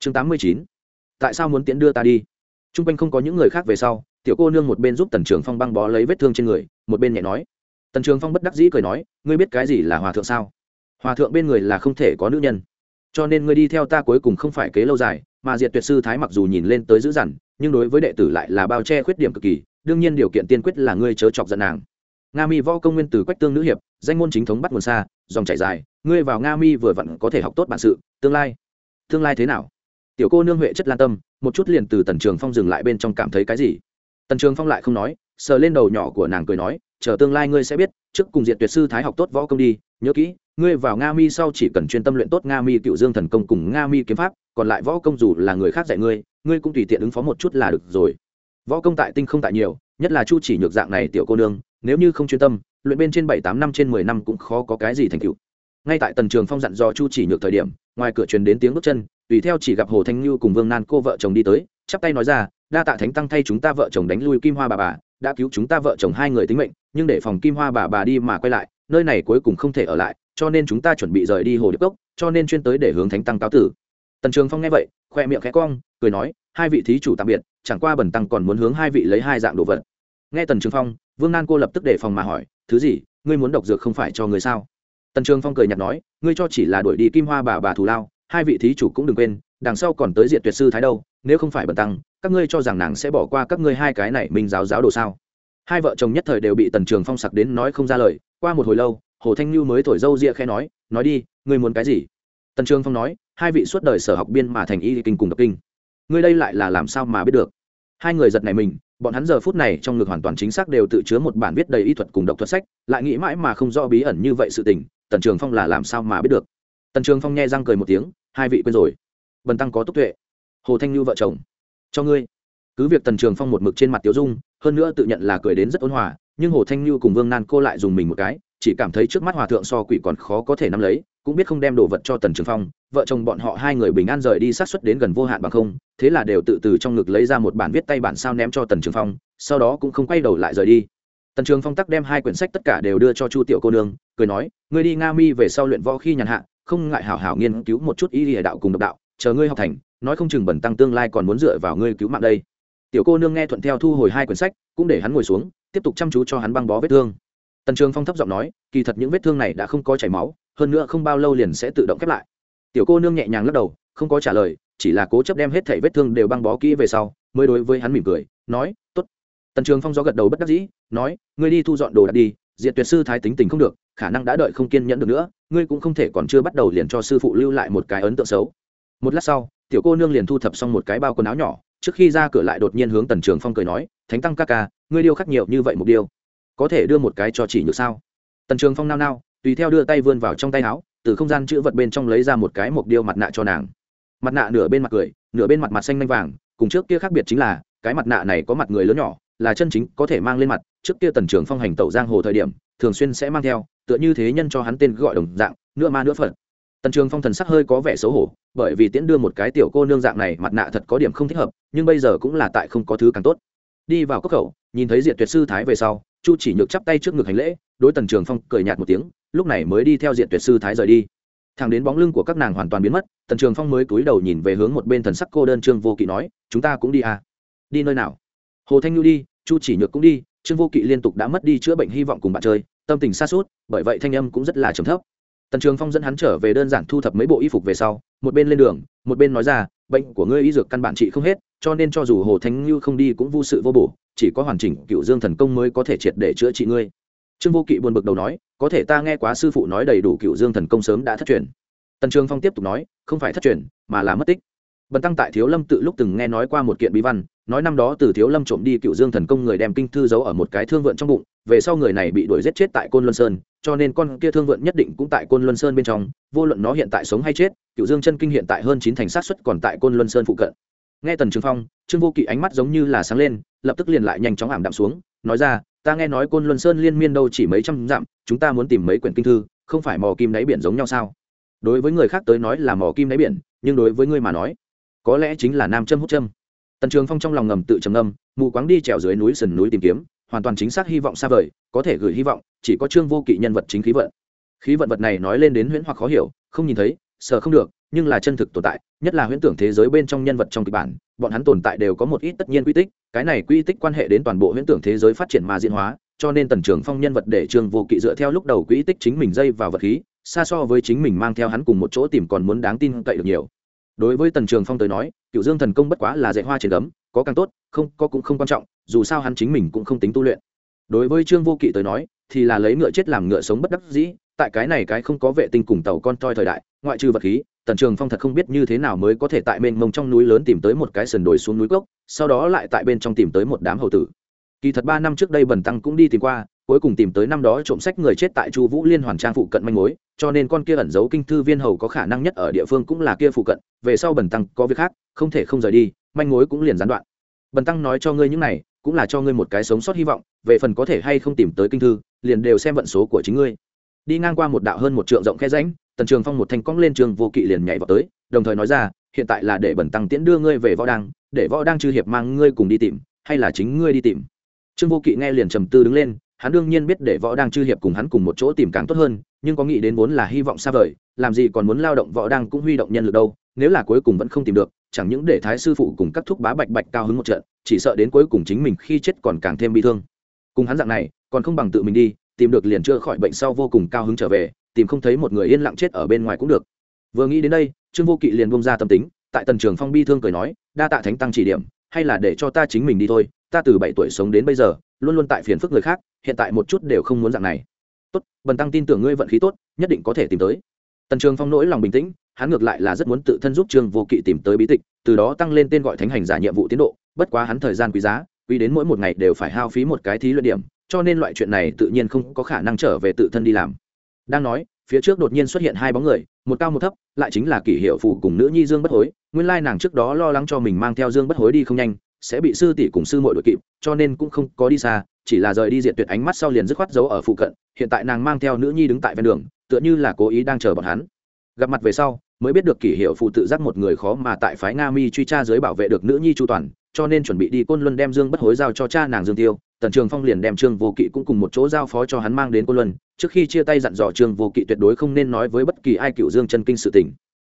chương tám mươi chín. Tại sao muốn tiễn đưa ta đi? T r u n g quanh không có những người khác về sau, tiểu cô nương một bên giúp tần trường phong băng bó lấy vết thương trên người, một bên nhẹ nói. Tần trường phong bất đắc dĩ cười nói, ngươi biết cái gì là hòa thượng sao? Hòa thượng bên người là không thể có nữ nhân. Cho nên ngươi đi theo ta cuối cùng không phải kế lâu dài, mà diệt tuyệt sư thái mặc dù nhìn lên tới dữ dằn, nhưng đối với đệ tử lại là bao che khuyết điểm cực kỳ, đương nhiên điều kiện tiên quyết là ngươi chớ chọc giận nàng. Nga mi võ công nguyên từ quách tương nữ hiệp, danh môn chính thống bắt nguồn xa, dòng chảy dài, ngươi vào nga mi vừa vặn có thể học tốt bản sự, tương lai. Tương lai thế nào? Tiểu cô nương huệ chất lan tâm, một chút liền từ tần trường phong dừng lại bên trong cảm thấy cái gì? Tần trường phong lại không nói, sờ lên đầu nhỏ của nàng cười nói, chờ tương lai ngươi sẽ biết, trước cùng diện tuyệt sư thái học tốt võ công đi, nhớ kỹ, ngươi vào nga mi sau chỉ cần chuyên tâm luyện tốt nga mi cựu dương thần công cùng nga mi kiếm pháp, còn lại võ công dù là người khác dạy ngươi ngươi cũng tùy tiện ứng phó một chút là được rồi. Võ công tại tinh không tại nhiều, nhất là chu chỉ nhược dạng này tiểu cô nương, nếu như không chuyên tâm, luyện bên trên bảy tám năm trên mười năm cũng khó có cái gì thành tựu. Ngay tại tần trường phong dặn dò chu chỉ nhược thời điểm, ngoài cửa truyền đến tiếng bước chân tùy theo chỉ gặp hồ thanh như cùng vương nan cô vợ chồng đi tới, chắp tay nói ra, đa tạ thánh tăng thay chúng ta vợ chồng đánh lui kim hoa bà bà, đã cứu chúng ta vợ chồng hai người tính mệnh, nhưng để phòng kim hoa bà bà đi mà quay lại, nơi này cuối cùng không thể ở lại, cho nên chúng ta chuẩn bị rời đi hồ điệp cốc, cho nên chuyên tới để hướng thánh tăng cáo tử. Tần trường phong nghe vậy, khoe miệng khẽ cong, cười nói, hai vị thí chủ tạm biệt, chẳng qua bần tăng còn muốn hướng hai vị lấy hai dạng đồ vật. Nghe tần trường phong, vương nan cô lập tức đề phòng mà hỏi, thứ gì? Ngươi muốn độc dược không phải cho người sao? Tần trường phong cười nhạt nói, ngươi cho chỉ là đuổi đi kim hoa bà bà thù lao hai vị thí chủ cũng đừng quên, đằng sau còn tới diện tuyệt sư thái đâu, nếu không phải bần tăng, các ngươi cho rằng nàng sẽ bỏ qua các ngươi hai cái này minh giáo giáo đồ sao? Hai vợ chồng nhất thời đều bị tần trường phong sặc đến nói không ra lời, qua một hồi lâu, hồ thanh lưu mới thổi dâu ria khẽ nói nói đi, ngươi muốn cái gì? Tần trường phong nói, hai vị suốt đời sở học biên mà thành y kinh cùng độc kinh. Ngươi đây lại là làm sao mà biết được? Hai người giật này mình, bọn hắn giờ phút này trong ngực hoàn toàn chính xác đều tự chứa một bản viết đầy y thuật cùng độc thuật sách, lại nghĩ mãi mà không rõ bí ẩn như vậy sự tình, tần trường phong là làm sao mà biết được? Tần trường phong nghe răng cười một tiếng hai vị quên rồi. Bần tăng có túc tuệ. Hồ thanh như vợ chồng. Cho ngươi. Cứ việc tần trường phong một mực trên mặt tiếu dung, hơn nữa tự nhận là cười đến rất ôn hòa, nhưng hồ thanh như cùng vương nan cô lại dùng mình một cái, chỉ cảm thấy trước mắt hòa thượng so quỷ còn khó có thể nắm lấy, cũng biết không đem đồ vật cho tần trường phong, vợ chồng bọn họ hai người bình an rời đi sát xuất đến gần vô hạn bằng không, thế là đều tự từ trong ngực lấy ra một bản viết tay bản sao ném cho tần trường phong, sau đó cũng không quay đầu lại rời đi. Tần trường phong tắc đem hai quyển sách tất cả đều đưa cho chu tiểu cô nương, cười nói, ngươi đi nga mi về sau luyện võ khi nhàn hạ không ngại hảo hảo nghiên cứu một chút ý địa đạo cùng độc đạo, chờ ngươi học thành, nói không chừng bẩn tăng tương lai còn muốn dựa vào ngươi cứu mạng đây. Tiểu cô nương nghe thuận theo thu hồi hai quyển sách, cũng để hắn ngồi xuống, tiếp tục chăm chú cho hắn băng bó vết thương. Tần trường phong thấp giọng nói, kỳ thật những vết thương này đã không có chảy máu, hơn nữa không bao lâu liền sẽ tự động khép lại. Tiểu cô nương nhẹ nhàng lắc đầu, không có trả lời, chỉ là cố chấp đem hết thảy vết thương đều băng bó kỹ về sau, mới đối với hắn mỉm cười, nói, tốt. Tần trường phong do gật đầu bất đắc dĩ, nói, ngươi đi thu dọn đồ đạc đi diệt tuyệt sư thái tính tình không được, khả năng đã đợi không kiên nhẫn được nữa, ngươi cũng không thể còn chưa bắt đầu liền cho sư phụ lưu lại một cái ấn tượng xấu. Một lát sau, tiểu cô nương liền thu thập xong một cái bao quần áo nhỏ, trước khi ra cửa lại đột nhiên hướng tần trường phong cười nói, thánh tăng ca ca, ngươi điêu khắc nhiều như vậy một điều có thể đưa một cái cho chỉ nhược sao? Tần trường phong nao nao, tùy theo đưa tay vươn vào trong tay áo, từ không gian chữ vật bên trong lấy ra một cái mộc điêu mặt nạ cho nàng. Mặt nạ nửa bên mặt cười, nửa bên mặt mặt xanh lanh vàng, cùng trước kia khác biệt chính là, cái mặt nạ này có mặt người lớn nhỏ là chân chính có thể mang lên mặt, trước kia tần trường phong hành tẩu giang hồ thời điểm, thường xuyên sẽ mang theo, tựa như thế nhân cho hắn tên gọi đồng dạng, nửa ma nửa phật. Tần trường phong thần sắc hơi có vẻ xấu hổ, bởi vì tiễn đưa một cái tiểu cô nương dạng này mặt nạ thật có điểm không thích hợp, nhưng bây giờ cũng là tại không có thứ càng tốt. Đi vào cốc khẩu, nhìn thấy diện tuyệt sư thái về sau, chu chỉ nhược chắp tay trước ngực hành lễ, đối tần trường phong cười nhạt một tiếng, lúc này mới đi theo diện tuyệt sư thái rời đi. Thằng đến bóng lưng của các nàng hoàn toàn biến mất, tần trường phong mới cúi đầu nhìn về hướng một bên thần sắc cô đơn trương vô kỵ nói, chúng ta cũng đi à? Đi nơi nào? Hồ thanh nhu đi chu chỉ nhược cũng đi, trương vô kỵ liên tục đã mất đi chữa bệnh hy vọng cùng bạn chơi, tâm tình xa suốt bởi vậy thanh âm cũng rất là trầm thấp. Tần trường phong dẫn hắn trở về đơn giản thu thập mấy bộ y phục về sau, một bên lên đường, một bên nói ra, bệnh của ngươi y dược căn bản trị không hết, cho nên cho dù hồ thánh như không đi cũng vô sự vô bổ, chỉ có hoàn chỉnh cựu dương thần công mới có thể triệt để chữa trị ngươi. Trương vô kỵ buồn bực đầu nói, có thể ta nghe quá sư phụ nói đầy đủ cựu dương thần công sớm đã thất truyền. Tần trường phong tiếp tục nói, không phải thất truyền, mà là mất tích bần tăng tại thiếu lâm tự lúc từng nghe nói qua một kiện bí văn, nói năm đó từ thiếu lâm trộm đi cựu dương thần công người đem kinh thư giấu ở một cái thương vượn trong bụng, về sau người này bị đuổi giết chết tại côn luân sơn, cho nên con kia thương vượn nhất định cũng tại côn luân sơn bên trong, vô luận nó hiện tại sống hay chết, cựu dương chân kinh hiện tại hơn chín thành sát xuất còn tại côn luân sơn phụ cận. Nghe tần trường phong, trương vô kỵ ánh mắt giống như là sáng lên, lập tức liền lại nhanh chóng ảm đạm xuống, nói ra, ta nghe nói côn luân sơn liên miên đâu chỉ mấy trăm dặm, chúng ta muốn tìm mấy quyển kinh thư, không phải mò kim đáy biển giống nhau sao? Đối với người khác tới nói là mò kim đáy biển, nhưng đối với ngươi mà nói có lẽ chính là nam châm hút châm. Tần trường phong trong lòng ngầm tự trầm ngâm, mù quáng đi trèo dưới núi sườn núi tìm kiếm, hoàn toàn chính xác hy vọng xa vời, có thể gửi hy vọng, chỉ có trương vô kỵ nhân vật chính khí vận. Khí vận vật này nói lên đến huyễn hoặc khó hiểu, không nhìn thấy, sợ không được, nhưng là chân thực tồn tại, nhất là huyễn tưởng thế giới bên trong nhân vật trong kịch bản, bọn hắn tồn tại đều có một ít tất nhiên quy tích, cái này quy tích quan hệ đến toàn bộ huyễn tưởng thế giới phát triển mà diễn hóa, cho nên tần trường phong nhân vật để trương vô kỵ dựa theo lúc đầu quỹ tích chính mình dây vào vật khí, xa so với chính mình mang theo hắn cùng một chỗ tìm còn muốn đáng tin cậy được nhiều đối với tần trường phong tới nói cựu dương thần công bất quá là dạy hoa trên gấm, có càng tốt, không, có cũng không quan trọng, dù sao hắn chính mình cũng không tính tu luyện. Đối với trương vô kỵ tới nói, thì là lấy ngựa chết làm ngựa sống bất đắc dĩ, tại cái này cái không có vệ tinh cùng tàu con toi thời đại, ngoại trừ vật khí, tần trường phong thật không biết như thế nào mới có thể tại bên mông trong núi lớn tìm tới một cái sườn đồi xuống núi cốc, sau đó lại tại bên trong tìm tới một đám hầu tử. Kỳ thật ba năm trước đây bần tăng cũng đi tìm qua cuối cùng tìm tới năm đó trộm sách người chết tại chu vũ liên hoàn trang phụ cận manh mối, cho nên con kia ẩn giấu kinh thư viên hầu có khả năng nhất ở địa phương cũng là kia phụ cận, về sau bần tăng có việc khác, không thể không rời đi, manh mối cũng liền gián đoạn. Bần tăng nói cho ngươi những này, cũng là cho ngươi một cái sống sót hy vọng, về phần có thể hay không tìm tới kinh thư, liền đều xem vận số của chính ngươi. Đi ngang qua một đạo hơn một trượng rộng khe ránh tần trường phong một thanh cong lên trường vô kỵ liền nhảy vào tới, đồng thời nói ra, hiện tại là để bần tăng tiễn đưa ngươi về võ đăng, để võ đăng chư hiệp mang ngươi cùng đi tìm, hay là chính ngươi đi tìm. Trương vô kỵ nghe liền trầm tư đứng lên hắn đương nhiên biết để võ đăng chư hiệp cùng hắn cùng một chỗ tìm càng tốt hơn, nhưng có nghĩ đến vốn là hy vọng xa vời, làm gì còn muốn lao động võ đăng cũng huy động nhân lực đâu, nếu là cuối cùng vẫn không tìm được, chẳng những để thái sư phụ cùng các thúc bá bạch bạch cao hứng một trận, chỉ sợ đến cuối cùng chính mình khi chết còn càng thêm bị thương. Cùng hắn dạng này, còn không bằng tự mình đi, tìm được liền chữa khỏi bệnh sau vô cùng cao hứng trở về, tìm không thấy một người yên lặng chết ở bên ngoài cũng được. Vừa nghĩ đến đây, trương vô kỵ liền bông ra tâm tính, tại tần trường phong bi thương cười nói, đa tạ thánh tăng chỉ điểm, hay là để cho ta chính mình đi thôi, ta từ bảy tuổi sống đến bây giờ, luôn luôn tại phiền phức người khác hiện tại một chút đều không muốn dạng này. Tốt, bần tăng tin tưởng ngươi vận khí tốt, nhất định có thể tìm tới. Tần trường phong nỗi lòng bình tĩnh, hắn ngược lại là rất muốn tự thân giúp trương vô kỵ tìm tới bí tịch, từ đó tăng lên tên gọi thánh hành giả nhiệm vụ tiến độ, bất quá hắn thời gian quý giá, quý đến mỗi một ngày đều phải hao phí một cái thí luyện điểm, cho nên loại chuyện này tự nhiên không có khả năng trở về tự thân đi làm. Đang nói, phía trước đột nhiên xuất hiện hai bóng người, một cao một thấp, lại chính là kỷ hiệu phụ cùng nữ nhi dương bất hối. Nguyên lai nàng trước đó lo lắng cho mình mang theo dương bất hối đi không nhanh, sẽ bị sư tỷ cùng sư muội đội kịp, cho nên cũng không có đi xa chỉ là rời đi diện tuyệt ánh mắt sau liền dứt khoát giấu ở phụ cận, hiện tại nàng mang theo nữ nhi đứng tại ven đường, tựa như là cố ý đang chờ bọn hắn. Gặp mặt về sau, mới biết được kỷ hiệu phụ tự giác một người khó mà tại phái nga mi truy tra dưới bảo vệ được nữ nhi chu toàn, cho nên chuẩn bị đi côn luân đem dương bất hối giao cho cha nàng dương tiêu, tần trường phong liền đem trương vô kỵ cũng cùng một chỗ giao phó cho hắn mang đến côn luân, trước khi chia tay dặn dò trương vô kỵ tuyệt đối không nên nói với bất kỳ ai cựu dương chân kinh sự tỉnh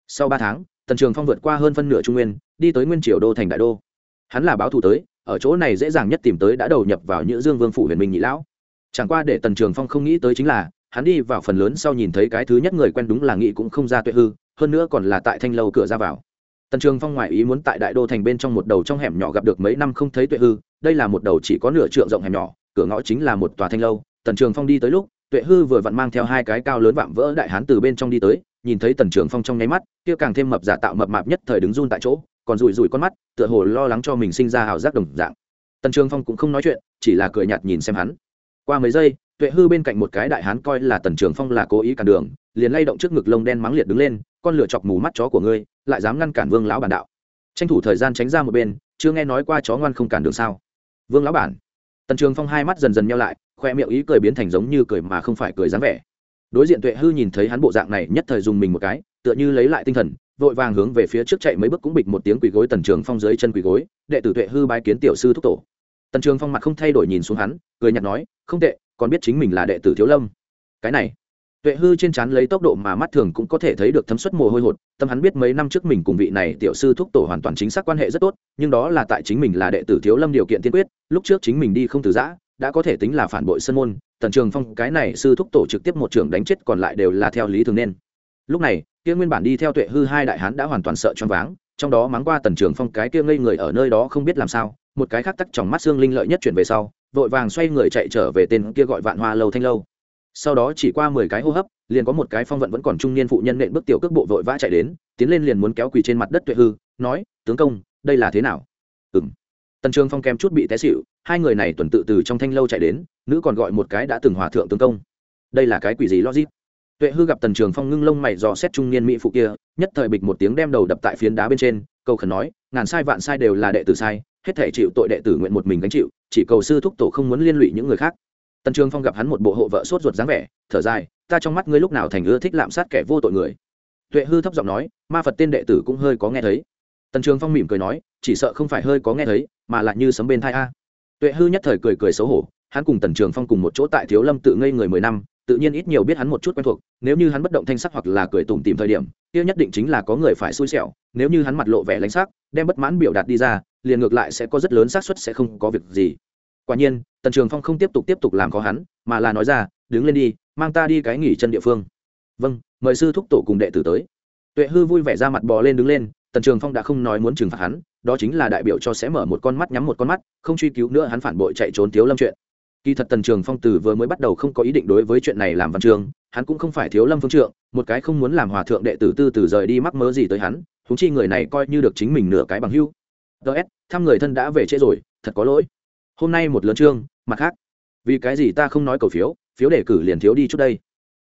sau ba tháng, tần trường phong vượt qua hơn phân nửa trung nguyên, đi tới nguyên triều đô thành đại đô. Hắn là báo thù tới ở chỗ này dễ dàng nhất tìm tới đã đầu nhập vào những dương vương phủ huyền minh nhị lão. Chẳng qua để tần trường phong không nghĩ tới chính là, hắn đi vào phần lớn sau nhìn thấy cái thứ nhất người quen đúng là nghị cũng không ra tuệ hư, hơn nữa còn là tại thanh lâu cửa ra vào. Tần trường phong ngoại ý muốn tại đại đô thành bên trong một đầu trong hẻm nhỏ gặp được mấy năm không thấy tuệ hư, đây là một đầu chỉ có nửa trượng rộng hẻm nhỏ, cửa ngõ chính là một tòa thanh lâu. Tần trường phong đi tới lúc, tuệ hư vừa vặn mang theo hai cái cao lớn vạm vỡ đại hán từ bên trong đi tới, nhìn thấy tần trường phong trong nháy mắt, kia càng thêm mập giả tạo mập mạp nhất thời đứng run tại chỗ còn rủi rủi con mắt, tựa hồ lo lắng cho mình sinh ra hào giác đồng dạng. Tần trường phong cũng không nói chuyện, chỉ là cười nhạt nhìn xem hắn. Qua mấy giây, tuệ hư bên cạnh một cái đại hán coi là tần trường phong là cố ý cản đường, liền lay động trước ngực lông đen mắng liệt đứng lên, con lửa chọc mù mắt chó của ngươi, lại dám ngăn cản vương lão bản đạo. Tranh thủ thời gian tránh ra một bên, chưa nghe nói qua chó ngoan không cản đường sao? Vương lão bản. Tần trường phong hai mắt dần dần nhau lại, khoe miệng ý cười biến thành giống như cười mà không phải cười dáng vẻ. Đối diện tuệ hư nhìn thấy hắn bộ dạng này, nhất thời dùng mình một cái, tựa như lấy lại tinh thần vội vàng hướng về phía trước chạy mấy bước cũng bịch một tiếng quỳ gối tần trường phong dưới chân quỳ gối, đệ tử tuệ hư bái kiến tiểu sư thúc tổ. Tần trường phong mặt không thay đổi nhìn xuống hắn, cười nhạt nói, không tệ, còn biết chính mình là đệ tử thiếu lâm. Cái này, tuệ hư trên chán lấy tốc độ mà mắt thường cũng có thể thấy được thấm suất mồ hôi hột, tâm hắn biết mấy năm trước mình cùng vị này tiểu sư thúc tổ hoàn toàn chính xác quan hệ rất tốt, nhưng đó là tại chính mình là đệ tử thiếu lâm điều kiện tiên quyết, lúc trước chính mình đi không từ giã, đã có thể tính là phản bội sân môn, tần trường phong cái này sư thúc tổ trực tiếp một trường đánh chết còn lại đều là theo lý thường nên lúc này, kia nguyên bản đi theo tuệ hư hai đại hán đã hoàn toàn sợ choáng váng, trong đó mắng qua tần trường phong cái kia ngây người ở nơi đó không biết làm sao, một cái khác tắc trong mắt xương linh lợi nhất chuyển về sau, vội vàng xoay người chạy trở về tên kia gọi vạn hoa lâu thanh lâu. Sau đó chỉ qua mười cái hô hấp, liền có một cái phong vận vẫn còn trung niên phụ nhân nện bước tiểu cước bộ vội vã chạy đến, tiến lên liền muốn kéo quỳ trên mặt đất tuệ hư, nói, tướng công, đây là thế nào? Ừng tần trường phong kèm chút bị té xịu hai người này tuần tự từ trong thanh lâu chạy đến, nữ còn gọi một cái đã từng hòa thượng tướng công. Đây là cái quỷ gì logic? Tuệ hư gặp tần trường phong ngưng lông mày dò xét trung niên mỹ phụ kia, nhất thời bịch một tiếng đem đầu đập tại phiến đá bên trên câu khẩn nói, ngàn sai vạn sai đều là đệ tử sai, hết thể chịu tội đệ tử nguyện một mình gánh chịu, chỉ cầu sư thúc tổ không muốn liên lụy những người khác. Tần trường phong gặp hắn một bộ hộ vợ sốt ruột dáng vẻ, thở dài, ta trong mắt ngươi lúc nào thành ưa thích lạm sát kẻ vô tội người? Tuệ hư thấp giọng nói, ma phật tên đệ tử cũng hơi có nghe thấy. Tần trường phong mỉm cười nói, chỉ sợ không phải hơi có nghe thấy, mà lại như sấm bên thai a. Tuệ hư nhất thời cười cười xấu hổ, hắn cùng tần trường phong cùng một chỗ tại thiếu lâm tự ngây người mười năm tự nhiên ít nhiều biết hắn một chút quen thuộc, nếu như hắn bất động thanh sắc hoặc là cười tủm tìm thời điểm, kia nhất định chính là có người phải xui xẻo, nếu như hắn mặt lộ vẻ lãnh sắc, đem bất mãn biểu đạt đi ra, liền ngược lại sẽ có rất lớn xác suất sẽ không có việc gì. Quả nhiên, tần trường phong không tiếp tục tiếp tục làm khó hắn, mà là nói ra, đứng lên đi, mang ta đi cái nghỉ chân địa phương. Vâng mời sư thúc tổ cùng đệ tử tới. Tuệ hư vui vẻ ra mặt bò lên đứng lên, tần trường phong đã không nói muốn trừng phạt hắn, đó chính là đại biểu cho sẽ mở một con mắt nhắm một con mắt, không truy cứu nữa hắn phản bội chạy trốn thiếu lâm chuyện kỳ thật tần trường phong từ vừa mới bắt đầu không có ý định đối với chuyện này làm văn trường hắn cũng không phải thiếu lâm phương trượng, một cái không muốn làm hòa thượng đệ tử tư từ rời đi mắc mớ gì tới hắn thúng chi người này coi như được chính mình nửa cái bằng hưu. Ts thăm người thân đã về trễ rồi, thật có lỗi. Hôm nay một lớn chương, mặt khác. Vì cái gì ta không nói cầu phiếu phiếu đề cử liền thiếu đi chút đây.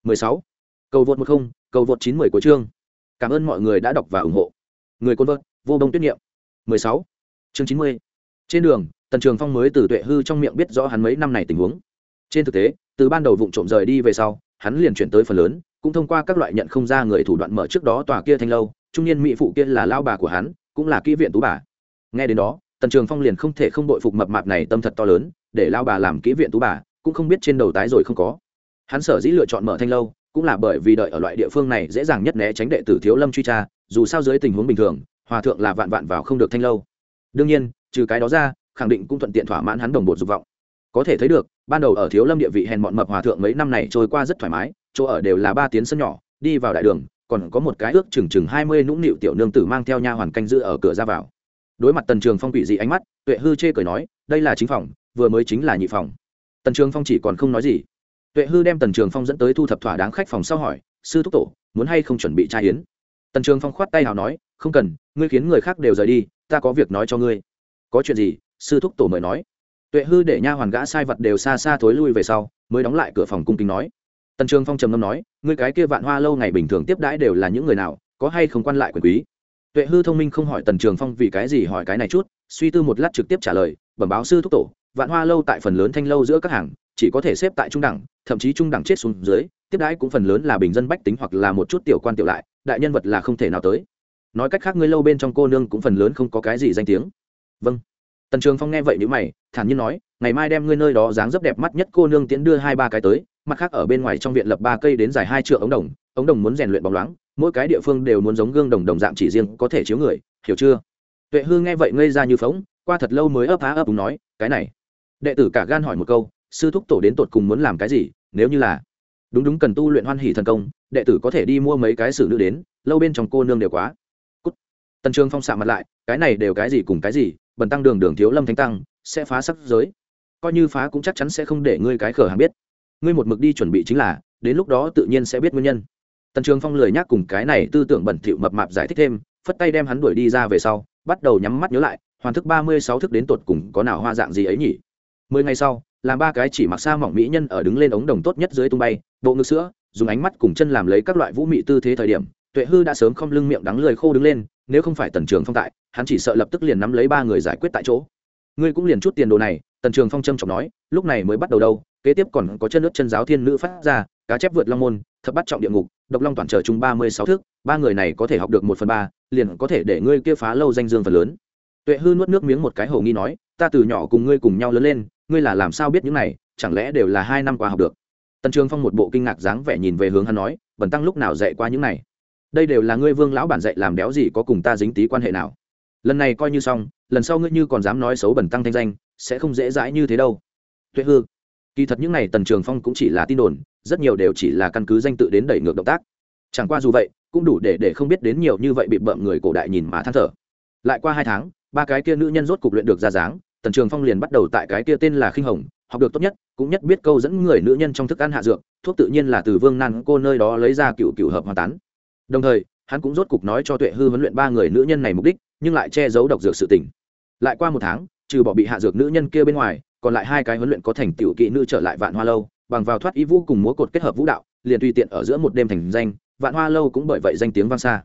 16. cầu vượt một không, cầu vượt chín mười của chương. Cảm ơn mọi người đã đọc và ủng hộ. Người côn vợt, vô bông tuyết niệm. 16. chương 90. trên đường tần trường phong mới từ tuệ hư trong miệng biết rõ hắn mấy năm này tình huống trên thực tế từ ban đầu vụ trộm rời đi về sau hắn liền chuyển tới phần lớn cũng thông qua các loại nhận không ra người thủ đoạn mở trước đó tòa kia thanh lâu trung niên mỹ phụ kia là lao bà của hắn cũng là kỹ viện tú bà nghe đến đó tần trường phong liền không thể không đội phục mập mạp này tâm thật to lớn để lao bà làm kỹ viện tú bà cũng không biết trên đầu tái rồi không có hắn sở dĩ lựa chọn mở thanh lâu cũng là bởi vì đợi ở loại địa phương này dễ dàng nhất né tránh đệ tử thiếu lâm truy tra dù sao dưới tình huống bình thường hòa thượng là vạn vạn vào không được thanh lâu đương nhiên trừ cái đó ra khẳng định cũng thuận tiện thỏa mãn hắn đồng bộ dục vọng. Có thể thấy được, ban đầu ở thiếu lâm địa vị hèn mọn mập hòa thượng mấy năm này trôi qua rất thoải mái, chỗ ở đều là ba tiến sân nhỏ, đi vào đại đường, còn có một cái ước chừng chừng hai mươi nũng nịu tiểu nương tử mang theo nha hoàn canh giữ ở cửa ra vào. Đối mặt tần trường phong quỷ dị ánh mắt, tuệ hư chê cười nói, đây là chính phòng, vừa mới chính là nhị phòng. Tần trường phong chỉ còn không nói gì. Tuệ hư đem tần trường phong dẫn tới thu thập thỏa đáng khách phòng sau hỏi, sư thúc tổ, muốn hay không chuẩn bị trai hiến tần trường phong khoát tay nào nói, không cần, ngươi khiến người khác đều rời đi, ta có việc nói cho ngươi. Có chuyện gì? Sư thúc tổ mời nói. Tuệ hư để nha hoàn gã sai vật đều xa xa thối lui về sau, mới đóng lại cửa phòng cung kính nói. Tần trường phong trầm ngâm nói, ngươi cái kia vạn hoa lâu ngày bình thường tiếp đãi đều là những người nào, có hay không quan lại quyền quý? Tuệ hư thông minh không hỏi tần trường phong vì cái gì hỏi cái này chút, suy tư một lát trực tiếp trả lời, bẩm báo sư thúc tổ, vạn hoa lâu tại phần lớn thanh lâu giữa các hàng, chỉ có thể xếp tại trung đẳng, thậm chí trung đẳng chết xuống dưới, tiếp đãi cũng phần lớn là bình dân bách tính hoặc là một chút tiểu quan tiểu lại, đại nhân vật là không thể nào tới. Nói cách khác, ngươi lâu bên trong cô nương cũng phần lớn không có cái gì danh tiếng. Vâng tần trường phong nghe vậy nhữ mày, thản nhiên nói, ngày mai đem ngươi nơi đó dáng dấp đẹp mắt nhất cô nương tiễn đưa hai ba cái tới, mặt khác ở bên ngoài trong viện lập ba cây đến dài hai triệu ống đồng ống đồng muốn rèn luyện bóng loáng, mỗi cái địa phương đều muốn giống gương đồng đồng dạng chỉ riêng có thể chiếu người, hiểu chưa? Tuệ hư nghe vậy ngây ra như phóng qua thật lâu mới ấp á ấp đúng nói, cái này. Đệ tử cả gan hỏi một câu, sư thúc tổ đến tột cùng muốn làm cái gì, nếu như là đúng đúng cần tu luyện hoan hỷ thần công, đệ tử có thể đi mua mấy cái xử nữ đến, lâu bên trong cô nương đều quá. Cút. tần trường phong xạ mặt lại, cái này đều cái gì cùng cái gì bần tăng đường đường thiếu lâm thánh tăng, sẽ phá sắc giới. Coi như phá cũng chắc chắn sẽ không để ngươi cái khở hàng biết. Ngươi một mực đi chuẩn bị chính là, đến lúc đó tự nhiên sẽ biết nguyên nhân. Tần trường phong lười nhắc cùng cái này tư tưởng bẩn thỉu mập mạp giải thích thêm, phất tay đem hắn đuổi đi ra về sau, bắt đầu nhắm mắt nhớ lại, hoàn thức ba mươi sáu thức đến tột cùng có nào hoa dạng gì ấy nhỉ? Mười ngày sau, làm ba cái chỉ mặc xa mỏng mỹ nhân ở đứng lên ống đồng tốt nhất dưới tung bay, bộ ngực sữa, dùng ánh mắt cùng chân làm lấy các loại vũ mị tư thế thời điểm, tuệ hư đã sớm không lưng miệng đắng lười khô đứng lên nếu không phải tần trường phong tại, hắn chỉ sợ lập tức liền nắm lấy ba người giải quyết tại chỗ. Ngươi cũng liền chút tiền đồ này, tần trường phong trâm trọng nói, lúc này mới bắt đầu đâu, kế tiếp còn có chân nước chân giáo thiên nữ phát ra, cá chép vượt long môn, thập bắt trọng địa ngục, độc long toàn trở chung ba mươi sáu thước, ba người này có thể học được một phần ba, liền có thể để ngươi kia phá lâu danh dương phần lớn. Tuệ hư nuốt nước miếng một cái hồ nghi nói, ta từ nhỏ cùng ngươi cùng nhau lớn lên, ngươi là làm sao biết những này, chẳng lẽ đều là hai năm qua học được? Tần trường phong một bộ kinh ngạc dáng vẻ nhìn về hướng hắn nói bẩn tăng lúc nào dạy qua những này? Đây đều là ngươi vương lão bản dạy làm đéo gì có cùng ta dính tí quan hệ nào. Lần này coi như xong, lần sau ngươi như còn dám nói xấu bẩn tăng thanh danh, sẽ không dễ dãi như thế đâu. Tuệ hư, kỳ thật những này tần trường phong cũng chỉ là tin đồn, rất nhiều đều chỉ là căn cứ danh tự đến đẩy ngược động tác. Chẳng qua dù vậy, cũng đủ để để không biết đến nhiều như vậy bị bợm người cổ đại nhìn mà than thở. Lại qua hai tháng, ba cái kia nữ nhân rốt cục luyện được ra dáng, tần trường phong liền bắt đầu tại cái kia tên là khinh hồng, học được tốt nhất, cũng nhất biết câu dẫn người nữ nhân trong thức ăn hạ dược, thuốc tự nhiên là từ vương nan cô nơi đó lấy ra cựu cựu hợp hòa tán đồng thời, hắn cũng rốt cục nói cho tuệ hư huấn luyện ba người nữ nhân này mục đích, nhưng lại che giấu độc dược sự tỉnh lại qua một tháng, trừ bỏ bị hạ dược nữ nhân kia bên ngoài, còn lại hai cái huấn luyện có thành tiểu kỵ nữ trở lại vạn hoa lâu, bằng vào thoát ý vũ cùng múa cột kết hợp vũ đạo, liền tùy tiện ở giữa một đêm thành danh, vạn hoa lâu cũng bởi vậy danh tiếng vang xa.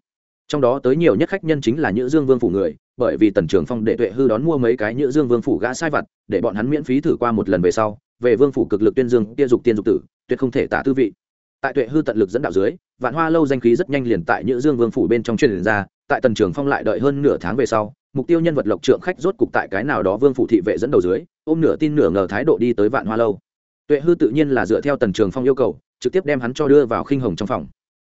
Trong đó tới nhiều nhất khách nhân chính là nhữ dương vương phủ người, bởi vì tần trường phong để tuệ hư đón mua mấy cái nhữ dương vương phủ gã sai vặt, để bọn hắn miễn phí thử qua một lần về sau, về vương phủ cực lực tuyên dương tiên dục tiên dục tử, tuyệt không thể tả tư vị. Tại tuệ hư tận lực dẫn đạo dưới vạn hoa lâu danh khí rất nhanh liền tại nhữ dương vương phủ bên trong truyền ra, tại tần trường phong lại đợi hơn nửa tháng về sau, mục tiêu nhân vật lộc trượng khách rốt cục tại cái nào đó vương phủ thị vệ dẫn đầu dưới, ôm nửa tin nửa ngờ thái độ đi tới vạn hoa lâu. Tuệ hư tự nhiên là dựa theo tần trường phong yêu cầu, trực tiếp đem hắn cho đưa vào khinh hồng trong phòng.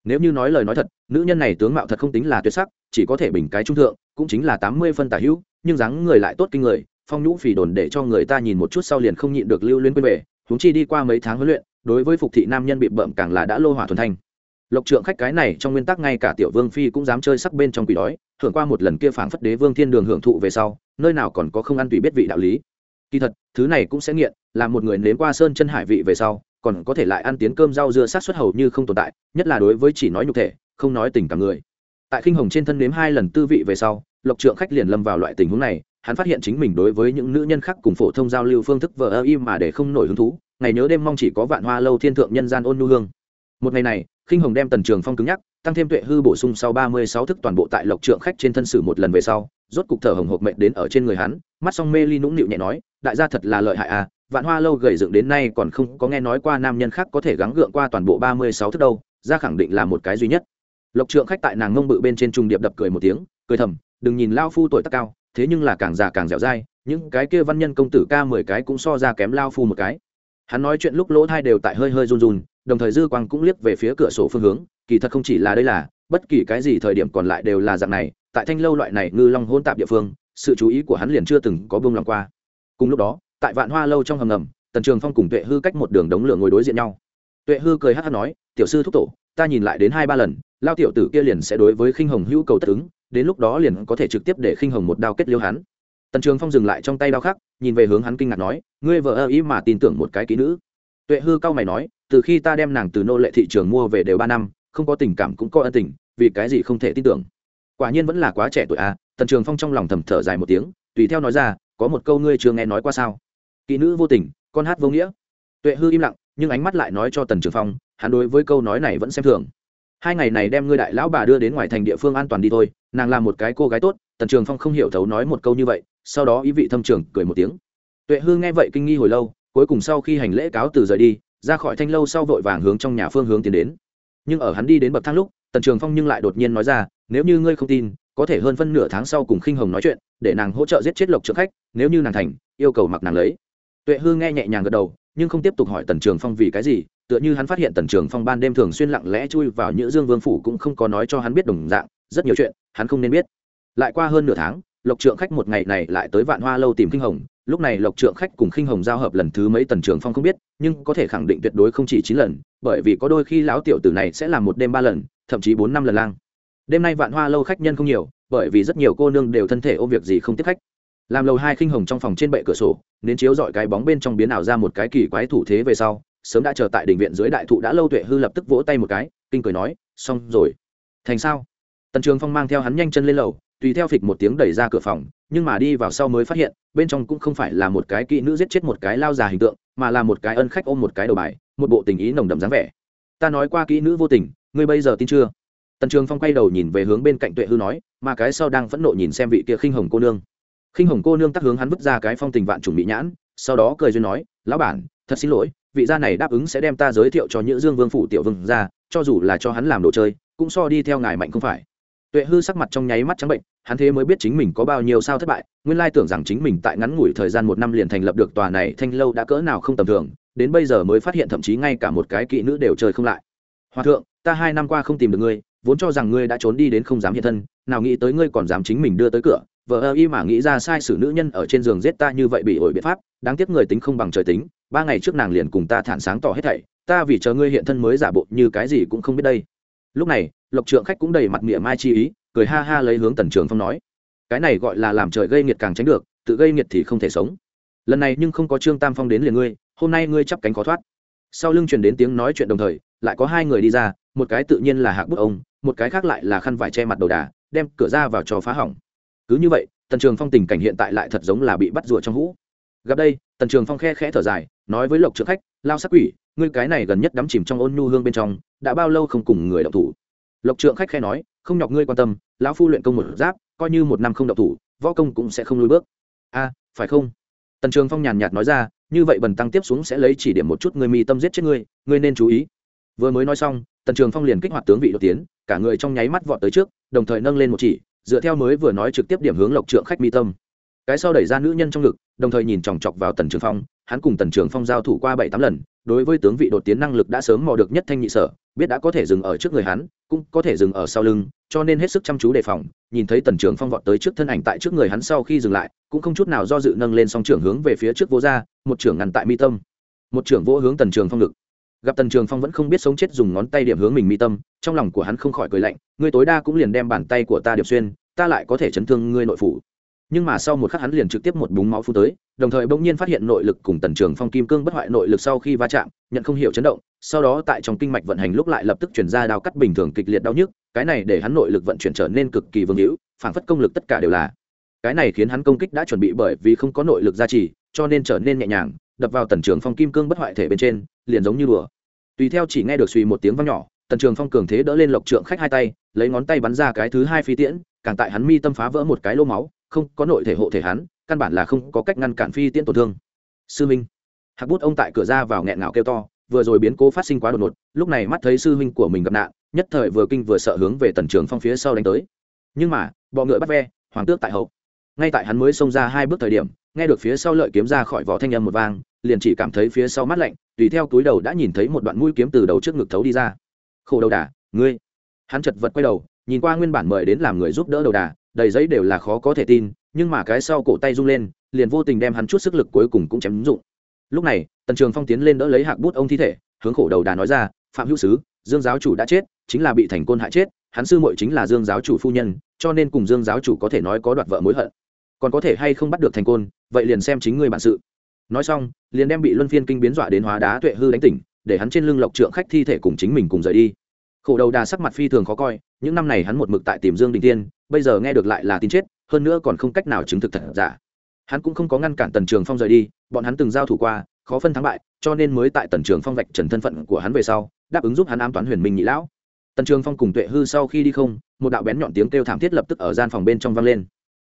Nếu như nói lời nói thật, nữ nhân này tướng mạo thật không tính là tuyệt sắc, chỉ có thể bình cái trung thượng, cũng chính là tám mươi phân tả hữu, nhưng dáng người lại tốt kinh người, phong nhũ phì đồn để cho người ta nhìn một chút sau liền không nhịn được lưu luyến quên về, huống chi đi qua mấy tháng huấn luyện, đối với phục thị nam nhân bị bợm càng là đã lô hỏa thuần thanh lộc trượng khách cái này trong nguyên tắc ngay cả tiểu vương phi cũng dám chơi sắc bên trong quỷ đói hưởng qua một lần kia phảng phất đế vương thiên đường hưởng thụ về sau, nơi nào còn có không ăn tùy biết vị đạo lý. Kỳ thật, thứ này cũng sẽ nghiện, là một người nếm qua sơn chân hải vị về sau, còn có thể lại ăn tiến cơm rau dưa sát xuất hầu như không tồn tại, nhất là đối với chỉ nói nhục thể, không nói tình cảm người. Tại khinh hồng trên thân nếm hai lần tư vị về sau, lộc trượng khách liền lâm vào loại tình huống này, hắn phát hiện chính mình đối với những nữ nhân khác cùng phổ thông giao lưu phương thức vờ ơ im mà để không nổi hứng thú, ngày nhớ đêm mong chỉ có vạn hoa lâu thiên thượng nhân gian ôn nhu hương. Một ngày này khinh hồng đem tần trường phong cứng nhắc, tăng thêm tuệ hư bổ sung sau ba mươi sáu thức toàn bộ tại lộc trượng khách trên thân sử một lần về sau, rốt cục thở hồng hộc mệnh đến ở trên người hắn, mắt song mê ly nũng nịu nhẹ nói, đại gia thật là lợi hại à vạn hoa lâu gầy dựng đến nay còn không có nghe nói qua nam nhân khác có thể gắng gượng qua toàn bộ ba mươi sáu thức đâu, ra khẳng định là một cái duy nhất. Lộc trượng khách tại nàng ngông bự bên trên trung điệp đập cười một tiếng, cười thầm, đừng nhìn lao phu tuổi tác cao, thế nhưng là càng già càng dẻo dai, những cái kia văn nhân công tử ca mười cái cũng so ra kém lao phu một cái. Hắn nói chuyện lúc lỗ thai đều tại hơi hơi run run đồng thời dư quang cũng liếc về phía cửa sổ phương hướng, kỳ thật không chỉ là đây là, bất kỳ cái gì thời điểm còn lại đều là dạng này, tại thanh lâu loại này ngư long hôn tạp địa phương, sự chú ý của hắn liền chưa từng có bông lòng qua. Cùng lúc đó, tại vạn hoa lâu trong hầm ngầm, tần trường phong cùng tuệ hư cách một đường đống lửa ngồi đối diện nhau. Tuệ hư cười hát hát nói, tiểu sư thúc tổ, ta nhìn lại đến hai ba lần, lao tiểu tử kia liền sẽ đối với khinh hồng hữu cầu tất ứng, đến lúc đó liền có thể trực tiếp để khinh hồng một đao kết liêu hắn. Tần trường phong dừng lại trong tay đao khắc, nhìn về hướng hắn kinh ngạc nói, ngươi vợ ơ ý mà tin tưởng một cái kỹ nữ tuệ hư cao mày nói, từ khi ta đem nàng từ nô lệ thị trường mua về đều ba năm, không có tình cảm cũng có ân tình, vì cái gì không thể tin tưởng? Quả nhiên vẫn là quá trẻ tuổi à tần trường phong trong lòng thầm thở dài một tiếng, tùy theo nói ra, có một câu ngươi chưa nghe nói qua sao? Kỹ nữ vô tình, con hát vô nghĩa. Tuệ hư im lặng, nhưng ánh mắt lại nói cho tần trường phong, hắn đối với câu nói này vẫn xem thường. Hai ngày này đem ngươi đại lão bà đưa đến ngoài thành địa phương an toàn đi thôi, nàng là một cái cô gái tốt, tần trường phong không hiểu thấu nói một câu như vậy, sau đó ý vị thâm trường cười một tiếng. Tuệ hư nghe vậy kinh nghi hồi lâu cuối cùng sau khi hành lễ cáo từ rời đi, ra khỏi thanh lâu sau vội vàng hướng trong nhà phương hướng tiến đến. Nhưng ở hắn đi đến bậc thang lúc, tần trường phong nhưng lại đột nhiên nói ra, nếu như ngươi không tin, có thể hơn phân nửa tháng sau cùng khinh hồng nói chuyện, để nàng hỗ trợ giết chết lộc trượng khách, nếu như nàng thành, yêu cầu mặc nàng lấy. Tuệ hư nghe nhẹ nhàng gật đầu, nhưng không tiếp tục hỏi tần trường phong vì cái gì, tựa như hắn phát hiện tần trường phong ban đêm thường xuyên lặng lẽ chui vào Nhữ dương vương phủ cũng không có nói cho hắn biết đồng dạng, rất nhiều chuyện, hắn không nên biết. Lại qua hơn nửa tháng, lộc trượng khách một ngày này lại tới vạn hoa lâu tìm kinh hồng lúc này lộc trượng khách cùng khinh hồng giao hợp lần thứ mấy tần trường phong không biết, nhưng có thể khẳng định tuyệt đối không chỉ chín lần, bởi vì có đôi khi lão tiểu tử này sẽ làm một đêm ba lần, thậm chí bốn năm lần lang. Đêm nay vạn hoa lâu khách nhân không nhiều, bởi vì rất nhiều cô nương đều thân thể ôm việc gì không tiếp khách. Làm lầu hai khinh hồng trong phòng trên bệ cửa sổ, nên chiếu dọi cái bóng bên trong biến ảo ra một cái kỳ quái thủ thế về sau, sớm đã chờ tại đình viện dưới đại thụ đã lâu tuệ hư lập tức vỗ tay một cái, kinh cười nói, xong rồi. Thành sao? Tần trường phong mang theo hắn nhanh chân lên lầu tùy theo phịch một tiếng đẩy ra cửa phòng, nhưng mà đi vào sau mới phát hiện, bên trong cũng không phải là một cái kỹ nữ giết chết một cái lao già hình tượng, mà là một cái ân khách ôm một cái đầu bài, một bộ tình ý nồng đậm dáng vẻ. Ta nói qua kỹ nữ vô tình, ngươi bây giờ tin chưa? Tần trường phong quay đầu nhìn về hướng bên cạnh tuệ hư nói, mà cái sau đang phẫn nộ nhìn xem vị kia khinh hồng cô nương. Khinh hồng cô nương tắc hướng hắn vứt ra cái phong tình vạn trùng bị nhãn, sau đó cười duyên nói, lão bản, thật xin lỗi, vị gia này đáp ứng sẽ đem ta giới thiệu cho những dương vương phủ tiểu vương ra, cho dù là cho hắn làm đồ chơi, cũng so đi theo ngài mạnh không phải tuệ hư sắc mặt trong nháy mắt trắng bệnh, hắn thế mới biết chính mình có bao nhiêu sao thất bại, nguyên lai tưởng rằng chính mình tại ngắn ngủi thời gian một năm liền thành lập được tòa này thanh lâu đã cỡ nào không tầm thường, đến bây giờ mới phát hiện thậm chí ngay cả một cái kỵ nữ đều chơi không lại. Hòa thượng, ta hai năm qua không tìm được ngươi, vốn cho rằng ngươi đã trốn đi đến không dám hiện thân, nào nghĩ tới ngươi còn dám chính mình đưa tới cửa vợ ơ y mà nghĩ ra sai sử nữ nhân ở trên giường giết ta như vậy bị ổi biện pháp, đáng tiếc người tính không bằng trời tính, ba ngày trước nàng liền cùng ta thản sáng tỏ hết thảy, ta vì chờ ngươi hiện thân mới giả bộ như cái gì cũng không biết đây. Lúc này lộc trượng khách cũng đầy mặt miệng mai chi ý, cười ha ha lấy hướng tần trường phong nói. Cái này gọi là làm trời gây nghiệt càng tránh được, tự gây nghiệt thì không thể sống. Lần này nhưng không có trương tam phong đến liền ngươi, hôm nay ngươi chắp cánh khó thoát. Sau lưng truyền đến tiếng nói chuyện đồng thời, lại có hai người đi ra, một cái tự nhiên là hạc bức ông, một cái khác lại là khăn vải che mặt đầu đà, đem cửa ra vào cho phá hỏng. Cứ như vậy, tần trường phong tình cảnh hiện tại lại thật giống là bị bắt rùa trong hũ. Gặp đây, tần trường phong khe khẽ thở dài, nói với lộc trượng khách, lao sắc quỷ, ngươi cái này gần nhất đắm chìm trong ôn nhu hương bên trong, đã bao lâu không cùng người đọc thủ? Lộc trượng khách khe nói, không nhọc ngươi quan tâm, lão phu luyện công một giáp, coi như một năm không đọc thủ, võ công cũng sẽ không lùi bước. A, phải không? Tần trường phong nhàn nhạt nói ra, như vậy bần tăng tiếp xuống sẽ lấy chỉ điểm một chút người mi tâm giết chết ngươi ngươi nên chú ý. Vừa mới nói xong, tần trường phong liền kích hoạt tướng vị đột tiến, cả người trong nháy mắt vọt tới trước, đồng thời nâng lên một chỉ, dựa theo mới vừa nói trực tiếp điểm hướng lộc trượng khách mi tâm. Cái sau đẩy ra nữ nhân trong ngực, đồng thời nhìn chòng chọc vào tần trường phong, hắn cùng tần trường phong giao thủ qua bảy tám lần đối với tướng vị đột tiến năng lực đã sớm mò được nhất thanh nhị sở, biết đã có thể dừng ở trước người hắn, cũng có thể dừng ở sau lưng, cho nên hết sức chăm chú đề phòng, nhìn thấy tần trường phong vọt tới trước thân ảnh tại trước người hắn sau khi dừng lại, cũng không chút nào do dự nâng lên song trưởng hướng về phía trước vô ra một trưởng ngăn tại mi tâm. Một trưởng vô hướng tần trường phong lực gặp tần trường phong vẫn không biết sống chết dùng ngón tay điểm hướng mình mi tâm, trong lòng của hắn không khỏi cười lạnh, ngươi tối đa cũng liền đem bàn tay của ta điệp xuyên, ta lại có thể chấn thương ngươi nội phủ nhưng mà sau một khắc hắn liền trực tiếp một búng máu phu tới, đồng thời bỗng nhiên phát hiện nội lực cùng tần trường phong kim cương bất hoại nội lực sau khi va chạm, nhận không hiểu chấn động, sau đó tại trong kinh mạch vận hành lúc lại lập tức chuyển ra đao cắt bình thường kịch liệt đau nhức, cái này để hắn nội lực vận chuyển trở nên cực kỳ vương hữu, phản phất công lực tất cả đều là. Cái này khiến hắn công kích đã chuẩn bị bởi vì không có nội lực gia trì, cho nên trở nên nhẹ nhàng, đập vào tần trường phong kim cương bất hoại thể bên trên, liền giống như đùa. Tùy theo chỉ nghe được suy một tiếng vang nhỏ, tần trường phong cường thế đỡ lên lộc trượng khách hai tay, lấy ngón tay bắn ra cái thứ hai phi tiễn, càng tại hắn mi tâm phá vỡ một cái lô máu không có nội thể hộ thể hắn, căn bản là không có cách ngăn cản phi tiễn tổn thương. Sư minh, hạc bút ông tại cửa ra vào nghẹn ngào kêu to, vừa rồi biến cố phát sinh quá đột ngột, lúc này mắt thấy sư minh của mình gặp nạn, nhất thời vừa kinh vừa sợ hướng về tần trường phong phía sau đánh tới. Nhưng mà, bọ ngựa bắt ve, hoàng tước tại hậu. Ngay tại hắn mới xông ra hai bước thời điểm, nghe được phía sau lợi kiếm ra khỏi vỏ thanh âm một vang, liền chỉ cảm thấy phía sau mắt lạnh, tùy theo túi đầu đã nhìn thấy một đoạn mũi kiếm từ đầu trước ngực thấu đi ra. Khổ đầu đà, ngươi. Hắn chật vật quay đầu, nhìn qua nguyên bản mời đến làm người giúp đỡ đầu đà đầy giấy đều là khó có thể tin, nhưng mà cái sau cổ tay rung lên, liền vô tình đem hắn chút sức lực cuối cùng cũng chém dụng. Lúc này, tần trường phong tiến lên đỡ lấy hạc bút ông thi thể, hướng khổ đầu đà nói ra, phạm hữu sứ, dương giáo chủ đã chết, chính là bị thành côn hại chết, hắn sư muội chính là dương giáo chủ phu nhân, cho nên cùng dương giáo chủ có thể nói có đoạt vợ mối hận. Còn có thể hay không bắt được thành côn, vậy liền xem chính người bản sự. Nói xong, liền đem bị luân phiên kinh biến dọa đến hóa đá tuệ hư đánh tỉnh, để hắn trên lưng lộc trượng khách thi thể cùng chính mình cùng rời đi khổ đầu đà sắc mặt phi thường khó coi, những năm này hắn một mực tại tìm dương đình tiên bây giờ nghe được lại là tin chết, hơn nữa còn không cách nào chứng thực thật giả. Hắn cũng không có ngăn cản tần trường phong rời đi, bọn hắn từng giao thủ qua, khó phân thắng bại, cho nên mới tại tần trường phong vạch trần thân phận của hắn về sau, đáp ứng giúp hắn ám toán huyền minh nhị lão. Tần trường phong cùng tuệ hư sau khi đi không, một đạo bén nhọn tiếng kêu thảm thiết lập tức ở gian phòng bên trong vang lên.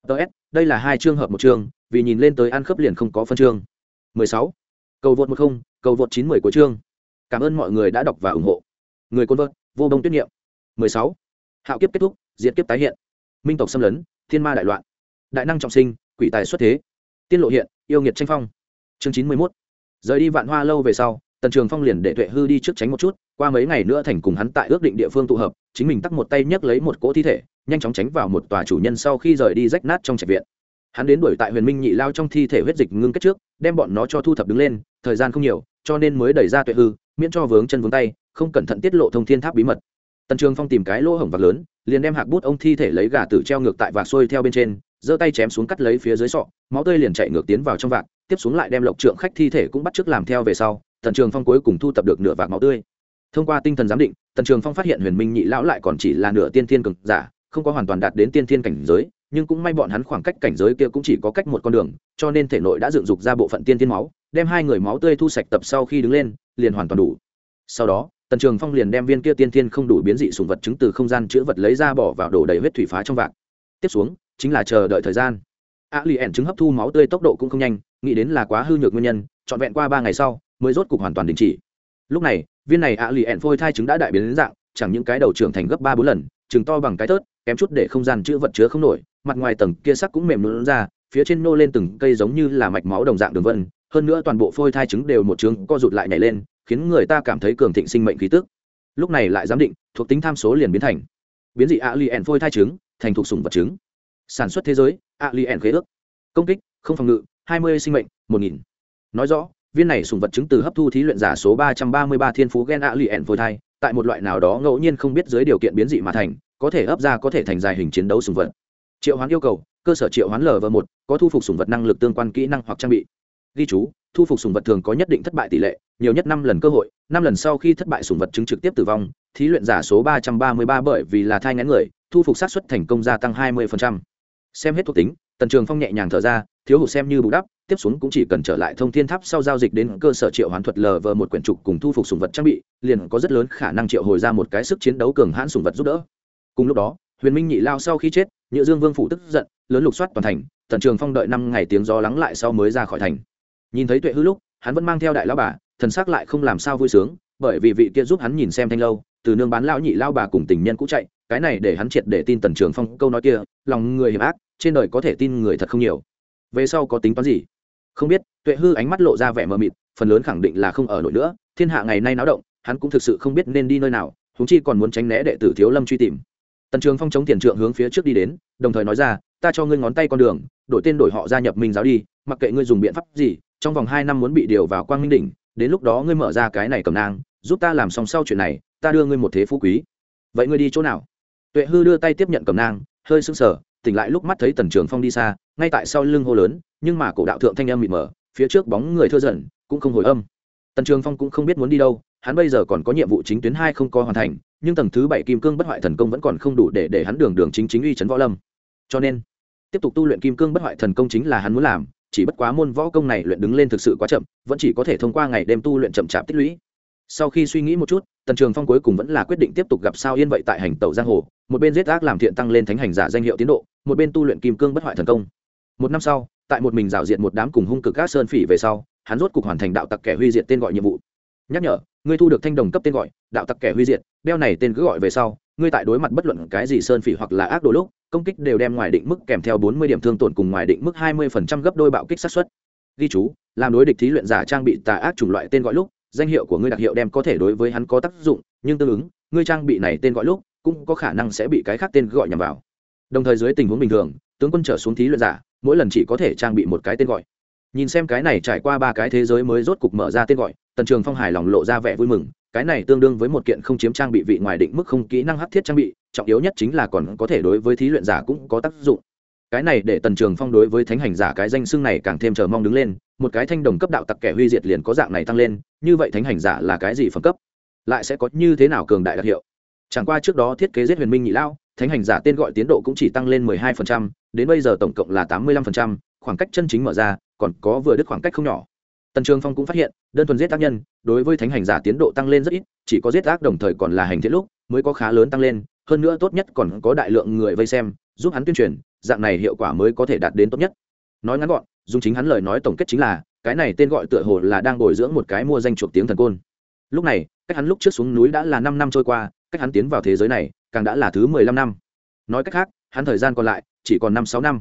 Ts đây là hai chương hợp một chương, vì nhìn lên tới ăn khớp liền không có phân chương. 16. cầu vượt một không, cầu vượt chín mười của chương. Cảm ơn mọi người đã đọc và ủng hộ. Người côn vợt vô bông tuyết nghiệm. 16. hạo kiếp kết thúc diễn kiếp tái hiện. Minh tộc xâm lấn, thiên ma đại loạn. Đại năng trọng sinh, quỷ tài xuất thế. Tiên lộ hiện, yêu nghiệt tranh phong. Chương chín mươi mốt. Rời đi vạn hoa lâu về sau, tần trường phong liền để tuệ hư đi trước tránh một chút, qua mấy ngày nữa thành cùng hắn tại ước định địa phương tụ hợp, chính mình tắt một tay nhấc lấy một cỗ thi thể, nhanh chóng tránh vào một tòa chủ nhân sau khi rời đi rách nát trong trạch viện. Hắn đến đuổi tại huyền minh nhị lao trong thi thể huyết dịch ngưng kết trước, đem bọn nó cho thu thập đứng lên, thời gian không nhiều, cho nên mới đẩy ra tuệ hư, miễn cho vướng chân vướng tay không cẩn thận tiết lộ thông thiên tháp bí mật. Tần trường phong tìm cái lỗ hổng vạc lớn, liền đem hạc bút ông thi thể lấy gà tử treo ngược tại vạc xuôi theo bên trên, giơ tay chém xuống cắt lấy phía dưới sọ, máu tươi liền chạy ngược tiến vào trong vạc, tiếp xuống lại đem lộc trượng khách thi thể cũng bắt chước làm theo về sau, tần trường phong cuối cùng thu tập được nửa vạc máu tươi. Thông qua tinh thần giám định, tần trường phong phát hiện huyền minh nhị lão lại còn chỉ là nửa tiên thiên cực giả, không có hoàn toàn đạt đến tiên thiên cảnh giới, nhưng cũng may bọn hắn khoảng cách cảnh giới kia cũng chỉ có cách một con đường, cho nên thể nội đã dựng dục ra bộ phận tiên thiên máu, đem hai người máu tươi thu sạch tập sau khi đứng lên, liền hoàn toàn đủ. Sau đó tần trường phong liền đem viên kia tiên thiên không đủ biến dị sùng vật chứng từ không gian chữ vật lấy ra bỏ vào đổ đầy huyết thủy phá trong vạc. Tiếp xuống, chính là chờ đợi thời gian. A li ẻn chứng hấp thu máu tươi tốc độ cũng không nhanh, nghĩ đến là quá hư nhược nguyên nhân, trọn vẹn qua ba ngày sau, mới rốt cục hoàn toàn đình chỉ. Lúc này, viên này a li ẻn phôi thai trứng đã đại biến đến dạng, chẳng những cái đầu trưởng thành gấp ba bốn lần chừng to bằng cái tớt, kém chút để không gian chữ vật chứa không nổi, mặt ngoài tầng kia sắc cũng mềm lún ra, phía trên nô lên từng cây giống như là mạch máu đồng dạng đường vân, hơn nữa toàn bộ phôi thai trứng đều một trứng co rụt lại nhảy lên khiến người ta cảm thấy cường thịnh sinh mệnh khí tức. Lúc này lại giám định, thuộc tính tham số liền biến thành. Biến dị a li ẻn phôi thai trứng, thành thuộc sùng vật trứng. Sản xuất thế giới a li ẻn khế ước. Công kích, không phòng ngự, hai mươi sinh mệnh, một nghìn. Nói rõ, viên này sùng vật chứng từ hấp thu thí luyện giả số ba trăm ba mươi ba thiên phú gen a li ẻn phôi thai, tại một loại nào đó ngẫu nhiên không biết dưới điều kiện biến dị mà thành, có thể ấp ra có thể thành dài hình chiến đấu sùng vật. Triệu hoán yêu cầu, cơ sở triệu hoán lv một, có thu phục sùng vật năng lực tương quan kỹ năng hoặc trang bị ghi chú, thu phục sùng vật thường có nhất định thất bại tỷ lệ, nhiều nhất năm lần cơ hội, năm lần sau khi thất bại sùng vật chứng trực tiếp tử vong, thí luyện giả số ba trăm ba mươi ba bởi vì là thai ngén người, thu phục sát xuất thành công gia tăng hai mươi xem hết thuộc tính, tần trường phong nhẹ nhàng thở ra, thiếu hụt xem như bù đắp, tiếp xuống cũng chỉ cần trở lại thông thiên tháp sau giao dịch đến cơ sở triệu hoán thuật lờ vờ một quyển trục cùng thu phục sùng vật trang bị, liền có rất lớn khả năng triệu hồi ra một cái sức chiến đấu cường hãn sùng vật giúp đỡ. Cùng lúc đó, huyền minh nhị lao sau khi chết nhựa dương vương phủ tức giận, lớn lục soát toàn thành, tần trường phong đợi năm ngày tiếng gió lắng lại sau mới ra khỏi thành nhìn thấy tuệ hư lúc, hắn vẫn mang theo đại lao bà, thần sắc lại không làm sao vui sướng, bởi vì vị kia giúp hắn nhìn xem thanh lâu, từ nương bán lao nhị lao bà cùng tình nhân cũ chạy, cái này để hắn triệt để tin tần trường phong câu nói kia, lòng người hiểm ác, trên đời có thể tin người thật không nhiều. Về sau có tính toán gì? Không biết, tuệ hư ánh mắt lộ ra vẻ mờ mịt, phần lớn khẳng định là không ở nổi nữa, thiên hạ ngày nay náo động, hắn cũng thực sự không biết nên đi nơi nào húng chi còn muốn tránh né đệ tử thiếu lâm truy tìm. Tần trường phong chống tiền trượng hướng phía trước đi đến, đồng thời nói ra, ta cho ngươi ngón tay con đường, đổi tên đổi họ gia nhập minh giáo đi, mặc kệ ngươi dùng biện pháp gì trong vòng hai năm muốn bị điều vào quang minh đỉnh, đến lúc đó ngươi mở ra cái này cầm nang, giúp ta làm xong sau chuyện này, ta đưa ngươi một thế phú quý. Vậy ngươi đi chỗ nào? Tuệ hư đưa tay tiếp nhận cầm nang, hơi sưng sờ, tỉnh lại lúc mắt thấy tần trường phong đi xa, ngay tại sau lưng hô lớn, nhưng mà cổ đạo thượng thanh âm mịt mờ, phía trước bóng người thưa dần, cũng không hồi âm. Tần trường phong cũng không biết muốn đi đâu, hắn bây giờ còn có nhiệm vụ chính tuyến hai không có hoàn thành, nhưng tầng thứ bảy kim cương bất hoại thần công vẫn còn không đủ để để hắn đường đường chính chính uy chấn võ lâm. Cho nên, tiếp tục tu luyện kim cương bất hoại thần công chính là hắn muốn làm chỉ bất quá môn võ công này luyện đứng lên thực sự quá chậm, vẫn chỉ có thể thông qua ngày đêm tu luyện chậm chạp tích lũy. Sau khi suy nghĩ một chút, tần trường phong cuối cùng vẫn là quyết định tiếp tục gặp sao yên vậy tại hành tàu giang hồ, một bên giết ác làm thiện tăng lên thánh hành giả danh hiệu tiến độ, một bên tu luyện kim cương bất hoại thần công. Một năm sau, tại một mình rào diện một đám cùng hung cực các sơn phỉ về sau, hắn rốt cục hoàn thành đạo tặc kẻ huy diệt tên gọi nhiệm vụ. Nhắc nhở ngươi thu được thanh đồng cấp tên gọi, đạo tặc kẻ huy diệt, đeo này tên cứ gọi về sau ngươi tại đối mặt bất luận cái gì sơn phỉ hoặc là ác đồ lúc, công kích đều đem ngoài định mức kèm theo bốn mươi điểm thương tổn cùng ngoài định mức hai mươi phần trăm gấp đôi bạo kích sát xuất ghi chú, làm đối địch thí luyện giả trang bị tà ác chủng loại tên gọi lúc, danh hiệu của ngươi đặc hiệu đem có thể đối với hắn có tác dụng, nhưng tương ứng, ngươi trang bị này tên gọi lúc, cũng có khả năng sẽ bị cái khác tên gọi nhằm vào. Đồng thời dưới tình huống bình thường, tướng quân trở xuống thí luyện giả, mỗi lần chỉ có thể trang bị một cái tên gọi. Nhìn xem cái này trải qua ba cái thế giới mới rốt cục mở ra tên gọi, tần trường phong hài lòng lộ ra vẻ vui mừng cái này tương đương với một kiện không chiếm trang bị vị ngoài định mức không kỹ năng hắc thiết trang bị trọng yếu nhất chính là còn có thể đối với thí luyện giả cũng có tác dụng. Cái này để tần trường phong đối với thánh hành giả cái danh xưng này càng thêm chờ mong đứng lên một cái thanh đồng cấp đạo tặc kẻ huy diệt liền có dạng này tăng lên như vậy thánh hành giả là cái gì phẩm cấp? Lại sẽ có như thế nào cường đại đặc hiệu? Chẳng qua trước đó thiết kế giết huyền minh nhị lao thánh hành giả tên gọi tiến độ cũng chỉ tăng lên 12%, đến bây giờ tổng cộng là 85%, khoảng cách chân chính mở ra còn có vừa đứt khoảng cách không nhỏ tần trường phong cũng phát hiện, đơn thuần giết tác nhân, đối với thánh hành giả tiến độ tăng lên rất ít, chỉ có giết ác đồng thời còn là hành thiện lúc, mới có khá lớn tăng lên, hơn nữa tốt nhất còn có đại lượng người vây xem, giúp hắn tuyên truyền, dạng này hiệu quả mới có thể đạt đến tốt nhất. Nói ngắn gọn, dùng chính hắn lời nói tổng kết chính là, cái này tên gọi tựa hồ là đang bồi dưỡng một cái mua danh chuộc tiếng thần côn. Lúc này, cách hắn lúc trước xuống núi đã là năm năm trôi qua, cách hắn tiến vào thế giới này, càng đã là thứ mười lăm năm. Nói cách khác, hắn thời gian còn lại chỉ còn năm sáu năm.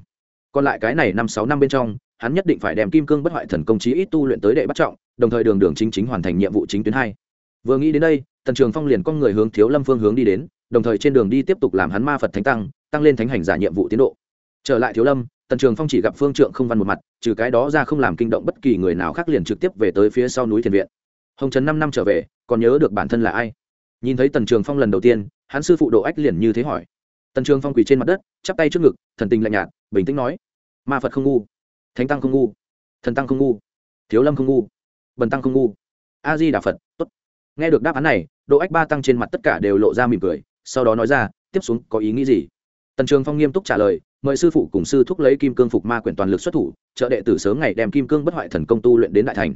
Còn lại cái này năm sáu năm bên trong hắn nhất định phải đem kim cương bất hoại thần công chí ít tu luyện tới đệ bắt trọng, đồng thời đường đường chính chính hoàn thành nhiệm vụ chính tuyến hai. Vừa nghĩ đến đây, tần trường phong liền con người hướng thiếu lâm phương hướng đi đến, đồng thời trên đường đi tiếp tục làm hắn ma phật thánh tăng tăng lên thánh hành giả nhiệm vụ tiến độ. Trở lại thiếu lâm, tần trường phong chỉ gặp phương trượng không văn một mặt, trừ cái đó ra không làm kinh động bất kỳ người nào khác liền trực tiếp về tới phía sau núi thiền viện. Hồng trần năm năm trở về, còn nhớ được bản thân là ai? Nhìn thấy tần trường phong lần đầu tiên, hắn sư phụ độ ách liền như thế hỏi. Tần trường phong quỳ trên mặt đất, chắp tay trước ngực, thần tình lạnh nhạt, bình tĩnh nói, ma phật không ngu thánh tăng không ngu. Thần tăng không ngu. Thiếu lâm không ngu. Bần tăng không ngu. A di đà phật t ố t nghe được đáp án này, độ ách ba tăng trên mặt tất cả đều lộ ra mỉm cười, sau đó nói ra, tiếp xuống có ý nghĩ gì? Tần trường phong nghiêm túc trả lời, mời sư phụ cùng sư thúc lấy kim cương phục ma quyển toàn lực xuất thủ, trợ đệ tử sớm ngày đem kim cương bất hoại thần công tu luyện đến đại thành.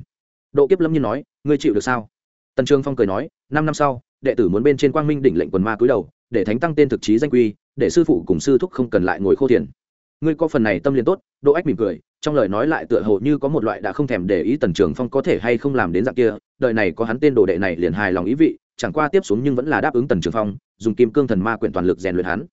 Độ kiếp lâm nhiên nói, ngươi chịu được sao? Tần trường phong cười nói, năm năm sau, đệ tử muốn bên trên quang minh đỉnh lệnh quần ma cúi đầu, để thánh tăng tên thực chí danh quy, để sư phụ cùng sư thúc không cần lại ngồi khô thiền ngươi có phần này tâm liền tốt độ ách mỉm cười, trong lời nói lại tựa hồ như có một loại đã không thèm để ý tần trường phong có thể hay không làm đến dạng kia, đời này có hắn tên đồ đệ này liền hài lòng ý vị, chẳng qua tiếp xuống nhưng vẫn là đáp ứng tần trường phong, dùng kim cương thần ma quyển toàn lực rèn luyện hắn.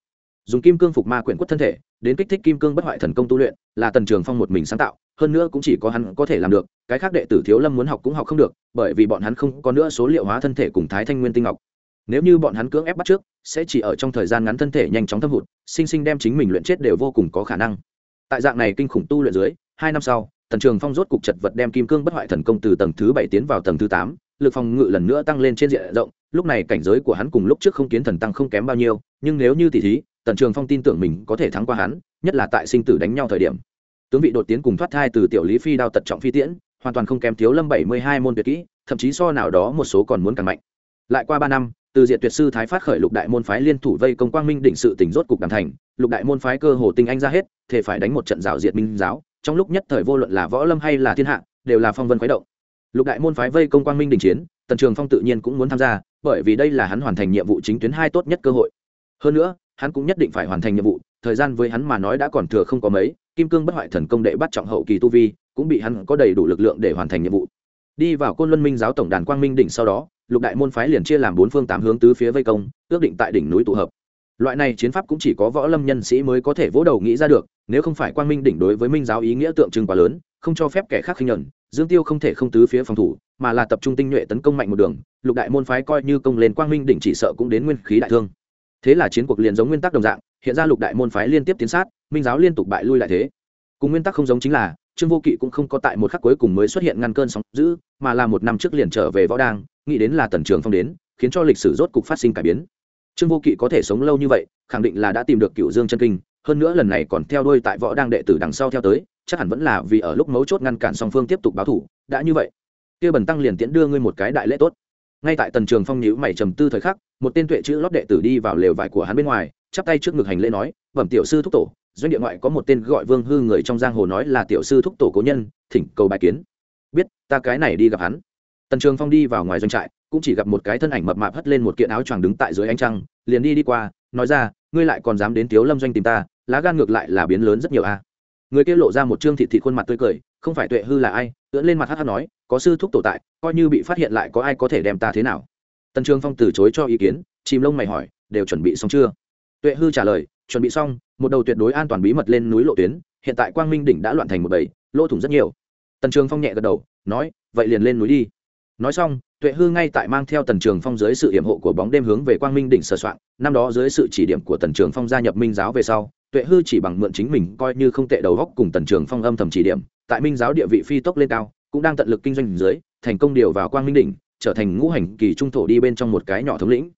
Dùng kim cương phục ma quyển quất thân thể, đến kích thích kim cương bất hoại thần công tu luyện, là tần trường phong một mình sáng tạo, hơn nữa cũng chỉ có hắn có thể làm được, cái khác đệ tử thiếu lâm muốn học cũng học không được, bởi vì bọn hắn không có nữa số liệu hóa thân thể cùng thái thanh nguyên tinh ngọc nếu như bọn hắn cưỡng ép bắt trước, sẽ chỉ ở trong thời gian ngắn thân thể nhanh chóng thâm hụt, sinh sinh đem chính mình luyện chết đều vô cùng có khả năng. Tại dạng này kinh khủng tu luyện dưới, hai năm sau, tần trường phong rốt cục chật vật đem kim cương bất hoại thần công từ tầng thứ bảy tiến vào tầng thứ tám, lực phòng ngự lần nữa tăng lên trên diện rộng, lúc này cảnh giới của hắn cùng lúc trước không kiến thần tăng không kém bao nhiêu, nhưng nếu như tỷ thí, tần trường phong tin tưởng mình có thể thắng qua hắn, nhất là tại sinh tử đánh nhau thời điểm. Tướng vị đột tiến cùng thoát thai từ tiểu lý phi đao tật trọng phi tiễn, hoàn toàn không kém thiếu lâm bảy mươi hai môn tuyệt kỹ, thậm chí so nào đó một số còn muốn càng mạnh. Lại qua ba năm từ diện tuyệt sư thái phát khởi lục đại môn phái liên thủ vây công quang minh định sự tỉnh rốt cục đàm thành, lục đại môn phái cơ hồ tinh anh ra hết thể phải đánh một trận rào diệt minh giáo, trong lúc nhất thời vô luận là võ lâm hay là thiên hạ, đều là phong vân khuấy động. Lục đại môn phái vây công quang minh đình chiến, tần trường phong tự nhiên cũng muốn tham gia, bởi vì đây là hắn hoàn thành nhiệm vụ chính tuyến hai tốt nhất cơ hội. Hơn nữa, hắn cũng nhất định phải hoàn thành nhiệm vụ, thời gian với hắn mà nói đã còn thừa không có mấy, kim cương bất hoại thần công đệ bắt trọng hậu kỳ tu vi, cũng bị hắn có đầy đủ lực lượng để hoàn thành nhiệm vụ. Đi vào côn luân minh giáo tổng đàn quang minh đỉnh sau đó lục đại môn phái liền chia làm bốn phương tám hướng tứ phía vây công, ước định tại đỉnh núi tụ hợp. Loại này chiến pháp cũng chỉ có võ lâm nhân sĩ mới có thể vỗ đầu nghĩ ra được, nếu không phải quang minh đỉnh đối với minh giáo ý nghĩa tượng trưng quá lớn, không cho phép kẻ khác khinh nhẫn dương tiêu không thể không tứ phía phòng thủ, mà là tập trung tinh nhuệ tấn công mạnh một đường, lục đại môn phái coi như công lên quang minh đỉnh chỉ sợ cũng đến nguyên khí đại thương. Thế là chiến cuộc liền giống nguyên tắc đồng dạng, hiện ra lục đại môn phái liên tiếp tiến sát, minh giáo liên tục bại lui lại thế. Cùng nguyên tắc không giống chính là, trương vô kỵ cũng không có tại một khắc cuối cùng mới xuất hiện ngăn cơn sóng dữ, mà là một năm trước liền trở về võ đang nghĩ đến là tần trường phong đến, khiến cho lịch sử rốt cục phát sinh cải biến. Trương vô kỵ có thể sống lâu như vậy, khẳng định là đã tìm được cựu dương chân kinh, hơn nữa lần này còn theo đuôi tại võ đang đệ tử đằng sau theo tới, chắc hẳn vẫn là vì ở lúc mấu chốt ngăn cản song phương tiếp tục báo thủ, đã như vậy. Kia bần tăng liền tiễn đưa ngươi một cái đại lễ tốt. Ngay tại tần trường phong nhữ mày trầm tư thời khắc, một tên tuệ chữ lót đệ tử đi vào lều vải của hắn bên ngoài, chắp tay trước ngực hành lễ nói, bẩm tiểu sư thúc tổ, doanh địa ngoại có một tên gọi vương hư người trong giang hồ nói là tiểu sư thúc tổ cố nhân, thỉnh cầu bài kiến. Biết, ta cái này đi gặp hắn tần trường phong đi vào ngoài doanh trại, cũng chỉ gặp một cái thân ảnh mập mạp hất lên một kiện áo choàng đứng tại dưới ánh trăng, liền đi đi qua, nói ra, ngươi lại còn dám đến tiếu lâm doanh tìm ta, lá gan ngược lại là biến lớn rất nhiều a. Người kia lộ ra một trương thị thị khuôn mặt tươi cười, không phải tuệ hư là ai? Ưỡn lên mặt hát hát nói, có sư thúc tổ tại, coi như bị phát hiện lại có ai có thể đem ta thế nào? Tần trường phong từ chối cho ý kiến, chìm lông mày hỏi, đều chuẩn bị xong chưa? Tuệ hư trả lời, chuẩn bị xong, một đầu tuyệt đối an toàn bí mật lên núi lộ tuyến, hiện tại quang minh đỉnh đã loạn thành một bầy, lỗ thủng rất nhiều. Tần trường phong nhẹ gật đầu, nói, vậy liền lên núi đi nói xong, tuệ hư ngay tại mang theo tần trường phong dưới sự hiểm hộ của bóng đêm hướng về quang minh đỉnh sờ soạn năm đó dưới sự chỉ điểm của tần trường phong gia nhập minh giáo về sau, tuệ hư chỉ bằng mượn chính mình coi như không tệ đầu góc cùng tần trường phong âm thầm chỉ điểm. Tại minh giáo địa vị phi tốc lên cao, cũng đang tận lực kinh doanh dưới, thành công điều vào quang minh đỉnh, trở thành ngũ hành kỳ trung thổ đi bên trong một cái nhỏ thống lĩnh.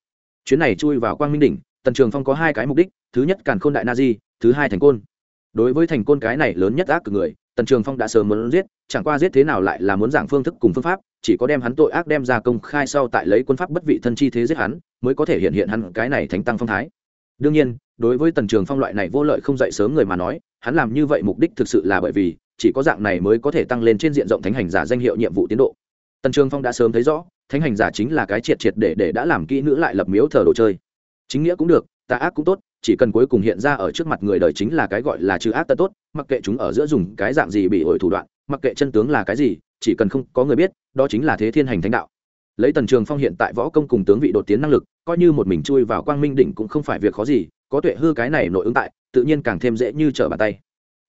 Chuyến này chui vào quang minh đỉnh, tần trường phong có hai cái mục đích, thứ nhất càn khôn đại na di, thứ hai thành côn. Đối với thành côn cái này lớn nhất ác cực người tần trường phong đã sớm muốn giết, chẳng qua giết thế nào lại là muốn giảng phương thức cùng phương pháp, chỉ có đem hắn tội ác đem ra công khai sau tại lấy quân pháp bất vị thân chi thế giết hắn, mới có thể hiện hiện hắn cái này thành tăng phong thái. Đương nhiên, đối với tần trường phong loại này vô lợi không dậy sớm người mà nói, hắn làm như vậy mục đích thực sự là bởi vì, chỉ có dạng này mới có thể tăng lên trên diện rộng thánh hành giả danh hiệu nhiệm vụ tiến độ. Tần trường phong đã sớm thấy rõ, thánh hành giả chính là cái triệt triệt để để đã làm kỹ nữ lại lập miếu thờ đồ chơi. Chính nghĩa cũng được, tà ác cũng tốt chỉ cần cuối cùng hiện ra ở trước mặt người đời chính là cái gọi là trừ ác tân tốt, mặc kệ chúng ở giữa dùng cái dạng gì bị ổi thủ đoạn, mặc kệ chân tướng là cái gì, chỉ cần không có người biết, đó chính là thế thiên hành thánh đạo. Lấy tần trường phong hiện tại võ công cùng tướng vị đột tiến năng lực, coi như một mình chui vào quang minh đỉnh cũng không phải việc khó gì, có tuệ hư cái này nội ứng tại, tự nhiên càng thêm dễ như trở bàn tay.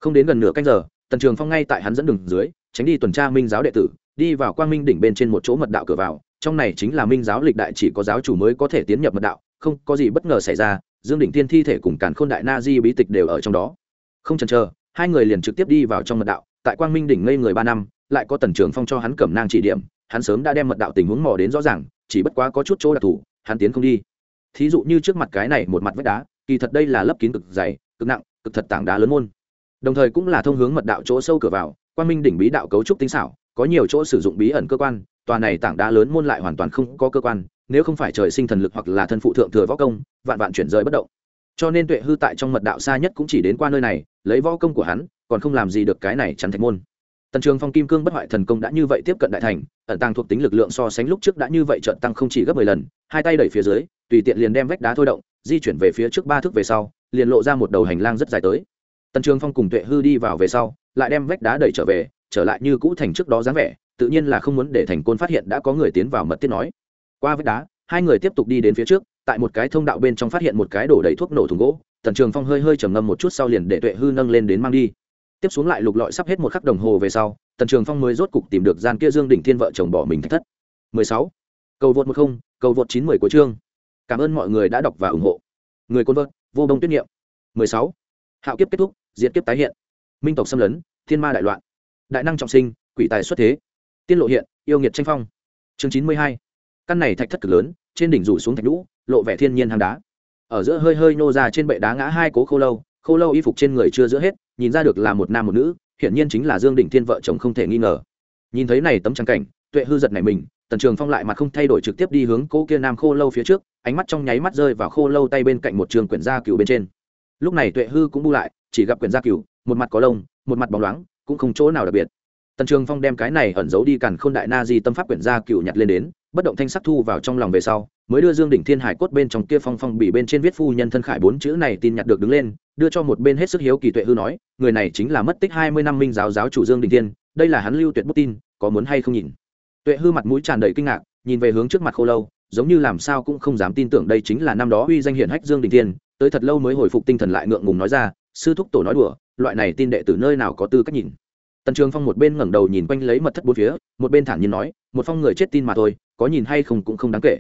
Không đến gần nửa canh giờ, tần trường phong ngay tại hắn dẫn đường dưới, tránh đi tuần tra minh giáo đệ tử, đi vào quang minh đỉnh bên trên một chỗ mật đạo cửa vào, trong này chính là minh giáo lịch đại chỉ có giáo chủ mới có thể tiến nhập mật đạo, không có gì bất ngờ xảy ra dương đỉnh Thiên thi thể cùng càn khôn đại na di bí tịch đều ở trong đó. Không chần chờ, hai người liền trực tiếp đi vào trong mật đạo, tại quang minh đỉnh ngây người ba năm, lại có tần trường phong cho hắn cẩm nang chỉ điểm, hắn sớm đã đem mật đạo tình huống mò đến rõ ràng, chỉ bất quá có chút chỗ đặc thù, hắn tiến không đi. Thí dụ như trước mặt cái này một mặt vách đá, kỳ thật đây là lấp kín cực dày, cực nặng, cực thật tảng đá lớn môn. Đồng thời cũng là thông hướng mật đạo chỗ sâu cửa vào, quang minh đỉnh bí đạo cấu trúc tinh xảo, có nhiều chỗ sử dụng bí ẩn cơ quan, tòa này tảng đá lớn môn lại hoàn toàn không có cơ quan nếu không phải trời sinh thần lực hoặc là thân phụ thượng thừa võ công, vạn vạn chuyển rời bất động. Cho nên tuệ hư tại trong mật đạo xa nhất cũng chỉ đến qua nơi này, lấy võ công của hắn, còn không làm gì được cái này chắn thạch môn. Tần trường phong kim cương bất hoại thần công đã như vậy tiếp cận đại thành, ẩn tăng thuộc tính lực lượng so sánh lúc trước đã như vậy trận tăng không chỉ gấp mười lần, hai tay đẩy phía dưới, tùy tiện liền đem vách đá thôi động, di chuyển về phía trước ba thước về sau, liền lộ ra một đầu hành lang rất dài tới. Tần trường phong cùng tuệ hư đi vào về sau, lại đem vách đá đẩy trở về, trở lại như cũ thành trước đó dáng vẻ, tự nhiên là không muốn để thành côn phát hiện đã có người tiến vào mật tiết nói qua vách đá, hai người tiếp tục đi đến phía trước, tại một cái thông đạo bên trong phát hiện một cái đổ đầy thuốc nổ thùng gỗ, tần trường phong hơi hơi trầm ngâm một chút sau liền để tuệ hư nâng lên đến mang đi. Tiếp xuống lại lục lọi sắp hết một khắc đồng hồ về sau, tần trường phong mới rốt cục tìm được gian kia dương đỉnh thiên vợ chồng bỏ mình thách thất. 16. cầu vượt một không, cầu vượt chín mười của chương. Cảm ơn mọi người đã đọc và ủng hộ. Người côn vợt vô bông tuyết niệm. 16. hạo kiếp kết thúc, diệt kiếp tái hiện. Minh tộc xâm lấn, thiên ma đại loạn. Đại năng trọng sinh, quỷ tài xuất thế. Tiên lộ hiện, yêu nghiệt tranh phong. Chương 92 căn này thạch thất cực lớn, trên đỉnh rủ xuống thạch lũ lộ vẻ thiên nhiên hang đá. Ở giữa hơi hơi nô ra trên bệ đá ngã hai cố khô lâu khô lâu y phục trên người chưa giữa hết, nhìn ra được là một nam một nữ, hiển nhiên chính là dương đỉnh thiên vợ chồng không thể nghi ngờ. Nhìn thấy này tấm trắng cảnh, tuệ hư giật này mình, tần trường phong lại mặt không thay đổi trực tiếp đi hướng cố kia nam khô lâu phía trước, ánh mắt trong nháy mắt rơi vào khô lâu tay bên cạnh một trường quyển gia cửu bên trên. Lúc này tuệ hư cũng bu lại, chỉ gặp quyển gia cửu, một mặt có lông, một mặt bóng loáng, cũng không chỗ nào đặc biệt. Tần trường phong đem cái này ẩn giấu đi cản n đại na di tâm pháp quyển gia cửu nhặt lên đến bất động thanh sắc thu vào trong lòng về sau, mới đưa dương đỉnh thiên hải cốt bên trong kia phong phong bị bên trên viết phu nhân thân khải bốn chữ này tin nhặt được đứng lên, đưa cho một bên hết sức hiếu kỳ tuệ hư nói, người này chính là mất tích hai mươi năm minh giáo giáo chủ dương đình thiên, đây là hắn lưu tuyệt bút tin, có muốn hay không nhìn? Tuệ hư mặt mũi tràn đầy kinh ngạc, nhìn về hướng trước mặt khô lâu, giống như làm sao cũng không dám tin tưởng đây chính là năm đó uy danh hiển hách dương đình thiên, tới thật lâu mới hồi phục tinh thần lại ngượng ngùng nói ra, sư thúc tổ nói đùa, loại này tin đệ từ nơi nào có tư cách nhìn? Tần trường phong một bên ngẩng đầu nhìn quanh lấy mật thất bốn phía, một bên thản nhiên nói, một phong người chết tin mà thôi có nhìn hay không cũng không đáng kể.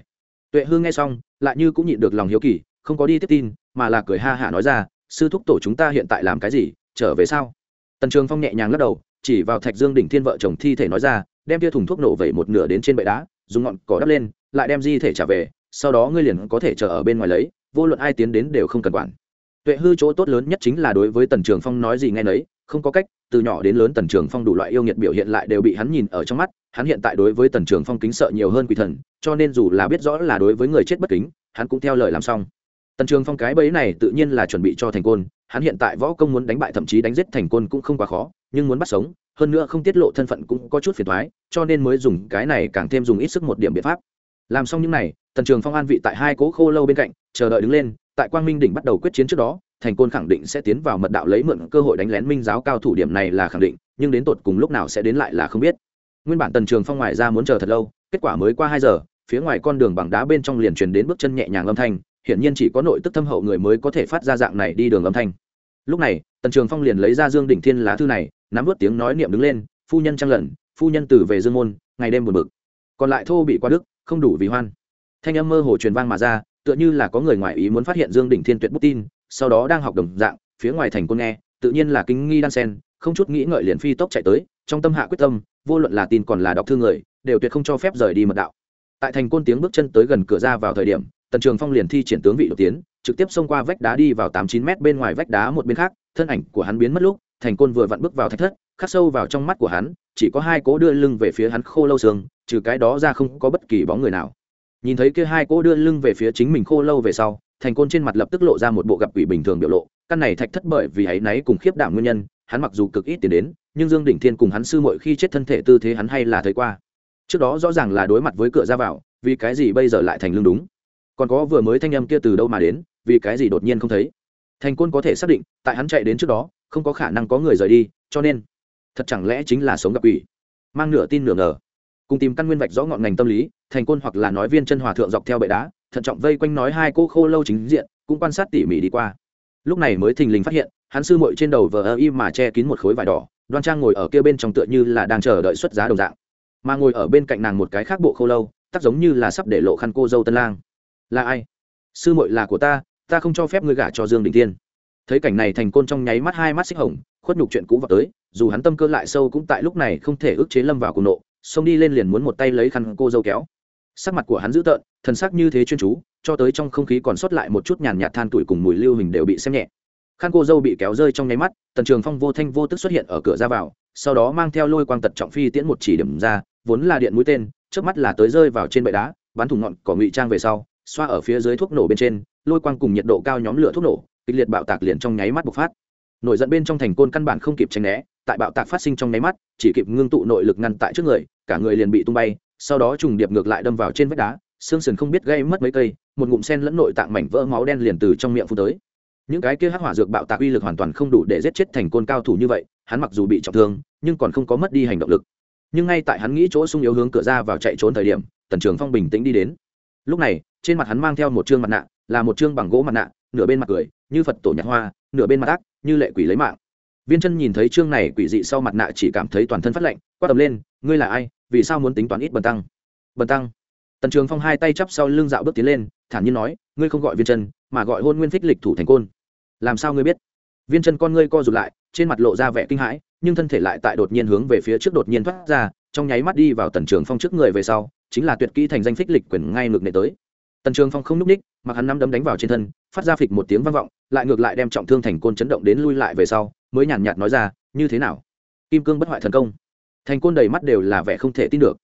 Tuệ hương nghe xong, lại như cũng nhịn được lòng hiếu kỳ, không có đi tiếp tin, mà là cười ha hả nói ra, sư thúc tổ chúng ta hiện tại làm cái gì, trở về sao? Tần trường phong nhẹ nhàng lắc đầu, chỉ vào thạch dương đỉnh thiên vợ chồng thi thể nói ra, đem tia thùng thuốc nổ vẩy một nửa đến trên bệ đá, dùng ngọn cỏ đắp lên, lại đem di thể trả về, sau đó ngươi liền có thể chờ ở bên ngoài lấy, vô luận ai tiến đến đều không cần quản. Tuệ hư chỗ tốt lớn nhất chính là đối với tần trường phong nói gì nghe nấy, không có cách, từ nhỏ đến lớn tần trường phong đủ loại yêu nghiệt biểu hiện lại đều bị hắn nhìn ở trong mắt hắn hiện tại đối với tần trường phong kính sợ nhiều hơn quỷ thần, cho nên dù là biết rõ là đối với người chết bất kính, hắn cũng theo lời làm xong. Tần trường phong cái bẫy này tự nhiên là chuẩn bị cho thành côn, hắn hiện tại võ công muốn đánh bại thậm chí đánh giết thành côn cũng không quá khó, nhưng muốn bắt sống, hơn nữa không tiết lộ thân phận cũng có chút phiền thoái cho nên mới dùng cái này càng thêm dùng ít sức một điểm biện pháp. Làm xong những này, tần trường phong an vị tại hai cố khô lâu bên cạnh, chờ đợi đứng lên, tại quang minh đỉnh bắt đầu quyết chiến trước đó, thành côn khẳng định sẽ tiến vào mật đạo lấy mượn cơ hội đánh lén minh giáo cao thủ, điểm này là khẳng định, nhưng đến tột cùng lúc nào sẽ đến lại là không biết nguyên bản tần trường phong ngoài ra muốn chờ thật lâu, kết quả mới qua hai giờ, phía ngoài con đường bằng đá bên trong liền truyền đến bước chân nhẹ nhàng âm thanh, hiển nhiên chỉ có nội tức thâm hậu người mới có thể phát ra dạng này đi đường âm thanh. Lúc này, tần trường phong liền lấy ra dương đỉnh thiên lá thư này, nắm vớt tiếng nói niệm đứng lên, phu nhân trăng lần phu nhân tử về dương môn, ngày đêm buồn bực. Còn lại thô bị qua đức, không đủ vì hoan. Thanh âm mơ hồ truyền vang mà ra, tựa như là có người ngoài ý muốn phát hiện dương đỉnh thiên tuyệt bút tin, sau đó đang học đồng dạng, phía ngoài thành quân nghe, tự nhiên là kính nghi đan sen, không chút nghĩ ngợi liền phi tốc chạy tới, trong tâm hạ quyết tâm vô luận là tin còn là đọc thư người, đều tuyệt không cho phép rời đi mật đạo. Tại thành côn tiếng bước chân tới gần cửa ra vào thời điểm, tần trường phong liền thi triển tướng vị đột tiến, trực tiếp xông qua vách đá đi vào tám chín mét bên ngoài vách đá một bên khác, thân ảnh của hắn biến mất lúc, thành côn vừa vặn bước vào thách thất, khắc sâu vào trong mắt của hắn, chỉ có hai cố đưa lưng về phía hắn khô lâu sương trừ cái đó ra không có bất kỳ bóng người nào. Nhìn thấy kia hai cố đưa lưng về phía chính mình khô lâu về sau, thành côn trên mặt lập tức lộ ra một bộ gặp quỷ bình thường biểu lộ, căn này thạch thất bởi vì ấy náy cùng khiếp đảm nguyên nhân, hắn mặc dù cực ít tiền đến nhưng dương đỉnh thiên cùng hắn sư muội khi chết thân thể tư thế hắn hay là thấy qua. Trước đó rõ ràng là đối mặt với cửa ra vào, vì cái gì bây giờ lại thành lương đúng? Còn có vừa mới thanh âm kia từ đâu mà đến, vì cái gì đột nhiên không thấy? Thành côn có thể xác định, tại hắn chạy đến trước đó, không có khả năng có người rời đi, cho nên, thật chẳng lẽ chính là sống gặp ủy mang nửa tin nửa ngờ. Cùng tìm căn nguyên vạch rõ ngọn ngành tâm lý, thành côn hoặc là nói viên chân hòa thượng dọc theo bệ đá, thận trọng vây quanh nói hai cô khô lâu chính diện, cũng quan sát tỉ mỉ đi qua. Lúc này mới thình lình phát hiện, hắn sư mội trên đầu vờ ơ y mà che kín một khối vải đỏ đoan trang ngồi ở kia bên trong tựa như là đang chờ đợi xuất giá đồng dạng. Mà ngồi ở bên cạnh nàng một cái khác bộ khô lâu, tắc giống như là sắp để lộ khăn cô dâu tân lang. Là ai? Sư mội là của ta ta không cho phép ngươi gả cho dương đình tiên thấy cảnh này thành côn trong nháy mắt hai mắt xích hồng, khuất nhục chuyện cũ vào tới, dù hắn tâm cơ lại sâu cũng tại lúc này không thể ức chế lâm vào cùng nộ, xông đi lên liền muốn một tay lấy khăn cô dâu kéo. Sắc mặt của hắn dữ tợn, thần sắc như thế chuyên chú, cho tới trong không khí còn sót lại một chút nhàn nhạt than tuổi cùng mùi lưu hình đều bị xem nhẹ khăn cô dâu bị kéo rơi trong nháy mắt, tần trường phong vô thanh vô tức xuất hiện ở cửa ra vào, sau đó mang theo lôi quang tật trọng phi tiễn một chỉ điểm ra, vốn là điện mũi tên, trước mắt là tới rơi vào trên bệ đá, bắn thủng ngọn cỏ ngụy trang về sau, xoa ở phía dưới thuốc nổ bên trên, lôi quang cùng nhiệt độ cao nhóm lửa thuốc nổ, kịch liệt bạo tạc liền trong nháy mắt bộc phát. Nổi giận bên trong thành côn căn bản không kịp tránh né, tại bạo tạc phát sinh trong nháy mắt, chỉ kịp ngưng tụ nội lực ngăn tại trước người, cả người liền bị tung bay, sau đó trùng điệp ngược lại đâm vào trên vách đá, xương sườn không biết gây mất mấy cây, một ngụm sen lẫn nội tạng mảnh vỡ máu đen liền từ trong miệng phun tới những cái kia hắc hỏa dược bạo tạc uy lực hoàn toàn không đủ để giết chết thành côn cao thủ như vậy, hắn mặc dù bị trọng thương, nhưng còn không có mất đi hành động lực. Nhưng ngay tại hắn nghĩ chỗ sung yếu hướng cửa ra vào chạy trốn thời điểm, tần trường phong bình tĩnh đi đến. Lúc này, trên mặt hắn mang theo một chương mặt nạ, là một chương bằng gỗ mặt nạ, nửa bên mặt cười, như phật tổ nhạc hoa, nửa bên mặt ác, như lệ quỷ lấy mạng. Viên chân nhìn thấy chương này quỷ dị sau mặt nạ chỉ cảm thấy toàn thân phát lạnh, quát tầm lên, ngươi là ai? Vì sao muốn tính toán ít bần tăng? Bần tăng? Tần trường phong hai tay chắp sau lưng dạo bước tiến lên, thản nhiên nói, ngươi không gọi viên chân, mà gọi hôn nguyên phích lịch thủ thành côn làm sao ngươi biết? Viên chân con ngươi co rụt lại, trên mặt lộ ra vẻ kinh hãi, nhưng thân thể lại tại đột nhiên hướng về phía trước đột nhiên thoát ra, trong nháy mắt đi vào tần trường phong trước người về sau, chính là tuyệt kỹ thành danh phích lịch quyền ngay ngược nệ tới. Tần trường phong không n ú c ních mà hắn năm đấm đánh vào trên thân, phát ra phịch một tiếng vang vọng, lại ngược lại đem trọng thương thành côn chấn động đến lui lại về sau, mới nhàn nhạt nói ra, như thế nào? Kim cương bất hoại thần công. Thành côn đầy mắt đều là vẻ không thể tin được.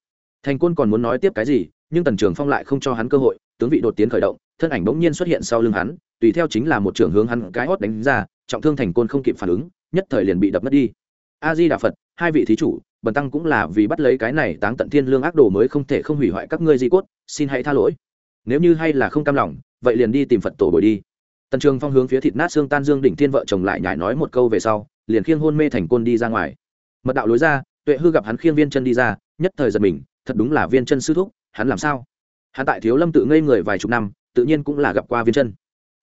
Thành côn còn muốn nói tiếp cái gì, nhưng tần trường phong lại không cho hắn cơ hội, tướng vị đột tiến khởi động, thân ảnh bỗng nhiên xuất hiện sau lưng hắn tùy theo chính là một trưởng hướng hắn cái hót đánh ra, trọng thương thành côn không kịp phản ứng, nhất thời liền bị đập mất đi. A di đà phật hai vị thí chủ, bần tăng cũng là vì bắt lấy cái này táng tận thiên lương ác đồ mới không thể không hủy hoại các ngươi di cốt, xin hãy tha lỗi. Nếu như hay là không cam lòng, vậy liền đi tìm phật tổ bồi đi. Tần trường phong hướng phía thịt nát xương tan dương đỉnh thiên vợ chồng lại nhải nói một câu về sau, liền khiêng hôn mê thành côn đi ra ngoài. Mật đạo lối ra, tuệ hư gặp hắn khiêng viên chân đi ra, nhất thời giật mình, thật đúng là viên chân sư thúc, hắn làm sao? Hắn tại thiếu lâm tự ngây người vài chục năm, tự nhiên cũng là gặp qua viên chân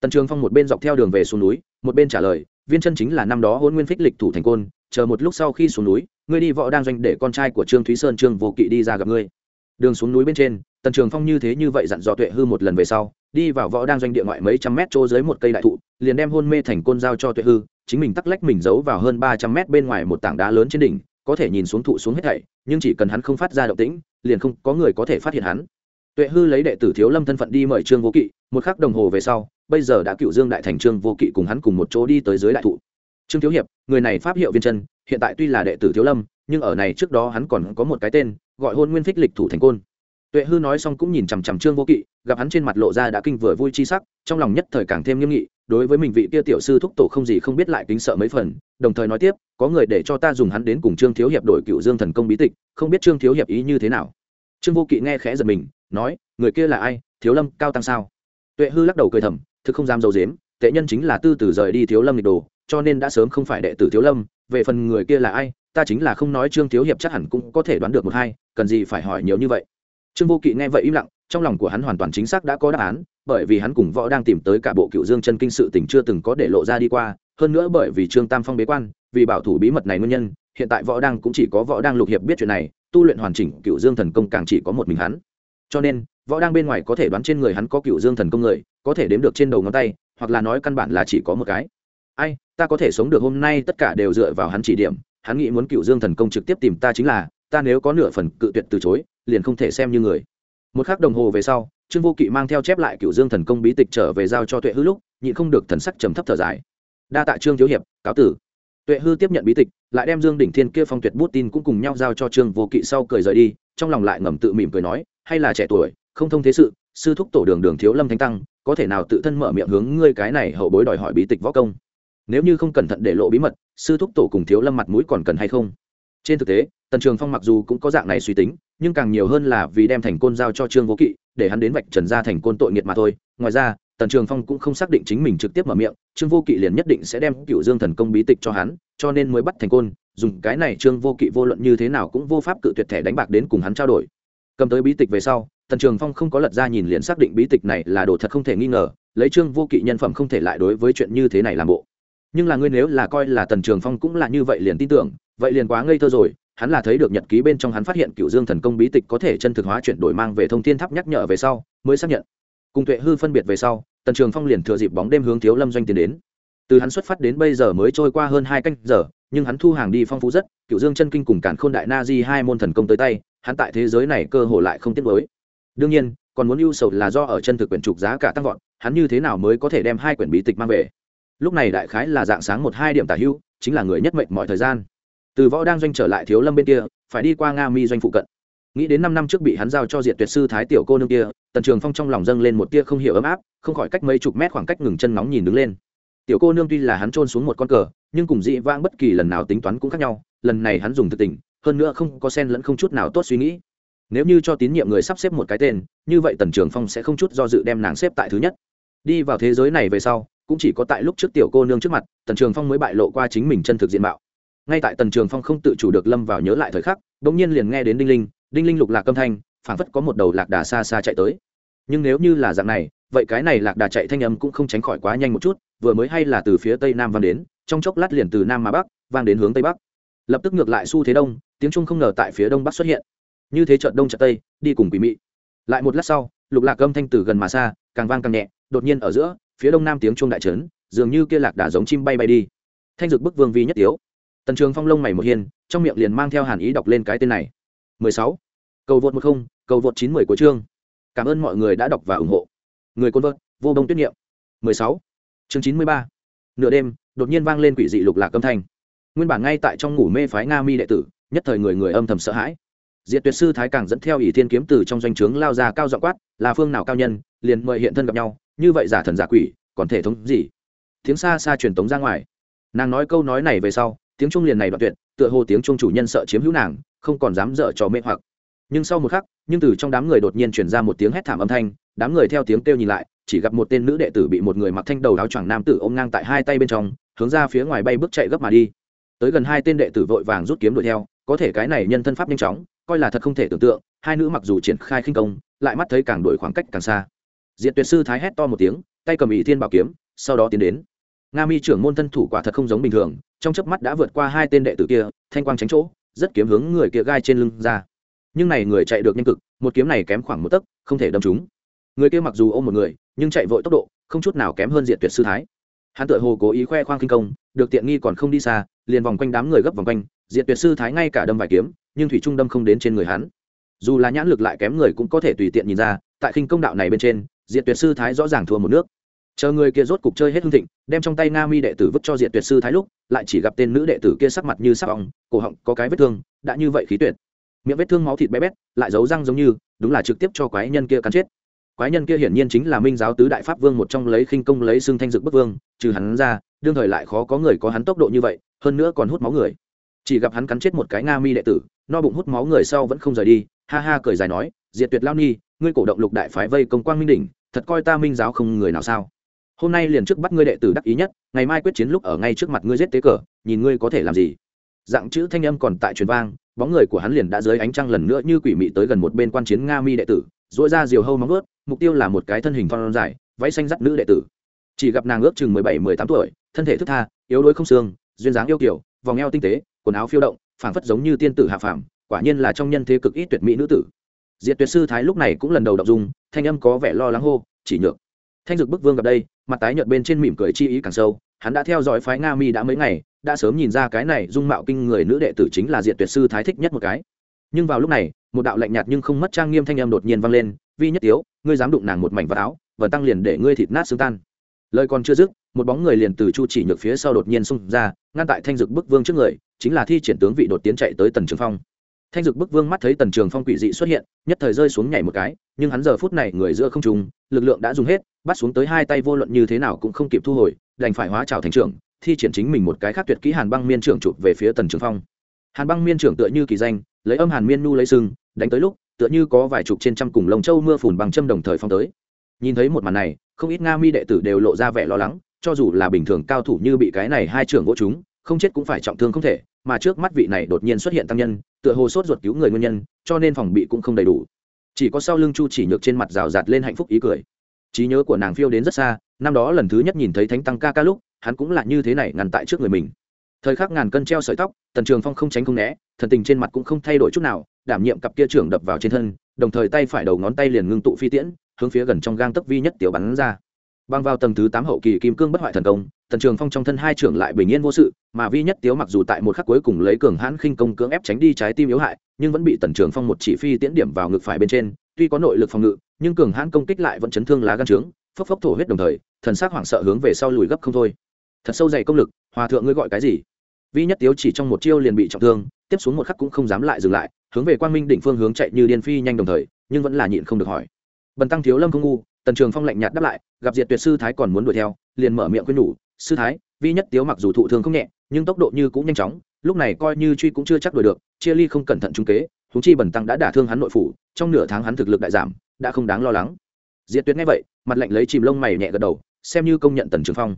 tần trường phong một bên dọc theo đường về xuống núi, một bên trả lời, viên chân chính là năm đó hôn nguyên phích lịch thủ thành côn, chờ một lúc sau khi xuống núi, ngươi đi võ đang doanh để con trai của trương thúy sơn, trương vô kỵ đi ra gặp ngươi. Đường xuống núi bên trên, tần trường phong như thế như vậy dặn dò tuệ hư một lần về sau, đi vào võ đang doanh địa ngoại mấy trăm mét chỗ dưới một cây đại thụ, liền đem hôn mê thành côn giao cho tuệ hư, chính mình tắc lách mình giấu vào hơn ba trăm mét bên ngoài một tảng đá lớn trên đỉnh, có thể nhìn xuống thụ xuống hết thảy, nhưng chỉ cần hắn không phát ra động tĩnh, liền không có người có thể phát hiện hắn. Tuệ hư lấy đệ tử thiếu lâm thân phận đi mời trương vô kỵ, một khắc đồng hồ về sau bây giờ đã cựu dương đại thành trương vô kỵ cùng hắn cùng một chỗ đi tới dưới đại thụ. Trương thiếu hiệp, người này pháp hiệu viên chân, hiện tại tuy là đệ tử thiếu lâm, nhưng ở này trước đó hắn còn có một cái tên, gọi hôn nguyên phích lịch thủ thành côn. Tuệ hư nói xong cũng nhìn chằm chằm trương vô kỵ, gặp hắn trên mặt lộ ra đã kinh vừa vui chi sắc, trong lòng nhất thời càng thêm nghiêm nghị, đối với mình vị kia tiểu sư thúc tổ không gì không biết lại kính sợ mấy phần, đồng thời nói tiếp, có người để cho ta dùng hắn đến cùng trương thiếu hiệp đổi cựu dương thần công bí tịch, không biết trương thiếu hiệp ý như thế nào. Trương vô kỵ nghe khẽ giật mình, nói, người kia là ai, thiếu lâm, cao tăng sao? Tuệ hư lắc đầu cười thầm thực không dám dầu dếm tệ nhân chính là tư tử rời đi thiếu lâm lịch đồ, cho nên đã sớm không phải đệ tử thiếu lâm, về phần người kia là ai, ta chính là không nói trương thiếu hiệp chắc hẳn cũng có thể đoán được một hai, cần gì phải hỏi nhiều như vậy. Trương vô kỵ nghe vậy im lặng, trong lòng của hắn hoàn toàn chính xác đã có đáp án, bởi vì hắn cùng võ đang tìm tới cả bộ cựu dương chân kinh sự tình chưa từng có để lộ ra đi qua, hơn nữa bởi vì trương tam phong bế quan, vì bảo thủ bí mật này nguyên nhân, hiện tại võ đang cũng chỉ có võ đang lục hiệp biết chuyện này, tu luyện hoàn chỉnh cựu dương thần công càng chỉ có một mình hắn. Cho nên võ đang bên ngoài có thể đoán trên người hắn có cựu dương thần công người, có thể đếm được trên đầu ngón tay, hoặc là nói căn bản là chỉ có một cái. Ai, ta có thể sống được hôm nay, tất cả đều dựa vào hắn chỉ điểm, hắn nghĩ muốn cựu dương thần công trực tiếp tìm ta chính là, ta nếu có nửa phần cự tuyệt từ chối, liền không thể xem như người. Một k h ắ c đồng hồ về sau, trương vô kỵ mang theo chép lại cựu dương thần công bí tịch trở về giao cho tuệ hư lúc, nhịn không được thần sắc trầm thấp thở dài. Đa tạ trương thiếu hiệp, cáo tử. Tuệ hư tiếp nhận bí tịch, lại đem dương đỉnh thiên kia phong tuyệt bút tin cũng cùng nhau giao cho trương vô kỵ sau cười rời đi, trong lòng lại ngầm tự mỉm cười nói, hay là trẻ tuổi không thông thế sự, sư thúc tổ đường đường thiếu lâm thánh tăng, có thể nào tự thân mở miệng hướng ngươi cái này hậu bối đòi hỏi bí tịch võ công? Nếu như không cẩn thận để lộ bí mật, sư thúc tổ cùng thiếu lâm mặt mũi còn cần hay không? Trên thực tế, tần trường phong mặc dù cũng có dạng này suy tính, nhưng càng nhiều hơn là vì đem thành côn giao cho trương vô kỵ, để hắn đến vạch trần ra thành côn tội nghiệt mà thôi. Ngoài ra, tần trường phong cũng không xác định chính mình trực tiếp mở miệng, trương vô kỵ liền nhất định sẽ đem cựu dương thần công bí tịch cho hắn, cho nên mới bắt thành côn. Dùng cái này trương vô kỵ vô luận như thế nào cũng vô pháp cự tuyệt thẻ đánh bạc đến cùng hắn trao đổi. Cầm tới bí tịch về sau tần trường phong không có lật ra nhìn liền xác định bí tịch này là đồ thật không thể nghi ngờ, lấy trương vô kỵ nhân phẩm không thể lại đối với chuyện như thế này làm bộ. Nhưng là ngươi nếu là coi là tần trường phong cũng là như vậy liền tin tưởng, vậy liền quá ngây thơ rồi, hắn là thấy được nhật ký bên trong hắn phát hiện cựu dương thần công bí tịch có thể chân thực hóa chuyển đổi mang về thông thiên tháp nhắc nhở về sau, mới xác nhận. Cùng tuệ hư phân biệt về sau, tần trường phong liền thừa dịp bóng đêm hướng thiếu lâm doanh tiến đến. Từ hắn xuất phát đến bây giờ mới trôi qua hơn hai canh giờ, nhưng hắn thu hàng đi phong phú rất cựu dương chân kinh cùng cản khôn đại na di hai môn thần công tới tay, hắn tại thế giới này cơ hồ lại không tiết với đương nhiên, còn muốn ưu sầu là do ở chân thực quyển trục giá cả tăng vọt, hắn như thế nào mới có thể đem hai quyển bí tịch mang về? Lúc này đại khái là dạng sáng một hai điểm tả hưu, chính là người nhất mệnh mọi thời gian. Từ võ đang doanh trở lại thiếu lâm bên kia, phải đi qua nga mi doanh phụ cận. Nghĩ đến năm năm trước bị hắn giao cho diện tuyệt sư thái tiểu cô nương kia, tần trường phong trong lòng dâng lên một tia không hiểu ấm áp, không khỏi cách mấy chục mét khoảng cách ngừng chân nóng nhìn đứng lên. Tiểu cô nương tuy là hắn trôn xuống một con cờ, nhưng cùng dị vãng bất kỳ lần nào tính toán cũng khác nhau, lần này hắn dùng thực tình, hơn nữa không có sen lẫn không chút nào tốt suy nghĩ nếu như cho tín nhiệm người sắp xếp một cái tên, như vậy tần trường phong sẽ không chút do dự đem nàng xếp tại thứ nhất. Đi vào thế giới này về sau, cũng chỉ có tại lúc trước tiểu cô nương trước mặt, tần trường phong mới bại lộ qua chính mình chân thực diện mạo. Ngay tại tần trường phong không tự chủ được lâm vào nhớ lại thời khắc đ ỗ n g nhiên liền nghe đến đinh linh đinh linh lục lạc âm thanh, phảng phất có một đầu lạc đà xa xa chạy tới. Nhưng nếu như là dạng này, vậy cái này lạc đà chạy thanh âm cũng không tránh khỏi quá nhanh một chút, vừa mới hay là từ phía tây nam vang đến, trong chốc lát liền từ nam mà bắc, vang đến hướng tây bắc. Lập tức ngược lại xu thế đông, tiếng trung không ngờ tại phía đông bắc xuất hiện như thế trận đông trận tây, đi cùng quỷ mị. Lại một lát sau, lục lạc âm thanh từ gần mà xa, càng vang càng nhẹ, đột nhiên ở giữa, phía đông nam tiếng chuông đại trấn dường như kia lạc đà giống chim bay bay đi. Thanh dực bức vương vi nhất tiếu. Tần trường phong lông mày một hiên, trong miệng liền mang theo hàn ý đọc lên cái tên này. 16. cầu vượt một không, cầu vượt chín mười của chương. Cảm ơn mọi người đã đọc và ủng hộ. Người côn vợt, vô bông tuyết niệm. 16. chương 93. nửa đêm, đột nhiên vang lên quỷ dị lục lạc âm thanh. Nguyên bản ngay tại trong ngủ mê phái nga mi đệ tử, nhất thời người người âm thầm sợ hãi diệt tuyệt sư thái càng dẫn theo ỷ thiên kiếm từ trong doanh trướng lao ra cao dọ quát, là phương nào cao nhân, liền mời hiện thân gặp nhau, như vậy giả thần giả quỷ, còn thể thống gì? Tiếng xa xa truyền tống ra ngoài. Nàng nói câu nói này về sau, tiếng trung liền này đoạn tuyệt, tựa hồ tiếng trung chủ nhân sợ chiếm hữu nàng, không còn dám dở trò mê hoặc. Nhưng sau một khắc, nhưng từ trong đám người đột nhiên truyền ra một tiếng hét thảm âm thanh, đám người theo tiếng kêu nhìn lại, chỉ gặp một tên nữ đệ tử bị một người mặc thanh đầu áo choàng nam tử ôm ngang tại hai tay bên trong, hướng ra phía ngoài bay bước chạy gấp mà đi. Tới gần hai tên đệ tử vội vàng rút kiếm đuổi theo, có thể cái này nhân thân pháp nhanh chóng coi là thật không thể tưởng tượng, hai nữ mặc dù triển khai khinh công, lại mắt thấy càng đổi khoảng cách càng xa. Diện tuyệt sư thái hét to một tiếng, tay cầm ỷ thiên bảo kiếm, sau đó tiến đến. Nga mi trưởng môn thân thủ quả thật không giống bình thường, trong chớp mắt đã vượt qua hai tên đệ tử kia, thanh quang tránh chỗ, rất kiếm hướng người kia gai trên lưng ra. Nhưng này người chạy được nhanh cực, một kiếm này kém khoảng một tấc, không thể đâm trúng. Người kia mặc dù ôm một người, nhưng chạy vội tốc độ, không chút nào kém hơn diện tuyệt sư thái. Hắn tự hồ cố ý khoe khoang kinh công, được tiện nghi còn không đi xa, liền vòng quanh đám người gấp vòng quanh diện tuyệt sư thái ngay cả đâm vài kiếm, nhưng thủy trung đâm không đến trên người hắn. Dù là nhãn lực lại kém người cũng có thể tùy tiện nhìn ra, tại khinh công đạo này bên trên diện tuyệt sư thái rõ ràng thua một nước. Chờ người kia rốt cục chơi hết hương thịnh, đem trong tay nga mi đệ tử vứt cho diện tuyệt sư thái lúc, lại chỉ gặp tên nữ đệ tử kia sắc mặt như sắc ong, cổ họng có cái vết thương, đã như vậy khí tuyệt. Miệng vết thương máu thịt bé bét, lại giấu răng giống như, đúng là trực tiếp cho quái nhân kia cắn chết. Quái nhân kia hiển nhiên chính là minh giáo tứ đại pháp vương một trong lấy khinh công lấy xương thanh dực bức vương, trừ hắn ra, đương thời lại khó có người có hắn tốc độ như vậy, hơn nữa còn hút máu người chỉ gặp hắn cắn chết một cái nga mi đệ tử, no bụng hút máu người sau vẫn không rời đi, ha ha cười dài nói, diệt tuyệt lao ni, ngươi cổ động lục đại phái vây công quang minh đỉnh, thật coi ta minh giáo không người nào sao? Hôm nay liền trước bắt ngươi đệ tử đắc ý nhất, ngày mai quyết chiến lúc ở ngay trước mặt ngươi giết tế cờ, nhìn ngươi có thể làm gì? Dạng chữ thanh âm còn tại truyền vang, bóng người của hắn liền đã dưới ánh trăng lần nữa như quỷ mị tới gần một bên quan chiến nga mi đệ tử dỗi ra diều hâu móng ướt mục tiêu là một cái thân hình thon dài, váy xanh dắt nữ đệ tử. Chỉ gặp nàng ước chừng mười bảy, mười tám tuổi, thân thể thức tha, yếu đuối không xương, duyên dáng yêu kiểu vòng eo tinh tế quần áo phiêu động, phảng phất giống như tiên tử hạ phàm, quả nhiên là trong nhân thế cực ít tuyệt mỹ nữ tử. Diệt tuyệt sư thái lúc này cũng lần đầu đọc dung, thanh âm có vẻ lo lắng hô, chỉ nhược. Thanh dực bức vương gặp đây, mặt tái nhợt bên trên mỉm cười chi ý càng sâu, hắn đã theo dõi phái nga mi đã mấy ngày, đã sớm nhìn ra cái này dung mạo kinh người nữ đệ tử chính là diệt tuyệt sư thái thích nhất một cái. Nhưng vào lúc này, một đạo lạnh nhạt nhưng không mất trang nghiêm thanh âm đột nhiên vang lên, vi nhất tiếu, ngươi dám đụng nàng một mảnh vật áo và tăng liền để ngươi thịt nát xương tan. Lời còn chưa dứt, một bóng người liền từ chu chỉ nhược phía sau đột nhiên xung ra, ngăn tại thanh dực bức vương trước người chính là thi triển tướng vị đột tiến chạy tới tần trường phong. Thanh dực bức vương mắt thấy tần trường phong quỷ dị xuất hiện, nhất thời rơi xuống nhảy một cái, nhưng hắn giờ phút này người giữa không trùng lực lượng đã dùng hết, bắt xuống tới hai tay vô luận như thế nào cũng không kịp thu hồi, đành phải hóa trào thành trưởng, thi triển chính mình một cái khác tuyệt kỹ hàn băng miên trưởng chụp về phía tần trường phong. Hàn băng miên trưởng tựa như kỳ danh, lấy âm hàn miên nu lấy sưng đánh tới lúc, tựa như có vài chục trên trăm cùng lồng châu mưa phùn bằng châm đồng thời phong tới. Nhìn thấy một màn này, không ít nga mi đệ tử đều lộ ra vẻ lo lắng, cho dù là bình thường cao thủ như bị cái này hai trưởng gỗ chúng, không chết cũng phải trọng thương không thể mà trước mắt vị này đột nhiên xuất hiện tăng nhân, tựa hồ sốt ruột cứu người nguyên nhân, cho nên phòng bị cũng không đầy đủ. Chỉ có sau lưng chu chỉ nhược trên mặt rào rạt lên hạnh phúc ý cười. Trí nhớ của nàng phiêu đến rất xa, năm đó lần thứ nhất nhìn thấy thánh tăng ca ca lúc, hắn cũng là như thế này ngăn tại trước người mình. Thời khắc ngàn cân treo sợi tóc, tần trường phong không tránh không né, thần tình trên mặt cũng không thay đổi chút nào, đảm nhiệm cặp kia trưởng đập vào trên thân, đồng thời tay phải đầu ngón tay liền ngưng tụ phi tiễn, hướng phía gần trong gang tấc vi nhất tiểu bắn ra bằng vào tầng thứ tám hậu kỳ kim cương bất hoại thần công, tần trường phong trong thân hai trưởng lại bình yên vô sự, mà vi nhất tiếu mặc dù tại một khắc cuối cùng lấy cường hãn khinh công cưỡng ép tránh đi trái tim yếu hại, nhưng vẫn bị tần trường phong một chỉ phi tiễn điểm vào ngực phải bên trên, tuy có nội lực phòng ngự, nhưng cường hãn công kích lại vẫn chấn thương lá gan trướng, phốc phốc thổ huyết đồng thời, thần sắc hoảng sợ hướng về sau lùi gấp không thôi. Thật sâu dày công lực, hòa thượng ngươi gọi cái gì? Vi nhất tiếu chỉ trong một chiêu liền bị trọng thương, tiếp xuống một khắc cũng không dám lại dừng lại, hướng về quang minh đỉnh phương hướng chạy như điên phi nhanh đồng thời, nhưng vẫn là nhịn không được hỏi. Bần tăng thiếu lâm không ngu tần trường phong lạnh nhạt đáp lại, gặp diệt tuyệt sư thái còn muốn đuổi theo, liền mở miệng khuyên nhủ, sư thái, vi nhất tiếu mặc dù thụ thương không nhẹ, nhưng tốc độ như cũng nhanh chóng, lúc này coi như truy cũng chưa chắc đuổi được, chia ly không cẩn thận trung kế húng chi bẩn tăng đã đả thương hắn nội phủ, trong nửa tháng hắn thực lực đại giảm, đã không đáng lo lắng. Diệt tuyệt nghe vậy, mặt lạnh lấy chìm lông mày nhẹ gật đầu, xem như công nhận tần trường phong.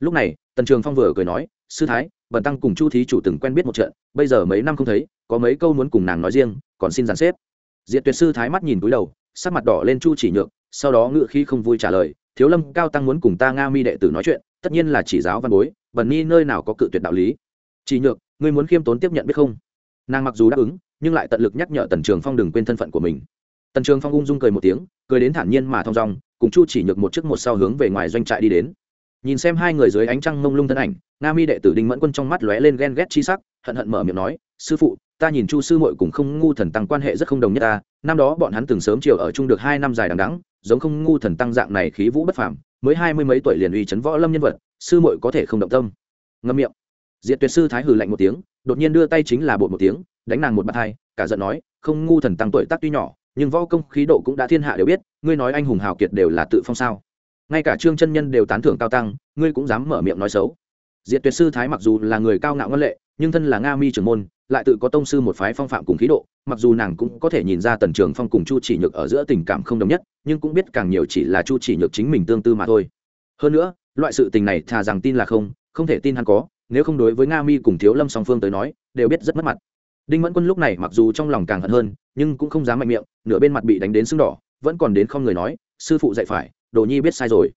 Lúc này, tần trường phong vừa cười nói, sư thái, bẩn tăng cùng chu thí chủ từng quen biết một trận, bây giờ mấy năm không thấy, có mấy câu muốn cùng nàng nói riêng, còn xin dàn xếp. Diệt tuyệt sư thái mắt nhìn cúi đầu, sắc mặt đỏ lên chu chỉ nhược sau đó ngự khi không vui trả lời, thiếu lâm, cao tăng muốn cùng ta nga mi đệ tử nói chuyện, tất nhiên là chỉ giáo văn bối, bần ni nơi nào có cự tuyệt đạo lý? Chỉ nhược, ngươi muốn khiêm tốn tiếp nhận biết không? Nàng mặc dù đáp ứng, nhưng lại tận lực nhắc nhở tần trường phong đừng quên thân phận của mình. Tần trường phong ung dung cười một tiếng, cười đến thản nhiên mà thong dong, cùng chu chỉ nhược một chiếc một sau hướng về ngoài doanh trại đi đến. Nhìn xem hai người dưới ánh trăng mông lung thân ảnh, nga mi đệ tử đinh mẫn quân trong mắt lóe lên ghen ghét chi sắc, hận hận mở miệng nói, sư phụ, ta nhìn chu sư muội cùng không ngu thần tăng quan hệ rất không đồng nhất ta năm đó bọn hắn từng sớm chiều ở chung được hai năm dài đằng đẵng, giống không ngu thần tăng dạng này khí vũ bất phàm, mới hai mươi mấy tuổi liền uy chấn võ lâm nhân vật, sư muội có thể không động tâm. Ngâm miệng. Diệt tuyệt sư thái hừ lạnh một tiếng, đột nhiên đưa tay chính là bột một tiếng, đánh nàng một bàn hai, cả giận nói, không ngu thần tăng tuổi tác tuy nhỏ, nhưng võ công khí độ cũng đã thiên hạ đều biết, ngươi nói anh hùng hào kiệt đều là tự phong sao. Ngay cả trương chân nhân đều tán thưởng cao tăng, ngươi cũng dám mở miệng nói xấu. Diệt tuyệt sư thái mặc dù là người cao ngạo ngân lệ, nhưng thân là nga mi trưởng môn lại tự có tông sư một phái phong phạm cùng khí độ, mặc dù nàng cũng có thể nhìn ra tần trường phong cùng chu chỉ nhược ở giữa tình cảm không đồng nhất, nhưng cũng biết càng nhiều chỉ là chu chỉ nhược chính mình tương tư mà thôi. Hơn nữa, loại sự tình này thà rằng tin là không không thể tin hắn có, nếu không đối với nga mi cùng thiếu lâm song phương tới nói, đều biết rất mất mặt. Đinh mẫn quân lúc này mặc dù trong lòng càng hận hơn, nhưng cũng không dám mạnh miệng, nửa bên mặt bị đánh đến sưng đỏ, vẫn còn đến không người nói, sư phụ dạy phải, đồ nhi biết sai rồi.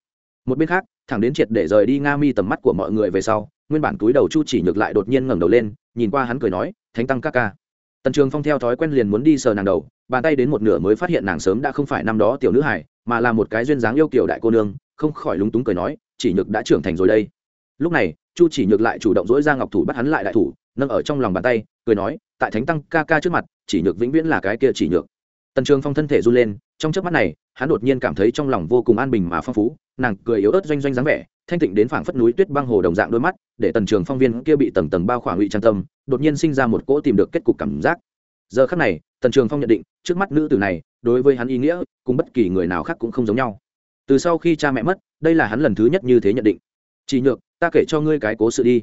Một bên khác, thẳng đến triệt để rời đi nga mi tầm mắt của mọi người về sau, nguyên bản túi đầu chu chỉ nhược lại đột nhiên ngẩng đầu lên nhìn qua hắn cười nói, thánh tăng ca ca. Tần trường phong theo thói quen liền muốn đi sờ nàng đầu, bàn tay đến một nửa mới phát hiện nàng sớm đã không phải năm đó tiểu nữ hải mà là một cái duyên dáng yêu kiểu đại cô nương, không khỏi lúng túng cười nói, chỉ nhược đã trưởng thành rồi đây. Lúc này, chu chỉ nhược lại chủ động dỗi ra ngọc thủ bắt hắn lại đại thủ, nâng ở trong lòng bàn tay, cười nói, tại thánh tăng ca ca trước mặt, chỉ nhược vĩnh viễn là cái kia chỉ nhược. Tần trường phong thân thể run lên, trong chớp mắt này, hắn đột nhiên cảm thấy trong lòng vô cùng an bình mà phong phú, nàng cười yếu ớt doanh doanh dáng vẻ thanh tịnh đến phảng phất núi tuyết băng hồ đồng dạng đôi mắt, để tần trường phong viên kia bị tầng tầng bao khoảng ngụy trang tâm, đột nhiên sinh ra một cỗ tìm được kết cục cảm giác. Giờ khắc này, tần trường phong nhận định, trước mắt nữ tử này, đối với hắn ý nghĩa, cùng bất kỳ người nào khác cũng không giống nhau. Từ sau khi cha mẹ mất, đây là hắn lần thứ nhất như thế nhận định. Chỉ nhược, ta kể cho ngươi cái cố sự đi.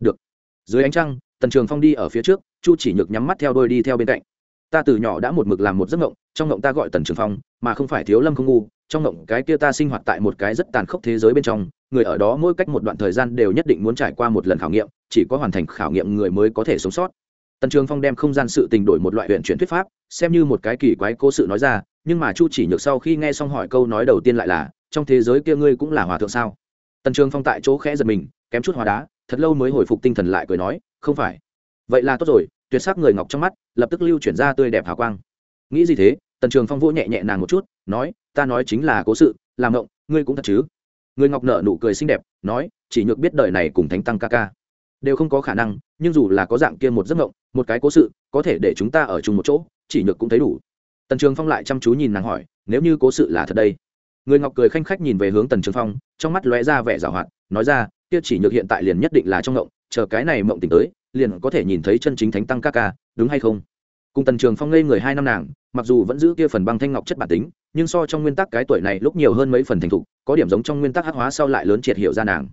Được. Dưới ánh trăng, tần trường phong đi ở phía trước, chu chỉ nhược nhắm mắt theo đôi đi theo bên cạnh. Ta từ nhỏ đã một mực làm một giấc mộng, trong ngộng ta gọi tần trường phong, mà không phải thiếu lâm không ngu, trong ngộng cái kia ta sinh hoạt tại một cái rất tàn khốc thế giới bên trong người ở đó mỗi cách một đoạn thời gian đều nhất định muốn trải qua một lần khảo nghiệm, chỉ có hoàn thành khảo nghiệm người mới có thể sống sót. Tần trường phong đem không gian sự tình đổi một loại huyện chuyển thuyết pháp, xem như một cái kỳ quái cố sự nói ra, nhưng mà chu chỉ nhược sau khi nghe xong hỏi câu nói đầu tiên lại là, trong thế giới kia ngươi cũng là hòa thượng sao? Tần trường phong tại chỗ khẽ giật mình, kém chút hòa đá, thật lâu mới hồi phục tinh thần lại cười nói, không phải. Vậy là tốt rồi, tuyệt sắc người ngọc trong mắt, lập tức lưu chuyển ra tươi đẹp hào quang. Nghĩ gì thế? Tần trường phong vỗ nhẹ nhẹ nàng một chút, nói, ta nói chính là cố sự làm ngộng ngươi cũng thật chứ? Người ngọc nợ nụ cười xinh đẹp, nói, chỉ nhược biết đời này cùng thánh tăng ca ca đều không có khả năng, nhưng dù là có dạng kia một giấc ngộng một cái cố sự, có thể để chúng ta ở chung một chỗ, chỉ nhược cũng thấy đủ. Tần trường phong lại chăm chú nhìn nàng hỏi, nếu như cố sự là thật đây? Người ngọc cười khanh khách nhìn về hướng tần trường phong, trong mắt lóe ra vẻ g i o hoạt, nói ra, kia chỉ nhược hiện tại liền nhất định là trong ngộng chờ cái này mộng tỉnh tới, liền có thể nhìn thấy chân chính thánh tăng ca ca, đúng hay không? Cùng tần trường phong ngây người hai năm nàng mặc dù vẫn giữ kia phần băng thanh ngọc chất bản tính, nhưng so trong nguyên tắc cái tuổi này lúc nhiều hơn mấy phần thành thục, có điểm giống trong nguyên tắc hát hóa sau lại lớn triệt hiệu ra nàng.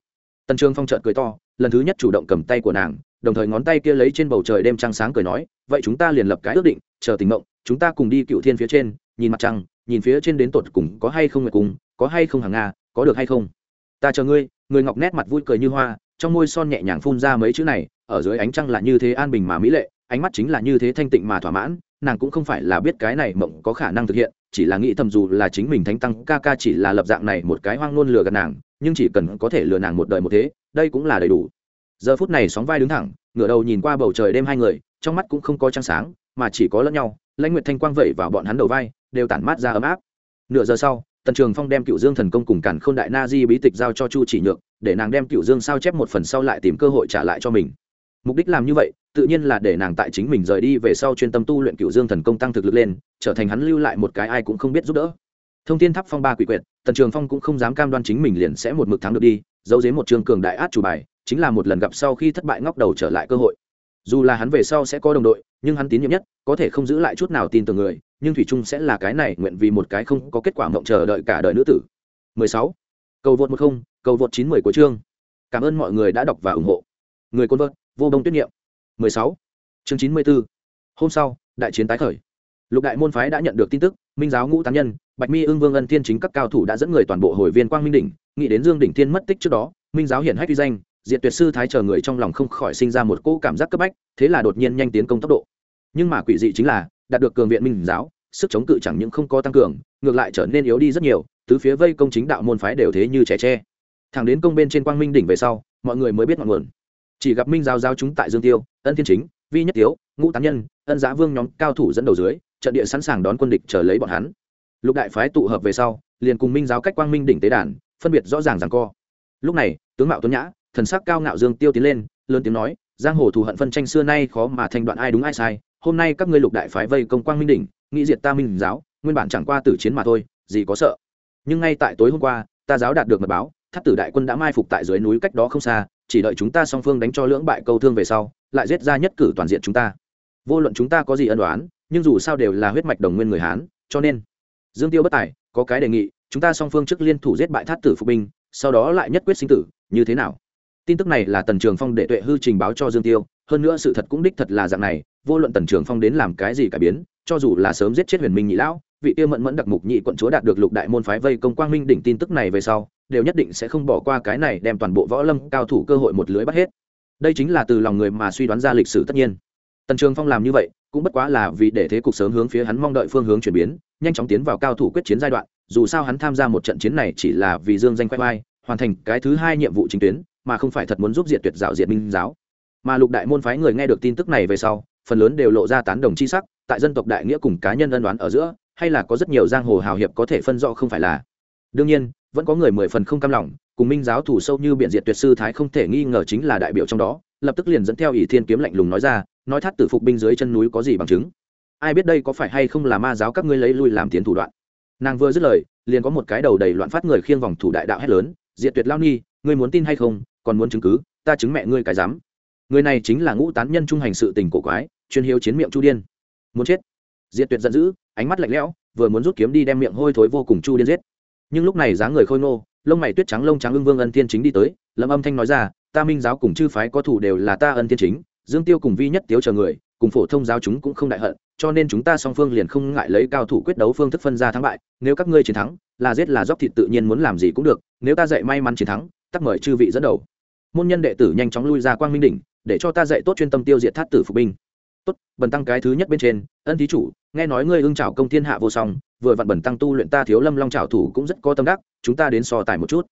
Tần trường phong trợn cười to, lần thứ nhất chủ động cầm tay của nàng, đồng thời ngón tay kia lấy trên bầu trời đêm trăng sáng cười nói, vậy chúng ta liền lập cái ước định, chờ tình mộng, chúng ta cùng đi cựu thiên phía trên, nhìn mặt trăng, nhìn phía trên đến tột cùng có hay không nguyệt cùng có hay không hàng nga, có được hay không? Ta chờ ngươi. Người ngọc nét mặt vui cười như hoa, trong môi son nhẹ nhàng phun ra mấy chữ này, ở dưới ánh trăng là như thế an bình mà mỹ lệ, ánh mắt chính là như thế thanh tịnh mà thỏa mãn nàng cũng không phải là biết cái này mộng có khả năng thực hiện, chỉ là nghĩ thầm dù là chính mình thánh tăng ca ca chỉ là lập dạng này một cái hoang nôn lừa gạt nàng, nhưng chỉ cần có thể lừa nàng một đời một thế, đây cũng là đầy đủ. Giờ phút này sóng vai đứng thẳng, ngửa đầu nhìn qua bầu trời đêm hai người, trong mắt cũng không có trăng sáng, mà chỉ có lẫn nhau, lãnh nguyệt thanh quang vẩy vào bọn hắn đầu vai, đều tản mát ra ấm áp. Nửa giờ sau, tần trường phong đem cựu dương thần công cùng cản k h ô n đại na di bí tịch giao cho chu chỉ nhược, để nàng đem cựu dương sao chép một phần sau lại tìm cơ hội trả lại cho mình. Mục đích làm như vậy tự nhiên là để nàng tại chính mình rời đi về sau chuyên tâm tu luyện cựu dương thần công tăng thực lực lên, trở thành hắn lưu lại một cái ai cũng không biết giúp đỡ. Thông tin tháp phong ba quỷ quyệt, tần trường phong cũng không dám cam đoan chính mình liền sẽ một mực thắng được đi, giấu dếm một trường cường đại át chủ bài, chính là một lần gặp sau khi thất bại ngóc đầu trở lại cơ hội. Dù là hắn về sau sẽ có đồng đội, nhưng hắn tín nhiệm nhất, có thể không giữ lại chút nào tin tưởng người, nhưng thủy trung sẽ là cái này nguyện vì một cái không có kết quả mộng chờ đợi cả đời nữ tử. 16. cầu vượt một không, cầu vượt chín mười của chương. Cảm ơn mọi người đã đọc và ủng hộ. Người côn vợt, vô đông tuyết niệm 16. chương 94. hôm sau, đại chiến tái khởi lục đại môn phái đã nhận được tin tức, minh giáo ngũ tán nhân, bạch mi ương vương ân thiên chính các cao thủ đã dẫn người toàn bộ hồi viên quang minh đỉnh, nghĩ đến dương đỉnh thiên mất tích trước đó, minh giáo hiển hách uy danh, diệt tuyệt sư thái chờ người trong lòng không khỏi sinh ra một cỗ cảm giác cấp bách, thế là đột nhiên nhanh tiến công tốc độ nhưng mà quỷ dị chính là, đạt được cường viện minh giáo, sức chống cự chẳng những không có tăng cường, ngược lại trở nên yếu đi rất nhiều, tứ phía vây công chính đạo môn phái đều thế như trẻ tre thẳng đến công bên trên quang minh đỉnh về sau, mọi người mới biết ngọn nguồn chỉ gặp minh giáo giáo chúng tại dương tiêu, ân thiên chính, vi nhất tiếu, ngũ tán nhân, ân giã vương nhóm cao thủ dẫn đầu dưới, trận địa sẵn sàng đón quân địch chờ lấy bọn hắn. Lục đại phái tụ hợp về sau, liền cùng minh giáo cách quang minh đỉnh tế đàn, phân biệt rõ ràng rằng co. Lúc này, tướng mạo tuấn nhã, thần sắc cao ngạo dương tiêu tiến lên, lớn tiếng nói, giang hồ thù hận phân tranh xưa nay khó mà thành đoạn ai đúng ai sai, hôm nay các ngươi lục đại phái vây công quang minh đỉnh, nghĩ diệt ta minh giáo, nguyên bản chẳng qua tử chiến mà thôi, gì có sợ. Nhưng ngay tại tối hôm qua, ta giáo đạt được mật báo, tháp tử đại quân đã mai phục tại dưới núi cách đó không xa chỉ đợi chúng ta song phương đánh cho lưỡng bại câu thương về sau, lại giết ra nhất cử toàn diện chúng ta. Vô luận chúng ta có gì ân đoán nhưng dù sao đều là huyết mạch đồng nguyên người hán, cho nên, dương tiêu bất tài, có cái đề nghị, chúng ta song phương trước liên thủ giết bại thát tử phục binh, sau đó lại nhất quyết sinh tử, như thế nào? Tin tức này là tần trường phong để tuệ hư trình báo cho dương tiêu, hơn nữa sự thật cũng đích thật là dạng này, vô luận tần trường phong đến làm cái gì cải biến, cho dù là sớm giết chết huyền minh nhị lão, vị tiêu mẫn mẫn đặc mục nhị quận chúa đạt được lục đại môn phái vây công quang minh đỉnh tin tức này về sau đều nhất định sẽ không bỏ qua cái này đem toàn bộ võ lâm cao thủ cơ hội một lưới bắt hết. Đây chính là từ lòng người mà suy đoán ra lịch sử tất nhiên. Tần trường phong làm như vậy, cũng bất quá là vì để thế cục sớm hướng phía hắn mong đợi phương hướng chuyển biến, nhanh chóng tiến vào cao thủ quyết chiến giai đoạn, dù sao hắn tham gia một trận chiến này chỉ là vì dương danh quay vai hoàn thành cái thứ hai nhiệm vụ chính tuyến, mà không phải thật muốn giúp diệt tuyệt dạo diệt minh giáo. Mà lục đại môn phái người nghe được tin tức này về sau, phần lớn đều lộ ra tán đồng chi sắc, tại dân tộc đại nghĩa cùng cá nhân ân đoán ở giữa, hay là có rất nhiều giang hồ hào hiệp có thể phân rõ không phải là đương nhiên, vẫn có người mười phần không cam lòng, cùng minh giáo thủ sâu như biện diệt tuyệt sư thái không thể nghi ngờ chính là đại biểu trong đó, lập tức liền dẫn theo ỷ thiên kiếm lạnh lùng nói ra, nói thắt tử phục binh dưới chân núi có gì bằng chứng? Ai biết đây có phải hay không là ma giáo các ngươi lấy lui làm tiến thủ đoạn? Nàng vừa dứt lời, liền có một cái đầu đầy loạn phát người khiêng vòng thủ đại đạo hét lớn, diệt tuyệt lao ni, ngươi muốn tin hay không? Còn muốn chứng cứ, ta chứng mẹ ngươi cái dám người này chính là ngũ tán nhân trung hành sự tình cổ quái, chuyên hiếu chiến miệng chu điên. Muốn chết. Diệt tuyệt giận dữ, ánh mắt lạnh lẽo, vừa muốn rút kiếm đi đem miệng hôi thối vô cùng chu điên giết nhưng lúc này dáng người khôi nô lông mày tuyết trắng lông trắng ưng vương ân thiên chính đi tới lâm âm thanh nói ra, ta minh giáo cùng chư phái có thủ đều là ta ân thiên chính, dương tiêu cùng vi nhất tiếu chờ người, cùng phổ thông giáo chúng cũng không đại hận, cho nên chúng ta song phương liền không ngại lấy cao thủ quyết đấu phương thức phân ra thắng bại, nếu các ngươi chiến thắng, là giết là dốc thịt tự nhiên muốn làm gì cũng được, nếu ta dạy may mắn chiến thắng, tắc mời chư vị dẫn đầu. Môn nhân đệ tử nhanh chóng lui ra quang minh đỉnh, để cho ta dạy tốt chuyên tâm tiêu diệt thát tử phục binh. Tốt, bần tăng cái thứ nhất bên trên, ân thí chủ, nghe nói ngươi ưng trào công thiên hạ vô song vừa vặn bẩn tăng tu luyện ta thiếu lâm long trảo thủ cũng rất có tâm đắc, chúng ta đến so tài một chút.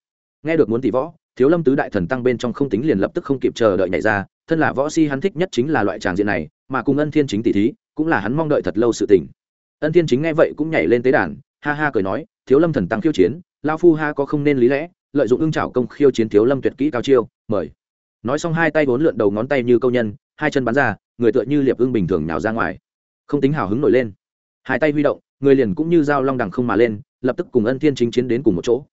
Nghe được muốn tỷ võ, thiếu lâm tứ đại thần tăng bên trong không tính liền lập tức không kịp chờ đợi nhảy ra, thân là võ si hắn thích nhất chính là loại tràng diện này, mà cùng ân thiên chính tỷ thí, cũng là hắn mong đợi thật lâu sự tình. Ân thiên chính nghe vậy cũng nhảy lên tế đàn, ha ha cười nói, thiếu lâm thần tăng khiêu chiến lao phu ha có không nên lý lẽ, lợi dụng ưng trảo công khiêu chiến thiếu lâm tuyệt kỹ cao chiêu, mời. Nói xong hai tay vốn lượn đầu ngón tay như câu nhân, hai chân bắn ra, người tựa như liệp ưng bình thường nào ra ngoài. Không tính hào hứng nổi lên. Hai tay huy động người liền cũng như dao long đằng không mà lên, lập tức cùng ân thiên chính chiến đến cùng một chỗ.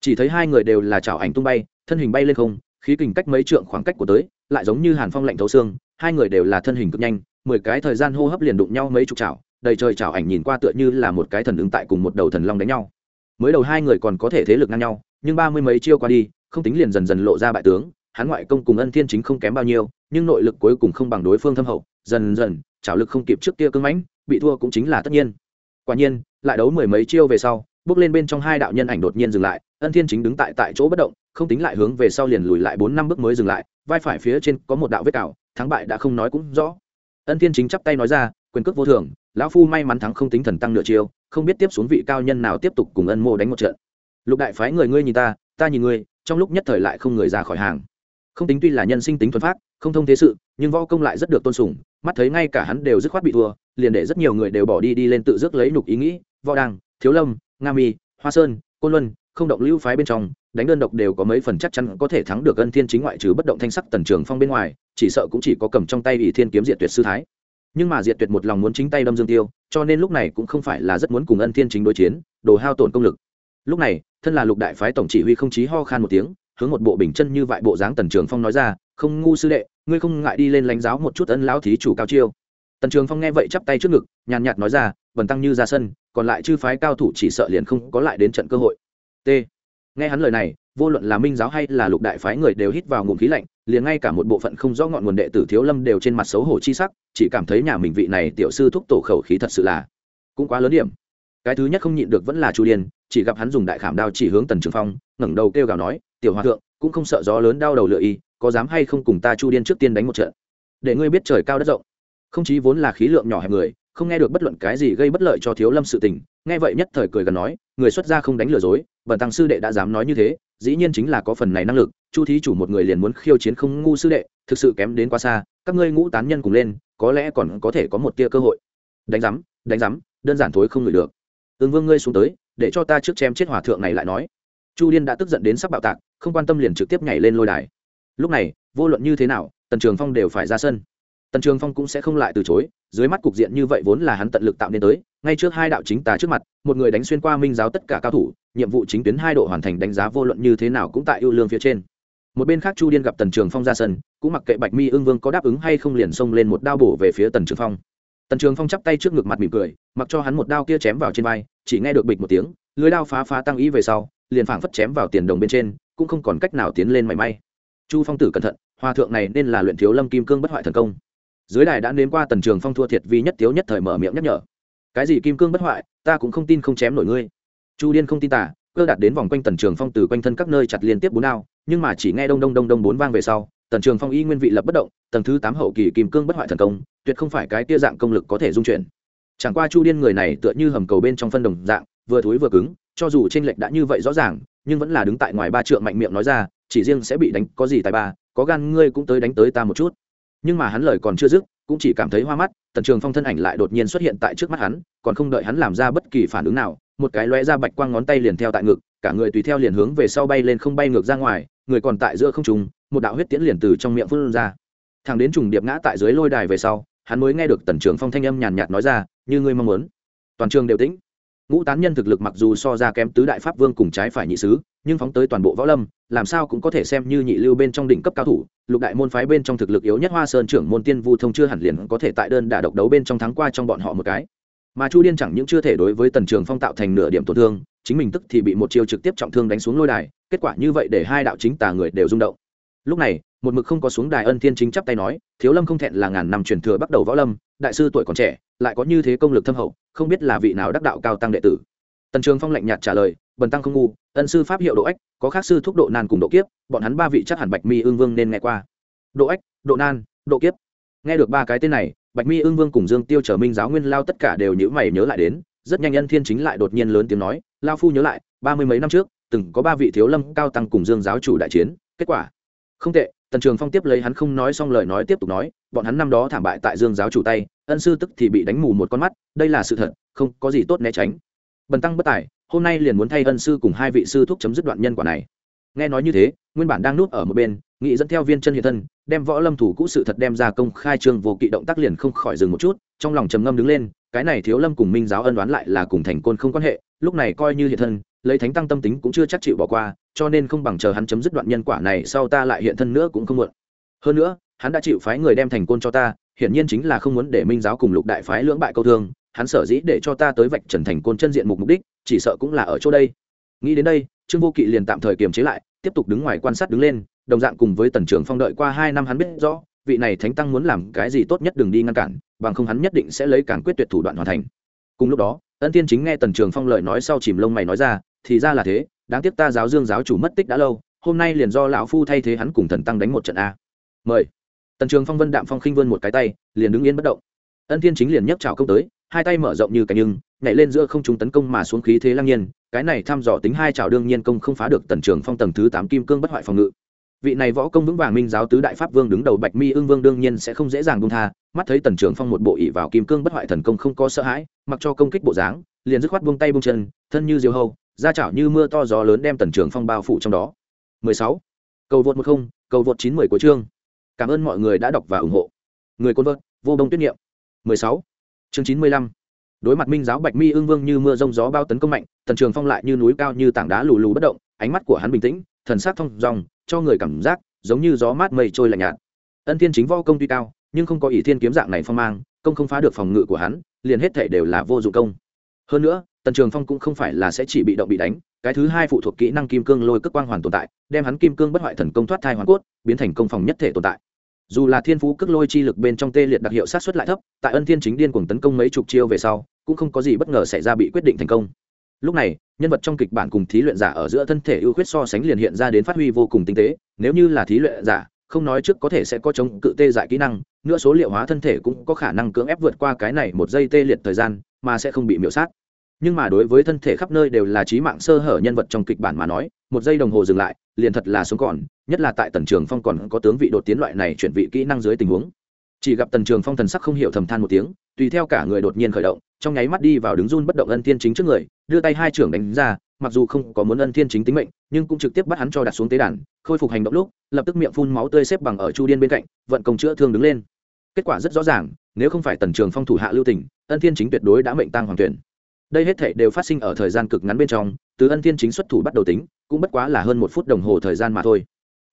Chỉ thấy hai người đều là chảo ảnh tung bay, thân hình bay lên không, khí kình cách mấy trượng khoảng cách của tới, lại giống như hàn phong lạnh thấu xương, hai người đều là thân hình cực nhanh, mười cái thời gian hô hấp liền đụng nhau mấy chục chảo, đầy trời chảo ảnh nhìn qua tựa như là một cái thần ứng tại cùng một đầu thần long đánh nhau. Mới đầu hai người còn có thể thế lực ngang nhau, nhưng ba mươi mấy chiêu qua đi, không tính liền dần dần lộ ra bại tướng, hắn ngoại công cùng ân thiên chính không kém bao nhiêu, nhưng nội lực cuối cùng không bằng đối phương thâm hậu, dần dần, chảo lực không kịp trước kia cưng mãnh, bị thua cũng chính là tất nhiên quả nhiên, lại đấu mười mấy chiêu về sau, bước lên bên trong hai đạo nhân ảnh đột nhiên dừng lại, ân thiên chính đứng tại tại chỗ bất động, không tính lại hướng về sau liền lùi lại bốn năm bước mới dừng lại, vai phải phía trên có một đạo vết cào, thắng bại đã không nói cũng rõ. Ân thiên chính chắp tay nói ra, quyền cước vô thường, lão phu may mắn thắng không tính thần tăng nửa chiêu, không biết tiếp xuống vị cao nhân nào tiếp tục cùng ân mô đánh một trận. Lục đại phái người ngươi nhìn ta ta nhìn ngươi, trong lúc nhất thời lại không người ra khỏi hàng. Không tính tuy là nhân sinh tính thuần phát không thông thế sự, nhưng võ công lại rất được tôn sùng mắt thấy ngay cả hắn đều dứt khoát bị thua, liền để rất nhiều người đều bỏ đi đi lên tự dứt lấy nhục ý nghĩ, võ đăng, thiếu lâm, nga mi, hoa sơn, côn luân, không động lưu phái bên trong, đánh đơn độc đều có mấy phần chắc chắn có thể thắng được ân thiên chính ngoại trừ bất động thanh sắc tần trường phong bên ngoài, chỉ sợ cũng chỉ có cầm trong tay ỷ thiên kiếm diệt tuyệt sư thái. Nhưng mà diệt tuyệt một lòng muốn chính tay đâm dương tiêu, cho nên lúc này cũng không phải là rất muốn cùng ân thiên chính đối chiến, đồ hao tổn công lực. Lúc này, thân là lục đại phái tổng chỉ huy không chí ho khan một tiếng, hướng một bộ bình chân như vại bộ dáng tần trường phong nói ra, không ngu sư đệ ngươi không ngại đi lên lãnh giáo một chút ân lão thí chủ cao chiêu. Tần trường phong nghe vậy chắp tay trước ngực, nhàn nhạt nói ra vần tăng như ra sân, còn lại chư phái cao thủ chỉ sợ liền không có lại đến trận cơ hội. T. Nghe hắn lời này, vô luận là minh giáo hay là lục đại phái người đều hít vào ngụm khí lạnh, liền ngay cả một bộ phận không rõ ngọn nguồn đệ tử thiếu lâm đều trên mặt xấu hổ chi sắc, chỉ cảm thấy nhà mình vị này tiểu sư thúc tổ khẩu khí thật sự là cũng quá lớn điểm. Cái thứ nhất không nhịn được vẫn là chu điền, chỉ gặp hắn dùng đại khảm đao chỉ hướng tần trường phong, ngẩng đầu kêu gào nói, tiểu hòa thượng, cũng không sợ gió lớn đau đầu lựa y có dám hay không cùng ta chu điên trước tiên đánh một trận? Để ngươi biết trời cao đất rộng. Không chí vốn là khí lượng nhỏ hẹp người, không nghe được bất luận cái gì gây bất lợi cho thiếu lâm sự tình. Nghe vậy nhất thời cười gần nói, người xuất gia không đánh lừa dối, bần tăng sư đệ đã dám nói như thế, dĩ nhiên chính là có phần này năng lực, chu thí chủ một người liền muốn khiêu chiến không ngu sư đệ, thực sự kém đến quá xa, các ngươi ngũ tán nhân cùng lên, có lẽ còn có thể có một tia cơ hội. Đánh giám đánh giám, đơn giản thối không ngửi được. Ương vương ngươi xuống tới, để cho ta trước chém chết hòa thượng này lại nói. Chu điên đã tức giận đến sắp bạo tạc, không quan tâm liền trực tiếp nhảy lên lôi đài lúc này, vô luận như thế nào, tần trường phong đều phải ra sân. Tần trường phong cũng sẽ không lại từ chối, dưới mắt cục diện như vậy vốn là hắn tận lực tạo nên tới, ngay trước hai đạo chính tà trước mặt, một người đánh xuyên qua minh giáo tất cả cao thủ, nhiệm vụ chính tuyến hai độ hoàn thành đánh giá vô luận như thế nào cũng tại ưu lương phía trên. Một bên khác chu điên gặp tần trường phong ra sân, cũng mặc kệ bạch mi ương vương có đáp ứng hay không liền xông lên một đao bổ về phía tần trường phong. Tần trường phong chắp tay trước ngực mặt mỉm cười, mặc cho hắn một đao kia chém vào trên vai, chỉ nghe được bịch một tiếng, lưới đao phá phá tăng ý về sau, liền phảng phất chém vào tiền đồng bên trên, cũng không còn cách nào tiến lên mảy may chu phong tử cẩn thận, hòa thượng này nên là luyện thiếu lâm kim cương bất hoại thần công. Dưới đài đã nếm qua tần trường phong thua thiệt vì nhất thiếu nhất thời mở miệng nhắc nhở. Cái gì kim cương bất hoại, ta cũng không tin không chém nổi ngươi. Chu điên không tin tả, cơ đạt đến vòng quanh tần trường phong từ quanh thân các nơi chặt liên tiếp bốn ao, nhưng mà chỉ nghe đông đông đông đông bốn vang về sau, tần trường phong y nguyên vị lập bất động, tầng thứ tám hậu kỳ kim cương bất hoại thần công, tuyệt không phải cái tia dạng công lực có thể dung chuyển. Chẳng qua chu điên người này tựa như hầm cầu bên trong phân đồng dạng, vừa thối vừa cứng, cho dù tranh lệch đã như vậy rõ ràng, nhưng vẫn là đứng tại ngoài ba trượng mạnh miệng nói ra chỉ riêng sẽ bị đánh, có gì tài ba, có gan ngươi cũng tới đánh tới ta một chút. Nhưng mà hắn lời còn chưa dứt, cũng chỉ cảm thấy hoa mắt, tần trường phong thân ảnh lại đột nhiên xuất hiện tại trước mắt hắn, còn không đợi hắn làm ra bất kỳ phản ứng nào, một cái lóe ra bạch quang ngón tay liền theo tại ngực, cả người tùy theo liền hướng về sau bay lên không bay ngược ra ngoài, người còn tại giữa không trùng một đạo huyết tiễn liền từ trong miệng phun ra. Thằng đến trùng điệp ngã tại dưới lôi đài về sau, hắn mới nghe được tần trường phong thanh âm nhàn nhạt nói ra, như ngươi mong muốn. Toàn trường đều tĩnh. Ngũ tán nhân thực lực mặc dù so ra kém tứ đại pháp vương cùng trái phải nhị sứ nhưng phóng tới toàn bộ võ lâm, làm sao cũng có thể xem như nhị lưu bên trong đỉnh cấp cao thủ, lục đại môn phái bên trong thực lực yếu nhất hoa sơn trưởng môn tiên vu thông chưa hẳn liền có thể tại đơn đả độc đấu bên trong thắng qua trong bọn họ một cái. Mà chu điên chẳng những chưa thể đối với tần trường phong tạo thành nửa điểm tổn thương, chính mình tức thì bị một chiêu trực tiếp trọng thương đánh xuống lôi đài, kết quả như vậy để hai đạo chính tà người đều rung động. Lúc này, một mực không có xuống đài ân thiên chính chắp tay nói, thiếu lâm không thẹn là ngàn năm truyền thừa bắt đầu võ lâm, đại sư tuổi còn trẻ, lại có như thế công lực thâm hậu, không biết là vị nào đắc đạo cao tăng đệ tử tần trường phong lạnh nhạt trả lời bần tăng không ngu ân sư pháp hiệu độ Ếch, có khác sư thúc độ nan cùng độ kiếp bọn hắn ba vị chắc hẳn bạch mi ương vương nên nghe qua. Độ Ếch, độ nan độ kiếp. Nghe được ba cái tên này bạch mi ương vương cùng dương tiêu trở minh giáo nguyên lao tất cả đều nhữ mày nhớ lại đến rất nhanh ân thiên chính lại đột nhiên lớn tiếng nói lao phu nhớ lại ba mươi mấy năm trước từng có ba vị thiếu lâm cao tăng cùng dương giáo chủ đại chiến kết quả? Không tệ. Tần trường phong tiếp lấy hắn không nói xong lời nói tiếp tục nói bọn hắn năm đó thảm bại tại dương giáo chủ tay ân sư tức thì bị đánh mù một con mắt đây là sự thật không có gì tốt né tránh bần tăng bất tài, hôm nay liền muốn thay ân sư cùng hai vị sư thúc chấm dứt đoạn nhân quả này. Nghe nói như thế, nguyên bản đang nuốt ở một bên, nghị dẫn theo viên chân hiện thân, đem võ lâm thủ cũ sự thật đem ra công khai trương vô kỵ động tác liền không khỏi dừng một chút, trong lòng trầm ngâm đứng lên, cái này thiếu lâm cùng minh giáo ân đoán lại là cùng thành côn không quan hệ, lúc này coi như hiện thân, lấy thánh tăng tâm tính cũng chưa chắc chịu bỏ qua, cho nên không bằng chờ hắn chấm dứt đoạn nhân quả này sau ta lại hiện thân nữa cũng không muộn. Hơn nữa, hắn đã chịu phái người đem thành côn cho ta, hiển nhiên chính là không muốn để minh giáo cùng lục đại phái lưỡng bại câu thương hắn sở dĩ để cho ta tới vạch trần thành côn chân diện mục mục đích, chỉ sợ cũng là ở chỗ đây. Nghĩ đến đây, trương vô kỵ liền tạm thời kiềm chế lại, tiếp tục đứng ngoài quan sát đứng lên, đồng dạng cùng với tần trưởng phong đợi qua hai năm hắn biết rõ, vị này thánh tăng muốn làm cái gì tốt nhất đừng đi ngăn cản, bằng không hắn nhất định sẽ lấy càng quyết tuyệt thủ đoạn hoàn thành. Cùng lúc đó, ân tiên chính nghe tần trường phong lời nói sau chìm lông mày nói ra, thì ra là thế, đáng tiếc ta giáo dương giáo chủ mất tích đã lâu, hôm nay liền do lão phu thay thế hắn cùng thần tăng đánh một trận a. Mời. Tần trường phong vân đạm phong khinh vươn một cái tay, liền đứng yên bất động. Ân thiên chính liền nhấc trào công tới hai tay mở rộng như cánh nhưng, nhảy lên giữa không trung tấn công mà xuống khí thế lăng nhiên, cái này thăm dò tính hai trào đương nhiên công không phá được tần trường phong tầng thứ tám kim cương bất hoại phòng ngự. Vị này võ công vững vàng minh giáo tứ đại pháp vương đứng đầu bạch mi ưng vương đương nhiên sẽ không dễ dàng buông tha, mắt thấy tần trường phong một bộ ỷ vào kim cương bất hoại thần công không có sợ hãi, mặc cho công kích bộ dáng, liền dứt khoát buông tay buông chân, thân như diều hâu ra chảo như mưa to gió lớn đem tần trường phong bao phủ trong đó. 16. cầu vượt một không, cầu vượt chín mười của chương. Cảm ơn mọi người đã đọc và ủng hộ. Người côn vợt, vô đông tuyết niệm. 16 chương 95. đối mặt minh giáo bạch mi ưng vương như mưa rông gió bao tấn công mạnh, tần trường phong lại như núi cao như tảng đá lù lù bất động, ánh mắt của hắn bình tĩnh, thần sắc thông dòng cho người cảm giác giống như gió mát mây trôi lạnh nhạt. Ân thiên chính vo công tuy cao, nhưng không có ỷ thiên kiếm dạng này phong mang, công không phá được phòng ngự của hắn, liền hết thể đều là vô dụng công. Hơn nữa, tần trường phong cũng không phải là sẽ chỉ bị động bị đánh, cái thứ hai phụ thuộc kỹ năng kim cương lôi cực quang hoàn tồn tại, đem hắn kim cương bất hoại thần công thoát thai hoàn cốt, biến thành công phòng nhất thể tồn tại dù là thiên phú cước lôi chi lực bên trong tê liệt đặc hiệu sát xuất lại thấp, tại ân thiên chính điên cuồng tấn công mấy chục chiêu về sau, cũng không có gì bất ngờ xảy ra bị quyết định thành công. Lúc này, nhân vật trong kịch bản cùng thí luyện giả ở giữa thân thể ưu khuyết so sánh liền hiện ra đến phát huy vô cùng tinh tế, nếu như là thí luyện giả, không nói trước có thể sẽ có chống cự tê dại kỹ năng, nữa số liệu hóa thân thể cũng có khả năng cưỡng ép vượt qua cái này một giây tê liệt thời gian, mà sẽ không bị miễu sát nhưng mà đối với thân thể khắp nơi đều là trí mạng sơ hở nhân vật trong kịch bản mà nói, một giây đồng hồ dừng lại, liền thật là sống còn, nhất là tại tần trường phong còn có tướng vị đột tiến loại này chuyển vị kỹ năng dưới tình huống. Chỉ gặp tần trường phong thần sắc không hiểu thầm than một tiếng, tùy theo cả người đột nhiên khởi động, trong nháy mắt đi vào đứng run bất động ân thiên chính trước người, đưa tay hai trưởng đánh ra, mặc dù không có muốn ân thiên chính tính mệnh, nhưng cũng trực tiếp bắt hắn cho đặt xuống tế đàn, khôi phục hành động lúc, lập tức miệng phun máu tươi xếp bằng ở chu điên bên cạnh, vận công chữa thương đứng lên. Kết quả rất rõ ràng, nếu không phải tần trường phong thủ hạ lưu tỉnh ân thiên chính tuyệt đối đã mệnh tăng hoàng tuyển đây hết thể đều phát sinh ở thời gian cực ngắn bên trong, từ ân thiên chính xuất thủ bắt đầu tính, cũng bất quá là hơn một phút đồng hồ thời gian mà thôi.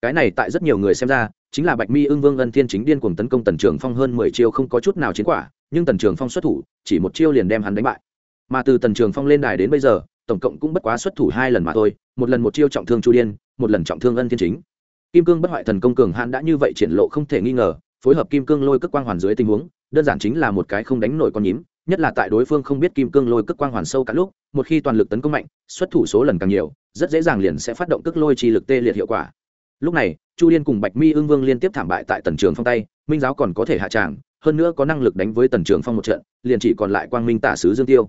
Cái này tại rất nhiều người xem ra, chính là bạch mi ưng vương ân thiên chính điên cuồng tấn công tần trường phong hơn mười chiêu không có chút nào chiến quả, nhưng tần trường phong xuất thủ, chỉ một chiêu liền đem hắn đánh bại. Mà từ tần trường phong lên đài đến bây giờ, tổng cộng cũng bất quá xuất thủ hai lần mà thôi, một lần một chiêu trọng thương chu điên, một lần trọng thương ân thiên chính. Kim cương bất hoại thần công cường hãn đã như vậy triển lộ không thể nghi ngờ, phối hợp kim cương lôi cước quang hoàn dưới tình huống, đơn giản chính là một cái không đánh nổi con nhím nhất là tại đối phương không biết kim cương lôi cước quang hoàn sâu cả lúc, một khi toàn lực tấn công mạnh, xuất thủ số lần càng nhiều, rất dễ dàng liền sẽ phát động cước lôi chi lực tê liệt hiệu quả. Lúc này, chu liên cùng bạch mi ưng vương liên tiếp thảm bại tại tần trường phong tay, minh giáo còn có thể hạ tràng, hơn nữa có năng lực đánh với tần trường phong một trận, liền chỉ còn lại quang minh tả sứ dương tiêu.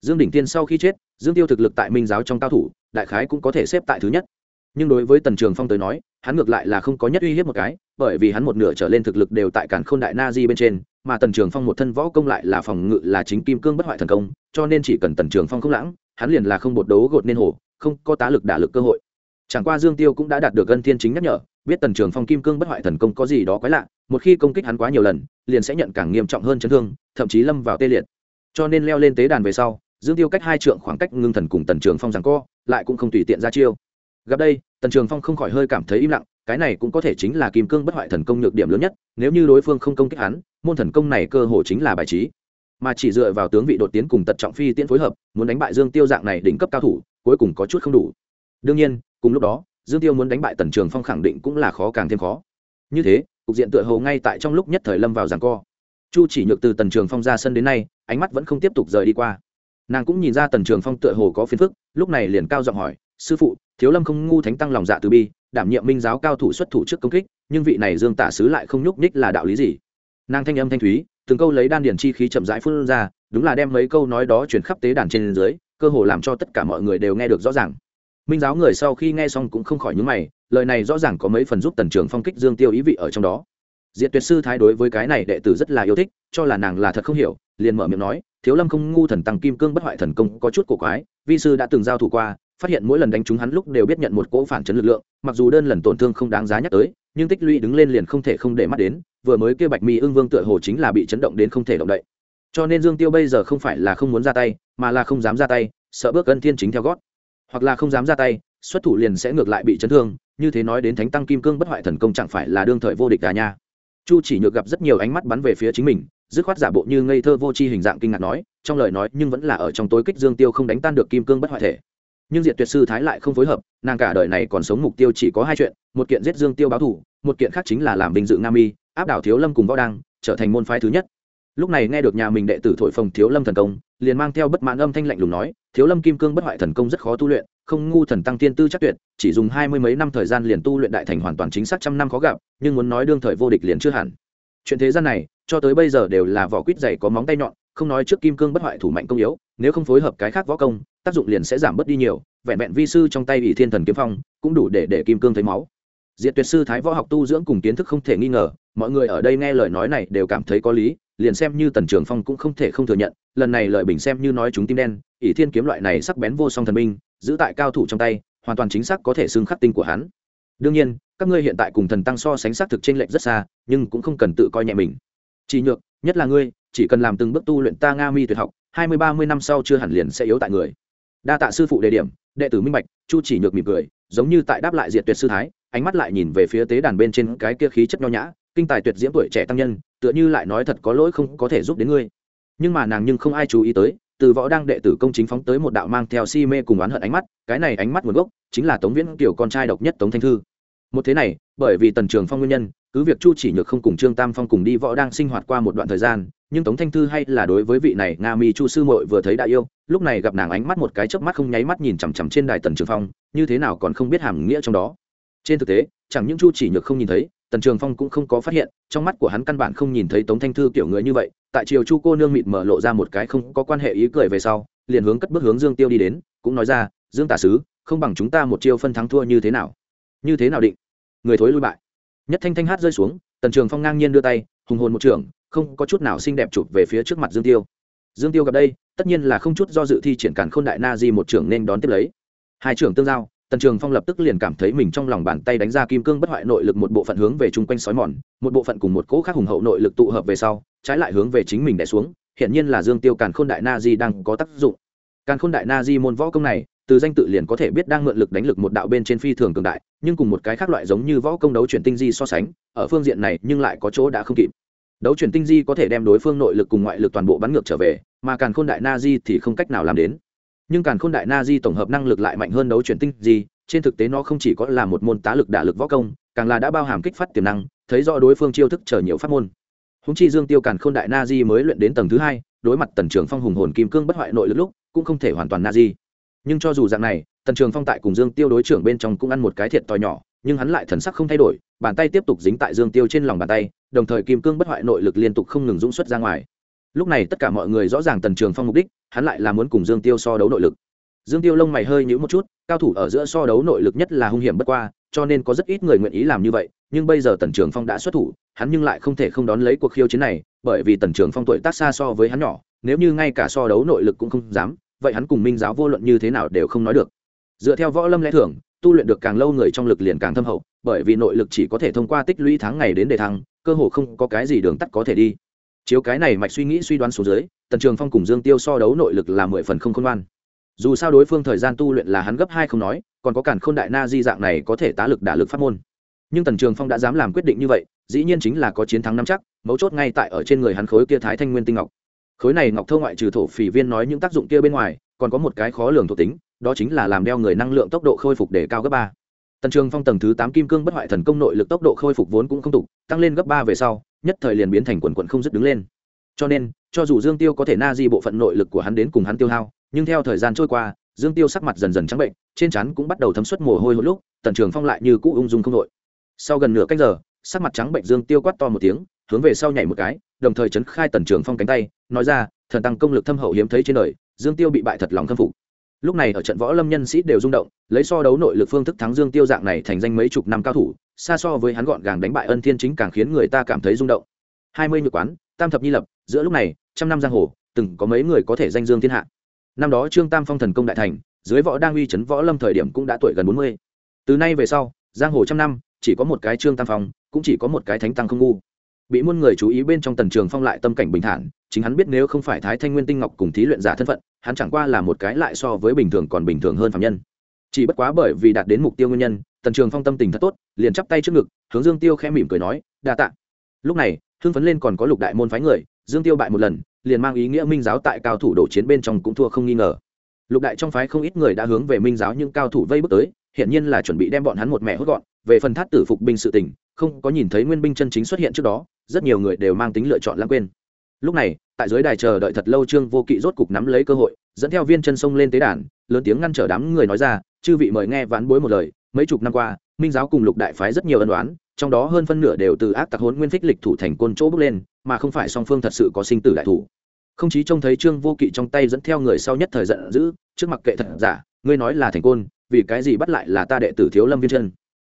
Dương đỉnh tiên sau khi chết, dương tiêu thực lực tại minh giáo trong cao thủ, đại khái cũng có thể xếp tại thứ nhất. Nhưng đối với tần trường phong tới nói, hắn ngược lại là không có nhất uy hiếp một cái, bởi vì hắn một nửa trở lên thực lực đều tại cản k h ô n đại na di bên trên mà tần trường phong một thân võ công lại là phòng ngự là chính kim cương bất hoại thần công, cho nên chỉ cần tần trường phong không lãng, hắn liền là không bột đấu gột nên hổ, không có tá lực đả lực cơ hội. Chẳng qua dương tiêu cũng đã đạt được gân thiên chính nhắc nhở, biết tần trường phong kim cương bất hoại thần công có gì đó quái lạ, một khi công kích hắn quá nhiều lần, liền sẽ nhận càng nghiêm trọng hơn chấn thương, thậm chí lâm vào tê liệt. Cho nên leo lên tế đàn về sau, dương tiêu cách hai trượng khoảng cách ngưng thần cùng tần trường phong rằng co, lại cũng không tùy tiện ra chiêu. Gặp đây, tần trường phong không khỏi hơi cảm thấy im lặng cái này cũng có thể chính là kim cương bất hoại thần công nhược điểm lớn nhất, nếu như đối phương không công kích hắn, môn thần công này cơ hồ chính là bài trí. Mà chỉ dựa vào tướng vị đột tiến cùng tật trọng phi tiễn phối hợp, muốn đánh bại dương tiêu dạng này đỉnh cấp cao thủ, cuối cùng có chút không đủ. Đương nhiên, cùng lúc đó, dương tiêu muốn đánh bại tần trường phong khẳng định cũng là khó càng thêm khó. Như thế, cục diện tựa hồ ngay tại trong lúc nhất thời lâm vào giảng co. Chu chỉ nhược từ tần trường phong ra sân đến nay, ánh mắt vẫn không tiếp tục rời đi qua. Nàng cũng nhìn ra tần trường phong tựa hồ có phiền phức, lúc này liền cao giọng hỏi, sư phụ, thiếu lâm không ngu thánh tăng lòng dạ từ bi đảm nhiệm minh giáo cao thủ xuất thủ trước công kích, nhưng vị này dương tả sứ lại không nhúc nhích là đạo lý gì? Nàng thanh âm thanh thúy, từng câu lấy đan điền chi khí chậm rãi phun ra, đúng là đem mấy câu nói đó chuyển khắp tế đàn trên dưới, cơ hồ làm cho tất cả mọi người đều nghe được rõ ràng. Minh giáo người sau khi nghe xong cũng không khỏi nhúng mày, lời này rõ ràng có mấy phần giúp tần trường phong kích dương tiêu ý vị ở trong đó. Diệt tuyệt sư thái đối với cái này đệ tử rất là yêu thích, cho là nàng là thật không hiểu, liền mở miệng nói, thiếu lâm không ngu thần tăng kim cương bất hoại thần công có chút cổ quái, vi sư đã từng giao thủ qua phát hiện mỗi lần đánh trúng hắn lúc đều biết nhận một cỗ phản chấn lực lượng, mặc dù đơn lần tổn thương không đáng giá nhắc tới, nhưng tích lũy đứng lên liền không thể không để mắt đến, vừa mới kia bạch mi ưng vương tựa hồ chính là bị chấn động đến không thể động đậy. Cho nên dương tiêu bây giờ không phải là không muốn ra tay, mà là không dám ra tay, sợ bước ân thiên chính theo gót. Hoặc là không dám ra tay, xuất thủ liền sẽ ngược lại bị chấn thương, như thế nói đến thánh tăng kim cương bất hoại thần công chẳng phải là đương thời vô địch cả nha. Chu chỉ nhược gặp rất nhiều ánh mắt bắn về phía chính mình, dứt khoát giả bộ như ngây thơ vô tri hình dạng kinh ngạc nói, trong lời nói nhưng vẫn là ở trong tối kích dương tiêu không đánh tan được kim cương bất hoại thể nhưng diệt tuyệt sư thái lại không phối hợp, nàng cả đời này còn sống mục tiêu chỉ có hai chuyện, một kiện giết dương tiêu báo thủ một kiện khác chính là làm vinh dự nam y áp đảo thiếu lâm cùng võ đăng, trở thành môn phái thứ nhất. Lúc này nghe được nhà mình đệ tử thổi phồng thiếu lâm thần công, liền mang theo bất mãn âm thanh lạnh lùng nói, thiếu lâm kim cương bất hoại thần công rất khó tu luyện, không ngu thần tăng tiên tư chắc tuyệt, chỉ dùng hai mươi mấy năm thời gian liền tu luyện đại thành hoàn toàn chính xác trăm năm khó gặp, nhưng muốn nói đương thời vô địch liền chưa hẳn. Chuyện thế gian này, cho tới bây giờ đều là vỏ quýt dày có móng tay nhọn, không nói trước kim cương bất hoại thủ mạnh công yếu, nếu không phối hợp cái khác võ công tác dụng liền sẽ giảm bớt đi nhiều, vẹn vẹn vi sư trong tay ỷ thiên thần kiếm phong cũng đủ để để kim cương thấy máu. Diệt tuyệt sư thái võ học tu dưỡng cùng kiến thức không thể nghi ngờ, mọi người ở đây nghe lời nói này đều cảm thấy có lý, liền xem như tần trường phong cũng không thể không thừa nhận, lần này lợi bình xem như nói chúng tim đen, ỷ thiên kiếm loại này sắc bén vô song thần minh giữ tại cao thủ trong tay, hoàn toàn chính xác có thể xưng khắc tinh của hắn. Đương nhiên, các ngươi hiện tại cùng thần tăng so sánh xác thực trên lệnh rất xa, nhưng cũng không cần tự coi nhẹ mình. Chỉ nhược, nhất là ngươi, chỉ cần làm từng bước tu luyện ta nga mi tuyệt học, hai mươi, ba mươi năm sau chưa hẳn liền sẽ yếu tại người đa tạ sư phụ đề điểm, đệ tử minh bạch, chu chỉ nhược mỉm cười, giống như tại đáp lại diệt tuyệt sư thái, ánh mắt lại nhìn về phía tế đàn bên trên cái kia khí chất nho nhã, kinh tài tuyệt diễm tuổi trẻ tăng nhân, tựa như lại nói thật có lỗi không có thể giúp đến ngươi. Nhưng mà nàng nhưng không ai chú ý tới, từ võ đang đệ tử công chính phóng tới một đạo mang theo si mê cùng oán hận ánh mắt, cái này ánh mắt nguồn gốc chính là tống viễn kiểu con trai độc nhất tống thanh thư. Một thế này, bởi vì tần trường phong nguyên nhân, cứ việc chu chỉ nhược không cùng trương tam phong cùng đi võ đang sinh hoạt qua một đoạn thời gian nhưng tống thanh thư hay là đối với vị này nga mi chu sư mội vừa thấy đại yêu, lúc này gặp nàng ánh mắt một cái chớp mắt không nháy mắt nhìn chằm chằm trên đài tần trường phong, như thế nào còn không biết hàm nghĩa trong đó. Trên thực tế, chẳng những chu chỉ nhược không nhìn thấy, tần trường phong cũng không có phát hiện, trong mắt của hắn căn bản không nhìn thấy tống thanh thư kiểu người như vậy, tại chiều chu cô nương mịt mở lộ ra một cái không có quan hệ ý cười về sau, liền hướng cất bước hướng dương tiêu đi đến, cũng nói ra, dương tả sứ, không bằng chúng ta một chiêu phân thắng thua như thế nào? Như thế nào định? Người thối lui bại. Nhất thanh thanh hát rơi xuống, tần trường phong ngang nhiên đưa tay, hùng hồn một trường không có chút nào xinh đẹp chụp về phía trước mặt dương tiêu. Dương tiêu gặp đây, tất nhiên là không chút do dự thi triển cản k h ô n đại na di một trưởng nên đón tiếp lấy. Hai trưởng tương giao, tần trường phong lập tức liền cảm thấy mình trong lòng bàn tay đánh ra kim cương bất hoại nội lực một bộ phận hướng về chung quanh sói mòn, một bộ phận cùng một cỗ khác hùng hậu nội lực tụ hợp về sau, trái lại hướng về chính mình đẻ xuống hiện nhiên là dương tiêu càn khôn đại na di đang có tác dụng. Càn khôn đại na di môn võ công này, từ danh tự liền có thể biết đang mượn lực đánh lực một đạo bên trên phi thường cường đại, nhưng cùng một cái khác loại giống như võ công đấu chuyển tinh di so sánh, ở phương diện này nhưng lại có chỗ đã không kịp đấu chuyển tinh di có thể đem đối phương nội lực cùng ngoại lực toàn bộ bắn ngược trở về, mà càn khôn đại na di thì không cách nào làm đến. Nhưng càn khôn đại na di tổng hợp năng lực lại mạnh hơn đấu chuyển tinh di, trên thực tế nó không chỉ có là một môn tá lực đả lực võ công, càng là đã bao hàm kích phát tiềm năng, thấy rõ đối phương chiêu thức chờ nhiều pháp môn. Húng chi dương tiêu càn khôn đại na di mới luyện đến tầng thứ hai, đối mặt tần trường phong hùng hồn kim cương bất hoại nội lực lúc, cũng không thể hoàn toàn na di nhưng cho dù dạng này, tần trường phong tại cùng dương tiêu đối trưởng bên trong cũng ăn một cái thiệt to nhỏ, nhưng hắn lại thần sắc không thay đổi, bàn tay tiếp tục dính tại dương tiêu trên lòng bàn tay, đồng thời kim cương bất hoại nội lực liên tục không ngừng dũng xuất ra ngoài. Lúc này tất cả mọi người rõ ràng tần trường phong mục đích, hắn lại là muốn cùng dương tiêu so đấu nội lực. Dương tiêu lông mày hơi nhữ một chút, cao thủ ở giữa so đấu nội lực nhất là hung hiểm bất qua, cho nên có rất ít người nguyện ý làm như vậy, nhưng bây giờ tần trường phong đã xuất thủ, hắn nhưng lại không thể không đón lấy cuộc khiêu chiến này, bởi vì tần trường phong tuổi tác xa so với hắn nhỏ, nếu như ngay cả so đấu nội lực cũng không dám vậy hắn cùng minh giáo vô luận như thế nào đều không nói được. Dựa theo võ lâm lẽ thường, tu luyện được càng lâu người trong lực liền càng thâm hậu, bởi vì nội lực chỉ có thể thông qua tích lũy tháng ngày đến đề thăng, cơ hồ không có cái gì đường tắt có thể đi. Chiếu cái này mạch suy nghĩ suy đoán số dưới, tần trường phong cùng dương tiêu so đấu nội lực là mười phần không khôn ngoan. Dù sao đối phương thời gian tu luyện là hắn gấp hai không nói, còn có cản k h ô n đại na di dạng này có thể tá lực đả lực phát môn. Nhưng tần trường phong đã dám làm quyết định như vậy, dĩ nhiên chính là có chiến thắng năm chắc, mấu chốt ngay tại ở trên người hắn khối kia thái thanh nguyên tinh ngọc khối này ngọc thô ngoại trừ thổ phỉ viên nói những tác dụng kia bên ngoài, còn có một cái khó lường thuộc tính, đó chính là làm đeo người năng lượng tốc độ khôi phục để cao gấp ba. Tần trường phong tầng thứ tám kim cương bất hoại thần công nội lực tốc độ khôi phục vốn cũng không tục tăng lên gấp ba về sau, nhất thời liền biến thành quần quận không dứt đứng lên. Cho nên, cho dù dương tiêu có thể na di bộ phận nội lực của hắn đến cùng hắn tiêu hao, nhưng theo thời gian trôi qua, dương tiêu sắc mặt dần dần trắng bệnh, trên chắn cũng bắt đầu thấm suất mồ hôi hôi lúc, tần trường phong lại như cũ ung dung không đội. Sau gần nửa cách giờ sắc mặt trắng bệnh dương tiêu quát to một tiếng, hướng về sau nhảy một cái, đồng thời chấn khai tần trường phong cánh tay, nói ra, thần tăng công lực thâm hậu hiếm thấy trên đời, dương tiêu bị bại thật lòng khâm phục. Lúc này ở trận võ lâm nhân sĩ đều rung động, lấy so đấu nội lực phương thức thắng dương tiêu dạng này thành danh mấy chục năm cao thủ, xa so với hắn gọn gàng đánh bại ân thiên chính càng khiến người ta cảm thấy rung động. Hai mươi nhược quán, tam thập nhi lập, giữa lúc này, trăm năm giang hồ, từng có mấy người có thể danh dương thiên hạ. Năm đó trương tam phong thần công đại thành, dưới võ đang uy chấn võ lâm thời điểm cũng đã tuổi gần bốn mươi. Từ nay về sau, giang hồ trăm năm, chỉ có một cái trương tam phong cũng chỉ có một cái thánh tăng không ngu. Bị muôn người chú ý bên trong tần trường phong lại tâm cảnh bình thản, chính hắn biết nếu không phải thái thanh nguyên tinh ngọc cùng thí luyện giả thân phận, hắn chẳng qua là một cái lại so với bình thường còn bình thường hơn phạm nhân. Chỉ bất quá bởi vì đạt đến mục tiêu nguyên nhân, tần trường phong tâm tình thật tốt, liền chắp tay trước ngực, hướng dương tiêu khẽ mỉm cười nói, đa tạ. Lúc này hưng phấn lên còn có lục đại môn phái người, dương tiêu bại một lần, liền mang ý nghĩa minh giáo tại cao thủ đổ chiến bên trong cũng thua không nghi ngờ. Lục đại trong phái không ít người đã hướng về minh giáo những cao thủ vây bước tới hiện nhiên là chuẩn bị đem bọn hắn một mẹ hốt gọn, về phần thát tử phục binh sự tình không có nhìn thấy nguyên binh chân chính xuất hiện trước đó, rất nhiều người đều mang tính lựa chọn lãng quên. Lúc này, tại dưới đài chờ đợi thật lâu trương vô kỵ rốt cục nắm lấy cơ hội, dẫn theo viên chân sông lên tế đàn, lớn tiếng ngăn trở đám người nói ra, chư vị mời nghe ván bối một lời, mấy chục năm qua, minh giáo cùng lục đại phái rất nhiều ân đoán trong đó hơn phân nửa đều từ ác tặc hốn nguyên phích lịch thủ thành côn chỗ bước lên, mà không phải song phương thật sự có sinh tử đại thủ. Không chí trông thấy trương vô kỵ trong tay dẫn theo người sau nhất thời giận dữ, trước mặt kệ thật giả, ngươi nói là thành côn, vì cái gì bắt lại là ta đệ tử thiếu lâm viên chân?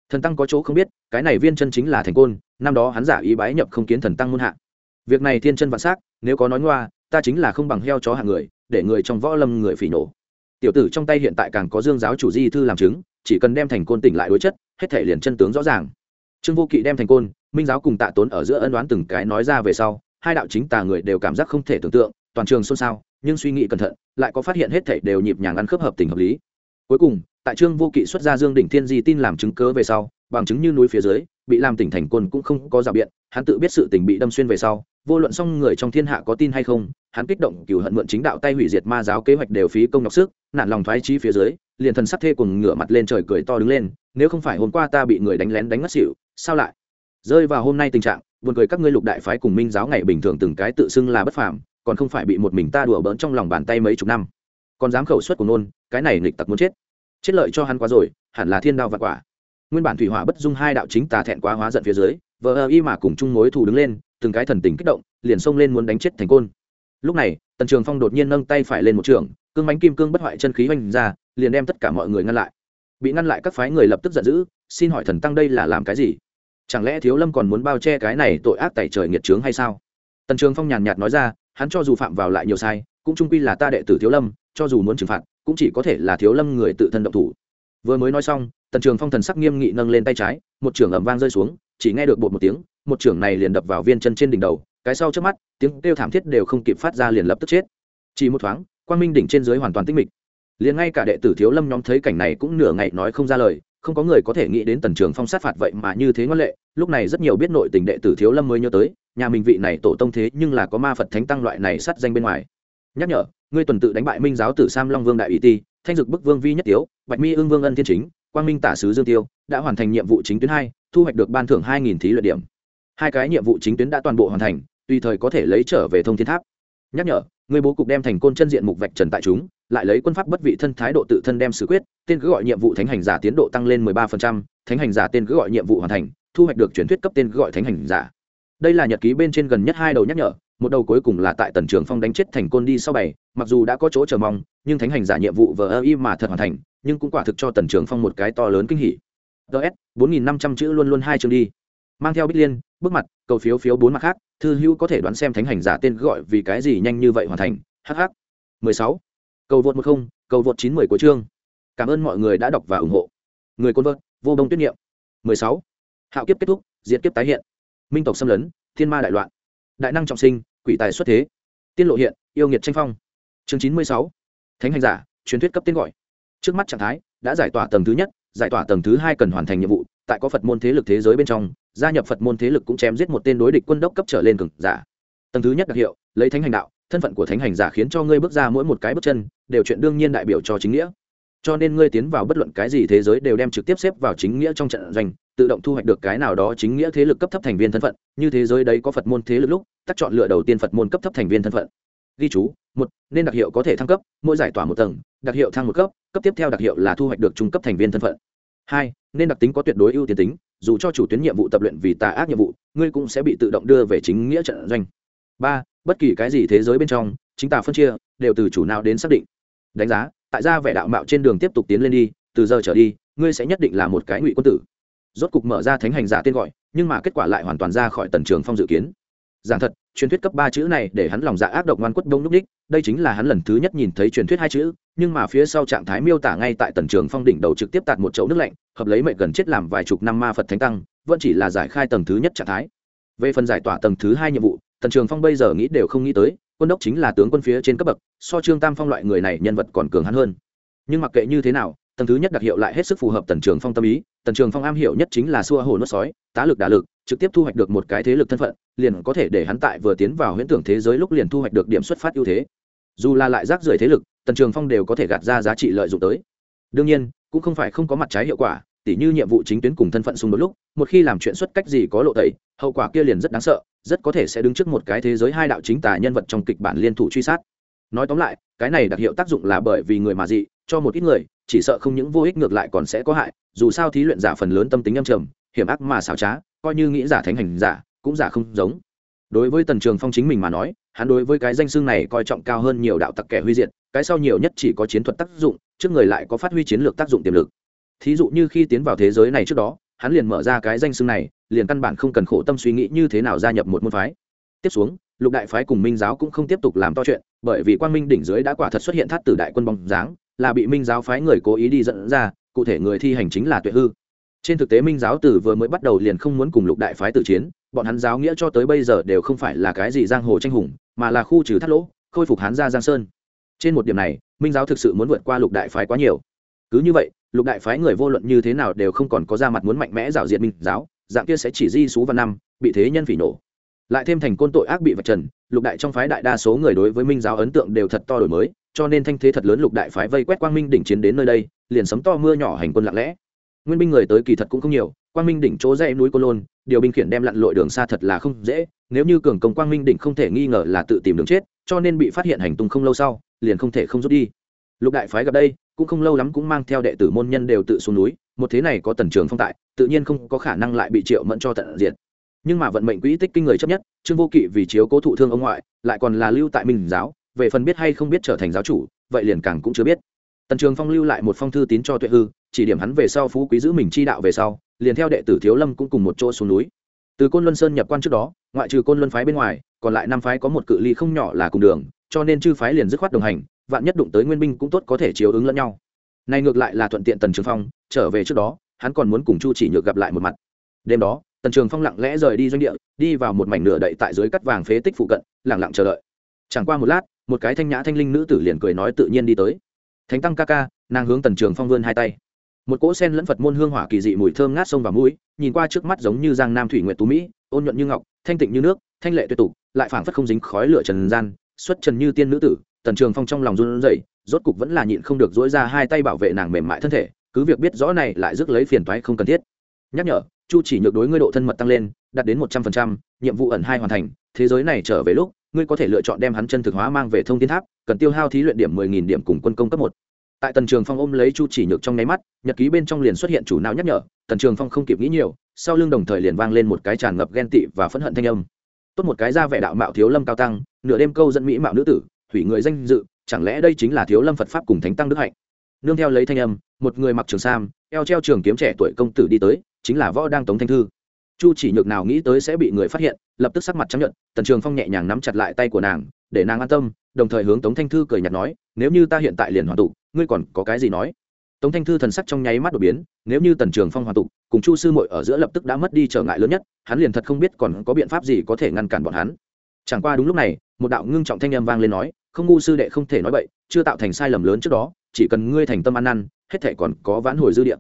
Thần tăng có chỗ không biết, cái này viên chân chính là thành côn, năm đó hắn giả ý bái nhập không kiến thần tăng muôn hạ. Việc này thiên chân vạn s á c nếu có nói ngoa, ta chính là không bằng heo chó hạng người, để người trong võ lâm người phỉ nổ tiểu tử trong tay hiện tại càng có dương giáo chủ di thư làm chứng, chỉ cần đem thành côn tỉnh lại đối chất, hết thể liền chân tướng rõ ràng. Trương vô kỵ đem thành côn, minh giáo cùng tạ tốn ở giữa ân đoán từng cái nói ra về sau, hai đạo chính tà người đều cảm giác không thể tưởng tượng, toàn trường xôn xao, nhưng suy nghĩ cẩn thận, lại có phát hiện hết thể đều nhịp nhàng ăn khớp hợp tình hợp lý. Cuối cùng tại trương vô kỵ xuất ra dương đỉnh thiên di tin làm chứng cớ về sau, bằng chứng như núi phía dưới, bị làm tỉnh thành côn cũng không có rào biện, hắn tự biết sự tình bị đâm xuyên về sau, vô luận xong người trong thiên hạ có tin hay không, hắn kích động cửu hận mượn chính đạo tay hủy diệt ma giáo kế hoạch đều phí công nhọc sức, nản lòng thoái trí phía dưới, liền thần sắc thê cùng ngửa mặt lên trời cười to đứng lên, nếu không phải hôm qua ta bị người đánh lén đánh ngất xỉu, sao lại? Rơi vào hôm nay tình trạng, buồn cười các ngươi lục đại phái cùng minh giáo ngày bình thường từng cái tự xưng là bất phàm, còn không phải bị một mình ta đùa bỡn trong lòng bàn tay mấy chục năm. Còn dám khẩu suất của nôn, cái này nghịch tặc muốn chết chết lợi cho hắn quá rồi, hẳn là thiên đao và quả. Nguyên bản thủy hỏa bất dung hai đạo chính tà thẹn quá hóa giận phía dưới vợ ơ y mà cùng chung mối thù đứng lên, từng cái thần tình kích động, liền xông lên muốn đánh chết thành côn. Lúc này, tần trường phong đột nhiên nâng tay phải lên một trường, cương bánh kim cương bất hoại chân khí oanh ra, liền đem tất cả mọi người ngăn lại. Bị ngăn lại các phái người lập tức giận dữ, xin hỏi thần tăng đây là làm cái gì? Chẳng lẽ thiếu lâm còn muốn bao che cái này tội ác tại trời nghiệt trướng hay sao? Tần trường phong nhàn nhạt nói ra, hắn cho dù phạm vào lại nhiều sai, cũng trung quy là ta đệ tử thiếu lâm cho dù muốn trừng phạt, cũng chỉ có thể là thiếu lâm người tự thân động thủ. Vừa mới nói xong, tần trường phong thần sắc nghiêm nghị nâng lên tay trái, một trường ẩm vang rơi xuống, chỉ nghe được bột một tiếng, một trưởng này liền đập vào viên chân trên đỉnh đầu, cái sau trước mắt, tiếng kêu thảm thiết đều không kịp phát ra liền lập tức chết. Chỉ một thoáng, quang minh đỉnh trên dưới hoàn toàn tĩnh mịch. Liền ngay cả đệ tử thiếu lâm nhóm thấy cảnh này cũng nửa ngày nói không ra lời, không có người có thể nghĩ đến tần trường phong sát phạt vậy mà như thế ngân lệ, lúc này rất nhiều biết nội tình đệ tử thiếu lâm mới nhớ tới, nhà mình vị này tổ tông thế nhưng là có ma phật thánh tăng loại này sát danh bên ngoài. Nhắc nhở ngươi tuần tự đánh bại minh giáo tử sam long vương đại ủy ti thanh dực bức vương vi nhất tiếu bạch mi ương vương ân thiên chính quang minh tả sứ dương tiêu đã hoàn thành nhiệm vụ chính tuyến hai thu hoạch được ban thưởng hai nghìn thí luyện điểm. Hai cái nhiệm vụ chính tuyến đã toàn bộ hoàn thành tùy thời có thể lấy trở về thông thiên tháp. Nhắc nhở người bố cục đem thành côn chân diện mục vạch trần tại chúng lại lấy quân pháp bất vị thân thái độ tự thân đem xử quyết tên cứ gọi nhiệm vụ thánh hành giả tiến độ tăng lên 13%, thánh hành giả tên cứ gọi nhiệm vụ hoàn thành thu hoạch được truyền thuyết cấp tên cứ gọi thánh hành giả. Đây là nhật ký bên trên gần nhất hai đầu nhắc nhở một đầu cuối cùng là tại tần trường phong đánh chết thành côn đi sau bảy, mặc dù đã có chỗ chờ mong, nhưng thánh hành giả nhiệm vụ vờ ơ y mà thật hoàn thành, nhưng cũng quả thực cho tần trường phong một cái to lớn kinh hỉ. Ts bốn nghìn năm trăm chữ luôn luôn hai chương đi. Mang theo bích liên, bước mặt, cầu phiếu phiếu bốn mặt khác, thư hữu có thể đoán xem thánh hành giả tên gọi vì cái gì nhanh như vậy hoàn thành. Hh 16. cầu vượt một không, cầu vượt chín mười của chương. Cảm ơn mọi người đã đọc và ủng hộ. Người côn vợt, vô đông tuyết niệm. 16. hạo kiếp kết thúc, diệt kiếp tái hiện. Minh tộc xâm lấn, thiên ma đại loạn đại năng trọng sinh, quỷ tài xuất thế. Tiên lộ hiện, yêu nghiệt tranh phong. Chương 96. thánh hành giả, truyền thuyết cấp tên gọi. Trước mắt trạng thái, đã giải tỏa tầng thứ nhất, giải tỏa tầng thứ hai cần hoàn thành nhiệm vụ, tại có phật môn thế lực thế giới bên trong, gia nhập phật môn thế lực cũng chém giết một tên đối địch quân đốc cấp trở lên cường giả. Tầng thứ nhất đặc hiệu, lấy thánh hành đạo, thân phận của thánh hành giả khiến cho ngươi bước ra mỗi một cái bước chân, đều chuyện đương nhiên đại biểu cho chính nghĩa cho nên ngươi tiến vào bất luận cái gì thế giới đều đem trực tiếp xếp vào chính nghĩa trong trận doanh, tự động thu hoạch được cái nào đó chính nghĩa thế lực cấp thấp thành viên thân phận. Như thế giới đấy có phật môn thế lực lúc, tắt chọn lựa đầu tiên phật môn cấp thấp thành viên thân phận. Ghi chú, một, nên đặc hiệu có thể thăng cấp, mỗi giải tỏa một tầng, đặc hiệu thăng một cấp cấp tiếp theo đặc hiệu là thu hoạch được trung cấp thành viên thân phận. Hai, nên đặc tính có tuyệt đối ưu tiên tính, dù cho chủ tuyến nhiệm vụ tập luyện vì tà ác nhiệm vụ, ngươi cũng sẽ bị tự động đưa về chính nghĩa trận doanh. Ba, bất kỳ cái gì thế giới bên trong, chính tà phân chia, đều từ chủ nào đến xác định. Đánh giá tại ra vẻ đạo mạo trên đường tiếp tục tiến lên đi, từ giờ trở đi, ngươi sẽ nhất định là một cái ngụy quân tử. Rốt cục mở ra thánh hành giả tên gọi, nhưng mà kết quả lại hoàn toàn ra khỏi tần trường phong dự kiến. Giảng thật, truyền thuyết cấp ba chữ này để hắn lòng dạ ác độc ngoan quất đông núc đích, đây chính là hắn lần thứ nhất nhìn thấy truyền thuyết hai chữ, nhưng mà phía sau trạng thái miêu tả ngay tại tần trường phong đỉnh đầu trực tiếp tạt một chậu nước lạnh, hợp lấy mệnh gần chết làm vài chục năm ma phật thánh tăng, vẫn chỉ là giải khai tầng thứ nhất trạng thái. Về phần giải tỏa tầng thứ hai nhiệm vụ, tần trường phong bây giờ nghĩ đều không nghĩ tới quân đốc chính là tướng quân phía trên cấp bậc, so trương tam phong loại người này nhân vật còn cường hắn hơn. Nhưng mặc kệ như thế nào, tầng thứ nhất đặc hiệu lại hết sức phù hợp tần trường phong tâm ý, tần trường phong am hiểu nhất chính là xua hồ nuốt sói, tá lực đả lực, trực tiếp thu hoạch được một cái thế lực thân phận, liền có thể để hắn tại vừa tiến vào huyễn tưởng thế giới lúc liền thu hoạch được điểm xuất phát ưu thế. Dù là lại rác rưởi thế lực, tần trường phong đều có thể gạt ra giá trị lợi dụng tới. Đương nhiên, cũng không phải không có mặt trái hiệu quả tỉ như nhiệm vụ chính tuyến cùng thân phận xung đột lúc, một khi làm chuyện xuất cách gì có lộ tẩy, hậu quả kia liền rất đáng sợ, rất có thể sẽ đứng trước một cái thế giới hai đạo chính tà nhân vật trong kịch bản liên thủ truy sát. Nói tóm lại, cái này đặc hiệu tác dụng là bởi vì người mà dị, cho một ít người, chỉ sợ không những vô ích ngược lại còn sẽ có hại, dù sao thí luyện giả phần lớn tâm tính âm trầm, hiểm ác mà xảo trá, coi như nghĩ giả thánh hành giả, cũng giả không giống. Đối với tần trường phong chính mình mà nói, hắn đối với cái danh xưng này coi trọng cao hơn nhiều đạo tặc kẻ huy diệt, cái sau nhiều nhất chỉ có chiến thuật tác dụng, trước người lại có phát huy chiến lược tác dụng tiềm lực thí dụ như khi tiến vào thế giới này trước đó, hắn liền mở ra cái danh xưng này, liền căn bản không cần khổ tâm suy nghĩ như thế nào gia nhập một môn phái. Tiếp xuống, lục đại phái cùng minh giáo cũng không tiếp tục làm to chuyện, bởi vì quan minh đỉnh dưới đã quả thật xuất hiện thắt từ đại quân bóng dáng, là bị minh giáo phái người cố ý đi dẫn ra, cụ thể người thi hành chính là tuệ hư. Trên thực tế minh giáo tử vừa mới bắt đầu liền không muốn cùng lục đại phái tự chiến, bọn hắn giáo nghĩa cho tới bây giờ đều không phải là cái gì giang hồ tranh hùng, mà là khu trừ thắt lỗ, khôi phục hán gia giang sơn. Trên một điểm này, minh giáo thực sự muốn vượt qua lục đại phái quá nhiều. Cứ như vậy lục đại phái người vô luận như thế nào đều không còn có ra mặt muốn mạnh mẽ rào diện minh giáo, dạng kia sẽ chỉ di xú văn năm, bị thế nhân phỉ nổ. Lại thêm thành côn tội ác bị vạch trần, lục đại trong phái đại đa số người đối với minh giáo ấn tượng đều thật to đổi mới, cho nên thanh thế thật lớn lục đại phái vây quét quang minh đỉnh chiến đến nơi đây, liền sấm to mưa nhỏ hành quân lặng lẽ. Nguyên binh người tới kỳ thật cũng không nhiều, quang minh đỉnh chỗ dãy núi côn lôn, điều binh khiển đem lặn lội đường xa thật là không dễ, nếu như cường công quang minh đỉnh không thể nghi ngờ là tự tìm đường chết, cho nên bị phát hiện hành tung không lâu sau, liền không thể không rút đi. Lục đại phái gặp đây cũng không lâu lắm cũng mang theo đệ tử môn nhân đều tự xuống núi, một thế này có tần trường phong tại, tự nhiên không có khả năng lại bị triệu mẫn cho tận diệt. Nhưng mà vận mệnh quỹ tích kinh người chấp nhất, trương vô kỵ vì chiếu cố thụ thương ông ngoại, lại còn là lưu tại minh giáo, về phần biết hay không biết trở thành giáo chủ, vậy liền càng cũng chưa biết. Tần trường phong lưu lại một phong thư tín cho tuệ hư, chỉ điểm hắn về sau phú quý giữ mình chi đạo về sau, liền theo đệ tử thiếu lâm cũng cùng một chỗ xuống núi. Từ côn luân sơn nhập quan trước đó, ngoại trừ côn luân phái bên ngoài, còn lại năm phái có một cự ly không nhỏ là cùng đường, cho nên chư phái liền dứt khoát đồng hành vạn nhất đụng tới nguyên binh cũng tốt có thể chiếu ứng lẫn nhau. Này ngược lại là thuận tiện tần trường phong, trở về trước đó, hắn còn muốn cùng chu chỉ nhược gặp lại một mặt. Đêm đó, tần trường phong lặng lẽ rời đi doanh địa, đi vào một mảnh nửa đậy tại dưới cắt vàng phế tích phụ cận lẳng lặng chờ đợi. Chẳng qua một lát, một cái thanh nhã thanh linh nữ tử liền cười nói tự nhiên đi tới. Thánh tăng ca ca, nàng hướng tần trường phong vươn hai tay. Một cỗ sen lẫn phật môn hương hỏa kỳ dị mùi thơm ngát sông vào mũi, nhìn qua trước mắt giống như giang nam thủy nguyện tú mỹ, ôn nhuận như ngọc, thanh tịnh như nước, thanh lệ tuyệt tục, lại phảng phất không dính khói lửa trần gian, xuất trần như tiên nữ tử tần trường phong trong lòng run rẩy, rốt cục vẫn là nhịn không được dỗi ra hai tay bảo vệ nàng mềm mại thân thể, cứ việc biết rõ này lại rước lấy phiền toái không cần thiết. Nhắc nhở, chu chỉ nhược đối ngươi độ thân mật tăng lên, đạt đến một trăm phần trăm, nhiệm vụ ẩn hai hoàn thành, thế giới này trở về lúc, ngươi có thể lựa chọn đem hắn chân thực hóa mang về thông thiên tháp, cần tiêu hao thí luyện điểm mười nghìn điểm cùng quân công cấp một. Tại tần trường phong ôm lấy chu chỉ nhược trong nháy mắt, nhật ký bên trong liền xuất hiện chủ não nhắc nhở, tần trường phong không kịp nghĩ nhiều, sau lưng đồng thời liền vang lên một cái tràn ngập ghen tị và phẫn hận thanh âm. Tốt một cái ra vẻ đạo mạo thiếu lâm cao tăng, nửa đêm câu dẫn mỹ mạo nữ tử hủy người danh dự, chẳng lẽ đây chính là thiếu lâm phật pháp cùng thánh tăng đức hạnh? Nương theo lấy thanh âm, một người mặc trường sam, eo treo trường kiếm trẻ tuổi công tử đi tới, chính là võ đang tống thanh thư. Chu chỉ nhược nào nghĩ tới sẽ bị người phát hiện, lập tức sắc mặt chấp nhận tần trường phong nhẹ nhàng nắm chặt lại tay của nàng, để nàng an tâm, đồng thời hướng tống thanh thư cười nhạt nói, nếu như ta hiện tại liền hoàn tụ, ngươi còn có cái gì nói? Tống thanh thư thần sắc trong nháy mắt đột biến, nếu như tần trường phong hoàn tụ, cùng chu sư mội ở giữa lập tức đã mất đi trở ngại lớn nhất, hắn liền thật không biết còn có biện pháp gì có thể ngăn cản bọn hắn. Chẳng qua đúng lúc này một đạo ngưng trọng thanh âm vang lên nói, không ngu sư đệ không thể nói bậy, chưa tạo thành sai lầm lớn trước đó, chỉ cần ngươi thành tâm ăn năn, hết thể còn có vãn hồi dư địa.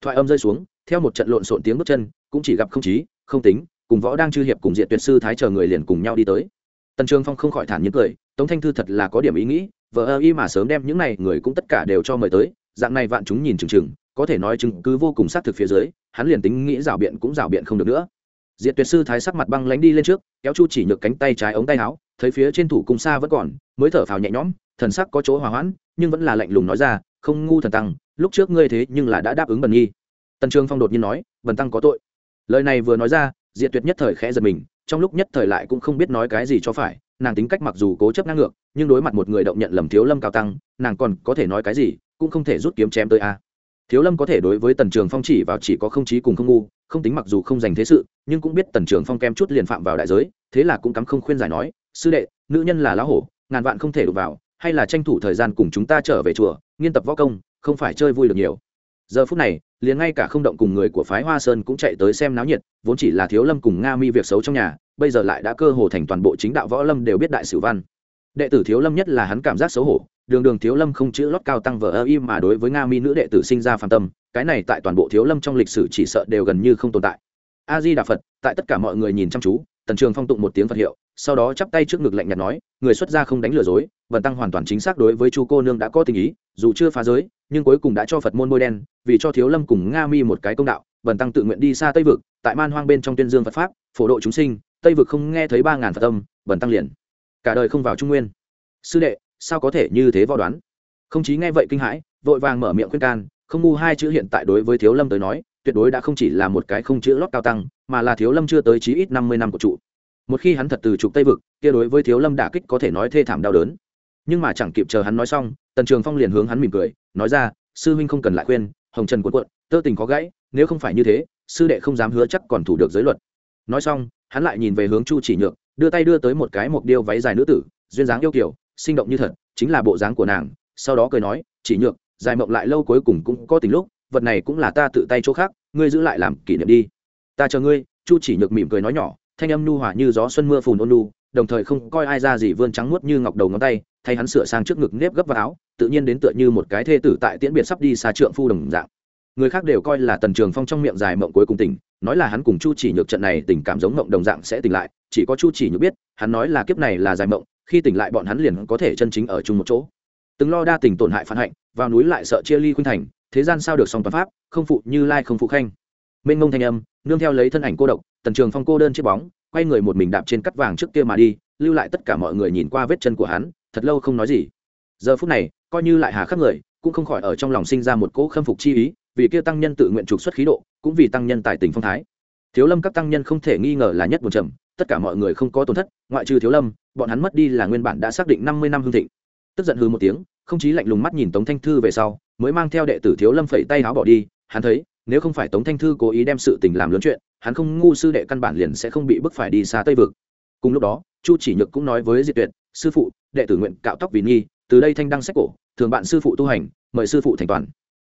Thoại âm rơi xuống, theo một trận lộn xộn tiếng bước chân, cũng chỉ gặp không chí, không tính, cùng võ đang chư hiệp cùng diện tuyệt sư thái chờ người liền cùng nhau đi tới. Tần trường phong không khỏi thản nhiên cười, tống thanh thư thật là có điểm ý nghĩ vợ ơ y mà sớm đem những này người cũng tất cả đều cho mời tới, dạng này vạn chúng nhìn chừng chừng, có thể nói chứng cứ vô cùng xác thực phía dưới, hắn liền tính nghĩ rào biện cũng rào biện không được nữa diện tuyệt sư thái sắc mặt băng lánh đi lên trước, kéo chu chỉ nhược cánh tay trái ống tay áo, thấy phía trên thủ cung xa vẫn còn, mới thở phào nhẹ nhõm, thần sắc có chỗ hòa hoãn, nhưng vẫn là lạnh lùng nói ra, không ngu thần tăng, lúc trước ngươi thế nhưng là đã đáp ứng bần nhi. Tần trường phong đột nhiên nói, bần tăng có tội. Lời này vừa nói ra, diệt tuyệt nhất thời khẽ giật mình, trong lúc nhất thời lại cũng không biết nói cái gì cho phải, nàng tính cách mặc dù cố chấp ngang ngược, nhưng đối mặt một người động nhận lầm thiếu lâm cao tăng, nàng còn có thể nói cái gì, cũng không thể rút kiếm chém tới a. Thiếu lâm có thể đối với tần trường phong chỉ vào chỉ có không chí cùng không ngu không tính mặc dù không dành thế sự, nhưng cũng biết tần trường phong kem chút liền phạm vào đại giới, thế là cũng cắm không khuyên giải nói, sư đệ, nữ nhân là lá hổ, ngàn vạn không thể đụng vào, hay là tranh thủ thời gian cùng chúng ta trở về chùa, nghiên tập võ công, không phải chơi vui được nhiều. Giờ phút này, liền ngay cả không động cùng người của phái hoa sơn cũng chạy tới xem náo nhiệt, vốn chỉ là thiếu lâm cùng nga mi việc xấu trong nhà, bây giờ lại đã cơ hồ thành toàn bộ chính đạo võ lâm đều biết đại sử văn đệ tử thiếu lâm nhất là hắn cảm giác xấu hổ, đường đường thiếu lâm không chữ lót cao tăng vờ ơ im mà đối với nga mi nữ đệ tử sinh ra phàm tâm, cái này tại toàn bộ thiếu lâm trong lịch sử chỉ sợ đều gần như không tồn tại. A di đà phật tại tất cả mọi người nhìn chăm chú, tần trường phong tụng một tiếng phật hiệu, sau đó chắp tay trước ngực lạnh nhạt nói, người xuất gia không đánh lừa dối vần tăng hoàn toàn chính xác đối với chu cô nương đã có tình ý, dù chưa phá giới, nhưng cuối cùng đã cho phật môn bôi đen, vì cho thiếu lâm cùng nga mi một cái công đạo vần tăng tự nguyện đi xa tây vực, tại man hoang bên trong tuyên dương phật pháp, phổ độ chúng sinh, tây vực không nghe thấy ba ngàn phật tâm vần tăng liền cả đời không vào trung nguyên. Sư đệ, sao có thể như thế vò đoán? Không chí nghe vậy kinh hãi, vội vàng mở miệng khuyên can, không ngu hai chữ hiện tại đối với thiếu lâm tới nói, tuyệt đối đã không chỉ là một cái không chữ lót cao tăng, mà là thiếu lâm chưa tới chí ít năm mươi năm của trụ. Một khi hắn thật từ trục tây vực, kia đối với thiếu lâm đả kích có thể nói thê thảm đau đớn. Nhưng mà chẳng kịp chờ hắn nói xong, tần trường phong liền hướng hắn mỉm cười, nói ra, sư huynh không cần lại khuyên, hồng trần cuộn cuộn, tơ tình có gãy, nếu không phải như thế, sư đệ không dám hứa chắc còn thủ được giới luật. Nói xong, hắn lại nhìn về hướng chu chỉ nhược đưa tay đưa tới một cái mộc điêu váy dài nữ tử, duyên dáng yêu kiểu sinh động như thật, chính là bộ dáng của nàng. Sau đó cười nói, chỉ nhược, dài mộng lại lâu cuối cùng cũng có tình lúc, vật này cũng là ta tự tay chỗ khác, ngươi giữ lại làm kỷ niệm đi. Ta chờ ngươi. Chu chỉ nhược mỉm cười nói nhỏ, thanh âm nhu hòa như gió xuân mưa phùn ôn nu, đồng thời không coi ai ra gì vươn trắng muốt như ngọc đầu ngón tay, thay hắn sửa sang trước ngực nếp gấp vào áo, tự nhiên đến tựa như một cái thê tử tại tiễn biệt sắp đi xa trượng phu đồng dạng. Người khác đều coi là tần trường phong trong miệng dài mộng cuối cùng tỉnh, nói là hắn cùng chu chỉ nhược trận này tình cảm giống mộng đồng dạng sẽ tỉnh lại chỉ có chu chỉ nhược biết, hắn nói là kiếp này là dài mộng, khi tỉnh lại bọn hắn liền có thể chân chính ở chung một chỗ. Từng lo đa tình tổn hại phản hạnh, vào núi lại sợ chia ly khuynh thành, thế gian sao được song toàn pháp, không phụ như lai không phụ khanh. Mênh mông thanh âm, nương theo lấy thân ảnh cô độc, tần trường phong cô đơn chiếc bóng, quay người một mình đạp trên cắt vàng trước kia mà đi, lưu lại tất cả mọi người nhìn qua vết chân của hắn, thật lâu không nói gì. Giờ phút này, coi như lại hà khắc người, cũng không khỏi ở trong lòng sinh ra một cỗ khâm phục chi ý, vì kia tăng nhân tự nguyện trục xuất khí độ, cũng vì tăng nhân tài tình phong thái. Thiếu lâm các tăng nhân không thể nghi ngờ là nhất buồn trầm tất cả mọi người không có tổn thất, ngoại trừ thiếu lâm, bọn hắn mất đi là nguyên bản đã xác định năm mươi năm hương thịnh. Tức giận hư một tiếng, không chí lạnh lùng mắt nhìn tống thanh thư về sau, mới mang theo đệ tử thiếu lâm phẩy tay áo bỏ đi, hắn thấy, nếu không phải tống thanh thư cố ý đem sự tình làm lớn chuyện, hắn không ngu sư đệ căn bản liền sẽ không bị bức phải đi xa tây vực. Cùng lúc đó, chu chỉ nhược cũng nói với diệt tuyệt, sư phụ, đệ tử nguyện cạo tóc vì nghi, từ đây thanh đăng sách cổ, thường bạn sư phụ tu hành, mời sư phụ thành toàn.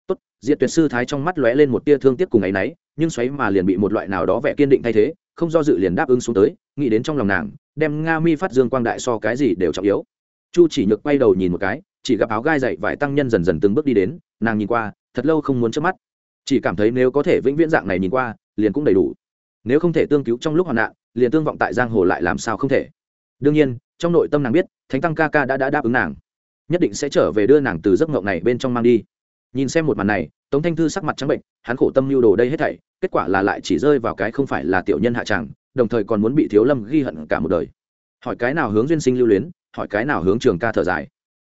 Tốt, diệt tuyệt sư thái trong mắt lóe lên một tia thương tiếc cùng ấ y náy, nhưng xoáy mà liền bị một loại nào đó vẻ kiên định thay thế không do dự liền đáp ứng xuống tới nghĩ đến trong lòng nàng đem nga mi phát dương quang đại so cái gì đều trọng yếu. Chu chỉ nhược quay đầu nhìn một cái chỉ gặp áo gai dậy vải tăng nhân dần dần từng bước đi đến nàng nhìn qua thật lâu không muốn chớp mắt. Chỉ cảm thấy nếu có thể vĩnh viễn dạng này nhìn qua liền cũng đầy đủ. Nếu không thể tương cứu trong lúc hoạn nạn liền tương vọng tại giang hồ lại làm sao không thể. Đương nhiên trong nội tâm nàng biết thánh tăng ca ca đã, đã đáp ứng nàng. Nhất định sẽ trở về đưa nàng từ giấc ngộng này bên trong mang đi nhìn xem một màn này, tống thanh thư sắc mặt trắng bệnh, hắn khổ tâm lưu đồ đây hết thảy, kết quả là lại chỉ rơi vào cái không phải là tiểu nhân hạ tràng đồng thời còn muốn bị thiếu lâm ghi hận cả một đời. Hỏi cái nào hướng duyên sinh lưu luyến, hỏi cái nào hướng trường ca thở dài.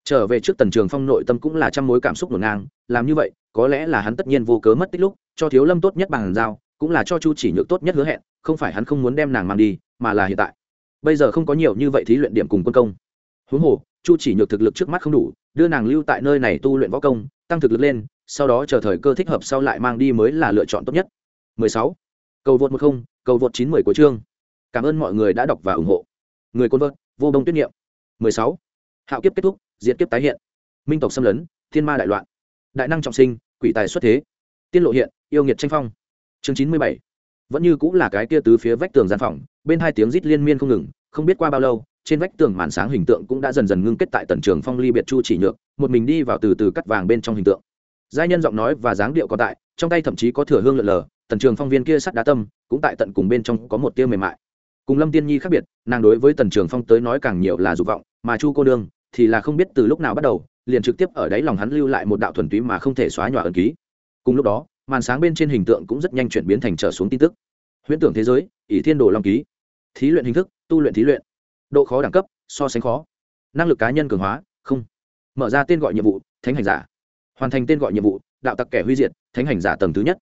Trở về trước tần trường phong nội tâm cũng là trăm mối cảm xúc ngổn ngang, làm như vậy, có lẽ là hắn tất nhiên vô cớ mất tích lúc, cho thiếu lâm tốt nhất bằng giao, cũng là cho chu chỉ nhược tốt nhất hứa hẹn, không phải hắn không muốn đem nàng mang đi, mà là hiện tại. Bây giờ không có nhiều như vậy thí luyện điểm cùng quân công. Huống hồ, chu chỉ nhược thực lực trước mắt không đủ, đưa nàng lưu tại nơi này tu luyện võ công tăng thực lực lên, sau đó chờ thời cơ thích hợp sau lại mang đi mới là lựa chọn tốt nhất. 16. cầu vượt một không, cầu vượt chín mười của chương. Cảm ơn mọi người đã đọc và ủng hộ. Người côn vợt, vô bông tuyết niệm. Mười sáu. Hạo kiếp kết thúc, diệt kiếp tái hiện. Minh tộc xâm lấn, thiên ma đại loạn. Đại năng trọng sinh, quỷ tài xuất thế. Tiên lộ hiện, yêu nghiệt tranh phong. Chương chín mươi bảy. Vẫn như cũng là cái kia tứ phía vách tường gian phòng, bên hai tiếng rít liên miên không ngừng, không biết qua bao lâu trên vách tường màn sáng hình tượng cũng đã dần dần ngưng kết tại tần trường phong ly biệt chu chỉ nhược, một mình đi vào từ từ cắt vàng bên trong hình tượng. Giai nhân giọng nói và dáng điệu có tại, trong tay thậm chí có thừa hương lợn lờ, tần trường phong viên kia sắt đá tâm, cũng tại tận cùng bên trong có một tia mềm mại. Cùng lâm tiên nhi khác biệt, nàng đối với tần trường phong tới nói càng nhiều là dục vọng, mà chu cô đương thì là không biết từ lúc nào bắt đầu, liền trực tiếp ở đáy lòng hắn lưu lại một đạo thuần túy mà không thể xóa nhòa ẩn ký. Cùng lúc đó, màn sáng bên trên hình tượng cũng rất nhanh chuyển biến thành trở xuống tin tức. Huyễn tưởng thế giới, ỷ thiên đồ long ký. Thí luyện hình thức, tu luyện thí luyện độ khó đẳng cấp, so sánh khó. Năng lực cá nhân cường hóa, không. Mở ra tên gọi nhiệm vụ, thánh hành giả. Hoàn thành tên gọi nhiệm vụ, đạo tặc kẻ huy diệt, thánh hành giả tầng thứ nhất.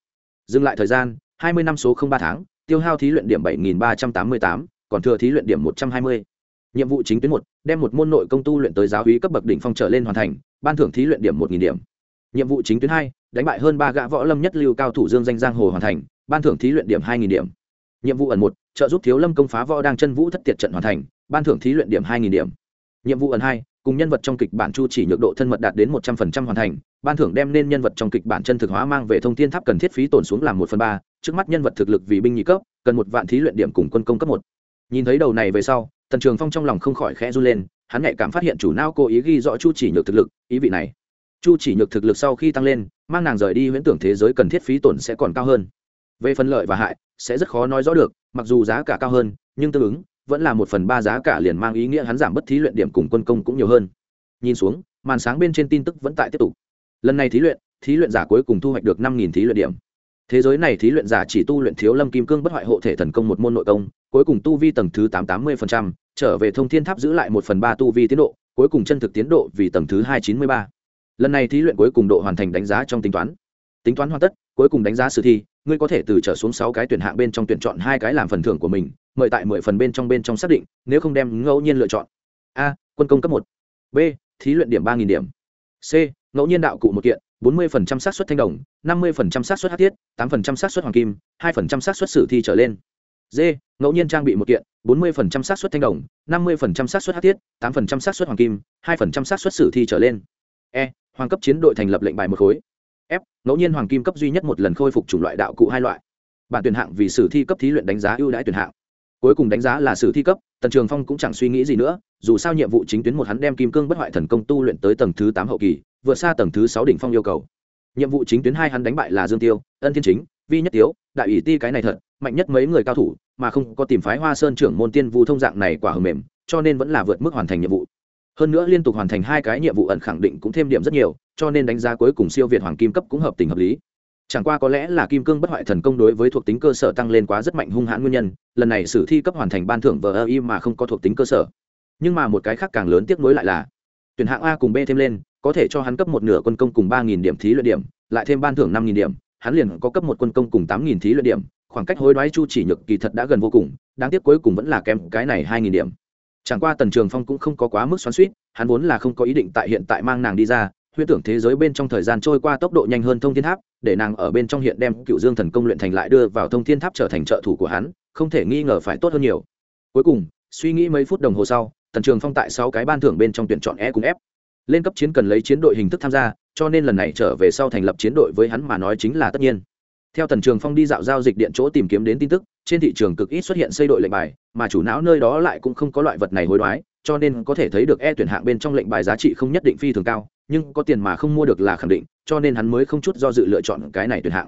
Dừng lại thời gian, hai mươi năm số ba tháng, tiêu hao thí luyện điểm bảy nghìn ba trăm tám mươi tám, còn thừa thí luyện điểm một trăm hai mươi. Nhiệm vụ chính tuyến một, đem một môn nội công tu luyện tới giáo hí cấp bậc đỉnh phong trở lên hoàn thành, ban thưởng thí luyện điểm một nghìn điểm. Nhiệm vụ chính tuyến hai, đánh bại hơn ba gã võ lâm nhất lưu cao thủ dương danh giang hồ hoàn thành, ban thưởng thí luyện điểm hai nghìn điểm nhiệm vụ ẩn một, trợ giúp thiếu lâm công phá võ đang chân vũ thất tiệt trận hoàn thành, ban thưởng thí luyện điểm hai nghìn điểm. Nhiệm vụ ẩn hai, cùng nhân vật trong kịch bản chu chỉ nhược độ thân mật đạt đến một trăm phần trăm hoàn thành, ban thưởng đem nên nhân vật trong kịch bản chân thực hóa mang về thông thiên tháp cần thiết phí tổn xuống làm một phần ba, trước mắt nhân vật thực lực vì binh nhị cấp, cần một vạn thí luyện điểm cùng quân công cấp một. Nhìn thấy đầu này về sau, tần trường phong trong lòng không khỏi khẽ run lên, hắn nhạy cảm phát hiện chủ nao cố ý ghi rõ chu chỉ nhược thực lực, ý vị này. Chu chỉ nhược thực lực sau khi tăng lên, mang nàng rời đi huyễn tưởng thế giới cần thiết phí tổn sẽ còn cao hơn. Về phần lợi và hại sẽ rất khó nói rõ được, mặc dù giá cả cao hơn, nhưng tương ứng, vẫn là một phần ba giá cả liền mang ý nghĩa hắn giảm bất thí luyện điểm cùng quân công cũng nhiều hơn. Nhìn xuống, màn sáng bên trên tin tức vẫn tại tiếp tục. Lần này thí luyện thí luyện giả cuối cùng thu hoạch được năm nghìn thí luyện điểm. Thế giới này thí luyện giả chỉ tu luyện thiếu lâm kim cương bất hoại hộ thể thần công một môn nội công, cuối cùng tu vi tầng thứ tám tám mươi trở về thông thiên tháp giữ lại một phần ba tu vi tiến độ, cuối cùng chân thực tiến độ vì tầng thứ hai chín mươi ba. Lần này thí luyện cuối cùng độ hoàn thành đánh giá trong tính toán. Tính toán hoàn tất cuối cùng đánh giá sử thi, ngươi có thể từ trở xuống sáu cái tuyển hạng bên trong tuyển chọn hai cái làm phần thưởng của mình, mời tại mười phần bên trong bên trong xác định, nếu không đem ngẫu nhiên lựa chọn. A, quân công cấp một. B, thí luyện điểm ba nghìn điểm. C, ngẫu nhiên đạo cụ một kiện, bốn mươi phần trăm xác suất thanh đồng, năm mươi phần trăm xác suất hát thiết tám phần trăm xác suất hoàng kim, hai phần trăm xác suất sử thi trở lên. D, ngẫu nhiên trang bị một kiện, bốn mươi phần trăm xác suất thanh đồng, năm mươi phần trăm xác suất hát thiết tám phần trăm xác suất hoàng kim, hai phần trăm xác suất sử thi trở lên. E hoàng cấp chiến đội thành lập lệnh bài một khối f, ngẫu nhiên hoàng kim cấp duy nhất một lần khôi phục chủng loại đạo cụ hai loại. Bản tuyển hạng vì sử thi cấp thí luyện đánh giá ưu đãi tuyển hạng. Cuối cùng đánh giá là sử thi cấp, tần trường phong cũng chẳng suy nghĩ gì nữa, dù sao nhiệm vụ chính tuyến một hắn đem kim cương bất hoại thần công tu luyện tới tầng thứ tám hậu kỳ, vượt xa tầng thứ sáu đỉnh phong yêu cầu. Nhiệm vụ chính tuyến hai hắn đánh bại là dương tiêu, ân thiên chính, vi nhất tiếu, đại ủy ti cái này thật, mạnh nhất mấy người cao thủ, mà không có tìm phái hoa sơn trưởng môn tiên vu thông dạng này quả hầm mềm, cho nên vẫn là vượt mức hoàn thành nhiệm vụ hơn nữa liên tục hoàn thành hai cái nhiệm vụ ẩn khẳng định cũng thêm điểm rất nhiều, cho nên đánh giá cuối cùng siêu việt hoàng kim cấp cũng hợp tình hợp lý. Chẳng qua có lẽ là kim cương bất hoại thần công đối với thuộc tính cơ sở tăng lên quá rất mạnh hung hãn nguyên nhân, lần này sử thi cấp hoàn thành ban thưởng vờ ơ y mà không có thuộc tính cơ sở. Nhưng mà một cái khác càng lớn tiếp nối lại là, tuyển hạng a cùng b thêm lên, có thể cho hắn cấp một nửa quân công cùng ba nghìn điểm thí luyện điểm, lại thêm ban thưởng năm nghìn điểm, hắn liền có cấp một quân công cùng tám nghìn thí luyện điểm, khoảng cách hối đoái chu chỉ nhược kỳ thật đã gần vô cùng, đáng tiếc cuối cùng vẫn là kém cái này hai nghìn điểm chẳng qua tần trường phong cũng không có quá mức xoắn suýt hắn vốn là không có ý định tại hiện tại mang nàng đi ra, huyễn tưởng thế giới bên trong thời gian trôi qua tốc độ nhanh hơn thông thiên tháp, để nàng ở bên trong hiện đem cựu dương thần công luyện thành lại đưa vào thông thiên tháp trở thành trợ thủ của hắn, không thể nghi ngờ phải tốt hơn nhiều. Cuối cùng, suy nghĩ mấy phút đồng hồ sau, tần trường phong tại sáu cái ban thưởng bên trong tuyển chọn e cùng f. Lên cấp chiến cần lấy chiến đội hình thức tham gia, cho nên lần này trở về sau thành lập chiến đội với hắn mà nói chính là tất nhiên. Theo tần trường phong đi dạo giao dịch điện chỗ tìm kiếm đến tin tức trên thị trường cực ít xuất hiện xây đội lệnh bài, mà chủ não nơi đó lại cũng không có loại vật này hối đoái, cho nên có thể thấy được e tuyển hạng bên trong lệnh bài giá trị không nhất định phi thường cao, nhưng có tiền mà không mua được là khẳng định, cho nên hắn mới không chút do dự lựa chọn cái này tuyển hạng.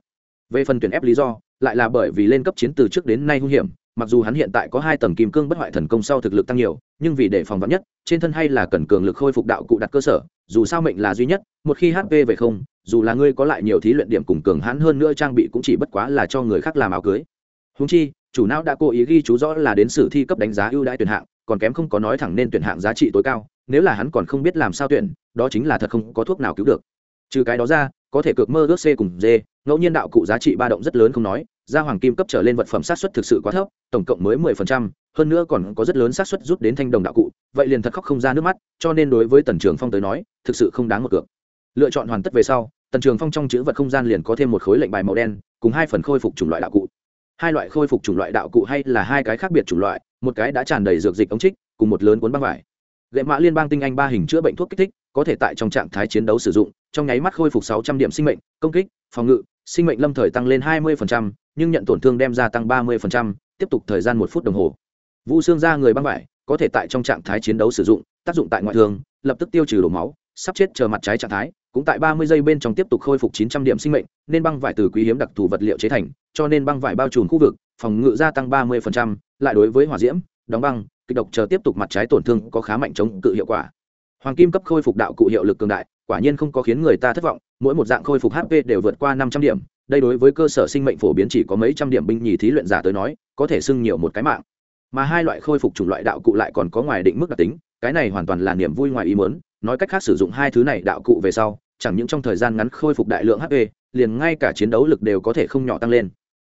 Về phần tuyển ép lý do, lại là bởi vì lên cấp chiến từ trước đến nay hung hiểm, mặc dù hắn hiện tại có hai tầng kim cương bất hoại thần công sau thực lực tăng nhiều, nhưng vì để phòng vắn nhất, trên thân hay là cần cường lực khôi phục đạo cụ đặt cơ sở, dù sao mệnh là duy nhất, một khi hp về không, dù là ngươi có lại nhiều thí luyện điểm cùng cường hãn hơn nữa trang bị cũng chỉ bất quá là cho người khác làm áo cưới húng chi, chủ não đã cố ý ghi chú rõ là đến sử thi cấp đánh giá ưu đãi tuyển hạng, còn kém không có nói thẳng nên tuyển hạng giá trị tối cao, nếu là hắn còn không biết làm sao tuyển, đó chính là thật không có thuốc nào cứu được. Trừ cái đó ra, có thể cược mơ ước c cùng d, ngẫu nhiên đạo cụ giá trị ba động rất lớn không nói ra hoàng kim cấp trở lên vật phẩm sát xuất thực sự quá thấp, tổng cộng mới mười phần trăm, hơn nữa còn có rất lớn xác suất rút đến thanh đồng đạo cụ, vậy liền thật khóc không ra nước mắt, cho nên đối với tần trường phong tới nói, thực sự không đáng một cược. Lựa chọn hoàn tất về sau, tần trường phong trong chữ vật không gian liền có thêm một khối lệnh bài màu đen, cùng hai phần khôi phục chủng loại đạo cụ hai loại khôi phục chủng loại đạo cụ hay là hai cái khác biệt chủng loại, một cái đã tràn đầy dược dịch ống trích, cùng một lớn cuốn băng vải. Gậy mã liên bang tinh anh ba hình chữa bệnh thuốc kích thích, có thể tại trong trạng thái chiến đấu sử dụng, trong nháy mắt khôi phục sáu trăm điểm sinh mệnh, công kích, phòng ngự, sinh mệnh lâm thời tăng lên hai mươi nhưng nhận tổn thương đem ra tăng ba mươi tiếp tục thời gian một phút đồng hồ. Vũ xương ra người băng vải có thể tại trong trạng thái chiến đấu sử dụng, tác dụng tại ngoại thương, lập tức tiêu trừ đổ máu sắp chết chờ mặt trái trạng thái, cũng tại ba mươi giây bên trong tiếp tục khôi phục chín trăm điểm sinh mệnh, nên băng vải từ quý hiếm đặc thù vật liệu chế thành, cho nên băng vải bao trùm khu vực, phòng ngự gia tăng ba mươi lại đối với hỏa diễm, đóng băng, kịch độc chờ tiếp tục mặt trái tổn thương có khá mạnh chống cự hiệu quả. Hoàng kim cấp khôi phục đạo cụ hiệu lực cường đại, quả nhiên không có khiến người ta thất vọng, mỗi một dạng khôi phục hp đều vượt qua năm trăm điểm, đây đối với cơ sở sinh mệnh phổ biến chỉ có mấy trăm điểm binh nhì thí luyện giả tới nói, có thể sưng nhiều một cái mạng. Mà hai loại khôi phục chủng loại đạo cụ lại còn có ngoài định mức đặc tính, cái này hoàn toàn là niềm vui ngoài ý muốn nói cách khác sử dụng hai thứ này đạo cụ về sau, chẳng những trong thời gian ngắn khôi phục đại lượng hp liền ngay cả chiến đấu lực đều có thể không nhỏ tăng lên.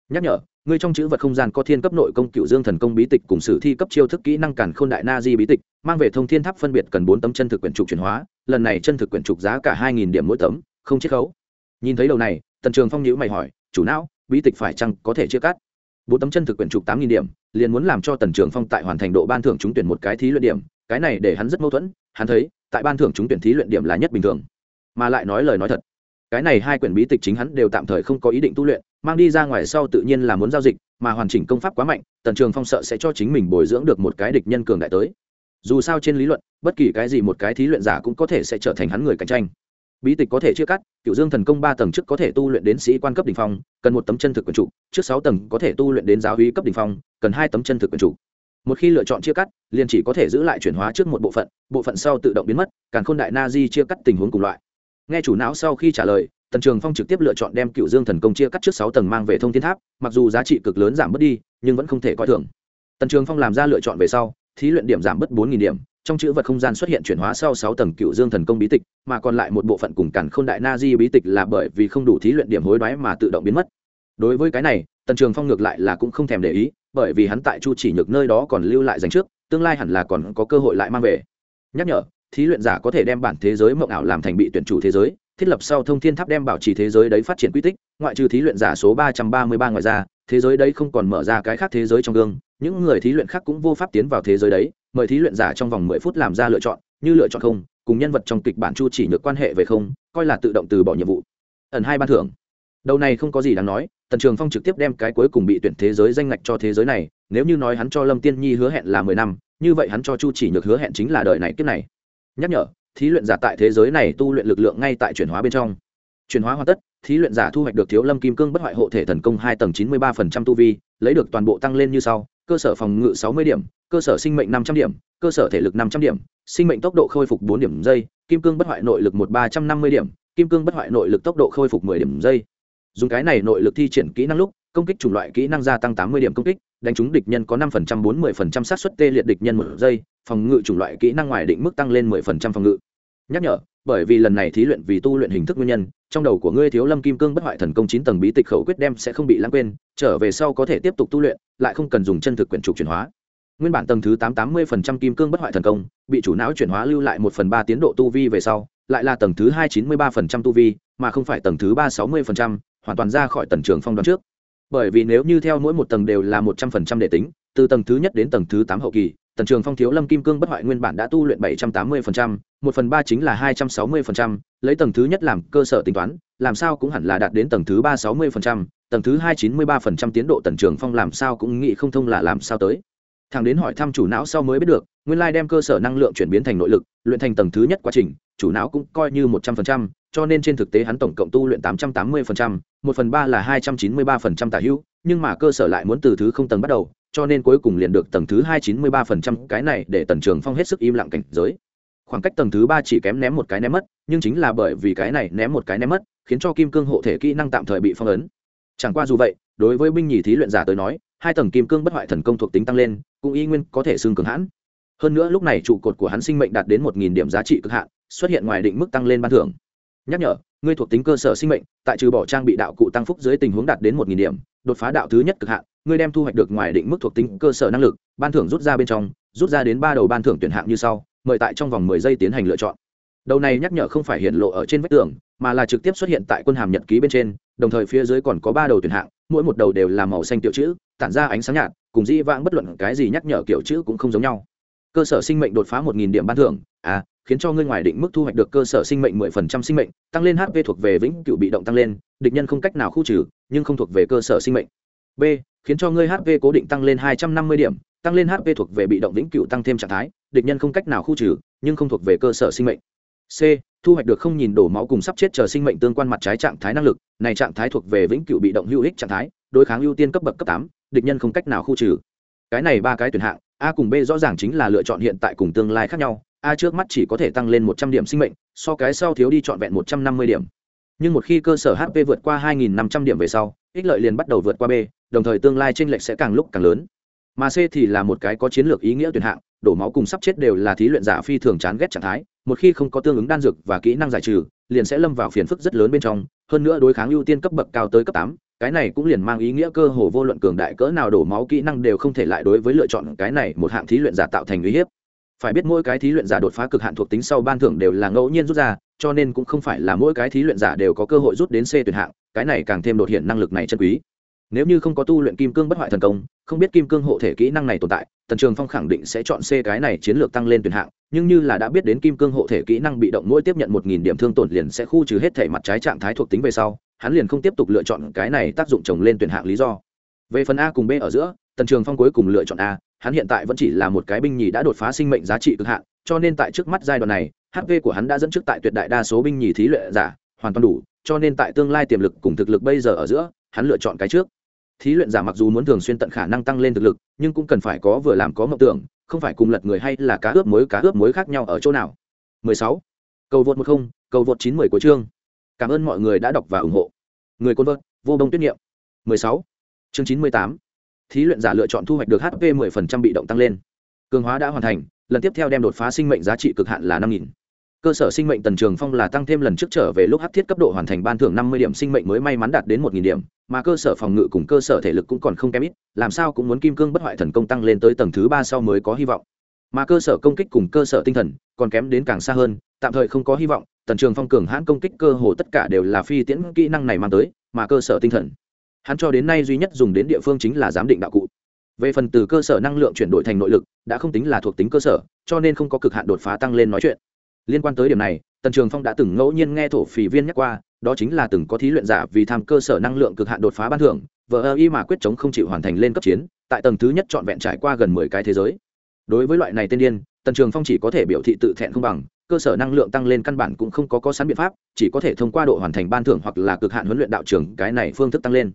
Nhắc nhở, ngươi trong chữ vật không gian có thiên cấp nội công cựu dương thần công bí tịch cùng sử thi cấp chiêu thức kỹ năng cản khôn đại na di bí tịch, mang về thông thiên tháp phân biệt cần bốn tấm chân thực quyển trục chuyển hóa, lần này chân thực quyển trục giá cả hai nghìn điểm mỗi tấm, không chiết khấu. Nhìn thấy đầu này, tần trường phong nhữ mày hỏi, chủ não, bí tịch phải chăng có thể chia cắt? Bốn tấm chân thực quyển trục tám nghìn điểm, liền muốn làm cho tần trường phong tại hoàn thành độ ban thưởng trúng tuyển một cái thí luyện điểm, cái này để hắn rất mâu thuẫn, hắn thấy tại ban thưởng chúng tuyển thí luyện điểm là nhất bình thường. Mà lại nói lời nói thật. Cái này hai quyển bí tịch chính hắn đều tạm thời không có ý định tu luyện, mang đi ra ngoài sau tự nhiên là muốn giao dịch, mà hoàn chỉnh công pháp quá mạnh, tần trường phong sợ sẽ cho chính mình bồi dưỡng được một cái địch nhân cường đại tới. Dù sao trên lý luận, bất kỳ cái gì một cái thí luyện giả cũng có thể sẽ trở thành hắn người cạnh tranh. Bí tịch có thể chia cắt, cựu dương thần công ba tầng trước có thể tu luyện đến sĩ quan cấp đ ỉ n h phong, cần một tấm chân thực quần trụ trước sáu tầng có thể tu luyện đến giáo hí cấp đ ỉ n h phong, cần hai tấm chân thực quần trụ một khi lựa chọn chia cắt, liền chỉ có thể giữ lại chuyển hóa trước một bộ phận bộ phận sau tự động biến mất càn khôn đại na di chia cắt tình huống cùng loại. Nghe chủ não sau khi trả lời, tần trường phong trực tiếp lựa chọn đem cựu dương thần công chia cắt trước sáu tầng mang về thông thiên tháp, mặc dù giá trị cực lớn giảm bớt đi, nhưng vẫn không thể coi thường. Tần trường phong làm ra lựa chọn về sau, thí luyện điểm giảm bớt bốn nghìn điểm, trong chữ vật không gian xuất hiện chuyển hóa sau sáu tầng cựu dương thần công bí tịch, mà còn lại một bộ phận cùng cản k h ô n đại na di bí tịch là bởi vì không đủ thí luyện điểm hối đoái mà tự động biến mất. Đối với cái này, tần trường phong ngược lại là cũng không thèm để ý bởi vì hắn tại chu chỉ nhược nơi đó còn lưu lại dành trước, tương lai hẳn là còn có cơ hội lại mang về. Nhắc nhở, thí luyện giả có thể đem bản thế giới mộng ảo làm thành bị tuyển chủ thế giới, thiết lập sau thông thiên tháp đem bảo trì thế giới đấy phát triển quy tích, ngoại trừ thí luyện giả số ba trăm ba mươi ba ngoài ra, thế giới đấy không còn mở ra cái khác thế giới trong gương, những người thí luyện khác cũng vô pháp tiến vào thế giới đấy, mời thí luyện giả trong vòng mười phút làm ra lựa chọn, như lựa chọn không, cùng nhân vật trong kịch bản chu chỉ nhược quan hệ về không, coi là tự động từ bỏ nhiệm vụ. Ẩn hai ban thưởng. Đầu này không có gì đáng nói tần trường phong trực tiếp đem cái cuối cùng bị tuyển thế giới danh ngạch cho thế giới này, nếu như nói hắn cho lâm tiên nhi hứa hẹn là mười năm, như vậy hắn cho chu chỉ nhược hứa hẹn chính là đời này kiếp này. Nhắc nhở, thí luyện giả tại thế giới này tu luyện lực lượng ngay tại chuyển hóa bên trong. Chuyển hóa hoàn tất, thí luyện giả thu hoạch được thiếu lâm kim cương bất hoại hộ thể thần công hai tầng chín mươi ba phần trăm tu vi, lấy được toàn bộ tăng lên như sau, cơ sở phòng ngự sáu mươi điểm, cơ sở sinh mệnh năm trăm điểm, cơ sở thể lực năm trăm điểm, sinh mệnh tốc độ khôi phục bốn điểm giây, kim cương bất hoại nội lực một ba trăm năm mươi điểm, kim cương bất hoại nội lực tốc độ khôi phục mười điểm giây dùng cái này nội lực thi triển kỹ năng lúc, công kích chủng loại kỹ năng gia tăng tám mươi điểm công kích, đánh trúng địch nhân có năm phần trăm, bốn mươi phần trăm xác suất tê liệt địch nhân một giây, phòng ngự chủng loại kỹ năng ngoài định mức tăng lên mười phần trăm phòng ngự. Nhắc nhở, bởi vì lần này thí luyện vì tu luyện hình thức nguyên nhân, trong đầu của ngươi thiếu lâm kim cương bất hoại thần công chín tầng bí tịch khẩu quyết đem sẽ không bị lãng quên, trở về sau có thể tiếp tục tu luyện, lại không cần dùng chân thực quyển trục chuyển hóa. Nguyên bản tầng thứ tám tám mươi phần trăm kim cương bất hoại thần công, bị chủ não chuyển hóa lưu lại một phần ba tiến độ tu vi về sau, lại là tầng thứ hai, chín mươi ba phần trăm tu vi, mà không phải tầng thứ ba, sáu mươi phần trăm hoàn toàn ra khỏi tần trường phong đoán trước. Bởi vì nếu như theo mỗi một tầng đều là một trăm phần trăm để tính, từ tầng thứ nhất đến tầng thứ tám hậu kỳ, tần trường phong thiếu lâm kim cương bất hoại nguyên bản đã tu luyện bảy trăm tám mươi phần trăm, một phần ba chính là hai trăm sáu mươi phần trăm, lấy tầng thứ nhất làm cơ sở tính toán, làm sao cũng hẳn là đạt đến tầng thứ ba sáu mươi phần trăm, tầng thứ hai chín mươi ba phần trăm tiến độ tần trường phong làm sao cũng nghĩ không thông là làm sao tới. Thằng đến hỏi thăm chủ não sau mới biết được, nguyên lai đem cơ sở năng lượng chuyển biến thành nội lực, luyện thành tầng thứ nhất quá trình, chủ não cũng coi như một trăm phần trăm, cho nên trên thực tế hắn tổng cộng tu luyện tám trăm tám mươi phần trăm một phần ba là hai trăm chín mươi ba phần trăm tả hữu, nhưng mà cơ sở lại muốn từ thứ không tầng bắt đầu, cho nên cuối cùng liền được tầng thứ hai chín mươi ba phần trăm cái này để tần trường phong hết sức im lặng cảnh giới. Khoảng cách tầng thứ ba chỉ kém ném một cái ném mất, nhưng chính là bởi vì cái này ném một cái ném mất, khiến cho kim cương hộ thể kỹ năng tạm thời bị phong ấn. Chẳng qua dù vậy, đối với binh nhì thí luyện giả tới nói, hai tầng kim cương bất hoại thần công thuộc tính tăng lên, cũng y nguyên có thể xương cường hãn. Hơn nữa lúc này trụ cột của hắn sinh mệnh đạt đến một nghìn điểm giá trị cực hạn, xuất hiện ngoài định mức tăng lên ban thưởng nhắc nhở, ngươi thuộc tính cơ sở sinh mệnh, tại trừ bỏ trang bị đạo cụ tăng phúc dưới tình huống đạt đến một nghìn điểm, đột phá đạo thứ nhất cực hạn, ngươi đem thu hoạch được ngoài định mức thuộc tính cơ sở năng lực, ban thưởng rút ra bên trong, rút ra đến ba đầu ban thưởng tuyển hạng như sau, mời tại trong vòng mười giây tiến hành lựa chọn. Đầu này nhắc nhở không phải hiện lộ ở trên vách tường, mà là trực tiếp xuất hiện tại quân hàm nhật ký bên trên, đồng thời phía dưới còn có ba đầu tuyển hạng, mỗi một đầu đều là màu xanh tiểu chữ, tản ra ánh sáng nhạt, cùng dĩ vãng bất luận cái gì nhắc nhở kiểu chữ cũng không giống nhau. Cơ sở sinh mệnh đột phá một nghìn điểm ban thưởng à khiến cho ngươi ngoài định mức thu hoạch được cơ sở sinh mệnh mười phần trăm sinh mệnh, tăng lên hp thuộc về vĩnh cửu bị động tăng lên, địch nhân không cách nào khu trừ, nhưng không thuộc về cơ sở sinh mệnh. B, khiến cho ngươi hp cố định tăng lên hai trăm năm mươi điểm, tăng lên hp thuộc về bị động vĩnh cửu tăng thêm trạng thái, địch nhân không cách nào khu trừ, nhưng không thuộc về cơ sở sinh mệnh. C, thu hoạch được không nhìn đổ máu cùng sắp chết chờ sinh mệnh tương quan mặt trái trạng thái năng lực, này trạng thái thuộc về vĩnh cửu bị động hữu ích trạng thái, đối kháng ưu tiên cấp bậc cấp tám, địch nhân không cách nào khu trừ. Cái này ba cái tuyển hạng, a cùng b rõ ràng chính là lựa chọn hiện tại cùng tương lai khác nhau a trước mắt chỉ có thể tăng lên một trăm điểm sinh mệnh, so cái sau thiếu đi trọn vẹn một trăm năm mươi điểm. Nhưng một khi cơ sở hp vượt qua hai nghìn năm trăm điểm về sau, ích lợi liền bắt đầu vượt qua b, đồng thời tương lai tranh lệch sẽ càng lúc càng lớn. Mà c thì là một cái có chiến lược ý nghĩa tuyệt hạng, đổ máu cùng sắp chết đều là thí luyện giả phi thường chán ghét trạng thái, một khi không có tương ứng đan dược và kỹ năng giải trừ, liền sẽ lâm vào phiền phức rất lớn bên trong, hơn nữa đối kháng ưu tiên cấp bậc cao tới cấp tám, cái này cũng liền mang ý nghĩa cơ hồ vô luận cường đại cỡ nào đổ máu kỹ năng đều không thể lại đối với lựa chọn cái này một hạng thí luyện giả tạo thành uy hiếp phải biết mỗi cái thí luyện giả đột phá cực hạn thuộc tính sau ban thưởng đều là ngẫu nhiên rút ra, cho nên cũng không phải là mỗi cái thí luyện giả đều có cơ hội rút đến c tuyển hạng, cái này càng thêm đột hiện năng lực này chân quý. Nếu như không có tu luyện kim cương bất hoại thần công, không biết kim cương hộ thể kỹ năng này tồn tại, tần trường phong khẳng định sẽ chọn c cái này chiến lược tăng lên tuyển hạng, nhưng như là đã biết đến kim cương hộ thể kỹ năng bị động mỗi tiếp nhận một nghìn điểm thương tổn liền sẽ khu trừ hết thể mặt trái trạng thái thuộc tính về sau, hắn liền không tiếp tục lựa chọn cái này tác dụng chồng lên tuyển hạng lý do. Về phần a cùng b ở giữa, tần trường phong cuối cùng lựa chọn a hắn hiện tại vẫn chỉ là một cái binh nhì đã đột phá sinh mệnh giá trị cực hạn, cho nên tại trước mắt giai đoạn này hp của hắn đã dẫn trước tại tuyệt đại đa số binh nhì thí luyện giả, hoàn toàn đủ, cho nên tại tương lai tiềm lực cùng thực lực bây giờ ở giữa, hắn lựa chọn cái trước thí luyện giả mặc dù muốn thường xuyên tận khả năng tăng lên thực lực, nhưng cũng cần phải có vừa làm có mộng tưởng, không phải cùng lật người hay là cá ướp muối, cá ướp muối khác nhau ở chỗ nào 16. cầu vượt một không, cầu vượt chín mười của chương cảm ơn mọi người đã đọc và ủng hộ người côn vợt, vô đông tuyết niệm 16. chương 98 thí luyện giả lựa chọn thu hoạch được hp 10% bị động tăng lên. Cường hóa đã hoàn thành, lần tiếp theo đem đột phá sinh mệnh giá trị cực hạn là năm nghìn. Cơ sở sinh mệnh tần trường phong là tăng thêm lần trước trở về lúc hấp thiết cấp độ hoàn thành ban thưởng năm mươi điểm sinh mệnh mới may mắn đạt đến một nghìn điểm, mà cơ sở phòng ngự cùng cơ sở thể lực cũng còn không kém ít, làm sao cũng muốn kim cương bất hoại thần công tăng lên tới tầng thứ ba sau mới có hy vọng. Mà cơ sở công kích cùng cơ sở tinh thần còn kém đến càng xa hơn, tạm thời không có hy vọng, tần trường phong cường hãn công kích cơ hồ tất cả đều là phi tiễn kỹ năng này mang tới, mà cơ sở tinh thần hắn cho đến nay duy nhất dùng đến địa phương chính là giám định đạo cụ. Về phần từ cơ sở năng lượng chuyển đổi thành nội lực, đã không tính là thuộc tính cơ sở, cho nên không có cực hạn đột phá tăng lên nói chuyện. Liên quan tới điểm này, tần trường phong đã từng ngẫu nhiên nghe thổ phỉ viên nhắc qua, đó chính là từng có thí luyện giả vì tham cơ sở năng lượng cực hạn đột phá ban thưởng, vờ ơ y mà quyết chống không chịu hoàn thành lên cấp chiến, tại tầng thứ nhất trọn vẹn trải qua gần mười cái thế giới. Đối với loại này tên điên, tần trường phong chỉ có thể biểu thị tự thẹn không bằng, cơ sở năng lượng tăng lên căn bản cũng không có có sẵn biện pháp, chỉ có thể thông qua độ hoàn thành ban thưởng hoặc là cực hạn huấn luyện đạo trường cái này phương thức tăng lên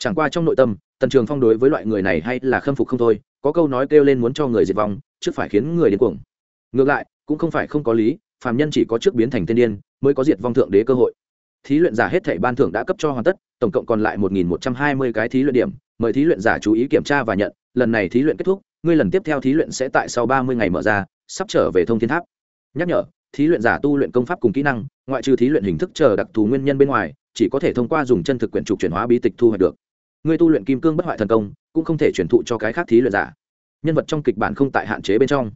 chẳng qua trong nội tâm, tần trường phong đối với loại người này hay là khâm phục không thôi, có câu nói kêu lên muốn cho người diệt vong chứ phải khiến người điên cuồng. Ngược lại, cũng không phải không có lý, phàm nhân chỉ có trước biến thành tiên điên, mới có diệt vong thượng đế cơ hội. Thí luyện giả hết thảy ban thưởng đã cấp cho hoàn tất, tổng cộng còn lại một nghìn một trăm hai mươi cái thí luyện điểm, mời thí luyện giả chú ý kiểm tra và nhận, lần này thí luyện kết thúc, ngươi lần tiếp theo thí luyện sẽ tại sau ba mươi ngày mở ra, sắp trở về thông thiên tháp. Nhắc nhở, thí luyện giả tu luyện công pháp cùng kỹ năng, ngoại trừ thí luyện hình thức chờ đặc thù nguyên nhân bên ngoài, chỉ có thể thông qua dùng chân thực quyển trục chuyển hóa bí tịch thu hoạch được ngươi tu luyện kim cương bất hoại thần công, cũng không thể chuyển thụ cho cái khác thí luyện giả. Nhân vật trong kịch bản không tại hạn chế bên trong.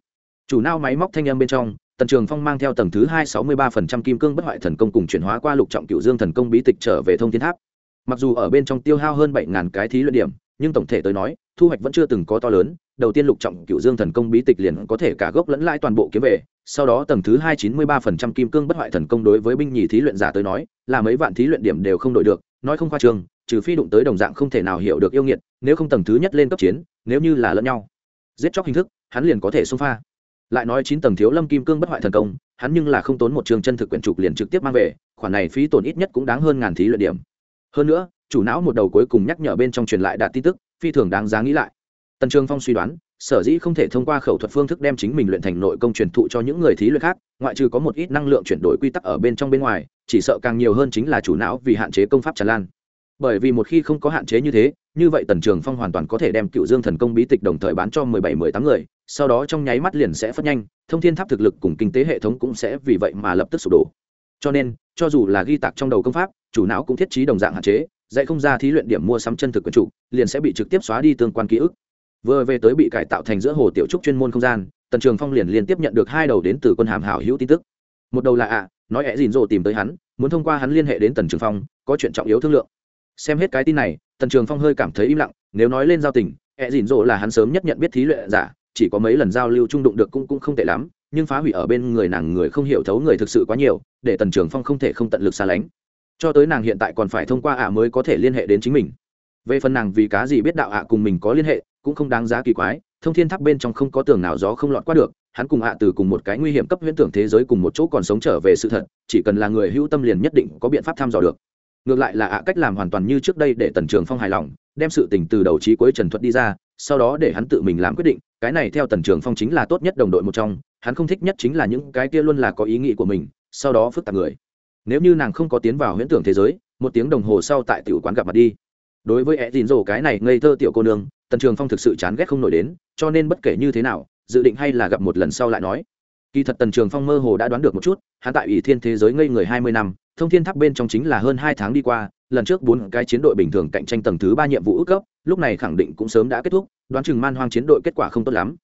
Chủ nao máy móc thanh âm bên trong, tần trường phong mang theo tầng thứ hai sáu mươi ba phần trăm kim cương bất hoại thần công cùng chuyển hóa qua lục trọng cựu dương thần công bí tịch trở về thông thiên tháp. Mặc dù ở bên trong tiêu hao hơn bảy ngàn cái thí luyện điểm, nhưng tổng thể tới nói, thu hoạch vẫn chưa từng có to lớn. Đầu tiên lục trọng cựu dương thần công bí tịch liền có thể cả gốc lẫn lãi toàn bộ kiếm về, sau đó tầng thứ hai chín mươi ba phần trăm kim cương bất hoại thần công đối với binh nhì thí luyện giả tới nói, là mấy vạn thí luyện điểm đều không đổi được, nói không khoa trương trừ phi đụng tới đồng dạng không thể nào hiểu được yêu nghiệt, nếu không tầng thứ nhất lên cấp chiến, nếu như là lẫn nhau. Giết chóc hình thức, hắn liền có thể xông pha. Lại nói chín tầng thiếu lâm kim cương bất hoại thần công, hắn nhưng là không tốn một trường chân thực quyển trục liền trực tiếp mang về, khoản này phí tổn ít nhất cũng đáng hơn ngàn thí luyện điểm. Hơn nữa, chủ não một đầu cuối cùng nhắc nhở bên trong truyền lại đạt tin tức, phi thường đáng giá nghĩ lại. Tần trường phong suy đoán, sở dĩ không thể thông qua khẩu thuật phương thức đem chính mình luyện thành nội công truyền thụ cho những người thí luyện khác, ngoại trừ có một ít năng lượng chuyển đổi quy tắc ở bên trong bên ngoài, chỉ sợ càng nhiều hơn chính là chủ não vì hạn chế công pháp tràn lan bởi vì một khi không có hạn chế như thế, như vậy tần trường phong hoàn toàn có thể đem cựu dương thần công bí tịch đồng thời bán cho mười bảy, mười tám người, sau đó trong nháy mắt liền sẽ phất nhanh, thông thiên tháp thực lực cùng kinh tế hệ thống cũng sẽ vì vậy mà lập tức sụp đổ. Cho nên, cho dù là ghi tạc trong đầu công pháp, chủ não cũng thiết trí đồng dạng hạn chế, dạy không ra thí luyện điểm mua sắm chân thực quyền chủ, liền sẽ bị trực tiếp xóa đi tương quan ký ức. Vừa về tới bị cải tạo thành giữa hồ tiểu trúc chuyên môn không gian, tần trường phong liền liên tiếp nhận được hai đầu đến từ quân hàm hảo hữu tin tức. Một đầu là ạ, nói ẹ dìn dồ tìm tới hắn, muốn thông qua hắn liên hệ đến tần trường phong, có chuyện trọng yếu thương lượng xem hết cái tin này, tần trường phong hơi cảm thấy im lặng, nếu nói lên giao tình ẹ dịn dỗ là hắn sớm nhất nhận biết thí luyện giả, chỉ có mấy lần giao lưu trung đụng được cũng cũng không tệ lắm, nhưng phá hủy ở bên người nàng người không hiểu thấu người thực sự quá nhiều, để tần trường phong không thể không tận lực xa lánh. Cho tới nàng hiện tại còn phải thông qua ạ mới có thể liên hệ đến chính mình. Về phần nàng vì cá gì biết đạo ạ cùng mình có liên hệ, cũng không đáng giá kỳ quái, thông thiên tháp bên trong không có tường nào gió không lọt qua được, hắn cùng ạ từ cùng một cái nguy hiểm cấp huyễn tưởng thế giới cùng một chỗ còn sống trở về sự thật, chỉ cần là người hữu tâm liền nhất định có biện pháp thăm dò được ngược lại là ạ cách làm hoàn toàn như trước đây để tần trường phong hài lòng, đem sự tình từ đầu trí cuối trần thuật đi ra, sau đó để hắn tự mình làm quyết định. Cái này theo tần trường phong chính là tốt nhất đồng đội một trong, hắn không thích nhất chính là những cái kia luôn là có ý nghĩ của mình, sau đó phức tạp người. Nếu như nàng không có tiến vào huyễn tưởng thế giới, một tiếng đồng hồ sau tại tiểu quán gặp mặt đi. Đối với ẹ dìn dồ cái này ngây thơ tiểu cô nương, tần trường phong thực sự chán ghét không nổi đến, cho nên bất kể như thế nào, dự định hay là gặp một lần sau lại nói. Kỳ thật tần trường phong mơ hồ đã đoán được một chút, hắn tại ủy thiên thế giới ngây người hai mươi năm thông thiên tháp bên trong chính là hơn hai tháng đi qua, lần trước bốn cái chiến đội bình thường cạnh tranh tầng thứ ba nhiệm vụ ước cấp, lúc này khẳng định cũng sớm đã kết thúc, đoán chừng man hoang chiến đội kết quả không tốt lắm.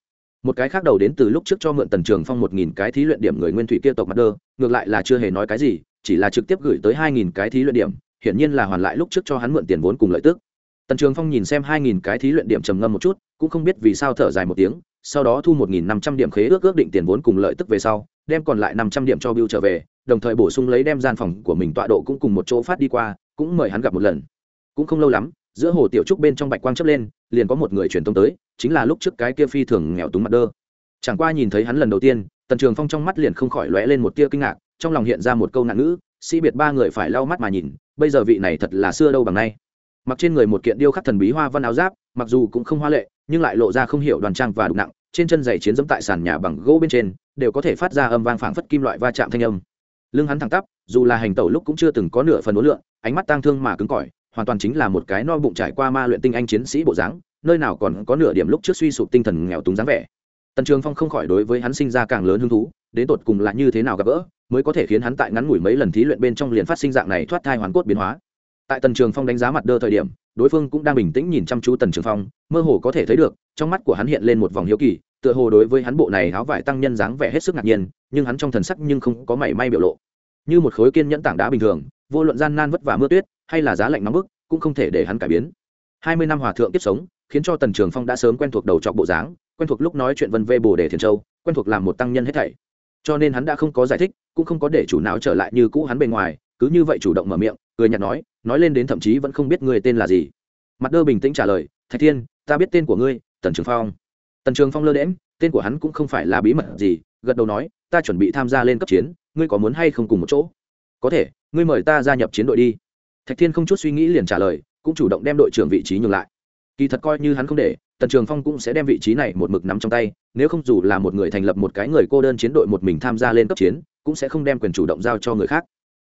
Một cái khác đầu đến từ lúc trước cho mượn tần trường phong một nghìn cái thí luyện điểm người nguyên thủy kia tộc mặt đơ, ngược lại là chưa hề nói cái gì, chỉ là trực tiếp gửi tới hai nghìn cái thí luyện điểm, hiển nhiên là hoàn lại lúc trước cho hắn mượn tiền vốn cùng lợi tức. Tần trường phong nhìn xem hai nghìn cái thí luyện điểm trầm ngâm một chút, cũng không biết vì sao thở dài một tiếng, sau đó thu một nghìn năm trăm điểm khế ước ước định tiền vốn cùng lợi tức về sau, đem còn lại năm trăm điểm cho bill trở về đồng thời bổ sung lấy đem gian phòng của mình tọa độ cũng cùng một chỗ phát đi qua, cũng mời hắn gặp một lần. Cũng không lâu lắm, giữa hồ tiểu trúc bên trong bạch quang chấp lên, liền có một người truyền thông tới, chính là lúc trước cái kia phi thường nghèo túng mặt đơ. Chẳng qua nhìn thấy hắn lần đầu tiên, tần trường phong trong mắt liền không khỏi lóe lên một tia kinh ngạc, trong lòng hiện ra một câu nạn ngữ, sĩ biệt ba người phải lau mắt mà nhìn, bây giờ vị này thật là xưa đâu bằng nay. Mặc trên người một kiện điêu khắc thần bí hoa văn áo giáp, mặc dù cũng không hoa lệ, nhưng lại lộ ra không hiểu đoàn trang và đục nặng, trên chân giày chiến dẫm tại sàn nhà bằng gỗ bên trên, đều có thể phát ra âm vang phảng phất kim loại va chạm thanh âm lưng hắn thẳng tắp, dù là hành tẩu lúc cũng chưa từng có nửa phần ố lượng ánh mắt tang thương mà cứng cỏi, hoàn toàn chính là một cái no bụng trải qua ma luyện tinh anh chiến sĩ bộ dáng, nơi nào còn có nửa điểm lúc trước suy sụp tinh thần nghèo túng dáng vẻ. Tần trường phong không khỏi đối với hắn sinh ra càng lớn hứng thú, đến tột cùng là như thế nào gặp gỡ, mới có thể khiến hắn tại ngắn ngủi mấy lần thí luyện bên trong liền phát sinh dạng này thoát thai hoàn cốt biến hóa. Tại tần trường phong đánh giá mặt đơ thời điểm đối phương cũng đang bình tĩnh nhìn chăm chú tần trường phong, mơ hồ có thể thấy được, trong mắt của hắn hiện lên một vòng hiếu kỳ, tựa hồ đối với hắn bộ này áo vải tăng nhân dáng vẻ hết sức ngạc nhiên, nhưng hắn trong thần sắc nhưng không có mảy may biểu lộ. Như một khối kiên nhẫn tảng đá bình thường, vô luận gian nan vất vả mưa tuyết, hay là giá lạnh nóng bức, cũng không thể để hắn cải biến. Hai mươi năm hòa thượng tiếp sống, khiến cho tần trường phong đã sớm quen thuộc đầu trọc bộ dáng, quen thuộc lúc nói chuyện vân vê bồ đề thiền châu, quen thuộc làm một tăng nhân hết thảy. Cho nên hắn đã không có giải thích, cũng không có để chủ não trở lại như cũ hắn bề ngoài cứ như vậy chủ động mở miệng, cười nhạt nói nói lên đến thậm chí vẫn không biết người tên là gì. Mặt đơ bình tĩnh trả lời, thạch thiên, ta biết tên của ngươi, tần trường phong. Tần trường phong lơ đễm tên của hắn cũng không phải là bí mật gì, gật đầu nói, ta chuẩn bị tham gia lên cấp chiến, ngươi có muốn hay không cùng một chỗ? Có thể, ngươi mời ta gia nhập chiến đội đi. Thạch thiên không chút suy nghĩ liền trả lời, cũng chủ động đem đội trưởng vị trí nhường lại. Kỳ thật coi như hắn không để, tần trường phong cũng sẽ đem vị trí này một mực nắm trong tay, nếu không dù là một người thành lập một cái người cô đơn chiến đội một mình tham gia lên cấp chiến, cũng sẽ không đem quyền chủ động giao cho người khác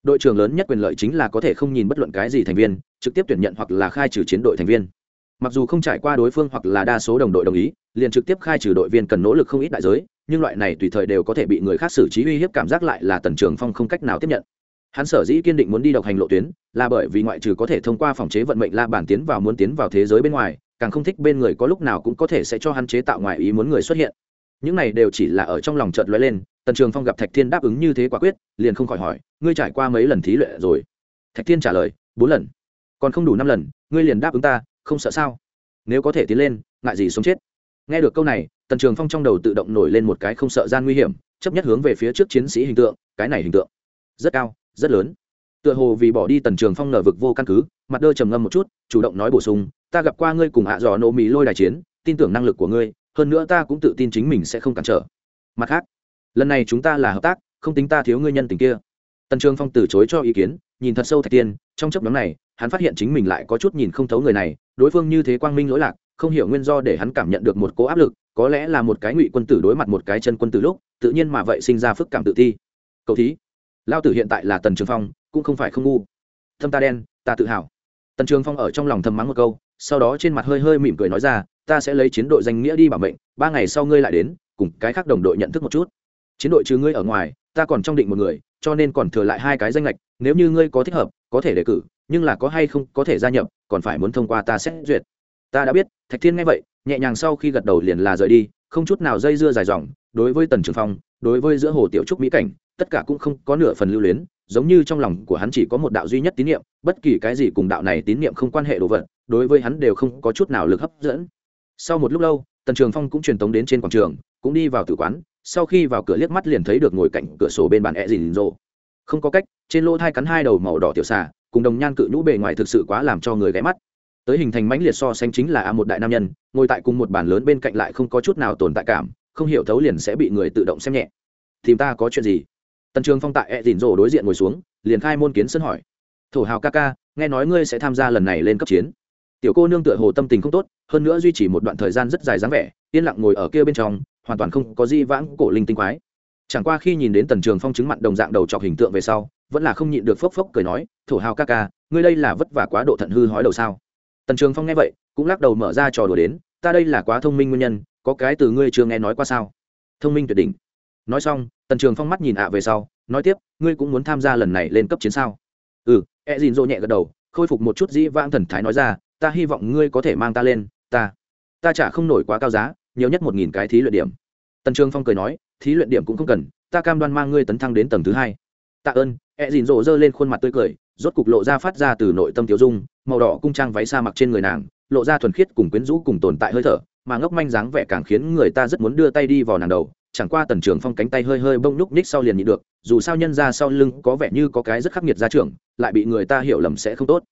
đội trưởng lớn nhất quyền lợi chính là có thể không nhìn bất luận cái gì thành viên, trực tiếp tuyển nhận hoặc là khai trừ chiến đội thành viên. Mặc dù không trải qua đối phương hoặc là đa số đồng đội đồng ý, liền trực tiếp khai trừ đội viên cần nỗ lực không ít đại giới, nhưng loại này tùy thời đều có thể bị người khác xử trí uy hiếp cảm giác lại là tần trường phong không cách nào tiếp nhận. Hắn sở dĩ kiên định muốn đi độc hành lộ tuyến, là bởi vì ngoại trừ có thể thông qua phòng chế vận mệnh la bản tiến vào muốn tiến vào thế giới bên ngoài, càng không thích bên người có lúc nào cũng có thể sẽ cho hắn chế tạo ngoài ý muốn người xuất hiện những này đều chỉ là ở trong lòng chợt lóe lên, tần trường phong gặp thạch thiên đáp ứng như thế quả quyết, liền không khỏi hỏi, ngươi trải qua mấy lần thí luyện rồi? Thạch thiên trả lời, bốn lần. Còn không đủ năm lần, ngươi liền đáp ứng ta, không sợ sao? Nếu có thể tiến lên, ngại gì sống chết? Nghe được câu này, tần trường phong trong đầu tự động nổi lên một cái không sợ gian nguy hiểm, chấp nhất hướng về phía trước chiến sĩ hình tượng, cái này hình tượng rất cao, rất lớn. Tựa hồ vì bỏ đi tần trường phong ngờ vực vô căn cứ, mặt đơ trầm ngâm một chút, chủ động nói bổ sung, ta gặp qua ngươi cùng ạ dò nổ mì lôi đài chiến, tin tưởng năng lực của ngươi hơn nữa ta cũng tự tin chính mình sẽ không cản trở. Mặt khác, lần này chúng ta là hợp tác, không tính ta thiếu ngươi nhân tình kia. Tần trường phong từ chối cho ý kiến, nhìn thật sâu thạch tiên, trong chấp nhóm này, hắn phát hiện chính mình lại có chút nhìn không thấu người này, đối phương như thế quang minh lỗi lạc, không hiểu nguyên do để hắn cảm nhận được một cố áp lực, có lẽ là một cái ngụy quân tử đối mặt một cái chân quân tử lúc, tự nhiên mà vậy sinh ra phức cảm tự thi cậu thí lao tử hiện tại là tần trường phong, cũng không phải không ngu. Thâm ta đen, ta tự hào. Tần trường phong ở trong lòng thầm mắng một câu, sau đó trên mặt hơi hơi mỉm cười nói ra ta sẽ lấy chiến đội danh nghĩa đi bảo mệnh, ba ngày sau ngươi lại đến, cùng cái khác đồng đội nhận thức một chút. Chiến đội trừ ngươi ở ngoài, ta còn trong định một người, cho nên còn thừa lại hai cái danh lệch, nếu như ngươi có thích hợp, có thể đề cử, nhưng là có hay không có thể gia nhập, còn phải muốn thông qua ta xét duyệt. Ta đã biết, thạch thiên nghe vậy, nhẹ nhàng sau khi gật đầu liền là rời đi, không chút nào dây dưa dài dòng, đối với tần trường phong, đối với giữa hồ tiểu trúc mỹ cảnh, tất cả cũng không có nửa phần lưu luyến, giống như trong lòng của hắn chỉ có một đạo duy nhất tín niệm, bất kỳ cái gì cùng đạo này tín niệm không quan hệ đồ vật, đối với hắn đều không có chút nào lực hấp dẫn sau một lúc lâu, tần trường phong cũng truyền tống đến trên quảng trường, cũng đi vào tử quán, sau khi vào cửa liếc mắt liền thấy được ngồi cạnh cửa sổ bên bàn e dìn rộ. Không có cách, trên lỗ thai cắn hai đầu màu đỏ tiểu xà, cùng đồng nhan cự nhũ bề ngoài thực sự quá làm cho người ghé mắt. Tới hình thành mãnh liệt so sánh chính là a một đại nam nhân, ngồi tại cùng một bàn lớn bên cạnh lại không có chút nào tồn tại cảm, không hiểu thấu liền sẽ bị người tự động xem nhẹ. Tìm ta có chuyện gì? Tần trường phong tại e dìn rộ đối diện ngồi xuống, liền khai môn kiến sân hỏi. Thổ hào ca ca, nghe nói ngươi sẽ tham gia lần này lên cấp chiến tiểu cô nương tựa hồ tâm tình không tốt, hơn nữa duy trì một đoạn thời gian rất dài dáng vẻ, yên lặng ngồi ở kia bên trong, hoàn toàn không có di vãng cổ linh tinh quái. Chẳng qua khi nhìn đến tần trường phong chứng mặn đồng dạng đầu trọc hình tượng về sau, vẫn là không nhịn được phốc phốc cười nói, thổ hào ca ca, ngươi đây là vất vả quá độ thận hư hói đầu sao? Tần trường phong nghe vậy, cũng lắc đầu mở ra trò đùa đến, ta đây là quá thông minh nguyên nhân, có cái từ ngươi chưa nghe nói qua sao? Thông minh tuyệt đỉnh. Nói xong, tần trường phong mắt nhìn ạ về sau, nói tiếp, ngươi cũng muốn tham gia lần này lên cấp chiến sao? Ừ e dìn dỗ nhẹ gật đầu, khôi phục một chút dĩ vãng thần thái nói ra ta hy vọng ngươi có thể mang ta lên, ta ta chả không nổi quá cao giá, nhiều nhất một nghìn cái thí luyện điểm. Tần trường phong cười nói, thí luyện điểm cũng không cần, ta cam đoan mang ngươi tấn thăng đến tầng thứ hai. Tạ ơn e dìn rộ giơ lên khuôn mặt tươi cười, rốt cục lộ ra phát ra từ nội tâm tiểu dung, màu đỏ cung trang váy sa mặc trên người nàng, lộ ra thuần khiết cùng quyến rũ cùng tồn tại hơi thở, mà ngốc manh dáng vẻ càng khiến người ta rất muốn đưa tay đi vào nàng đầu, chẳng qua tần trường phong cánh tay hơi hơi bông nhúc ních sau liền nhịn được, dù sao nhân ra sau lưng có vẻ như có cái rất khắc nghiệt ra trường, lại bị người ta hiểu lầm sẽ không tốt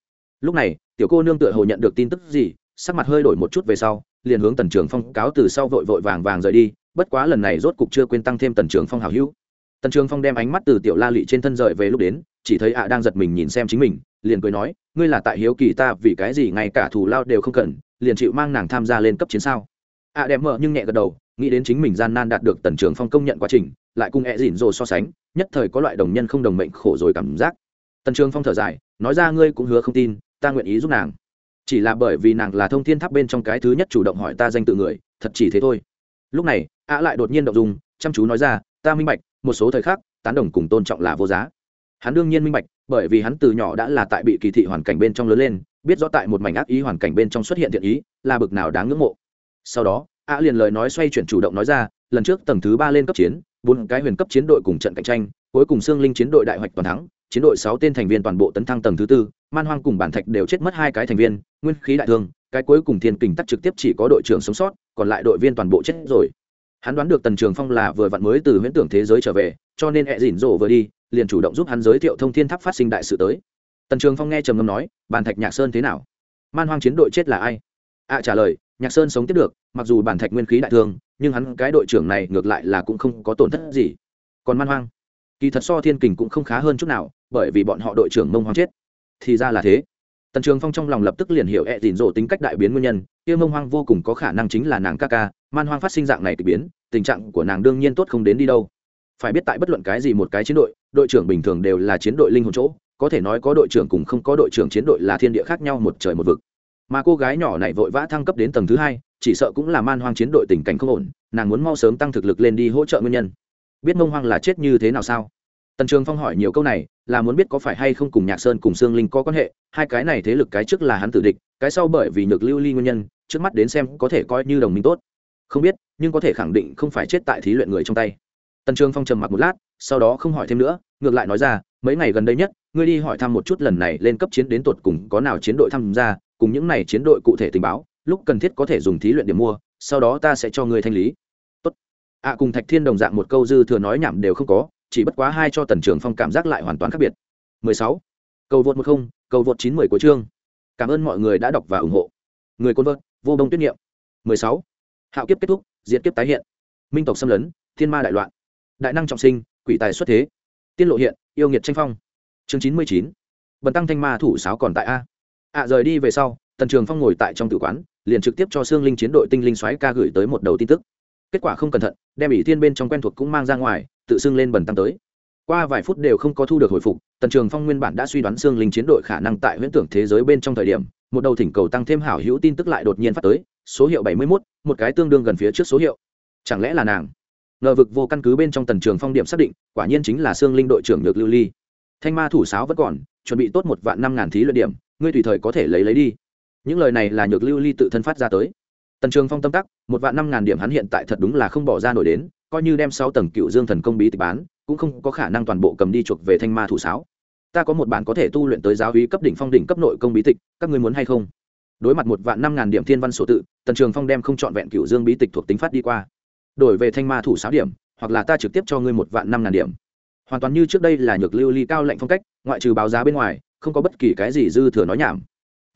lúc này, tiểu cô nương tựa hồ nhận được tin tức gì, sắc mặt hơi đổi một chút về sau, liền hướng tần trường phong cáo từ sau vội vội vàng vàng rời đi, bất quá lần này rốt cục chưa quên tăng thêm tần trường phong hào hữu. Tần trường phong đem ánh mắt từ tiểu la lị trên thân rời về lúc đến, chỉ thấy ạ đang giật mình nhìn xem chính mình, liền cười nói, ngươi là tại hiếu kỳ ta vì cái gì ngay cả thù lao đều không cần, liền chịu mang nàng tham gia lên cấp chiến sao? ạ đẹp mờ nhưng nhẹ gật đầu, nghĩ đến chính mình gian nan đạt được tần trường phong công nhận quá trình, lại cùng ẹ dịn rồ so sánh, nhất thời có loại đồng nhân không đồng mệnh khổ rồi cảm giác. Tần trường phong thở dài, nói ra, ngươi cũng hứa không tin ta nguyện ý giúp nàng. Chỉ là bởi vì nàng là thông thiên tháp bên trong cái thứ nhất chủ động hỏi ta danh tự người, thật chỉ thế thôi. Lúc này ạ lại đột nhiên động dùng chăm chú nói ra, ta minh bạch, một số thời khắc, tán đồng cùng tôn trọng là vô giá. Hắn đương nhiên minh bạch, bởi vì hắn từ nhỏ đã là tại bị kỳ thị hoàn cảnh bên trong lớn lên, biết rõ tại một mảnh ác ý hoàn cảnh bên trong xuất hiện thiện ý, là bực nào đáng ngưỡng mộ. Sau đó ạ liền lời nói xoay chuyển chủ động nói ra, lần trước tầng thứ ba lên cấp chiến, bốn cái huyền cấp chiến đội cùng trận cạnh tranh, cuối cùng xương linh chiến đội đại hoạch toàn thắng chiến đội sáu tên thành viên toàn bộ tấn thăng tầng thứ tư, man hoang cùng bản thạch đều chết mất hai cái thành viên, nguyên khí đại thương, cái cuối cùng thiên kình tắc trực tiếp chỉ có đội trưởng sống sót, còn lại đội viên toàn bộ chết rồi. Hắn đoán được tần trường phong là vừa vặn mới từ huyễn tưởng thế giới trở về, cho nên hẹ dỉn rộ vừa đi, liền chủ động giúp hắn giới thiệu thông thiên tháp phát sinh đại sự tới. Tần trường phong nghe trầm ngâm nói bàn thạch nhạc sơn thế nào? Man hoang chiến đội chết là ai? Ạ trả lời, nhạc sơn sống tiếp được, mặc dù bản thạch nguyên khí đại thương, nhưng hắn cái đội trưởng này ngược lại là cũng không có tổn thất gì. Còn man hoang, kỳ thật so thiên kình cũng không khá hơn chút nào bởi vì bọn họ đội trưởng mông hoang chết. Thì ra là thế. Tần trường phong trong lòng lập tức liền hiểu e dìn dỗ tính cách đại biến nguyên nhân. Kia mông hoang vô cùng có khả năng chính là nàng ca ca, man hoang phát sinh dạng này k ỳ biến, tình trạng của nàng đương nhiên tốt không đến đi đâu. Phải biết tại bất luận cái gì một cái chiến đội đội trưởng bình thường đều là chiến đội linh hồn chỗ, có thể nói có đội trưởng cùng không có đội trưởng chiến đội là thiên địa khác nhau một trời một vực. Mà cô gái nhỏ này vội vã thăng cấp đến tầng thứ hai, chỉ sợ cũng là man hoang chiến đội tình cảnh không ổn, nàng muốn mau sớm tăng thực lực lên đi hỗ trợ nguyên nhân. Biết mông hoang là chết như thế nào sao? Tần trường phong hỏi nhiều câu này là muốn biết có phải hay không cùng nhạc sơn cùng sương linh có quan hệ hai cái này thế lực cái trước là hắn tử địch cái sau bởi vì nhược lưu ly nguyên nhân trước mắt đến xem có thể coi như đồng minh tốt. Không biết nhưng có thể khẳng định không phải chết tại thí luyện người trong tay. Tần trường phong trầm mặc một lát sau đó không hỏi thêm nữa ngược lại nói ra mấy ngày gần đây nhất ngươi đi hỏi thăm một chút lần này lên cấp chiến đến tột cùng có nào chiến đội tham gia cùng những này chiến đội cụ thể tình báo lúc cần thiết có thể dùng thí luyện điểm mua sau đó ta sẽ cho ngươi thanh lý. Tốt. Ạ à, cùng thạch thiên đồng dạng một câu dư thừa nói nhảm đều không có chỉ bất quá hai cho tần trường phong cảm giác lại hoàn toàn khác biệt. 16. cầu vượt một không, cầu vượt chín mười của chương. Cảm ơn mọi người đã đọc và ủng hộ. Người côn vợt vô đông tuyết niệm. 16. hạo kiếp kết thúc, diệt kiếp tái hiện. Minh tộc xâm lấn, thiên ma đại loạn. Đại năng trọng sinh, quỷ tài xuất thế. Tiên lộ hiện, yêu nghiệt tranh phong. Chương 99. bần tăng thanh ma thủ sáo còn tại a. Ạ rời đi về sau, tần trường phong ngồi tại trong tử quán, liền trực tiếp cho xương linh chiến đội tinh linh xoáy ca gửi tới một đầu tin tức. Kết quả không cẩn thận, đem ỷ thiên bên trong quen thuộc cũng mang ra ngoài tự xưng lên bần tăng tới. Qua vài phút đều không có thu được hồi phục, tần trường phong nguyên bản đã suy đoán xương linh chiến đội khả năng tại huyễn tưởng thế giới bên trong thời điểm, một đầu thỉnh cầu tăng thêm hảo hữu tin tức lại đột nhiên phát tới, số hiệu bảy mươi mốt, một cái tương đương gần phía trước số hiệu. Chẳng lẽ là nàng? Ngờ vực vô căn cứ bên trong tần trường phong điểm xác định, quả nhiên chính là xương linh đội trưởng được lưu ly. Thanh ma thủ sáo vẫn còn, chuẩn bị tốt một vạn năm ngàn thí luyện điểm, ngươi tùy thời có thể lấy lấy đi. Những lời này là nhược lưu ly tự thân phát ra tới tần trường phong tâm tắc, một vạn năm ngàn điểm hắn hiện tại thật đúng là không bỏ ra nổi đến, coi như đem sáu tầng cựu dương thần công bí tịch bán, cũng không có khả năng toàn bộ cầm đi chuộc về thanh ma thủ sáo. Ta có một bản có thể tu luyện tới giáo hí cấp đỉnh phong đỉnh cấp nội công bí tịch, các ngươi muốn hay không? Đối mặt một vạn năm ngàn điểm thiên văn sổ tự, tần trường phong đem không trọn vẹn cựu dương bí tịch thuộc tính phát đi qua. Đổi về thanh ma thủ sáu điểm, hoặc là ta trực tiếp cho ngươi một vạn năm ngàn điểm. Hoàn toàn như trước đây là nhược lưu ly cao lệnh phong cách, ngoại trừ báo giá bên ngoài, không có bất kỳ cái gì dư thừa nói nhảm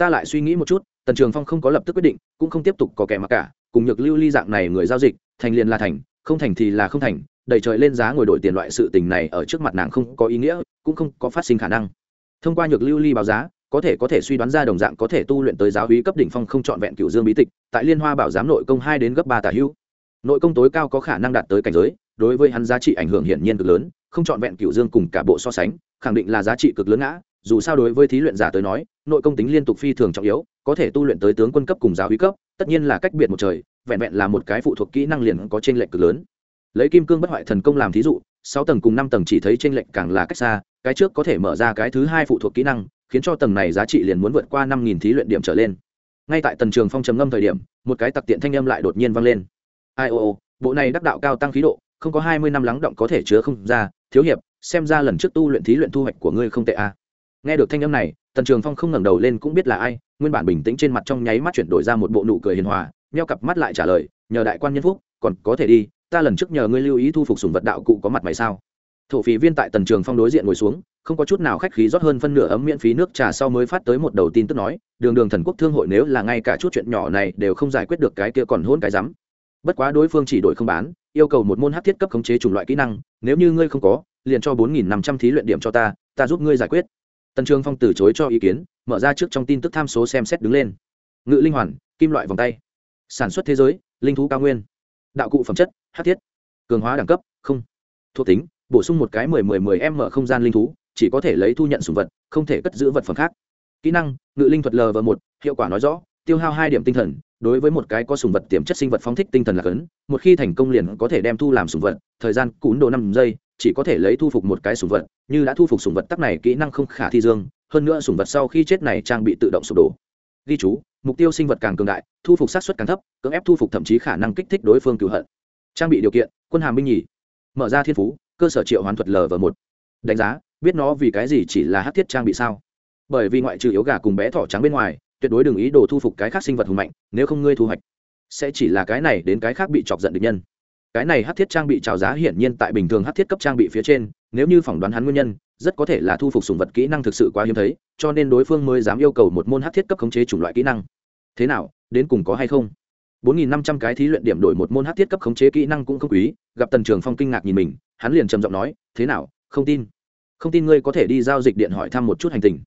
ta lại suy nghĩ một chút, tần trường phong không có lập tức quyết định, cũng không tiếp tục có kẻ mặc cả, cùng nhược lưu ly dạng này người giao dịch, thành liền là thành, không thành thì là không thành, đẩy trời lên giá ngồi đổi tiền loại sự tình này ở trước mặt nàng không có ý nghĩa, cũng không có phát sinh khả năng. Thông qua nhược lưu ly báo giá, có thể có thể suy đoán ra đồng dạng có thể tu luyện tới giáo hí cấp đỉnh phong không trọn vẹn cựu dương bí tịch, tại liên hoa bảo giám nội công hai đến gấp ba tả hữu. Nội công tối cao có khả năng đạt tới cảnh giới, đối với hắn giá trị ảnh hưởng hiển nhiên cực lớn, không trọn vẹn cựu dương cùng cả bộ so sánh, khẳng định là giá trị cực lớn ngã, dù sao đối với thí luyện giả tới nói nội công tính liên tục phi thường trọng yếu, có thể tu luyện tới tướng quân cấp cùng giáo hí cấp, tất nhiên là cách biệt một trời, vẹn vẹn là một cái phụ thuộc kỹ năng liền có trên lệnh cực lớn. Lấy kim cương bất hoại thần công làm thí dụ, sáu tầng cùng năm tầng chỉ thấy trên lệnh càng là cách xa, cái trước có thể mở ra cái thứ hai phụ thuộc kỹ năng, khiến cho tầng này giá trị liền muốn vượt qua năm nghìn thí luyện điểm trở lên. Ngay tại tần trường phong trầm ngâm thời điểm, một cái tặc tiện thanh âm lại đột nhiên vang lên. Ai ô ô, bộ này đắc đạo cao tăng khí độ, không có hai mươi năm lắng động có thể chứa không ra, thiếu hiệp, xem ra lần trước tu luyện thí luyện thu hoạch của ngươi không tệ a à. nghe được thanh âm này tần trường phong không ngẩng đầu lên cũng biết là ai, nguyên bản bình tĩnh trên mặt trong nháy mắt chuyển đổi ra một bộ nụ cười hiền hòa, nheo cặp mắt lại trả lời, nhờ đại quan nhân phúc, còn có thể đi, ta lần trước nhờ ngươi lưu ý thu phục sùng vật đạo cụ có mặt mày sao? Thổ phí viên tại tần trường phong đối diện ngồi xuống, không có chút nào khách khí rót hơn phân nửa ấm miễn phí nước trà sau mới phát tới một đầu tin tức nói, đường đường thần quốc thương hội nếu là ngay cả chút chuyện nhỏ này đều không giải quyết được cái kia còn hôn cái rắm. Bất quá đối phương chỉ đổi không bán, yêu cầu một môn hát thiết cấp khống chế chủng loại kỹ năng, nếu như ngươi không có, liền cho bốn nghìn năm trăm thí luyện điểm cho ta ta giúp ngươi giải quyết tần trường phong từ chối cho ý kiến, mở ra trước trong tin tức tham số xem xét đứng lên. Ngự linh hoàn, kim loại vòng tay. Sản xuất thế giới, linh thú cao nguyên. Đạo cụ phẩm chất, hát thiết. Cường hóa đẳng cấp, không. Thuộc tính, bổ sung một cái mười mười mười m không gian linh thú, chỉ có thể lấy thu nhận sùng vật, không thể cất giữ vật phẩm khác. Kỹ năng, ngự linh thuật l và một, hiệu quả nói rõ, tiêu hao hai điểm tinh thần, đối với một cái có sùng vật tiềm chất sinh vật phóng thích tinh thần là cấn, một khi thành công liền có thể đem thu làm sùng vật, thời gian cún đồ năm giây chỉ có thể lấy thu phục một cái sùng vật, như đã thu phục sùng vật tắc này, kỹ năng không khả thi dương, hơn nữa sùng vật sau khi chết này trang bị tự động sụp đổ. Ghi chú, mục tiêu sinh vật càng cường đại, thu phục sát xuất càng thấp, cưỡng ép thu phục thậm chí khả năng kích thích đối phương cựu hận. Trang bị điều kiện, quân hàm minh nhì. Mở ra thiên phú, cơ sở triệu hoán thuật l và một. Đánh giá, biết nó vì cái gì chỉ là hát thiết trang bị sao? Bởi vì ngoại trừ yếu gà cùng bé thỏ trắng bên ngoài, tuyệt đối đừng ý đồ thu phục cái khác sinh vật hùng mạnh, nếu không ngươi thu hoạch, sẽ chỉ là cái này đến cái khác bị chọc giận địch nhân cái này hát thiết trang bị trào giá hiển nhiên tại bình thường hát thiết cấp trang bị phía trên, nếu như phỏng đoán hắn nguyên nhân, rất có thể là thu phục sùng vật kỹ năng thực sự quá hiếm thấy, cho nên đối phương mới dám yêu cầu một môn hát thiết cấp khống chế chủng loại kỹ năng. Thế nào, đến cùng có hay không? Bốn nghìn năm trăm cái thí luyện điểm đổi một môn hát thiết cấp khống chế kỹ năng cũng không quý, gặp tần trường phong kinh ngạc nhìn mình, hắn liền trầm giọng nói, thế nào, không tin? Không tin ngươi có thể đi giao dịch điện hỏi thăm một chút hành tình.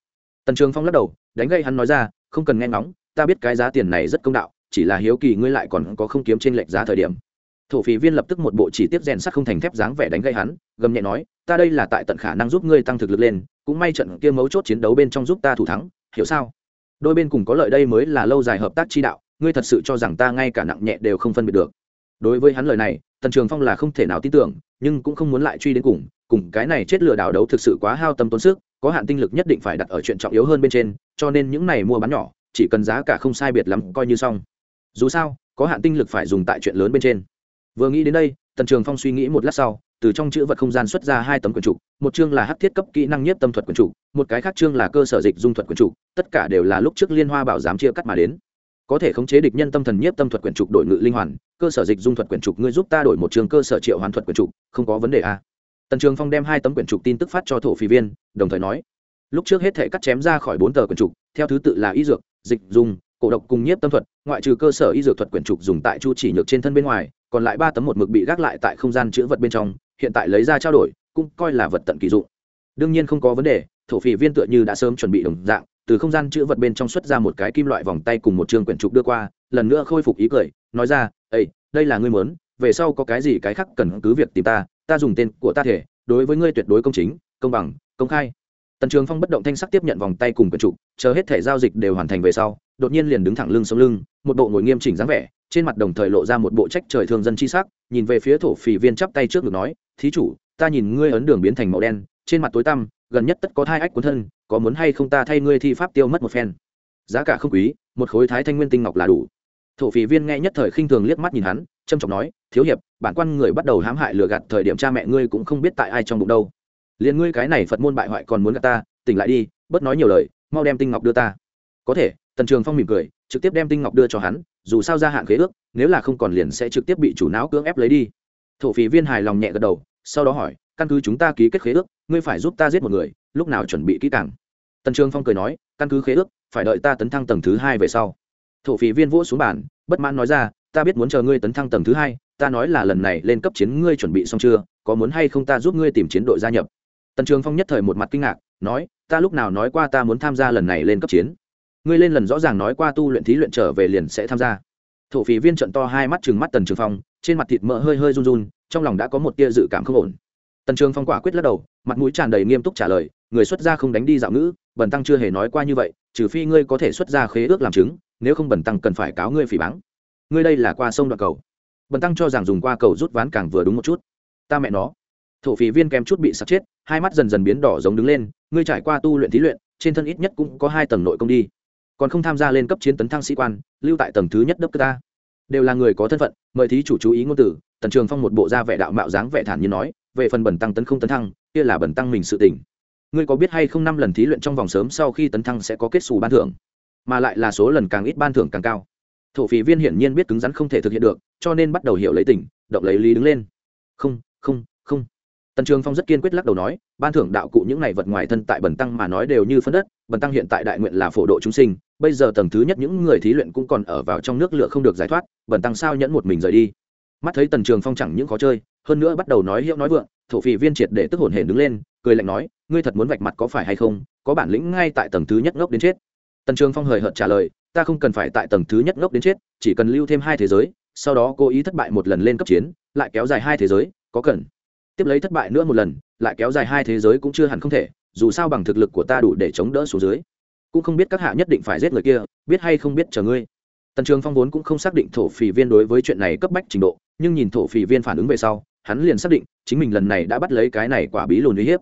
Tần trường phong lắc đầu, đánh gây hắn nói ra, không cần nghe ngóng, ta biết cái giá tiền này rất công đạo, chỉ là hiếu kỳ ngươi lại còn có không kiếm trên lệch giá thời điểm thổ phỉ viên lập tức một bộ chỉ tiếp rèn sắt không thành thép dáng vẻ đánh gây hắn, gầm nhẹ nói, ta đây là tại tận khả năng giúp ngươi tăng thực lực lên, cũng may trận kia mấu chốt chiến đấu bên trong giúp ta thủ thắng, hiểu sao? Đôi bên cùng có lợi đây mới là lâu dài hợp tác chi đạo, ngươi thật sự cho rằng ta ngay cả nặng nhẹ đều không phân biệt được. Đối với hắn lời này, tần trường phong là không thể nào tin tưởng, nhưng cũng không muốn lại truy đến cùng cùng cái này chết lừa đảo đấu thực sự quá hao tâm tốn sức, có hạn tinh lực nhất định phải đặt ở chuyện trọng yếu hơn bên trên, cho nên những này mua bán nhỏ, chỉ cần giá cả không sai biệt lắm, coi như xong. Dù sao, có hạn tinh lực phải dùng tại chuyện lớn bên trên vừa nghĩ đến đây, tần trường phong suy nghĩ một lát sau, từ trong chữ vật không gian xuất ra hai tấm quyển trục, một chương là hắc thiết cấp kỹ năng nhiếp tâm thuật quyển trục, một cái khác chương là cơ sở dịch dung thuật quyển trục, tất cả đều là lúc trước liên hoa bảo giám chia cắt mà đến có thể khống chế địch nhân tâm thần nhiếp tâm thuật quyển trục đổi ngự linh hoàn, cơ sở dịch dung thuật quyển trục ngươi giúp ta đổi một trường cơ sở triệu hoàn thuật quyển trục, không có vấn đề a à. tần trường phong đem hai tấm quyển trục tin tức phát cho thổ phi viên, đồng thời nói, lúc trước hết thể cắt chém ra khỏi bốn tờ quyển trục, theo thứ tự là y dược, dịch dung, cổ độc cùng nhiếp tâm thuật, ngoại trừ cơ sở y dược thuật quyển trục dùng tại chu chỉ nhược trên thân bên ngoài còn lại ba tấm một mực bị gác lại tại không gian chữ vật bên trong, hiện tại lấy ra trao đổi, cũng coi là vật tận kỳ dụng. Đương nhiên không có vấn đề, thổ phỉ viên tựa như đã sớm chuẩn bị đồng dạng, từ không gian chữ vật bên trong xuất ra một cái kim loại vòng tay cùng một chương quyển trục đưa qua, lần nữa khôi phục ý cười, nói ra ây đây là ngươi mớn về sau có cái gì cái khác cần cứ việc tìm ta ta dùng tên của ta thể, đối với ngươi tuyệt đối công chính, công bằng, công khai tần trường phong bất động thanh sắc tiếp nhận vòng tay cùng quyển trục chờ hết thẻ giao dịch đều hoàn thành về sau, đột nhiên liền đứng thẳng lưng sống lưng, một bộ ngồi nghiêm chỉnh dáng vẻ, trên mặt đồng thời lộ ra một bộ trách trời thường dân chi sắc, nhìn về phía thổ phỉ viên chắp tay trước ngực nói, thí chủ, ta nhìn ngươi ấn đường biến thành màu đen, trên mặt tối tăm, gần nhất tất có thai ách cuốn thân, có muốn hay không ta thay ngươi thi pháp tiêu mất một phen? Giá cả không quý, một khối thái thanh nguyên tinh ngọc là đủ. Thổ phỉ viên nghe nhất thời khinh thường liếc mắt nhìn hắn trâm trọng nói, thiếu hiệp, bản quan người bắt đầu hãm hại lừa gạt thời điểm cha mẹ ngươi cũng không biết tại ai trong bụng đâu liền ngươi cái này phật môn bại hoại còn muốn gặp ta, tỉnh lại đi, bớt nói nhiều lời, mau đem tinh ngọc đưa ta. Có thể, tần trường phong mỉm cười, trực tiếp đem tinh ngọc đưa cho hắn, dù sao gia hạn khế ước, nếu là không còn liền sẽ trực tiếp bị chủ não cưỡng ép lấy đi. Thổ phí viên hài lòng nhẹ gật đầu, sau đó hỏi, căn cứ chúng ta ký kết khế ước, ngươi phải giúp ta giết một người, lúc nào chuẩn bị kỹ càng? Tần trường phong cười nói, căn cứ khế ước, phải đợi ta tấn thăng tầng thứ hai về sau. Thổ phí viên vỗ xuống bàn, bất mãn nói ra, ta biết muốn chờ ngươi tấn thăng tầng thứ hai, ta nói là lần này lên cấp chiến ngươi chuẩn bị xong chưa, có muốn hay không ta giúp ngươi tìm chiến đội gia nhập? Tần trường phong nhất thời một mặt kinh ngạc, nói, ta lúc nào nói qua ta muốn tham gia lần này lên cấp chiến? Ngươi lên lần rõ ràng nói qua tu luyện thí luyện trở về liền sẽ tham gia. Thổ phí viên trận to hai mắt chừng mắt tần trường phong, trên mặt thịt mỡ hơi hơi run run, trong lòng đã có một tia dự cảm không ổn. Tần trường phong quả quyết lắc đầu, mặt mũi tràn đầy nghiêm túc trả lời, người xuất gia không đánh đi dạo ngữ, bần tăng chưa hề nói qua như vậy, trừ phi ngươi có thể xuất ra khế ước làm chứng, nếu không bần tăng cần phải cáo ngươi phỉ báng. Ngươi đây là qua sông đoạn cầu. Bần tăng cho rằng dùng qua cầu rút ván càng vừa đúng một chút. Ta mẹ nó thổ phỉ viên kém chút bị sặc chết, hai mắt dần dần biến đỏ giống đứng lên, ngươi trải qua tu luyện thí luyện, trên thân ít nhất cũng có hai tầng nội công đi. Còn không tham gia lên cấp chiến tấn thăng sĩ quan, lưu tại tầng thứ nhất đất ta. Đều là người có thân phận, mời thí chủ chú ý ngôn từ, tần trường phong một bộ da vẻ đạo mạo dáng vẻ thản như nói, về phần bẩn tăng tấn không tấn thăng, kia là bẩn tăng mình sự tỉnh ngươi có biết hay không năm lần thí luyện trong vòng sớm sau khi tấn thăng sẽ có kết xù ban thưởng? Mà lại là số lần càng ít ban thưởng càng cao. Thổ phỉ viên hiển nhiên biết cứng rắn không thể thực hiện được, cho nên bắt đầu hiểu lấy tỉnh động lấy lý đứng lên. Không không không tần trường phong rất kiên quyết lắc đầu nói, ban thưởng đạo cụ những này vật ngoài thân tại bần tăng mà nói đều như phân đất, bần tăng hiện tại đại nguyện là phổ độ chúng sinh, bây giờ tầng thứ nhất những người thí luyện cũng còn ở vào trong nước lửa không được giải thoát, bần tăng sao nhẫn một mình rời đi? Mắt thấy tần trường phong chẳng những khó chơi, hơn nữa bắt đầu nói hiệu nói vượng, thổ phỉ viên triệt để tức hổn hển đứng lên, cười lạnh nói, ngươi thật muốn vạch mặt có phải hay không? Có bản lĩnh ngay tại tầng thứ nhất ngốc đến chết. Tần trường phong hời hợt trả lời, ta không cần phải tại tầng thứ nhất ngốc đến chết, chỉ cần lưu thêm hai thế giới, sau đó cố ý thất bại một lần lên cấp chiến, lại kéo dài hai thế giới, có cần? Tiếp lấy thất bại nữa một lần, lại kéo dài hai thế giới cũng chưa hẳn không thể, dù sao bằng thực lực của ta đủ để chống đỡ số dưới. Cũng không biết các hạ nhất định phải giết người kia, biết hay không biết chờ ngươi. Tần trường phong vốn cũng không xác định thổ phỉ viên đối với chuyện này cấp bách trình độ, nhưng nhìn thổ phỉ viên phản ứng về sau, hắn liền xác định, chính mình lần này đã bắt lấy cái này quả bí lùn uy hiếp.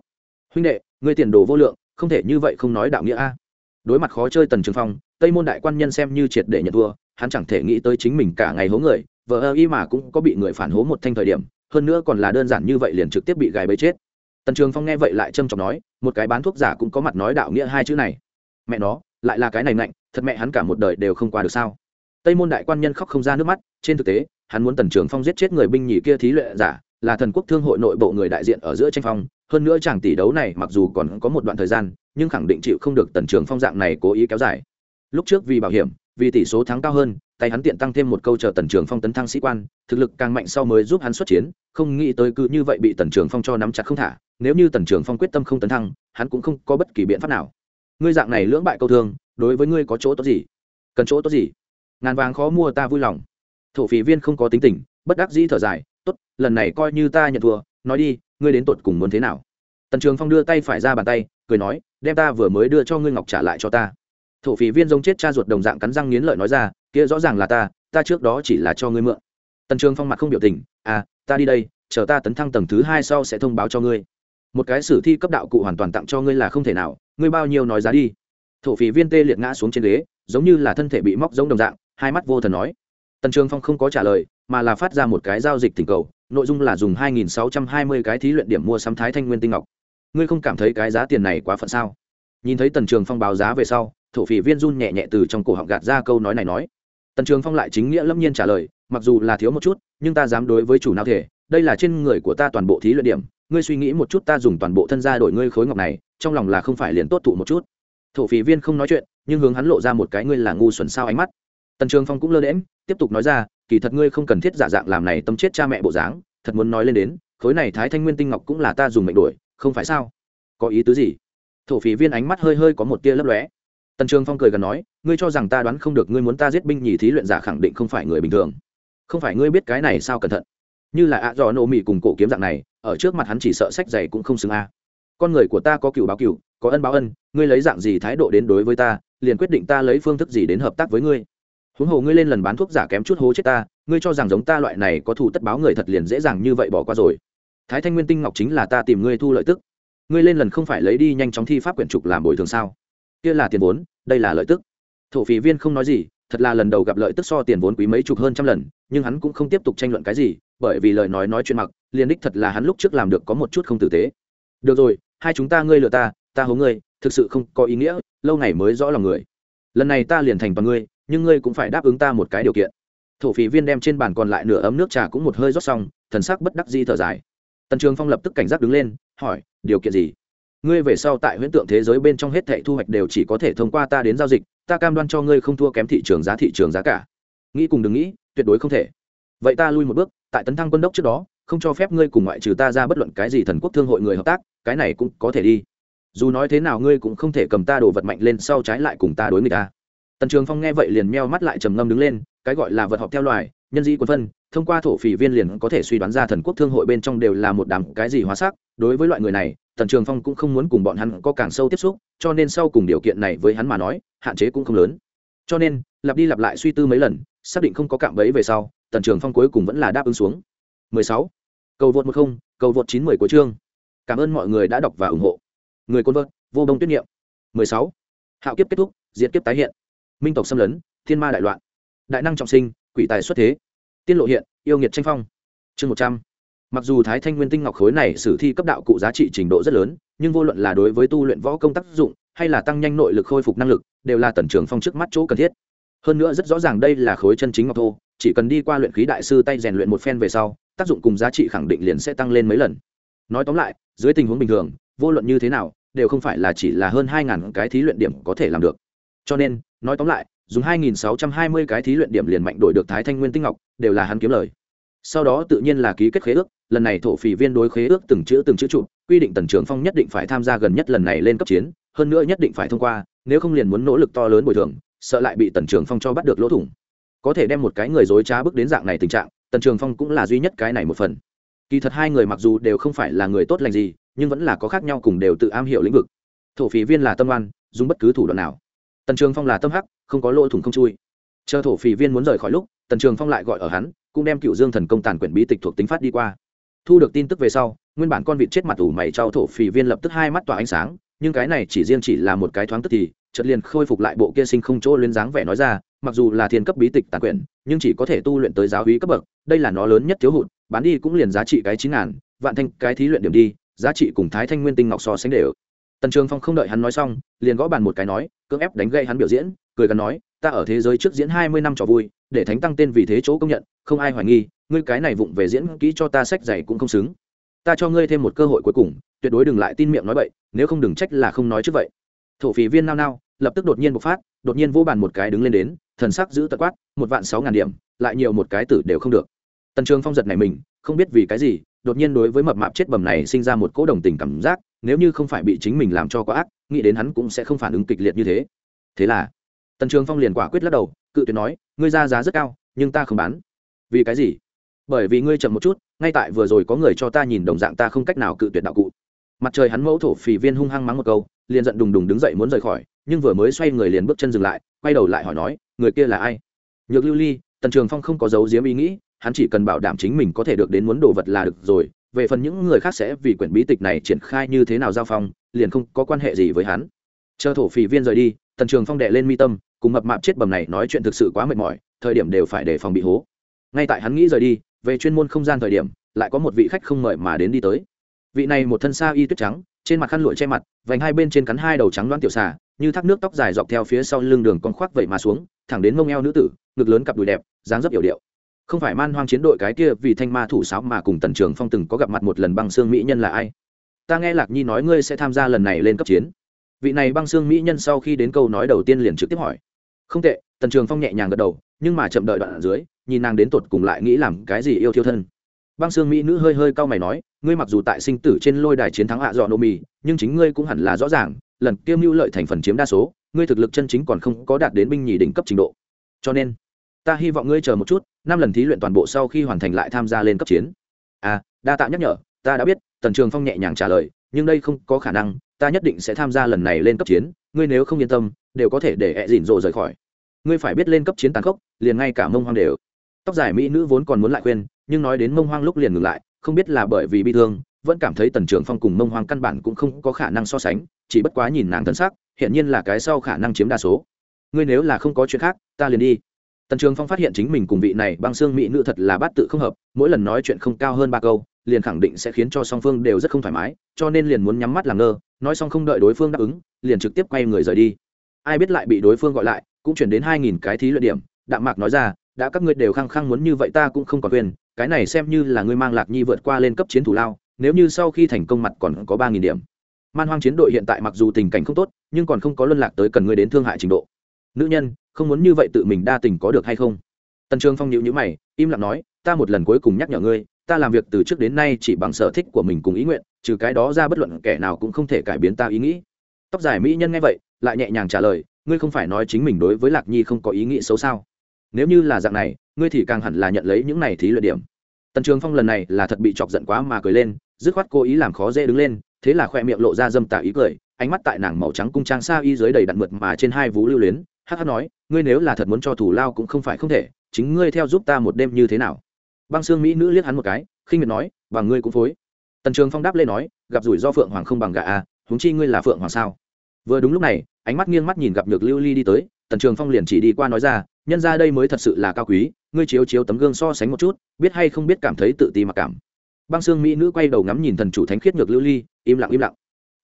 Huynh đệ, ngươi tiền đồ vô lượng, không thể như vậy không nói đạo nghĩa a. Đối mặt khó chơi tần trường phong, tây môn đại quan nhân xem như triệt để nhận thua, hắn chẳng thể nghĩ tới chính mình cả ngày hố người vợ ơ y mà cũng có bị người phản hố một thanh thời điểm hơn nữa còn là đơn giản như vậy liền trực tiếp bị gài bẫy chết. Tần trường phong nghe vậy lại trâm trọng nói, một cái bán thuốc giả cũng có mặt nói đạo nghĩa hai chữ này. Mẹ nó, lại là cái này mạnh thật mẹ hắn cả một đời đều không qua được sao? Tây môn đại quan nhân khóc không ra nước mắt, trên thực tế, hắn muốn tần trường phong giết chết người binh nhì kia thí luyện giả, là thần quốc thương hội nội bộ người đại diện ở giữa tranh phong. Hơn nữa chàng tỷ đấu này mặc dù còn có một đoạn thời gian, nhưng khẳng định chịu không được tần trường phong dạng này cố ý kéo dài. Lúc trước vì bảo hiểm, vì tỷ số thắng cao hơn tay hắn tiện tăng thêm một câu chờ tần trường phong tấn thăng sĩ quan, thực lực càng mạnh sau mới giúp hắn xuất chiến, không nghĩ tới cứ như vậy bị tần trường phong cho nắm chặt không thả, nếu như tần trường phong quyết tâm không tấn thăng, hắn cũng không có bất kỳ biện pháp nào. Ngươi dạng này lưỡng bại câu thương, đối với ngươi có chỗ tốt gì? Cần chỗ tốt gì? Ngàn vàng khó mua ta vui lòng. Thổ phí viên không có tính tình, bất đắc dĩ thở dài, tốt, lần này coi như ta nhận thua, nói đi, ngươi đến tột cùng muốn thế nào? Tần trường phong đưa tay phải ra bàn tay, cười nói, đem ta vừa mới đưa cho ngươi ngọc trả lại cho ta thổ phỉ viên giống chết cha ruột đồng dạng cắn răng nghiến lợi nói ra, kia rõ ràng là ta ta trước đó chỉ là cho ngươi mượn. Tần trường phong mặt không biểu tình à ta đi đây, chờ ta tấn thăng tầng thứ hai sau sẽ thông báo cho ngươi. Một cái sử thi cấp đạo cụ hoàn toàn tặng cho ngươi là không thể nào, ngươi bao nhiêu nói giá đi. Thổ phỉ viên tê liệt ngã xuống trên ghế, giống như là thân thể bị móc giống đồng dạng, hai mắt vô thần nói. Tần trường phong không có trả lời, mà là phát ra một cái giao dịch tình cầu, nội dung là dùng 2.620 cái thí luyện điểm mua sắm thái thanh nguyên tinh ngọc. Ngươi không cảm thấy cái giá tiền này quá phận sao? Nhìn thấy tần trường phong báo giá về sau, thổ phỉ viên run nhẹ nhẹ từ trong cổ họng gạt ra câu nói này nói. Tần trường phong lại chính nghĩa lâm nhiên trả lời, mặc dù là thiếu một chút, nhưng ta dám đối với chủ nào thể, đây là trên người của ta toàn bộ thí luyện điểm. Ngươi suy nghĩ một chút ta dùng toàn bộ thân gia đổi ngươi khối ngọc này, trong lòng là không phải liền tốt thụ một chút. Thổ phỉ viên không nói chuyện, nhưng hướng hắn lộ ra một cái ngươi là ngu xuẩn sao ánh mắt. Tần trường phong cũng lơ đễm tiếp tục nói ra, kỳ thật ngươi không cần thiết giả dạng làm này tâm chết cha mẹ bộ dáng, thật muốn nói lên đến, khối này thái thanh nguyên tinh ngọc cũng là ta dùng mệnh đổi, không phải sao? Có ý tứ gì? Thổ phỉ viên ánh mắt hơi hơi có một tia lấp lóe. Tần trường phong cười gần nói, ngươi cho rằng ta đoán không được ngươi muốn ta giết binh nhì thí luyện giả khẳng định không phải người bình thường. Không phải ngươi biết cái này sao cẩn thận. Như là ạ dò nổ mị cùng cổ kiếm dạng này, ở trước mặt hắn chỉ sợ sách dày cũng không xứng a. Con người của ta có cựu báo cựu, có ân báo ân, ngươi lấy dạng gì thái độ đến đối với ta, liền quyết định ta lấy phương thức gì đến hợp tác với ngươi. Huống hồ ngươi lên lần bán thuốc giả kém chút hố chết ta, ngươi cho rằng giống ta loại này có thù tất báo người thật liền dễ dàng như vậy bỏ qua rồi. Thái thanh nguyên tinh ngọc chính là ta tìm ngươi thu lợi tức ngươi lên lần không phải lấy đi nhanh chóng thi pháp quyển trục làm bồi thường sao? Kia là tiền vốn, đây là lợi tức. Thổ phí viên không nói gì, thật là lần đầu gặp lợi tức so tiền vốn quý mấy chục hơn trăm lần, nhưng hắn cũng không tiếp tục tranh luận cái gì, bởi vì lời nói nói chuyện mặc, liền đích thật là hắn lúc trước làm được có một chút không tử tế. Được rồi, hai chúng ta ngươi lừa ta ta hố ngươi, thực sự không có ý nghĩa, lâu ngày mới rõ lòng người. Lần này ta liền thành toàn ngươi, nhưng ngươi cũng phải đáp ứng ta một cái điều kiện. Thổ phí viên đem trên bàn còn lại nửa ấm nước trà cũng một hơi rót xong, thần sắc bất đắc di thở dài. Tần trường phong lập tức cảnh giác đứng lên hỏi, điều kiện gì? Ngươi về sau tại huyễn tượng thế giới bên trong hết thệ thu hoạch đều chỉ có thể thông qua ta đến giao dịch, ta cam đoan cho ngươi không thua kém thị trường giá thị trường giá cả. Nghĩ cùng đừng nghĩ, tuyệt đối không thể. Vậy ta lui một bước, tại tấn thăng quân đốc trước đó, không cho phép ngươi cùng ngoại trừ ta ra bất luận cái gì thần quốc thương hội người hợp tác, cái này cũng có thể đi. Dù nói thế nào ngươi cũng không thể cầm ta đồ vật mạnh lên sau trái lại cùng ta đối người ta. Tần trường phong nghe vậy liền meo mắt lại trầm ngâm đứng lên, cái gọi là vật họp theo loài nhân dĩ quân phân, thông qua thổ phỉ viên liền có thể suy đoán ra thần quốc thương hội bên trong đều là một đám cái gì hóa sắc. Đối với loại người này, tần trường phong cũng không muốn cùng bọn hắn có càng sâu tiếp xúc, cho nên sau cùng điều kiện này với hắn mà nói, hạn chế cũng không lớn. Cho nên, lặp đi lặp lại suy tư mấy lần, xác định không có cạm bẫy về sau, tần trường phong cuối cùng vẫn là đáp ứng xuống. 16. cầu vượt một không, cầu vượt chín mười của chương. Cảm ơn mọi người đã đọc và ủng hộ. Người côn vợt vô đông tuyết niệm. 16. hạo kiếp kết thúc, diệt kiếp tái hiện. Minh tộc xâm lấn, thiên ma đại loạn. Đại năng trọng sinh quỷ tài xuất thế. Tiên lộ hiện, yêu nghiệt tranh phong. Chương một trăm. Mặc dù thái thanh nguyên tinh ngọc khối này sử thi cấp đạo cụ giá trị trình độ rất lớn, nhưng vô luận là đối với tu luyện võ công tác dụng, hay là tăng nhanh nội lực khôi phục năng lực, đều là tần trường phong trước mắt chỗ cần thiết. Hơn nữa rất rõ ràng đây là khối chân chính ngọc thô, chỉ cần đi qua luyện khí đại sư tay rèn luyện một phen về sau, tác dụng cùng giá trị khẳng định liền sẽ tăng lên mấy lần. Nói tóm lại, dưới tình huống bình thường, vô luận như thế nào, đều không phải là chỉ là hơn hai ngàn cái thí luyện điểm có thể làm được. Cho nên, nói tóm lại dùng hai nghìn sáu trăm hai mươi cái thí luyện điểm liền mạnh đổi được thái thanh nguyên tinh ngọc, đều là hắn kiếm lời. Sau đó tự nhiên là ký kết khế ước, lần này thổ phỉ viên đối khế ước từng chữ từng chữ trụ, quy định tần trường phong nhất định phải tham gia gần nhất lần này lên cấp chiến, hơn nữa nhất định phải thông qua, nếu không liền muốn nỗ lực to lớn bồi thường, sợ lại bị tần trường phong cho bắt được lỗ thủng. Có thể đem một cái người dối trá bước đến dạng này tình trạng, tần trường phong cũng là duy nhất cái này một phần. Kỳ thật hai người mặc dù đều không phải là người tốt lành gì, nhưng vẫn là có khác nhau cùng đều tự am hiểu lĩnh vực. Thổ phỉ viên là tâm oan, dùng bất cứ thủ đoạn nào tần trường phong là tâm hắc, không có lỗ thủng không chui. Chờ thổ phỉ viên muốn rời khỏi lúc, tần trường phong lại gọi ở hắn, cũng đem cựu dương thần công tàn quyển bí tịch thuộc tính phát đi qua. Thu được tin tức về sau, nguyên bản con vịt chết mặt ủ mày trao thổ phỉ viên lập tức hai mắt tỏa ánh sáng, nhưng cái này chỉ riêng chỉ là một cái thoáng tức thì, chợt liền khôi phục lại bộ kia sinh không chỗ lên dáng vẻ nói ra, mặc dù là thiên cấp bí tịch tàn quyển, nhưng chỉ có thể tu luyện tới giáo hí cấp bậc, đây là nó lớn nhất thiếu hụt, bán đi cũng liền giá trị cái chín ngàn, vạn thanh cái thí luyện điểm đi, giá trị cùng thái thanh nguyên tinh ngọc so sánh đều tần trường phong không đợi hắn nói xong, liền gõ bàn một cái nói, cưỡng ép đánh gây hắn biểu diễn, cười gắn nói, ta ở thế giới trước diễn hai mươi năm trò vui, để thánh tăng tên vì thế chỗ công nhận, không ai hoài nghi, ngươi cái này vụng về diễn kỹ cho ta sách dày cũng không xứng. Ta cho ngươi thêm một cơ hội cuối cùng, tuyệt đối đừng lại tin miệng nói bậy, nếu không đừng trách là không nói trước vậy. Thổ phỉ viên nao nao, lập tức đột nhiên bộc phát, đột nhiên vô bàn một cái đứng lên đến, thần sắc giữ tật quát, một vạn sáu ngàn điểm, lại nhiều một cái tử đều không được. Tần trường phong giật này mình, không biết vì cái gì, đột nhiên đối với mập mạp chết bầm này sinh ra một cỗ đồng tình cảm giác nếu như không phải bị chính mình làm cho quá ác, nghĩ đến hắn cũng sẽ không phản ứng kịch liệt như thế. Thế là, tần trường phong liền quả quyết lắc đầu, cự tuyệt nói, ngươi ra giá rất cao, nhưng ta không bán. Vì cái gì? Bởi vì ngươi chậm một chút, ngay tại vừa rồi có người cho ta nhìn đồng dạng ta không cách nào cự tuyệt đạo cụ. Mặt trời hắn mẫu thổ phì viên hung hăng mắng một câu, liền giận đùng đùng đứng dậy muốn rời khỏi, nhưng vừa mới xoay người liền bước chân dừng lại, quay đầu lại hỏi nói, người kia là ai? Nhược lưu ly, tần trường phong không có dấu diếm ý nghĩ, hắn chỉ cần bảo đảm chính mình có thể được đến muốn đồ vật là được rồi về phần những người khác sẽ vì quyển bí tịch này triển khai như thế nào giao phong, liền không có quan hệ gì với hắn. Chờ thổ phỉ viên rời đi, tần trường phong đệ lên mi tâm, cùng mập mạp chết bầm này nói chuyện thực sự quá mệt mỏi, thời điểm đều phải đề phòng bị hố. Ngay tại hắn nghĩ rời đi, về chuyên môn không gian thời điểm, lại có một vị khách không mời mà đến đi tới. Vị này một thân xa y tuyết trắng, trên mặt khăn lụa che mặt, vành hai bên trên cắn hai đầu trắng đoán tiểu xà, như thác nước tóc dài dọc theo phía sau lưng đường con khoác vậy mà xuống, thẳng đến mông eo nữ tử, ngực lớn cặp đùi đẹp, dáng dấp yểu điệu không phải man hoang chiến đội cái kia vì thanh ma thủ sáo mà cùng tần trường phong từng có gặp mặt một lần băng xương mỹ nhân là ai? Ta nghe lạc nhi nói ngươi sẽ tham gia lần này lên cấp chiến. Vị này băng xương mỹ nhân sau khi đến câu nói đầu tiên liền trực tiếp hỏi. Không tệ, tần trường phong nhẹ nhàng gật đầu, nhưng mà chậm đợi đoạn ở dưới, nhìn nàng đến tột cùng lại nghĩ làm cái gì yêu thiêu thân. Băng xương mỹ nữ hơi hơi cau mày nói, ngươi mặc dù tại sinh tử trên lôi đài chiến thắng hạ dọn nô mì, nhưng chính ngươi cũng hẳn là rõ ràng, lần kiêm mưu lợi thành phần chiếm đa số, ngươi thực lực chân chính còn không có đạt đến binh nhì đỉnh cấp trình độ. Cho nên ta hy vọng ngươi chờ một chút, năm lần thí luyện toàn bộ sau khi hoàn thành lại tham gia lên cấp chiến. À đa tạ nhắc nhở, ta đã biết. Tần trường phong nhẹ nhàng trả lời, nhưng đây không có khả năng, ta nhất định sẽ tham gia lần này lên cấp chiến, ngươi nếu không yên tâm, đều có thể để ẹ dỉn rộ rời khỏi. Ngươi phải biết lên cấp chiến tàn khốc, liền ngay cả mông hoang đều. Tóc dài mỹ nữ vốn còn muốn lại khuyên, nhưng nói đến mông hoang lúc liền ngừng lại, không biết là bởi vì bị thương, vẫn cảm thấy tần trường phong cùng mông hoang căn bản cũng không có khả năng so sánh, chỉ bất quá nhìn nàng thân xác hiện nhiên là cái sau khả năng chiếm đa số. Ngươi nếu là không có chuyện khác, ta liền đi tần trường phong phát hiện chính mình cùng vị này băng xương mỹ nữ thật là bát tự không hợp, mỗi lần nói chuyện không cao hơn ba câu, liền khẳng định sẽ khiến cho song phương đều rất không thoải mái, cho nên liền muốn nhắm mắt làm ngơ, nói xong không đợi đối phương đáp ứng, liền trực tiếp quay người rời đi. Ai biết lại bị đối phương gọi lại, cũng chuyển đến hai nghìn cái thí luyện điểm, đạm mạc nói ra, đã các ngươi đều khăng khăng muốn như vậy ta cũng không còn quyền, cái này xem như là ngươi mang lạc nhi vượt qua lên cấp chiến thủ lao, nếu như sau khi thành công mặt còn có ba nghìn điểm. Man hoang chiến đội hiện tại mặc dù tình cảnh không tốt, nhưng còn không có luân lạc tới cần ngươi đến thương hại trình độ. Nữ nhân không muốn như vậy tự mình đa tình có được hay không? Tần trường phong nhịu nhữ mày, im lặng nói, ta một lần cuối cùng nhắc nhở ngươi, ta làm việc từ trước đến nay chỉ bằng sở thích của mình cùng ý nguyện, trừ cái đó ra bất luận kẻ nào cũng không thể cải biến ta ý nghĩ. Tóc dài mỹ nhân nghe vậy, lại nhẹ nhàng trả lời, ngươi không phải nói chính mình đối với lạc nhi không có ý nghĩ xấu sao? Nếu như là dạng này, ngươi thì càng hẳn là nhận lấy những này thí luyện điểm. Tần trường phong lần này là thật bị chọc giận quá mà cười lên, dứt khoát cố ý làm khó dễ đứng lên, thế là khoe miệng lộ ra dâm tà ý cười, ánh mắt tại nàng màu trắng cung trang xa y dưới đầy đặn mượt mà trên hai vú lưu luyến, hắc hắc nói ngươi nếu là thật muốn cho thủ lao cũng không phải không thể chính ngươi theo giúp ta một đêm như thế nào? Băng xương mỹ nữ liếc hắn một cái khinh miệt nói và ngươi cũng phối. Tần trường phong đáp lên nói gặp rủi do phượng hoàng không bằng gà a à, huống chi ngươi là phượng hoàng sao? Vừa đúng lúc này ánh mắt nghiêng mắt nhìn gặp nhược lưu ly đi tới tần trường phong liền chỉ đi qua nói ra nhân ra đây mới thật sự là cao quý ngươi chiếu chiếu tấm gương so sánh một chút biết hay không biết cảm thấy tự ti mặc cảm. Băng xương mỹ nữ quay đầu ngắm nhìn thần chủ thánh khiết nhược lưu ly im lặng im lặng.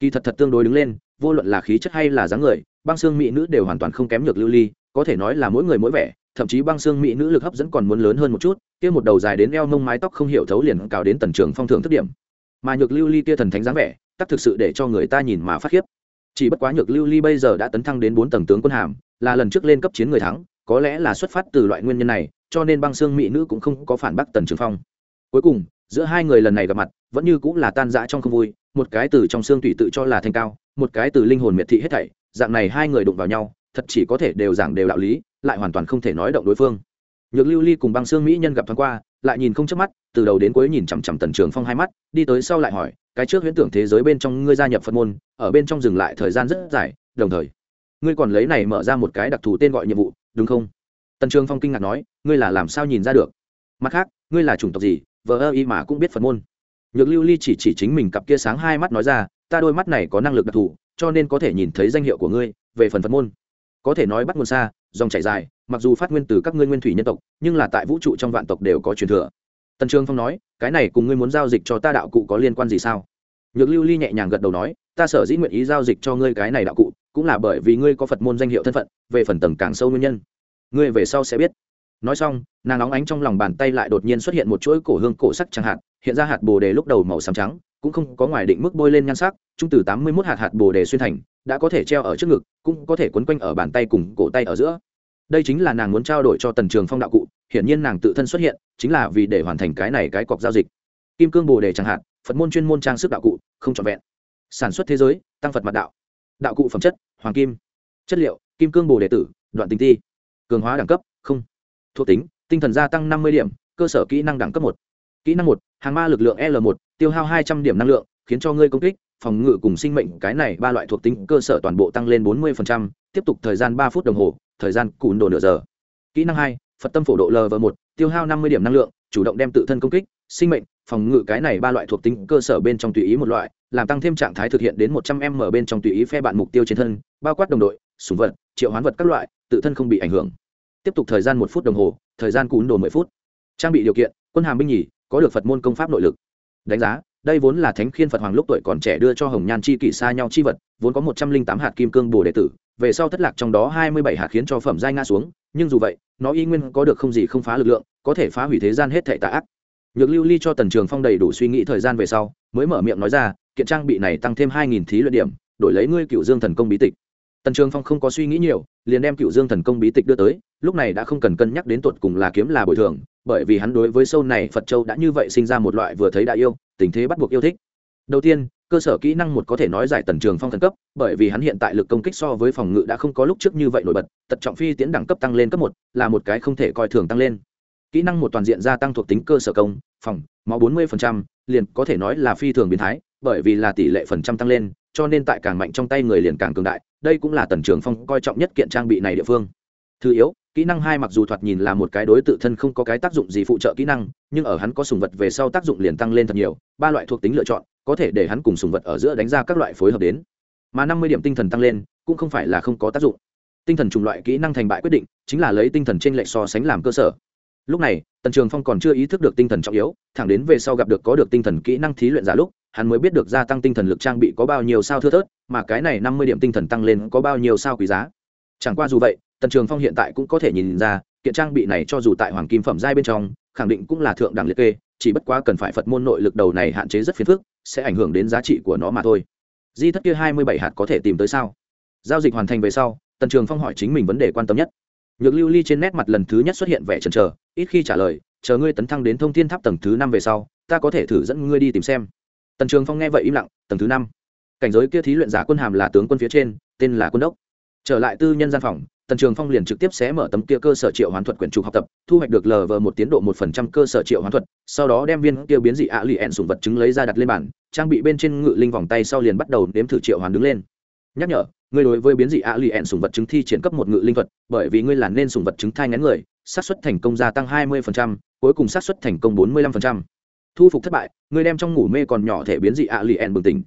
Kỳ thật thật tương đối đứng lên vô luận là khí chất hay là dáng người băng xương mỹ nữ đều hoàn toàn không kém nhược lưu ly có thể nói là mỗi người mỗi vẻ, thậm chí băng xương mỹ nữ lực hấp dẫn còn muốn lớn hơn một chút, kia một đầu dài đến eo mông mái tóc không hiểu thấu liền cào đến tần trường phong thưởng thức điểm. Mà nhược lưu ly kia thần thánh dáng vẻ, tắc thực sự để cho người ta nhìn mà phát khiếp. Chỉ bất quá nhược lưu ly bây giờ đã tấn thăng đến bốn tầng tướng quân hàm, là lần trước lên cấp chiến người thắng, có lẽ là xuất phát từ loại nguyên nhân này, cho nên băng xương mỹ nữ cũng không có phản bác tần trường phong. Cuối cùng, giữa hai người lần này gặp mặt, vẫn như cũng là tan rã trong không vui, một cái từ trong xương tủy tự cho là thanh cao, một cái từ linh hồn miệt thị hết thảy, dạng này hai người đụng vào nhau thật chỉ có thể đều giảng đều đạo lý, lại hoàn toàn không thể nói động đối phương. Nhược lưu ly cùng băng xương mỹ nhân gặp thoáng qua, lại nhìn không chớp mắt, từ đầu đến cuối nhìn chằm chằm tần trường phong hai mắt, đi tới sau lại hỏi, cái trước huyễn tưởng thế giới bên trong ngươi gia nhập phật môn, ở bên trong dừng lại thời gian rất dài, đồng thời, ngươi còn lấy này mở ra một cái đặc thù tên gọi nhiệm vụ, đúng không? Tần trường phong kinh ngạc nói, ngươi là làm sao nhìn ra được? Mặt khác, ngươi là chủng tộc gì, vờ ơ y mà cũng biết phật môn. Nhược lưu ly chỉ chỉ chính mình cặp kia sáng hai mắt nói ra, ta đôi mắt này có năng lực đặc thù, cho nên có thể nhìn thấy danh hiệu của ngươi về phần phật môn có thể nói bắt nguồn xa, dòng chảy dài, mặc dù phát nguyên từ các ngươi nguyên thủy nhân tộc, nhưng là tại vũ trụ trong vạn tộc đều có truyền thừa. Tần trường phong nói, cái này cùng ngươi muốn giao dịch cho ta đạo cụ có liên quan gì sao? Nhược lưu ly nhẹ nhàng gật đầu nói, ta sở dĩ nguyện ý giao dịch cho ngươi cái này đạo cụ, cũng là bởi vì ngươi có phật môn danh hiệu thân phận, về phần tầng càng sâu nguyên nhân. Ngươi về sau sẽ biết. Nói xong, nàng óng ánh trong lòng bàn tay lại đột nhiên xuất hiện một chuỗi cổ hương cổ sắc chẳng hạt, hiện ra hạt bồ đề lúc đầu màu xám trắng, cũng không có ngoài định mức bôi lên nhan sắc, trung từ tám mươi mốt hạt hạt bồ đề xuyên thành đã có thể treo ở trước ngực, cũng có thể quấn quanh ở bàn tay cùng cổ tay ở giữa. Đây chính là nàng muốn trao đổi cho tần trường phong đạo cụ, hiển nhiên nàng tự thân xuất hiện, chính là vì để hoàn thành cái này cái cọc giao dịch. Kim cương bồ đề chẳng hạn, phật môn chuyên môn trang sức đạo cụ, không trọn vẹn. Sản xuất thế giới, tăng phật mặt đạo. Đạo cụ phẩm chất, hoàng kim. Chất liệu, kim cương bồ đề tử, đoạn tinh ti cường hóa đẳng cấp, không. Thuộc tính, tinh thần gia tăng năm mươi điểm, cơ sở kỹ năng đẳng cấp một. Kỹ năng một, hàng ma lực lượng l một, tiêu hao hai trăm điểm năng lượng, khiến cho ngươi công kích phòng ngự cùng sinh mệnh, cái này ba loại thuộc tính cơ sở toàn bộ tăng lên bốn mươi tiếp tục thời gian ba phút đồng hồ, thời gian cùn đồ nửa giờ. Kỹ năng hai, phật tâm phổ độ lv một, tiêu hao năm mươi điểm năng lượng, chủ động đem tự thân công kích, sinh mệnh, phòng ngự, cái này ba loại thuộc tính cơ sở bên trong tùy ý một loại, làm tăng thêm trạng thái thực hiện đến một trăm m bên trong tùy ý phe bạn mục tiêu trên thân, bao quát đồng đội súng vật, triệu hoán vật các loại, tự thân không bị ảnh hưởng. Tiếp tục thời gian một phút đồng hồ, thời gian cún đồ mười phút. Trang bị điều kiện, quân hàm binh nhì, có được phật môn công pháp nội lực. Đánh giá đây vốn là thánh khiên phật hoàng lúc tuổi còn trẻ đưa cho hồng nhan chi kỷ xa nhau chi vật, vốn có một trăm linh tám hạt kim cương bồ đệ tử, về sau thất lạc trong đó hai mươi bảy hạt khiến cho phẩm giai nga xuống, nhưng dù vậy, nó y nguyên có được không gì không phá lực lượng, có thể phá hủy thế gian hết thệ tạ ác. Nhược lưu ly cho tần trường phong đầy đủ suy nghĩ thời gian về sau, mới mở miệng nói ra, kiện trang bị này tăng thêm hai nghìn thí luyện điểm, đổi lấy ngươi cựu dương thần công bí tịch. Tần trường phong không có suy nghĩ nhiều, liền đem cựu dương thần công bí tịch đưa tới, lúc này đã không cần cân nhắc đến tuột cùng là kiếm là bồi thường, bởi vì hắn đối với sâu này phật châu đã như vậy sinh ra một loại vừa thấy đã yêu tình thế bắt buộc yêu thích. Đầu tiên, cơ sở kỹ năng một có thể nói giải tần trường phong thần cấp, bởi vì hắn hiện tại lực công kích so với phòng ngự đã không có lúc trước như vậy nổi bật, tật trọng phi tiến đẳng cấp tăng lên cấp một là một cái không thể coi thường tăng lên. Kỹ năng một toàn diện gia tăng thuộc tính cơ sở công, phòng, máu bốn mươi liền có thể nói là phi thường biến thái, bởi vì là tỷ lệ phần trăm tăng lên, cho nên tại càng mạnh trong tay người liền càng cường đại, đây cũng là tần trường phong coi trọng nhất kiện trang bị này địa phương. Thứ yếu kỹ năng hai mặc dù thoạt nhìn là một cái đối tự thân không có cái tác dụng gì phụ trợ kỹ năng, nhưng ở hắn có sùng vật về sau tác dụng liền tăng lên thật nhiều, ba loại thuộc tính lựa chọn, có thể để hắn cùng sùng vật ở giữa đánh ra các loại phối hợp đến. Mà năm mươi điểm tinh thần tăng lên, cũng không phải là không có tác dụng. Tinh thần chủng loại kỹ năng thành bại quyết định, chính là lấy tinh thần t r ê n lệch so sánh làm cơ sở. Lúc này, tần trường phong còn chưa ý thức được tinh thần trọng yếu, thẳng đến về sau gặp được có được tinh thần kỹ năng thí luyện giả lúc, hắn mới biết được gia tăng tinh thần lực trang bị có bao nhiêu sao thưa thớt, mà cái này năm mươi điểm tinh thần tăng lên có bao nhiêu sao quý giá. Chẳng qua dù vậy tần trường phong hiện tại cũng có thể nhìn ra, kiện trang bị này cho dù tại hoàng kim phẩm giai bên trong, khẳng định cũng là thượng đẳng liệt kê, chỉ bất quá cần phải phật môn nội lực đầu này hạn chế rất phiền phức, sẽ ảnh hưởng đến giá trị của nó mà thôi. Di thất kia hai mươi bảy hạt có thể tìm tới sao? Giao dịch hoàn thành về sau, tần trường phong hỏi chính mình vấn đề quan tâm nhất. Nhược lưu ly trên nét mặt lần thứ nhất xuất hiện vẻ chần chờ, ít khi trả lời, chờ ngươi tấn thăng đến thông thiên tháp tầng thứ năm về sau, ta có thể thử dẫn ngươi đi tìm xem. Tần trường phong nghe vậy im lặng, tầng thứ năm. Cảnh giới kia thí luyện giả quân hàm là tướng quân phía trên, tên là quân đốc. Trở lại tư nhân gian phòng tần trường phong liền trực tiếp xé mở tấm kia cơ sở triệu hoán thuật quyển trục học tập, thu hoạch được lờ vờ một tiến độ một phần trăm cơ sở triệu hoán thuật, sau đó đem viên kia biến dị ạ lì ẹn sùng vật chứng lấy ra đặt lên bản trang bị bên trên ngự linh vòng tay sau liền bắt đầu đếm thử triệu hoán đứng lên. Nhắc nhở, ngươi đối với biến dị ạ lì ẹn sùng vật chứng thi triển cấp một ngự linh thuật, bởi vì ngươi là nên sùng vật chứng thai ngắn người, xác suất thành công gia tăng hai mươi cuối cùng xác suất thành công bốn mươi lăm thu phục thất bại, ngươi đem trong ngủ mê còn nhỏ thể biến dị ạ lì ẹn bừng tỉnh.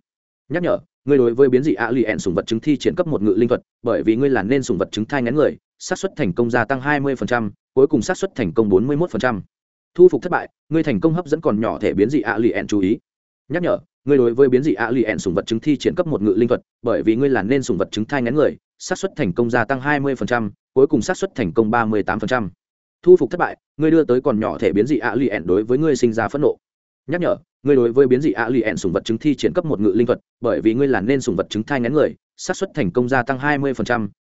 Nhắc nhở ngươi đối với biến dị ạ lì ẹn sùng vật chứng thi triển cấp một ngự linh thuật, bởi vì ngươi là nên sùng vật chứng thai ngắn người, xác suất thành công gia tăng hai mươi cuối cùng xác suất thành công bốn mươi một thu phục thất bại, ngươi thành công hấp dẫn còn nhỏ thể biến dị ạ lì ẹn chú ý. Nhắc nhở, ngươi đối với biến dị ạ lì ẹn sùng vật chứng thi triển cấp một ngự linh thuật, bởi vì ngươi là nên sùng vật chứng thai ngắn người, xác suất thành công gia tăng hai mươi cuối cùng xác suất thành công ba mươi tám thu phục thất bại, ngươi đưa tới còn nhỏ thể biến dị ạ lì ẹn đối với ngươi sinh ra phẫn nộ nhắc nhở, ngươi đối với biến dị ạ lì ẹn sùng vật chứng thi triển cấp một ngự linh thuật, bởi vì ngươi là nên sùng vật chứng thai ngắn người, xác suất thành công gia tăng hai mươi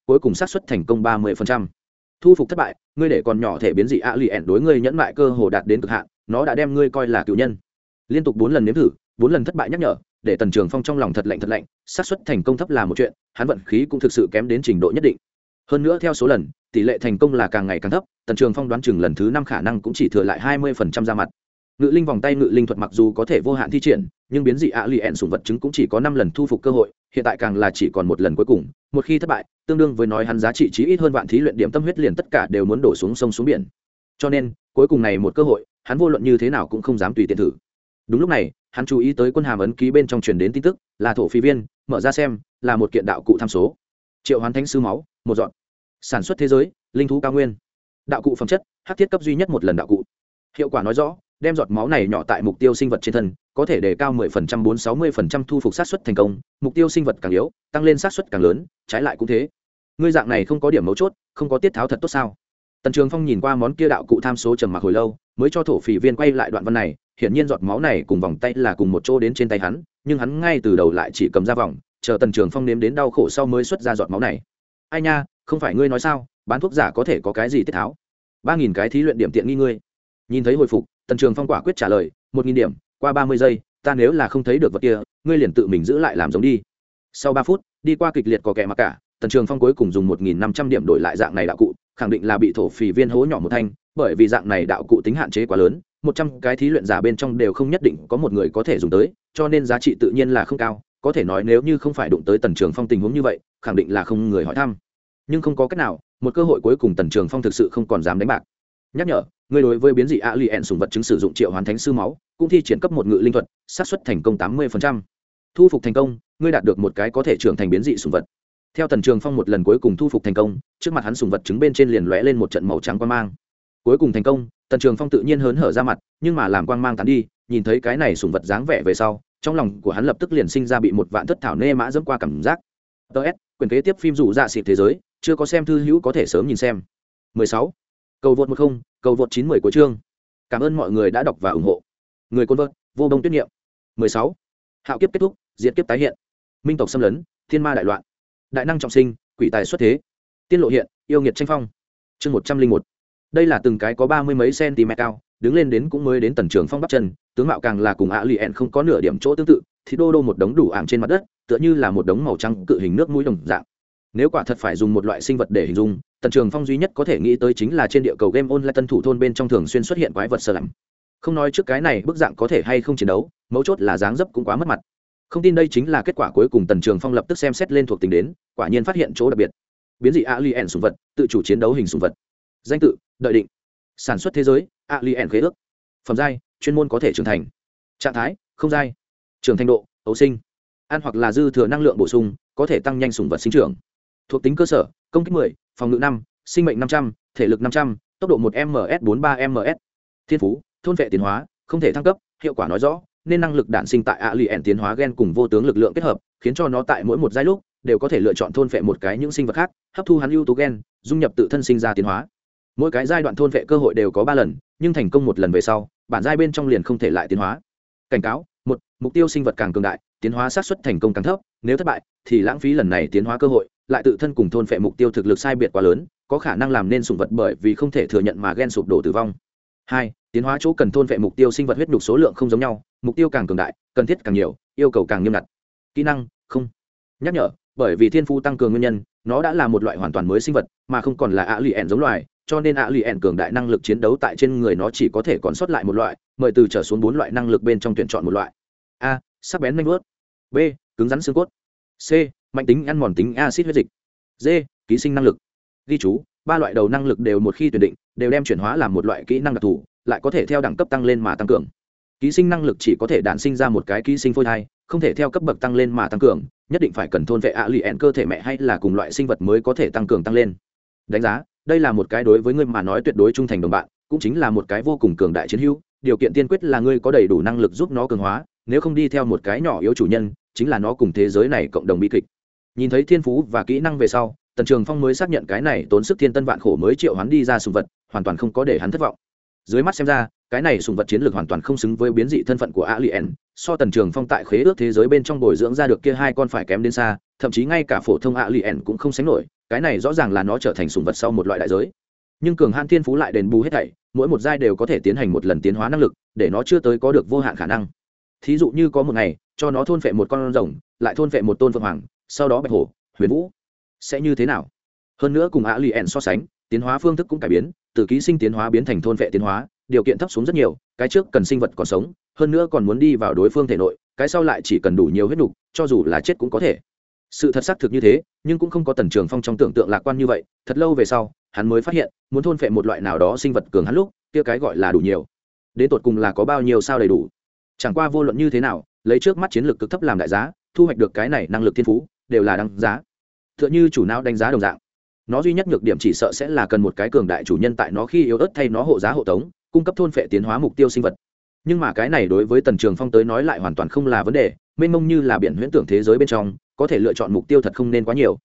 cuối cùng xác suất thành công ba mươi thu phục thất bại, ngươi để còn nhỏ thể biến dị ạ lì ẹn đối ngươi nhẫn mại cơ hồ đạt đến cực hạn, nó đã đem ngươi coi là cựu nhân. Liên tục bốn lần nếm thử, bốn lần thất bại nhắc nhở, để tần trường phong trong lòng thật lạnh thật lạnh, xác suất thành công thấp là một chuyện, hắn vận khí cũng thực sự kém đến trình độ nhất định. Hơn nữa theo số lần, tỷ lệ thành công là càng ngày càng thấp, tần trường phong đoán chừng lần thứ năm khả năng cũng chỉ thừa lại hai mươi phần trăm ra mặt ngự linh vòng tay ngự linh thuật mặc dù có thể vô hạn thi triển, nhưng biến dị ạ lì ẹn sùng vật chứng cũng chỉ có năm lần thu phục cơ hội, hiện tại càng là chỉ còn một lần cuối cùng, một khi thất bại, tương đương với nói hắn giá trị chí ít hơn vạn thí luyện điểm tâm huyết liền tất cả đều muốn đổ xuống sông xuống biển. Cho nên, cuối cùng này một cơ hội, hắn vô luận như thế nào cũng không dám tùy tiện thử. Đúng lúc này, hắn chú ý tới quân hàm ấn ký bên trong truyền đến tin tức, là thổ phi viên, mở ra xem, là một kiện đạo cụ tham số. Triệu hoán thánh sư máu, một dọn. Sản xuất thế giới, linh thú cao nguyên. Đạo cụ phẩm chất, hát thiết cấp duy nhất một lần đạo cụ. Hiệu quả nói rõ đem giọt máu này nhỏ tại mục tiêu sinh vật trên thân, có thể đề cao 10% 460% thu phục sát xuất thành công. Mục tiêu sinh vật càng yếu, tăng lên sát xuất càng lớn, trái lại cũng thế. Ngươi dạng này không có điểm mấu chốt, không có tiết tháo thật tốt sao? Tần trường phong nhìn qua món kia đạo cụ tham số trầm mặc hồi lâu, mới cho thổ phỉ viên quay lại đoạn văn này. Hiển nhiên giọt máu này cùng vòng tay là cùng một chỗ đến trên tay hắn, nhưng hắn ngay từ đầu lại chỉ cầm ra vòng, chờ tần trường phong nếm đến đau khổ sau mới xuất ra giọt máu này. Ai nha, không phải ngươi nói sao? Bán thuốc giả có thể có cái gì tiết tháo? Ba nghìn cái thí luyện điểm tiện nghi ngươi. Nhìn thấy hồi phục tần trường phong quả quyết trả lời, một nghìn điểm, qua ba mươi giây, ta nếu là không thấy được vật kia, ngươi liền tự mình giữ lại làm giống đi. Sau ba phút, đi qua kịch liệt có kẻ mặc cả, tần trường phong cuối cùng dùng một nghìn năm trăm điểm đổi lại dạng này đạo cụ, khẳng định là bị thổ phỉ viên hố nhỏ một thanh, bởi vì dạng này đạo cụ tính hạn chế quá lớn, một trăm cái thí luyện giả bên trong đều không nhất định có một người có thể dùng tới, cho nên giá trị tự nhiên là không cao, có thể nói nếu như không phải đụng tới tần trường phong tình huống như vậy, khẳng định là không người hỏi thăm. Nhưng không có cách nào, một cơ hội cuối cùng tần trường phong thực sự không còn dám đánh bạc nhắc nhở người đối với biến dị a li ẹn sùng vật chứng sử dụng triệu hoàn thánh sư máu, cũng thi triển cấp một ngự linh thuật sát suất thành công tám mươi thu phục thành công, ngươi đạt được một cái có thể trưởng thành biến dị sùng vật. Theo tần trường phong một lần cuối cùng thu phục thành công, trước mặt hắn sùng vật chứng bên trên liền lóe lên một trận màu trắng quang mang. Cuối cùng thành công, tần trường phong tự nhiên hớn hở ra mặt, nhưng mà làm quang mang tán đi, nhìn thấy cái này sùng vật dáng vẻ về sau, trong lòng của hắn lập tức liền sinh ra bị một vạn thất thảo nê mã dẫm qua cảm giác. Ts quyền kế tiếp phim rủ dạ xịt thế giới, chưa có xem thư hữu có thể sớm nhìn xem. 16 cầu vượt một không, cầu vượt chín mười của chương. Cảm ơn mọi người đã đọc và ủng hộ. Người côn vợt, vô đông tuyết niệm. 16. hạo kiếp kết thúc diễn kiếp tái hiện. Minh tộc xâm lấn, thiên ma đại loạn. Đại năng trọng sinh, quỷ tài xuất thế. Tiên lộ hiện, yêu nghiệt tranh phong. Chương một trăm linh một. Đây là từng cái có ba mươi mấy cm cao, đứng lên đến cũng mới đến tần trường phong bắp chân, tướng mạo càng là cùng ạ lì ẹn không có nửa điểm chỗ tương tự, thì đô đô một đống đủ ảm trên mặt đất, tựa như là một đống màu trắng cự hình nước mũi đồng dạng. Nếu quả thật phải dùng một loại sinh vật để hình dung tần trường phong duy nhất có thể nghĩ tới chính là trên địa cầu game online tân thủ thôn bên trong thường xuyên xuất hiện quái vật sơ lạnh. Không nói trước cái này bức dạng có thể hay không chiến đấu mấu chốt là dáng dấp cũng quá mất mặt. Không tin đây chính là kết quả cuối cùng tần trường phong lập tức xem xét lên thuộc tính đến quả nhiên phát hiện chỗ đặc biệt. Biến dị alien sùng vật tự chủ chiến đấu hình sùng vật. Danh tự đợi định. Sản xuất thế giới alien khế ước. Phẩm giai chuyên môn có thể trưởng thành. Trạng thái không giai. Trưởng thành độ ấu sinh. Ăn hoặc là dư thừa năng lượng bổ sung có thể tăng nhanh sùng vật sinh trưởng. Thuộc tính cơ sở công kích 10, phòng ngự 5, sinh mệnh 500, thể lực 500, tốc độ 1 ms 43 ms thiên phú thôn vệ tiến hóa không thể thăng cấp hiệu quả nói rõ nên năng lực đản sinh tại ạ lì ẻn tiến hóa gen cùng vô tướng lực lượng kết hợp khiến cho nó tại mỗi một giai lúc đều có thể lựa chọn thôn vệ một cái những sinh vật khác hấp thu hắn ưu tú gen dung nhập tự thân sinh ra tiến hóa. Mỗi cái giai đoạn thôn vệ cơ hội đều có ba lần nhưng thành công một lần về sau bản giai bên trong liền không thể lại tiến hóa. Cảnh cáo một mục tiêu sinh vật càng cường đại tiến hóa sát xuất thành công càng thấp nếu thất bại thì lãng phí lần này tiến hóa cơ hội lại tự thân cùng thôn phệ mục tiêu thực lực sai biệt quá lớn, có khả năng làm nên sùng vật bởi vì không thể thừa nhận mà ghen sụp đổ tử vong. Hai, tiến hóa chỗ cần thôn vệ mục tiêu sinh vật huyết nhục số lượng không giống nhau, mục tiêu càng cường đại, cần thiết càng nhiều, yêu cầu càng nghiêm ngặt. Kỹ năng, không. Nhắc nhở, bởi vì thiên phu tăng cường nguyên nhân, nó đã là một loại hoàn toàn mới sinh vật, mà không còn là ạ lì ẻn giống loài, cho nên ạ lì ẻn cường đại năng lực chiến đấu tại trên người nó chỉ có thể còn sót lại một loại, mời từ trở xuống bốn loại năng lực bên trong tuyển chọn một loại. A, sắc bén nanh vớt b, cứng rắn xương cốt. C mạnh tính ăn mòn tính acid huyết dịch. D, ký sinh năng lực. Ghi chú, ba loại đầu năng lực đều một khi tuyển định, đều đem chuyển hóa làm một loại kỹ năng đặc thù, lại có thể theo đẳng cấp tăng lên mà tăng cường. Ký sinh năng lực chỉ có thể đản sinh ra một cái ký sinh phôi thai, không thể theo cấp bậc tăng lên mà tăng cường, nhất định phải cần thôn vệ ạ lì ẹn cơ thể mẹ hay là cùng loại sinh vật mới có thể tăng cường tăng lên. Đánh giá, đây là một cái đối với ngươi mà nói tuyệt đối trung thành đồng bạn, cũng chính là một cái vô cùng cường đại chiến hữu, điều kiện tiên quyết là ngươi có đầy đủ năng lực giúp nó cường hóa, nếu không đi theo một cái nhỏ yếu chủ nhân, chính là nó cùng thế giới này cộng đồng bi kịch nhìn thấy thiên phú và kỹ năng về sau, tần trường phong mới xác nhận cái này tốn sức thiên tân vạn khổ mới triệu hắn đi ra sùng vật, hoàn toàn không có để hắn thất vọng. Dưới mắt xem ra, cái này sùng vật chiến lược hoàn toàn không xứng với biến dị thân phận của alien, so tần trường phong tại khế ước thế giới bên trong bồi dưỡng ra được kia hai con phải kém đến xa, thậm chí ngay cả phổ thông alien cũng không sánh nổi, cái này rõ ràng là nó trở thành sùng vật sau một loại đại giới. Nhưng cường han thiên phú lại đền bù hết thảy, mỗi một giai đều có thể tiến hành một lần tiến hóa năng lực, để nó chưa tới có được vô hạn khả năng. Thí dụ như có một ngày, cho nó thôn phệ một con rồng, lại thôn phệ một tôn phượng hoàng sau đó bạch hổ, huyền vũ. Sẽ như thế nào? Hơn nữa cùng ạ lì ẻn so sánh, tiến hóa phương thức cũng cải biến, từ ký sinh tiến hóa biến thành thôn vệ tiến hóa, điều kiện thấp xuống rất nhiều, cái trước cần sinh vật còn sống, hơn nữa còn muốn đi vào đối phương thể nội, cái sau lại chỉ cần đủ nhiều huyết nục, cho dù là chết cũng có thể. Sự thật xác thực như thế, nhưng cũng không có tần trường phong trong tưởng tượng lạc quan như vậy, thật lâu về sau, hắn mới phát hiện, muốn thôn phệ một loại nào đó sinh vật cường hắn lúc, kia cái gọi là đủ nhiều. Đến tột cùng là có bao nhiêu sao đầy đủ? Chẳng qua vô luận như thế nào, lấy trước mắt chiến lược cực thấp làm đại giá, thu hoạch được cái này năng lực thiên phú đều là đáng giá. T h ư ợ n h ư chủ não đánh giá đồng dạng. Nó duy nhất nhược điểm chỉ sợ sẽ là cần một cái cường đại chủ nhân tại nó khi yếu ớt thay nó hộ giá hộ tống, cung cấp thôn phệ tiến hóa mục tiêu sinh vật. Nhưng mà cái này đối với tần trường phong tới nói lại hoàn toàn không là vấn đề, mênh mông như là biển huyễn tưởng thế giới bên trong, có thể lựa chọn mục tiêu thật không nên quá nhiều.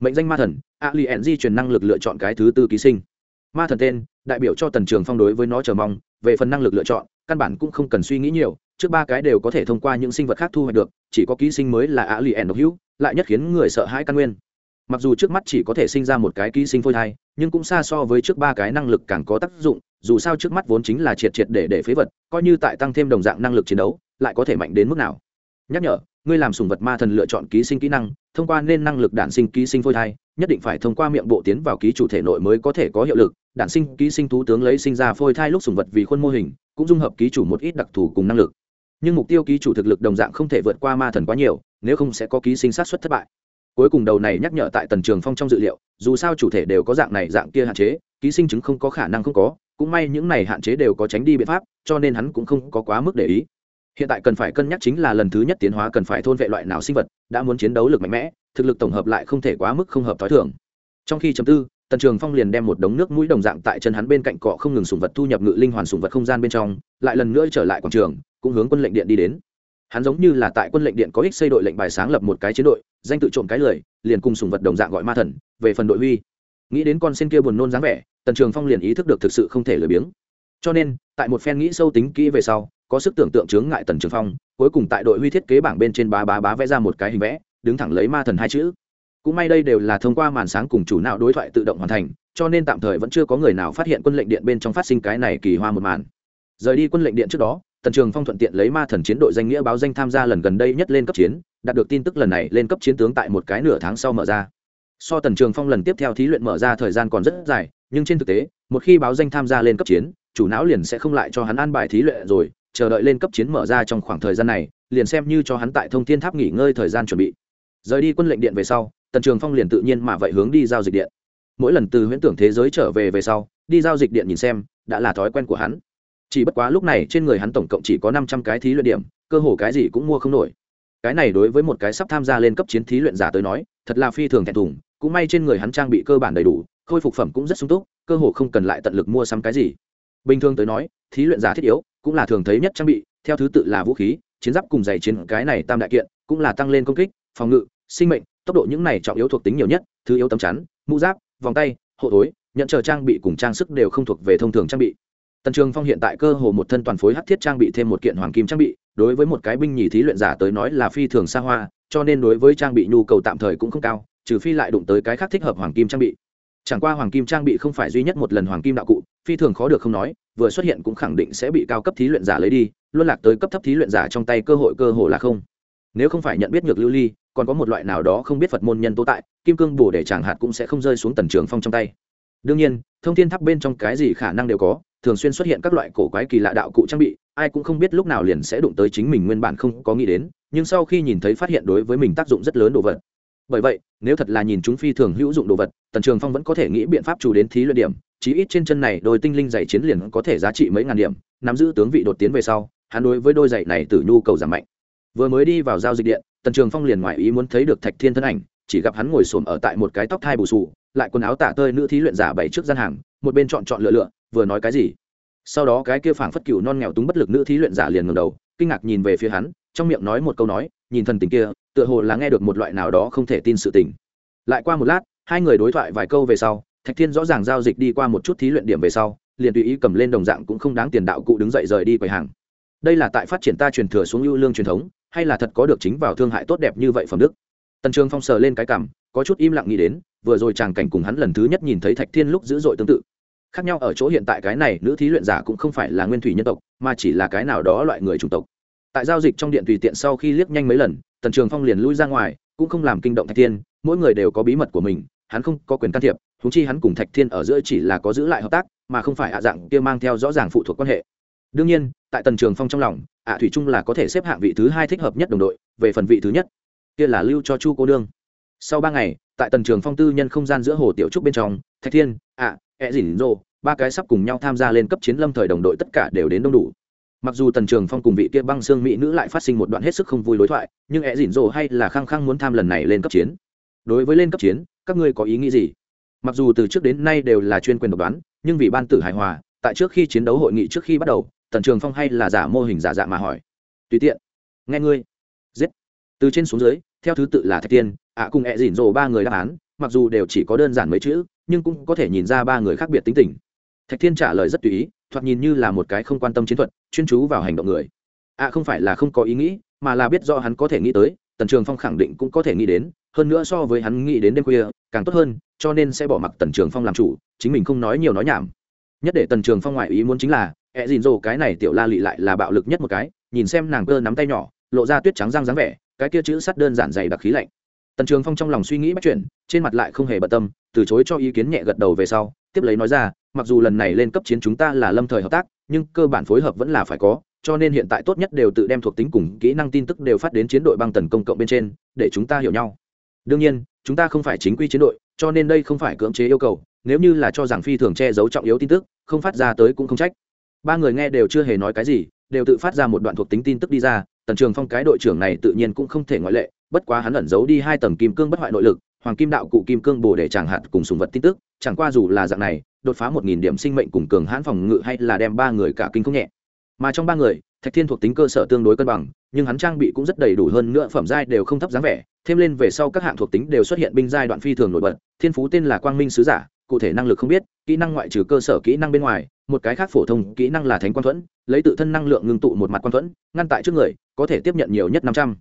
Mệnh danh ma thần a li en di truyền năng lực lựa chọn cái thứ tư ký sinh. Ma thần tên, đại biểu cho tần trường phong đối với nó chờ mong, về phần năng lực lựa chọn, căn bản cũng không cần suy nghĩ nhiều, trước ba cái đều có thể thông qua những sinh vật khác thu hoạch được, chỉ có ký sinh mới là á lì ẻn độc hữu lại nhất khiến người sợ hãi căn nguyên. Mặc dù trước mắt chỉ có thể sinh ra một cái ký sinh phôi thai, nhưng cũng xa so với trước ba cái năng lực càng có tác dụng, dù sao trước mắt vốn chính là triệt triệt để để phế vật, coi như tại tăng thêm đồng dạng năng lực chiến đấu, lại có thể mạnh đến mức nào? Nhắc nhở, ngươi làm sùng vật ma thần lựa chọn ký sinh kỹ năng, thông qua nên năng lực đản sinh ký sinh phôi thai, nhất định phải thông qua miệng bộ tiến vào ký chủ thể nội mới có thể có hiệu lực. Đản sinh ký sinh thú tướng lấy sinh ra phôi thai lúc sùng vật vì khuôn mô hình, cũng dung hợp ký chủ một ít đặc thù cùng năng lực. Nhưng mục tiêu ký chủ thực lực đồng dạng không thể vượt qua ma thần quá nhiều nếu không sẽ có ký sinh sát xuất thất bại. Cuối cùng đầu này nhắc nhở tại tần trường phong trong dự liệu, dù sao chủ thể đều có dạng này dạng kia hạn chế, ký sinh chứng không có khả năng không có, cũng may những này hạn chế đều có tránh đi biện pháp, cho nên hắn cũng không có quá mức để ý. Hiện tại cần phải cân nhắc chính là lần thứ nhất tiến hóa cần phải thôn vệ loại nào sinh vật, đã muốn chiến đấu lực mạnh mẽ, thực lực tổng hợp lại không thể quá mức không hợp t h ó i thường. Trong khi chấm tư, tần trường phong liền đem một đống nước mũi đồng dạng tại chân hắn bên cạnh cọ không ngừng sùng vật thu nhập ngự linh hoàn sùng vật không gian bên trong, lại lần nữa trở lại quảng trường, cũng hướng quân lệnh điện đi đến hắn giống như là tại quân lệnh điện có ích xây đội lệnh bài sáng lập một cái chiến đội, danh tự trộm cái lời liền cùng sùng vật đồng dạng gọi ma thần, về phần đội huy. Nghĩ đến con sen kia buồn nôn dáng vẻ, tần trường phong liền ý thức được thực sự không thể lười biếng. Cho nên, tại một phen nghĩ sâu tính kỹ về sau, có sức tưởng tượng chướng ngại tần trường phong, cuối cùng tại đội huy thiết kế bảng bên trên bá bá bá vẽ ra một cái hình vẽ, đứng thẳng lấy ma thần hai chữ. Cũng may đây đều là thông qua màn sáng cùng chủ não đối thoại tự động hoàn thành, cho nên tạm thời vẫn chưa có người nào phát hiện quân lệnh điện bên trong phát sinh cái này kỳ hoa một màn. Rời đi quân lệnh điện trước đó tần trường phong thuận tiện lấy ma thần chiến đội danh nghĩa báo danh tham gia lần gần đây nhất lên cấp chiến, đạt được tin tức lần này lên cấp chiến tướng tại một cái nửa tháng sau mở ra. So tần trường phong lần tiếp theo thí luyện mở ra thời gian còn rất dài, nhưng trên thực tế, một khi báo danh tham gia lên cấp chiến, chủ não liền sẽ không lại cho hắn an bài thí luyện rồi, chờ đợi lên cấp chiến mở ra trong khoảng thời gian này, liền xem như cho hắn tại thông thiên tháp nghỉ ngơi thời gian chuẩn bị. Rời đi quân lệnh điện về sau, tần trường phong liền tự nhiên mà vậy hướng đi giao dịch điện. Mỗi lần từ huyễn tưởng thế giới trở về về sau, đi giao dịch điện nhìn xem, đã là thói quen của hắn chỉ bất quá lúc này trên người hắn tổng cộng chỉ có năm trăm cái thí luyện điểm, cơ hồ cái gì cũng mua không nổi. Cái này đối với một cái sắp tham gia lên cấp chiến thí luyện giả tới nói, thật là phi thường thẹn thùng, cũng may trên người hắn trang bị cơ bản đầy đủ, khôi phục phẩm cũng rất sung túc, cơ hồ không cần lại tận lực mua sắm cái gì. Bình thường tới nói, thí luyện giả thiết yếu, cũng là thường thấy nhất trang bị, theo thứ tự là vũ khí, chiến giáp cùng giày chiến cái này tam đại kiện, cũng là tăng lên công kích, phòng ngự, sinh mệnh, tốc độ những này trọng yếu thuộc tính nhiều nhất, thứ yếu tấm chắn, mũ giáp, vòng tay, hộ thối, nhận chờ trang bị cùng trang sức đều không thuộc về thông thường trang bị tần trường phong hiện tại cơ hồ một thân toàn phối hát thiết trang bị, thêm một kiện hoàng kim trang bị. Đối với một cái binh nhì thí luyện giả tới nói là phi thường xa hoa, cho nên đối với trang bị nhu cầu tạm thời cũng không cao, trừ phi lại đụng tới cái khác thích hợp hoàng kim trang bị. Chẳng qua hoàng kim trang bị không phải duy nhất một lần hoàng kim đạo cụ, phi thường khó được không nói, vừa xuất hiện cũng khẳng định sẽ bị cao cấp thí luyện giả lấy đi luôn lạc tới cấp thấp thí luyện giả trong tay cơ hội cơ hồ là không. Nếu không phải nhận biết nhược lưu ly, còn có một loại nào đó không biết phật môn nhân tố tại, kim cương bổ để chẳng hạt cũng sẽ không rơi xuống tần trường phong trong tay. Đương nhiên, thông thiên tháp bên trong cái gì khả năng đều có thường xuyên xuất hiện các loại cổ quái kỳ lạ đạo cụ trang bị, ai cũng không biết lúc nào liền sẽ đụng tới chính mình nguyên bản không có nghĩ đến, nhưng sau khi nhìn thấy phát hiện đối với mình tác dụng rất lớn đồ vật. Bởi vậy, nếu thật là nhìn chúng phi thường hữu dụng đồ vật, tần trường phong vẫn có thể nghĩ biện pháp chủ đến thí luyện điểm, chí ít trên chân này đôi tinh linh giày chiến liền có thể giá trị mấy ngàn điểm, nắm giữ tướng vị đột tiến về sau, hắn đối với đôi giày này từ nhu cầu giảm mạnh. Vừa mới đi vào giao dịch điện, tần trường phong liền ngoài ý muốn thấy được thạch thiên thân ảnh, chỉ gặp hắn ngồi xổm ở tại một cái tóc thai bù sù lại quần áo tả tơi nữ thí luyện giả bảy trước gian hàng, một bên chọn chọn lựa lựa, vừa nói cái gì? Sau đó cái kia phảng phất cựu non nghèo túng bất lực nữ thí luyện giả liền ngầm đầu, kinh ngạc nhìn về phía hắn, trong miệng nói một câu nói, nhìn thần tình kia, tựa hồ là nghe được một loại nào đó không thể tin sự tình. Lại qua một lát, hai người đối thoại vài câu về sau, thạch thiên rõ ràng giao dịch đi qua một chút thí luyện điểm về sau, liền tùy ý cầm lên đồng dạng cũng không đáng tiền đạo cụ đứng dậy rời đi quầy hàng. Đây là tại phát triển ta truyền thừa xuống ưu lương truyền thống, hay là thật có được chính vào thương hại tốt đẹp như vậy phẩm đức? Tần trường phong sờ lên cái cảm có chút im lặng nghĩ đến, vừa rồi chàng cảnh cùng hắn lần thứ nhất nhìn thấy thạch thiên lúc dữ dội tương tự. Khác nhau ở chỗ hiện tại cái này nữ thí luyện giả cũng không phải là nguyên thủy nhân tộc, mà chỉ là cái nào đó loại người chủng tộc. Tại giao dịch trong điện tùy tiện sau khi liếc nhanh mấy lần, tần trường phong liền lui ra ngoài, cũng không làm kinh động thạch thiên, mỗi người đều có bí mật của mình, hắn không có quyền can thiệp thú chi hắn cùng thạch thiên ở giữa chỉ là có giữ lại hợp tác, mà không phải ạ dạng kia mang theo rõ ràng phụ thuộc quan hệ. Đương nhiên, tại tần trường phong trong lòng, ạ thủy trung là có thể xếp hạng vị thứ hai thích hợp nhất đồng đội, về phần vị thứ nhất, kia là lưu cho chu cô đương sau ba ngày, tại tần trường phong tư nhân không gian giữa hồ tiểu trúc bên trong, thạch thiên, ạ, ẹ dỉn rô ba cái sắp cùng nhau tham gia lên cấp chiến lâm thời đồng đội tất cả đều đến đông đủ. Mặc dù tần trường phong cùng vị kia băng xương mỹ nữ lại phát sinh một đoạn hết sức không vui đối thoại, nhưng ẹ dỉn rô hay là khăng khăng muốn tham lần này lên cấp chiến. Đối với lên cấp chiến, các ngươi có ý nghĩ gì? Mặc dù từ trước đến nay đều là chuyên quyền độc đoán, nhưng vì ban tử hài hòa, tại trước khi chiến đấu hội nghị trước khi bắt đầu, tần trường phong hay là giả mô hình giả dạng mà hỏi. Tùy tiện. Nghe ngươi. Giết. Từ trên xuống dưới, theo thứ tự là thạch tiên ạ cùng ẹ dỉn rồ ba người đáp án, mặc dù đều chỉ có đơn giản mấy chữ, nhưng cũng có thể nhìn ra ba người khác biệt tính tình. Thạch thiên trả lời rất tùy ý, thoạt nhìn như là một cái không quan tâm chiến thuật, chuyên chú vào hành động người. Ạ không phải là không có ý nghĩ, mà là biết do hắn có thể nghĩ tới, tần trường phong khẳng định cũng có thể nghĩ đến, hơn nữa so với hắn nghĩ đến đêm khuya, càng tốt hơn, cho nên sẽ bỏ mặc tần trường phong làm chủ, chính mình không nói nhiều nói nhảm. Nhất để tần trường phong ngoại ý muốn chính là, ẹ dìn dồ cái này tiểu la lị lại là bạo lực nhất một cái, nhìn xem nàng cơ nắm tay nhỏ, lộ ra tuyết trắng răng dáng vẻ, cái kia chữ sắt đơn giản dày đặc khí lạnh tần trường phong trong lòng suy nghĩ bắt chuyện trên mặt lại không hề bận tâm, từ chối cho ý kiến nhẹ gật đầu về sau, tiếp lấy nói ra, mặc dù lần này lên cấp chiến chúng ta là lâm thời hợp tác, nhưng cơ bản phối hợp vẫn là phải có, cho nên hiện tại tốt nhất đều tự đem thuộc tính cùng kỹ năng tin tức đều phát đến chiến đội băng tần công cộng bên trên, để chúng ta hiểu nhau. Đương nhiên, chúng ta không phải chính quy chiến đội, cho nên đây không phải cưỡng chế yêu cầu, nếu như là cho rằng phi thường che giấu trọng yếu tin tức, không phát ra tới cũng không trách. Ba người nghe đều chưa hề nói cái gì, đều tự phát ra một đoạn thuộc tính tin tức đi ra tần trường phong cái đội trưởng này tự nhiên cũng không thể ngoại lệ, bất quá hắn ẩn giấu đi hai tầng kim cương bất hoại nội lực, hoàng kim đạo cụ kim cương bồ để chẳng hạt cùng sùng vật tin tức, chẳng qua dù là dạng này, đột phá một nghìn điểm sinh mệnh cùng cường hãn phòng ngự hay là đem ba người cả kinh không nhẹ. Mà trong ba người, thạch thiên thuộc tính cơ sở tương đối cân bằng, nhưng hắn trang bị cũng rất đầy đủ hơn nữa phẩm giai đều không thấp dáng vẻ, thêm lên về sau các hạng thuộc tính đều xuất hiện binh giai đoạn phi thường nổi bật, thiên phú tên là quang minh sứ giả, cụ thể năng lực không biết, kỹ năng ngoại trừ cơ sở kỹ năng bên ngoài một cái khác phổ thông kỹ năng là thánh quang thuẫn, lấy tự thân năng lượng ngưng tụ một mặt quang thuẫn, ngăn tại trước người, có thể tiếp nhận nhiều nhất năm trăm.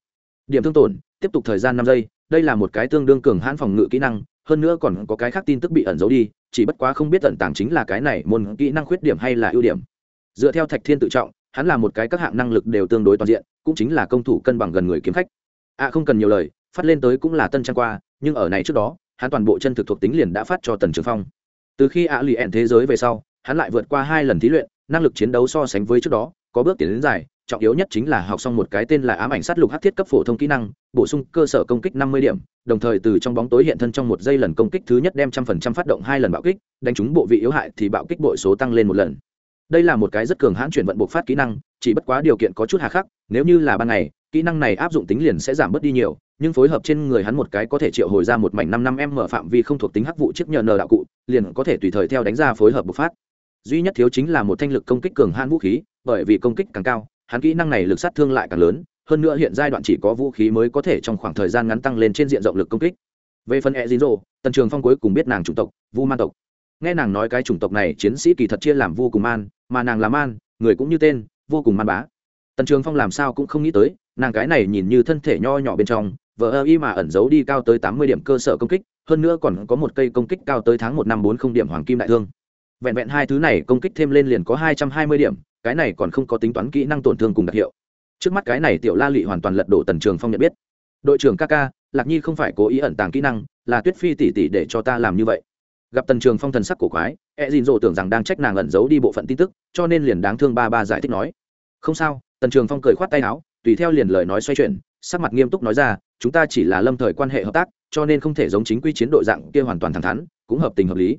Điểm thương tổn, tiếp tục thời gian năm giây, đây là một cái tương đương cường hãn phòng ngự kỹ năng, hơn nữa còn có cái khác tin tức bị ẩn giấu đi, chỉ bất quá không biết tận tàng chính là cái này môn kỹ năng khuyết điểm hay là ưu điểm. Dựa theo thạch thiên tự trọng, hắn là một cái các hạng năng lực đều tương đối toàn diện, cũng chính là công thủ cân bằng gần người kiếm khách. À không cần nhiều lời, phát lên tới cũng là tân trang qua, nhưng ở này trước đó, hắn toàn bộ chân thực thuộc tính liền đã phát cho tần trường phong. Từ khi ạ lì ẹn thế giới về sau hắn lại vượt qua hai lần thí luyện, năng lực chiến đấu so sánh với trước đó, có bước tiến đến dài, trọng yếu nhất chính là học xong một cái tên là ám ảnh sát lục hát thiết cấp phổ thông kỹ năng, bổ sung cơ sở công kích năm mươi điểm, đồng thời từ trong bóng tối hiện thân trong một giây lần công kích thứ nhất đem trăm phần trăm phát động hai lần bạo kích, đánh trúng bộ vị yếu hại thì bạo kích bội số tăng lên một lần. Đây là một cái rất cường hãn chuyển vận bộc phát kỹ năng, chỉ bất quá điều kiện có chút hà khắc, nếu như là ban ngày, kỹ năng này áp dụng tính liền sẽ giảm bớt đi nhiều, nhưng phối hợp trên người hắn một cái có thể triệu hồi ra một mảnh năm năm em mở phạm vi không thuộc tính hắc vụ chiếc nhờ nờ đạo cụ, liền có thể tùy thời theo đánh ra phối hợp bộc phát duy nhất thiếu chính là một thanh lực công kích cường hãn vũ khí, bởi vì công kích càng cao, hắn kỹ năng này lực sát thương lại càng lớn, hơn nữa hiện giai đoạn chỉ có vũ khí mới có thể trong khoảng thời gian ngắn tăng lên trên diện rộng lực công kích. Về phần e dính tần trường phong cuối cùng biết nàng chủng tộc, vu man tộc. Nghe nàng nói cái chủng tộc này chiến sĩ kỳ thật chia làm vô cùng man, mà nàng là man, người cũng như tên, vô cùng man bá. Tần trường phong làm sao cũng không nghĩ tới, nàng cái này nhìn như thân thể nho nhỏ bên trong vợ ơ y mà ẩn giấu đi cao tới tám mươi điểm cơ sở công kích, hơn nữa còn có một cây công kích cao tới tháng một năm bốn không điểm hoàng kim đại thương vẹn vẹn hai thứ này công kích thêm lên liền có hai trăm hai mươi điểm, cái này còn không có tính toán kỹ năng tổn thương cùng đặc hiệu. Trước mắt cái này tiểu la lị hoàn toàn lật đổ tần trường phong nhận biết. Đội trưởng ca ca, lạc nhi không phải cố ý ẩn tàng kỹ năng, là tuyết phi tỉ tỉ để cho ta làm như vậy. Gặp tần trường phong thần sắc cổ quái e dìn dỗ tưởng rằng đang trách nàng ẩn giấu đi bộ phận tin tức, cho nên liền đáng thương ba ba giải thích nói. Không sao, tần trường phong cười khoát tay áo, tùy theo liền lời nói xoay chuyển, sắc mặt nghiêm túc nói ra, chúng ta chỉ là lâm thời quan hệ hợp tác, cho nên không thể giống chính quy chiến đội dạng kia hoàn toàn thẳng thắn, cũng hợp tình hợp lý.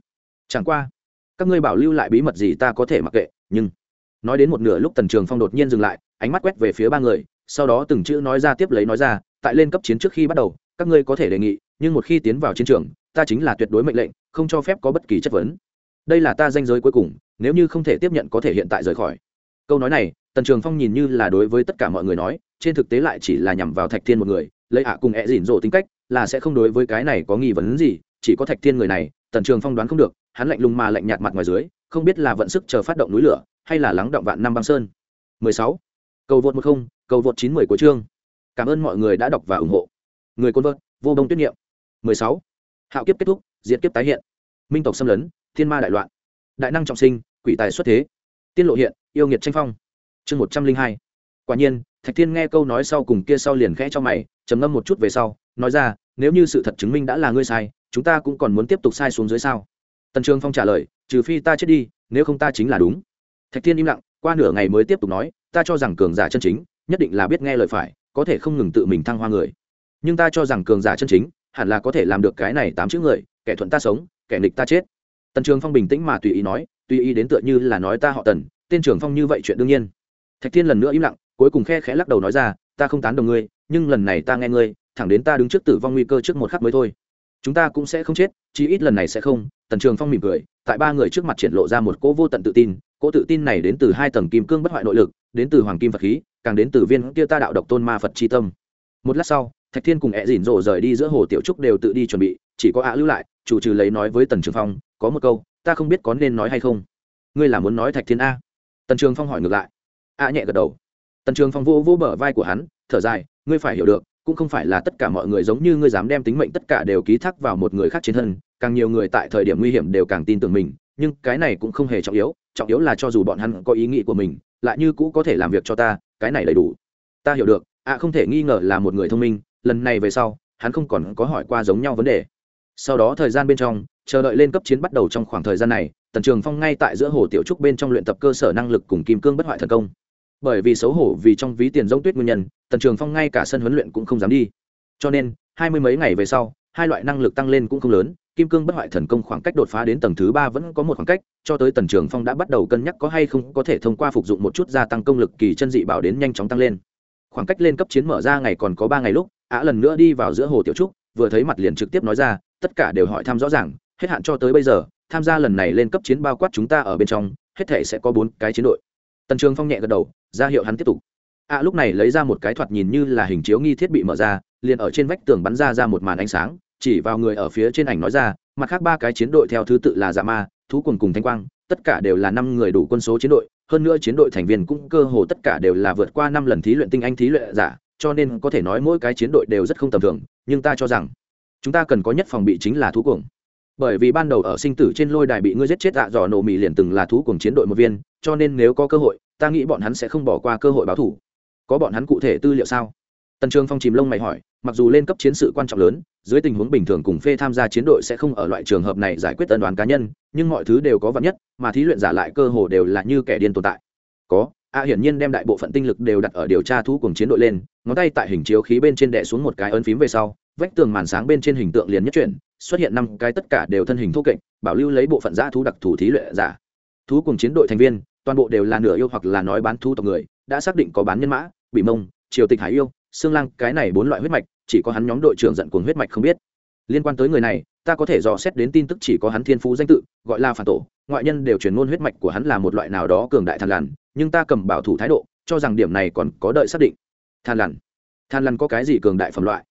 Chẳng qua các ngươi bảo lưu lại bí mật gì ta có thể mặc kệ, nhưng nói đến một nửa lúc tần trường phong đột nhiên dừng lại, ánh mắt quét về phía ba người, sau đó từng chữ nói ra tiếp lấy nói ra, tại lên cấp chiến trước khi bắt đầu, các ngươi có thể đề nghị, nhưng một khi tiến vào chiến trường, ta chính là tuyệt đối mệnh lệnh, không cho phép có bất kỳ chất vấn. Đây là ta danh giới cuối cùng, nếu như không thể tiếp nhận có thể hiện tại rời khỏi. Câu nói này, tần trường phong nhìn như là đối với tất cả mọi người nói, trên thực tế lại chỉ là nhằm vào thạch thiên một người, lấy ạ cùng ẹ dỉn rộ tính cách, là sẽ không đối với cái này có nghi vấn gì, chỉ có thạch thiên người này, tần trường phong đoán không được hắn lạnh lùng mà lạnh nhạt mặt ngoài dưới không biết là vận sức chờ phát động núi lửa hay là lắng động vạn năm băng sơn. 16. cầu vượt 10, cầu vượt 90 của chương. Cảm ơn mọi người đã đọc và ủng hộ. Người côn vợt vô đông tuyết nghiệm 16. hạo kiếp kết thúc diệt kiếp tái hiện. Minh tộc xâm lấn thiên ma đại loạn. Đại năng trọng sinh quỷ tài xuất thế. Tiên lộ hiện yêu nghiệt tranh phong. Chương một trăm linh hai. Quả nhiên thạch thiên nghe câu nói sau cùng kia sau liền khẽ cho mày trầm ngâm một chút về sau nói ra nếu như sự thật chứng minh đã là ngươi sai chúng ta cũng còn muốn tiếp tục sai xuống dưới sao? Tần trường phong trả lời, trừ phi ta chết đi, nếu không ta chính là đúng. Thạch thiên im lặng, qua nửa ngày mới tiếp tục nói, ta cho rằng cường giả chân chính, nhất định là biết nghe lời phải, có thể không ngừng tự mình thăng hoa người. Nhưng ta cho rằng cường giả chân chính, hẳn là có thể làm được cái này tám chữ người, kẻ thuận ta sống, kẻ nghịch ta chết. Tần trường phong bình tĩnh mà tùy ý nói, tùy ý đến tựa như là nói ta họ tần, tên trường phong như vậy chuyện đương nhiên. Thạch thiên lần nữa im lặng, cuối cùng khe khẽ lắc đầu nói ra, ta không tán đồng ngươi, nhưng lần này ta nghe ngươi, thẳng đến ta đứng trước tử vong nguy cơ trước một khắc mới thôi. Chúng ta cũng sẽ không chết, chí ít lần này sẽ không tần trường phong mỉm cười, tại ba người trước mặt triển lộ ra một cỗ vô tận tự tin, cỗ tự tin này đến từ hai tầng kim cương bất hoại nội lực, đến từ hoàng kim vật khí, càng đến từ viên kia ta đạo độc tôn ma phật c tâm. Một lát sau, thạch thiên cùng ẹ dỉn rộ rời đi giữa hồ tiểu trúc đều tự đi chuẩn bị, chỉ có ạ lưu lại, chủ trừ lấy nói với tần trường phong, có một câu, ta không biết có nên nói hay không. Ngươi là muốn nói thạch thiên a? Tần trường phong hỏi ngược lại. Ạ nhẹ gật đầu. Tần trường phong vô vô bờ vai của hắn, thở dài, ngươi phải hiểu được, cũng không phải là tất cả mọi người giống như ngươi dám đem tính mệnh tất cả đều ký thác vào một người khác trên thân càng nhiều người tại thời điểm nguy hiểm đều càng tin tưởng mình, nhưng cái này cũng không hề trọng yếu trọng yếu là cho dù bọn hắn có ý nghĩ của mình, lại như cũ có thể làm việc cho ta, cái này đầy đủ. Ta hiểu được ạ không thể nghi ngờ là một người thông minh, lần này về sau, hắn không còn có hỏi qua giống nhau vấn đề. Sau đó thời gian bên trong, chờ đợi lên cấp chiến bắt đầu trong khoảng thời gian này, tần trường phong ngay tại giữa hồ tiểu trúc bên trong luyện tập cơ sở năng lực cùng kim cương bất hoại thần công. Bởi vì xấu hổ vì trong ví tiền giống tuyết nguyên nhân, tần trường phong ngay cả sân huấn luyện cũng không dám đi. Cho nên, hai mươi mấy ngày về sau, hai loại năng lực tăng lên cũng không lớn kim cương bất hoại thần công khoảng cách đột phá đến tầng thứ ba vẫn có một khoảng cách, cho tới tần trường phong đã bắt đầu cân nhắc có hay không có thể thông qua phục dụng một chút gia tăng công lực kỳ chân dị bảo đến nhanh chóng tăng lên. Khoảng cách lên cấp chiến mở ra ngày còn có ba ngày lúc ả lần nữa đi vào giữa hồ tiểu trúc, vừa thấy mặt liền trực tiếp nói ra, tất cả đều hỏi thăm rõ ràng, hết hạn cho tới bây giờ, tham gia lần này lên cấp chiến bao quát chúng ta ở bên trong, hết thể sẽ có bốn cái chiến đội. Tần trường phong nhẹ gật đầu, ra hiệu hắn tiếp tục. Ạ lúc này lấy ra một cái thoạt nhìn như là hình chiếu nghi thiết bị mở ra, liền ở trên vách tường bắn ra ra một màn ánh sáng chỉ vào người ở phía trên ảnh nói ra, mặt khác ba cái chiến đội theo thứ tự là dạ ma, thú quần cùng thanh quang, tất cả đều là năm người đủ quân số chiến đội, hơn nữa chiến đội thành viên cũng cơ hồ tất cả đều là vượt qua năm lần thí luyện tinh anh thí luyện giả, cho nên có thể nói mỗi cái chiến đội đều rất không tầm thường, nhưng ta cho rằng, chúng ta cần có nhất phòng bị chính là thú cuồng bởi vì ban đầu ở sinh tử trên lôi đài bị ngươi giết chết dạ dò nổ mì liền từng là thú cuồng chiến đội một viên, cho nên nếu có cơ hội, ta nghĩ bọn hắn sẽ không bỏ qua cơ hội báo thủ. Có bọn hắn cụ thể tư liệu sao? Tần trường phong chìm lông mày hỏi, mặc dù lên cấp chiến sự quan trọng lớn, dưới tình huống bình thường cùng phê tham gia chiến đội sẽ không ở loại trường hợp này giải quyết tân đoàn cá nhân, nhưng mọi thứ đều có vật nhất, mà thí luyện giả lại cơ hồ đều là như kẻ điên tồn tại. Có, a hiển nhiên đem đại bộ phận tinh lực đều đặt ở điều tra thú cùng chiến đội lên, ngón tay tại hình chiếu khí bên trên đè xuống một cái ấn phím về sau, vách tường màn sáng bên trên hình tượng liền nhất chuyển, xuất hiện năm cái tất cả đều thân hình thô kệch, bảo lưu lấy bộ phận giã thú đặc thù thí luyện giả. Thú cùng chiến đội thành viên, toàn bộ đều là nửa yêu hoặc là nói bán thú tộc người, đã xác định có bán nhân mã bị mông, triều tịch hải yêu xương lang cái này bốn loại huyết mạch chỉ có hắn nhóm đội trưởng giận cuồng huyết mạch không biết. Liên quan tới người này ta có thể dò xét đến tin tức chỉ có hắn thiên phú danh tự gọi là phản tổ ngoại nhân đều truyền ngôn huyết mạch của hắn là một loại nào đó cường đại thàn lằn, nhưng ta cầm bảo thủ thái độ cho rằng điểm này còn có đợi xác định. Than lằn? Than lằn có cái gì cường đại phẩm loại?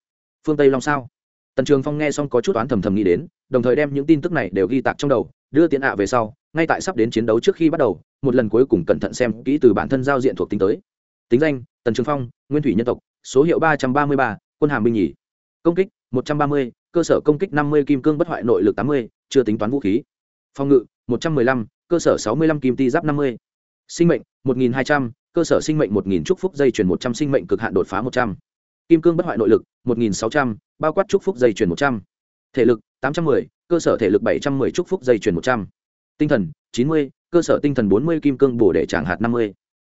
Phương tây long sao? Tần trường phong nghe xong có chút toán thầm thầm nghĩ đến đồng thời đem những tin tức này đều ghi tạc trong đầu đưa tiện ạ về sau ngay tại sắp đến chiến đấu trước khi bắt đầu một lần cuối cùng cẩn thận xem kỹ từ bản thân giao diện thuộc tính tới. Tính danh tần trường phong nguyên thủy nhân tộc số hiệu ba trăm ba mươi ba, quân hàm binh nhì. Công kích, một trăm ba mươi, cơ sở công kích năm mươi kim cương bất hoại nội lực tám mươi, chưa tính toán vũ khí. Phòng ngự, một trăm m ư ơ i năm cơ sở sáu mươi năm kim ti giáp năm mươi. Sinh mệnh, một nghìn hai trăm, cơ sở sinh mệnh một nghìn phúc dây chuyển một trăm, sinh mệnh cực hạn đột phá một trăm. Kim cương bất hoại nội lực, một nghìn sáu trăm, bao quát chúc phúc dây chuyển một trăm. Thể lực, tám trăm m ư ơ i cơ sở thể lực bảy trăm m ư ơ i phúc dây chuyển một trăm. Tinh thần, chín mươi, cơ sở tinh thần bốn mươi, kim cương bổ để tràng hạt năm mươi.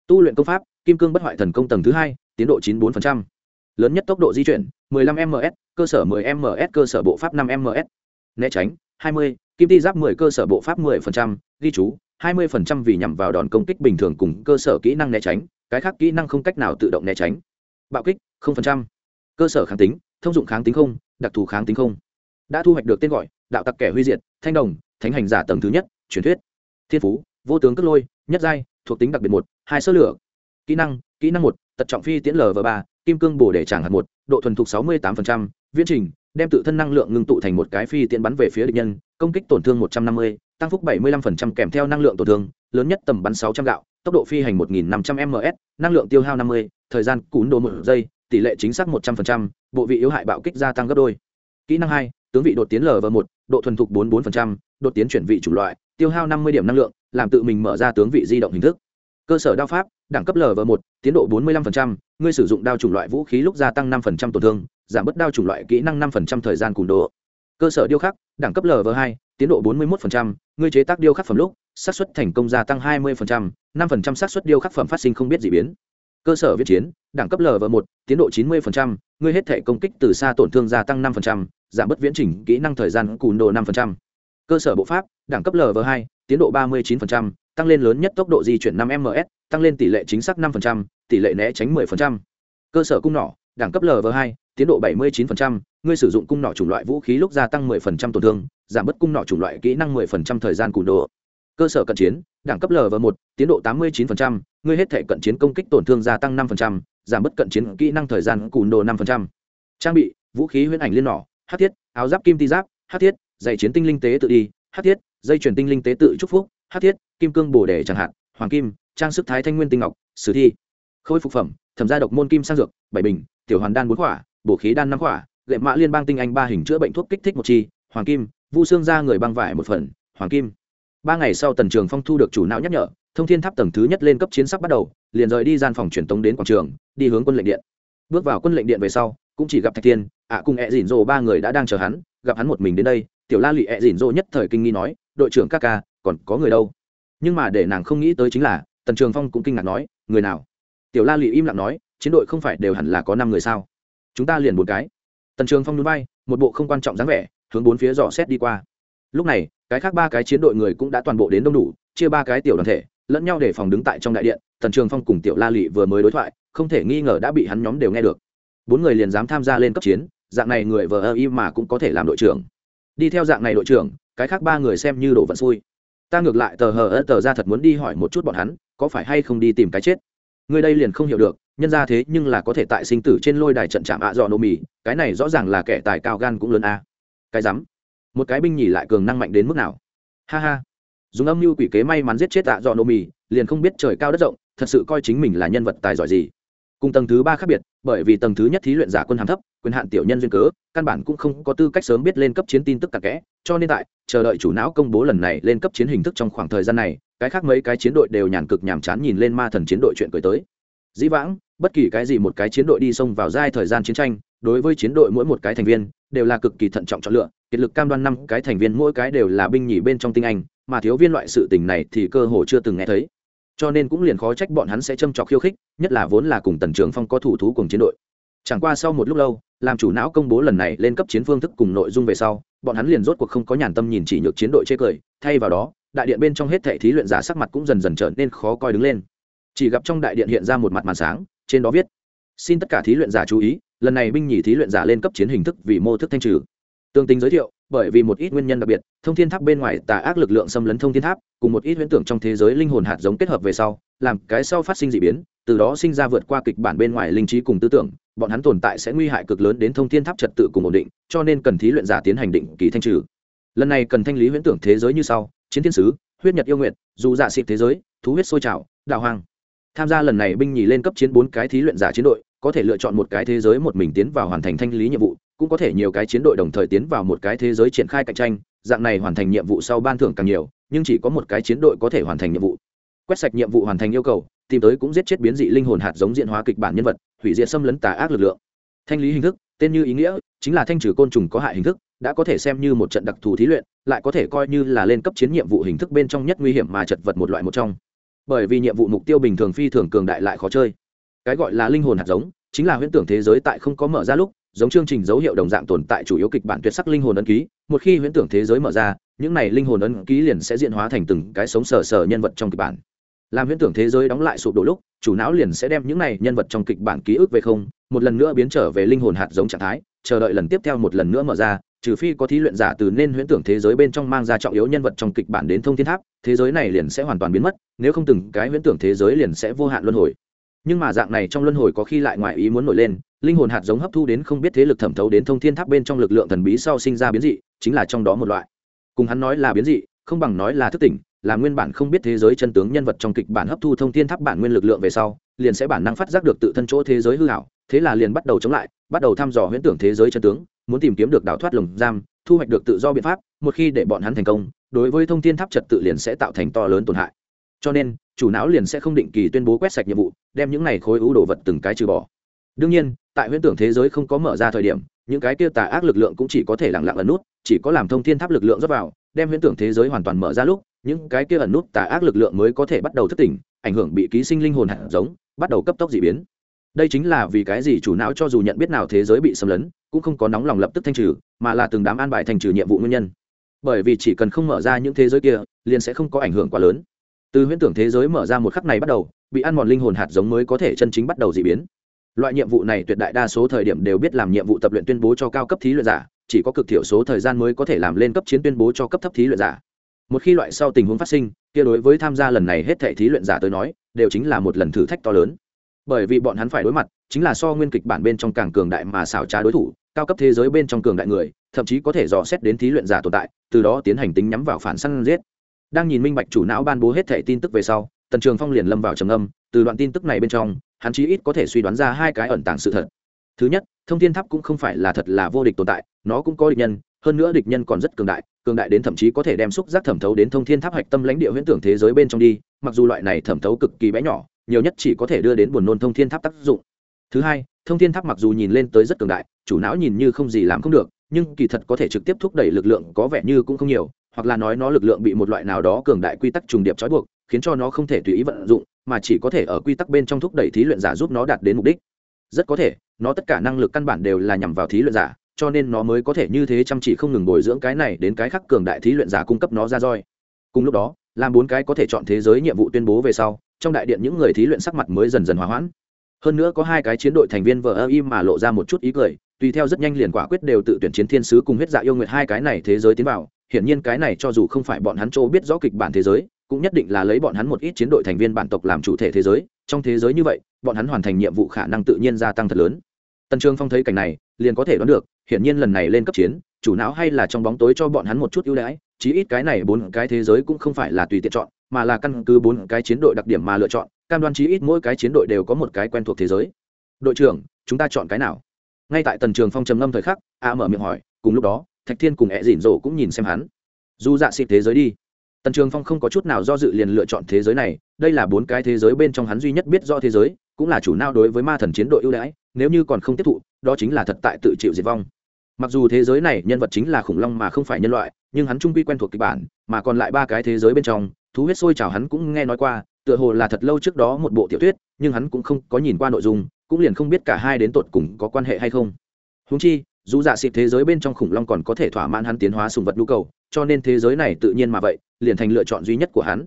Tu luyện công pháp, kim cương bất hoại thần công tầng thứ hai tiến độ chín bốn lớn nhất tốc độ di chuyển 15 ms cơ sở 10 ms cơ sở bộ pháp 5 ms né tránh 20, kim ti giáp 10 cơ sở bộ pháp 10%, ghi chú 20% vì nhằm vào đòn công kích bình thường cùng cơ sở kỹ năng né tránh cái khác kỹ năng không cách nào tự động né tránh. Bạo kích 0%. cơ sở kháng tính thông dụng kháng tính không đặc thù kháng tính không. Đã thu hoạch được tên gọi đạo tặc kẻ huy diệt thanh đồng thánh hành giả tầng thứ nhất truyền thuyết. Thiên phú vô tướng cất lôi nhất giai thuộc tính đặc biệt một hai sơ lửa kỹ năng kỹ năng một tật trọng phi tiễn lv ba, kim cương bổ để tràng hạt một, độ thuần thục sáu mươi tám viễn trình, đem tự thân năng lượng ngưng tụ thành một cái phi tiễn bắn về phía địch nhân, công kích tổn thương một trăm năm mươi, tăng phúc bảy mươi 75% kèm theo năng lượng tổn thương, lớn nhất tầm bắn sáu trăm gạo, tốc độ phi hành một nghìn năm trăm ms năng lượng tiêu hao năm mươi, thời gian cún đồ một giây, tỷ lệ chính xác một trăm linh bộ vị yếu hại bạo kích gia tăng gấp đôi. Kỹ năng hai, tướng vị đột tiến lv một, độ thuần thục bốn mươi bốn đột tiến chuyển vị chủng loại, tiêu hao năm mươi điểm năng lượng, làm tự mình mở ra tướng vị di động hình thức. Cơ sở đao pháp đẳng cấp lv một tiến độ 45%, ngươi sử dụng đao chủng loại vũ khí lúc gia tăng 5% tổn thương giảm bớt đao chủng loại kỹ năng 5% thời gian cùn độ cơ sở điêu khắc đẳng cấp lv hai tiến độ 41%, ngươi chế tác điêu khắc phẩm lúc xác suất thành công gia tăng 20%, 5% xác suất điêu khắc phẩm phát sinh không biết dị biến cơ sở viết chiến đẳng cấp lv một tiến độ 90%, ngươi hết thể công kích từ xa tổn thương gia tăng 5%, giảm bớt viễn chỉnh kỹ năng thời gian cùn độ 5%. cơ sở bộ pháp đẳng cấp lv hai tiến độ 39%, tăng lên lớn nhất tốc độ di chuyển 5 ms tăng lên tỷ lệ chính xác 5%, tỷ lệ né tránh 10%. cơ sở cung nỏ đẳng cấp lv 2 tiến độ 79%, ngươi sử dụng cung nỏ chủng loại vũ khí lúc gia tăng 10% tổn thương giảm bớt cung nỏ chủng loại kỹ năng 10% thời gian cùn độ cơ sở cận chiến đẳng cấp lv 1 tiến độ 89%, ngươi hết thể cận chiến công kích tổn thương gia tăng 5%, giảm bớt cận chiến kỹ năng thời gian cùn độ 5%. trang bị vũ khí huyễn ảnh liên nỏ hắc thiết áo giáp kim ti giáp hắc thiết giày chiến tinh linh tế tự đi hắc thiết dây chuyển tinh linh tế tự chúc phúc hát thiết kim cương bổ đề chẳng hạn hoàng kim trang sức thái thanh nguyên tinh ngọc sử thi. Khôi phục phẩm thẩm gia độc môn kim sang dược bảy bình tiểu hoàn đan bốn quả bổ khí đan năm quả lệ mã liên bang tinh anh ba hình chữa bệnh thuốc kích thích một chi hoàng kim vu xương ra người băng vải một phần hoàng kim. Ba ngày sau tần trường phong thu được chủ não nhắc nhở thông thiên tháp tầng thứ nhất lên cấp chiến sắp bắt đầu liền rời đi gian phòng truyền tống đến quảng trường đi hướng quân lệnh điện. Bước vào quân lệnh điện về sau cũng chỉ gặp thạch thiên, ạ cùng ẹ dỉn rồ ba người đã đang chờ hắn gặp hắn một mình đến đây tiểu la lụy ẹ dỉn rồ nhất thời kinh nghi nói đội trưởng ca ca còn có người đâu? Nhưng mà để nàng không nghĩ tới chính là, tần trường phong cũng kinh ngạc nói, người nào? Tiểu la lụy im lặng nói, chiến đội không phải đều hẳn là có năm người sao? Chúng ta liền một cái. Tần trường phong núi bay một bộ không quan trọng dáng vẻ, hướng bốn phía dò xét đi qua. Lúc này, cái khác ba cái chiến đội người cũng đã toàn bộ đến đông đủ, chia ba cái tiểu đoàn thể, lẫn nhau để phòng đứng tại trong đại điện, tần trường phong cùng tiểu la lụy vừa mới đối thoại, không thể nghi ngờ đã bị hắn nhóm đều nghe được. Bốn người liền dám tham gia lên cấp chiến, dạng này người vờ ơ y mà cũng có thể làm đội trưởng. Đi theo dạng này đội trưởng, cái khác ba người xem như đổ vận xui ta ngược lại tờ hờ ớt tờ ra thật muốn đi hỏi một chút bọn hắn, có phải hay không đi tìm cái chết? Người đây liền không hiểu được, nhân ra thế nhưng là có thể tại sinh tử trên lôi đài trận chạm ạ dọ nô mì, cái này rõ ràng là kẻ tài cao gan cũng lớn a. Cái rắm. Một cái binh nhì lại cường năng mạnh đến mức nào? Ha ha. Dùng âm mưu quỷ kế may mắn giết chết ạ dọ nô mì, liền không biết trời cao đất rộng, thật sự coi chính mình là nhân vật tài giỏi gì cùng tầng thứ ba khác biệt, bởi vì tầng thứ nhất thí luyện giả quân hàm thấp, quyền hạn tiểu nhân duyên cớ, căn bản cũng không có tư cách sớm biết lên cấp chiến tin tức cặp kẽ. Cho nên tại, chờ đợi chủ não công bố lần này lên cấp chiến hình thức trong khoảng thời gian này, cái khác mấy cái chiến đội đều nhàn cực nhàm chán nhìn lên ma thần chiến đội chuyện cười tới. Dĩ vãng, bất kỳ cái gì một cái chiến đội đi xông vào giai thời gian chiến tranh, đối với chiến đội mỗi một cái thành viên, đều là cực kỳ thận trọng chọn lựa. Kiệt lực cam đoan năm cái thành viên mỗi cái đều là binh nhì bên trong tinh anh, mà thiếu viên loại sự tình này thì cơ hồ chưa từng nghe thấy cho nên cũng liền khó trách bọn hắn sẽ châm trọc khiêu khích, nhất là vốn là cùng tần trường phong có thủ thú cùng chiến đội. Chẳng qua sau một lúc lâu, làm chủ não công bố lần này lên cấp chiến phương thức cùng nội dung về sau, bọn hắn liền rốt cuộc không có nhàn tâm nhìn chỉ nhược chiến đội chê cười, thay vào đó, đại điện bên trong hết thệ thí luyện giả sắc mặt cũng dần dần trở nên khó coi đứng lên. Chỉ gặp trong đại điện hiện ra một mặt màn sáng, trên đó viết, xin tất cả thí luyện giả chú ý, lần này binh nhì thí luyện giả lên cấp chiến hình thức vì mô thức thanh trừ tương tính giới thiệu, bởi vì một ít nguyên nhân đặc biệt, thông thiên tháp bên ngoài tà ác lực lượng xâm lấn thông thiên tháp, cùng một ít huyễn tưởng trong thế giới linh hồn hạt giống kết hợp về sau, làm cái sau phát sinh d ị biến, từ đó sinh ra vượt qua kịch bản bên ngoài linh trí cùng tư tưởng, bọn hắn tồn tại sẽ nguy hại cực lớn đến thông thiên tháp trật tự cùng ổn định, cho nên cần thí luyện giả tiến hành định kỳ thanh trừ. Lần này cần thanh lý huyễn tưởng thế giới như sau, chiến thiên sứ, huyết nhật yêu nguyện dù dạ xịt thế giới, thú huyết sôi trào, đạo hoang. Tham gia lần này binh nhì lên cấp chiến bốn cái thí luyện giả chiến đội, có thể lựa chọn một cái thế giới một mình tiến vào hoàn thành thanh lý nhiệm vụ cũng có thể nhiều cái chiến đội đồng thời tiến vào một cái thế giới triển khai cạnh tranh, dạng này hoàn thành nhiệm vụ sau ban thưởng càng nhiều, nhưng chỉ có một cái chiến đội có thể hoàn thành nhiệm vụ. Quét sạch nhiệm vụ hoàn thành yêu cầu, tìm tới cũng giết chết biến dị linh hồn hạt giống diện hóa kịch bản nhân vật, hủy diệt xâm lấn tà ác lực lượng. Thanh lý hình thức, tên như ý nghĩa, chính là thanh trừ côn trùng có hại hình thức, đã có thể xem như một trận đặc thù thí luyện, lại có thể coi như là lên cấp chiến nhiệm vụ hình thức bên trong nhất nguy hiểm mà chật vật một loại một trong. Bởi vì nhiệm vụ mục tiêu bình thường phi thường cường đại lại khó chơi. Cái gọi là linh hồn hạt giống, chính là huyễn tưởng thế giới tại không có mở ra lúc giống chương trình dấu hiệu đồng dạng tồn tại chủ yếu kịch bản tuyệt sắc linh hồn ấn ký, một khi huyễn tưởng thế giới mở ra, những này linh hồn ấn ký liền sẽ diễn hóa thành từng cái sống sờ sờ nhân vật trong kịch bản. Làm huyễn tưởng thế giới đóng lại sụp đổ lúc, chủ não liền sẽ đem những này nhân vật trong kịch bản ký ức về không, một lần nữa biến trở về linh hồn hạt giống trạng thái, chờ đợi lần tiếp theo một lần nữa mở ra, trừ phi có thí luyện giả từ nên huyễn tưởng thế giới bên trong mang ra trọng yếu nhân vật trong kịch bản đến thông thiên tháp, thế giới này liền sẽ hoàn toàn biến mất, nếu không từng cái huyễn tưởng thế giới liền sẽ vô hạn luân hồi. Nhưng mà dạng này trong luân hồi có khi lại ngoài ý muốn nổi lên linh hồn hạt giống hấp thu đến không biết thế lực thẩm thấu đến thông thiên tháp bên trong lực lượng thần bí sau sinh ra biến dị, chính là trong đó một loại. Cùng hắn nói là biến dị, không bằng nói là thức tỉnh, là nguyên bản không biết thế giới chân tướng nhân vật trong kịch bản hấp thu thông thiên tháp bản nguyên lực lượng về sau, liền sẽ bản năng phát giác được tự thân chỗ thế giới hư hảo, thế là liền bắt đầu chống lại, bắt đầu thăm dò huyễn tưởng thế giới chân tướng, muốn tìm kiếm được đào thoát lồng giam, thu hoạch được tự do biện pháp, một khi để bọn hắn thành công, đối với thông thiên tháp trật tự liền sẽ tạo thành to lớn tổn hại. Cho nên, chủ não liền sẽ không định kỳ tuyên bố quét sạch nhiệm vụ, đem những này khối ưu đồ vật từng cái trừ bỏ đương nhiên, tại huyễn tưởng thế giới không có mở ra thời điểm, những cái kia tà ác lực lượng cũng chỉ có thể lặng lặng ẩn nút, chỉ có làm thông thiên tháp lực lượng rót vào, đem huyễn tưởng thế giới hoàn toàn mở ra lúc, những cái kia ẩn nút tà ác lực lượng mới có thể bắt đầu thức tỉnh, ảnh hưởng bị ký sinh linh hồn hạt giống, bắt đầu cấp tốc dị biến. Đây chính là vì cái gì chủ não cho dù nhận biết nào thế giới bị xâm lấn, cũng không có nóng lòng lập tức thanh trừ, mà là từng đám an bài thanh trừ nhiệm vụ nguyên nhân. Bởi vì chỉ cần không mở ra những thế giới kia, liền sẽ không có ảnh hưởng quá lớn. Từ huyễn tưởng thế giới mở ra một khắc này bắt đầu, bị ăn mòn linh hồn hạt giống mới có thể chân chính bắt đầu dị biến loại nhiệm vụ này tuyệt đại đa số thời điểm đều biết làm nhiệm vụ tập luyện tuyên bố cho cao cấp thí luyện giả, chỉ có cực thiểu số thời gian mới có thể làm lên cấp chiến tuyên bố cho cấp thấp thí luyện giả. Một khi loại sau tình huống phát sinh, kia đối với tham gia lần này hết thể thí luyện giả tới nói, đều chính là một lần thử thách to lớn. Bởi vì bọn hắn phải đối mặt, chính là so nguyên kịch bản bên trong càng cường đại mà xảo trá đối thủ, cao cấp thế giới bên trong cường đại người, thậm chí có thể dò xét đến thí luyện giả tồn tại, từ đó tiến hành tính nhắm vào phản săn giết. Đang nhìn minh bạch chủ não ban bố hết thể tin tức về sau, tần trường phong liền lâm vào trầm âm từ đoạn tin tức này bên trong hắn chí ít có thể suy đoán ra hai cái ẩn tàng sự thật. Thứ nhất, thông thiên tháp cũng không phải là thật là vô địch tồn tại, nó cũng có địch nhân, hơn nữa địch nhân còn rất cường đại cường đại đến thậm chí có thể đem xúc giác thẩm thấu đến thông thiên tháp hạch tâm lãnh địa huyễn tưởng thế giới bên trong đi, mặc dù loại này thẩm thấu cực kỳ bé nhỏ, nhiều nhất chỉ có thể đưa đến buồn nôn thông thiên tháp tác dụng. Thứ hai, thông thiên tháp mặc dù nhìn lên tới rất cường đại, chủ não nhìn như không gì làm không được, nhưng kỳ thật có thể trực tiếp thúc đẩy lực lượng có vẻ như cũng không nhiều, hoặc là nói nó lực lượng bị một loại nào đó cường đại quy tắc trùng điệp trói buộc, khiến cho nó không thể tùy ý vận dụng mà chỉ có thể ở quy tắc bên trong thúc đẩy thí luyện giả giúp nó đạt đến mục đích. Rất có thể, nó tất cả năng lực căn bản đều là nhằm vào thí luyện giả, cho nên nó mới có thể như thế chăm chỉ không ngừng bồi dưỡng cái này đến cái khác cường đại thí luyện giả cung cấp nó ra roi. Cùng lúc đó, làm bốn cái có thể chọn thế giới nhiệm vụ tuyên bố về sau, trong đại điện những người thí luyện sắc mặt mới dần dần hòa hoãn. Hơn nữa có hai cái chiến đội thành viên vờ ơ im mà lộ ra một chút ý cười, tùy theo rất nhanh liền quả quyết đều tự tuyển chiến thiên sứ cùng huyết dạ yêu nguyệt hai cái này thế giới tiến vào. Hiển nhiên cái này cho dù không phải bọn hắn chỗ biết rõ kịch bản thế giới cũng nhất định là lấy bọn hắn một ít chiến đội thành viên bản tộc làm chủ thể thế giới, trong thế giới như vậy, bọn hắn hoàn thành nhiệm vụ khả năng tự nhiên gia tăng thật lớn. Tần trương phong thấy cảnh này, liền có thể đoán được, hiển nhiên lần này lên cấp chiến, chủ não hay là trong bóng tối cho bọn hắn một chút ưu đãi, chí ít cái này bốn cái thế giới cũng không phải là tùy tiện chọn, mà là căn cứ bốn cái chiến đội đặc điểm mà lựa chọn, cam đoan chí ít mỗi cái chiến đội đều có một cái quen thuộc thế giới. Đội trưởng, chúng ta chọn cái nào? Ngay tại tần trường phong trầm ngâm thời khắc, a mở miệng hỏi, cùng lúc đó, thạch thiên cùng ẹ dỉn rổ cũng nhìn xem hắn. Dù dạ xịt thế giới đi tần trường phong không có chút nào do dự liền lựa chọn thế giới này, đây là bốn cái thế giới bên trong hắn duy nhất biết do thế giới, cũng là chủ nao đối với ma thần chiến đội ưu đãi, nếu như còn không tiếp thụ, đó chính là thật tại tự chịu diệt vong. Mặc dù thế giới này nhân vật chính là khủng long mà không phải nhân loại, nhưng hắn trung quy quen thuộc kịch bản, mà còn lại ba cái thế giới bên trong, thú huyết sôi trào hắn cũng nghe nói qua, tựa hồ là thật lâu trước đó một bộ tiểu thuyết, nhưng hắn cũng không có nhìn qua nội dung, cũng liền không biết cả hai đến tột cùng có quan hệ hay không. Húng chi, dù dạ xịt thế giới bên trong khủng long còn có thể thỏa mãn hắn tiến hóa sùng vật nhu cầu cho nên thế giới này tự nhiên mà vậy, liền thành lựa chọn duy nhất của hắn.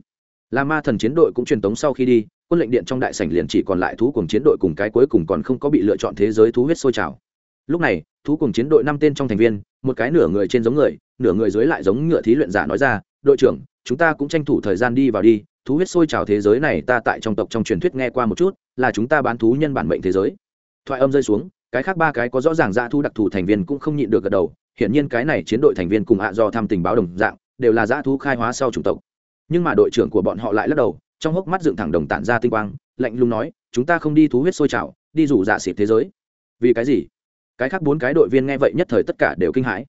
Là ma thần chiến đội cũng truyền tống sau khi đi, quân lệnh điện trong đại sảnh liền chỉ còn lại thú cùng chiến đội cùng cái cuối cùng còn không có bị lựa chọn thế giới thú huyết sôi trào. Lúc này, thú cùng chiến đội năm tên trong thành viên, một cái nửa người trên giống người, nửa người dưới lại giống ngựa thí luyện giả nói ra, đội trưởng, chúng ta cũng tranh thủ thời gian đi vào đi, thú huyết sôi trào thế giới này ta tại trong tộc trong truyền thuyết nghe qua một chút, là chúng ta bán thú nhân bản mệnh thế giới. Thoại âm rơi xuống, cái khác ba cái có rõ ràng ra thu đặc thù thành viên cũng không nhịn được gật đầu hiển nhiên cái này chiến đội thành viên cùng ạ do tham tình báo đồng dạng, đều là dã thú khai hóa sau chủng tộc. Nhưng mà đội trưởng của bọn họ lại lắc đầu, trong hốc mắt dựng thẳng đồng tản ra tinh quang, lạnh lùng nói, chúng ta không đi thú huyết sôi trào, đi rủ dạ xịt thế giới. Vì cái gì? Cái khác bốn cái đội viên nghe vậy nhất thời tất cả đều kinh hãi.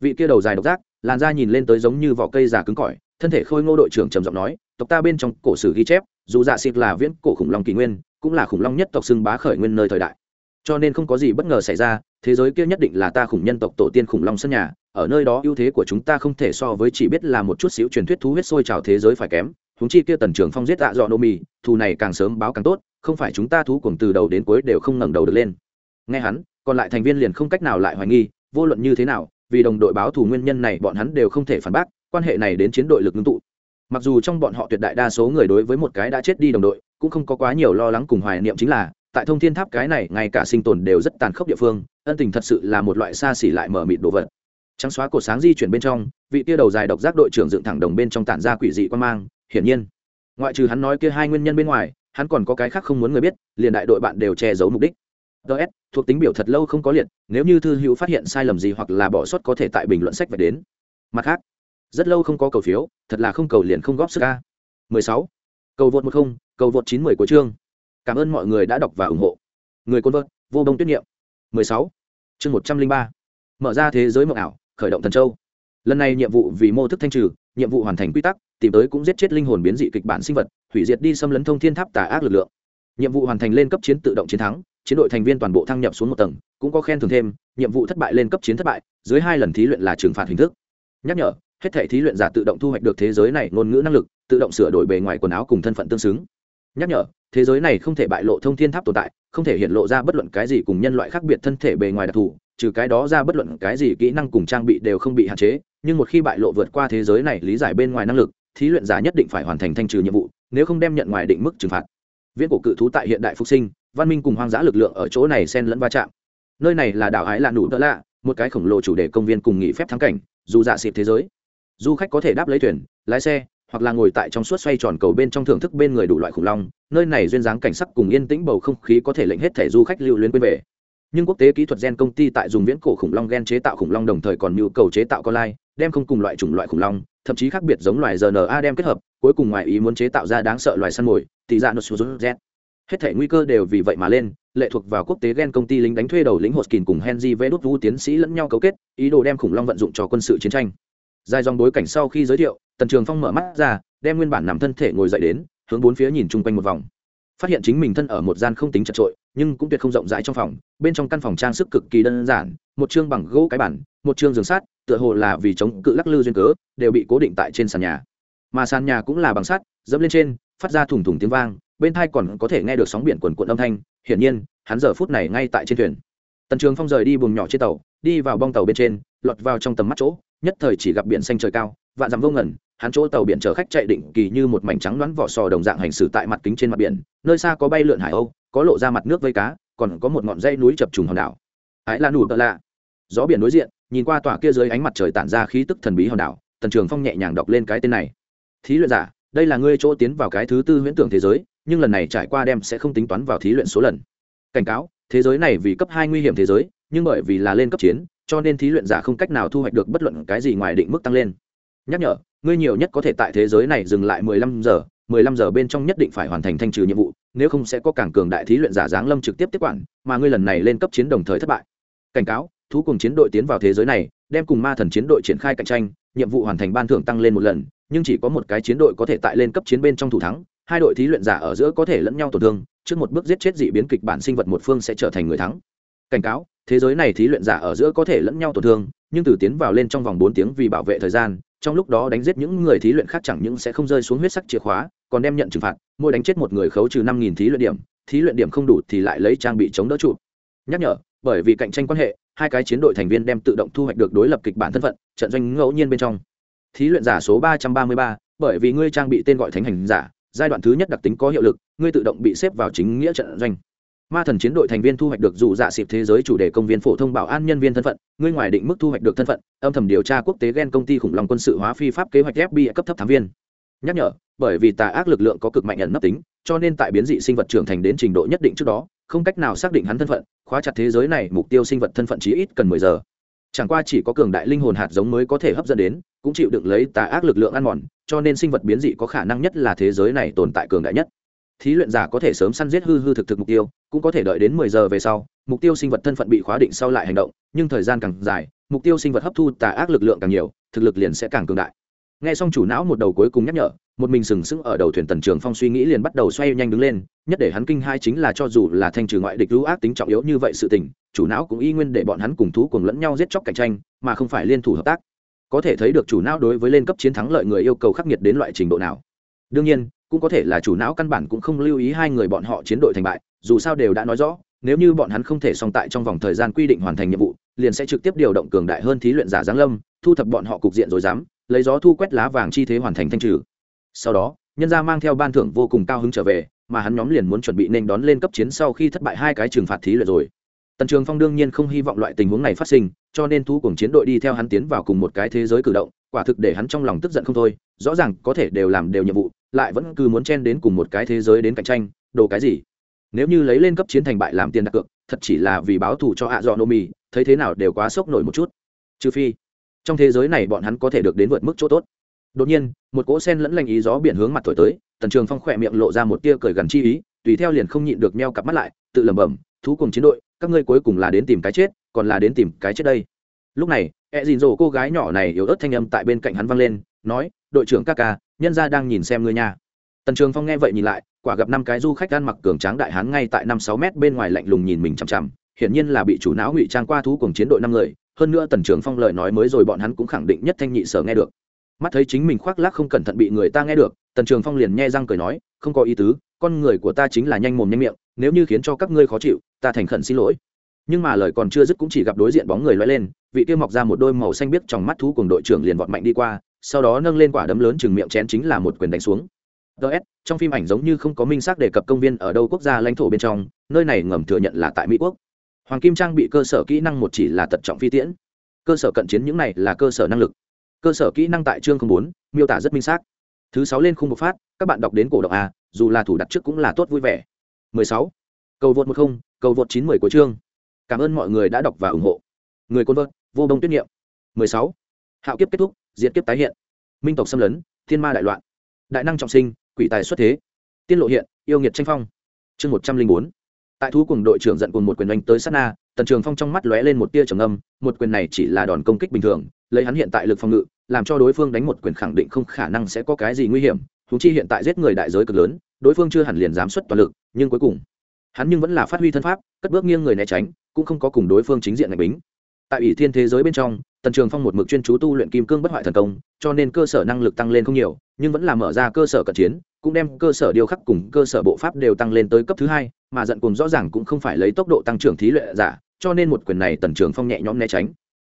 Vị kia đầu dài độc giác, làn da nhìn lên tới giống như vỏ cây già cứng cỏi, thân thể khôi ngô đội trưởng trầm giọng nói, tộc ta bên trong cổ sử ghi chép, dù dạ xịt là viễn cổ khủng long kỷ nguyên, cũng là khủng long nhất tộc xưng bá khởi nguyên nơi thời đại cho nên không có gì bất ngờ xảy ra, thế giới kia nhất định là ta khủng nhân tộc tổ tiên khủng long sân nhà, ở nơi đó ưu thế của chúng ta không thể so với chỉ biết là một chút xíu truyền thuyết thú huyết sôi trào thế giới phải kém húng chi kia tần trưởng phong giết tạ dọ nô mì, thù này càng sớm báo càng tốt, không phải chúng ta thú cùng từ đầu đến cuối đều không ngẩng đầu được lên. Nghe hắn, còn lại thành viên liền không cách nào lại hoài nghi, vô luận như thế nào, vì đồng đội báo thù nguyên nhân này bọn hắn đều không thể phản bác, quan hệ này đến chiến đội lực ngưng tụ. Mặc dù trong bọn họ tuyệt đại đa số người đối với một cái đã chết đi đồng đội, cũng không có quá nhiều lo lắng cùng hoài niệm chính là tại thông thiên tháp cái này ngay cả sinh tồn đều rất tàn khốc địa phương ân tình thật sự là một loại xa xỉ lại mở mịt đồ vật. Trắng xóa cột sáng di chuyển bên trong vị tia đầu dài độc giác đội trưởng dựng thẳng đồng bên trong tản ra quỷ dị quan mang hiển nhiên. Ngoại trừ hắn nói kia hai nguyên nhân bên ngoài hắn còn có cái khác không muốn người biết liền đại đội bạn đều che giấu mục đích. Ts thuộc tính biểu thật lâu không có liệt nếu như thư hữu phát hiện sai lầm gì hoặc là bỏ sót có thể tại bình luận sách về đến. Mặt khác rất lâu không có cầu phiếu thật là không cầu liền không góp sức ca 16. cầu vượt 10, cầu vượt 910 của chương cảm ơn mọi người đã đọc và ủng hộ. Người côn vợt vô đông tuyết niệm. 16. chương 103. mở ra thế giới mộng ảo, khởi động thần châu. Lần này nhiệm vụ vì mô thức thanh trừ, nhiệm vụ hoàn thành quy tắc, tìm tới cũng giết chết linh hồn biến dị kịch bản sinh vật, hủy diệt đi xâm lấn thông thiên tháp tà ác lực lượng. Nhiệm vụ hoàn thành lên cấp chiến tự động chiến thắng, chiến đội thành viên toàn bộ thăng nhập xuống một tầng, cũng có khen thưởng thêm, nhiệm vụ thất bại lên cấp chiến thất bại, dưới hai lần thí luyện là trừng phạt hình thức. Nhắc nhở, hết thể thí luyện giả tự động thu hoạch được thế giới này ngôn ngữ năng lực, tự động sửa đổi bề ngoài quần áo cùng thân phận tương xứng. Nhắc nhở thế giới này không thể bại lộ thông thiên tháp tồn tại, không thể hiện lộ ra bất luận cái gì cùng nhân loại khác biệt thân thể bề ngoài đặc thù, trừ cái đó ra bất luận cái gì kỹ năng cùng trang bị đều không bị hạn chế, nhưng một khi bại lộ vượt qua thế giới này lý giải bên ngoài năng lực, thí luyện giả nhất định phải hoàn thành thanh trừ nhiệm vụ, nếu không đem nhận ngoài định mức trừng phạt. Viễn cổ cự thú tại hiện đại phục sinh, văn minh cùng hoang dã lực lượng ở chỗ này xen lẫn va chạm. Nơi này là đảo ái lạ nụ đỡ lạ, một cái khổng lồ chủ đề công viên cùng nghỉ phép thắng cảnh, dù dạ xịt thế giới. Du khách có thể đáp lấy thuyền, lái xe hoặc là ngồi tại trong suốt xoay tròn cầu bên trong thưởng thức bên người đủ loại khủng long, nơi này duyên dáng cảnh sắc cùng yên tĩnh bầu không khí có thể lệnh hết thẻ du khách lưu luyến quên về. Nhưng quốc tế kỹ thuật gen công ty tại dùng viễn cổ khủng long gen chế tạo khủng long đồng thời còn nhu cầu chế tạo con lai, đem không cùng loại chủng loại khủng long, thậm chí khác biệt giống loài rna đem kết hợp, cuối cùng ngoài ý muốn chế tạo ra đáng sợ loài săn mồi tỷ dạ nốt z hết thể nguy cơ đều vì vậy mà lên, lệ thuộc vào quốc tế gen công ty lính đánh thuê đầu lính hột kìn cùng henry vê đốt vũ tiến sĩ lẫn nhau cấu kết, ý đồ đem khủng long vận dụng cho quân sự chiến tranh. Dài dòng bối cảnh sau khi giới thiệu tần trường phong mở mắt ra, đem nguyên bản nằm thân thể ngồi dậy đến, hướng bốn phía nhìn chung quanh một vòng. Phát hiện chính mình thân ở một gian không tính chật trội nhưng cũng tuyệt không rộng rãi trong phòng, bên trong căn phòng trang sức cực kỳ đơn giản, một chương bằng gỗ cái bản một chương giường sát tựa hồ là vì chống cự lắc lư duyên cớ, đều bị cố định tại trên sàn nhà. Mà sàn nhà cũng là bằng sắt, dẫm lên trên, phát ra thủng thủng tiếng vang, bên thai còn có thể nghe được sóng biển quần quận âm thanh, hiển nhiên, hắn giờ phút này ngay tại trên thuyền. Tần trường phong rời đi buồng nhỏ trên tàu, đi vào bong tàu bên trên, lọt vào trong tầm mắt chỗ, nhất thời chỉ gặp biển xanh trời cao, vạn dặm vô ngẩn hắn chỗ tàu biển chở khách chạy định kỳ như một mảnh trắng đoán vỏ sò đồng dạng hành xử tại mặt kính trên mặt biển, nơi xa có bay lượn hải âu, có lộ ra mặt nước vây cá, còn có một ngọn dây núi chập trùng hòn đảo. Ái là nụ tợ lạ. Gió biển đối diện, nhìn qua tòa kia dưới ánh mặt trời tản ra khí tức thần bí hòn đảo, tần trường phong nhẹ nhàng đọc lên cái tên này. Thí luyện giả, đây là ngươi chỗ tiến vào cái thứ tư huyễn tưởng thế giới, nhưng lần này trải qua đem sẽ không tính toán vào thí luyện số lần. Cảnh cáo, thế giới này vì cấp hai nguy hiểm thế giới, nhưng bởi vì là lên cấp chiến, cho nên thí luyện giả không cách nào thu hoạch được bất luận cái gì ngoài định mức tăng lên. Nhắc nhở ngươi nhiều nhất có thể tại thế giới này dừng lại mười lăm giờ, mười lăm giờ bên trong nhất định phải hoàn thành thanh trừ nhiệm vụ, nếu không sẽ có càng cường đại thí luyện giả giáng lâm trực tiếp tiếp quản, mà ngươi lần này lên cấp chiến đồng thời thất bại. Cảnh cáo, thú cùng chiến đội tiến vào thế giới này, đem cùng ma thần chiến đội triển khai cạnh tranh, nhiệm vụ hoàn thành ban thưởng tăng lên một lần, nhưng chỉ có một cái chiến đội có thể tại lên cấp chiến bên trong thủ thắng, hai đội thí luyện giả ở giữa có thể lẫn nhau tổn thương, trước một bước giết chết dị biến kịch bản sinh vật một phương sẽ trở thành người thắng. Cảnh cáo, thế giới này thí luyện giả ở giữa có thể lẫn nhau tổn thương, nhưng từ tiến vào lên trong vòng bốn tiếng vì bảo vệ thời gian trong lúc đó đánh giết những người thí luyện khác chẳng những sẽ không rơi xuống huyết sắc chìa khóa, còn đem nhận trừng phạt, mỗi đánh chết một người khấu trừ năm nghìn thí luyện điểm, thí luyện điểm không đủ thì lại lấy trang bị chống đỡ trụ. Nhắc nhở, bởi vì cạnh tranh quan hệ, hai cái chiến đội thành viên đem tự động thu hoạch được đối lập kịch bản thân phận, trận doanh ngẫu nhiên bên trong. Thí luyện giả số ba trăm ba mươi ba, bởi vì ngươi trang bị tên gọi thánh hành giả, giai đoạn thứ nhất đặc tính có hiệu lực, ngươi tự động bị xếp vào chính nghĩa trận doanh ma thần chiến đội thành viên thu hoạch được dù dạ xịp thế giới chủ đề công viên phổ thông bảo an nhân viên thân phận, ngươi ngoài định mức thu hoạch được thân phận, âm thầm điều tra quốc tế g e n công ty khủng long quân sự hóa phi pháp kế hoạch fbi cấp thấp thám viên. Nhắc nhở, bởi vì tà ác lực lượng có cực mạnh ẩn nấp tính, cho nên tại biến dị sinh vật trưởng thành đến trình độ nhất định trước đó, không cách nào xác định hắn thân phận, khóa chặt thế giới này, mục tiêu sinh vật thân phận chí ít cần mười giờ. Chẳng qua chỉ có cường đại linh hồn hạt giống mới có thể hấp dẫn đến, cũng chịu đựng lấy tà ác lực lượng ăn mòn, cho nên sinh vật biến dị có khả năng nhất là thế giới này tồn tại cường đại nhất thí luyện giả có thể sớm săn giết hư hư thực thực mục tiêu, cũng có thể đợi đến mười giờ về sau, mục tiêu sinh vật thân phận bị khóa định sau lại hành động, nhưng thời gian càng dài, mục tiêu sinh vật hấp thu tà ác lực lượng càng nhiều, thực lực liền sẽ càng cường đại. Nghe xong chủ não một đầu cuối cùng nhắc nhở, một mình sừng sững ở đầu thuyền tần trường phong suy nghĩ liền bắt đầu xoay nhanh đứng lên, nhất để hắn kinh hai chính là cho dù là thanh trừ ngoại địch lưu ác tính trọng yếu như vậy sự tình, chủ não cũng y nguyên để bọn hắn cùng thú cùng lẫn nhau giết chóc cạnh tranh, mà không phải liên thủ hợp tác. Có thể thấy được chủ não đối với lên cấp chiến thắng lợi người yêu cầu khắc nghiệt đến loại trình độ nào. Đương nhiên cũng có thể là chủ não căn bản cũng không lưu ý hai người bọn họ chiến đội thành bại, dù sao đều đã nói rõ, nếu như bọn hắn không thể song tại trong vòng thời gian quy định hoàn thành nhiệm vụ, liền sẽ trực tiếp điều động cường đại hơn thí luyện giả giáng lâm, thu thập bọn họ cục diện rồi dám, lấy gió thu quét lá vàng chi thế hoàn thành thanh trừ. Sau đó, nhân gia mang theo ban thưởng vô cùng cao hứng trở về, mà hắn nhóm liền muốn chuẩn bị nên đón lên cấp chiến sau khi thất bại hai cái trừng phạt thí luyện rồi. Tần trường phong đương nhiên không hy vọng loại tình huống này phát sinh, cho nên thu cùng chiến đội đi theo hắn tiến vào cùng một cái thế giới cử động, quả thực để hắn trong lòng tức giận không thôi, rõ ràng có thể đều làm đều nhiệm vụ lại vẫn cứ muốn chen đến cùng một cái thế giới đến cạnh tranh, đồ cái gì? Nếu như lấy lên cấp chiến thành bại làm tiền đặt cược, thật chỉ là vì báo thù cho ạ dọn nô mì, thấy thế nào đều quá sốc nổi một chút. Trừ phi, trong thế giới này bọn hắn có thể được đến vượt mức chỗ tốt. Đột nhiên, một cỗ sen lẫn lành ý gió biển hướng mặt thổi tới, tần trường phong khỏe miệng lộ ra một tia cười gần chi ý, tùy theo liền không nhịn được meo cặp mắt lại, tự lẩm bẩm, thú cùng chiến đội, các ngươi cuối cùng là đến tìm cái chết, còn là đến tìm cái chết đây. Lúc này e dìn dồ cô gái nhỏ này yếu ớt thanh âm tại bên cạnh hắn vang lên, nói, đội trưởng ca ca nhân ra đang nhìn xem ngươi nha. Tần trường phong nghe vậy nhìn lại, quả gặp năm cái du khách ăn mặc cường tráng đại hán ngay tại năm sáu mét bên ngoài lạnh lùng nhìn mình chằm chằm, hiển nhiên là bị chủ não ngụy trang qua thú cùng chiến đội năm người, hơn nữa tần trường phong lời nói mới rồi bọn hắn cũng khẳng định nhất thanh nhị sở nghe được. Mắt thấy chính mình khoác lác không cẩn thận bị người ta nghe được, tần trường phong liền nghe răng cười nói, không có ý tứ, con người của ta chính là nhanh mồm nhanh miệng, nếu như khiến cho các ngươi khó chịu, ta thành khẩn xin lỗi. Nhưng mà lời còn chưa dứt cũng chỉ gặp đối diện bóng người loay lên, vị kia mọc ra một đôi màu xanh biếc trong mắt thú cùng đội trưởng liền vọt mạnh đi qua sau đó nâng lên quả đấm lớn chừng miệng chén chính là một quyền đánh xuống. Ts trong phim ảnh giống như không có minh xác đề cập công viên ở đâu quốc gia lãnh thổ bên trong, nơi này ngầm thừa nhận là tại mỹ quốc. Hoàng kim trang bị cơ sở kỹ năng một chỉ là tật trọng phi tiễn. Cơ sở cận chiến những này là cơ sở năng lực. Cơ sở kỹ năng tại chương bốn, miêu tả rất minh xác. Thứ sáu lên khung bộc phát, các bạn đọc đến cổ động a, dù là thủ đặt trước cũng là tốt vui vẻ. 16. cầu vượt một không, cầu vượt chín mười của chương. Cảm ơn mọi người đã đọc và ủng hộ. Người côn vợt, vô đông tuyết nghiệm. 16. hạo kiếp kết thúc. Diệt kiếp tái hiện. Minh tộc xâm lấn, thiên ma đại loạn. Đại năng trọng sinh, quỷ tài xuất thế. Tiên lộ hiện, yêu nghiệt tranh phong. Chương một trăm linh bốn. Tại thú cùng đội trưởng giận cùng một quyền đánh tới sát na, tần trường phong trong mắt lóe lên một tia trầm âm một quyền này chỉ là đòn công kích bình thường, lấy hắn hiện tại lực phòng ngự, làm cho đối phương đánh một quyền khẳng định không khả năng sẽ có cái gì nguy hiểm thú chi hiện tại giết người đại giới cực lớn, đối phương chưa hẳn liền dám xuất toàn lực, nhưng cuối cùng, hắn nhưng vẫn là phát huy thân pháp, cất bước nghiêng người né tránh, cũng không có cùng đối phương chính diện ngạch bính tại ủy thiên thế giới bên trong, tần trường phong một mực chuyên chú tu luyện kim cương bất hoại thần công, cho nên cơ sở năng lực tăng lên không nhiều, nhưng vẫn là mở ra cơ sở cận chiến, cũng đem cơ sở điều khắc cùng cơ sở bộ pháp đều tăng lên tới cấp thứ hai, mà giận cùng rõ ràng cũng không phải lấy tốc độ tăng trưởng thí luyện giả, cho nên một quyền này tần trường phong nhẹ nhõm né tránh.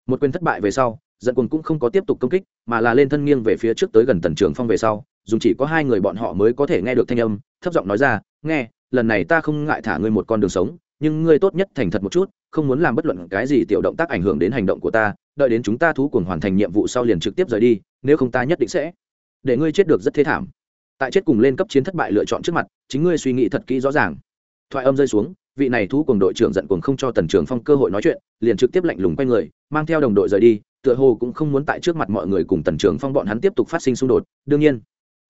Một quyền thất bại về sau, giận cùng cũng không có tiếp tục công kích, mà là lên thân nghiêng về phía trước tới gần tần trường phong về sau dùng chỉ có hai người bọn họ mới có thể nghe được thanh âm, thấp giọng nói ra, nghe, lần này ta không ngại thả ngươi một con đường sống, nhưng ngươi tốt nhất thành thật một chút không muốn làm bất luận cái gì tiểu động tác ảnh hưởng đến hành động của ta, đợi đến chúng ta thú cùng hoàn thành nhiệm vụ sau liền trực tiếp rời đi, nếu không ta nhất định sẽ để ngươi chết được rất thế thảm. Tại chết cùng lên cấp chiến thất bại lựa chọn trước mặt, chính ngươi suy nghĩ thật kỹ rõ ràng. Thoại âm rơi xuống, vị này thú cùng đội trưởng giận cùng không cho tần trường phong cơ hội nói chuyện, liền trực tiếp lạnh lùng quay người, mang theo đồng đội rời đi, tựa hồ cũng không muốn tại trước mặt mọi người cùng tần trường phong bọn hắn tiếp tục phát sinh xung đột. Đương nhiên,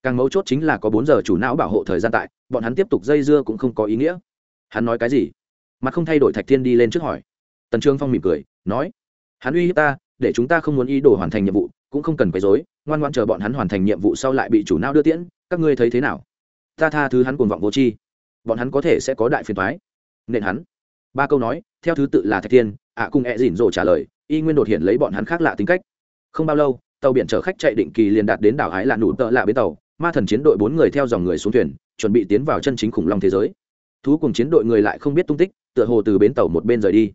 càng mấu chốt chính là có bốn giờ chủ não bảo hộ thời gian tại, bọn hắn tiếp tục dây dưa cũng không có ý nghĩa. Hắn nói cái gì? Mặt không thay đổi thạch thiên đi lên trước hỏi. Tần trương phong mỉm cười, nói, hắn uy hiếp ta, để chúng ta không muốn ý đồ hoàn thành nhiệm vụ, cũng không cần quấy dối ngoan ngoan chờ bọn hắn hoàn thành nhiệm vụ sau lại bị chủ não đưa tiễn, các ngươi thấy thế nào? Ta tha thứ hắn cuồng vọng vô tri, bọn hắn có thể sẽ có đại phiền toái. Nên hắn. Ba câu nói, theo thứ tự là thạch thiên, ạ cung e dỉn rồ trả lời, y nguyên đột hiện lấy bọn hắn khác lạ tính cách. Không bao lâu, tàu biển chở khách chạy định kỳ liền đạt đến đảo ái lạ nụ tợ lạ bến tàu, ma thần chiến đội bốn người theo dòng người xuống thuyền, chuẩn bị tiến vào chân chính khủng long thế giới. Thú cùng chiến đội người lại không biết tung tích tựa hồ từ bến tàu một bên rời đi.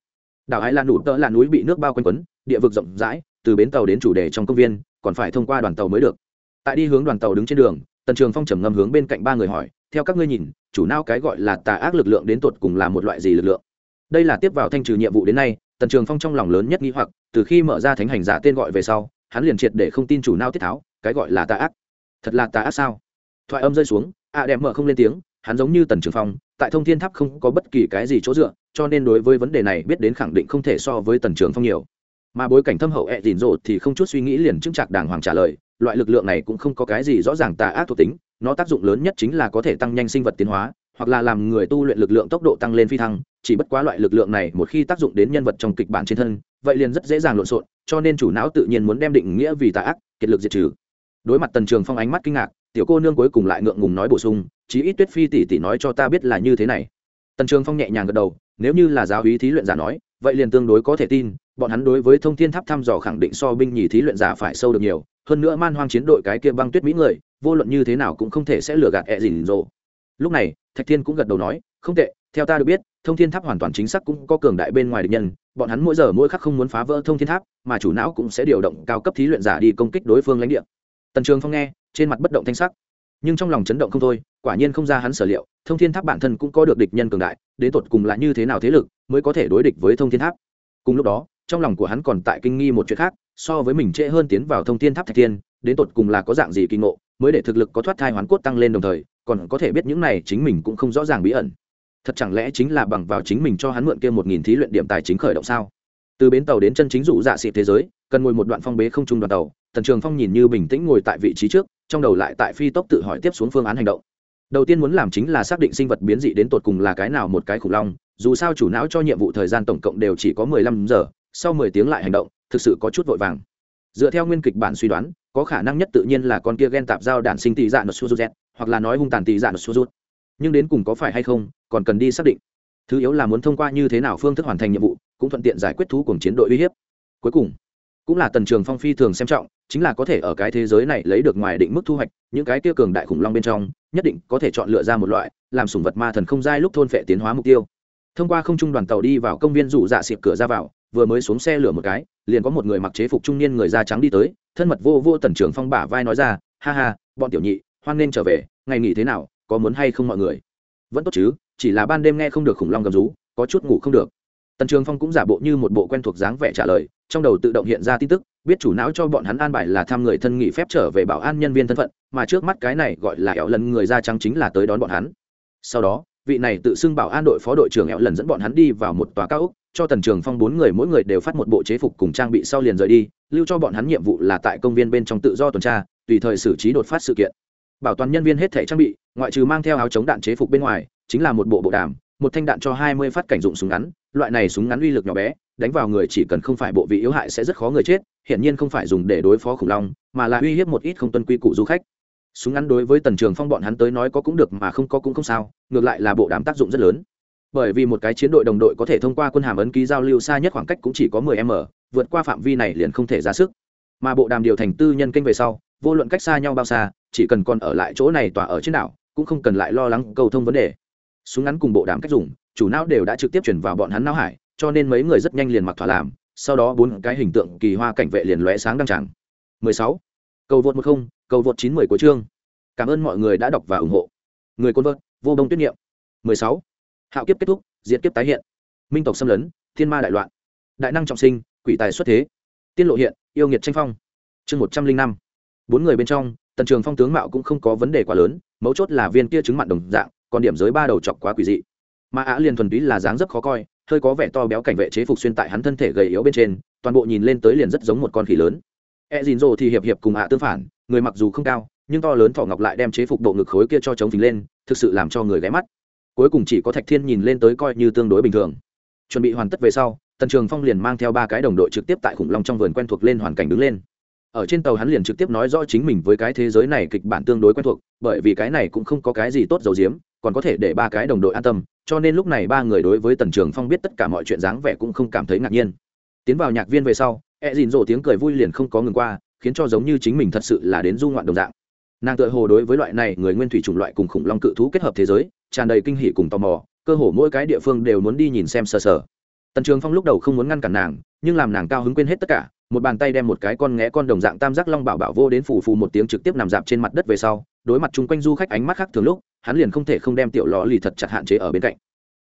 Đảo ái lan nụ tợ là núi bị nước bao quanh quấn, địa vực rộng rãi, từ bến tàu đến chủ đề trong công viên, còn phải thông qua đoàn tàu mới được. Tại đi hướng đoàn tàu đứng trên đường, tần trường phong trầm ngâm hướng bên cạnh ba người hỏi, theo các ngươi nhìn, chủ nao cái gọi là tà ác lực lượng đến tột cùng là một loại gì lực lượng? Đây là tiếp vào thanh trừ nhiệm vụ đến nay, tần trường phong trong lòng lớn nhất nghĩ hoặc, từ khi mở ra thánh hành giả tên gọi về sau, hắn liền triệt để không tin chủ nao tiết tháo, cái gọi là tà ác. Thật là tà ác sao? Thoại âm rơi xuống, ạ đẹp mở không lên tiếng hắn giống như tần trường phong, tại thông thiên tháp không có bất kỳ cái gì chỗ dựa, cho nên đối với vấn đề này biết đến khẳng định không thể so với tần trường phong nhiều. Mà bối cảnh thâm hậu ẹ dìn rộ thì không chút suy nghĩ liền chứng chặt đàng hoàng trả lời, loại lực lượng này cũng không có cái gì rõ ràng tà ác thuộc tính, nó tác dụng lớn nhất chính là có thể tăng nhanh sinh vật tiến hóa, hoặc là làm người tu luyện lực lượng tốc độ tăng lên phi thăng, chỉ bất quá loại lực lượng này một khi tác dụng đến nhân vật trong kịch bản trên thân, vậy liền rất dễ dàng lộn xộn, cho nên chủ não tự nhiên muốn đem định nghĩa vì tà ác, kiệt lực diệt trừ. Đối mặt tần trường phong ánh mắt kinh ngạc tiểu cô nương cuối cùng lại ngượng ngùng nói bổ sung, chí ít tuyết phi tỷ tỷ nói cho ta biết là như thế này. Tần trường phong nhẹ nhàng gật đầu, nếu như là giáo hí thí luyện giả nói, vậy liền tương đối có thể tin, bọn hắn đối với thông thiên tháp thăm dò khẳng định so binh nhì thí luyện giả phải sâu được nhiều, hơn nữa man hoang chiến đội cái kia băng tuyết mỹ người, vô luận như thế nào cũng không thể sẽ lừa gạt ẹ dìn rộ lúc này, thạch thiên cũng gật đầu nói, không tệ, theo ta được biết, thông thiên tháp hoàn toàn chính xác cũng có cường đại bên ngoài địch nhân, bọn hắn mỗi giờ mỗi khắc không muốn phá vỡ thông thiên tháp, mà chủ não cũng sẽ điều động cao cấp thí luyện giả đi công kích đối phương lãnh địa. Tần trường phong nghe trên mặt bất động thanh sắc. Nhưng trong lòng chấn động không thôi, quả nhiên không ra hắn sở liệu, thông thiên tháp bản thân cũng có được địch nhân cường đại, đến tột cùng là như thế nào thế lực mới có thể đối địch với thông thiên tháp. Cùng lúc đó, trong lòng của hắn còn tại kinh nghi một chuyện khác, so với mình trễ hơn tiến vào thông thiên tháp thạch thiên, đến tột cùng là có dạng gì kinh ngộ, mới để thực lực có thoát thai hoán cốt tăng lên đồng thời, còn có thể biết những này chính mình cũng không rõ ràng bí ẩn. Thật chẳng lẽ chính là bằng vào chính mình cho hắn mượn kia một nghìn thí luyện điểm tài chính khởi động sao? Từ bến tàu đến chân chính dụ dạ xịt thế giới, cần ngồi một đoạn phong bế không trung đoàn tàu tần trường phong nhìn như bình tĩnh ngồi tại vị trí trước, trong đầu lại tại phi tốc tự hỏi tiếp xuống phương án hành động. Đầu tiên muốn làm chính là xác định sinh vật biến dị đến tột cùng là cái nào một cái khủng long, dù sao chủ não cho nhiệm vụ thời gian tổng cộng đều chỉ có mười lăm giờ, sau mười tiếng lại hành động, thực sự có chút vội vàng. Dựa theo nguyên kịch bản suy đoán, có khả năng nhất tự nhiên là con kia ghen tạp giao đản sinh tị dạ nốt suzut hoặc là nói hung tàn tị dạ nốt suzut nhưng đến cùng có phải hay không, còn cần đi xác định. Thứ yếu là muốn thông qua như thế nào phương thức hoàn thành nhiệm vụ, cũng thuận tiện giải quyết thú cùng chiến đội uy hiếp. Cuối cùng cũng là tần trường phong phi thường xem trọng, chính là có thể ở cái thế giới này lấy được ngoài định mức thu hoạch, những cái kia cường đại khủng long bên trong, nhất định có thể chọn lựa ra một loại, làm sủng vật ma thần không dai lúc thôn phệ tiến hóa mục tiêu. Thông qua không trung đoàn tàu đi vào công viên rủ dạ xịp cửa ra vào, vừa mới xuống xe lửa một cái, liền có một người mặc chế phục trung niên người da trắng đi tới, thân mật vô vô tần trường phong bả vai nói ra, ha ha, bọn tiểu nhị, hoan nên trở về, ngày nghỉ thế nào, có muốn hay không mọi người? Vẫn tốt chứ, chỉ là ban đêm nghe không được khủng long gầm rú, có chút ngủ không được tần trường phong cũng giả bộ như một bộ quen thuộc dáng vẻ trả lời, trong đầu tự động hiện ra tin tức, biết chủ não cho bọn hắn an bài là thăm người thân nghỉ phép trở về bảo an nhân viên thân phận, mà trước mắt cái này gọi là éo lần người da trắng chính là tới đón bọn hắn. Sau đó, vị này tự xưng bảo an đội phó đội trưởng éo lần dẫn bọn hắn đi vào một tòa cao ốc, cho tần trường phong bốn người mỗi người đều phát một bộ chế phục cùng trang bị sau liền rời đi, lưu cho bọn hắn nhiệm vụ là tại công viên bên trong tự do tuần tra, tùy thời xử trí đột phát sự kiện. Bảo toàn nhân viên hết thể trang bị, ngoại trừ mang theo áo chống đạn chế phục bên ngoài, chính là một bộ bộ đàm một thanh đạn cho hai mươi phát cảnh dụng súng ngắn, loại này súng ngắn uy lực nhỏ bé, đánh vào người chỉ cần không phải bộ vị yếu hại sẽ rất khó người chết, hiển nhiên không phải dùng để đối phó khủng long, mà là uy hiếp một ít không tuân quy củ du khách. Súng ngắn đối với tần trường phong bọn hắn tới nói có cũng được mà không có cũng không sao, ngược lại là bộ đàm tác dụng rất lớn. Bởi vì một cái chiến đội đồng đội có thể thông qua quân hàm ấn ký giao lưu xa nhất khoảng cách cũng chỉ có 10 m, vượt qua phạm vi này liền không thể ra sức. Mà bộ đàm điều thành tư nhân kênh về sau, vô luận cách xa nhau bao xa, chỉ cần còn ở lại chỗ này tỏa ở trên đảo, cũng không cần lại lo lắng cầu thông vấn đề súng ngắn cùng bộ đàm cách dùng chủ não đều đã trực tiếp chuyển vào bọn hắn não hải cho nên mấy người rất nhanh liền mặc thỏa làm sau đó bốn cái hình tượng kỳ hoa cảnh vệ liền lóe sáng đăng tràng. 16. cầu vượt 10, cầu vượt 90 của chương. Cảm ơn mọi người đã đọc và ủng hộ. Người côn vợt vô đông tuyết nghiệm. 16. hạo kiếp kết thúc diệt kiếp tái hiện. Minh tộc xâm lấn thiên ma đại loạn. Đại năng trọng sinh quỷ tài xuất thế. Tiên lộ hiện yêu nghiệt tranh phong. Chương một trăm linh năm. Bốn người bên trong tần trường phong tướng mạo cũng không có vấn đề quá lớn mấu chốt là viên kia chứng mặn đồng dạng còn điểm giới ba đầu chọc quá quỷ dị. Mà á liền thuần túy là dáng rất khó coi, hơi có vẻ to béo cảnh vệ chế phục xuyên tại hắn thân thể gầy yếu bên trên, toàn bộ nhìn lên tới liền rất giống một con khỉ lớn. E dìn rồ thì hiệp hiệp cùng ạ tương phản, người mặc dù không cao, nhưng to lớn thỏ ngọc lại đem chế phục bộ ngực khối kia cho chống phình lên, thực sự làm cho người ghé mắt. Cuối cùng chỉ có thạch thiên nhìn lên tới coi như tương đối bình thường. Chuẩn bị hoàn tất về sau, tần trường phong liền mang theo ba cái đồng đội trực tiếp tại khủng long trong vườn quen thuộc lên hoàn cảnh đứng lên. Ở trên tàu hắn liền trực tiếp nói rõ chính mình với cái thế giới này kịch bản tương đối quen thuộc, bởi vì cái này cũng không có cái gì tốt dầu diếm còn có thể để ba cái đồng đội an tâm, cho nên lúc này ba người đối với tần trường phong biết tất cả mọi chuyện dáng vẻ cũng không cảm thấy ngạc nhiên. Tiến vào nhạc viên về sau e dìn rộ tiếng cười vui liền không có ngừng qua, khiến cho giống như chính mình thật sự là đến du ngoạn đồng dạng. Nàng tự hồ đối với loại này người nguyên thủy chủng loại cùng khủng long cự thú kết hợp thế giới, tràn đầy kinh hỉ cùng tò mò, cơ hồ mỗi cái địa phương đều muốn đi nhìn xem sờ sờ. Tần trường phong lúc đầu không muốn ngăn cản nàng, nhưng làm nàng cao hứng quên hết tất cả một bàn tay đem một cái con nghé con đồng dạng tam giác long bảo bảo vô đến phù phù một tiếng trực tiếp nằm dạp trên mặt đất về sau, đối mặt chung quanh du khách ánh mắt khác thường lúc, hắn liền không thể không đem tiểu lò lì thật chặt hạn chế ở bên cạnh.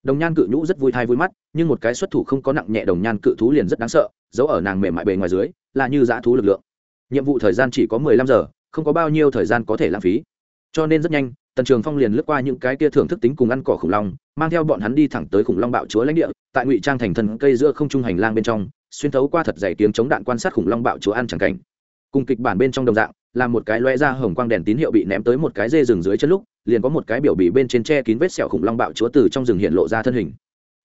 Đồng nhan cự nhũ rất vui thai vui mắt, nhưng một cái xuất thủ không có nặng nhẹ đồng nhan cự thú liền rất đáng sợ, giấu ở nàng mềm mại bề ngoài dưới, là như dã thú lực lượng. Nhiệm vụ thời gian chỉ có mười lăm giờ, không có bao nhiêu thời gian có thể lãng phí. Cho nên rất nhanh, tần trường phong liền lướt qua những cái kia thưởng thức tính cùng ăn cỏ khủng long, mang theo bọn hắn đi thẳng tới khủng long bạo chúa lãnh địa, tại ngụy trang thành thần cây giữa không trung hành lang bên trong xuyên thấu qua thật dày tiếng chống đạn quan sát khủng long bạo chúa ăn chẳng cảnh. Cùng kịch bản bên trong đồng dạng, là một cái loe ra hồng quang đèn tín hiệu bị ném tới một cái dê rừng dưới chân lúc, liền có một cái biểu bì bên trên tre kín vết sẹo khủng long bạo chúa từ trong rừng hiện lộ ra thân hình.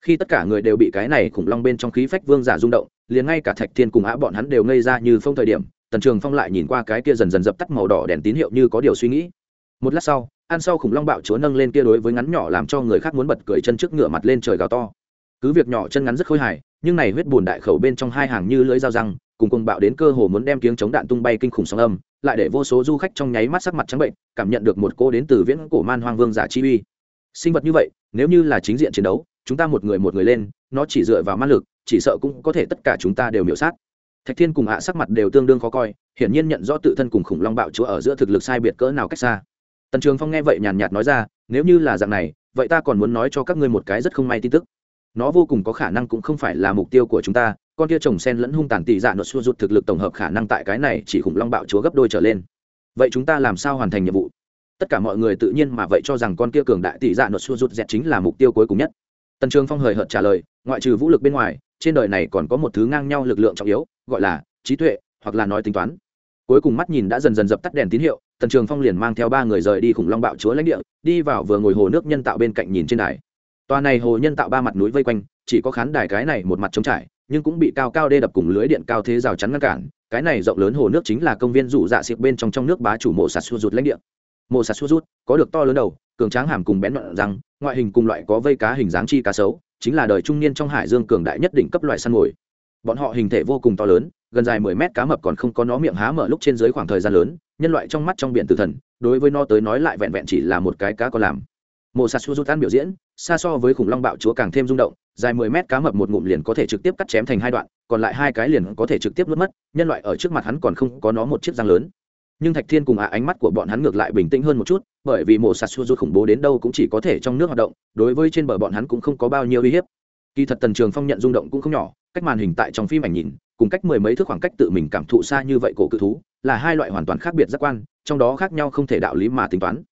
Khi tất cả người đều bị cái này khủng long bên trong khí phách vương giả rung động, liền ngay cả thạch thiên cùng á bọn hắn đều ngây ra như phong thời điểm, tần trường phong lại nhìn qua cái kia dần dần dập tắt màu đỏ đèn tín hiệu như có điều suy nghĩ. Một lát sau, ăn sau khủng long bạo chúa nâng lên kia đối với ngắn nhỏ làm cho người khác muốn bật cười chân trước ngựa mặt lên trời gào to cứ việc nhỏ chân ngắn rất khôi hài, nhưng này huyết bùn đại khẩu bên trong hai hàng như lưỡi dao răng, cùng cùng bạo đến cơ hồ muốn đem kiếng chống đạn tung bay kinh khủng sóng âm, lại để vô số du khách trong nháy mắt sắc mặt trắng bệnh, cảm nhận được một cô đến từ viễn cổ man hoang vương giả chi uy. Sinh vật như vậy, nếu như là chính diện chiến đấu, chúng ta một người một người lên, nó chỉ dựa vào ma lực, chỉ sợ cũng có thể tất cả chúng ta đều miểu sát. Thạch thiên cùng hạ sắc mặt đều tương đương khó coi, hiển nhiên nhận rõ tự thân cùng khủng long bạo chúa ở giữa thực lực sai biệt cỡ nào cách xa. Tần trường phong nghe vậy nhàn nhạt nói ra, nếu như là dạng này, vậy ta còn muốn nói cho các ngươi một cái rất không may tin tức nó vô cùng có khả năng cũng không phải là mục tiêu của chúng ta, con kia trồng sen lẫn hung tàn tỷ dạ nốt xua rụt thực lực tổng hợp khả năng tại cái này chỉ khủng long bạo chúa gấp đôi trở lên. Vậy chúng ta làm sao hoàn thành nhiệm vụ? Tất cả mọi người tự nhiên mà vậy cho rằng con kia cường đại tỷ dạ nốt xua rụt dẹt chính là mục tiêu cuối cùng nhất. Tần trường phong hời hợt trả lời, ngoại trừ vũ lực bên ngoài, trên đời này còn có một thứ ngang nhau lực lượng trọng yếu, gọi là trí tuệ, hoặc là nói tính toán. Cuối cùng mắt nhìn đã dần dần dập tắt đèn tín hiệu, tần trường phong liền mang theo ba người rời đi khủng long bạo chúa lãnh địa, đi vào vừa ngồi hồ nước nhân tạo bên cạnh nhìn trên đài tòa này hồ nhân tạo ba mặt núi vây quanh, chỉ có khán đài cái này một mặt trống trải, nhưng cũng bị cao cao đê đập cùng lưới điện cao thế rào chắn ngăn cản. Cái này rộng lớn hồ nước chính là công viên rụ dạ xịt bên trong trong nước bá chủ mộ sạt xua rụt lãnh địa. Mộ sạt xua rút có được to lớn đầu, cường tráng hàm cùng bén đoạn răng, ngoại hình cùng loại có vây cá hình dáng chi cá sấu, chính là đời trung niên trong hải dương cường đại nhất đỉnh cấp loại săn mồi. Bọn họ hình thể vô cùng to lớn, gần dài mười mét cá mập còn không có nó miệng há mở lúc trên dưới khoảng thời gian lớn, nhân loại trong mắt trong biển tử thần, đối với nó tới nói lại vẹn vẹn chỉ là một cái cá có làm. Mộ sạt xua rút tan biểu diễn xa so với khủng long bạo chúa càng thêm rung động, dài mười mét cá mập một ngụm liền có thể trực tiếp cắt chém thành hai đoạn, còn lại hai cái liền có thể trực tiếp nuốt mất, nhân loại ở trước mặt hắn còn không có nó một chiếc răng lớn. Nhưng thạch thiên cùng ạ, ánh mắt của bọn hắn ngược lại bình tĩnh hơn một chút, bởi vì mổ sạt xua rút khủng bố đến đâu cũng chỉ có thể trong nước hoạt động, đối với trên bờ bọn hắn cũng không có bao nhiêu uy hiếp. Kỳ thật tần trường phong nhận rung động cũng không nhỏ, cách màn hình tại trong phim ảnh nhìn, cùng cách mười mấy thước khoảng cách tự mình cảm thụ xa như vậy cổ cự thú, là hai loại hoàn toàn khác biệt giác quan, trong đó khác nhau không thể đạo lý mà tính toán.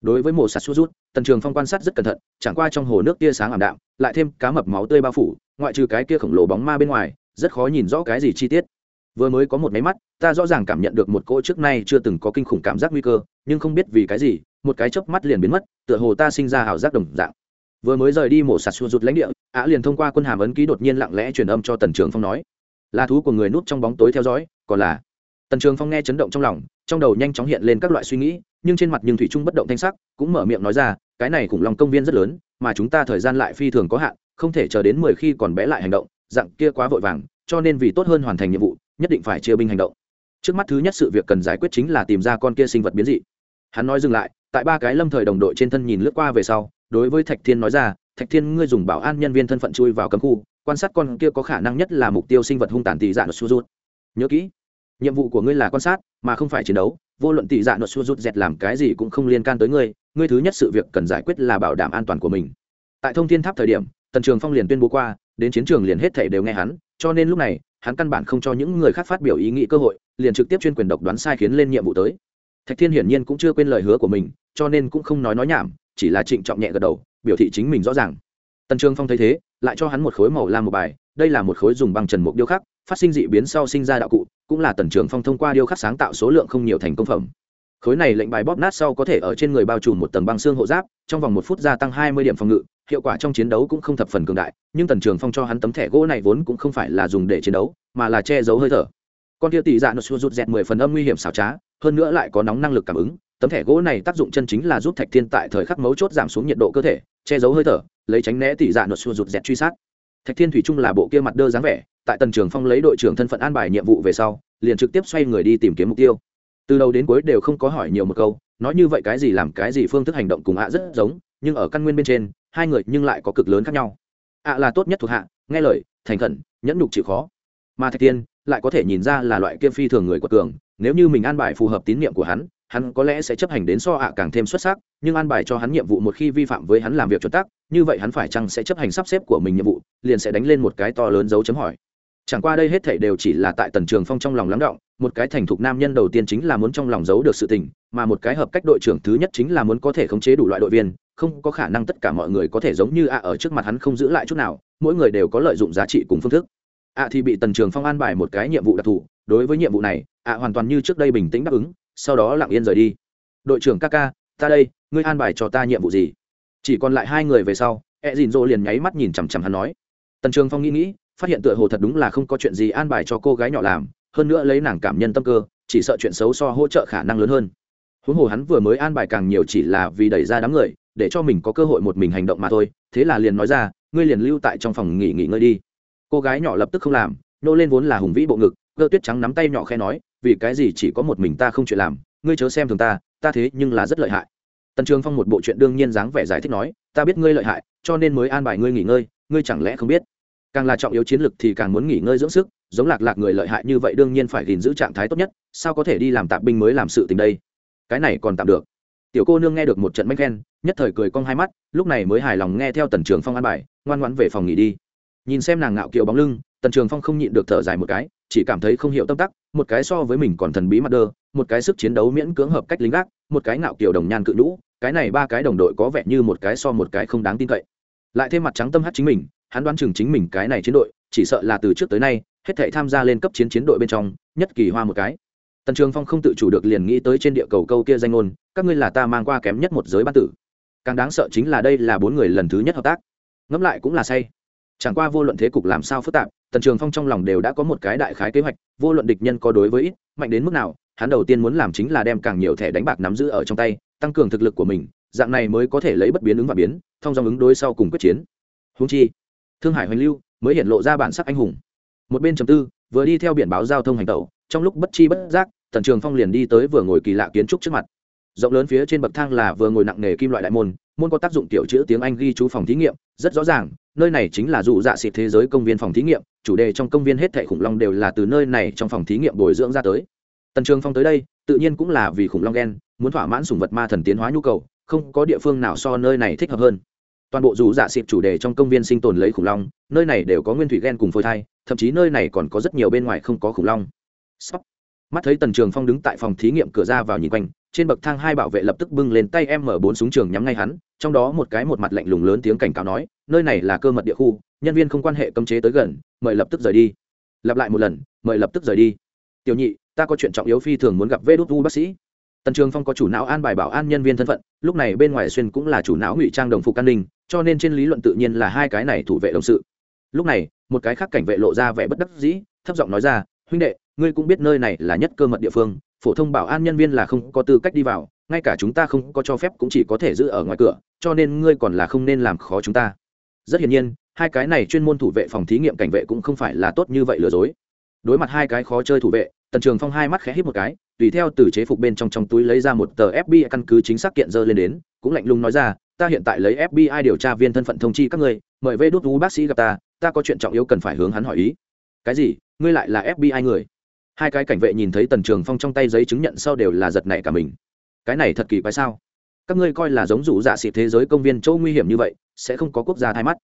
Đối với mổ sạt xua rút tần trường phong quan sát rất cẩn thận, chẳng qua trong hồ nước tia sáng ảm đạm, lại thêm cá mập máu tươi bao phủ, ngoại trừ cái kia khổng lồ bóng ma bên ngoài, rất khó nhìn rõ cái gì chi tiết. Vừa mới có một máy mắt, ta rõ ràng cảm nhận được một cỗ trước nay chưa từng có kinh khủng cảm giác nguy cơ, nhưng không biết vì cái gì, một cái chớp mắt liền biến mất, tựa hồ ta sinh ra ảo giác đồng dạng. Vừa mới rời đi mổ sạt xua rụt lãnh địa, á liền thông qua quân hàm ấn ký đột nhiên lặng lẽ truyền âm cho tần trường phong nói. Là thú của người núp trong bóng tối theo dõi, còn là? Tần trường phong nghe chấn động trong lòng, trong đầu nhanh chóng hiện lên các loại suy nghĩ nhưng trên mặt nhưng thủy trung bất động thanh sắc, cũng mở miệng nói ra, cái này khủng long công viên rất lớn, mà chúng ta thời gian lại phi thường có hạn, không thể chờ đến mười khi còn bé lại hành động, dạng kia quá vội vàng, cho nên vì tốt hơn hoàn thành nhiệm vụ, nhất định phải chia binh hành động. Trước mắt thứ nhất sự việc cần giải quyết chính là tìm ra con kia sinh vật biến dị. Hắn nói dừng lại, tại ba cái lâm thời đồng đội trên thân nhìn lướt qua về sau, đối với thạch thiên nói ra, thạch thiên, ngươi dùng bảo an nhân viên thân phận chui vào cấm khu, quan sát con kia có khả năng nhất là mục tiêu sinh vật hung tàn tì dạng nốt su rút. Nhớ kỹ nhiệm vụ của ngươi là quan sát, mà không phải chiến đấu. Vô luận tỷ dạ nốt xua rút dẹt làm cái gì cũng không liên can tới ngươi. Ngươi thứ nhất sự việc cần giải quyết là bảo đảm an toàn của mình. Tại thông thiên tháp thời điểm, tần trường phong liền tuyên bố qua, đến chiến trường liền hết thể đều nghe hắn, cho nên lúc này, hắn căn bản không cho những người khác phát biểu ý nghĩ cơ hội, liền trực tiếp chuyên quyền độc đoán sai khiến lên nhiệm vụ tới. Thạch thiên hiển nhiên cũng chưa quên lời hứa của mình, cho nên cũng không nói nói nhảm, chỉ là trịnh trọng nhẹ gật đầu, biểu thị chính mình rõ ràng. Tần trường phong thấy thế, lại cho hắn một khối màu lam một bài, đây là một khối dùng bằng trần mục điêu khắc phát sinh dị biến sau sinh ra đạo cụ, cũng là tần trường phong thông qua điêu khắc sáng tạo số lượng không nhiều thành công phẩm. Khối này lệnh bài bóp nát sau có thể ở trên người bao trùm một tầng băng xương hộ giáp, trong vòng một phút gia tăng hai mươi điểm phòng ngự, hiệu quả trong chiến đấu cũng không thập phần cường đại, nhưng tần trường phong cho hắn tấm thẻ gỗ này vốn cũng không phải là dùng để chiến đấu, mà là che giấu hơi thở. Con tiêu tỷ dạ nó xua rút dẹt mười phần âm nguy hiểm xảo trá, hơn nữa lại có nóng năng lực cảm ứng, tấm thẻ gỗ này tác dụng chân chính là giúp thạch thiên tại thời khắc mấu chốt giảm xuống nhiệt độ cơ thể, che giấu hơi thở, lấy tránh né tỷ dạ nó xua rút dẹt truy sát. Thạch thiên thủy trung là bộ kia mặt đơ dáng vẻ tại tần trường phong lấy đội trưởng thân phận an bài nhiệm vụ về sau, liền trực tiếp xoay người đi tìm kiếm mục tiêu. Từ đầu đến cuối đều không có hỏi nhiều một câu, nói như vậy cái gì làm cái gì phương thức hành động cùng ạ rất giống, nhưng ở căn nguyên bên trên, hai người nhưng lại có cực lớn khác nhau. Ạ là tốt nhất thuộc hạ, nghe lời, thành khẩn, nhẫn nhục chịu khó. Mà thạch tiên lại có thể nhìn ra là loại kia phi thường người của cường, nếu như mình an bài phù hợp tín nhiệm của hắn hắn có lẽ sẽ chấp hành đến so ạ càng thêm xuất sắc, nhưng an bài cho hắn nhiệm vụ một khi vi phạm với hắn làm việc chuẩn tắc, như vậy hắn phải chăng sẽ chấp hành sắp xếp của mình nhiệm vụ, liền sẽ đánh lên một cái to lớn dấu chấm hỏi chẳng qua đây hết thảy đều chỉ là tại tần trường phong trong lòng lắng động, một cái thành thục nam nhân đầu tiên chính là muốn trong lòng giấu được sự tình, mà một cái hợp cách đội trưởng thứ nhất chính là muốn có thể khống chế đủ loại đội viên, không có khả năng tất cả mọi người có thể giống như ạ ở trước mặt hắn không giữ lại chút nào, mỗi người đều có lợi dụng giá trị cùng phương thức. Ạ thì bị tần trường phong an bài một cái nhiệm vụ đặc thù, đối với nhiệm vụ này ạ hoàn toàn như trước đây bình tĩnh đáp ứng, sau đó lặng yên rời đi. Đội trưởng ca ca, ta đây, ngươi an bài cho ta nhiệm vụ gì? Chỉ còn lại hai người về sau e dìn dỗ liền nháy mắt nhìn chằm chằm hắn nói. Tần trường phong nghĩ nghĩ phát hiện tựa hồ thật đúng là không có chuyện gì an bài cho cô gái nhỏ làm, hơn nữa lấy nàng cảm nhân tâm cơ, chỉ sợ chuyện xấu so hỗ trợ khả năng lớn hơn. Huống hồ hắn vừa mới an bài càng nhiều chỉ là vì đẩy ra đám người, để cho mình có cơ hội một mình hành động mà thôi, thế là liền nói ra, ngươi liền lưu tại trong phòng nghỉ nghỉ ngơi đi. Cô gái nhỏ lập tức không làm, nô lên vốn là hùng vĩ bộ ngực, cơ tuyết trắng nắm tay nhỏ khe nói, vì cái gì chỉ có một mình ta không chuyện làm, ngươi chớ xem thường ta ta thế nhưng là rất lợi hại. Tần trường phong một bộ chuyện đương nhiên dáng vẻ giải thích nói, ta biết ngươi lợi hại, cho nên mới an bài ngươi nghỉ ngơi, ngươi chẳng lẽ không biết? Càng là trọng yếu chiến lược thì càng muốn nghỉ ngơi dưỡng sức, giống lạc lạc người lợi hại như vậy đương nhiên phải gìn giữ trạng thái tốt nhất, sao có thể đi làm tạp binh mới làm sự tình đây? Cái này còn tạm được. Tiểu cô nương nghe được một trận mách khen, nhất thời cười cong hai mắt, lúc này mới hài lòng nghe theo tần trường phong an bài, ngoan ngoãn về phòng nghỉ đi. Nhìn xem nàng ngạo kiệu bóng lưng, tần trường phong không nhịn được thở dài một cái, chỉ cảm thấy không hiểu tâm tắc, một cái so với mình còn thần bí mặt đơ, một cái sức chiến đấu miễn cưỡng hợp cách lính gác, một cái ngạo kiệu đồng nhan cự nhũ, cái này ba cái đồng đội có vẻ như một cái so một cái không đáng tin cậy lại thêm mặt trắng tâm hát chính mình, hắn đoán chừng chính mình cái này chiến đội, chỉ sợ là từ trước tới nay, hết thể tham gia lên cấp chiến chiến đội bên trong, nhất kỳ hoa một cái. Tần trường phong không tự chủ được liền nghĩ tới trên địa cầu câu kia danh ngôn, các ngươi là ta mang qua kém nhất một giới ban tử. Càng đáng sợ chính là đây là bốn người lần thứ nhất hợp tác. Ngẫm lại cũng là say. Chẳng qua vô luận thế cục làm sao phức tạp, tần trường phong trong lòng đều đã có một cái đại khái kế hoạch, vô luận địch nhân có đối với ít, mạnh đến mức nào, hắn đầu tiên muốn làm chính là đem càng nhiều thẻ đánh bạc nắm giữ ở trong tay, tăng cường thực lực của mình dạng này mới có thể lấy bất biến ứng và biến, thông dòng ứng đối sau cùng quyết chiến. Húng chi, thương hải hoành lưu mới hiện lộ ra bản sắc anh hùng. Một bên trầm tư vừa đi theo biển báo giao thông hành tẩu, trong lúc bất chi bất giác, tần trường phong liền đi tới vừa ngồi kỳ lạ kiến trúc trước mặt. Rộng lớn phía trên bậc thang là vừa ngồi nặng nghề kim loại đại môn môn có tác dụng tiểu chữ tiếng anh ghi chú phòng thí nghiệm, rất rõ ràng, nơi này chính là dụ dạ xịt thế giới công viên phòng thí nghiệm, chủ đề trong công viên hết thệ khủng long đều là từ nơi này trong phòng thí nghiệm bồi dưỡng ra tới. Tần trường phong tới đây, tự nhiên cũng là vì khủng long ghen muốn thỏa mãn sủng vật ma thần tiến hóa nhu cầu không có địa phương nào so nơi này thích hợp hơn. Toàn bộ dù dạ xịp chủ đề trong công viên sinh tồn lấy khủng long, nơi này đều có nguyên thủy ghen cùng phôi thai, thậm chí nơi này còn có rất nhiều bên ngoài không có khủng long. Sóc. mắt thấy tần trường phong đứng tại phòng thí nghiệm cửa ra vào nhìn quanh, trên bậc thang hai bảo vệ lập tức bưng lên tay em mở bốn súng trường nhắm ngay hắn, trong đó một cái một mặt lạnh lùng lớn tiếng cảnh cáo nói, nơi này là cơ mật địa khu, nhân viên không quan hệ cấm chế tới gần, mời lập tức rời đi. Lặp lại một lần, mời lập tức rời đi. Tiểu nhị, ta có chuyện trọng yếu phi thường muốn gặp vê đốt vu bác sĩ tần trường phong có chủ não an bài bảo an nhân viên thân phận, lúc này bên ngoài xuyên cũng là chủ não ngụy trang đồng phục an ninh, cho nên trên lý luận tự nhiên là hai cái này thủ vệ đồng sự. Lúc này, một cái khác cảnh vệ lộ ra vẻ bất đắc dĩ, thấp giọng nói ra, huynh đệ, ngươi cũng biết nơi này là nhất cơ mật địa phương, phổ thông bảo an nhân viên là không có tư cách đi vào, ngay cả chúng ta không có cho phép cũng chỉ có thể giữ ở ngoài cửa, cho nên ngươi còn là không nên làm khó chúng ta. Rất hiển nhiên, hai cái này chuyên môn thủ vệ phòng thí nghiệm cảnh vệ cũng không phải là tốt như vậy lừa dối. Đối mặt hai cái khó chơi thủ vệ, tần trường phong hai mắt khẽ hít một cái tùy theo từ chế phục bên trong trong túi lấy ra một tờ fbi căn cứ chính xác kiện dơ lên đến, cũng lạnh lùng nói ra, ta hiện tại lấy fbi điều tra viên thân phận thông chi các ngươi, mời vê đốt bác sĩ gặp ta ta có chuyện trọng yếu cần phải hướng hắn hỏi ý. Cái gì? Ngươi lại là fbi người? Hai cái cảnh vệ nhìn thấy tần trường phong trong tay giấy chứng nhận sau đều là giật nảy cả mình. Cái này thật kỳ quái sao? Các ngươi coi là giống rủ dạ xịt thế giới công viên châu nguy hiểm như vậy, sẽ không có quốc gia thay mắt.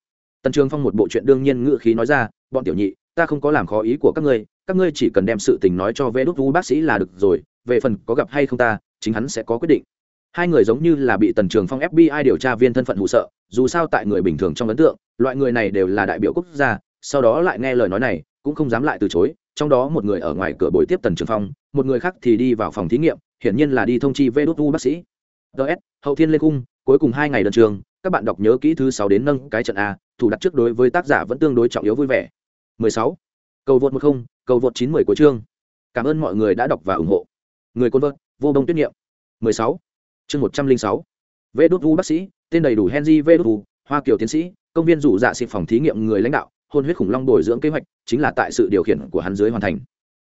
Tần trường phong một bộ chuyện đương nhiên ngự khí nói ra, bọn tiểu nhị, ta không có làm khó ý của các ngươi các ngươi chỉ cần đem sự tình nói cho vê đốt vu bác sĩ là được rồi, về phần có gặp hay không ta, chính hắn sẽ có quyết định hai người giống như là bị tần trường phong fbi điều tra viên thân phận hụ sợ, dù sao tại người bình thường trong ấn tượng, loại người này đều là đại biểu quốc gia, sau đó lại nghe lời nói này, cũng không dám lại từ chối, trong đó một người ở ngoài cửa buổi tiếp tần trường phong, một người khác thì đi vào phòng thí nghiệm, hiển nhiên là đi thông chi vê đốt vu bác sĩ ts hậu thiên lê cung, cuối cùng hai ngày đơn trường, các bạn đọc nhớ kỹ thứ sáu đến nâng cái trận a, thủ đặt trước đối với tác giả vẫn tương đối trọng yếu vui vẻ 16. cầu vượt một không cầu vượt chín mười của chương cảm ơn mọi người đã đọc và ủng hộ người côn vợt, vô đông tuyết nghiệm 16. chương 106. Vệ đốt vu bác sĩ, tên đầy đủ henry vê đốt vu, hoa kiều tiến sĩ, công viên rủ dạ xịt phòng thí nghiệm người lãnh đạo, hôn huyết khủng long bồi dưỡng kế hoạch, chính là tại sự điều khiển của hắn dưới hoàn thành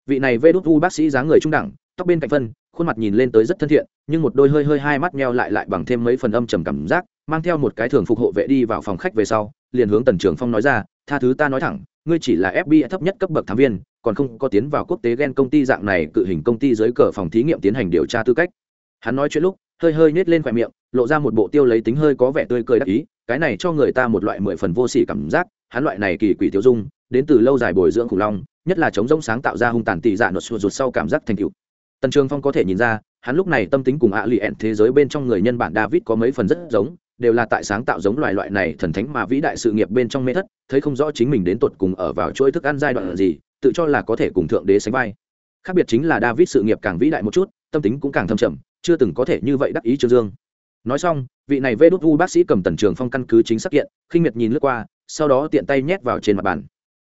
vị này vê đốt vu bác sĩ dáng người trung đẳng, tóc bên cạnh phân, khuôn mặt nhìn lên tới rất thân thiện, nhưng một đôi hơi hơi hai mắt nheo lại lại bằng thêm mấy phần âm trầm cảm giác, mang theo một cái thường phục hộ vệ đi vào phòng khách về sau, liền hướng tần trường phong nói ra, tha thứ ta nói thẳng, ngươi chỉ là fbi thấp nhất cấp bậc thám viên còn không có tiến vào quốc tế gen công ty dạng này cự hình công ty dưới cờ phòng thí nghiệm tiến hành điều tra tư cách. Hắn nói chuyện lúc, hơi hơi nhét lên khoe miệng, lộ ra một bộ tiêu lấy tính hơi có vẻ tươi cười đắc ý, cái này cho người ta một loại mười phần vô sỉ cảm giác, hắn loại này kỳ quỷ tiêu dung, đến từ lâu dài bồi dưỡng khủng long, nhất là chống rỗng sáng tạo ra hung tàn tị dạ nốt sụt rụt sau cảm giác thành cựu tần trường phong có thể nhìn ra, hắn lúc này tâm tính cùng ạ lì ẹn thế giới bên trong người nhân bản david có mấy phần rất giống, đều là tại sáng tạo giống loài loại này thần thánh mà vĩ đại sự nghiệp bên trong mê thất, thấy không rõ chính mình đến tột cùng ở vào chuỗi thức ăn giai đoạn gì tự cho là có thể cùng thượng đế sánh vai. Khác biệt chính là david sự nghiệp càng vĩ đại một chút, tâm tính cũng càng thâm trầm, chưa từng có thể như vậy đắc ý trương dương. Nói xong, vị này vê đốt vu bác sĩ cầm tần trường phong căn cứ chính xác kiện, khinh miệt nhìn lướt qua, sau đó tiện tay nhét vào trên mặt bàn.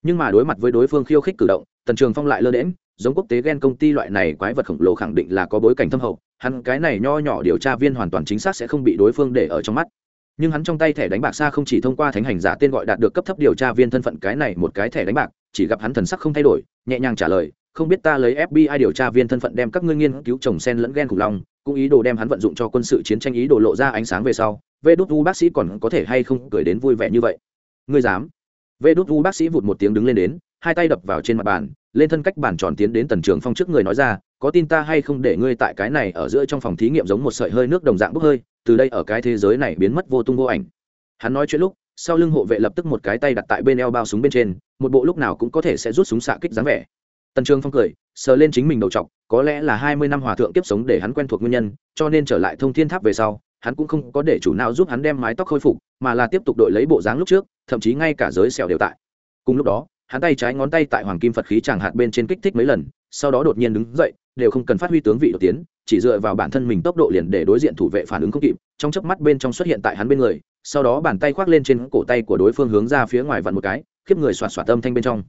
Nhưng mà đối mặt với đối phương khiêu khích cử động, tần trường phong lại lơ đễm giống quốc tế g e n công ty loại này quái vật khổng lồ khẳng định là có bối cảnh thâm hậu, hắn cái này nho nhỏ điều tra viên hoàn toàn chính xác sẽ không bị đối phương để ở trong mắt nhưng hắn trong tay thẻ đánh bạc xa không chỉ thông qua thánh hành giả tên gọi đạt được cấp thấp điều tra viên thân phận cái này một cái thẻ đánh bạc, chỉ gặp hắn thần sắc không thay đổi, nhẹ nhàng trả lời, không biết ta lấy fbi điều tra viên thân phận đem các ngươi nghiên cứu trồng sen lẫn ghen khủng long, cũng ý đồ đem hắn vận dụng cho quân sự chiến tranh ý đồ lộ ra ánh sáng về sau, vê đốt vu bác sĩ còn có thể hay không cười đến vui vẻ như vậy? Ngươi dám? Vê đốt vu bác sĩ vụt một tiếng đứng lên đến, hai tay đập vào trên mặt bàn, lên thân cách bàn tròn tiến đến tần trường phong trước người nói ra có tin ta hay không để ngươi tại cái này ở giữa trong phòng thí nghiệm giống một sợi hơi nước đồng dạng bốc hơi, từ đây ở cái thế giới này biến mất vô tung vô ảnh. Hắn nói chuyện lúc, sau lưng hộ vệ lập tức một cái tay đặt tại bên eo bao súng bên trên, một bộ lúc nào cũng có thể sẽ rút súng xạ kích dáng vẻ. Tần trường phong cười, sờ lên chính mình đầu t có lẽ là hai mươi năm hòa thượng kiếp sống để hắn quen thuộc nguyên nhân, cho nên trở lại thông thiên tháp về sau, hắn cũng không có để chủ nào giúp hắn đem mái tóc khôi phục, mà là tiếp tục đội lấy bộ dáng lúc trước, thậm chí ngay cả giới sẹo đều tại. Cùng lúc đó, hắn tay trái ngón tay tại hoàng kim phật khí chẳng hạt bên trên kích thích mấy lần, sau đó đột nhiên đứng dậy đều không cần phát huy tướng vị đột tiến, chỉ dựa vào bản thân mình tốc độ liền để đối diện thủ vệ phản ứng không kịp, trong chớp mắt bên trong xuất hiện tại hắn bên người, sau đó bàn tay khoác lên trên cổ tay của đối phương hướng ra phía ngoài vặn một cái, khiếp người xoạt xoạt tâm thanh bên trong.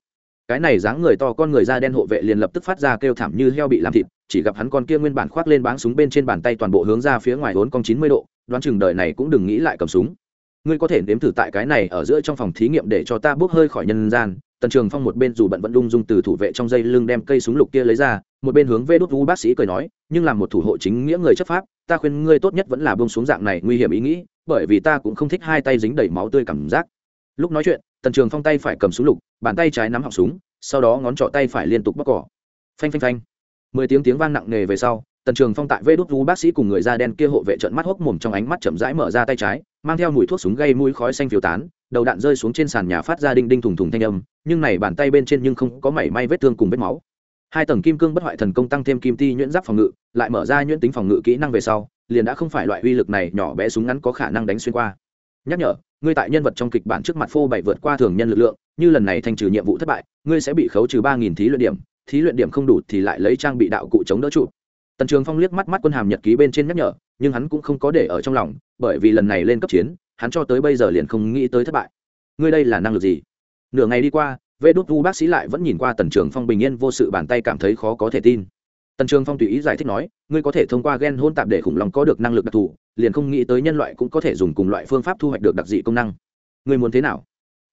Cái này dáng người to con người da đen hộ vệ liền lập tức phát ra kêu thảm như heo bị làm thịt, chỉ gặp hắn con kia nguyên bản khoác lên báng súng bên trên bàn tay toàn bộ hướng ra phía ngoài vốn cong chín mươi độ, đoán chừng đời này cũng đừng nghĩ lại cầm súng. Ngươi có thể nếm thử tại cái này ở giữa trong phòng thí nghiệm để cho ta bước hơi khỏi nhân gian tần trường phong một bên dù bận vẫn lung dung từ thủ vệ trong dây lưng đem cây súng lục kia lấy ra, một bên hướng vê đốt vu bác sĩ cười nói, nhưng làm một thủ hộ chính nghĩa người chấp pháp, ta khuyên ngươi tốt nhất vẫn là bông xuống dạng này nguy hiểm ý nghĩ, bởi vì ta cũng không thích hai tay dính đầy máu tươi cảm giác. Lúc nói chuyện, tần trường phong tay phải cầm súng lục, bàn tay trái nắm họng súng, sau đó ngón trỏ tay phải liên tục bóc cỏ. Phanh phanh phanh. Mười tiếng tiếng vang nặng nề về sau, tần trường phong tại vê đốt vu bác sĩ cùng người da đen kia hộ vệ trận mắt hốc mồm trong ánh mắt chậm rãi mở ra tay trái, mang theo mùi thuốc súng gây mũi khói xanh phiêu tán đầu đạn rơi xuống trên sàn nhà phát ra đinh đinh thùng thùng thanh âm, nhưng này bàn tay bên trên nhưng không có mảy may vết thương cùng vết máu. Hai tầng kim cương bất hoại thần công tăng thêm kim ti nhuyễn giáp phòng ngự, lại mở ra nhuyễn tính phòng ngự kỹ năng về sau, liền đã không phải loại uy lực này nhỏ bé súng ngắn có khả năng đánh xuyên qua. Nhắc nhở, ngươi tại nhân vật trong kịch bản trước mặt phô bày vượt qua thường nhân lực lượng, như lần này thành trừ nhiệm vụ thất bại, ngươi sẽ bị khấu trừ ba nghìn thí luyện điểm, thí luyện điểm không đủ thì lại lấy trang bị đạo cụ chống đỡ trụ. Tần trường phong liếc mắt mắt quân hàm nhật ký bên trên nhắc nhở, nhưng hắn cũng không có để ở trong lòng, bởi vì lần này lên cấp chiến hắn cho tới bây giờ liền không nghĩ tới thất bại. Ngươi đây là năng lực gì? Nửa ngày đi qua, vê đốt vu bác sĩ lại vẫn nhìn qua tần trường phong bình yên vô sự bàn tay cảm thấy khó có thể tin. Tần trường phong tùy ý giải thích nói, ngươi có thể thông qua g e n hôn tạp để khủng long có được năng lực đặc thù, liền không nghĩ tới nhân loại cũng có thể dùng cùng loại phương pháp thu hoạch được đặc dị công năng. Ngươi muốn thế nào?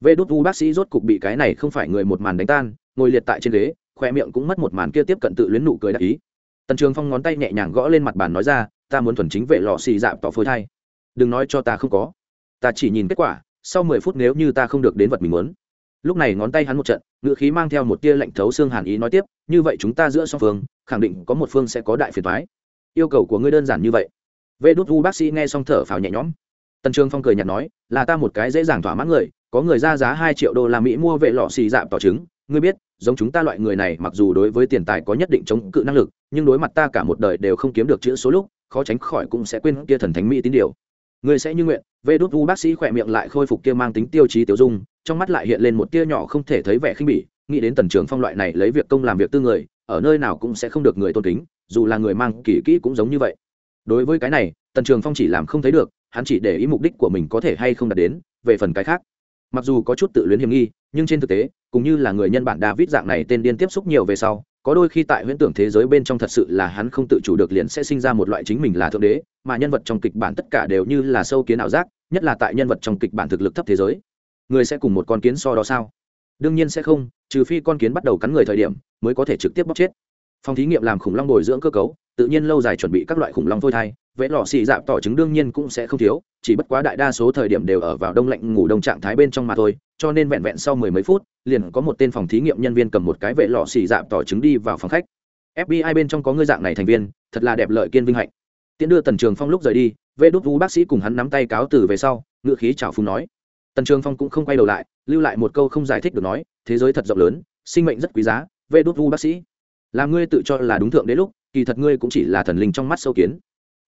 Vê đốt vu bác sĩ rốt cục bị cái này không phải người một màn đánh tan, ngồi liệt tại trên ghế khoe miệng cũng mất một màn kia tiếp cận tự luyến nụ cười đặc ý. Tần trường phong ngón tay nhẹ nhàng gõ lên mặt bàn nói ra, ta muốn thuần chính vệ lò xì dạp tỏ phôi thai. Đừng nói cho ta không có ta chỉ nhìn kết quả, sau mười phút nếu như ta không được đến vật mình muốn. Lúc này ngón tay hắn một trận ngựa khí mang theo một tia lạnh thấu xương hàn ý nói tiếp, như vậy chúng ta giữa song phương, khẳng định có một phương sẽ có đại phiền thoái yêu cầu của ngươi đơn giản như vậy. Vê đốt vu bác sĩ nghe xong thở phào nhẹ nhõm. Tần trường phong cười nhạt nói, là ta một cái dễ dàng thỏa mãn người, có người ra giá hai triệu đô la mỹ mua vệ lọ xì dạm tỏ trứng. Ngươi biết, giống chúng ta loại người này, mặc dù đối với tiền tài có nhất định chống cự năng lực, nhưng đối mặt ta cả một đời đều không kiếm được chữ số lúc, khó tránh khỏi cũng sẽ quên kia thần thánh mỹ tín điều ngươi sẽ như nguyện. Vê đốt vu bác sĩ khỏe miệng lại khôi phục kia mang tính tiêu chí tiêu dung, trong mắt lại hiện lên một tia nhỏ không thể thấy vẻ khinh bỉ, nghĩ đến tần trường phong loại này lấy việc công làm việc tư người, ở nơi nào cũng sẽ không được người tôn kính, dù là người mang kỳ kỹ cũng giống như vậy. Đối với cái này, tần trường phong chỉ làm không thấy được, hắn chỉ để ý mục đích của mình có thể hay không đạt đến, về phần cái khác. Mặc dù có chút tự luyến hiểm nghi, nhưng trên thực tế, cũng như là người nhân bản david dạng này tên điên tiếp xúc nhiều về sau có đôi khi tại huyễn tưởng thế giới bên trong thật sự là hắn không tự chủ được liền sẽ sinh ra một loại chính mình là thượng đế, mà nhân vật trong kịch bản tất cả đều như là sâu kiến ảo giác, nhất là tại nhân vật trong kịch bản thực lực thấp thế giới. Người sẽ cùng một con kiến so đó sao? Đương nhiên sẽ không, trừ phi con kiến bắt đầu cắn người thời điểm mới có thể trực tiếp bóc chết. Phòng thí nghiệm làm khủng long bồi dưỡng cơ cấu, tự nhiên lâu dài chuẩn bị các loại khủng long phôi thai vẽ lò xì dạp tỏ trứng đương nhiên cũng sẽ không thiếu, chỉ bất quá đại đa số thời điểm đều ở vào đông lạnh ngủ đông trạng thái bên trong mà thôi, cho nên vẹn vẹn sau mười mấy phút, liền có một tên phòng thí nghiệm nhân viên cầm một cái vệ lò xì dạp tỏ trứng đi vào phòng khách. Fbi bên trong có ngư dạng này thành viên, thật là đẹp lợi kiên vinh hạnh. Tiễn đưa tần trường phong lúc rời đi vệ đốt vũ bác sĩ cùng hắn nắm tay cáo từ về sau, ngựa khí chào phúng nói. Tần trường phong cũng không quay đầu lại, lưu lại một câu không giải thích được nói, thế giới thật rộng lớn, sinh mệnh rất quý giá vệ đốt vu bác sĩ. Là ngươi tự cho là đúng thượng đến lúc, kỳ thật ngươi cũng chỉ là thần linh trong mắt sâu kiến.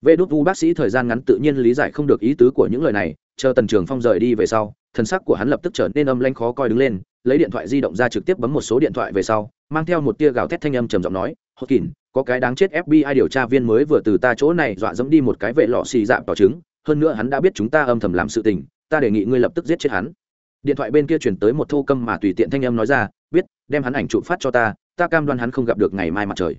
Vệ đốt vu bác sĩ thời gian ngắn tự nhiên lý giải không được ý tứ của những lời này chờ tần trường phong rời đi về sau thần sắc của hắn lập tức trở nên âm lãnh khó coi đứng lên lấy điện thoại di động ra trực tiếp bấm một số điện thoại về sau mang theo một tia gào thét thanh âm trầm giọng nói hốt có cái đáng chết fbi điều tra viên mới vừa từ ta chỗ này dọa dẫm đi một cái vệ lọ xì dạp tỏ chứng, hơn nữa hắn đã biết chúng ta âm thầm làm sự tình ta đề nghị ngươi lập tức giết chết hắn. Điện thoại bên kia chuyển tới một thô câm mà tùy tiện thanh âm nói ra biết đem hắn ảnh chụp phát cho ta ta cam đoan hắn không gặp được ngày mai mặt trời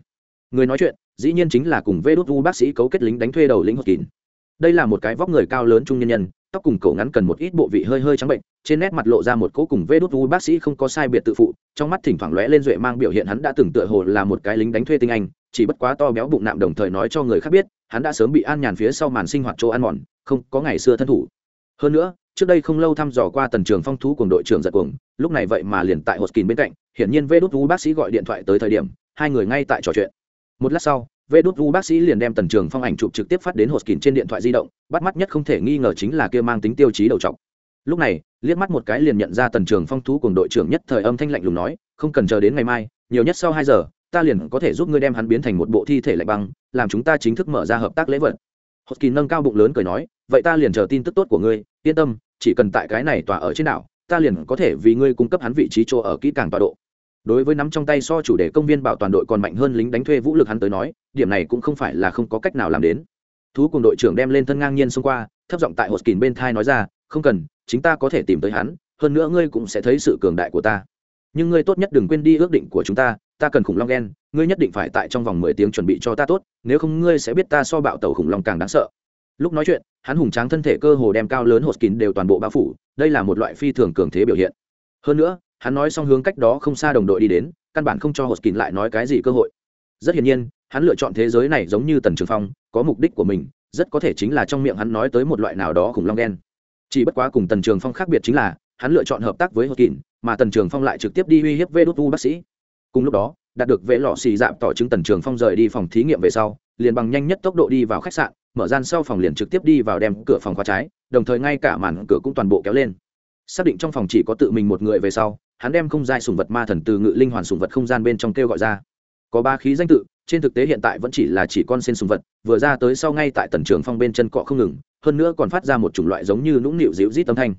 người nói chuyện, dĩ nhiên chính là cùng vê đốt u bác sĩ cấu kết lính đánh thuê đầu lĩnh hột kín đây là một cái vóc người cao lớn trung nhân nhân, tóc cùng cổ ngắn cần một ít bộ vị hơi hơi trắng bệnh, trên nét mặt lộ ra một cỗ cùng vê đốt u bác sĩ không có sai biệt tự phụ, trong mắt thỉnh thoảng lóe lên duệ mang biểu hiện hắn đã từng tựa hồ là một cái lính đánh thuê tinh anh, chỉ bất quá to béo bụng nạm đồng thời nói cho người khác biết, hắn đã sớm bị an nhàn phía sau màn sinh hoạt chỗ ăn mòn, không có ngày xưa thân thủ. Hơn nữa, trước đây không lâu thăm dò qua tần trường phong thú cùng đội trưởng giật cuồng, lúc này vậy mà liền tại hột kín bên cạnh, hiển nhiên vê đốt u bác sĩ gọi điện thoại tới thời điểm, hai người ngay tại trò chuyện một lát sau, vê đốt u bác sĩ liền đem tần trường phong ảnh chụp trực tiếp phát đến hột kín trên điện thoại di động, bắt mắt nhất không thể nghi ngờ chính là kia mang tính tiêu chí đầu trọc. Lúc này, liếc mắt một cái liền nhận ra tần trường phong thú cùng đội trưởng nhất thời âm thanh lạnh lùng nói, không cần chờ đến ngày mai, nhiều nhất sau hai giờ, ta liền có thể giúp ngươi đem hắn biến thành một bộ thi thể lạnh băng, làm chúng ta chính thức mở ra hợp tác lễ vật. Hột kín nâng cao bụng lớn cười nói, vậy ta liền chờ tin tức tốt của ngươi, yên tâm, chỉ cần tại cái này tòa ở trên đảo, ta liền có thể vì ngươi cung cấp hắn vị trí chỗ ở kỹ càng tọa độ đối với nắm trong tay so chủ đề công viên bảo toàn đội còn mạnh hơn lính đánh thuê vũ lực hắn tới nói, điểm này cũng không phải là không có cách nào làm đến. Thú cùng đội trưởng đem lên thân ngang nhiên xông qua, thấp giọng tại hột kín bên thai nói ra, không cần, chính ta có thể tìm tới hắn, hơn nữa ngươi cũng sẽ thấy sự cường đại của ta. Nhưng ngươi tốt nhất đừng quên đi ước định của chúng ta ta cần khủng long ghen ngươi nhất định phải tại trong vòng mười tiếng chuẩn bị cho ta tốt, nếu không ngươi sẽ biết ta so bạo tàu khủng long càng đáng sợ. Lúc nói chuyện, hắn hùng tráng thân thể cơ hồ đem cao lớn hột kín đều toàn bộ bao phủ, đây là một loại phi thường cường thế biểu hiện. Hơn nữa hắn nói xong hướng cách đó không xa đồng đội đi đến, căn bản không cho hột kín lại nói cái gì cơ hội. Rất hiển nhiên, hắn lựa chọn thế giới này giống như tần trường phong, có mục đích của mình, rất có thể chính là trong miệng hắn nói tới một loại nào đó khủng long đen. Chỉ bất quá cùng tần trường phong khác biệt chính là, hắn lựa chọn hợp tác với hột kín mà tần trường phong lại trực tiếp đi uy hiếp vê đốt u bác sĩ. Cùng lúc đó, đạt được vệ lọ xì dạm tỏ chứng tần trường phong rời đi phòng thí nghiệm về sau, liền bằng nhanh nhất tốc độ đi vào khách sạn, mở gian sau phòng liền trực tiếp đi vào đem cửa phòng khóa trái, đồng thời ngay cả màn cửa cũng toàn bộ kéo lên. Xác định trong phòng chỉ có tự mình một người về sau hắn đem không gian sùng vật ma thần từ ngự linh hoàn sùng vật không gian bên trong kêu gọi ra. Có ba khí danh tự, trên thực tế hiện tại vẫn chỉ là chỉ con sen sùng vật, vừa ra tới sau ngay tại tần trường phong bên chân cọ không ngừng, hơn nữa còn phát ra một chủng loại giống như nũng nịu dịu rít âm thanh.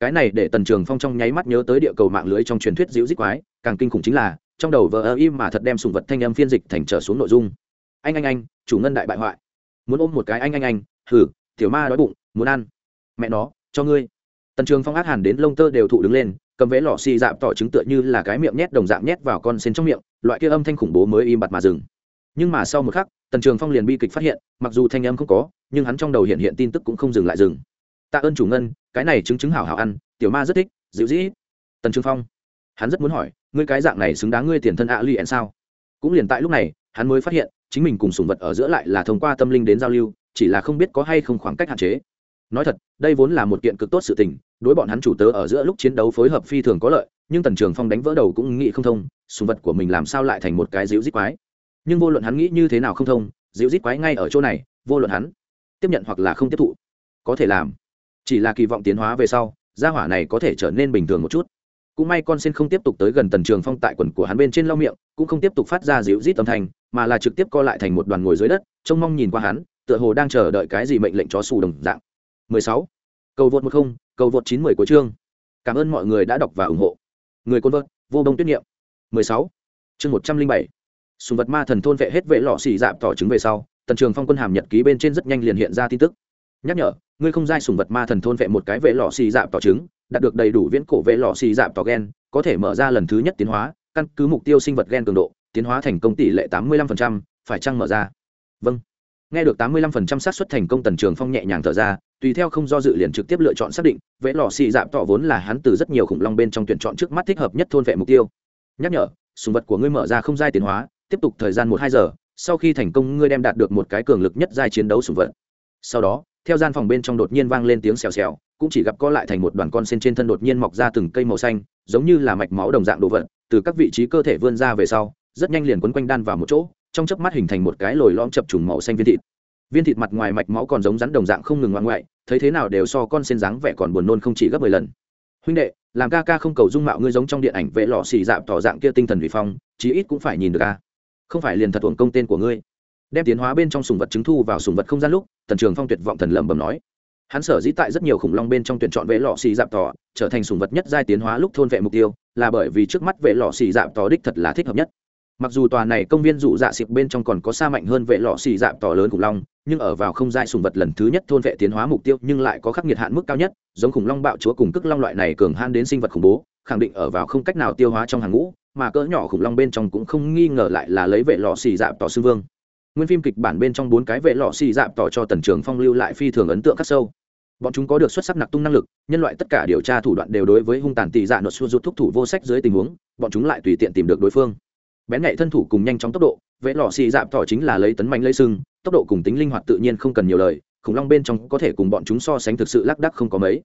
Cái này để tần trường phong trong nháy mắt nhớ tới địa cầu mạng lưới trong truyền thuyết dịu rít quái, càng kinh khủng chính là, trong đầu vờ ơ im mà thật đem sùng vật thanh âm phiên dịch thành trở xuống nội dung. Anh anh anh, chủ ngân đại bại hoại. Muốn ôm một cái anh anh anh hử tiểu ma đói bụng, muốn ăn. Mẹ nó, cho ngươi. Tần trường phong ác hẳn đến lông tơ đều thụ đứng lên cầm vẽ lọ xì dạp tỏ chứng tựa như là cái miệng nhét đồng dạng nhét vào con sen trong miệng, loại kia âm thanh khủng bố mới im bặt mà dừng. Nhưng mà sau một khắc, tần trường phong liền bi kịch phát hiện, mặc dù thanh âm không có, nhưng hắn trong đầu hiện hiện tin tức cũng không dừng lại dừng. Tạ ơn chủ ngân, cái này chứng chứng hảo hảo ăn, tiểu ma rất thích, dịu dĩ. Tần trường phong, hắn rất muốn hỏi, ngươi cái dạng này xứng đáng ngươi tiền thân ạ lì sao? Cũng liền tại lúc này, hắn mới phát hiện, chính mình cùng sùng vật ở giữa lại là thông qua tâm linh đến giao lưu, chỉ là không biết có hay không khoảng cách hạn chế. Nói thật, đây vốn là một kiện cực tốt sự tình đối bọn hắn chủ tớ ở giữa lúc chiến đấu phối hợp phi thường có lợi, nhưng tần trường phong đánh vỡ đầu cũng nghĩ không thông, sùng vật của mình làm sao lại thành một cái dịu dít quái. Nhưng vô luận hắn nghĩ như thế nào không thông, dịu dít quái ngay ở chỗ này, vô luận hắn tiếp nhận hoặc là không tiếp thụ, có thể làm. Chỉ là kỳ vọng tiến hóa về sau, gia hỏa này có thể trở nên bình thường một chút. Cũng may con xin không tiếp tục tới gần tần trường phong tại quần của hắn bên trên lau miệng, cũng không tiếp tục phát ra dịu rít âm thanh, mà là trực tiếp co lại thành một đoàn ngồi dưới đất, trông mong nhìn qua hắn, tựa hồ đang chờ đợi cái gì mệnh lệnh chó xù đồng dạng. 16 cầu vượt một không cầu vượt chín mười của chương. Cảm ơn mọi người đã đọc và ủng hộ. Người côn vợt vô đông tuyết niệm 16. chương 107. sùng vật ma thần thôn vệ hết vệ lọ xì dạp tỏ trứng về sau tần trường phong quân hàm nhật ký bên trên rất nhanh liền hiện ra tin tức. Nhắc nhở ngươi không giai sùng vật ma thần thôn vệ một cái vệ lọ xì dạp tỏ trứng đạt được đầy đủ viễn cổ vệ lọ xì dạp tỏ gen có thể mở ra lần thứ nhất tiến hóa căn cứ mục tiêu sinh vật gen cường độ tiến hóa thành công tỷ lệ tám mươi 85%, phải chăng mở ra? Vâng nghe được tám mươi 85% xác suất thành công tần trường phong nhẹ nhàng thở ra, tùy theo không do dự liền trực tiếp lựa chọn xác định, Vẽ lò xì dạp tỏ vốn là hắn từ rất nhiều khủng long bên trong tuyển chọn trước mắt thích hợp nhất thôn vệ mục tiêu. Nhắc nhở sùng vật của ngươi mở ra không giai tiến hóa, tiếp tục thời gian một hai giờ, sau khi thành công ngươi đem đạt được một cái cường lực nhất giai chiến đấu sùng vật. Sau đó, theo gian phòng bên trong đột nhiên vang lên tiếng xèo xèo, cũng chỉ gặp co lại thành một đoàn con sen trên thân đột nhiên mọc ra từng cây màu xanh, giống như là mạch máu đồng dạng đồ vật, từ các vị trí cơ thể vươn ra về sau, rất nhanh liền quấn quanh đan vào một chỗ trong chớp mắt hình thành một cái lồi lõm chập trùng màu xanh viên thịt. Viên thịt mặt ngoài mạch máu còn giống rắn đồng dạng không ngừng ngoan ngoại, thấy thế nào đều so con sen dáng vẻ còn buồn nôn không chỉ gấp mười lần. Huynh đệ, làm ca ca không cầu dung mạo ngươi giống trong điện ảnh vệ lọ xì dạp tỏ dạng kia tinh thần vị phong, chí ít cũng phải nhìn được ca không phải liền thật thuận công tên của ngươi. Đem tiến hóa bên trong sùng vật chứng thu vào sùng vật không gian lúc, tần trường phong tuyệt vọng thần lẩm bẩm nói. Hắn sở dĩ tại rất nhiều khủng long bên trong tuyển chọn vệ lọ xì dạp tỏ, trở thành sùng vật nhất giai tiến hóa lúc thôn vệ mục tiêu, là bởi vì trước mắt vệ lọ xì dạp tỏ đích thật là thích hợp nhất mặc dù tòa này công viên dụ dạ xịp bên trong còn có xa mạnh hơn vệ lọ xì dạp tỏ lớn khủng long, nhưng ở vào không gian sùng vật lần thứ nhất thôn vệ tiến hóa mục tiêu nhưng lại có khắc nghiệt hạn mức cao nhất, giống khủng long bạo chúa cùng cức long loại này cường han đến sinh vật khủng bố, khẳng định ở vào không cách nào tiêu hóa trong hàng ngũ, mà cỡ nhỏ khủng long bên trong cũng không nghi ngờ lại là lấy vệ lọ xì dạp tỏ sư vương. Nguyên phim kịch bản bên trong bốn cái vệ lọ xì dạp tỏ cho tần trường phong lưu lại phi thường ấn tượng khắc sâu. Bọn chúng có được xuất sắc nặc tung năng lực, nhân loại tất cả điều tra thủ đoạn đều đối với hung tàn tỷ dạ nội xua rút thúc thủ vô sách dưới tình huống, bọn chúng lại tùy tiện tìm được đối phương bén nhạy thân thủ cùng nhanh chóng tốc độ, vệ lọ xì dạp thỏ chính là lấy tấn mạnh lấy sưng tốc độ cùng tính linh hoạt tự nhiên không cần nhiều lời, khủng long bên trong có thể cùng bọn chúng so sánh thực sự lác đắc không có mấy.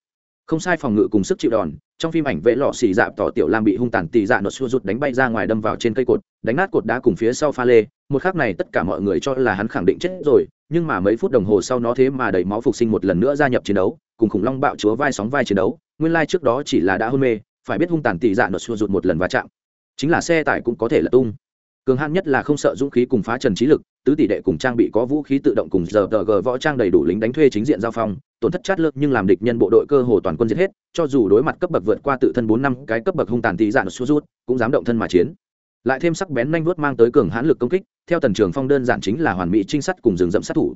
Không sai phòng ngự cùng sức chịu đòn, trong phim ảnh vệ lọ xì dạp tỏ tiểu lam bị hung tàn tì dạ nốt xua rụt đánh bay ra ngoài đâm vào trên cây cột, đánh nát cột đá cùng phía sau pha lê, một khắc này tất cả mọi người cho là hắn khẳng định chết rồi, nhưng mà mấy phút đồng hồ sau nó thế mà đẩy máu phục sinh một lần nữa gia nhập chiến đấu, cùng khủng long bạo chúa vai sóng vai chiến đấu, nguyên lai trước đó chỉ là đã hôn mê, phải biết hung tàn tì dạ nốt xua rụt một lần va chạm chính là xe tải cũng có thể là tung. Cường hãn nhất là không sợ dũng khí cùng phá trần trí lực, tứ tỷ đệ cùng trang bị có vũ khí tự động cùng giờ tờ g võ trang đầy đủ lính đánh thuê chính diện giao phong, tổn thất chát lực nhưng làm địch nhân bộ đội cơ hồ toàn quân giết hết, cho dù đối mặt cấp bậc vượt qua tự thân bốn năm, cái cấp bậc hung tàn tí dạn sút rút, cũng dám động thân mà chiến. Lại thêm sắc bén nhanh vuốt mang tới cường hãn lực công kích, theo tần trường phong đơn giản chính là hoàn mỹ trinh sát cùng rừng rậm sát thủ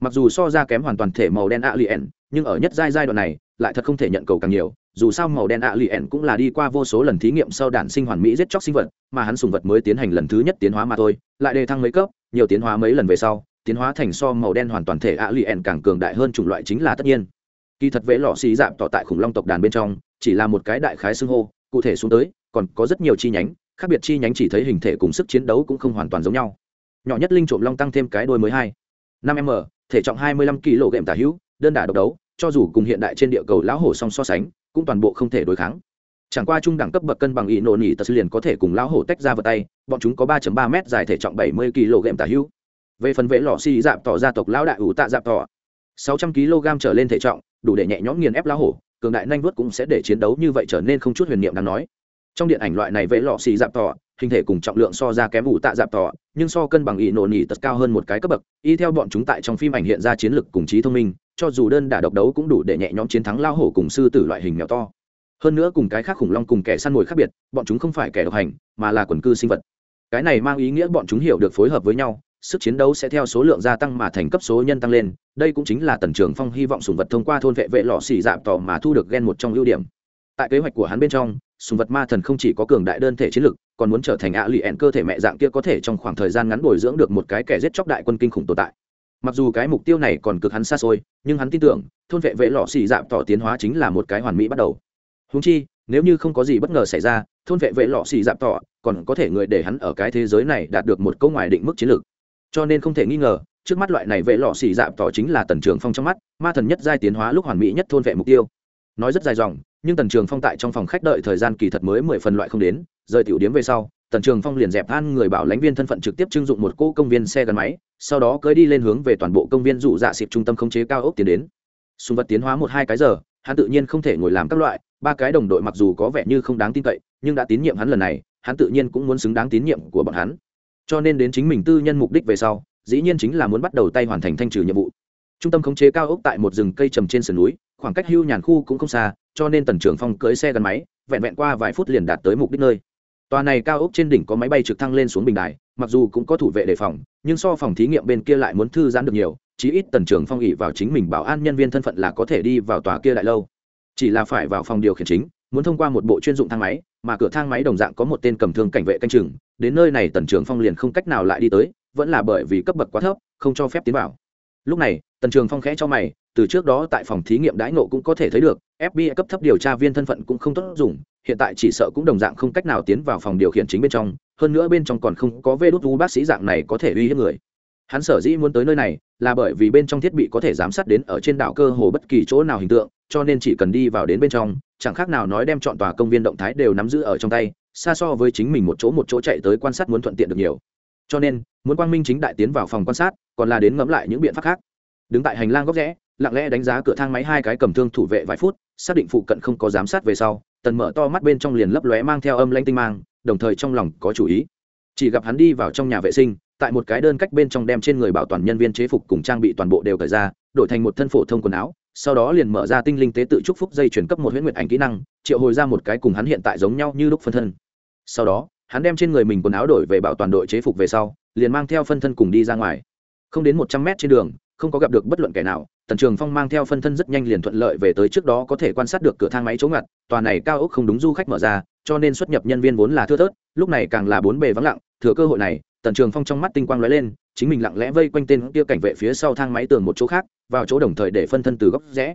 mặc dù so ra kém hoàn toàn thể màu đen alien, nhưng ở nhất giai giai đoạn này, lại thật không thể nhận cầu càng nhiều, dù sao màu đen ạ cũng là đi qua vô số lần thí nghiệm sau đản sinh hoàn mỹ giết chóc sinh vật, mà hắn sùng vật mới tiến hành lần thứ nhất tiến hóa mà thôi, lại đề thăng mấy cấp, nhiều tiến hóa mấy lần về sau, tiến hóa thành so màu đen hoàn toàn thể ạ càng cường đại hơn chủng loại chính là tất nhiên. Kỳ thật vẽ lọ xì dạp tỏ tại khủng long tộc đàn bên trong, chỉ là một cái đại khái xưng hô, cụ thể xuống tới, còn có rất nhiều chi nhánh, khác biệt chi nhánh chỉ thấy hình thể cùng sức chiến đấu cũng không hoàn toàn giống nhau. Nhỏ nhất linh trộm long tăng thêm cái đôi mới hai. Năm m thể trọng hai mươi lăm kg ghệm tả hữu, đơn đả độc đấu, cho dù cùng hiện đại trên địa cầu lão hổ song so sánh, cũng toàn bộ không thể đối kháng. Chẳng qua trung đẳng cấp bậc cân bằng ý nổ nỉ tật liền có thể cùng lão hổ tách ra vật tay, bọn chúng có 3.3 mét dài thể trọng 70 kg tả hữu. Về phần vệ lọ xì dạp tỏ gia tộc lão đại ủ tạ dạp tỏ 600 kg trở lên thể trọng, đủ để nhẹ nhõm nghiền ép lão hổ, cường đại nhanh vuốt cũng sẽ để chiến đấu như vậy trở nên không chút huyền niệm đáng nói trong điện ảnh loại này vệ lọ xì dạp tỏ, hình thể cùng trọng lượng so ra kém ủ tạ dạp tỏ, nhưng so cân bằng ý nổ nỉ tật cao hơn một cái cấp bậc. Y theo bọn chúng tại trong phim ảnh hiện ra chiến lực cùng trí thông minh, cho dù đơn đả độc đấu cũng đủ để nhẹ nhõm chiến thắng lao hổ cùng sư tử loại hình mèo to. Hơn nữa cùng cái khác khủng long cùng kẻ săn mồi khác biệt, bọn chúng không phải kẻ độc hành, mà là quần cư sinh vật. Cái này mang ý nghĩa bọn chúng hiểu được phối hợp với nhau, sức chiến đấu sẽ theo số lượng gia tăng mà thành cấp số nhân tăng lên. Đây cũng chính là tần trường phong hy vọng sùng vật thông qua thôn vệ vệ lọ xì dạp tỏ mà thu được ghen một trong ưu điểm. Tại kế hoạch của hắn bên trong sùng vật ma thần không chỉ có cường đại đơn thể chiến lực, còn muốn trở thành ạ lụy ẹn cơ thể mẹ dạng kia có thể trong khoảng thời gian ngắn bồi dưỡng được một cái kẻ giết chóc đại quân kinh khủng tồn tại. Mặc dù cái mục tiêu này còn cực hắn xa xôi, nhưng hắn tin tưởng, thôn vệ vệ lọ xì dạp tỏ tiến hóa chính là một cái hoàn mỹ bắt đầu. Húng chi, nếu như không có gì bất ngờ xảy ra, thôn vệ vệ lọ xì dạp tỏ còn có thể người để hắn ở cái thế giới này đạt được một câu ngoài định mức chiến lược. Cho nên không thể nghi ngờ, trước mắt loại này vệ lọ xì dạp tỏ chính là tần trường phong trong mắt, ma thần nhất giai tiến hóa lúc hoàn mỹ nhất thôn vệ mục tiêu nói rất dài dòng, nhưng tần trường phong tại trong phòng khách đợi thời gian kỳ thật mới mười phần loại không đến, rời tiểu điếm về sau, tần trường phong liền dẹp than người bảo lãnh viên thân phận trực tiếp trưng dụng một cỗ công viên xe gắn máy, sau đó cưới đi lên hướng về toàn bộ công viên dụ dạ xịp trung tâm khống chế cao ốc tiến đến. Sùng vật tiến hóa một hai cái giờ, hắn tự nhiên không thể ngồi làm các loại, ba cái đồng đội mặc dù có vẻ như không đáng tin cậy, nhưng đã tín nhiệm hắn lần này, hắn tự nhiên cũng muốn xứng đáng tín nhiệm của bọn hắn. Cho nên đến chính mình tư nhân mục đích về sau, dĩ nhiên chính là muốn bắt đầu tay hoàn thành thanh trừ nhiệm vụ trung tâm khống chế cao ốc tại một rừng cây trầm trên sườn núi, khoảng cách hưu nhàn khu cũng không xa, cho nên tần trưởng phong cưới xe gắn máy, vẹn vẹn qua vài phút liền đạt tới mục đích nơi. Tòa này cao ốc trên đỉnh có máy bay trực thăng lên xuống bình đài, mặc dù cũng có thủ vệ đề phòng, nhưng so phòng thí nghiệm bên kia lại muốn thư giãn được nhiều, chí ít tần trưởng phong ỉ vào chính mình bảo an nhân viên thân phận là có thể đi vào tòa kia đại lâu. Chỉ là phải vào phòng điều khiển chính, muốn thông qua một bộ chuyên dụng thang máy, mà cửa thang máy đồng dạng có một tên cầm thương cảnh vệ canh chừng, đến nơi này tần trưởng phong liền không cách nào lại đi tới, vẫn là bởi vì cấp bậc quá thấp, không cho phép tiến vào lúc này, tần trường phong khẽ cho mày, từ trước đó tại phòng thí nghiệm đãi ngộ cũng có thể thấy được fbi cấp thấp điều tra viên thân phận cũng không tốt dùng, hiện tại chỉ sợ cũng đồng dạng không cách nào tiến vào phòng điều khiển chính bên trong, hơn nữa bên trong còn không có vê đốt u bác sĩ dạng này có thể uy hiếp người. Hắn sở dĩ muốn tới nơi này, là bởi vì bên trong thiết bị có thể giám sát đến ở trên đảo cơ hồ bất kỳ chỗ nào hình tượng, cho nên chỉ cần đi vào đến bên trong, chẳng khác nào nói đem chọn tòa công viên động thái đều nắm giữ ở trong tay, xa so với chính mình một chỗ một chỗ chạy tới quan sát muốn thuận tiện được nhiều cho nên, muốn quang minh chính đại tiến vào phòng quan sát, còn là đến ngẫm lại những biện pháp khác. Đứng tại hành lang góc rẽ, lặng lẽ đánh giá cửa thang máy hai cái cầm thương thủ vệ vài phút, xác định phụ cận không có giám sát về sau, tần mở to mắt bên trong liền lấp lóe mang theo âm lanh tinh mang, đồng thời trong lòng có chủ ý. Chỉ gặp hắn đi vào trong nhà vệ sinh, tại một cái đơn cách bên trong đem trên người bảo toàn nhân viên chế phục cùng trang bị toàn bộ đều cởi ra, đổi thành một thân phổ thông quần áo, sau đó liền mở ra tinh linh tế tự chúc phúc dây chuyển cấp một huyễn nguyệt ảnh kỹ năng, triệu hồi ra một cái cùng hắn hiện tại giống nhau như lúc phân thân. Sau đó hắn đem trên người mình quần áo đổi về bảo toàn đội chế phục về sau, liền mang theo phân thân cùng đi ra ngoài. Không đến một trăm mét trên đường, không có gặp được bất luận kẻ nào, tần trường phong mang theo phân thân rất nhanh liền thuận lợi về tới trước đó có thể quan sát được cửa thang máy chống ngặt, tòa này cao ốc không đúng du khách mở ra, cho nên xuất nhập nhân viên vốn là thưa thớt, lúc này càng là bốn bề vắng lặng, thừa cơ hội này, tần trường phong trong mắt tinh quang lóe lên, chính mình lặng lẽ vây quanh tên kia cảnh vệ phía sau thang máy tường một chỗ khác, vào chỗ đồng thời để phân thân từ góc rẽ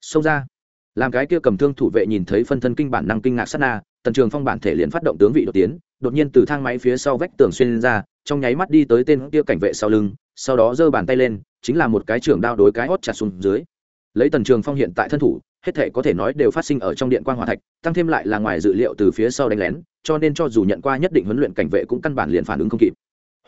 xông ra. Làm cái kia cầm thương thủ vệ nhìn thấy phân thân kinh bản năng kinh ngạc sát na, tần trường phong bản thể liền phát động tướng vị đột tiến đột nhiên từ thang máy phía sau vách tường xuyên ra, trong nháy mắt đi tới tên kia cảnh vệ sau lưng, sau đó giơ bàn tay lên, chính là một cái trưởng đao đối cái hót chặt xuống dưới. Lấy tần trường phong hiện tại thân thủ, hết thể có thể nói đều phát sinh ở trong điện quan hòa thạch, tăng thêm lại là ngoài dự liệu từ phía sau đánh lén, cho nên cho dù nhận qua nhất định huấn luyện cảnh vệ cũng căn bản liền phản ứng không kịp.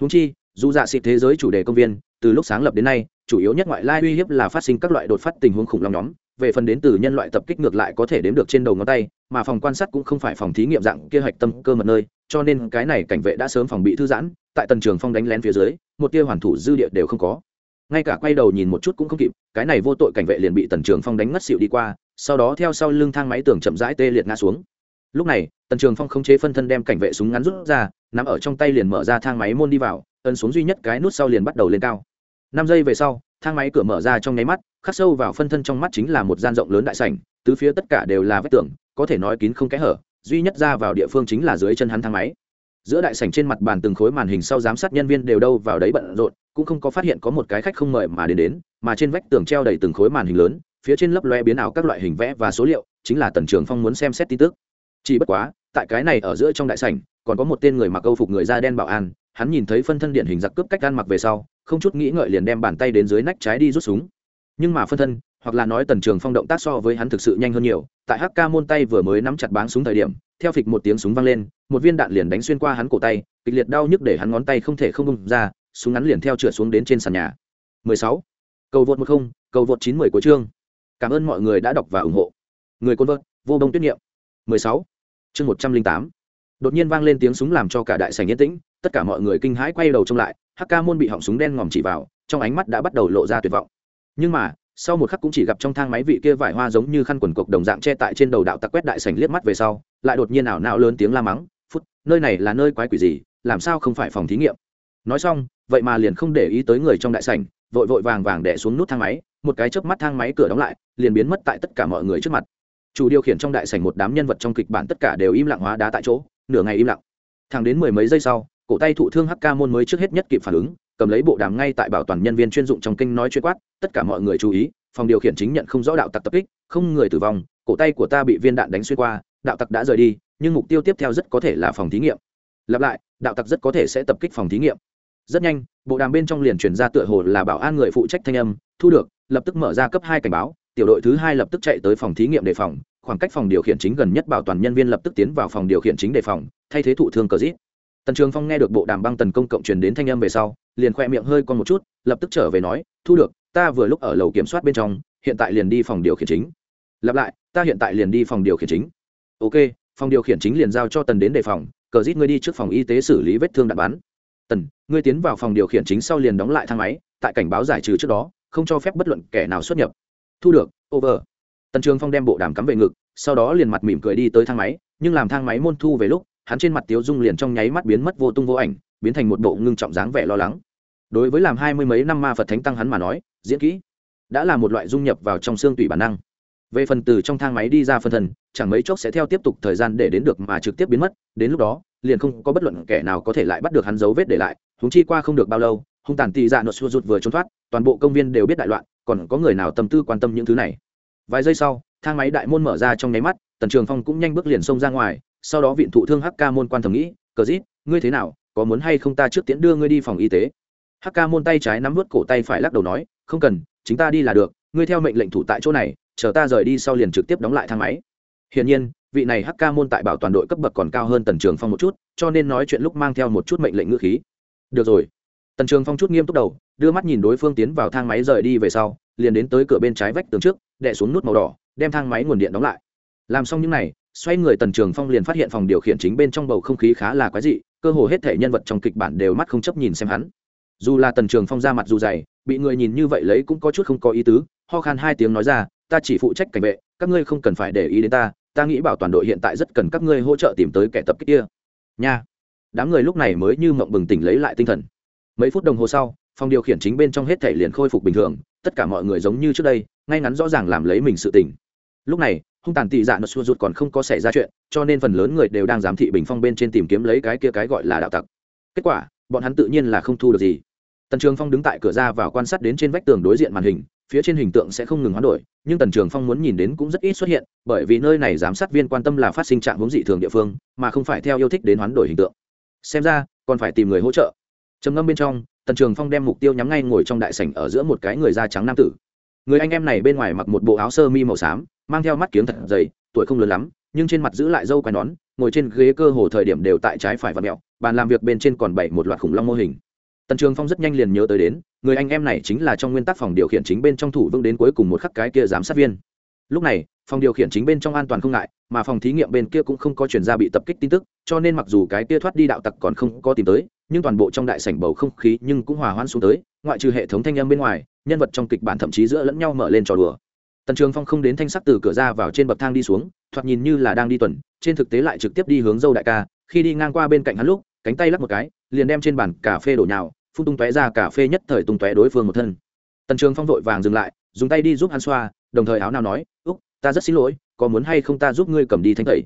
Húng chi, dù dạ xịt thế giới chủ đề công viên, từ lúc sáng lập đến nay, chủ yếu nhất ngoại lai uy hiếp là phát sinh các loại đột phát tình huống khủng long nhóm, về phần đến từ nhân loại tập kích ngược lại có thể đếm được trên đầu ngón tay, mà phòng quan sát cũng không phải phòng thí nghiệm dạng kia hạch tâm cơ mật nơi cho nên cái này cảnh vệ đã sớm phòng bị thư giãn, tại tần trường phong đánh lén phía dưới, một tia hoàn thủ dư địa đều không có. Ngay cả quay đầu nhìn một chút cũng không kịp, cái này vô tội cảnh vệ liền bị tần trường phong đánh ngất xịu đi qua, sau đó theo sau lưng thang máy tường chậm rãi tê liệt ngã xuống. Lúc này, tần trường phong không chế phân thân đem cảnh vệ súng ngắn rút ra nằm ở trong tay liền mở ra thang máy môn đi vào, ấn xuống duy nhất cái nút sau liền bắt đầu lên cao. Năm giây về sau, thang máy cửa mở ra trong nháy mắt, khắc sâu vào phân thân trong mắt chính là một gian rộng lớn đại sảnh, tứ phía tất cả đều là vách tường, có thể nói kín không kẽ hở duy nhất ra vào địa phương chính là dưới chân hắn thang máy. Giữa đại sảnh trên mặt bàn từng khối màn hình sau giám sát nhân viên đều đâu vào đấy bận rộn, cũng không có phát hiện có một cái khách không mời mà đến đến, mà trên vách tường treo đầy từng khối màn hình lớn, phía trên lấp loe biến ảo các loại hình vẽ và số liệu, chính là tần trường phong muốn xem xét tin tức. Chỉ bất quá, tại cái này ở giữa trong đại sảnh, còn có một tên người mặc câu phục người da đen bảo an, hắn nhìn thấy phân thân điện hình giặc cướp cách ăn mặc về sau, không chút nghĩ ngợi liền đem bàn tay đến dưới nách trái đi rút súng. Nhưng mà phân thân hoặc là nói tần trường phong động tác so với hắn thực sự nhanh hơn nhiều tại hk môn tay vừa mới nắm chặt báng súng thời điểm theo phịch một tiếng súng vang lên một viên đạn liền đánh xuyên qua hắn cổ tay kịch liệt đau nhức để hắn ngón tay không thể không bung ra súng ngắn liền theo trượt xuống đến trên sàn nhà 16. cầu vượt 10, cầu vượt 910 của chương cảm ơn mọi người đã đọc và ủng hộ người côn vợt vô đông tuyết nghiệm 16. chương 108. đột nhiên vang lên tiếng súng làm cho cả đại sảnh yên tĩnh tất cả mọi người kinh hãi quay đầu trông lại hk môn bị họng súng đen ngòm chỉ vào trong ánh mắt đã bắt đầu lộ ra tuyệt vọng nhưng mà sau một khắc cũng chỉ gặp trong thang máy vị kia vải hoa giống như khăn quần cộc đồng dạng che tại trên đầu đạo tặc quét đại sảnh liếc mắt về sau, lại đột nhiên ảo não lớn tiếng la mắng, phút, nơi này là nơi quái quỷ gì, làm sao không phải phòng thí nghiệm? Nói xong, vậy mà liền không để ý tới người trong đại sảnh, vội vội vàng vàng đẻ xuống nút thang máy, một cái chớp mắt thang máy cửa đóng lại, liền biến mất tại tất cả mọi người trước mặt. Chủ điều khiển trong đại sảnh một đám nhân vật trong kịch bản tất cả đều im lặng hóa đá tại chỗ, nửa ngày im lặng. Thẳng đến mười mấy giây sau, cổ tay thụ thương hk môn mới trước hết nhất kịp phản ứng cầm lấy bộ đàm ngay tại bảo toàn nhân viên chuyên dụng trong kinh nói chuyện quát, tất cả mọi người chú ý, phòng điều khiển chính nhận không rõ đạo tặc tập kích, không người tử vong, cổ tay của ta bị viên đạn đánh xuyên qua, đạo tặc đã rời đi, nhưng mục tiêu tiếp theo rất có thể là phòng thí nghiệm. Lặp lại, đạo tặc rất có thể sẽ tập kích phòng thí nghiệm. Rất nhanh, bộ đàm bên trong liền truyền ra tựa hồ là bảo an người phụ trách thanh âm, thu được, lập tức mở ra cấp hai cảnh báo, tiểu đội thứ hai lập tức chạy tới phòng thí nghiệm đề phòng, khoảng cách phòng điều khiển chính gần nhất bảo toàn nhân viên lập tức tiến vào phòng điều khiển chính đề phòng, thay thế thụ thương cờ dít tần trường phong nghe được bộ đàm băng tần công cộng truyền đến thanh âm về sau, liền khoe miệng hơi con một chút, lập tức trở về nói, thu được, ta vừa lúc ở lầu kiểm soát bên trong, hiện tại liền đi phòng điều khiển chính. Lặp lại, ta hiện tại liền đi phòng điều khiển chính. Ok, phòng điều khiển chính liền giao cho tần đến đề phòng, cờ rít ngươi đi trước phòng y tế xử lý vết thương đạn bắn. Tần, ngươi tiến vào phòng điều khiển chính sau liền đóng lại thang máy, tại cảnh báo giải trừ trước đó, không cho phép bất luận kẻ nào xuất nhập. Thu được, over. Tần trường phong đem bộ đàm cắm về ngực, sau đó liền mặt mỉm cười đi tới thang máy, nhưng làm thang máy môn thu về lúc hắn trên mặt tiếu dung liền trong nháy mắt biến mất vô tung vô ảnh, biến thành một bộ ngưng trọng dáng vẻ lo lắng. Đối với làm hai mươi mấy năm ma phật thánh tăng hắn mà nói, diễn kỹ đã là một loại dung nhập vào trong xương tủy bản năng. Về phần từ trong thang máy đi ra phân thần, chẳng mấy chốc sẽ theo tiếp tục thời gian để đến được mà trực tiếp biến mất, đến lúc đó, liền không có bất luận kẻ nào có thể lại bắt được hắn dấu vết để lại húng chi qua không được bao lâu, hung tàn tì dạ nốt xua rụt vừa trốn thoát, toàn bộ công viên đều biết đại loạn, còn có người nào tâm tư quan tâm những thứ này? Vài giây sau, thang máy đại môn mở ra trong nháy mắt, tần trường phong cũng nhanh bước liền xông ra ngoài sau đó viện thụ thương hk môn quan thầm nghĩ, cờ rít ngươi thế nào? Có muốn hay không ta trước tiễn đưa ngươi đi phòng y tế? Hk môn tay trái nắm vớt cổ tay phải lắc đầu nói, không cần, chính ta đi là được, ngươi theo mệnh lệnh thủ tại chỗ này, chờ ta rời đi sau liền trực tiếp đóng lại thang máy. Hiển nhiên, vị này hk môn tại bảo toàn đội cấp bậc còn cao hơn tần trường phong một chút, cho nên nói chuyện lúc mang theo một chút mệnh lệnh ngữ khí. Được rồi. Tần trường phong chút nghiêm túc đầu, đưa mắt nhìn đối phương tiến vào thang máy rời đi về sau, liền đến tới cửa bên trái vách tường trước, đè xuống nút màu đỏ, đem thang máy nguồn điện đóng lại. Làm xong những này xoay người tần trường phong liền phát hiện phòng điều khiển chính bên trong bầu không khí khá là quái dị, cơ hồ hết thể nhân vật trong kịch bản đều mắt không chấp nhìn xem hắn. Dù là tần trường phong ra mặt dù dày, bị người nhìn như vậy lấy cũng có chút không có ý tứ, ho khan hai tiếng nói ra, ta chỉ phụ trách cảnh vệ, các ngươi không cần phải để ý đến ta ta nghĩ bảo toàn đội hiện tại rất cần các ngươi hỗ trợ tìm tới kẻ tập kích kia. Nha. Đám người lúc này mới như mộng bừng tỉnh lấy lại tinh thần. Mấy phút đồng hồ sau, phòng điều khiển chính bên trong hết thể liền khôi phục bình thường, tất cả mọi người giống như trước đây, ngay ngắn rõ ràng làm lấy mình sự tỉnh lúc này hung tàn tị dạ nó xua rụt còn không có xảy ra chuyện, cho nên phần lớn người đều đang giám thị bình phong bên trên tìm kiếm lấy cái kia cái gọi là đạo tặc. Kết quả, bọn hắn tự nhiên là không thu được gì. Tần trường phong đứng tại cửa ra vào quan sát đến trên vách tường đối diện màn hình, phía trên hình tượng sẽ không ngừng hoán đổi, nhưng tần trường phong muốn nhìn đến cũng rất ít xuất hiện, bởi vì nơi này giám sát viên quan tâm là phát sinh trạng hướng dị thường địa phương, mà không phải theo yêu thích đến hoán đổi hình tượng. Xem ra, còn phải tìm người hỗ trợ. Trầm ngâm bên trong, tần trường phong đem mục tiêu nhắm ngay ngồi trong đại sảnh ở giữa một cái người da trắng nam tử người anh em này bên ngoài mặc một bộ áo sơ mi màu xám, mang theo mắt kiếm thật dày, tuổi không lớn lắm, nhưng trên mặt giữ lại dâu quai nón, ngồi trên ghế cơ hồ thời điểm đều tại trái phải và mẹo, bàn làm việc bên trên còn bảy một loạt khủng long mô hình. Tần trường phong rất nhanh liền nhớ tới đến, người anh em này chính là trong nguyên tắc phòng điều khiển chính bên trong thủ vững đến cuối cùng một khắc cái kia giám sát viên. Lúc này, phòng điều khiển chính bên trong an toàn không ngại, mà phòng thí nghiệm bên kia cũng không có chuyển ra bị tập kích tin tức, cho nên mặc dù cái kia thoát đi đạo tặc còn không có tìm tới, nhưng toàn bộ trong đại sảnh bầu không khí nhưng cũng hòa hoãn xuống tới ngoại trừ hệ thống thanh âm bên ngoài, nhân vật trong kịch bản thậm chí giữa lẫn nhau mở lên trò đùa. Tần trường phong không đến thanh sắc từ cửa ra vào trên bậc thang đi xuống, thoạt nhìn như là đang đi tuần, trên thực tế lại trực tiếp đi hướng dâu đại ca, khi đi ngang qua bên cạnh hắn lúc, cánh tay lắc một cái, liền đem trên bàn cà phê đổ nhào, phun tung tóe ra cà phê nhất thời tung tóe đối phương một thân. Tần trường phong vội vàng dừng lại, dùng tay đi giúp hắn xoa, đồng thời áo nào nói, úc, ta rất xin lỗi, có muốn hay không ta giúp ngươi cầm đi thanh tẩy?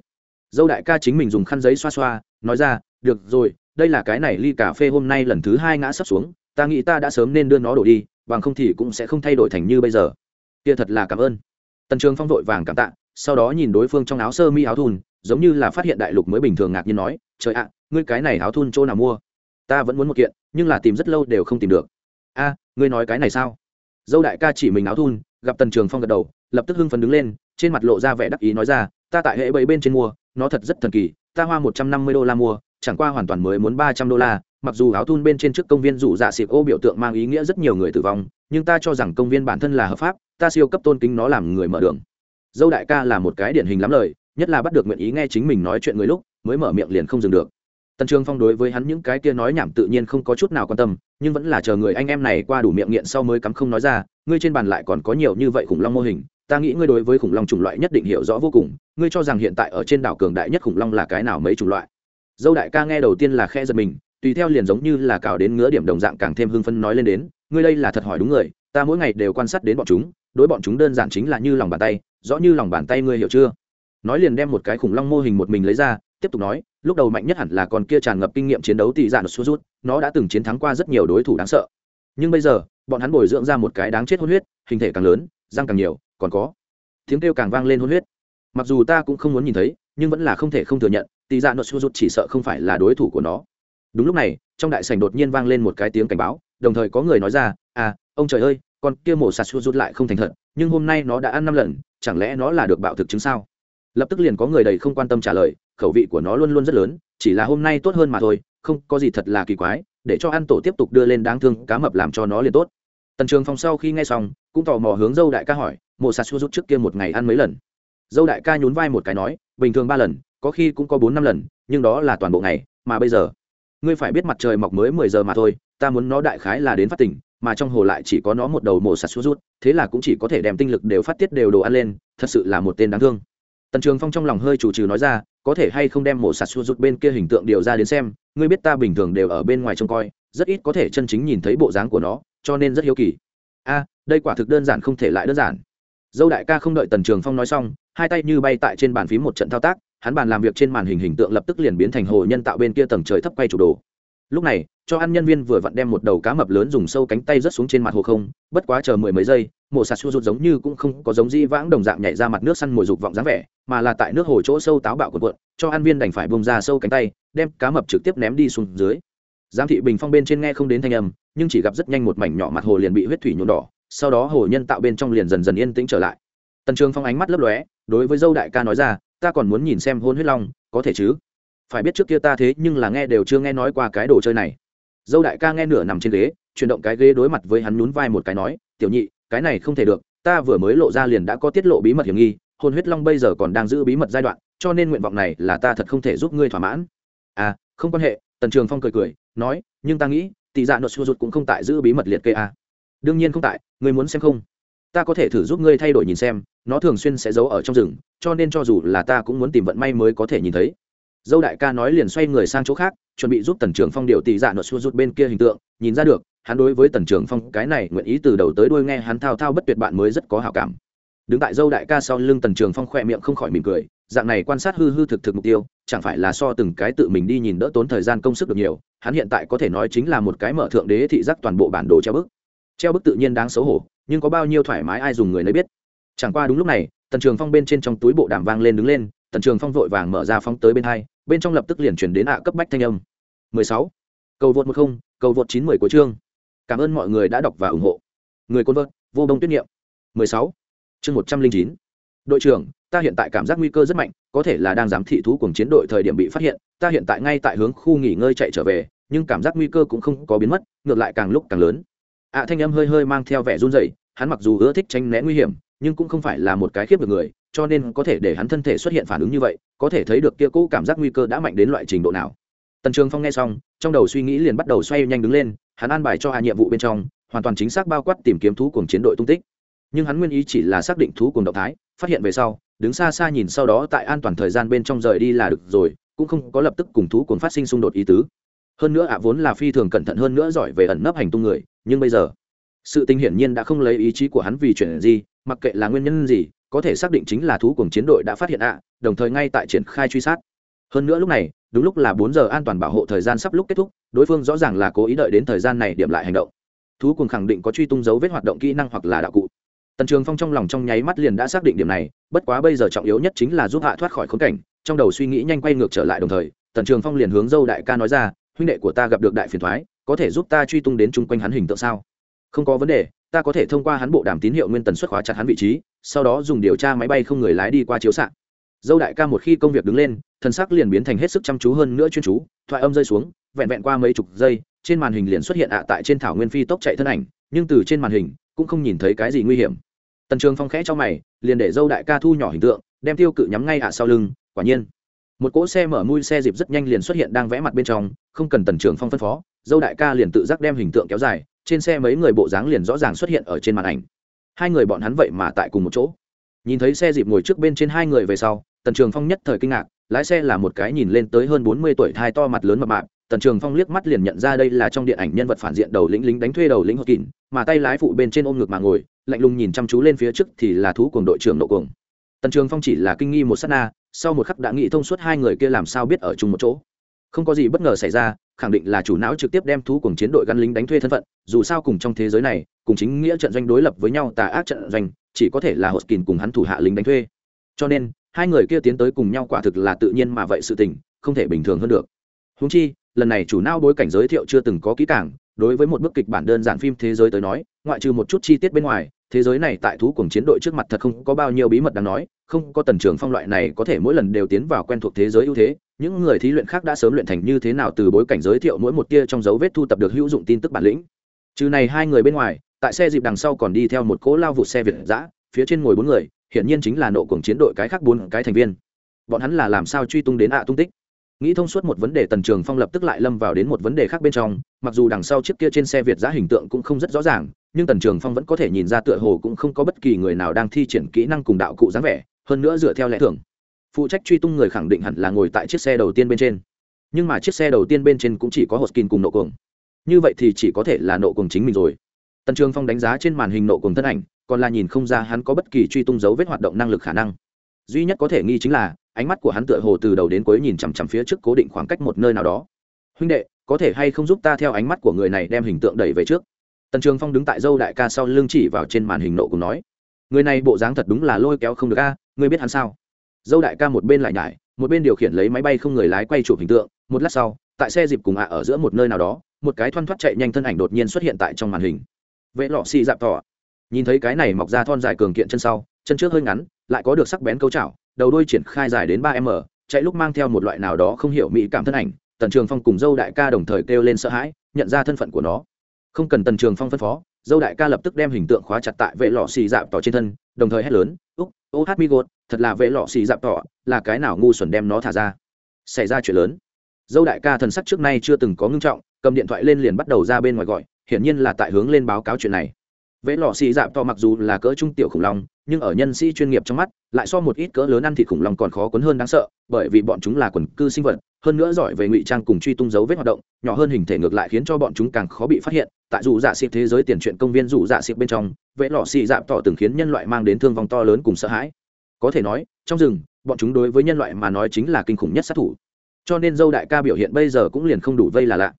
Dâu đại ca chính mình dùng khăn giấy xoa xoa, nói ra, được rồi, đây là cái này ly cà phê hôm nay lần thứ hai ngã sắp xuống ta nghĩ ta đã sớm nên đưa nó đổ đi, bằng không thì cũng sẽ không thay đổi thành như bây giờ. Kia thật là cảm ơn. Tần trường phong vội vàng cảm tạ, sau đó nhìn đối phương trong áo sơ mi áo thun, giống như là phát hiện đại lục mới bình thường ngạc nhiên nói, trời ạ, ngươi cái này áo thun chỗ nào mua? Ta vẫn muốn một kiện, nhưng là tìm rất lâu đều không tìm được. A, ngươi nói cái này sao? Dâu đại ca chỉ mình áo thun, gặp tần trường phong gật đầu, lập tức hưng phấn đứng lên, trên mặt lộ ra vẻ đắc ý nói ra, ta tại hệ bảy bên trên mua, nó thật rất thần kỳ, ta hoa một trăm năm mươi đô la mua, chẳng qua hoàn toàn mới muốn ba trăm đô la mặc dù áo thun bên trên trước công viên rủ dạ xịp ô biểu tượng mang ý nghĩa rất nhiều người tử vong, nhưng ta cho rằng công viên bản thân là hợp pháp, ta siêu cấp tôn kính nó làm người mở đường. Dâu đại ca là một cái điển hình lắm lời, nhất là bắt được nguyện ý nghe chính mình nói chuyện người lúc, mới mở miệng liền không dừng được. Tần trường phong đối với hắn những cái kia nói nhảm tự nhiên không có chút nào quan tâm, nhưng vẫn là chờ người anh em này qua đủ miệng nghiện sau mới cắm không nói ra, ngươi trên bàn lại còn có nhiều như vậy khủng long mô hình, ta nghĩ ngươi đối với khủng long chủng loại nhất định hiểu rõ vô cùng, ngươi cho rằng hiện tại ở trên đảo cường đại nhất khủng long là cái nào mấy chủng loại? Dâu đại ca nghe đầu tiên là khe giật mình tùy theo liền giống như là cào đến ngứa điểm đồng dạng càng thêm hưng phấn nói lên đến, ngươi đây là thật hỏi đúng người, ta mỗi ngày đều quan sát đến bọn chúng, đối bọn chúng đơn giản chính là như lòng bàn tay, rõ như lòng bàn tay ngươi hiểu chưa? Nói liền đem một cái khủng long mô hình một mình lấy ra, tiếp tục nói, lúc đầu mạnh nhất hẳn là con kia tràn ngập kinh nghiệm chiến đấu tỷ dạn sút rút nó đã từng chiến thắng qua rất nhiều đối thủ đáng sợ. Nhưng bây giờ, bọn hắn bồi dưỡng ra một cái đáng chết hôn huyết, hình thể càng lớn, răng càng nhiều, còn có tiếng kêu càng vang lên hôn huyết. Mặc dù ta cũng không muốn nhìn thấy, nhưng vẫn là không thể không thừa nhận, tỷ dạn sút rút chỉ sợ không phải là đối thủ của nó đúng lúc này, trong đại sảnh đột nhiên vang lên một cái tiếng cảnh báo, đồng thời có người nói ra à ông trời ơi, con kia mổ sạt sút rút lại không thành thật, nhưng hôm nay nó đã ăn năm lần, chẳng lẽ nó là được bạo thực chứng sao? Lập tức liền có người đầy không quan tâm trả lời, khẩu vị của nó luôn luôn rất lớn, chỉ là hôm nay tốt hơn mà thôi, không có gì thật là kỳ quái, để cho ăn tổ tiếp tục đưa lên đáng thương cá mập làm cho nó liền tốt. Tần trường phong sau khi nghe xong, cũng tò mò hướng dâu đại ca hỏi, mổ sạt xua rút trước kia một ngày ăn mấy lần? Dâu đại ca nhún vai một cái nói, bình thường ba lần, có khi cũng có bốn năm lần, nhưng đó là toàn bộ ngày, mà bây giờ? Ngươi phải biết mặt trời mọc mới mười giờ mà thôi, ta muốn nó đại khái là đến phát tỉnh, mà trong hồ lại chỉ có nó một đầu mổ sạt xuống rút, thế là cũng chỉ có thể đem tinh lực đều phát tiết đều đồ ăn lên, thật sự là một tên đáng thương. Tần trường phong trong lòng hơi chủ trừ nói ra, có thể hay không đem mổ sạt xuống rút bên kia hình tượng điều ra đến xem, ngươi biết ta bình thường đều ở bên ngoài trông coi, rất ít có thể chân chính nhìn thấy bộ dáng của nó, cho nên rất hiếu kỳ. A, đây quả thực đơn giản không thể lại đơn giản. Dâu đại ca không đợi tần trường phong nói xong, hai tay như bay tại trên bàn phím một trận thao tác hắn bàn làm việc trên màn hình hình tượng lập tức liền biến thành hồ nhân tạo bên kia tầng trời thấp quay chủ đồ. Lúc này, cho ăn nhân viên vừa vặn đem một đầu cá mập lớn dùng sâu cánh tay rớt xuống trên mặt hồ không, bất quá chờ mười mấy giây, mổ sạt xua rụt giống như cũng không có giống di vãng đồng dạng nhảy ra mặt nước săn mồi dục vọng dáng vẻ, mà là tại nước hồ chỗ sâu táo bạo cuộn cuộn, cho ăn viên đành phải bông ra sâu cánh tay, đem cá mập trực tiếp ném đi xuống dưới. Giám thị bình phong bên trên nghe không đến thanh âm, nhưng chỉ gặp rất nhanh một mảnh nhỏ mặt hồ liền bị huyết thủy nhuộm đỏ, sau đó hồ nhân tạo bên trong liền dần dần yên tĩnh trở lại. Tần trường phong ánh mắt lấp lóe, đối với dâu đại ca nói ra ta còn muốn nhìn xem hôn huyết long, có thể chứ? Phải biết trước kia ta thế nhưng là nghe đều chưa nghe nói qua cái đồ chơi này. Dâu đại ca nghe nửa nằm trên ghế, chuyển động cái ghế đối mặt với hắn nhún vai một cái nói, tiểu nhị, cái này không thể được, ta vừa mới lộ ra liền đã có tiết lộ bí mật hiểm nghi, hôn huyết long bây giờ còn đang giữ bí mật giai đoạn, cho nên nguyện vọng này là ta thật không thể giúp ngươi thỏa mãn. À không quan hệ, tần trường phong cười cười, nói, nhưng ta nghĩ, tỷ dạ nội xua rụt cũng không tại giữ bí mật liệt kê à. đương nhiên không tại, ngươi muốn xem không? Ta có thể thử giúp ngươi thay đổi nhìn xem, nó thường xuyên sẽ giấu ở trong rừng, cho nên cho dù là ta cũng muốn tìm vận may mới có thể nhìn thấy. Dâu đại ca nói liền xoay người sang chỗ khác, chuẩn bị giúp tần trường phong điều tỷ dạ nội xua rút bên kia hình tượng, nhìn ra được, hắn đối với tần trường phong cái này nguyện ý từ đầu tới đuôi nghe hắn thao thao bất tuyệt bạn mới rất có hào cảm. Đứng tại dâu đại ca sau lưng tần trường phong khỏe miệng không khỏi mỉm cười, dạng này quan sát hư hư thực thực mục tiêu, chẳng phải là so từng cái tự mình đi nhìn đỡ tốn thời gian công sức được nhiều, hắn hiện tại có thể nói chính là một cái mở thượng đế thị giác toàn bộ bản đồ treo bức. Treo bức tự nhiên đáng xấu hổ nhưng có bao nhiêu thoải mái ai dùng người lấy biết chẳng qua đúng lúc này, tần trường phong bên trên trong túi bộ đàm vang lên đứng lên, tần trường phong vội vàng mở ra phóng tới bên hai, bên trong lập tức liền chuyển đến ạ cấp bách thanh âm 16. cầu vượt một không, cầu vượt chín mười của chương cảm ơn mọi người đã đọc và ủng hộ người côn vợt vô bông tuyết niệm 16. chương 109. đội trưởng, ta hiện tại cảm giác nguy cơ rất mạnh, có thể là đang giám thị thú cùng chiến đội thời điểm bị phát hiện, ta hiện tại ngay tại hướng khu nghỉ ngơi chạy trở về, nhưng cảm giác nguy cơ cũng không có biến mất, ngược lại càng lúc càng lớn ạ thanh âm hơi hơi mang theo vẻ run rẩy, hắn mặc dù ưa thích tranh né nguy hiểm, nhưng cũng không phải là một cái khiếp được người, cho nên có thể để hắn thân thể xuất hiện phản ứng như vậy, có thể thấy được kia cũ cảm giác nguy cơ đã mạnh đến loại trình độ nào. Tần trường phong nghe xong, trong đầu suy nghĩ liền bắt đầu xoay nhanh đứng lên, hắn an bài cho hạ nhiệm vụ bên trong, hoàn toàn chính xác bao quát tìm kiếm thú cùng chiến đội tung tích. Nhưng hắn nguyên ý chỉ là xác định thú cùng động thái, phát hiện về sau, đứng xa xa nhìn sau đó tại an toàn thời gian bên trong rời đi là được rồi, cũng không có lập tức cùng thú cùng phát sinh xung đột ý tứ hơn nữa ạ vốn là phi thường cẩn thận hơn nữa giỏi về ẩn nấp hành tung người, nhưng bây giờ, sự tình hiển nhiên đã không lấy ý chí của hắn vì chuyện gì, mặc kệ là nguyên nhân gì, có thể xác định chính là thú cùng chiến đội đã phát hiện ạ, đồng thời ngay tại triển khai truy sát. Hơn nữa lúc này, đúng lúc là bốn giờ an toàn bảo hộ thời gian sắp lúc kết thúc, đối phương rõ ràng là cố ý đợi đến thời gian này điểm lại hành động. Thú cùng khẳng định có truy tung dấu vết hoạt động kỹ năng hoặc là đạo cụ. Tần trường phong trong lòng trong nháy mắt liền đã xác định điểm này, bất quá bây giờ trọng yếu nhất chính là giúp hạ thoát khỏi khốn cảnh, trong đầu suy nghĩ nhanh quay ngược trở lại đồng thời, tần trường phong liền hướng dâu đại ca nói ra huynh đệ của ta gặp được đại phiền thoái, có thể giúp ta truy tung đến chung quanh hắn hình tượng sao? Không có vấn đề, ta có thể thông qua hắn bộ đàm tín hiệu nguyên tần xuất khóa chặt hắn vị trí, sau đó dùng điều tra máy bay không người lái đi qua chiếu s dâu đại ca một khi công việc đứng lên thân sắc liền biến thành hết sức chăm chú hơn nữa chuyên chú, thoại âm rơi xuống, vẹn vẹn qua mấy chục giây, trên màn hình liền xuất hiện ạ tại trên thảo nguyên phi tốc chạy thân ảnh, nhưng từ trên màn hình, cũng không nhìn thấy cái gì nguy hiểm. Tần trường phong khẽ cho mày, liền để dâu đại ca thu nhỏ hình tượng, đem tiêu cự nhắm ngay ạ sau lưng, quả nhiên một cỗ xe mở mui xe dịp rất nhanh liền xuất hiện đang vẽ mặt bên trong, không cần tần trường phong phân phó, dâu đại ca liền tự giác đem hình tượng kéo dài, trên xe mấy người bộ dáng liền rõ ràng xuất hiện ở trên màn ảnh. Hai người bọn hắn vậy mà tại cùng một chỗ. Nhìn thấy xe dịp ngồi trước bên trên hai người về sau, tần trường phong nhất thời kinh ngạc, lái xe là một cái nhìn lên tới hơn bốn mươi tuổi thai to mặt lớn mập mạp, tần trường phong liếc mắt liền nhận ra đây là trong điện ảnh nhân vật phản diện đầu lĩnh lính đánh thuê đầu lĩnh hột kín mà tay lái phụ bên trên ôm ngực mà ngồi, lạnh lùng nhìn chăm chú lên phía trước thì là thú cùng đội trưởng nộ cuồng. Tần trường phong chỉ là kinh nghi một s á t na sau một khắc đã nghĩ thông suốt hai người kia làm sao biết ở chung một chỗ. Không có gì bất ngờ xảy ra, khẳng định là chủ não trực tiếp đem thú cùng chiến đội gắn lính đánh thuê thân phận, dù sao cùng trong thế giới này, cùng chính nghĩa trận doanh đối lập với nhau, tà ác trận doanh, chỉ có thể là hột kín cùng hắn thủ hạ lính đánh thuê. Cho nên, hai người kia tiến tới cùng nhau quả thực là tự nhiên mà vậy sự tình, không thể bình thường hơn được. Húng chi, lần này chủ não bối cảnh giới thiệu chưa từng có kỹ cảng đối với một bức kịch bản đơn giản phim thế giới tới nói, ngoại trừ một chút chi tiết bên ngoài, thế giới này tại thú cùng chiến đội trước mặt thật không có bao nhiêu bí mật đáng nói không có tần trường phong loại này có thể mỗi lần đều tiến vào quen thuộc thế giới ưu thế, những người thí luyện khác đã sớm luyện thành như thế nào từ bối cảnh giới thiệu mỗi một tia trong dấu vết thu tập được hữu dụng tin tức bản lĩnh. Trừ này hai người bên ngoài, tại xe dịp đằng sau còn đi theo một cỗ lao vụt xe việt giã phía trên ngồi bốn người, hiển nhiên chính là nộ cuồng chiến đội cái khác bốn cái thành viên. Bọn hắn là làm sao truy tung đến ạ tung tích? Nghĩ thông suốt một vấn đề tần trường phong lập tức lại lâm vào đến một vấn đề khác bên trong, mặc dù đằng sau chiếc kia trên xe việt giã hình tượng cũng không rất rõ ràng, nhưng tần trường phong vẫn có thể nhìn ra tựa hồ cũng không có bất kỳ người nào đang thi triển kỹ năng cùng đạo cụ dáng vẻ hơn nữa dựa theo lẽ thường phụ trách truy tung người khẳng định hẳn là ngồi tại chiếc xe đầu tiên bên trên nhưng mà chiếc xe đầu tiên bên trên cũng chỉ có hột kín cùng nộ cuồng như vậy thì chỉ có thể là nộ cuồng chính mình rồi tần trường phong đánh giá trên màn hình nộ cuồng thân ảnh còn là nhìn không ra hắn có bất kỳ truy tung dấu vết hoạt động năng lực khả năng duy nhất có thể nghi chính là ánh mắt của hắn tựa hồ từ đầu đến cuối nhìn chằm chằm phía trước cố định khoảng cách một nơi nào đó huynh đệ có thể hay không giúp ta theo ánh mắt của người này đem hình tượng đẩy về trước tần trường phong đứng tại dâu đại ca sau lưng chỉ vào trên màn hình nộ cùng nói người này bộ dáng thật đúng là lôi kéo không được a ngươi biết hắn sao? Dâu đại ca một bên lại nhải, một bên điều khiển lấy máy bay không người lái quay chụp hình tượng, một lát sau, tại xe dịp cùng ạ ở giữa một nơi nào đó, một cái thoăn thoắt chạy nhanh thân ảnh đột nhiên xuất hiện tại trong màn hình. Vệ lọ xì dạp tỏ. Nhìn thấy cái này mọc ra thon dài cường kiện chân sau, chân trước hơi ngắn, lại có được sắc bén câu chảo đầu đuôi triển khai dài đến ba m, chạy lúc mang theo một loại nào đó không hiểu mỹ cảm thân ảnh, tần trường phong cùng dâu đại ca đồng thời kêu lên sợ hãi, nhận ra thân phận của nó. Không cần tần trường phong phân phó dâu đại ca lập tức đem hình tượng khóa chặt tại vệ lọ xì dạp tỏ trên thân, đồng thời hét lớn, úc, ô hát mi gột, thật là vệ lọ xì dạp tỏ, là cái nào ngu xuẩn đem nó thả ra? Xảy ra chuyện lớn. Dâu đại ca thần sắc trước nay chưa từng có ngưng trọng, cầm điện thoại lên liền bắt đầu ra bên ngoài gọi, hiển nhiên là tại hướng lên báo cáo chuyện này. Vẽ lọ xì dạp to mặc dù là cỡ trung tiểu khủng long, nhưng ở nhân sĩ chuyên nghiệp trong mắt, lại so một ít cỡ lớn ăn thịt khủng long còn khó quấn hơn đáng sợ, bởi vì bọn chúng là quần cư sinh vật, hơn nữa giỏi về ngụy trang cùng truy tung dấu vết hoạt động, nhỏ hơn hình thể ngược lại khiến cho bọn chúng càng khó bị phát hiện. Tại dù dạ xịp thế giới tiền truyện công viên dù dạ xịp bên trong, vẽ lọ xì dạp to từng khiến nhân loại mang đến thương vong to lớn cùng sợ hãi. Có thể nói, trong rừng, bọn chúng đối với nhân loại mà nói chính là kinh khủng nhất sát thủ. Cho nên dâu đại ca biểu hiện bây giờ cũng liền không đủ vây là lạ.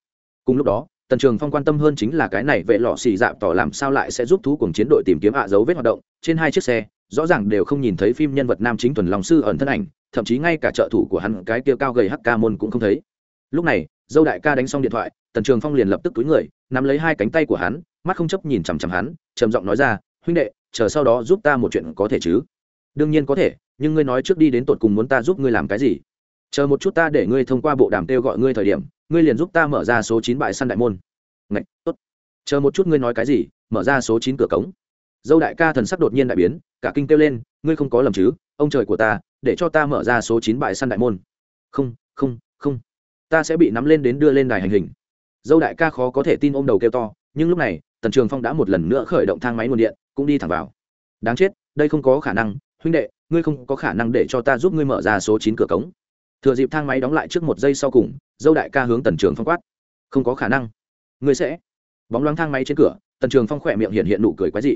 Cùng lúc đó tần trường phong quan tâm hơn chính là cái này vệ lọ xì dạp tỏ làm sao lại sẽ giúp thú cùng chiến đội tìm kiếm ạ dấu vết hoạt động. Trên hai chiếc xe, rõ ràng đều không nhìn thấy phim nhân vật nam chính thuần lòng sư ẩn thân ảnh, thậm chí ngay cả trợ thủ của hắn, cái kia cao gầy hắc ca môn cũng không thấy. Lúc này, dâu đại ca đánh xong điện thoại, tần trường phong liền lập tức túi người, nắm lấy hai cánh tay của hắn, mắt không chấp nhìn chằm chằm hắn, trầm giọng nói ra, huynh đệ, chờ sau đó giúp ta một chuyện có thể chứ? Đương nhiên có thể, nhưng ngươi nói trước đi đến tột cùng muốn ta giúp ngươi làm cái gì? Chờ một chút ta để ngươi thông qua bộ đàm kêu gọi ngươi thời điểm ngươi liền giúp ta mở ra số chín bãi săn đại môn. Ngạch, tốt. Chờ một chút ngươi nói cái gì, mở ra số chín cửa cống. Dâu đại ca thần sắc đột nhiên đại biến, cả kinh kêu lên, ngươi không có lầm chứ, ông trời của ta, để cho ta mở ra số chín bãi săn đại môn. Không không không. Ta sẽ bị nắm lên đến đưa lên đài hành hình. Dâu đại ca khó có thể tin ôm đầu kêu to, nhưng lúc này, tần trường phong đã một lần nữa khởi động thang máy nguồn điện, cũng đi thẳng vào. Đáng chết, đây không có khả năng, huynh đệ, ngươi không có khả năng để cho ta giúp ngươi mở ra số chín cửa cống thừa dịp thang máy đóng lại trước một giây sau cùng, dâu đại ca hướng tần trường phong quát. Không có khả năng. Ngươi sẽ. Bóng loáng thang máy trên cửa, tần trường phong khỏe miệng hiện hiện nụ cười quái dị.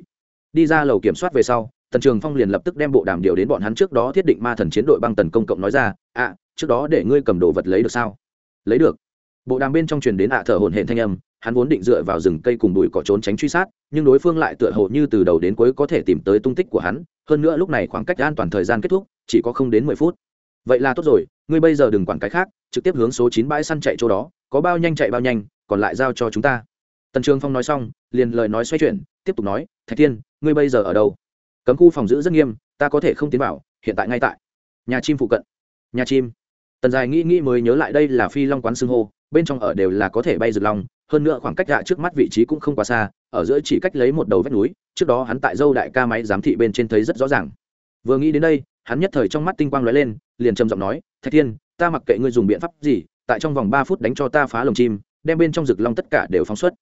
Đi ra lầu kiểm soát về sau, tần trường phong liền lập tức đem bộ đàm điều đến bọn hắn trước đó thiết định ma thần chiến đội băng tần công cộng nói ra ạ trước đó để ngươi cầm đồ vật lấy được sao? Lấy được. Bộ đàm bên trong truyền đến ạ thở hổn hển thanh âm, hắn vốn định dựa vào rừng cây cùng bụi cỏ trốn tránh truy sát, nhưng đối phương lại tựa hồ như từ đầu đến cuối có thể tìm tới tung tích của hắn, hơn nữa lúc này khoảng cách an toàn thời gian kết thúc, chỉ có không đến mười phút vậy là tốt rồi, ngươi bây giờ đừng quản cái khác, trực tiếp hướng số chín bãi săn chạy chỗ đó, có bao nhanh chạy bao nhanh, còn lại giao cho chúng ta. Tần trường phong nói xong, liền lời nói xoay chuyển, tiếp tục nói, thạch thiên, ngươi bây giờ ở đâu? Cấm khu phòng giữ rất nghiêm, ta có thể không tiến vào, hiện tại ngay tại. Nhà chim phụ cận. Nhà chim? Tần dài nghĩ nghĩ mới nhớ lại đây là phi long quán xưng hô, bên trong ở đều là có thể bay rực long hơn nữa khoảng cách gạ trước mắt vị trí cũng không quá xa, ở giữa chỉ cách lấy một đầu vách núi, trước đó hắn tại dâu đại ca máy giám thị bên trên thấy rất rõ ràng. Vừa nghĩ đến đây, hắn nhất thời trong mắt tinh quang lóe lên liền trầm giọng nói, thạch thiên, ta mặc kệ ngươi dùng biện pháp gì, tại trong vòng ba phút đánh cho ta phá lồng chim, đem bên trong rực long tất cả đều phóng xuất.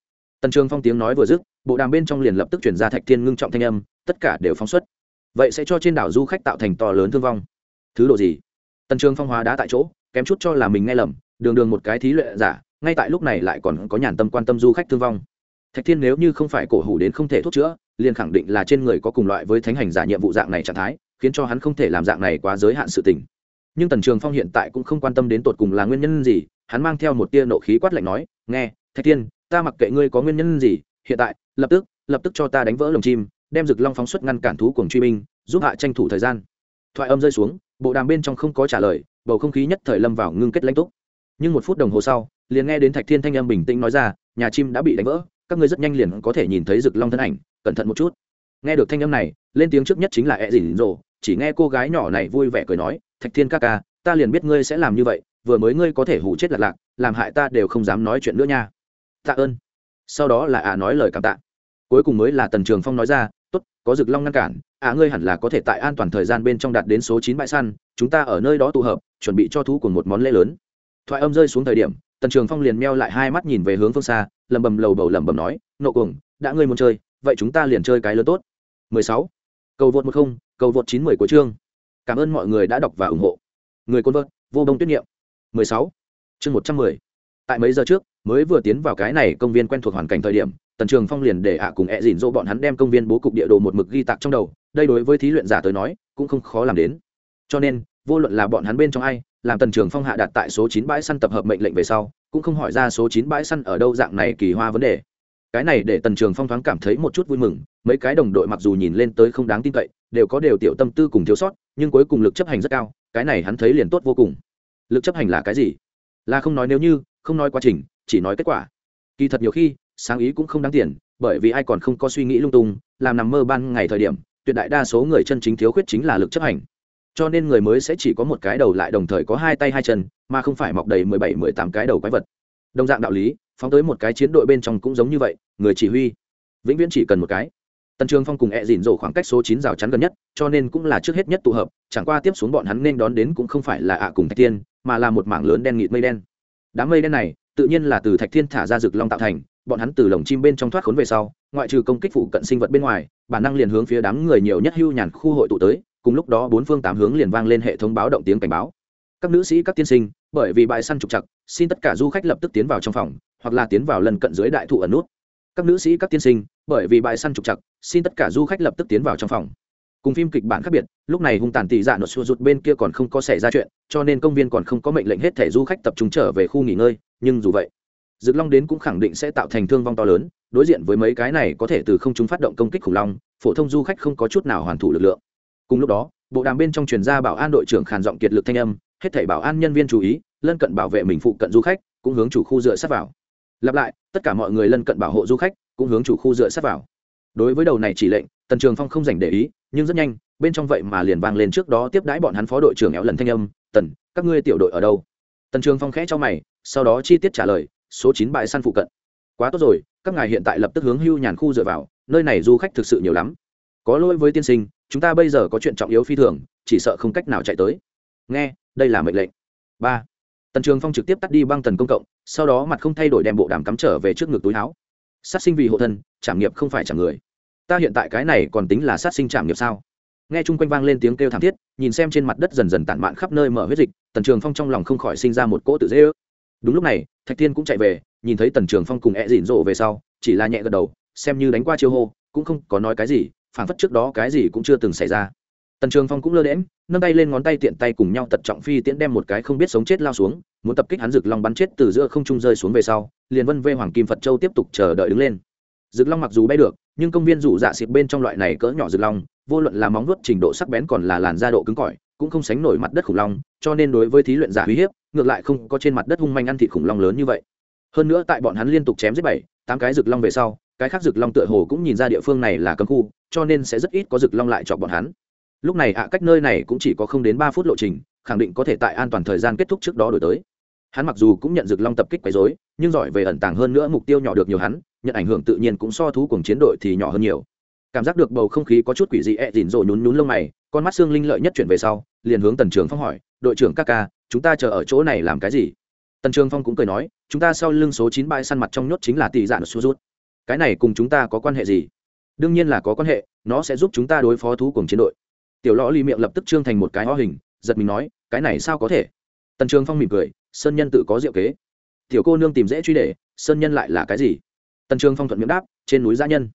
Tần trường phong tiếng nói vừa dứt, bộ đàm bên trong liền lập tức chuyển ra thạch thiên ngưng trọng thanh âm, tất cả đều phóng xuất. Vậy sẽ cho trên đảo du khách tạo thành to lớn thương vong. Thứ độ gì? Tần trường phong hóa đá tại chỗ, kém chút cho là mình nghe lầm, đường đường một cái thí luyện giả, ngay tại lúc này lại còn có nhàn tâm quan tâm du khách thương vong. Thạch thiên nếu như không phải cổ hủ đến không thể thuốc chữa, liền khẳng định là trên người có cùng loại với thánh hành giả nhiệm vụ dạng này trạng thái, khiến cho hắn không thể làm dạng này quá giới hạn sự tình nhưng tần trường phong hiện tại cũng không quan tâm đến tột cùng là nguyên nhân gì, hắn mang theo một tia nộ khí quát lạnh nói, nghe, thạch thiên, ta mặc kệ ngươi có nguyên nhân gì, hiện tại, lập tức lập tức cho ta đánh vỡ lồng chim, đem rực long phóng xuất ngăn cản thú cuồng truy binh, giúp hạ tranh thủ thời gian. Thoại âm rơi xuống, bộ đàm bên trong không có trả lời, bầu không khí nhất thời lâm vào ngưng kết lãnh túc. Nhưng một phút đồng hồ sau, liền nghe đến thạch thiên thanh âm bình tĩnh nói ra, nhà chim đã bị đánh vỡ, các ngươi rất nhanh liền có thể nhìn thấy rực long thân ảnh, cẩn thận một chút. Nghe được thanh âm này, lên tiếng trước nhất chính là e dỉ rồ chỉ nghe cô gái nhỏ này vui vẻ cười nói thạch thiên ca ca, ta liền biết ngươi sẽ làm như vậy, vừa mới ngươi có thể hủ chết lạc lạc, làm hại ta đều không dám nói chuyện nữa nha. Tạ ơn. Sau đó là ả nói lời cảm tạ. Cuối cùng mới là tần trường phong nói ra, tốt, có rực long ngăn cản, ả ngươi hẳn là có thể tại an toàn thời gian bên trong đạt đến số chín bãi săn, chúng ta ở nơi đó tụ hợp, chuẩn bị cho thú cùng một món lễ lớn. Thoại âm rơi xuống thời điểm, tần trường phong liền meo lại hai mắt nhìn về hướng phương xa lầm bầm lầu bầu lầm bầm nói, nộ cuồng, đã ngươi muốn chơi, vậy chúng ta liền chơi cái lớn tốt. 16. cầu vượt một không, cầu vượt chín mười của chương cảm ơn mọi người đã đọc và ủng hộ người côn vợt, vô đông tuyết nghiệm 16. chương 110. tại mấy giờ trước, mới vừa tiến vào cái này công viên quen thuộc hoàn cảnh thời điểm, tần trường phong liền để ạ cùng ẹ dìn dỗ bọn hắn đem công viên bố cục địa đồ một mực ghi tạc trong đầu, đây đối với thí luyện giả tới nói, cũng không khó làm đến cho nên, vô luận là bọn hắn bên trong ai, làm tần trường phong hạ đặt tại số chín bãi săn tập hợp mệnh lệnh về sau, cũng không hỏi ra số chín bãi săn ở đâu dạng này kỳ hoa vấn đề cái này để tần trường phong thoáng cảm thấy một chút vui mừng, mấy cái đồng đội mặc dù nhìn lên tới không đáng tin cậy đều có đều tiểu tâm tư cùng thiếu sót, nhưng cuối cùng lực chấp hành rất cao, cái này hắn thấy liền tốt vô cùng. Lực chấp hành là cái gì? Là không nói nếu như, không nói quá trình, chỉ nói kết quả. Kỳ thật nhiều khi, sáng ý cũng không đáng tiền, bởi vì ai còn không có suy nghĩ lung tung, làm nằm mơ ban ngày thời điểm, tuyệt đại đa số người chân chính thiếu khuyết chính là lực chấp hành. Cho nên người mới sẽ chỉ có một cái đầu lại đồng thời có hai tay hai chân, mà không phải mọc đầy mười bảy, mười tám cái đầu quái vật. Đồng dạng đạo lý, phóng tới một cái chiến đội bên trong cũng giống như vậy, người chỉ huy. Vĩnh viễn chỉ cần một cái tần trường phong cùng E dịn rổ khoảng cách số chín rào chắn gần nhất cho nên cũng là trước hết nhất tụ hợp chẳng qua tiếp xuống bọn hắn nên đón đến cũng không phải là ạ cùng thạch Thiên, mà là một mảng lớn đen nghịt mây đen. Đám mây đen này tự nhiên là từ thạch thiên thả ra rực long tạo thành bọn hắn từ lồng chim bên trong thoát khốn về sau ngoại trừ công kích phụ cận sinh vật bên ngoài bản năng liền hướng phía đám người nhiều nhất hưu nhàn khu hội tụ tới cùng lúc đó bốn phương tám hướng liền vang lên hệ thống báo động tiếng cảnh báo. Các nữ sĩ các tiên sinh bởi vì bãi săn trục chặt xin tất cả du khách lập tức tiến vào trong phòng hoặc là tiến vào lần cận dưới đại thụ ẩn nút các nữ sĩ các tiên sinh bởi vì bãi săn trục chặt xin tất cả du khách lập tức tiến vào trong phòng cùng phim kịch bản khác biệt lúc này hung tàn tỷ dạ nốt xua rụt bên kia còn không có xảy ra chuyện cho nên công viên còn không có mệnh lệnh hết thẻ du khách tập trung trở về khu nghỉ ngơi nhưng dù vậy Dực Long đến cũng khẳng định sẽ tạo thành thương vong to lớn, đối diện với mấy cái này có thể từ không chúng phát động công kích khủng long, phổ thông du khách không có chút nào hoàn thủ lực lượng. Cùng lúc đó, bộ đàm bên trong truyền ra bảo an đội trưởng khàn giọng kiệt lực thanh âm, hết thảy bảo an nhân viên chú ý, lân cận bảo vệ mình phụ cận du khách, cũng hướng chủ khu dựa sát vào. Lặp lại, tất cả mọi người lân cận bảo hộ du khách, cũng hướng chủ khu dựa sát vào. Đối với đầu này chỉ lệnh, Tần Trường Phong không dành để ý, nhưng rất nhanh, bên trong vậy mà liền vang lên trước đó tiếp đãi bọn hắn phó đội trưởng éo lần thanh âm, "Tần, các ngươi tiểu đội ở đâu?" Tần Trường Phong khẽ cho mày, sau đó chi tiết trả lời, số chín bãi săn phụ cận. Quá tốt rồi các ngài hiện tại lập tức hướng hưu nhàn khu dựa vào nơi này du khách thực sự nhiều lắm. Có lỗi với tiên sinh chúng ta bây giờ có chuyện trọng yếu phi thường chỉ sợ không cách nào chạy tới. Nghe đây là mệnh lệnh. Ba. Tần trường phong trực tiếp tắt đi băng tần công cộng sau đó mặt không thay đổi đem bộ đàm cắm trở về trước ngực túi áo. Sát sinh vì hộ thân, trảm nghiệp không phải trảm người. Ta hiện tại cái này còn tính là sát sinh trảm nghiệp sao? Nghe chung quanh vang lên tiếng kêu thảm thiết, nhìn xem trên mặt đất dần dần tản mạn khắp nơi mở huyết dịch, tần trường phong trong lòng không khỏi sinh ra một cỗ tự dễ ước. Đúng lúc này, thạch thiên cũng chạy về, nhìn thấy tần trường phong cùng e dịn rộ về sau, chỉ là nhẹ gật đầu, xem như đánh qua chiêu hô, cũng không có nói cái gì phản phất trước đó cái gì cũng chưa từng xảy ra. Tần trường phong cũng lơ đễm nâng tay lên ngón tay tiện tay cùng nhau tật trọng phi tiễn đem một cái không biết sống chết lao xuống muốn tập kích hắn rực long bắn chết từ giữa không trung rơi xuống về sau, liền vân vê hoàng kim phật châu tiếp tục chờ đợi đứng lên. Rực long mặc dù bay được, nhưng công viên rủ dạ xịt bên trong loại này cỡ nhỏ rực long, vô luận là móng vuốt trình độ sắc bén còn là làn da độ cứng cỏi, cũng không sánh nổi mặt đất khủng long, cho nên đối với thí luyện giả uy hiếp, ngược lại không có trên mặt đất hung manh ăn thịt khủng long lớn như vậy. Hơn nữa tại bọn hắn liên tục chém giết bảy, tám cái rực long về sau, cái khác rực long tựa hồ cũng nhìn ra địa phương này là cấm khu, cho nên sẽ rất ít có rực long lại chọc bọn hắn. Lúc này ạ, cách nơi này cũng chỉ có không đến ba phút lộ trình khẳng định có thể tại an toàn thời gian kết thúc trước đó đổi tới. Hắn mặc dù cũng nhận rực long tập kích quấy dối nhưng giỏi về ẩn tàng hơn nữa mục tiêu nhỏ được nhiều hắn, nhận ảnh hưởng tự nhiên cũng so thú cùng chiến đội thì nhỏ hơn nhiều. Cảm giác được bầu không khí có chút quỷ dị, ẹ dỉn rồi nhún nhún lông mày, con mắt xương linh lợi nhất chuyển về sau, liền hướng tần trường phong hỏi, đội trưởng các ca, chúng ta chờ ở chỗ này làm cái gì? Tần trường phong cũng cười nói, chúng ta sau lưng số chín bãi săn mặt trong nhốt chính là tỷ dạn su rút. Cái này cùng chúng ta có quan hệ gì? Đương nhiên là có quan hệ, nó sẽ giúp chúng ta đối phó thú cùng chiến đội. Tiểu lõ ly miệng lập tức trương thành một cái ho hình, giật mình nói cái này sao có thể? Tần trường phong mỉm cười, sơn nhân tự có diệu kế. Tiểu cô nương tìm dễ truy để, sơn nhân lại là cái gì? Tần trường phong thuận miệng đáp, trên núi giã nhân.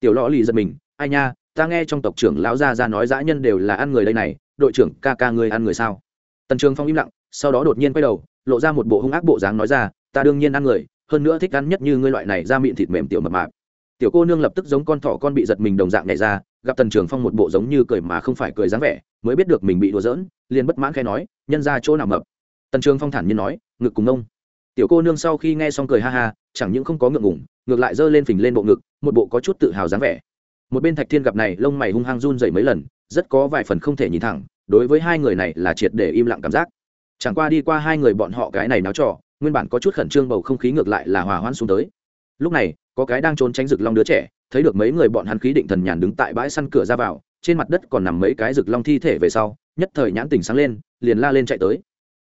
Tiểu lò lì giật mình, ai nha, ta nghe trong tộc trưởng lão gia ra nói dã nhân đều là ăn người đây này, đội trưởng ca ca ngươi ăn người sao? Tần trường phong im lặng, sau đó đột nhiên quay đầu, lộ ra một bộ hung ác bộ dáng nói ra, ta đương nhiên ăn người, hơn nữa thích ăn nhất như ngươi loại này ra miệng thịt mềm tiểu mập mạp. Tiểu cô nương lập tức giống con thỏ con bị giật mình đồng dạng nhảy ra gặp tần trường phong một bộ giống như cười mà không phải cười dáng vẻ, mới biết được mình bị đùa giỡn, liền bất mãn khai nói, nhân ra chỗ nào mập? Tần trường phong thản nhiên nói, ngực cùng ông tiểu cô nương sau khi nghe xong cười ha ha, chẳng những không có ngượng ngủng ngược lại giơ lên phình lên bộ ngực, một bộ có chút tự hào dáng vẻ. Một bên thạch thiên gặp này, lông mày hung hăng run dậy mấy lần, rất có vài phần không thể nhìn thẳng, đối với hai người này là triệt để im lặng cảm giác. Chẳng qua đi qua hai người bọn họ cái này náo trò, nguyên bản có chút khẩn trương bầu không khí ngược lại là hòa hoãn xuống tới. Lúc này, có cái đang trốn tránh rực long đứa trẻ thấy được mấy người bọn hắn khí định thần nhàn đứng tại bãi săn cửa ra vào, trên mặt đất còn nằm mấy cái rực long thi thể về sau, nhất thời nhãn tỉnh sáng lên, liền la lên chạy tới.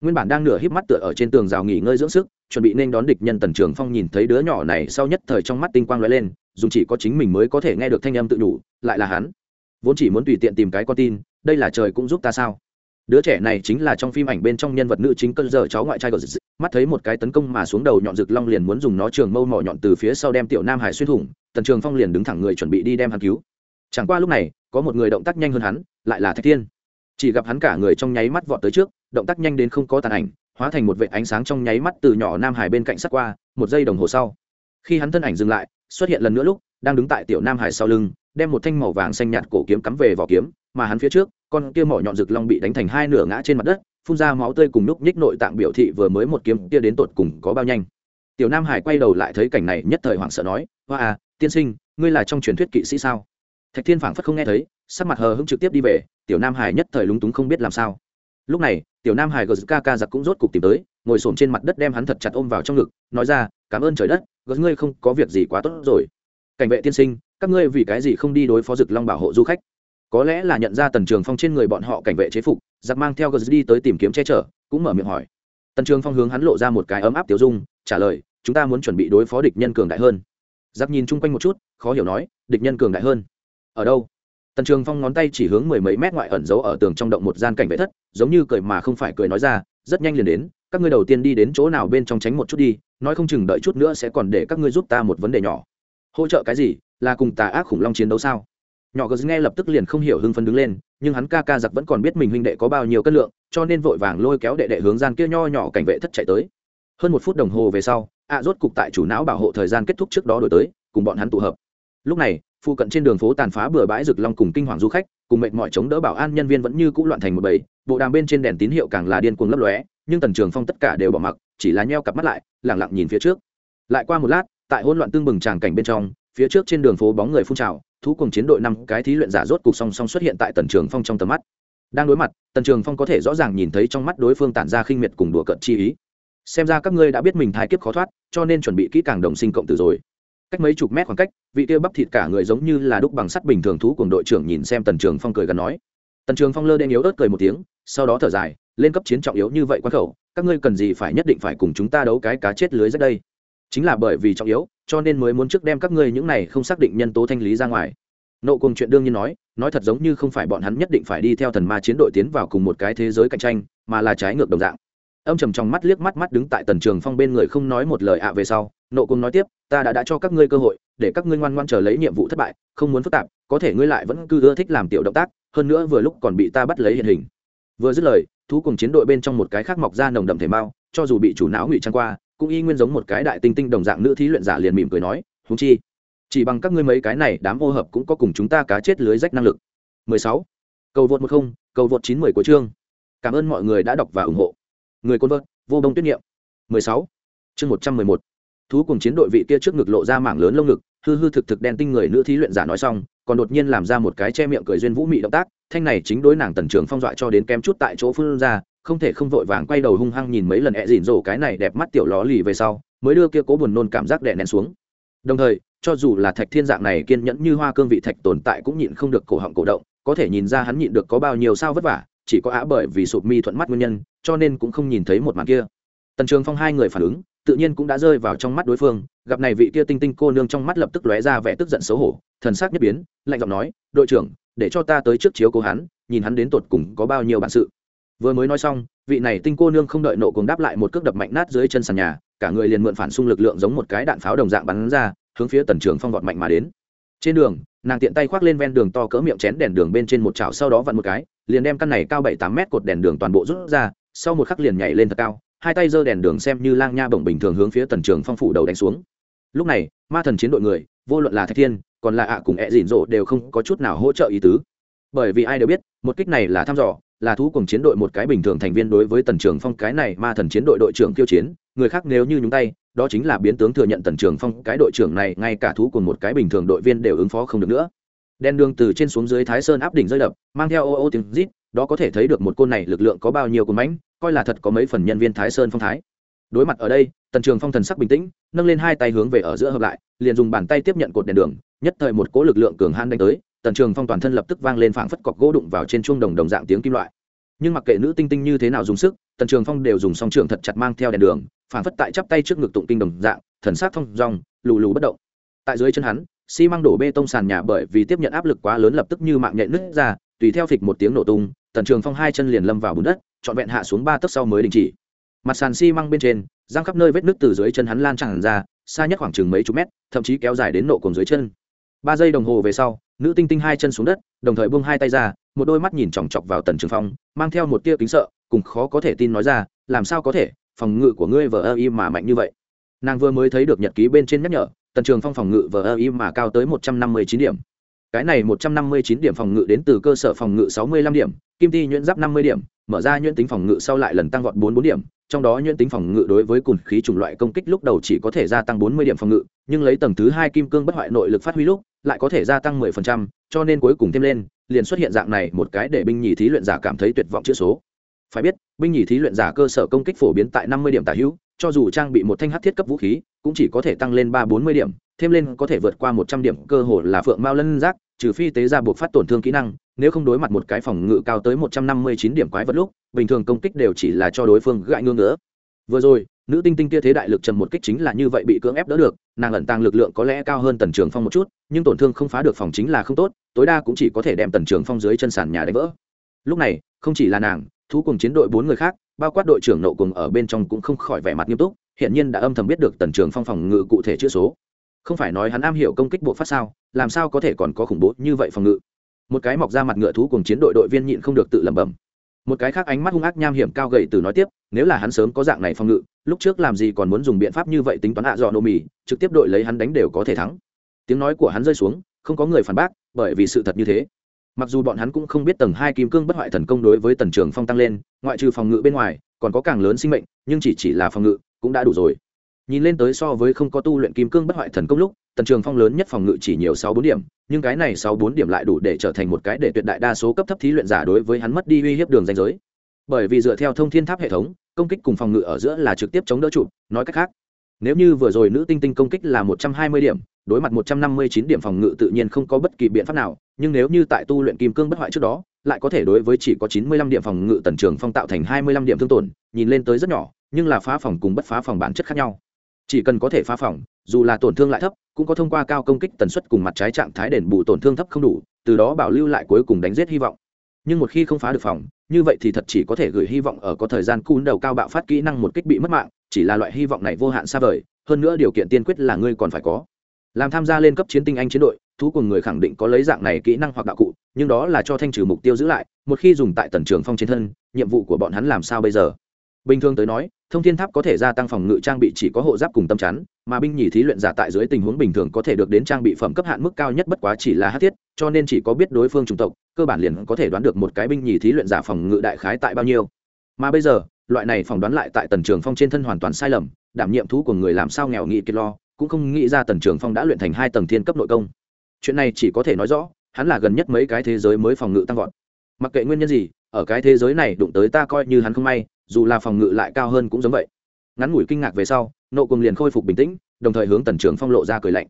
Nguyên bản đang nửa híp mắt tựa ở trên tường rào nghỉ ngơi dưỡng sức, chuẩn bị nên đón địch nhân tần trường phong nhìn thấy đứa nhỏ này sau nhất thời trong mắt tinh quang lóe lên, dù chỉ có chính mình mới có thể nghe được thanh âm tự đủ lại là hắn. Vốn chỉ muốn tùy tiện tìm cái con tin, đây là trời cũng giúp ta sao? Đứa trẻ này chính là trong phim ảnh bên trong nhân vật nữ chính cơn giờ cháu ngoại trai của dịch mắt thấy một cái tấn công mà xuống đầu nhọn rực long liền muốn dùng nó trường mâu mỏ nhọn từ phía sau đem tiểu nam hải xuyên thủng, tần trường phong liền đứng thẳng người chuẩn bị đi đem hắn cứu. Chẳng qua lúc này, có một người động tác nhanh hơn hắn, lại là thạch thiên. Chỉ gặp hắn cả người trong nháy mắt vọt tới trước, động tác nhanh đến không có tàn ảnh, hóa thành một vệ ánh sáng trong nháy mắt từ nhỏ nam hải bên cạnh sắt qua, một giây đồng hồ sau. Khi hắn thân ảnh dừng lại, xuất hiện lần nữa lúc, đang đứng tại tiểu nam hải sau lưng, đem một thanh màu vàng xanh nhạt cổ kiếm cắm về vỏ kiếm, mà hắn phía trước, con kia mỏ nhọn rực long bị đánh thành hai nửa ngã trên mặt đất phun ra máu tươi cùng núc nhích nội tạng biểu thị vừa mới một kiếm kia đến tột cùng có bao nhanh. Tiểu nam hải quay đầu lại thấy cảnh này nhất thời hoảng sợ nói, hoa à tiên sinh, ngươi là trong truyền thuyết kỵ sĩ sao? Thạch thiên phảng phất không nghe thấy, sắc mặt hờ hững trực tiếp đi về, tiểu nam hải nhất thời lúng túng không biết làm sao. Lúc này, tiểu nam hải gờ ca ca giặc cũng rốt cục tìm tới, ngồi xổm trên mặt đất đem hắn thật chặt ôm vào trong ngực, nói ra, cảm ơn trời đất gờ ngươi không có việc gì quá tốt rồi. Cảnh vệ tiên sinh, các ngươi vì cái gì không đi đối phó dực long bảo hộ du khách? Có lẽ là nhận ra tần trường phong trên người bọn họ cảnh vệ chế phục, giặc mang theo gờ đi tới tìm kiếm che chở, cũng mở miệng hỏi. Tần trường phong hướng hắn lộ ra một cái ấm áp tiểu dung, trả lời, chúng ta muốn chuẩn bị đối phó địch nhân cường đại hơn. Giặc nhìn chung quanh một chút, khó hiểu nói, địch nhân cường đại hơn? Ở đâu? Tần trường phong ngón tay chỉ hướng mười mấy mét ngoại ẩn giấu ở tường trong động một gian cảnh vệ thất, giống như cười mà không phải cười nói ra, rất nhanh liền đến, các ngươi đầu tiên đi đến chỗ nào bên trong tránh một chút đi, nói không chừng đợi chút nữa sẽ còn để các ngươi giúp ta một vấn đề nhỏ. Hỗ trợ cái gì? Là cùng tà ác khủng long chiến đấu sao? Nhỏ gờ nghe lập tức liền không hiểu hưng phấn đứng lên, nhưng hắn ca ca giặc vẫn còn biết mình huynh đệ có bao nhiêu cân lượng, cho nên vội vàng lôi kéo đệ đệ hướng gian kia nho nhỏ cảnh vệ thất chạy tới. Hơn một phút đồng hồ về sau, ạ rốt cục tại chủ não bảo hộ thời gian kết thúc trước đó đổi tới, cùng bọn hắn tụ hợp. Lúc này, phụ cận trên đường phố tàn phá bừa bãi rực long cùng kinh hoàng du khách, cùng mệnh mọi chống đỡ bảo an nhân viên vẫn như cũ loạn thành một bầy, bộ đàm bên trên đèn tín hiệu càng là điên cuồng lấp lóe, nhưng tần trường phong tất cả đều bỏ mặc, chỉ là nheo cặp mắt lại lẳng lặng nhìn phía trước. Lại qua một lát, tại hỗn loạn tương bừng tràng cảnh bên trong, phía trước trên đường phố bóng người phun trào thú cùng chiến đội năm cái thí luyện giả rốt cục song song xuất hiện tại tần trường phong trong tầm mắt. Đang đối mặt, tần trường phong có thể rõ ràng nhìn thấy trong mắt đối phương tản ra khinh miệt cùng đùa cận chi ý. Xem ra các ngươi đã biết mình thái kiếp khó thoát, cho nên chuẩn bị kỹ càng đồng sinh cộng tử rồi. Cách mấy chục mét khoảng cách, vị tiêu bắp thịt cả người giống như là đúc bằng sắt bình thường thú cùng đội trưởng nhìn xem tần trường phong cười gần nói. Tần trường phong lơ đen yếu ớt cười một tiếng, sau đó thở dài, lên cấp chiến trọng yếu như vậy quan khẩu, các ngươi cần gì phải nhất định phải cùng chúng ta đấu cái cá chết lưới rất đây? Chính là bởi vì trọng yếu, cho nên mới muốn trước đem các ngươi những này không xác định nhân tố thanh lý ra ngoài. Nộ cùng chuyện đương nhiên nói nói thật giống như không phải bọn hắn nhất định phải đi theo thần ma chiến đội tiến vào cùng một cái thế giới cạnh tranh, mà là trái ngược đồng dạng. Âm trầm trong mắt liếc mắt mắt đứng tại tần trường phong bên người không nói một lời ạ về sau, nộ cùng nói tiếp, ta đã đã cho các ngươi cơ hội, để các ngươi ngoan ngoan chờ lấy nhiệm vụ thất bại, không muốn phức tạp, có thể ngươi lại vẫn cứ ưa thích làm tiểu động tác, hơn nữa vừa lúc còn bị ta bắt lấy hiện hình. Vừa dứt lời, thú cùng chiến đội bên trong một cái khác mọc ra nồng đậm thể mao cho dù bị chủ não ngụy trang qua cũng y nguyên giống một cái đại tinh tinh đồng dạng nữ thí luyện giả liền mỉm cười nói húng chi, chỉ bằng các ngươi mấy cái này, đám ô hợp cũng có cùng chúng ta cá chết lưới rách năng lực 16. cầu vượt một không, cầu vượt chín mười của chương cảm ơn mọi người đã đọc và ủng hộ người côn vợt vô đông tuyết niệm 16. chương 111. thú cùng chiến đội vị kia trước ngực lộ ra mảng lớn lông ngực, hư hư thực thực đen tinh người nữ thí luyện giả nói xong còn đột nhiên làm ra một cái che miệng cười duyên vũ mị động tác, thanh này chính đối nàng tần trường phong dọa cho đến kém chút tại chỗ phương ra, không thể không vội vàng quay đầu hung hăng nhìn mấy lần ẹ dịn rổ cái này đẹp mắt tiểu ló lì về sau, mới đưa kia cố buồn nôn cảm giác đè nén xuống. Đồng thời, cho dù là thạch thiên dạng này kiên nhẫn như hoa cương vị thạch tồn tại cũng nhịn không được cổ họng cổ động, có thể nhìn ra hắn nhịn được có bao nhiêu sao vất vả, chỉ có á bởi vì sụp mi thuận mắt nguyên nhân, cho nên cũng không nhìn thấy một màn kia. Tần trường phong hai người phản ứng, tự nhiên cũng đã rơi vào trong mắt đối phương, gặp này vị kia tinh tinh cô nương trong mắt lập tức lóe ra vẻ tức giận xấu hổ thần sắc nhất biến, lạnh giọng nói, đội trưởng, để cho ta tới trước chiếu cố hắn, nhìn hắn đến tột cùng có bao nhiêu bản sự. Vừa mới nói xong, vị này tinh cô nương không đợi nộ cùng đáp lại một cước đập mạnh nát dưới chân sàn nhà, cả người liền mượn phản xung lực lượng giống một cái đạn pháo đồng dạng bắn ra, hướng phía tần trường phong vọt mạnh mà đến. Trên đường, nàng tiện tay khoác lên ven đường to cỡ miệng chén đèn đường bên trên một chảo sau đó vặn một cái, liền đem căn này cao bảy tám mét cột đèn đường toàn bộ rút ra, sau một khắc liền nhảy lên thật cao, hai tay giơ đèn đường xem như lang nha bổng bình thường hướng phía tần trường phong phủ đầu đánh xuống. Lúc này, ma thần chiến đội người, vô luận là thạch thiên còn là ạ cùng ẹ dịn rộ đều không có chút nào hỗ trợ ý tứ. Bởi vì ai đều biết, một kích này là thăm dò, là thú cùng chiến đội một cái bình thường thành viên đối với tần trường phong cái này ma thần chiến đội đội trưởng tiêu chiến, người khác nếu như nhúng tay, đó chính là biến tướng thừa nhận tần trường phong cái đội trưởng này, ngay cả thú cùng một cái bình thường đội viên đều ứng phó không được nữa. Đen đường từ trên xuống dưới thái sơn áp đỉnh rơi đập, mang theo ô ô tiếng rít, đó có thể thấy được một côn này lực lượng có bao nhiêu côn mãnh, coi là thật có mấy phần nhân viên thái sơn phong thái. Đối mặt ở đây, tần trường phong thần sắc bình tĩnh, nâng lên hai tay hướng về ở giữa hợp lại, liền dùng bàn tay tiếp nhận cột đèn đường nhất thời một cỗ lực lượng cường hãn đánh tới, tần trường phong toàn thân lập tức vang lên phảng phất cọc gỗ đụng vào trên chuông đồng đồng dạng tiếng kim loại. Nhưng mặc kệ nữ tinh tinh như thế nào dùng sức, tần trường phong đều dùng song trường thật chặt mang theo đèn đường, phảng phất tại chắp tay trước ngực tụng kinh đồng dạng, thần sát thông rong lù lù bất động. Tại dưới chân hắn, xi măng đổ bê tông sàn nhà bởi vì tiếp nhận áp lực quá lớn lập tức như mạng nhện nứt ra, tùy theo phịch một tiếng nổ tung, tần trường phong hai chân liền lâm vào bùn đất, trọn vẹn hạ xuống ba tấc sau mới đình chỉ. Mặt sàn xi măng bên trên, răng khắp nơi vết nước từ dưới chân hắn lan tràn ra, xa nhất khoảng chừng mấy chục mét, thậm chí kéo dài đến nộ cùng dưới chân ba giây đồng hồ về sau, nữ tinh tinh hai chân xuống đất, đồng thời buông hai tay ra, một đôi mắt nhìn chòng chọc vào tần trường phong, mang theo một tia kính sợ, cùng khó có thể tin nói ra, làm sao có thể? Phòng ngự của ngươi vờ ơ y mà mạnh như vậy. Nàng vừa mới thấy được nhật ký bên trên nhắc nhở, tần trường phong phòng ngự vờ ơ y mà cao tới một trăm năm mươi chín điểm. Cái này một trăm năm mươi chín điểm phòng ngự đến từ cơ sở phòng ngự sáu mươi lăm điểm, kim ti nhuyễn giáp năm mươi điểm mở ra nhuyễn tính phòng ngự sau lại lần tăng vọt bốn bốn điểm, trong đó nhuyễn tính phòng ngự đối với cùn khí chủng loại công kích lúc đầu chỉ có thể gia tăng bốn mươi điểm phòng ngự, nhưng lấy tầng thứ hai kim cương bất hoại nội lực phát huy lúc, lại có thể gia tăng mười phần trăm, cho nên cuối cùng thêm lên, liền xuất hiện dạng này một cái để binh nhì thí luyện giả cảm thấy tuyệt vọng chữ số. Phải biết, binh nhì thí luyện giả cơ sở công kích phổ biến tại năm mươi điểm tả hữu, cho dù trang bị một thanh hát thiết cấp vũ khí, cũng chỉ có thể tăng lên ba bốn mươi điểm, thêm lên có thể vượt qua một trăm điểm, cơ hồ là phượng mao lân giác trừ phi tế ra buộc phát tổn thương kỹ năng, nếu không đối mặt một cái phòng ngự cao tới một trăm năm mươi chín điểm quái vật lúc, bình thường công kích đều chỉ là cho đối phương gãi ngưỡng nữa vừa rồi, nữ tinh tinh kia thế đại lực trầm một kích chính là như vậy bị cưỡng ép đỡ được, nàng ẩn tàng lực lượng có lẽ cao hơn tần trường phong một chút, nhưng tổn thương không phá được phòng chính là không tốt, tối đa cũng chỉ có thể đem tần trường phong dưới chân sàn nhà đánh vỡ. Lúc này, không chỉ là nàng, thú cùng chiến đội bốn người khác, bao quát đội trưởng nộ cùng ở bên trong cũng không khỏi vẻ mặt nghiêm túc hiện nhiên đã âm thầm biết được tần trường phong phòng ngự cụ thể chữ số không phải nói hắn am hiểu công kích bộ phát sao, làm sao có thể còn có khủng bố như vậy phòng ngự? Một cái mọc ra mặt ngựa thú cùng chiến đội đội viên nhịn không được tự lẩm bẩm. Một cái khác ánh mắt hung ác nham hiểm cao gậy từ nói tiếp, nếu là hắn sớm có dạng này phòng ngự, lúc trước làm gì còn muốn dùng biện pháp như vậy tính toán hạ dọ nô mì, trực tiếp đội lấy hắn đánh đều có thể thắng. Tiếng nói của hắn rơi xuống, không có người phản bác, bởi vì sự thật như thế. Mặc dù bọn hắn cũng không biết tầng hai kim cương bất hoại thần công đối với tần trường phong tăng lên, ngoại trừ phòng ngự bên ngoài, còn có càng lớn sinh mệnh, nhưng chỉ chỉ là phòng ngự, cũng đã đủ rồi nhìn lên tới so với không có tu luyện kim cương bất hoại thần công lúc, tần trường phong lớn nhất phòng ngự chỉ nhiều sáu bốn điểm, nhưng cái này sáu bốn điểm lại đủ để trở thành một cái để tuyệt đại đa số cấp thấp thí luyện giả đối với hắn mất đi uy hiếp đường danh giới. Bởi vì dựa theo thông thiên tháp hệ thống, công kích cùng phòng ngự ở giữa là trực tiếp chống đỡ trụ, nói cách khác, nếu như vừa rồi nữ tinh tinh công kích là một trăm hai mươi điểm, đối mặt một trăm năm mươi chín điểm phòng ngự tự nhiên không có bất kỳ biện pháp nào, nhưng nếu như tại tu luyện kim cương bất hoại trước đó, lại có thể đối với chỉ có chín mươi lăm điểm phòng ngự tần trường phong tạo thành hai mươi lăm điểm thương tổn, nhìn lên tới rất nhỏ, nhưng là phá phòng cùng bất phá phòng bản chất khác nhau chỉ cần có thể phá phòng, dù là tổn thương lại thấp, cũng có thông qua cao công kích tần suất cùng mặt trái trạng thái đền bù tổn thương thấp không đủ, từ đó bảo lưu lại cuối cùng đánh giết hy vọng. Nhưng một khi không phá được phòng, như vậy thì thật chỉ có thể gửi hy vọng ở có thời gian cún đầu cao bạo phát kỹ năng một kích bị mất mạng, chỉ là loại hy vọng này vô hạn xa vời, hơn nữa điều kiện tiên quyết là ngươi còn phải có. Làm tham gia lên cấp chiến tinh anh chiến đội, thú cùng người khẳng định có lấy dạng này kỹ năng hoặc đạo cụ, nhưng đó là cho thanh trừ mục tiêu giữ lại, một khi dùng tại tần trường phong chiến thân, nhiệm vụ của bọn hắn làm sao bây giờ? Bình thường tới nói thông thiên tháp có thể gia tăng phòng ngự trang bị chỉ có hộ giáp cùng tâm chắn, mà binh nhì thí luyện giả tại dưới tình huống bình thường có thể được đến trang bị phẩm cấp hạn mức cao nhất bất quá chỉ là hát thiết, cho nên chỉ có biết đối phương chủng tộc, cơ bản liền có thể đoán được một cái binh nhì thí luyện giả phòng ngự đại khái tại bao nhiêu. Mà bây giờ, loại này phỏng đoán lại tại tần trường phong trên thân hoàn toàn sai lầm, đảm nhiệm thú của người làm sao nghèo nghị kiệt lo, cũng không nghĩ ra tần trường phong đã luyện thành hai tầng thiên cấp nội công. Chuyện này chỉ có thể nói rõ, hắn là gần nhất mấy cái thế giới mới phòng ngự tăng vọt. Mặc kệ nguyên nhân gì, ở cái thế giới này đụng tới ta coi như hắn không may dù là phòng ngự lại cao hơn cũng giống vậy. Ngắn ngủi kinh ngạc về sau, nộ cùng liền khôi phục bình tĩnh, đồng thời hướng tần trưởng phong lộ ra cười lạnh.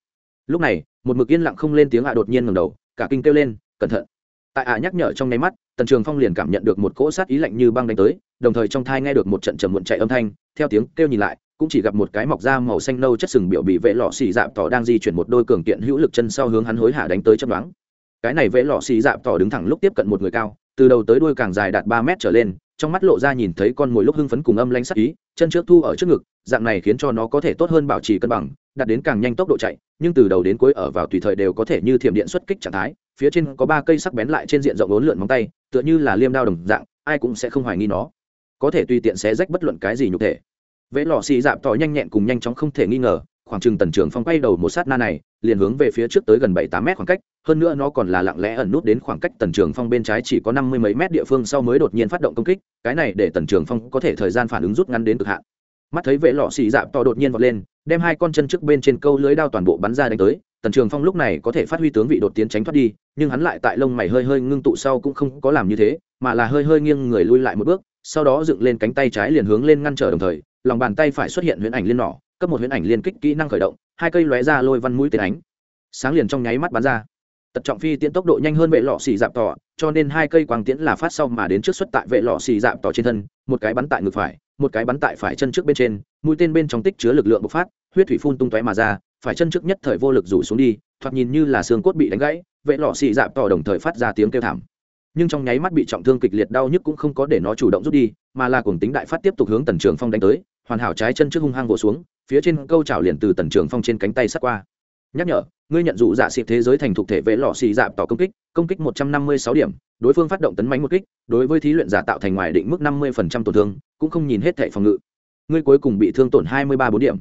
Lúc này, một mực yên lặng không lên tiếng ạ đột nhiên ngầm đầu, cả kinh kêu lên, cẩn thận! Tại ạ nhắc nhở trong nháy mắt, tần trường phong liền cảm nhận được một cỗ sát ý lạnh như băng đánh tới, đồng thời trong thai nghe được một trận trầm muộn chạy âm thanh, theo tiếng kêu nhìn lại, cũng chỉ gặp một cái mọc da màu xanh nâu chất sừng biểu bị vệ lọ xì dạp tỏ đang di chuyển một đôi cường kiện hữu lực chân sau hướng hắn hối hả đánh tới chấp đoán cái này vệ lọ xì dạp tỏ đứng thẳng lúc tiếp cận một người cao, từ đầu tới đuôi càng dài đạt ba mét trở lên trong mắt lộ ra nhìn thấy con mồi lúc hưng phấn cùng âm lanh sắc ý, chân trước thu ở trước ngực, dạng này khiến cho nó có thể tốt hơn bảo trì cân bằng, đạt đến càng nhanh tốc độ chạy, nhưng từ đầu đến cuối ở vào tùy thời đều có thể như thiểm điện xuất kích trạng thái, phía trên có ba cây sắc bén lại trên diện rộng bốn lượn móng tay, tựa như là liêm đao đồng dạng, ai cũng sẽ không hoài nghi nó. Có thể tùy tiện xé rách bất luận cái gì nhục thể. Vẽ lò xì dạp tỏ nhanh nhẹn cùng nhanh chóng không thể nghi ngờ khoảng chừng tần trường phong quay đầu một sát na này, liền hướng về phía trước tới gần bảy tám mét khoảng cách, hơn nữa nó còn là lặng lẽ ẩn nút đến khoảng cách tần trường phong bên trái chỉ có năm mươi mấy mét địa phương sau mới đột nhiên phát động công kích, cái này để tần trường phong có thể thời gian phản ứng rút ngắn đến cực hạn. Mắt thấy vệ lọ xì dạp to đột nhiên vọt lên, đem hai con chân trước bên trên câu lưới đao toàn bộ bắn ra đánh tới, tần trường phong lúc này có thể phát huy tướng vị đột tiến tránh thoát đi, nhưng hắn lại tại lông mày hơi hơi ngưng tụ sau cũng không có làm như thế, mà là hơi hơi nghiêng người lui lại một bước, sau đó dựng lên cánh tay trái liền hướng lên ngăn trở đồng thời, lòng bàn tay phải xuất hiện huyễn ảnh liên nỏ cấp một huyễn ảnh liên kích kỹ năng khởi động, hai cây lóe ra lôi văn mũi tên ánh. Sáng liền trong nháy mắt bắn ra. Tật trọng phi tiễn tốc độ nhanh hơn vệ lọ xì dạp tỏ, cho nên hai cây quang tiễn là phát sau mà đến trước xuất tại vệ lọ xì dạp tỏ trên thân, một cái bắn tại ngực phải, một cái bắn tại phải chân trước bên trên, mũi tên bên trong tích chứa lực lượng bộc phát, huyết thủy phun tung tóe mà ra, phải chân trước nhất thời vô lực rủ xuống đi, thoạt nhìn như là xương cốt bị đánh gãy, vệ lọ xì dạp tỏ đồng thời phát ra tiếng kêu thảm. Nhưng trong nháy mắt bị trọng thương kịch liệt đau nhức cũng không có để nó chủ động rút đi, mà là cùng tính đại phát tiếp tục hướng tần trường phong đánh tới, hoàn hảo trái chân trước hung hăng vỗ xuống phía trên câu trào liền từ tần trường phong trên cánh tay sắt qua. Nhắc nhở, ngươi nhận dụ dạ xịt thế giới thành thuộc thể vệ lọ xì dạ tỏ công kích công kích một trăm năm mươi sáu điểm, đối phương phát động tấn mánh một kích, đối với thí luyện giả tạo thành ngoài định mức năm mươi phần trăm tổn thương, cũng không nhìn hết thẻ phòng ngự. Ngươi cuối cùng bị thương tổn hai mươi ba bốn điểm.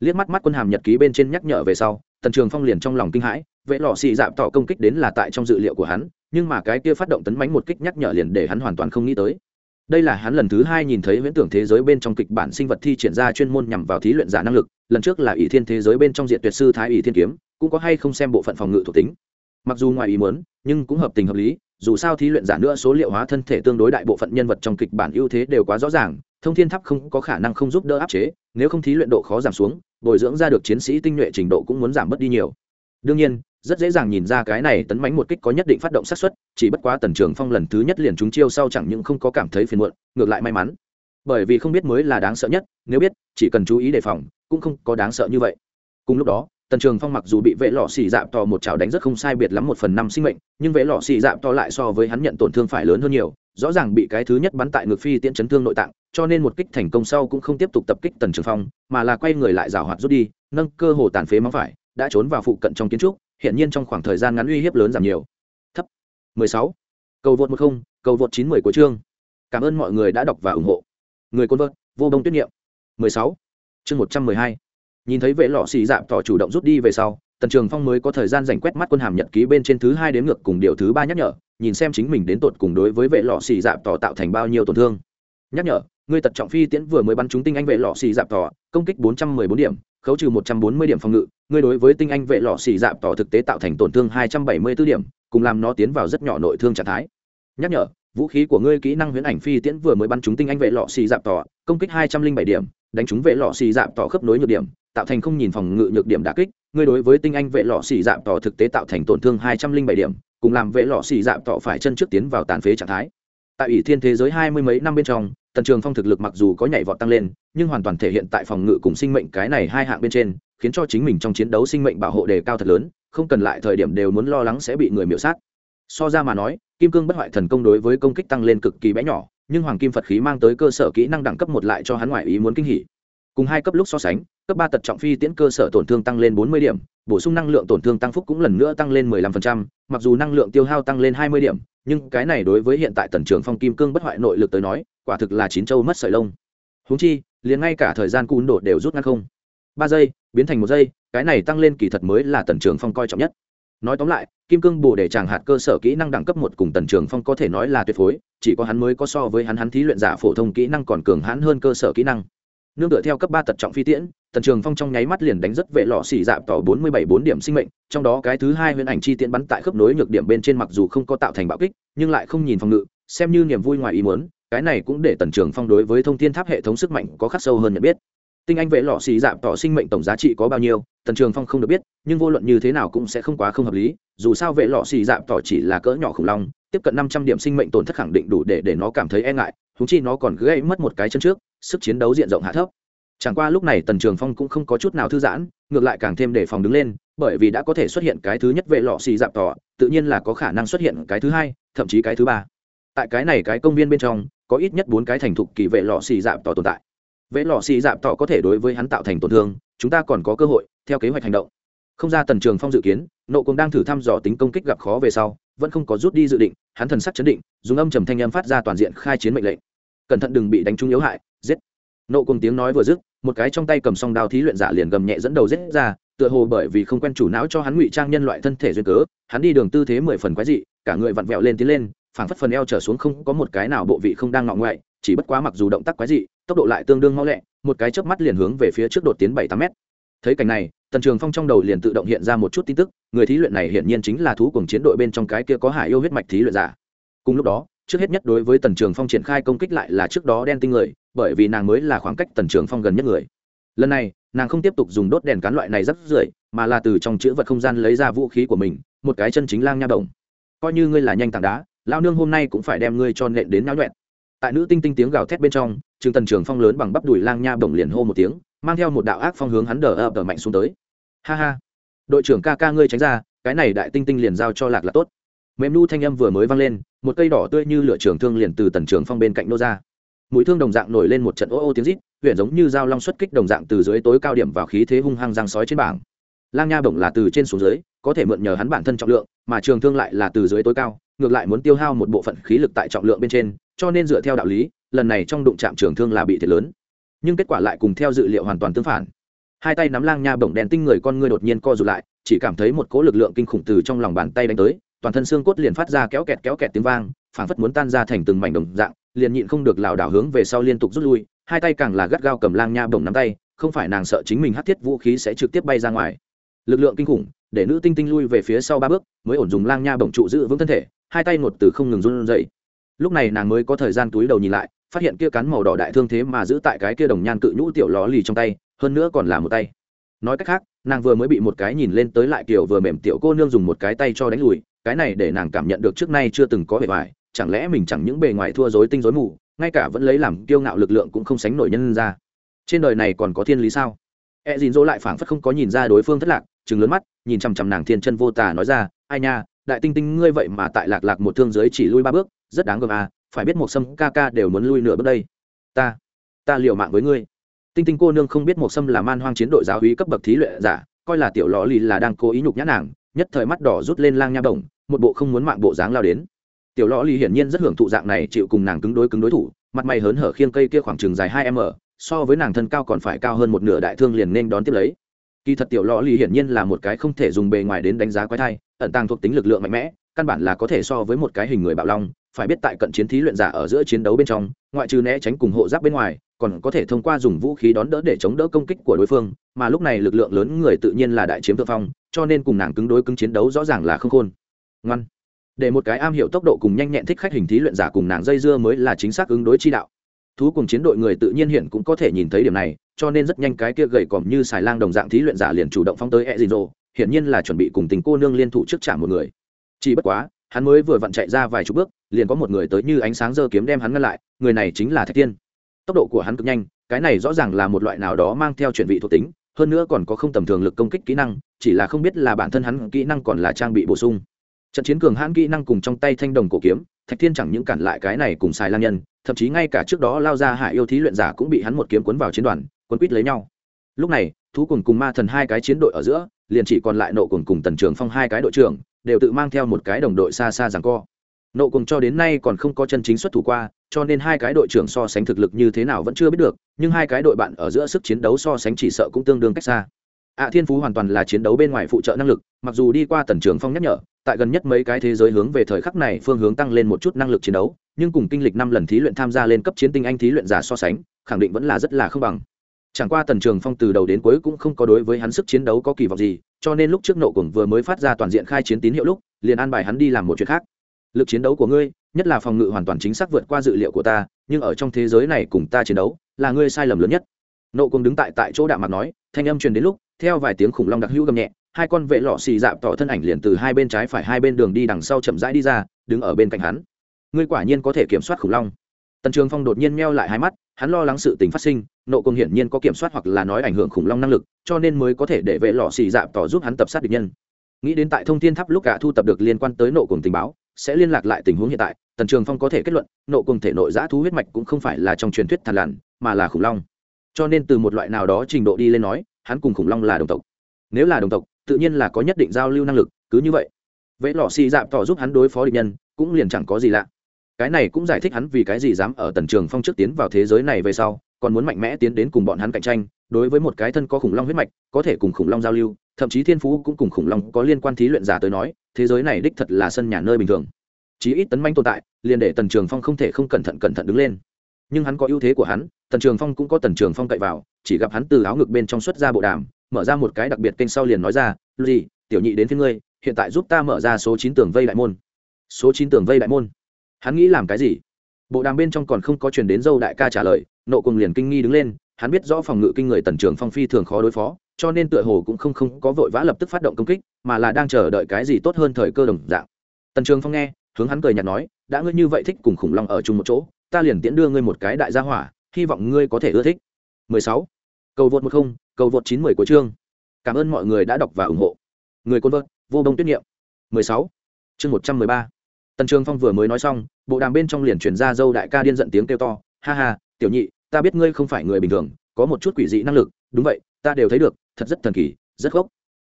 Liếc mắt mắt quân hàm nhật ký bên trên nhắc nhở về sau, tần trường phong liền trong lòng kinh hãi vệ lọ xì dạ tỏ công kích đến là tại trong dự liệu của hắn, nhưng mà cái kia phát động tấn mánh một kích nhắc nhở liền để hắn hoàn toàn không nghĩ tới đây là hắn lần thứ hai nhìn thấy viễn tưởng thế giới bên trong kịch bản sinh vật thi triển ra chuyên môn nhằm vào thí luyện giả năng lực, lần trước là ỷ thiên thế giới bên trong diện tuyệt sư thái ỷ thiên kiếm, cũng có hay không xem bộ phận phòng ngự thuộc tính. Mặc dù ngoài ý muốn, nhưng cũng hợp tình hợp lý, dù sao thí luyện giả nữa số liệu hóa thân thể tương đối đại bộ phận nhân vật trong kịch bản ưu thế đều quá rõ ràng, thông thiên tháp không có khả năng không giúp đỡ áp chế, nếu không thí luyện độ khó giảm xuống, bồi dưỡng ra được chiến sĩ tinh nhuệ trình độ cũng muốn giảm bớt đi nhiều. Đương nhiên rất dễ dàng nhìn ra cái này tấn mánh một kích có nhất định phát động sát suất, chỉ bất quá tần trường phong lần thứ nhất liền trúng chiêu sau chẳng những không có cảm thấy phiền muộn, ngược lại may mắn. Bởi vì không biết mới là đáng sợ nhất, nếu biết, chỉ cần chú ý đề phòng, cũng không có đáng sợ như vậy. Cùng lúc đó, tần trường phong mặc dù bị vệ lọ xì dạp to một chảo đánh rất không sai biệt lắm một phần năm sinh mệnh, nhưng vệ lọ xì dạp to lại so với hắn nhận tổn thương phải lớn hơn nhiều, rõ ràng bị cái thứ nhất bắn tại ngực phi tiễn chấn thương nội tạng, cho nên một kích thành công sau cũng không tiếp tục tập kích tần trường phong, mà là quay người lại rào hoạt rút đi, nâng cơ hồ tàn phế móng phải, đã trốn vào phụ cận trong kiến trúc hiện nhiên trong khoảng thời gian ngắn uy hiếp lớn giảm nhiều thấp 16. cầu vượt 10, cầu vượt 910 của chương cảm ơn mọi người đã đọc và ủng hộ người côn vợt vô đông tuyết niệm 16. chương 112. nhìn thấy vệ lọ xì dạm tỏ chủ động rút đi về sau tần trường phong mới có thời gian dành quét mắt quân hàm nhật ký bên trên thứ hai đến ngược cùng điều thứ ba nhắc nhở nhìn xem chính mình đến tột cùng đối với vệ lọ xì dạm tỏ tạo thành bao nhiêu tổn thương nhắc nhở người tật trọng phi tiễn vừa mới bắn trúng tinh anh vệ lọ xì dạp tỏ, công kích 414 điểm, khấu trừ 140 điểm phòng ngự người đối với tinh anh vệ lọ xì dạp tỏ thực tế tạo thành tổn thương 274 điểm, cùng làm nó tiến vào rất nhỏ nội thương trạng thái. Nhắc nhở, vũ khí của ngươi kỹ năng huyễn ảnh phi tiễn vừa mới bắn trúng tinh anh vệ lọ xì dạp tỏ, công kích 207 điểm, đánh trúng vệ lọ xì dạp tỏ khớp nối nhược điểm, tạo thành không nhìn phòng ngự nhược điểm đả kích, ngươi đối với tinh anh vệ lọ xì dạp tỏ thực tế tạo thành tổn thương 207 điểm, cùng làm vệ lọ xì dạp tỏ phải chân trước tiến vào tàn phế trạng thái. Tại ủy thiên thế giới hai mươi mấy năm bên trong tần trường phong thực lực mặc dù có nhảy vọt tăng lên nhưng hoàn toàn thể hiện tại phòng ngự cùng sinh mệnh cái này hai hạng bên trên khiến cho chính mình trong chiến đấu sinh mệnh bảo hộ đề cao thật lớn không cần lại thời điểm đều muốn lo lắng sẽ bị người miễu sát. So ra mà nói kim cương bất hoại thần công đối với công kích tăng lên cực kỳ bé nhỏ nhưng hoàng kim phật khí mang tới cơ sở kỹ năng đẳng cấp một lại cho hắn ngoại ý muốn kinh hỉ. Cùng hai cấp lúc so sánh cấp ba tật trọng phi tiễn cơ sở tổn thương tăng lên bốn mươi điểm bổ sung năng lượng tổn thương tăng phúc cũng lần nữa tăng lên 15%, mặc dù năng lượng tiêu hao tăng lên 20 điểm, nhưng cái này đối với hiện tại tần trưởng phong kim cương bất hoại nội lực tới nói, quả thực là chín châu mất sợi lông. húng chi, liền ngay cả thời gian cún đột đều rút ngắn không. ba giây, biến thành một giây, cái này tăng lên kỳ thật mới là tần trưởng phong coi trọng nhất. Nói tóm lại, kim cương bù để chàng hạt cơ sở kỹ năng đẳng cấp một cùng tần trưởng phong có thể nói là tuyệt phối, chỉ có hắn mới có so với hắn hắn thí luyện giả phổ thông kỹ năng còn cường hãn hơn cơ sở kỹ năng nương tựa theo cấp ba tật trọng phi tiễn, tần trường phong trong nháy mắt liền đánh rất vệ lọ xỉ dạp tỏ bốn mươi bảy bốn điểm sinh mệnh, trong đó cái thứ hai huyền ảnh chi tiễn bắn tại khớp nối nhược điểm bên trên mặc dù không có tạo thành bạo kích, nhưng lại không nhìn phòng ngự, xem như niềm vui ngoài ý muốn, cái này cũng để tần trường phong đối với thông tin tháp hệ thống sức mạnh có khắc sâu hơn nhận biết. Tinh anh vệ lọ xì dạp tỏ sinh mệnh tổng giá trị có bao nhiêu, tần trường phong không được biết, nhưng vô luận như thế nào cũng sẽ không quá không hợp lý, dù sao vệ lọ xì dạp tỏ chỉ là cỡ nhỏ khủng long tiếp cận năm trăm điểm sinh mệnh tổn thất khẳng định đủ để để nó cảm thấy e ngại húng chi nó còn gây mất một cái chân trước, sức chiến đấu diện rộng hạ thấp. Chẳng qua lúc này tần trường phong cũng không có chút nào thư giãn, ngược lại càng thêm đề phòng đứng lên, bởi vì đã có thể xuất hiện cái thứ nhất vệ lọ xì dạp tỏ, tự nhiên là có khả năng xuất hiện cái thứ hai, thậm chí cái thứ ba. Tại cái này cái công viên bên trong, có ít nhất bốn cái thành thục kỳ vệ lọ xì dạp tỏ tồn tại. Vệ lọ xì dạp tỏ có thể đối với hắn tạo thành tổn thương, chúng ta còn có cơ hội, theo kế hoạch hành động. Không ra tần trường phong dự kiến, nộ cũng đang thử thăm dò tính công kích gặp khó về sau vẫn không có rút đi dự định, hắn thần sắc chấn định, dùng âm trầm thanh âm phát ra toàn diện khai chiến mệnh lệnh. Cẩn thận đừng bị đánh trúng yếu hại, giết. Nộ cùng tiếng nói vừa dứt, một cái trong tay cầm song đao thí luyện giả liền gầm nhẹ dẫn đầu giết ra, tựa hồ bởi vì không quen chủ não cho hắn ngụy trang nhân loại thân thể duyên cớ, hắn đi đường tư thế mười phần quái dị, cả người vặn vẹo lên tiến lên, phảng phất phần eo trở xuống không có một cái nào bộ vị không đang ngọ ngoại, chỉ bất quá mặc dù động tác quái dị, tốc độ lại tương đương mau lẹ, một cái chớp mắt liền hướng về phía trước đột tiến bảy tám mét thấy cảnh này, tần trường phong trong đầu liền tự động hiện ra một chút tin tức, người thí luyện này hiển nhiên chính là thú cùng chiến đội bên trong cái kia có hải yêu huyết mạch thí luyện giả. Cùng lúc đó, trước hết nhất đối với tần trường phong triển khai công kích lại là trước đó đen tinh người, bởi vì nàng mới là khoảng cách tần trường phong gần nhất người. Lần này, nàng không tiếp tục dùng đốt đèn cán loại này rất rưởi, mà là từ trong chữ vật không gian lấy ra vũ khí của mình, một cái chân chính lang nha đồng. Coi như ngươi là nhanh tảng đá lao nương hôm nay cũng phải đem ngươi cho nện đến náo nhuẹn. Tại nữ tinh tinh tiếng gào thét bên trong trường tần trường phong lớn bằng bắp đùi lang nha bổng liền hô một tiếng, mang theo một đạo ác phong hướng hắn đờ ập đờ mạnh xuống tới. Ha ha. Đội trưởng ca ca ngươi tránh ra, cái này đại tinh tinh liền giao cho lạc là tốt. Mềm nu thanh âm vừa mới vang lên, một cây đỏ tươi như lửa trường thương liền từ tần trường phong bên cạnh nô ra. Mũi thương đồng dạng nổi lên một trận ô ô tiếng rít huyện giống như dao long xuất kích đồng dạng từ dưới tối cao điểm vào khí thế hung hăng giang sói trên bảng. Lang nha bổng là từ trên xuống dưới, có thể mượn nhờ hắn bản thân trọng lượng, mà trường thương lại là từ dưới tối cao, ngược lại muốn tiêu hao một bộ phận khí lực tại trọng lượng bên trên, cho nên dựa theo đạo lý lần này trong đụng chạm trường thương là bị thiệt lớn. Nhưng kết quả lại cùng theo dự liệu hoàn toàn tương phản. Hai tay nắm lang nha bổng đèn tinh người con ngươi đột nhiên co rụt lại, chỉ cảm thấy một cỗ lực lượng kinh khủng từ trong lòng bàn tay đánh tới, toàn thân xương cốt liền phát ra kéo kẹt kéo kẹt tiếng vang, phảng phất muốn tan ra thành từng mảnh đồng dạng, liền nhịn không được lảo đảo hướng về sau liên tục rút lui, hai tay càng là gắt gao cầm lang nha bổng nắm tay, không phải nàng sợ chính mình hắt thiết vũ khí sẽ trực tiếp bay ra ngoài. Lực lượng kinh khủng, để nữ tinh tinh lui về phía sau ba bước, mới ổn dùng lang nha bổng trụ giữ vững thân thể, hai tay ngột từ không ngừng run rẩy. lúc này nàng mới có thời gian túi đầu nhìn lại phát hiện kia cắn màu đỏ đại thương thế mà giữ tại cái kia đồng nhan cự nhũ tiểu ló lì trong tay, hơn nữa còn là một tay. Nói cách khác, nàng vừa mới bị một cái nhìn lên tới lại kiểu vừa mềm tiểu cô nương dùng một cái tay cho đánh lùi, cái này để nàng cảm nhận được trước nay chưa từng có vẻ vải, chẳng lẽ mình chẳng những bề ngoài thua dối tinh dối mù, ngay cả vẫn lấy làm kiêu ngạo lực lượng cũng không sánh nổi nhân ra. Trên đời này còn có thiên lý sao? E dìn dỗ lại phảng phất không có nhìn ra đối phương thất lạc chừng lớn mắt, nhìn chằm chằm nàng thiên chân vô tà nói ra, ai nha, đại tinh tinh ngươi vậy mà tại lạc lạc một thương giới chỉ lui ba bước, rất đáng gờm à phải biết một sâm ca ca đều muốn lui nửa bước đây. Ta ta liều mạng với ngươi. Tinh tinh cô nương không biết một sâm là man hoang chiến đội giáo hí cấp bậc thí luyện giả, coi là tiểu lò lì là đang cố ý nhục nhã nàng, nhất thời mắt đỏ rút lên lang nha đồng, một bộ không muốn mạng bộ dáng lao đến. Tiểu lò lì hiển nhiên rất hưởng thụ dạng này chịu cùng nàng cứng đối cứng đối thủ, mặt mày hớn hở khiêng cây kia khoảng chừng dài hai m, so với nàng thân cao còn phải cao hơn một nửa đại thương liền nên đón tiếp lấy. Kỳ thật tiểu lò lì hiển nhiên là một cái không thể dùng bề ngoài đến đánh giá quái thai, ẩn tàng thuộc tính lực lượng mạnh mẽ, căn bản là có thể so với một cái hình người bạo long phải biết tại cận chiến thí luyện giả ở giữa chiến đấu bên trong, ngoại trừ né tránh cùng hộ giáp bên ngoài, còn có thể thông qua dùng vũ khí đón đỡ để chống đỡ công kích của đối phương, mà lúc này lực lượng lớn người tự nhiên là đại chiếm thượng phong, cho nên cùng nàng cứng đối cứng chiến đấu rõ ràng là không khôn. Ngoan. Để một cái am hiểu tốc độ cùng nhanh nhẹn thích khách hình thí luyện giả cùng nàng dây dưa mới là chính xác ứng đối chi đạo. Thú cùng chiến đội người tự nhiên hiện cũng có thể nhìn thấy điểm này, cho nên rất nhanh cái kia gầy còm như xài lang đồng dạng thí luyện giả liền chủ động phóng tới e dìn rồ hiển nhiên là chuẩn bị cùng tình cô nương liên thủ trước trả một người. Chỉ bất quá hắn mới vừa vặn chạy ra vài chục bước, liền có một người tới như ánh sáng giơ kiếm đem hắn ngăn lại, người này chính là thạch tiên tốc độ của hắn cực nhanh, cái này rõ ràng là một loại nào đó mang theo chuyển vị thuộc tính, hơn nữa còn có không tầm thường lực công kích kỹ năng, chỉ là không biết là bản thân hắn kỹ năng còn là trang bị bổ sung. Trận chiến cường hãn kỹ năng cùng trong tay thanh đồng cổ kiếm, thạch thiên chẳng những cản lại cái này cùng xài lang nhân, thậm chí ngay cả trước đó lao ra hạ yêu thí luyện giả cũng bị hắn một kiếm cuốn vào chiến đoàn, cuốn quýt lấy nhau. Lúc này, thú cùng cùng ma thần hai cái chiến đội ở giữa, liền chỉ còn lại nộ cùng cùng tần trường phong hai cái đội trưởng đều tự mang theo một cái đồng đội xa xa rằng co. Nộ cùng cho đến nay còn không có chân chính xuất thủ qua, cho nên hai cái đội trưởng so sánh thực lực như thế nào vẫn chưa biết được, nhưng hai cái đội bạn ở giữa sức chiến đấu so sánh chỉ sợ cũng tương đương cách xa. Ạ thiên phú hoàn toàn là chiến đấu bên ngoài phụ trợ năng lực, mặc dù đi qua tần trường phong nhắc nhở, tại gần nhất mấy cái thế giới hướng về thời khắc này phương hướng tăng lên một chút năng lực chiến đấu, nhưng cùng kinh lịch năm lần thí luyện tham gia lên cấp chiến tinh anh thí luyện giả so sánh, khẳng định vẫn là rất là không bằng chẳng qua tần trường phong từ đầu đến cuối cũng không có đối với hắn sức chiến đấu có kỳ vọng gì, cho nên lúc trước nộ cùng vừa mới phát ra toàn diện khai chiến tín hiệu lúc, liền an bài hắn đi làm một chuyện khác. Lực chiến đấu của ngươi, nhất là phòng ngự hoàn toàn chính xác vượt qua dự liệu của ta, nhưng ở trong thế giới này cùng ta chiến đấu, là ngươi sai lầm lớn nhất. Nộ cùng đứng tại tại chỗ đạm mặt nói, thanh âm truyền đến lúc, theo vài tiếng khủng long đặc hữu gầm nhẹ, hai con vệ lọ xì dạp tỏ thân ảnh liền từ hai bên trái phải hai bên đường đi đằng sau chậm rãi đi ra, đứng ở bên cạnh hắn. Ngươi quả nhiên có thể kiểm soát khủng long tần trường phong đột nhiên meo lại hai mắt, hắn lo lắng sự tình phát sinh, nộ công hiển nhiên có kiểm soát hoặc là nói ảnh hưởng khủng long năng lực, cho nên mới có thể để vệ lọ xì dạp tỏ giúp hắn tập sát địch nhân. Nghĩ đến tại thông tin tháp lúc cả thu tập được liên quan tới nộ cùng tình báo, sẽ liên lạc lại tình huống hiện tại, tần trường phong có thể kết luận, nộ cùng thể nội giã thú huyết mạch cũng không phải là trong truyền thuyết thàn lằn, mà là khủng long. Cho nên từ một loại nào đó trình độ đi lên nói, hắn cùng khủng long là đồng tộc. Nếu là đồng tộc, tự nhiên là có nhất định giao lưu năng lực, cứ như vậy. Vệ lọ xì dạp tỏ giúp hắn đối phó địch nhân, cũng liền chẳng có gì lạ cái này cũng giải thích hắn vì cái gì dám ở tần trường phong trước tiến vào thế giới này về sau, còn muốn mạnh mẽ tiến đến cùng bọn hắn cạnh tranh, đối với một cái thân có khủng long huyết mạch, có thể cùng khủng long giao lưu, thậm chí thiên phú cũng cùng khủng long có liên quan thí luyện giả tới nói, thế giới này đích thật là sân nhà nơi bình thường. Chí ít tấn manh tồn tại, liền để tần trường phong không thể không cẩn thận cẩn thận đứng lên. Nhưng hắn có ưu thế của hắn, tần trường phong cũng có tần trường phong cậy vào, chỉ gặp hắn từ áo ngực bên trong xuất ra bộ đàm, mở ra một cái đặc biệt kênh sau liền nói ra gì tiểu nhị đến phía ngươi, hiện tại giúp ta mở ra số chín tường vây đại môn. Số chín tường vây đại môn hắn nghĩ làm cái gì bộ đàm bên trong còn không có chuyển đến dâu đại ca trả lời, nộ cùng liền kinh nghi đứng lên, hắn biết rõ phòng ngự kinh người tần trường phong phi thường khó đối phó, cho nên tựa hồ cũng không không có vội vã lập tức phát động công kích, mà là đang chờ đợi cái gì tốt hơn thời cơ đồng dạng tần trường phong nghe, hướng hắn cười nhạt nói, đã ngươi như vậy thích cùng khủng long ở chung một chỗ, ta liền tiễn đưa ngươi một cái đại gia hỏa, hy vọng ngươi có thể ưa thích 16. cầu vượt một không, cầu vượt chín mười của chương cảm ơn mọi người đã đọc và ủng hộ người côn vợt, vô đông tuyết nghiệm 16. chương 113 tần trường phong vừa mới nói xong, bộ đàm bên trong liền chuyển ra dâu đại ca điên giận tiếng kêu to, ha ha, tiểu nhị, ta biết ngươi không phải người bình thường, có một chút quỷ dị năng lực, đúng vậy, ta đều thấy được, thật rất thần kỳ, rất gốc.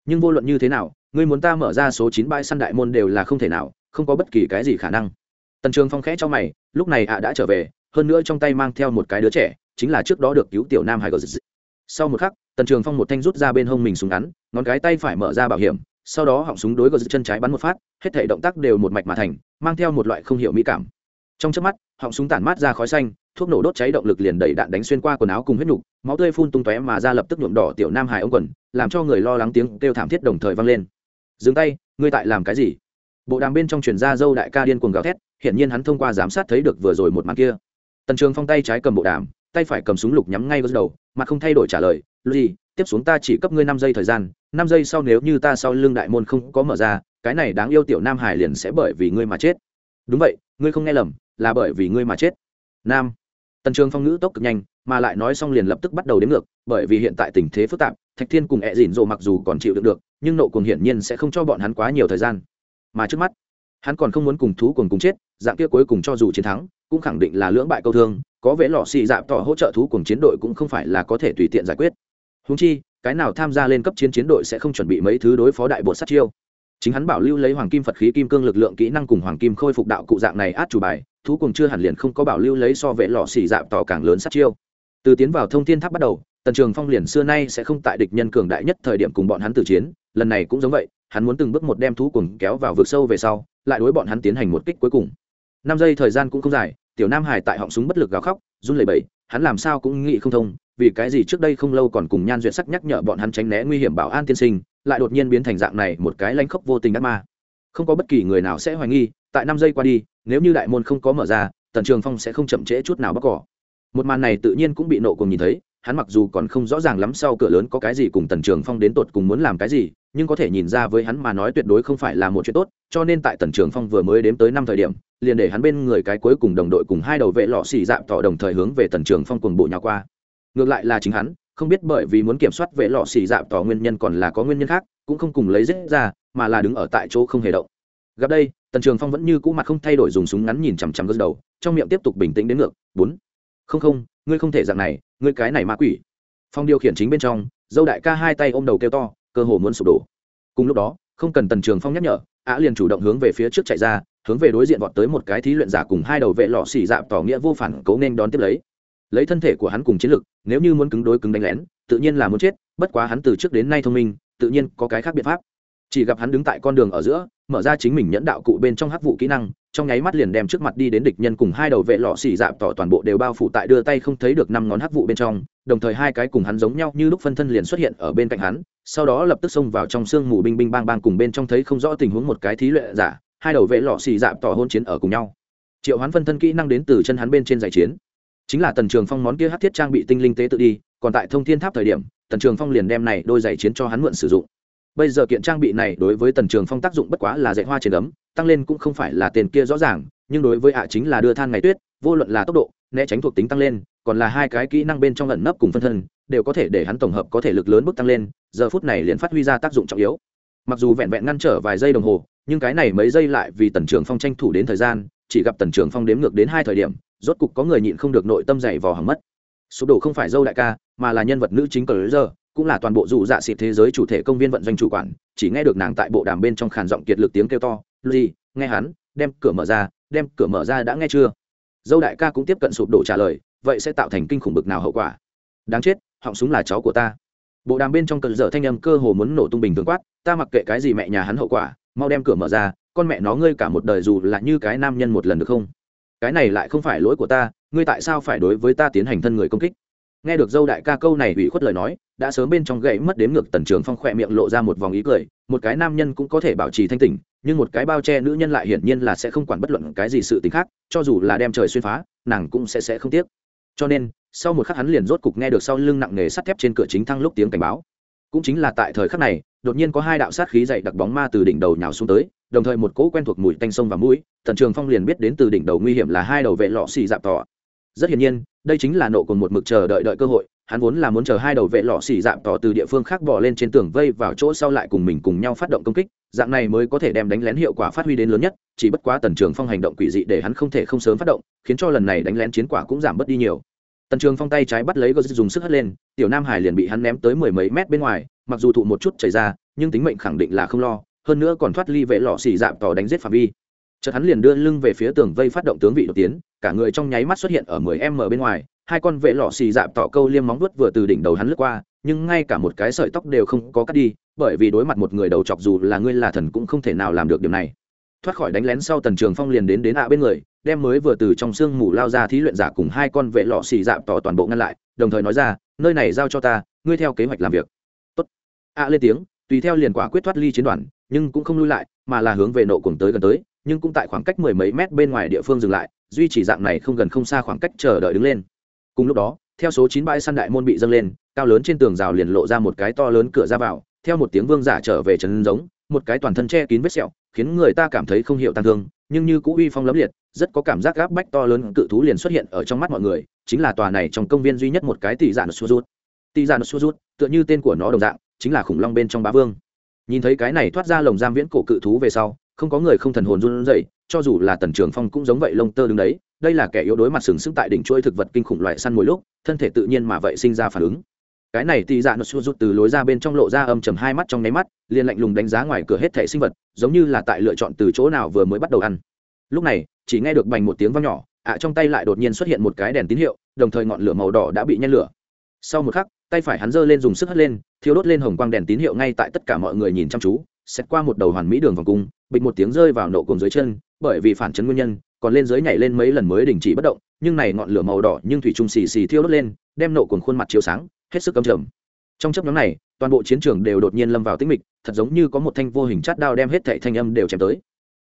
Nhưng vô luận như thế nào, ngươi muốn ta mở ra số chín bãi săn đại môn đều là không thể nào, không có bất kỳ cái gì khả năng. Tần trường phong khẽ cho mày, lúc này ạ đã trở về, hơn nữa trong tay mang theo một cái đứa trẻ, chính là trước đó được cứu tiểu nam hải gờ sau một khắc, tần trường phong một thanh rút ra bên hông mình súng ngắn, ngón cái tay phải mở ra bảo hiểm sau đó họng súng đối gờ chân trái bắn một phát, hết thể động tác đều một mạch mà thành, mang theo một loại không hiểu mỹ cảm. Trong trước mắt, họng súng tản mát ra khói xanh, thuốc nổ đốt cháy động lực liền đẩy đạn đánh xuyên qua quần áo cùng huyết nhục, máu tươi phun tung tóe mà ra lập tức nhuộm đỏ tiểu nam hải ông quần, làm cho người lo lắng tiếng kêu thảm thiết đồng thời vang lên. Dừng tay, ngươi tại làm cái gì? Bộ đàm bên trong truyền ra dâu đại ca điên cuồng gào thét, hiển nhiên hắn thông qua giám sát thấy được vừa rồi một màn kia. Tần trường phong tay trái cầm bộ đàm, tay phải cầm súng lục nhắm ngay vào đầu, mặt không thay đổi trả lời gì tiếp xuống ta chỉ cấp ngươi năm giây thời gian năm giây sau nếu như ta sau lưng đại môn không có mở ra, cái này đáng yêu tiểu nam hải liền sẽ bởi vì ngươi mà chết. Đúng vậy, ngươi không nghe lầm, là bởi vì ngươi mà chết. Nam. Tần trường phong ngữ tốc cực nhanh, mà lại nói xong liền lập tức bắt đầu đến ngược, bởi vì hiện tại tình thế phức tạp, thạch thiên cùng ẹ dìn dồ mặc dù còn chịu được được, nhưng nộ cuồng hiển nhiên sẽ không cho bọn hắn quá nhiều thời gian. Mà trước mắt, hắn còn không muốn cùng thú cuồng cùng chết, dạng kia cuối cùng cho dù chiến thắng, cũng khẳng định là lưỡng bại câu thương, có vẻ lọ xì dạp tỏ hỗ trợ thú cuồng chiến đội cũng không phải là có thể tùy tiện giải quyết. Húng chi cái nào tham gia lên cấp chiến chiến đội sẽ không chuẩn bị mấy thứ đối phó đại bột sát chiêu. Chính hắn bảo lưu lấy hoàng kim phật khí kim cương lực lượng kỹ năng cùng hoàng kim khôi phục đạo cụ dạng này át chủ bài, thú cùng chưa hẳn liền không có bảo lưu lấy so vệ lọ xỉ dạp tỏ càng lớn sát chiêu. Từ tiến vào thông thiên tháp bắt đầu, tần trường phong liền xưa nay sẽ không tại địch nhân cường đại nhất thời điểm cùng bọn hắn tử chiến, lần này cũng giống vậy, hắn muốn từng bước một đem thú cùng kéo vào vực sâu về sau, lại đối bọn hắn tiến hành một kích cuối cùng. Năm giây thời gian cũng không dài, tiểu nam hải tại họng súng bất lực gào khóc, run lẩy bẩy, hắn làm sao cũng nghĩ không thông vì cái gì trước đây không lâu còn cùng nhan duyệt sắc nhắc nhở bọn hắn tránh né nguy hiểm bảo an tiên sinh, lại đột nhiên biến thành dạng này một cái lanh khốc vô tình ác ma. Không có bất kỳ người nào sẽ hoài nghi, tại năm giây qua đi, nếu như đại môn không có mở ra, tần trường phong sẽ không chậm trễ chút nào bóc cỏ. Một màn này tự nhiên cũng bị nộ cùng nhìn thấy, hắn mặc dù còn không rõ ràng lắm sau cửa lớn có cái gì cùng tần trường phong đến tột cùng muốn làm cái gì, nhưng có thể nhìn ra với hắn mà nói tuyệt đối không phải là một chuyện tốt, cho nên tại tần trường phong vừa mới đếm tới năm thời điểm, liền để hắn bên người cái cuối cùng đồng đội cùng hai đầu vệ lọ xì dạm tỏ đồng thời hướng về tần trường phong cùng bộ nhà qua ngược lại là chính hắn, không biết bởi vì muốn kiểm soát vệ lọ xì dạm tỏ nguyên nhân còn là có nguyên nhân khác, cũng không cùng lấy rết ra, mà là đứng ở tại chỗ không hề động. Gặp đây, tần trường phong vẫn như cũ mặt không thay đổi dùng súng ngắn nhìn chằm chằm gật đầu, trong miệng tiếp tục bình tĩnh đến ngược, bốn. Không không, ngươi không thể dạng này, ngươi cái này ma quỷ. Phong điều khiển chính bên trong, dâu đại ca hai tay ôm đầu kêu to, cơ hồ muốn sụp đổ. Cùng lúc đó, không cần tần trường phong nhắc nhở, á liền chủ động hướng về phía trước chạy ra, hướng về đối diện vọt tới một cái thí luyện giả cùng hai đầu vệ lọ xỉ dạp tỏ nghĩa vô phản, cố nên đón tiếp lấy lấy thân thể của hắn cùng chiến lực, nếu như muốn cứng đối cứng đánh lén, tự nhiên là muốn chết, bất quá hắn từ trước đến nay thông minh, tự nhiên có cái khác biện pháp. Chỉ gặp hắn đứng tại con đường ở giữa, mở ra chính mình nhẫn đạo cụ bên trong hắc vụ kỹ năng, trong nháy mắt liền đem trước mặt đi đến địch nhân cùng hai đầu vệ lọ xỉ dạp tỏ toàn bộ đều bao phủ tại đưa tay không thấy được năm ngón hắc vụ bên trong, đồng thời hai cái cùng hắn giống nhau như lúc phân thân liền xuất hiện ở bên cạnh hắn, sau đó lập tức xông vào trong sương mù binh binh bang bang cùng bên trong thấy không rõ tình huống một cái thí luyện giả, hai đầu vệ lọ xỉ dạp tỏ hôn chiến ở cùng nhau. Triệu hắn phân thân kỹ năng đến từ chân hắn bên trên giải chiến chính là tần trường phong món kia hát thiết trang bị tinh linh tế tự đi, còn tại thông thiên tháp thời điểm, tần trường phong liền đem này đôi giày chiến cho hắn mượn sử dụng. Bây giờ kiện trang bị này đối với tần trường phong tác dụng bất quá là dạy hoa trên ấm, tăng lên cũng không phải là tiền kia rõ ràng, nhưng đối với ạ chính là đưa than ngày tuyết, vô luận là tốc độ, né tránh thuộc tính tăng lên, còn là hai cái kỹ năng bên trong lẩn nấp cùng phân thân, đều có thể để hắn tổng hợp có thể lực lớn bước tăng lên, giờ phút này liền phát huy ra tác dụng trọng yếu. Mặc dù vẹn vẹn ngăn trở vài giây đồng hồ, nhưng cái này mấy giây lại vì tần trường phong tranh thủ đến thời gian, chỉ gặp tần trường phong đếm ngược đến hai thời điểm rốt cục có người nhịn không được nội tâm dày vò hầm mất. Sụp đổ không phải dâu đại ca, mà là nhân vật nữ chính cờ giờ cũng là toàn bộ dù dạ xịt thế giới chủ thể công viên vận doanh chủ quản, chỉ nghe được nàng tại bộ đàm bên trong khàn giọng kiệt lực tiếng kêu to gì nghe hắn, đem cửa mở ra, đem cửa mở ra đã nghe chưa? Dâu đại ca cũng tiếp cận sụp đổ trả lời, vậy sẽ tạo thành kinh khủng bực nào hậu quả? Đáng chết, họng súng là cháu của ta. Bộ đàm bên trong cơn dở thanh âm cơ hồ muốn nổ tung bình thường quát, ta mặc kệ cái gì mẹ nhà hắn hậu quả, mau đem cửa mở ra, con mẹ nó ngươi cả một đời dù là như cái nam nhân một lần được không? Cái này lại không phải lỗi của ta, ngươi tại sao phải đối với ta tiến hành thân người công kích? Nghe được dâu đại ca câu này ủy khuất lời nói, đã sớm bên trong gậy mất đếm ngược tần trường phong khỏe miệng lộ ra một vòng ý cười, một cái nam nhân cũng có thể bảo trì thanh tỉnh, nhưng một cái bao che nữ nhân lại hiển nhiên là sẽ không quản bất luận cái gì sự t ì n h khác, cho dù là đem trời xuyên phá, nàng cũng sẽ sẽ không tiếc. Cho nên, sau một khắc hắn liền rốt cục nghe được sau lưng nặng nề sắt thép trên cửa chính thăng lúc tiếng cảnh báo cũng chính là tại thời khắc này, đột nhiên có hai đạo sát khí dậy đặc bóng ma từ đỉnh đầu nhào xuống tới, đồng thời một cỗ quen thuộc mùi tanh sông và mũi, tần trường phong liền biết đến từ đỉnh đầu nguy hiểm là hai đầu vệ lọ xì dạp tỏ. Rất hiển nhiên, đây chính là nộ cùng một mực chờ đợi đợi cơ hội, hắn vốn là muốn chờ hai đầu vệ lọ xì dạm tỏ từ địa phương khác bỏ lên trên tường vây vào chỗ sau lại cùng mình cùng nhau phát động công kích, dạng này mới có thể đem đánh lén hiệu quả phát huy đến lớn nhất, chỉ bất quá tần trường phong hành động quỷ dị để hắn không thể không sớm phát động, khiến cho lần này đánh lén chiến quả cũng giảm bớt đi nhiều tần trường phong tay trái bắt lấy gờ dùng sức hất lên, tiểu nam hải liền bị hắn ném tới mười mấy mét bên ngoài, mặc dù thụ một chút chảy ra, nhưng tính mệnh khẳng định là không lo, hơn nữa còn thoát ly vệ lọ xì dạp tỏ đánh giết phạm vi. Chợt hắn liền đưa lưng về phía tường vây phát động tướng vị đột tiến, cả người trong nháy mắt xuất hiện ở mười m bên ngoài, hai con vệ lọ xì dạp tỏ câu liêm móng vuốt vừa từ đỉnh đầu hắn lướt qua, nhưng ngay cả một cái sợi tóc đều không có cắt đi, bởi vì đối mặt một người đầu chọc dù là ngươi là thần cũng không thể nào làm được điều này thoát khỏi đánh lén sau tần trường phong liền đến đến ạ bên người, đem mới vừa từ trong sương mù lao ra thí luyện giả cùng hai con vệ lọ xì dạp tỏ toàn bộ ngăn lại, đồng thời nói ra, nơi này giao cho ta, ngươi theo kế hoạch làm việc. Tốt. ạ lên tiếng, tùy theo liền quả quyết thoát ly chiến đoàn, nhưng cũng không lui lại, mà là hướng về nộ cùng tới gần tới, nhưng cũng tại khoảng cách mười mấy mét bên ngoài địa phương dừng lại, duy trì dạng này không gần không xa khoảng cách chờ đợi đứng lên. Cùng lúc đó, theo số chín bãi săn đại môn bị dâng lên, cao lớn trên tường rào liền lộ ra một cái to lớn cửa ra vào, theo một tiếng vương giả trở về trấn giống, một cái toàn thân che kín vết sẹo khiến người ta cảm thấy không hiểu tăng thương, nhưng như cũ uy phong lấm liệt, rất có cảm giác gáp bách to lớn cự thú liền xuất hiện ở trong mắt mọi người, chính là tòa này trong công viên duy nhất một cái tỷ giản su rút tỷ giản su rút tựa như tên của nó đồng dạng, chính là khủng long bên trong bá vương. Nhìn thấy cái này thoát ra lồng giam viễn cổ cự thú về sau, không có người không thần hồn run rẩy, cho dù là tần trường phong cũng giống vậy lông tơ đứng đấy, đây là kẻ yếu đối mặt sừng sững tại đỉnh chuỗi thực vật kinh khủng loại săn mỗi lúc, thân thể tự nhiên mà vậy sinh ra phản ứng cái này tì dạ nó xua rút từ lối ra bên trong lộ ra âm chầm hai mắt trong nháy mắt, liền lạnh lùng đánh giá ngoài cửa hết thể sinh vật, giống như là tại lựa chọn từ chỗ nào vừa mới bắt đầu ăn. Lúc này, chỉ nghe được bành một tiếng vang nhỏ, ạ trong tay lại đột nhiên xuất hiện một cái đèn tín hiệu, đồng thời ngọn lửa màu đỏ đã bị nhen lửa. Sau một khắc, tay phải hắn giơ lên dùng sức hất lên thiếu đốt lên hồng quang đèn tín hiệu ngay tại tất cả mọi người nhìn chăm chú, xét qua một đầu hoàn mỹ đường vòng cung, bịch một tiếng rơi vào nộ cùng dưới chân, bởi vì phản chấn nguyên nhân, còn lên dưới nhảy lên mấy lần mới đình chỉ bất động, nhưng này ngọn lửa màu đỏ nhưng thủy trung xì xì thiêu đốt lên, đem nộ cùng khuôn mặt chiếu sáng hết sức cấm trầm. Trong chấp nhóm này, toàn bộ chiến trường đều đột nhiên lâm vào tĩnh mịch, thật giống như có một thanh vô hình chát đao đem hết thảy thanh âm đều chém tới.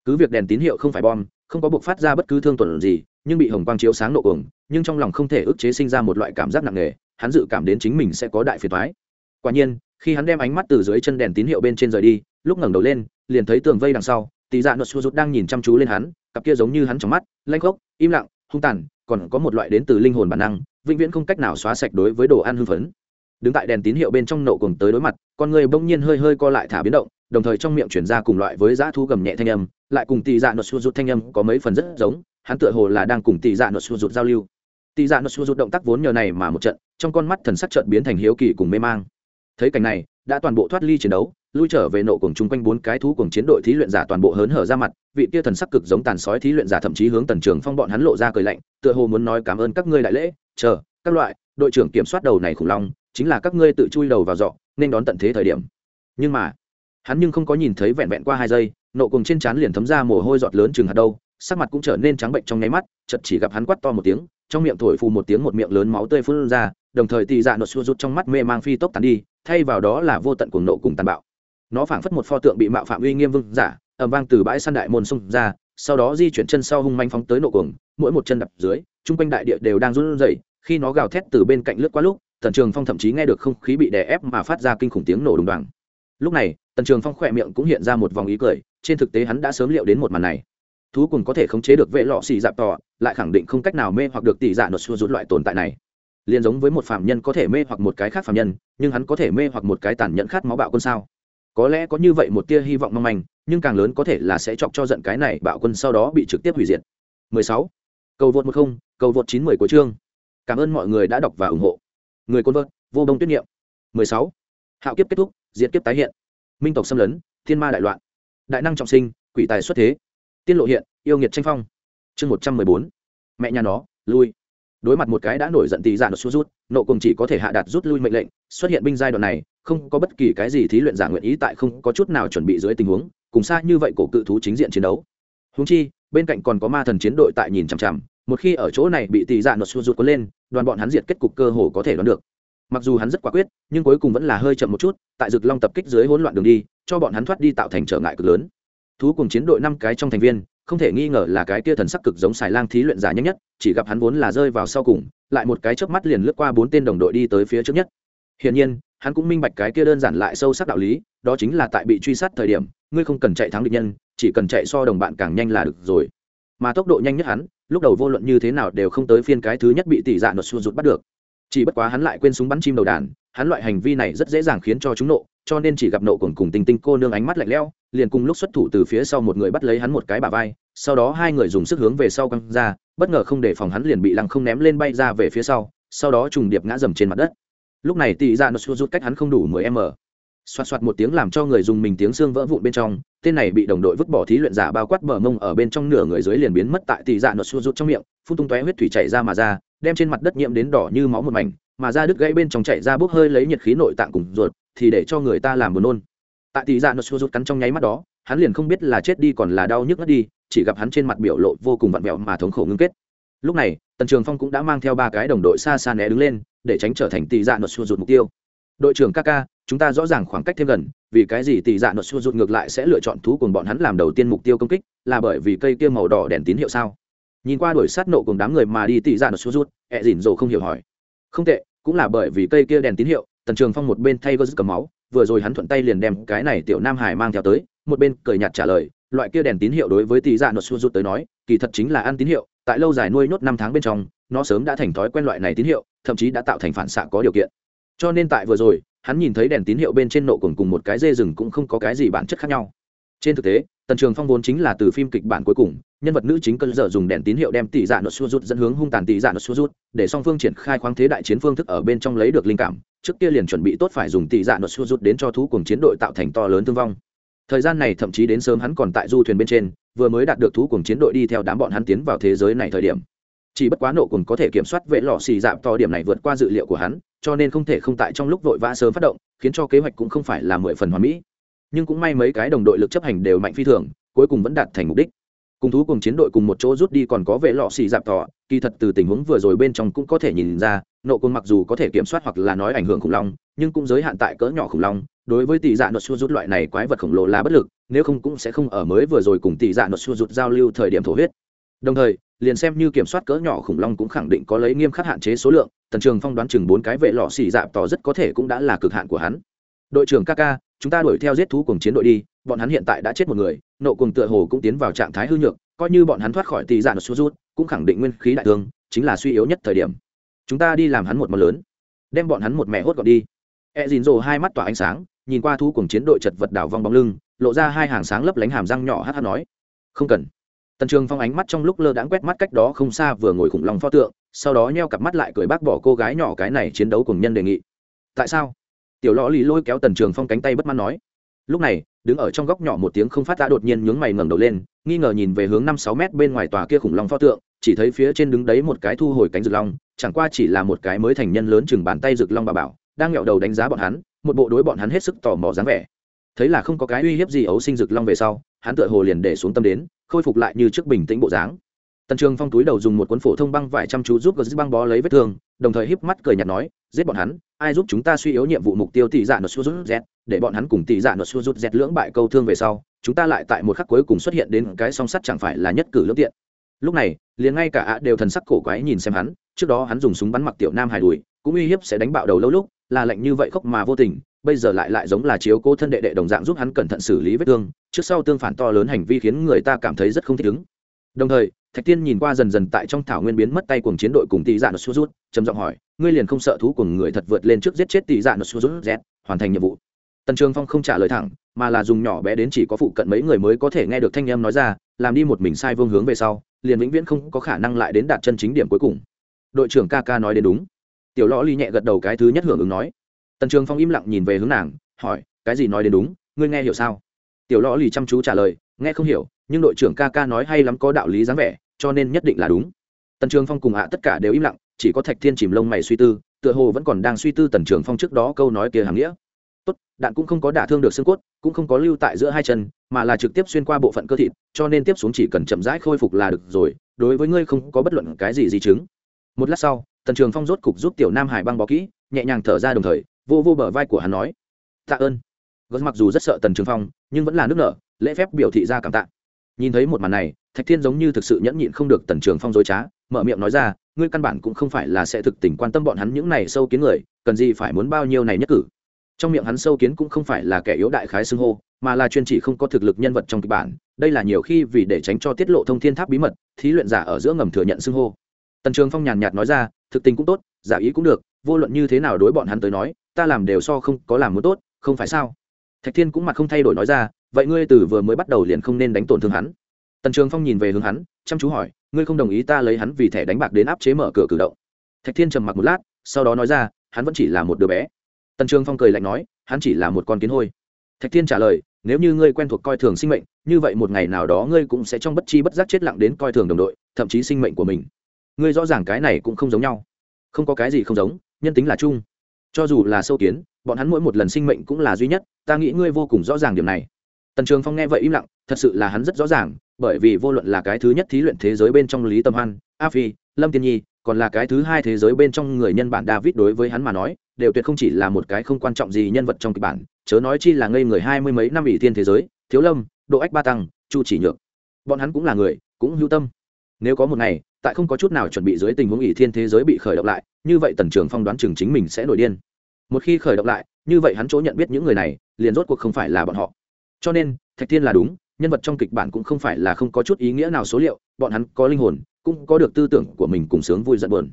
Cứ việc đèn tín hiệu không phải bom, không có buộc phát ra bất cứ thương tuần gì, nhưng bị hồng quang chiếu sáng nộ cuồng, nhưng trong lòng không thể ức chế sinh ra một loại cảm giác nặng nề, hắn dự cảm đến chính mình sẽ có đại phiền thoái quả nhiên, khi hắn đem ánh mắt từ dưới chân đèn tín hiệu bên trên rời đi, lúc ngẩng đầu lên, liền thấy tường vây đằng sau tỷ dạ nốt xua rút đang nhìn chăm chú lên hắn, cặp kia giống như hắn trong mắt lanh khốc, im lặng hung tàn, còn có một loại đến từ linh hồn bản năng, vĩnh viễn không cách nào xóa sạch đối với đồ ăn hưng phấn. Đứng tại đèn tín hiệu bên trong nộ cùng tới đối mặt, con người bỗng nhiên hơi hơi co lại thả biến động, đồng thời trong miệng chuyển ra cùng loại với dã thu gầm nhẹ thanh âm, lại cùng tỷ dạ nốt xua rụt thanh âm có mấy phần rất giống, hắn tựa hồ là đang cùng tỷ dạ nốt xua rụt giao lưu. Tỷ dạ nốt xua rụt động tác vốn nhờ này mà một trận, trong con mắt thần sắc trận biến thành hiếu kỳ cùng mê mang. Thấy cảnh này, đã toàn bộ thoát ly chiến đấu lui trở về nộ cùng chung quanh bốn cái thú cùng chiến đội thí luyện giả toàn bộ hớn hở ra mặt, vị kia thần sắc cực giống tàn sói thí luyện giả thậm chí hướng tần trường phong bọn hắn lộ ra cười lạnh, tựa hồ muốn nói cảm ơn các ngươi đại lễ, chờ, các loại, đội trưởng kiểm soát đầu này khủng long, chính là các ngươi tự chui đầu vào dọ nên đón tận thế thời điểm. Nhưng mà, hắn nhưng không có nhìn thấy vẹn vẹn qua hai giây, nộ cùng trên trán liền thấm ra mồ hôi giọt lớn chừng hạt đâu, sắc mặt cũng trở nên trắng bệnh trong nháy mắt chật chỉ gặp hắn quắt to một tiếng, trong miệng thổi phù một tiếng một miệng lớn máu tươi phun ra, đồng thời tì dạ nột xua rút trong mắt mê mang phi tốc tàn đi, thay vào đó là vô tận cuồng nộ cùng tàn bạo nó phảng phất một pho tượng bị mạo phạm uy nghiêm vương giả ẩm vang từ bãi săn đại môn xông ra, sau đó di chuyển chân sau hung manh phóng tới nộ cuồng, mỗi một chân đập dưới, chung quanh đại địa đều đang run rẩy, khi nó gào thét từ bên cạnh lướt qua lúc, tần trường phong thậm chí nghe được không khí bị đè ép mà phát ra kinh khủng tiếng nổ đùng đoàng. Lúc này, tần trường phong khỏe miệng cũng hiện ra một vòng ý cười, trên thực tế hắn đã sớm liệu đến một màn này. Thú cùng có thể khống chế được vệ lọ xì dạp tỏ lại khẳng định không cách nào mê hoặc được tỷ dạ nốt xua rút loại tồn tại này. Liền giống với một phạm nhân có thể mê hoặc một cái khác phạm nhân, nhưng hắn có thể mê hoặc một cái tàn nhẫn khát máu bạo quân sao? Có lẽ có như vậy một tia hy vọng mong manh nhưng càng lớn có thể là sẽ chọc cho giận cái này bạo quân sau đó bị trực tiếp hủy diệt. 16. cầu vượt 10, cầu vượt 90 của chương. Cảm ơn mọi người đã đọc và ủng hộ. Người côn vợt vô đông tuyết niệm. 16. hạo kiếp kết thúc diệt kiếp tái hiện. Minh tộc xâm lấn thiên ma đại loạn. Đại năng trọng sinh quỷ tài xuất thế. Tiên lộ hiện yêu nghiệt tranh phong. Chương 114. mẹ nhà nó lui. Đối mặt một cái đã nổi giận tì dạn xuống rút nộ cùng chỉ có thể hạ đạt rút lui mệnh lệnh xuất hiện binh giai đoạn này không có bất kỳ cái gì thí luyện giả nguyện ý tại không có chút nào chuẩn bị dưới tình huống, cùng xa như vậy cổ cự thú chính diện chiến đấu. Húng chi, bên cạnh còn có ma thần chiến đội tại nhìn chằm chằm, một khi ở chỗ này bị tỷ dạ nốt xua rút có lên, đoàn bọn hắn diệt kết cục cơ hồ có thể đoán được. Mặc dù hắn rất quả quyết, nhưng cuối cùng vẫn là hơi chậm một chút, tại rực long tập kích dưới hỗn loạn đường đi, cho bọn hắn thoát đi tạo thành trở ngại cực lớn. Thú cùng chiến đội năm cái trong thành viên, không thể nghi ngờ là cái kia thần sắc cực giống xài lang thí luyện giả nhanh nhất, chỉ gặp hắn vốn là rơi vào sau cùng, lại một cái chớp mắt liền lướt qua bốn tên đồng đội đi tới phía trước nhất hiển nhiên, hắn cũng minh bạch cái kia đơn giản lại sâu sắc đạo lý, đó chính là tại bị truy sát thời điểm, ngươi không cần chạy thắng địch nhân, chỉ cần chạy so đồng bạn càng nhanh là được rồi. Mà tốc độ nhanh nhất hắn, lúc đầu vô luận như thế nào đều không tới phiên cái thứ nhất bị tỷ dạ nột xua rụt bắt được. Chỉ bất quá hắn lại quên súng bắn chim đầu đàn, hắn loại hành vi này rất dễ dàng khiến cho chúng nộ, cho nên chỉ gặp nộ cùng cùng tình tinh cô nương ánh mắt lạnh lẽo, liền cùng lúc xuất thủ từ phía sau một người bắt lấy hắn một cái bà vai, sau đó hai người dùng sức hướng về sau căng ra, bất ngờ không để phòng hắn liền bị lăng không ném lên bay ra về phía sau sau đó trùng điệp ngã dầm trên mặt đất lúc này tỷ dạ nó rút cách hắn không đủ mười m. Xoạt xoạt một tiếng làm cho người dùng mình tiếng xương vỡ vụn bên trong, tên này bị đồng đội vứt bỏ thí luyện giả bao quát bờ mông ở bên trong nửa người dưới liền biến mất tại tỷ dạ nó rút trong miệng, phun tung tóe huyết thủy chảy ra mà ra, đem trên mặt đất nhiễm đến đỏ như máu một mảnh, mà ra đứt gãy bên trong chảy ra bốc hơi lấy nhiệt khí nội tạng cùng ruột, thì để cho người ta làm buồn nôn. Tại tỷ dạ nó rút cắn trong nháy mắt đó, hắn liền không biết là chết đi còn là đau nhức ngất đi, chỉ gặp hắn trên mặt biểu lộ vô cùng vặn vẹo mà thống khổ ngưng kết. Lúc này, tần trường phong cũng đã mang theo ba cái đồng đội xa xa né đứng lên để tránh trở thành tỷ dạ nốt xua rụt mục tiêu. Đội trưởng Kaka, chúng ta rõ ràng khoảng cách thêm gần vì cái gì tỷ dạ nốt xua rụt ngược lại sẽ lựa chọn thú cùng bọn hắn làm đầu tiên mục tiêu công kích là bởi vì cây kia màu đỏ đèn tín hiệu sao? Nhìn qua đuổi sát nộ cùng đám người mà đi tỷ dạ nốt xua rụt ẹ dỉn dồ không hiểu hỏi. Không tệ cũng là bởi vì cây kia đèn tín hiệu tần trường phong một bên thay gớt cầm máu vừa rồi hắn thuận tay liền đem cái này tiểu nam hải mang theo tới một bên cười nhạt trả lời loại kia đèn tín hiệu đối với tỷ dạ nốt xua rụt tới nói kỳ thật chính là ăn tín hiệu tại lâu dài nuôi nhốt năm tháng bên trong nó sớm đã thành thói quen loại này tín hiệu thậm chí đã tạo thành phản xạ có điều kiện. Cho nên tại vừa rồi, hắn nhìn thấy đèn tín hiệu bên trên nộ cùng cùng một cái dê rừng cũng không có cái gì bản chất khác nhau. Trên thực tế, tần trường phong vốn chính là từ phim kịch bản cuối cùng, nhân vật nữ chính cơn dở dùng đèn tín hiệu đem tỷ dạ nốt xua rút dẫn hướng hung tàn tỷ dạ nốt xua rút, để song phương triển khai khoáng thế đại chiến phương thức ở bên trong lấy được linh cảm, trước kia liền chuẩn bị tốt phải dùng tỷ dạ nốt xua rút đến cho thú cùng chiến đội tạo thành to lớn thương vong. Thời gian này thậm chí đến sớm hắn còn tại du thuyền bên trên, vừa mới đạt được thú cùng chiến đội đi theo đám bọn hắn tiến vào thế giới này thời điểm chỉ bất quá nộ cùng có thể kiểm soát vệ lò xì dạp to điểm này vượt qua dự liệu của hắn, cho nên không thể không tại trong lúc vội vã sớm phát động, khiến cho kế hoạch cũng không phải là mười phần hoàn mỹ. Nhưng cũng may mấy cái đồng đội lực chấp hành đều mạnh phi thường, cuối cùng vẫn đạt thành mục đích. Cùng thú cùng chiến đội cùng một chỗ rút đi còn có vệ lọ xì dạp tỏ kỳ thật từ tình huống vừa rồi bên trong cũng có thể nhìn ra, nộ côn mặc dù có thể kiểm soát hoặc là nói ảnh hưởng khủng long, nhưng cũng giới hạn tại cỡ nhỏ khủng long. Đối với tỷ dạ nốt xua rút loại này quái vật khổng lồ là bất lực, nếu không cũng sẽ không ở mới vừa rồi cùng tỷ dạ nốt xua rút giao lưu thời điểm thổ huyết. Đồng thời liền xem như kiểm soát cỡ nhỏ khủng long cũng khẳng định có lấy nghiêm khắc hạn chế số lượng, tần trường phong đoán chừng bốn cái vệ lọ xì dạp tỏ rất có thể cũng đã là cực hạn của hắn. Đội trưởng ca ca, chúng ta đuổi theo giết thú cùng chiến đội đi, bọn hắn hiện tại đã chết một người, nộ cùng tựa hồ cũng tiến vào trạng thái hư nhược, coi như bọn hắn thoát khỏi tỷ dạ sút rút, cũng khẳng định nguyên khí đại thương, chính là suy yếu nhất thời điểm. Chúng ta đi làm hắn một món lớn, đem bọn hắn một mẹ hốt gọn đi. E dìn rồ hai mắt tỏa ánh sáng, nhìn qua thú cùng chiến đội chật vật đảo vòng bóng lưng, lộ ra hai hàng sáng lấp lánh hàm răng nhỏ hát hát nói, không cần tần trường phong ánh mắt trong lúc lơ đãng quét mắt cách đó không xa vừa ngồi khủng long pho tượng, sau đó nheo cặp mắt lại cười bác bỏ cô gái nhỏ cái này chiến đấu cùng nhân đề nghị. Tại sao? Tiểu lõ lì lôi kéo tần trường phong cánh tay bất mãn nói. Lúc này, đứng ở trong góc nhỏ một tiếng không phát đã đột nhiên nhướng mày ngẩng đầu lên, nghi ngờ nhìn về hướng năm sáu mét bên ngoài tòa kia khủng long pho tượng, chỉ thấy phía trên đứng đấy một cái thu hồi cánh rực long, chẳng qua chỉ là một cái mới thành nhân lớn chừng bàn tay rực long bà bảo, đang nghẹo đầu đánh giá bọn hắn, một bộ đối bọn hắn hết sức tò mò dáng vẻ. Thấy là không có cái uy hiếp gì ấu sinh rực long về sau, hắn tựa hồ liền để xuống tâm đến khôi phục lại như trước bình tĩnh bộ dáng. Tần trường phong túi đầu dùng một cuốn phổ thông băng vải chăm chú giúp gờ băng bó lấy vết thương, đồng thời híp mắt cười nhạt nói, giết bọn hắn, ai giúp chúng ta suy yếu nhiệm vụ mục tiêu tỷ dạ nốt xua rút z để bọn hắn cùng tỷ dạ nốt xua rút z lưỡng bại câu thương về sau, chúng ta lại tại một khắc cuối cùng xuất hiện đến cái song sắt chẳng phải là nhất cử lưỡng tiện. Lúc này, liền ngay cả ạ đều thần sắc cổ quái nhìn xem hắn, trước đó hắn dùng súng bắn mặc tiểu nam hải đùi, cũng uy hiếp sẽ đánh bạo đầu lâu lúc, là lệnh như vậy khóc mà vô tình, bây giờ lại lại giống là chiếu cố thân đệ đệ đồng dạng giúp hắn cẩn thận xử lý vết thương trước sau tương phản to lớn hành vi khiến người ta cảm thấy rất không thích ứng. Đồng thời, thạch tiên nhìn qua dần dần tại trong thảo nguyên biến mất tay cùng chiến đội cùng tỷ dạ nó xua rút, trầm giọng hỏi, ngươi liền không sợ thú cuồng người thật vượt lên trước giết chết tỷ dạ nó xua rút, z, hoàn thành nhiệm vụ? Tần trường phong không trả lời thẳng, mà là dùng nhỏ bé đến chỉ có phụ cận mấy người mới có thể nghe được thanh em nói ra, làm đi một mình sai vương hướng về sau, liền vĩnh viễn không có khả năng lại đến đạt chân chính điểm cuối cùng. Đội trưởng ca ca nói đến đúng. Tiểu lõ ly nhẹ gật đầu cái thứ nhất hưởng ứng nói. Tần trường phong im lặng nhìn về hướng nàng, hỏi, cái gì nói đến đúng? Ngươi nghe hiểu sao? Tiểu lò lì chăm chú trả lời, nghe không hiểu, nhưng đội trưởng ca ca nói hay lắm có đạo lý dáng vẻ, cho nên nhất định là đúng. Tần trường phong cùng ạ tất cả đều im lặng, chỉ có thạch thiên chìm lông mày suy tư, tựa hồ vẫn còn đang suy tư tần trường phong trước đó câu nói kia hàng nghĩa. Tốt, đạn cũng không có đả thương được xương cốt, cũng không có lưu tại giữa hai chân, mà là trực tiếp xuyên qua bộ phận cơ thịt, cho nên tiếp xuống chỉ cần chậm rãi khôi phục là được rồi, đối với ngươi không có bất luận cái gì di chứng. Một lát sau, tần trường phong rốt cục giúp tiểu nam hải băng bó kỹ, nhẹ nhàng thở ra đồng thời, vô vô bờ vai của hắn nói, tạ ơn gớt mặc dù rất sợ tần trường phong, nhưng vẫn là nước nở, lễ phép biểu thị ra cảm tạ. Nhìn thấy một màn này, thạch thiên giống như thực sự nhẫn nhịn không được tần trường phong dối trá, mở miệng nói ra, ngươi căn bản cũng không phải là sẽ thực tình quan tâm bọn hắn những này sâu kiến người, cần gì phải muốn bao nhiêu này nhất cử? Trong miệng hắn sâu kiến cũng không phải là kẻ yếu đại khái xưng hô, mà là chuyên chỉ không có thực lực nhân vật trong kịch bản, đây là nhiều khi vì để tránh cho tiết lộ thông thiên tháp bí mật, thí luyện giả ở giữa ngầm thừa nhận xưng hô. Tần trường phong nhàn nhạt nói ra, thực tình cũng tốt, giả ý cũng được, vô luận như thế nào đối bọn hắn tới nói, ta làm đều so không có làm muốn tốt, không phải sao? Thạch thiên cũng mặt không thay đổi nói ra, vậy ngươi từ vừa mới bắt đầu liền không nên đánh tổn thương hắn. Tần trường phong nhìn về hướng hắn, chăm chú hỏi, ngươi không đồng ý ta lấy hắn vì thẻ đánh bạc đến áp chế mở cửa cử động? Thạch thiên trầm mặc một lát, sau đó nói ra, hắn vẫn chỉ là một đứa bé. Tần trường phong cười lạnh nói, hắn chỉ là một con kiến hôi. Thạch thiên trả lời, nếu như ngươi quen thuộc coi thường sinh mệnh, như vậy một ngày nào đó ngươi cũng sẽ trong bất chi bất giác chết lặng đến coi thường đồng đội, thậm chí sinh mệnh của mình. Ngươi rõ ràng cái này cũng không giống nhau. Không có cái gì không giống, nhân tính là chung. Cho dù là sâu kiến bọn hắn mỗi một lần sinh mệnh cũng là duy nhất, ta nghĩ ngươi vô cùng rõ ràng điểm này. Tần trường phong nghe vậy im lặng, thật sự là hắn rất rõ ràng, bởi vì vô luận là cái thứ nhất thí luyện thế giới bên trong lý tâm hoan, a phi, lâm tiên nhi, còn là cái thứ hai thế giới bên trong người nhân bản david đối với hắn mà nói, đều tuyệt không chỉ là một cái không quan trọng gì nhân vật trong kịch bản, chớ nói chi là ngây người hai mươi mấy năm ỷ thiên thế giới, thiếu lâm, độ ách ba tăng, chu chỉ nhược. Bọn hắn cũng là người, cũng hữu tâm. Nếu có một ngày, tại không có chút nào chuẩn bị dưới tình huống ỷ thiên thế giới bị khởi động lại, như vậy tần trường phong đoán chừng chính mình sẽ nổi điên một khi khởi động lại, như vậy hắn chỗ nhận biết những người này, liền rốt cuộc không phải là bọn họ. Cho nên, thạch thiên là đúng, nhân vật trong kịch bản cũng không phải là không có chút ý nghĩa nào số liệu, bọn hắn có linh hồn, cũng có được tư tưởng của mình cùng sướng vui giận buồn.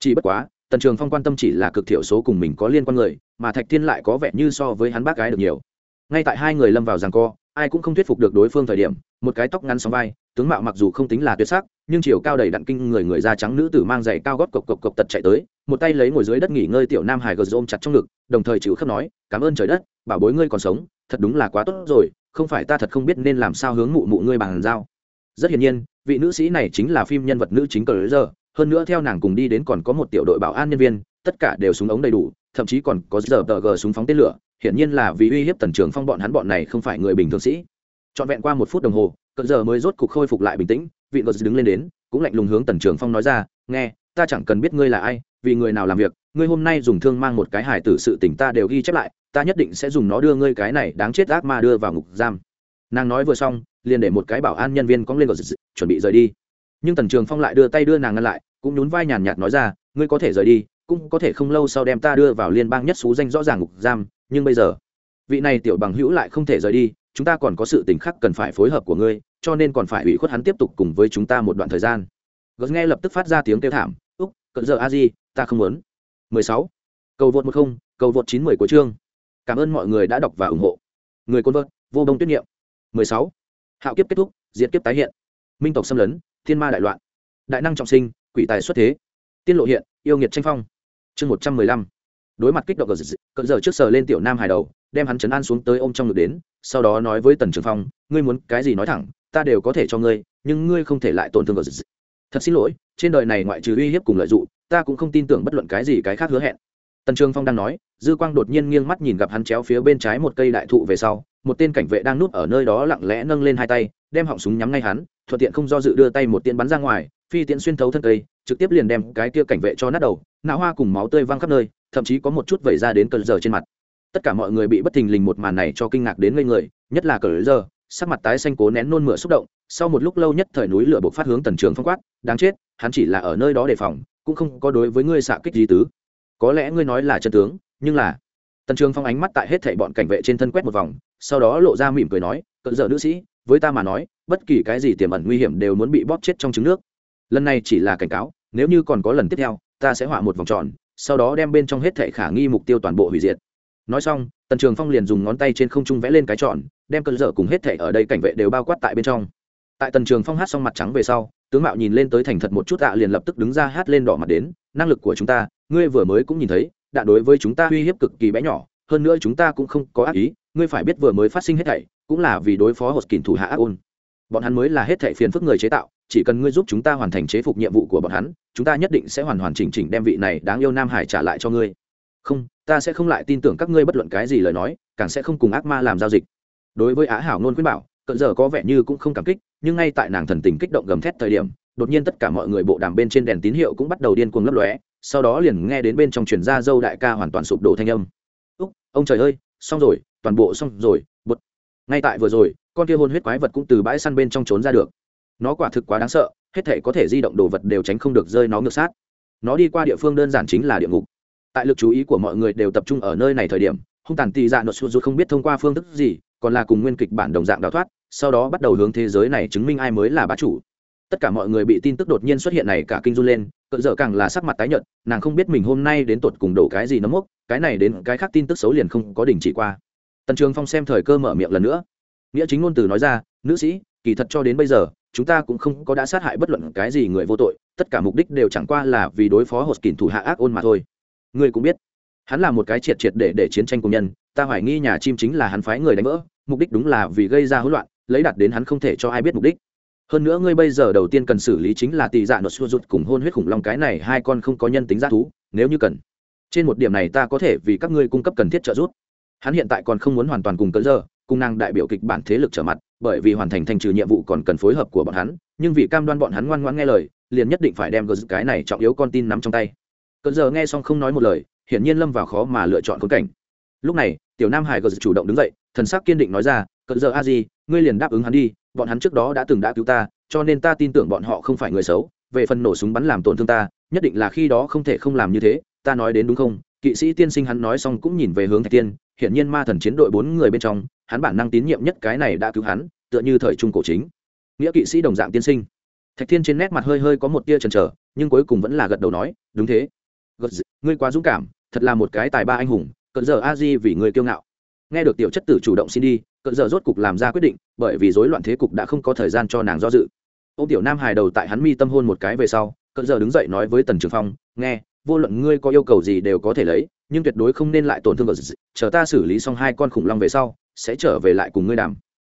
Chỉ bất quá, tần trường phong quan tâm chỉ là cực thiểu số cùng mình có liên quan người, mà thạch thiên lại có vẻ như so với hắn bác gái được nhiều. Ngay tại hai người lâm vào rằng co, ai cũng không thuyết phục được đối phương thời điểm, một cái tóc ngắn sóng vai, tướng mạo mặc dù không tính là tuyệt sắc nhưng chiều cao đầy đặn kinh người người da trắng nữ tử mang giày cao gót cộc cộc cộc tật chạy tới, một tay lấy ngồi dưới đất nghỉ ngơi tiểu nam hải gờ ôm chặt trong ngực, đồng thời chịu khắp nói, cảm ơn trời đất, bảo bối ngươi còn sống, thật đúng là quá tốt rồi, không phải ta thật không biết nên làm sao hướng mụ mụ ngươi bằng giao. Rất hiển nhiên, vị nữ sĩ này chính là phim nhân vật nữ chính cờ giờ hơn nữa theo nàng cùng đi đến còn có một tiểu đội bảo an nhân viên, tất cả đều súng ống đầy đủ, thậm chí còn có giờ tờ gờ súng phóng tên lửa, hiển nhiên là vì uy hiếp tần trường phong bọn hắn bọn này không phải người bình thường sĩ. Trọn vẹn qua một phút đồng hồ cận giờ mới rốt cục khôi phục lại bình tĩnh vị gờ đứng lên đến, cũng lạnh lùng hướng tần trường phong nói ra, nghe, ta chẳng cần biết ngươi là ai, vì người nào làm việc, ngươi hôm nay dùng thương mang một cái hài tử sự tình ta đều ghi chép lại, ta nhất định sẽ dùng nó đưa ngươi cái này đáng chết ác ma đưa vào ngục giam. Nàng nói vừa xong, liền để một cái bảo an nhân viên cóng lên gờ chuẩn bị rời đi. Nhưng tần trường phong lại đưa tay đưa nàng ngăn lại, cũng nhún vai nhàn nhạt nói ra, ngươi có thể rời đi, cũng có thể không lâu sau đem ta đưa vào liên bang nhất xú danh rõ ràng ngục giam, nhưng bây giờ, vị này tiểu bằng hữu lại không thể rời đi chúng ta còn có sự tình khác cần phải phối hợp của ngươi, cho nên còn phải ủy khuất hắn tiếp tục cùng với chúng ta một đoạn thời gian. Gớt nghe lập tức phát ra tiếng kêu thảm, úc cận giờ a di, ta không muốn. 16. cầu vượt một không, cầu vượt chín mười của chương. Cảm ơn mọi người đã đọc và ủng hộ. Người côn vợt, vô đông tuyết nghiệm 16. hạo kiếp kết thúc, diệt kiếp tái hiện. Minh tộc xâm lấn, thiên ma đại loạn. Đại năng trọng sinh, quỷ tài xuất thế. Tiên lộ hiện, yêu nghiệt tranh phong. Chương một trăm mười lăm đối mặt kích động cỡ giờ trước sờ lên tiểu nam hài đầu, đem hắn chấn an xuống tới ôm trong ngực đến, sau đó nói với tần trường phong, ngươi muốn cái gì nói thẳng, ta đều có thể cho ngươi, nhưng ngươi không thể lại tổn thương cỡ thật xin lỗi, trên đời này ngoại trừ uy hiếp cùng lợi dụng, ta cũng không tin tưởng bất luận cái gì cái khác hứa hẹn. Tần trường phong đang nói, dư quang đột nhiên nghiêng mắt nhìn gặp hắn chéo phía bên trái một cây đại thụ về sau, một tên cảnh vệ đang núp ở nơi đó lặng lẽ nâng lên hai tay, đem họng súng nhắm ngay hắn, thuận tiện không do dự đưa tay một tiện bắn ra ngoài, phi tiện xuyên thấu thân cây, trực tiếp liền đem cái kia cảnh vệ cho nát đầu não hoa cùng máu tươi văng khắp nơi thậm chí có một chút vẩy ra đến cờ giờ trên mặt. Tất cả mọi người bị bất thình lình một màn này cho kinh ngạc đến ngây người, nhất là cờ giờ, sắc mặt tái xanh cố nén nôn mửa xúc động, sau một lúc lâu nhất thời núi lửa buộc phát hướng tần trường phong quát, đáng chết, hắn chỉ là ở nơi đó đề phòng, cũng không có đối với ngươi xạ kích gì tứ. Có lẽ ngươi nói là chân tướng, nhưng là tần trường phong ánh mắt tại hết thảy bọn cảnh vệ trên thân quét một vòng, sau đó lộ ra mỉm cười nói cận giờ nữ sĩ, với ta mà nói, bất kỳ cái gì tiềm ẩn nguy hiểm đều muốn bị bóp chết trong trứng nước. Lần này chỉ là cảnh cáo, nếu như còn có lần tiếp theo, ta sẽ họa một vòng tròn sau đó đem bên trong hết thảy khả nghi mục tiêu toàn bộ hủy diệt. Nói xong, tần trường phong liền dùng ngón tay trên không trung vẽ lên cái tròn, đem cơn dở cùng hết thảy ở đây cảnh vệ đều bao quát tại bên trong. Tại tần trường phong hát xong mặt trắng về sau, tướng mạo nhìn lên tới thành thật một chút tạ liền lập tức đứng ra hát lên đỏ mặt đến, năng lực của chúng ta, ngươi vừa mới cũng nhìn thấy, đã đối với chúng ta uy hiếp cực kỳ bé nhỏ, hơn nữa chúng ta cũng không có ác ý, ngươi phải biết vừa mới phát sinh hết thảy, cũng là vì đối phó hột kỳn thủ hạ ác ôn. Bọn hắn mới là hết thảy phiền phức người chế tạo chỉ cần ngươi giúp chúng ta hoàn thành chế phục nhiệm vụ của bọn hắn, chúng ta nhất định sẽ hoàn hoàn chỉnh chỉnh đem vị này đáng yêu nam hải trả lại cho ngươi. Không, ta sẽ không lại tin tưởng các ngươi bất luận cái gì lời nói, càng sẽ không cùng ác ma làm giao dịch. Đối với á hảo nôn khuyên bảo, cận giờ có vẻ như cũng không cảm kích, nhưng ngay tại nàng thần tình kích động gầm thét thời điểm, đột nhiên tất cả mọi người bộ đàm bên trên đèn tín hiệu cũng bắt đầu điên cuồng lấp lóe, sau đó liền nghe đến bên trong truyền ra dâu đại ca hoàn toàn sụp đổ thanh âm. Úc, ông trời ơi, xong rồi, toàn bộ xong rồi bút ngay tại vừa rồi, con kia hôn huyết quái vật cũng từ bãi săn bên trong trốn ra được nó quả thực quá đáng sợ, hết thể có thể di động đồ vật đều tránh không được rơi nó ngược sát. Nó đi qua địa phương đơn giản chính là địa ngục. Tại lực chú ý của mọi người đều tập trung ở nơi này thời điểm, hung tàn tì dạ nốt sụt không biết thông qua phương thức gì, còn là cùng nguyên kịch bản đồng dạng đào thoát, sau đó bắt đầu hướng thế giới này chứng minh ai mới là bá chủ. Tất cả mọi người bị tin tức đột nhiên xuất hiện này cả kinh run lên, cỡ dở càng là sắc mặt tái nhợt, nàng không biết mình hôm nay đến tột cùng đổ cái gì nấm mốc, cái này đến cái khác tin tức xấu liền không có đình chỉ qua. Tần trường phong xem thời cơ mở miệng lần nữa. Nghĩa chính ngôn từ nói ra, nữ sĩ, kỳ thật cho đến bây giờ chúng ta cũng không có đã sát hại bất luận cái gì người vô tội, tất cả mục đích đều chẳng qua là vì đối phó hột kín thủ hạ ác ôn mà thôi. Ngươi cũng biết, hắn là một cái triệt triệt để để chiến tranh công nhân, ta hoài nghi nhà chim chính là hắn phái người đánh vỡ, mục đích đúng là vì gây ra hỗn loạn, lấy đặt đến hắn không thể cho ai biết mục đích. Hơn nữa ngươi bây giờ đầu tiên cần xử lý chính là tỷ dạ nốt xua rụt cùng hôn huyết khủng long cái này, hai con không có nhân tính giá thú, nếu như cần. Trên một điểm này ta có thể vì các ngươi cung cấp cần thiết trợ giúp. Hắn hiện tại còn không muốn hoàn toàn cùng cỡ giờ cung năng đại biểu kịch bản thế lực trở mặt bởi vì hoàn thành thành trừ nhiệm vụ còn cần phối hợp của bọn hắn, nhưng vì cam đoan bọn hắn ngoan ngoãn nghe lời, liền nhất định phải đem gờ cái này trọng yếu con tin nắm trong tay. Cỡ giờ nghe xong không nói một lời, hiển nhiên lâm vào khó mà lựa chọn khốn cảnh. Lúc này, tiểu nam hải gờ chủ động đứng dậy, thần sắc kiên định nói ra cỡ giờ a di, ngươi liền đáp ứng hắn đi, bọn hắn trước đó đã từng đã cứu ta, cho nên ta tin tưởng bọn họ không phải người xấu, về phần nổ súng bắn làm tổn thương ta, nhất định là khi đó không thể không làm như thế, ta nói đến đúng không? Kỵ sĩ tiên sinh hắn nói xong cũng nhìn về hướng thạch tiên hiển nhiên ma thần chiến đội bốn người bên trong, hắn bản năng tín nhiệm nhất cái này đã cứu hắn, tựa như thời trung cổ chính. Nghĩa kỵ sĩ đồng dạng tiên sinh. Thạch thiên trên nét mặt hơi hơi có một tia chần chờ, nhưng cuối cùng vẫn là gật đầu nói, đúng thế. Gật ngươi quá dũng cảm, thật là một cái tài ba anh hùng, cận giờ a di vì người kiêu ngạo. Nghe được tiểu chất tử chủ động xin đi, cận giờ rốt cục làm ra quyết định, bởi vì rối loạn thế cục đã không có thời gian cho nàng do dự. Ô tiểu nam hài đầu tại hắn mi tâm hôn một cái về sau, cận giờ đứng dậy nói với tần trường phong, nghe, vô luận ngươi có yêu cầu gì đều có thể lấy nhưng tuyệt đối không nên lại tổn thương ở chờ ta xử lý xong hai con khủng long về sau, sẽ trở về lại cùng ngươi đàm.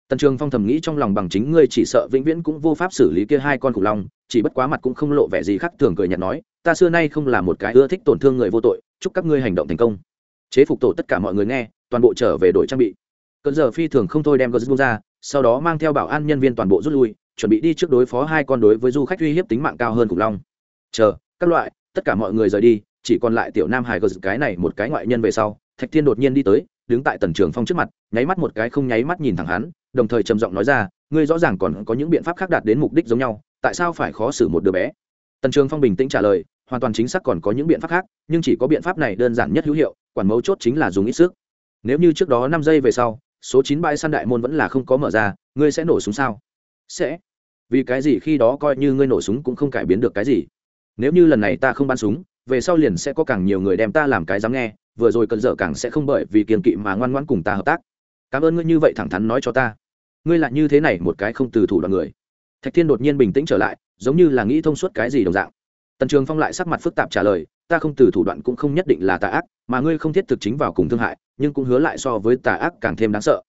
Tần trường phong thầm nghĩ trong lòng bằng chính ngươi chỉ sợ vĩnh viễn cũng vô pháp xử lý kia hai con khủng long, chỉ bất quá mặt cũng không lộ vẻ gì khác thường cười nhạt nói, ta xưa nay không là một cái ưa thích tổn thương người vô tội, chúc các ngươi hành động thành công. Chế phục tổ tất cả mọi người nghe, toàn bộ trở về đội trang bị. Cơn giờ phi thường không thôi đem gờ bung ra, sau đó mang theo bảo an nhân viên toàn bộ rút lui, chuẩn bị đi trước đối phó hai con đối với du khách uy hiếp tính mạng cao hơn khủng long. Chờ, các loại, tất cả mọi người rời đi chỉ còn lại tiểu nam hải gờ cái này một cái ngoại nhân về sau, thạch thiên đột nhiên đi tới, đứng tại tần trường phong trước mặt, nháy mắt một cái không nháy mắt nhìn thẳng hắn, đồng thời trầm giọng nói ra, ngươi rõ ràng còn có những biện pháp khác đạt đến mục đích giống nhau, tại sao phải khó xử một đứa bé? Tần trường phong bình tĩnh trả lời, hoàn toàn chính xác còn có những biện pháp khác, nhưng chỉ có biện pháp này đơn giản nhất hữu hiệu, quản mấu chốt chính là dùng ít sức. Nếu như trước đó năm giây về sau, số chín bãi săn đại môn vẫn là không có mở ra, ngươi sẽ nổ súng sao? Sẽ. Vì cái gì khi đó coi như ngươi nổ súng cũng không cải biến được cái gì? Nếu như lần này ta không bắn súng về sau liền sẽ có càng nhiều người đem ta làm cái dám nghe, vừa rồi cần dở càng sẽ không bởi vì kiềm kỵ mà ngoan ngoãn cùng ta hợp tác. Cảm ơn ngươi như vậy thẳng thắn nói cho ta. Ngươi lại như thế này một cái không từ thủ đoạn người. Thạch thiên đột nhiên bình tĩnh trở lại, giống như là nghĩ thông suốt cái gì đồng dạng. Tần trường phong lại sắc mặt phức tạp trả lời, ta không từ thủ đoạn cũng không nhất định là tà ác, mà ngươi không thiết thực chính vào cùng thương hại, nhưng cũng hứa lại so với tà ác càng thêm đáng sợ.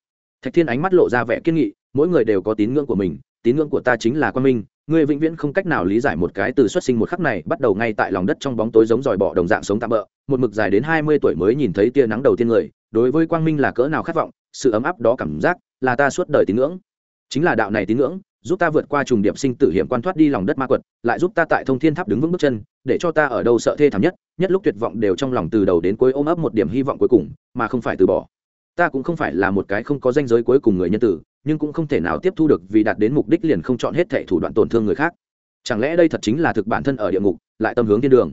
Thạch thiên ánh mắt lộ ra vẻ kiên nghị, mỗi người đều có tín ngưỡng của mình tín ngưỡng của ta chính là quan minh, ngươi vĩnh viễn không cách nào lý giải một cái từ xuất sinh một khắc này, bắt đầu ngay tại lòng đất trong bóng tối giống dòi bọ đồng dạng sống tạm bỡ một mực dài đến hai mươi tuổi mới nhìn thấy tia nắng đầu tiên người, đối với quang minh là cỡ nào khát vọng, sự ấm áp đó cảm giác là ta suốt đời tín ngưỡng. Chính là đạo này tín ngưỡng, giúp ta vượt qua trùng điểm sinh tử hiểm quan thoát đi lòng đất ma quật, lại giúp ta tại thông thiên tháp đứng vững bước chân, để cho ta ở đâu sợ thê thảm nhất nhất lúc tuyệt vọng đều trong lòng từ đầu đến cuối ôm ấp một điểm hy vọng cuối cùng, mà không phải từ bỏ. Ta cũng không phải là một cái không có danh giới cuối cùng người nhân tử nhưng cũng không thể nào tiếp thu được vì đạt đến mục đích liền không chọn hết thệ thủ đoạn tổn thương người khác. Chẳng lẽ đây thật chính là thực bản thân ở địa ngục, lại tâm hướng thiên đường?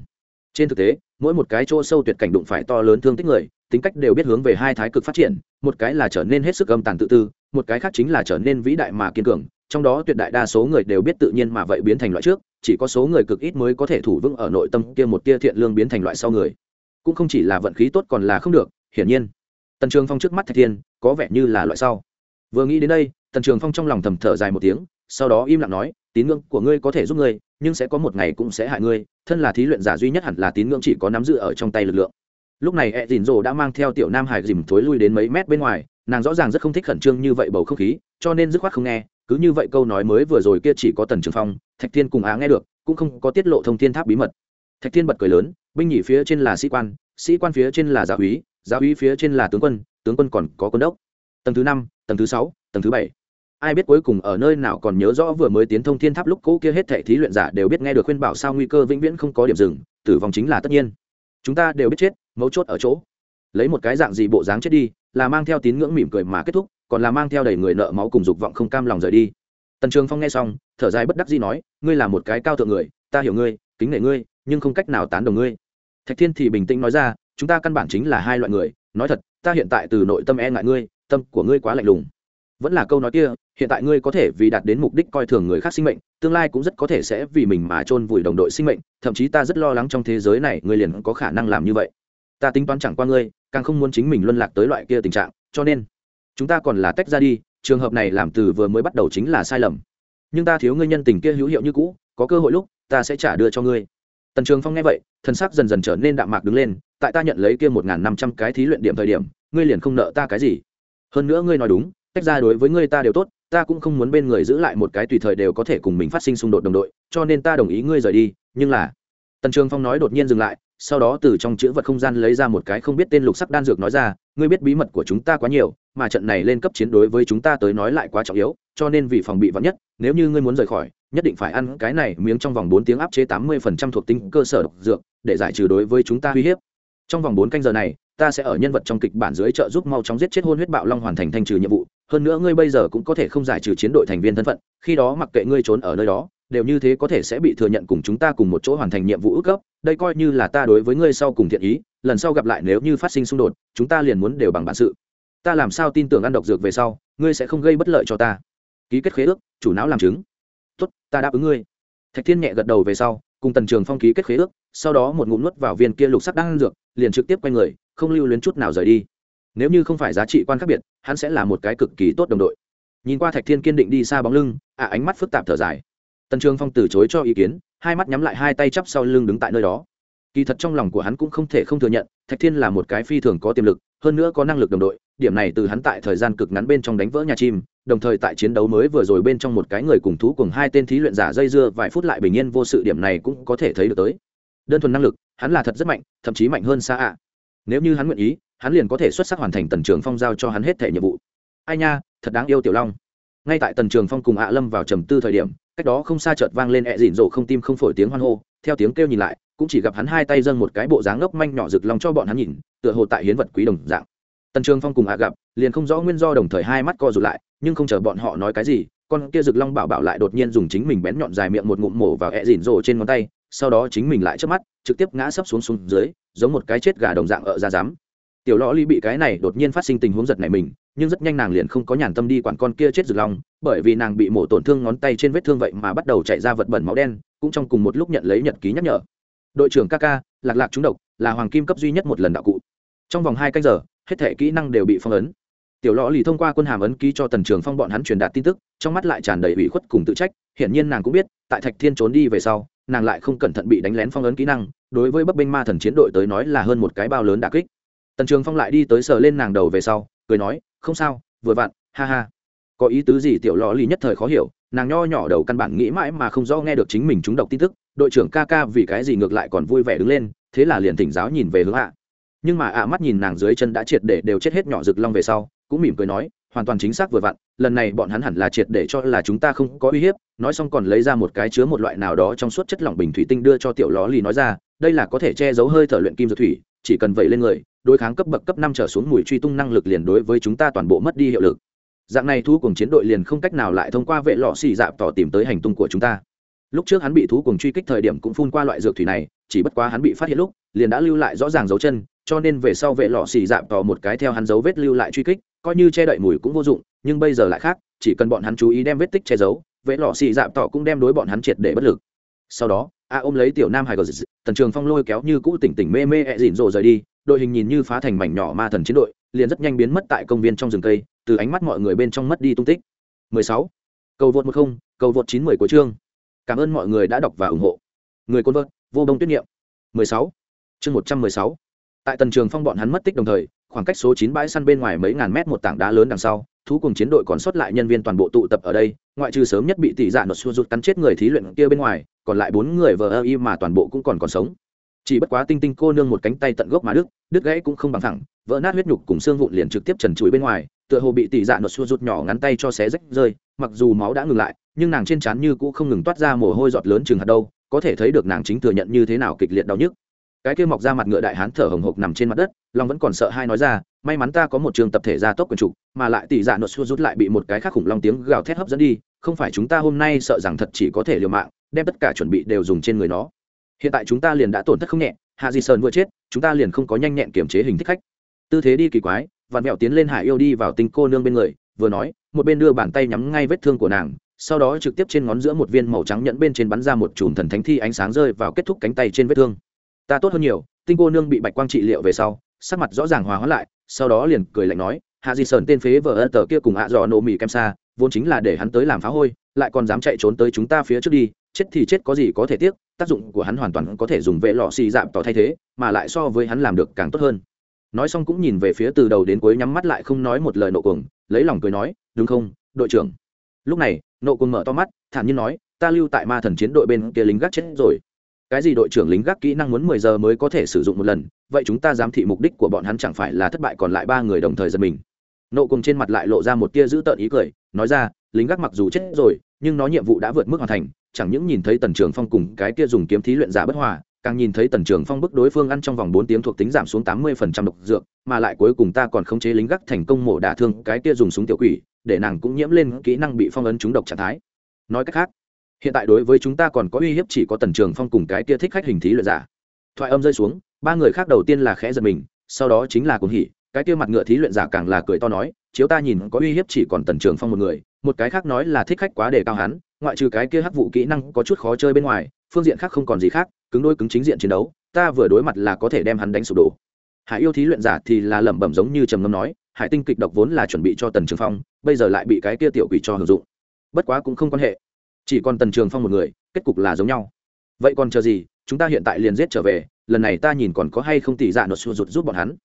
Trên thực tế, mỗi một cái chỗ sâu tuyệt cảnh đụng phải to lớn thương tích người, tính cách đều biết hướng về hai thái cực phát triển, một cái là trở nên hết sức âm tàn tự tư, một cái khác chính là trở nên vĩ đại mà kiên cường, trong đó tuyệt đại đa số người đều biết tự nhiên mà vậy biến thành loại trước, chỉ có số người cực ít mới có thể thủ vững ở nội tâm kia một tia thiện lương biến thành loại sau người. Cũng không chỉ là vận khí tốt còn là không được, hiển nhiên. Tần trường phong trước mắt thạch thiên, có vẻ như là loại sau vừa nghĩ đến đây, tần trường phong trong lòng thầm thở dài một tiếng, sau đó im lặng nói, tín ngưỡng của ngươi có thể giúp ngươi, nhưng sẽ có một ngày cũng sẽ hại ngươi, thân là thí luyện giả duy nhất hẳn là tín ngưỡng chỉ có nắm giữ ở trong tay lực lượng. Lúc này e dìn rồ đã mang theo tiểu nam hải dìm thối lui đến mấy mét bên ngoài, nàng rõ ràng rất không thích khẩn trương như vậy bầu không khí, cho nên dứt khoát không nghe, cứ như vậy câu nói mới vừa rồi kia chỉ có tần trường phong, thạch thiên cùng á nghe được, cũng không có tiết lộ thông thiên tháp bí mật. Thạch thiên bật cười lớn, binh nhỉ phía trên là sĩ quan sĩ quan phía trên là giáo úy giáo úy phía trên là tướng quân tướng quân còn có quân đốc tầng thứ năm, tầng thứ sáu, tầng thứ bảy. Ai biết cuối cùng ở nơi nào còn nhớ rõ vừa mới tiến thông thiên tháp lúc cũ kia hết thệ thí luyện giả đều biết nghe được khuyên bảo sao nguy cơ vĩnh viễn không có điểm dừng, tử vong chính là tất nhiên. Chúng ta đều biết chết, mấu chốt ở chỗ. Lấy một cái dạng gì bộ dáng chết đi, là mang theo tín ngưỡng mỉm cười mà kết thúc, còn là mang theo đầy người nợ máu cùng dục vọng không cam lòng rời đi. Tần trường phong nghe xong, thở dài bất đắc dĩ nói, ngươi là một cái cao thượng người, ta hiểu ngươi, kính nể ngươi, nhưng không cách nào tán đồng ngươi. Thạch thiên thì bình tĩnh nói ra, chúng ta căn bản chính là hai loại người, nói thật, ta hiện tại từ nội tâm e ngại ngươi tâm của ngươi quá lạnh lùng. Vẫn là câu nói kia, hiện tại ngươi có thể vì đạt đến mục đích coi thường người khác sinh mệnh, tương lai cũng rất có thể sẽ vì mình mà chôn vùi đồng đội sinh mệnh, thậm chí ta rất lo lắng trong thế giới này ngươi liền có khả năng làm như vậy. Ta tính toán chẳng qua ngươi, càng không muốn chính mình luân lạc tới loại kia tình trạng, cho nên, chúng ta còn là tách ra đi, trường hợp này làm từ vừa mới bắt đầu chính là sai lầm. Nhưng ta thiếu ngươi nhân tình kia hữu hiệu như cũ, có cơ hội lúc, ta sẽ trả đưa cho ngươi. Tần trường phong nghe vậy thân xác dần dần trở nên đạm mạc đứng lên, tại ta nhận lấy kia một n g h n năm trăm cái thí luyện điểm thời điểm, ngươi liền không nợ ta cái gì hơn nữa ngươi nói đúng, tách ra đối với ngươi ta đều tốt, ta cũng không muốn bên người giữ lại một cái tùy thời đều có thể cùng mình phát sinh xung đột đồng đội, cho nên ta đồng ý ngươi rời đi, nhưng là tần trường phong nói đột nhiên dừng lại, sau đó từ trong chữ vật không gian lấy ra một cái không biết tên lục sắc đan dược nói ra, ngươi biết bí mật của chúng ta quá nhiều, mà trận này lên cấp chiến đối với chúng ta tới nói lại quá trọng yếu, cho nên vì phòng bị vắn nhất, nếu như ngươi muốn rời khỏi, nhất định phải ăn cái này miếng trong vòng bốn tiếng áp chế tám mươi phần trăm thuộc tính cơ sở độc dược, để giải trừ đối với chúng ta uy hiếp. Trong vòng bốn canh giờ này ta sẽ ở nhân vật trong kịch bản dưới trợ giúp mau chóng giết chết hôn huyết bạo long hoàn thành thanh trừ nhiệm vụ. Hơn nữa ngươi bây giờ cũng có thể không giải trừ chiến đội thành viên thân phận, khi đó mặc kệ ngươi trốn ở nơi đó, đều như thế có thể sẽ bị thừa nhận cùng chúng ta cùng một chỗ hoàn thành nhiệm vụ ước cấp đây coi như là ta đối với ngươi sau cùng thiện ý, lần sau gặp lại nếu như phát sinh xung đột, chúng ta liền muốn đều bằng bản sự. Ta làm sao tin tưởng ăn độc dược về sau, ngươi sẽ không gây bất lợi cho ta? Ký kết khế ước, chủ não làm chứng. Tốt, ta đáp ứng ngươi. Thạch thiên nhẹ gật đầu về sau, cùng tần trường phong ký kết khế ước, sau đó một ngụm nuốt vào viên kia lục sắc đang ăn dược, liền trực tiếp quay người không lưu luyến chút nào rời đi. Nếu như không phải giá trị quan khác biệt, hắn sẽ là một cái cực kỳ tốt đồng đội. Nhìn qua thạch thiên kiên định đi xa bóng lưng ạ ánh mắt phức tạp thở dài. Tần trường phong từ chối cho ý kiến, hai mắt nhắm lại hai tay chắp sau lưng đứng tại nơi đó. Kỳ thật trong lòng của hắn cũng không thể không thừa nhận, thạch thiên là một cái phi thường có tiềm lực, hơn nữa có năng lực đồng đội, điểm này từ hắn tại thời gian cực ngắn bên trong đánh vỡ nhà chim, đồng thời tại chiến đấu mới vừa rồi bên trong một cái người cùng thú cùng hai tên thí luyện giả dây dưa vài phút lại bình yên vô sự, điểm này cũng có thể thấy được tới. Đơn thuần năng lực, hắn là thật rất mạnh, thậm chí mạnh hơn xa ạ nếu như hắn nguyện ý, hắn liền có thể xuất sắc hoàn thành tần trường phong giao cho hắn hết thể nhiệm vụ. Ai nha, thật đáng yêu tiểu long. Ngay tại tần trường phong cùng ạ lâm vào trầm tư thời điểm, cách đó không xa chợt vang lên ẹ dịn rộ không tim không phổi tiếng hoan hô, theo tiếng kêu nhìn lại, cũng chỉ gặp hắn hai tay dâng một cái bộ dáng ngốc manh nhỏ rực long cho bọn hắn nhìn, tựa hồ tại hiến vật quý đồng dạng. Tần trường phong cùng ạ gặp, liền không rõ nguyên do đồng thời hai mắt co rụt lại, nhưng không chờ bọn họ nói cái gì, con kia rực long bảo bảo lại đột nhiên dùng chính mình bén nhọn dài miệng một ngụm mổ vào ẹ dịn rộ trên ngón tay, sau đó chính mình lại trước mắt, trực tiếp ngã sấp xuống xuống dưới giống một cái chết gà đồng dạng ở ra dám. Tiểu lõ ly bị cái này đột nhiên phát sinh tình huống giật này mình, nhưng rất nhanh nàng liền không có nhàn tâm đi quản con kia chết rực long bởi vì nàng bị mổ tổn thương ngón tay trên vết thương vậy mà bắt đầu chạy ra vật bẩn máu đen, cũng trong cùng một lúc nhận lấy nhật ký nhắc nhở. Đội trưởng kk lạc lạc trúng độc, là hoàng kim cấp duy nhất một lần đạo cụ. Trong vòng hai canh giờ, hết thể kỹ năng đều bị phong ấn. Tiểu lõ lì thông qua quân hàm ấn ký cho tần trường phong bọn hắn truyền đạt tin tức, trong mắt lại tràn đầy ủy khuất cùng tự trách, hiển nhiên nàng cũng biết, tại thạch thiên trốn đi về sau, nàng lại không cẩn thận bị đánh lén phong ấn kỹ năng đối với bấp bênh ma thần chiến đội tới nói là hơn một cái bao lớn đà kích. Tần trường phong lại đi tới sờ lên nàng đầu về sau, cười nói, không sao, vừa vặn, ha ha. Có ý tứ gì tiểu lò lì nhất thời khó hiểu, nàng nho nhỏ đầu căn bản nghĩ mãi mà không do nghe được chính mình trúng độc tin tức, đội trưởng ca ca vì cái gì ngược lại còn vui vẻ đứng lên, thế là liền thỉnh giáo nhìn về hướng ạ. Nhưng mà ạ mắt nhìn nàng dưới chân đã triệt để đều chết hết nhỏ rực long về sau, cũng mỉm cười nói, hoàn toàn chính xác vừa vặn, lần này bọn hắn hẳn là triệt để cho là chúng ta không có uy hiếp. Nói xong còn lấy ra một cái chứa một loại nào đó trong suốt chất lỏng bình thủy tinh đưa cho tiểu ló lì nói ra đây là có thể che giấu hơi thở luyện kim dược thủy, chỉ cần vẩy lên người, đối kháng cấp bậc cấp năm trở xuống mùi truy tung năng lực liền đối với chúng ta toàn bộ mất đi hiệu lực. Dạng này thu cùng chiến đội liền không cách nào lại thông qua vệ lọ xì dạp tỏ tìm tới hành tung của chúng ta. Lúc trước hắn bị thú cùng truy kích thời điểm cũng phun qua loại dược thủy này, chỉ bất quá hắn bị phát hiện lúc, liền đã lưu lại rõ ràng dấu chân, cho nên về sau vệ lọ xì dạp tỏ một cái theo hắn dấu vết lưu lại truy kích, coi như che đậy mùi cũng vô dụng, nhưng bây giờ lại khác, chỉ cần bọn hắn chú ý đem vết tích che giấu, vệ lọ xì dạp tỏ cũng đem đối bọn hắn triệt để bất lực sau đó a ôm lấy tiểu nam hải gờ tần trường phong lôi kéo như cũ tỉnh tỉnh mê mê ẹ dịn rồ rời đi đội hình nhìn như phá thành mảnh nhỏ ma thần chiến đội liền rất nhanh biến mất tại công viên trong rừng cây từ ánh mắt mọi người bên trong mất đi tung tích 16. cầu vượt 10, cầu vượt 90 của chương cảm ơn mọi người đã đọc và ủng hộ người côn vợt vô đông tuyết niệm 16. chương 116. tại tần trường phong bọn hắn mất tích đồng thời khoảng cách số 9 bãi săn bên ngoài mấy ngàn mét một tảng đá lớn đằng sau thú cùng chiến đội còn sót lại nhân viên toàn bộ tụ tập ở đây ngoại trừ sớm nhất bị tỷ dạ nột xua rụt cắn chết người thí luyện kia bên ngoài còn lại bốn người vờ ơ y mà toàn bộ cũng còn còn sống. Chỉ bất quá tinh tinh cô nương một cánh tay tận gốc mà đứt đứt gãy cũng không bằng thẳng, vỡ nát huyết nhục cùng xương vụn liền trực tiếp trần trụi bên ngoài, tựa hồ bị tỷ dạ nột xua rụt nhỏ ngắn tay cho xé rách rơi, mặc dù máu đã ngừng lại, nhưng nàng trên trán như cũ không ngừng toát ra mồ hôi giọt lớn chừng hạt đâu, có thể thấy được nàng chính thừa nhận như thế nào kịch liệt đau nhức. Cái kia mọc ra mặt ngựa đại hán thở hồng hộc nằm trên mặt đất long vẫn còn sợ hai nói ra, may mắn ta có một trường tập thể gia tốc quyền trục mà lại tỷ dạ nột xua rút lại bị một cái khác khủng long tiếng gào thét hấp dẫn đi, không phải chúng ta hôm nay sợ rằng thật chỉ có thể liều mạng đem tất cả chuẩn bị đều dùng trên người nó. Hiện tại chúng ta liền đã tổn thất không nhẹ, hạ di sơn vừa chết, chúng ta liền không có nhanh nhẹn kiểm chế hình thích khách. Tư thế đi kỳ quái vạn mẹo tiến lên hải yêu đi vào tinh cô nương bên người, vừa nói, một bên đưa bàn tay nhắm ngay vết thương của nàng, sau đó trực tiếp trên ngón giữa một viên màu trắng nhẫn bên trên bắn ra một chùm thần thánh thi ánh sáng rơi vào kết thúc cánh tay trên vết thương. Ta tốt hơn nhiều, tinh cô nương bị bạch quang trị liệu về sau, sắc mặt rõ ràng hòa hóa lại, sau đó liền cười lạnh nói, hạ di sơn tên phế vợ ân tờ kia cùng hạ dò nổ mì kem xa, vốn chính là để hắn tới làm phá hôi, lại còn dám chạy trốn tới chúng ta phía trước đi chết thì chết có gì có thể tiếc, tác dụng của hắn hoàn toàn có thể dùng vệ lọ xì dạm tỏ thay thế, mà lại so với hắn làm được càng tốt hơn. Nói xong cũng nhìn về phía từ đầu đến cuối nhắm mắt lại không nói một lời nộ cuồng, lấy lòng cười nói, đúng không, đội trưởng? Lúc này, nộ cuồng mở to mắt, thản nhiên nói, ta lưu tại ma thần chiến đội bên kia lính gác chết rồi. Cái gì đội trưởng lính gác kỹ năng muốn mười giờ mới có thể sử dụng một lần, vậy chúng ta giám thị mục đích của bọn hắn chẳng phải là thất bại còn lại ba người đồng thời giật mình? Nộ cùng trên mặt lại lộ ra một tia dữ tợn ý cười, nói ra, lính gác mặc dù chết rồi, nhưng nó nhiệm vụ đã vượt mức hoàn thành chẳng những nhìn thấy tần trường phong cùng cái kia dùng kiếm thí luyện giả bất hòa, càng nhìn thấy tần trường phong bức đối phương ăn trong vòng bốn tiếng thuộc tính giảm xuống tám mươi phần trăm độc dược, mà lại cuối cùng ta còn khống chế lính gác thành công mổ đả thương cái kia dùng súng tiểu quỷ, để nàng cũng nhiễm lên kỹ năng bị phong ấn trúng độc trạng thái. Nói cách khác, hiện tại đối với chúng ta còn có uy hiếp chỉ có tần trường phong cùng cái kia thích khách hình thí luyện giả. Thoại âm rơi xuống, ba người khác đầu tiên là khẽ giật mình, sau đó chính là cuồng hỉ, cái kia mặt ngựa thí luyện giả càng là cười to nói, chiếu ta nhìn có uy hiếp chỉ còn tần trường phong một người, một cái khác nói là thích khách quá đề cao hắn ngoại trừ cái kia hắc vụ kỹ năng có chút khó chơi bên ngoài, phương diện khác không còn gì khác, cứng đôi cứng chính diện chiến đấu, ta vừa đối mặt là có thể đem hắn đánh sụp đổ. Hải yêu thí luyện giả thì là lẩm bẩm giống như trầm ngâm nói, hải tinh kịch độc vốn là chuẩn bị cho tần trường phong, bây giờ lại bị cái kia tiểu quỷ cho hưởng dụng. Bất quá cũng không quan hệ. Chỉ còn tần trường phong một người, kết cục là giống nhau. Vậy còn chờ gì, chúng ta hiện tại liền giết trở về, lần này ta nhìn còn có hay không tỷ dạ nột xua rụt giúp bọn hắn.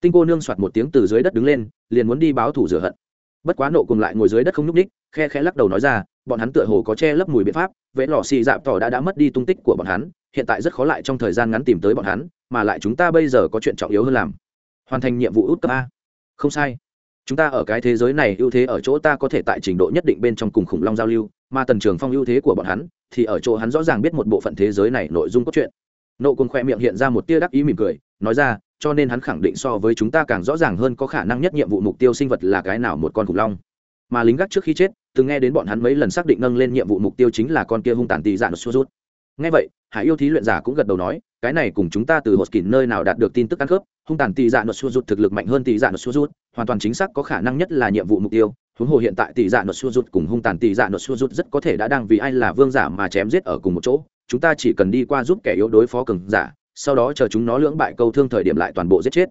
Tinh cô nương soạt một tiếng từ dưới đất đứng lên, liền muốn đi báo thủ rửa hận. Bất quá nộ cùng lại ngồi dưới đất không nhúc ních khe khẽ lắc đầu nói ra bọn hắn tựa hồ có che lấp mùi biện pháp vẽ lò xì dạp tỏ đã đã mất đi tung tích của bọn hắn, hiện tại rất khó lại trong thời gian ngắn tìm tới bọn hắn, mà lại chúng ta bây giờ có chuyện trọng yếu hơn làm. Hoàn thành nhiệm vụ út cấp a. Không sai. Chúng ta ở cái thế giới này ưu thế ở chỗ ta có thể tại trình độ nhất định bên trong cùng khủng long giao lưu, mà tần trường phong ưu thế của bọn hắn, thì ở chỗ hắn rõ ràng biết một bộ phận thế giới này nội dung cốt truyện. Nộ cùng khoe miệng hiện ra một tia đắc ý mỉm cười, nói ra, cho nên hắn khẳng định so với chúng ta càng rõ ràng hơn có khả năng nhất nhiệm vụ mục tiêu sinh vật là cái nào một con khủng long mà lính gác trước khi chết, từng nghe đến bọn hắn mấy lần xác định nâng lên nhiệm vụ mục tiêu chính là con kia hung tàn tì dạn sút rút. Nghe vậy, hải yêu thí luyện giả cũng gật đầu nói, cái này cùng chúng ta từ hột kín nơi nào đạt được tin tức ăn khớp, hung tàn tì dạn sút rút thực lực mạnh hơn tì dạn sút rút, hoàn toàn chính xác có khả năng nhất là nhiệm vụ mục tiêu. Huống hồ hiện tại tì dạn sút rút cùng hung tàn tì dạn sút rút rất có thể đã đang vì ai là vương giả mà chém giết ở cùng một chỗ. Chúng ta chỉ cần đi qua giúp kẻ yếu đối phó cường giả, sau đó chờ chúng nó lưỡng bại câu thương thời điểm lại toàn bộ giết chết.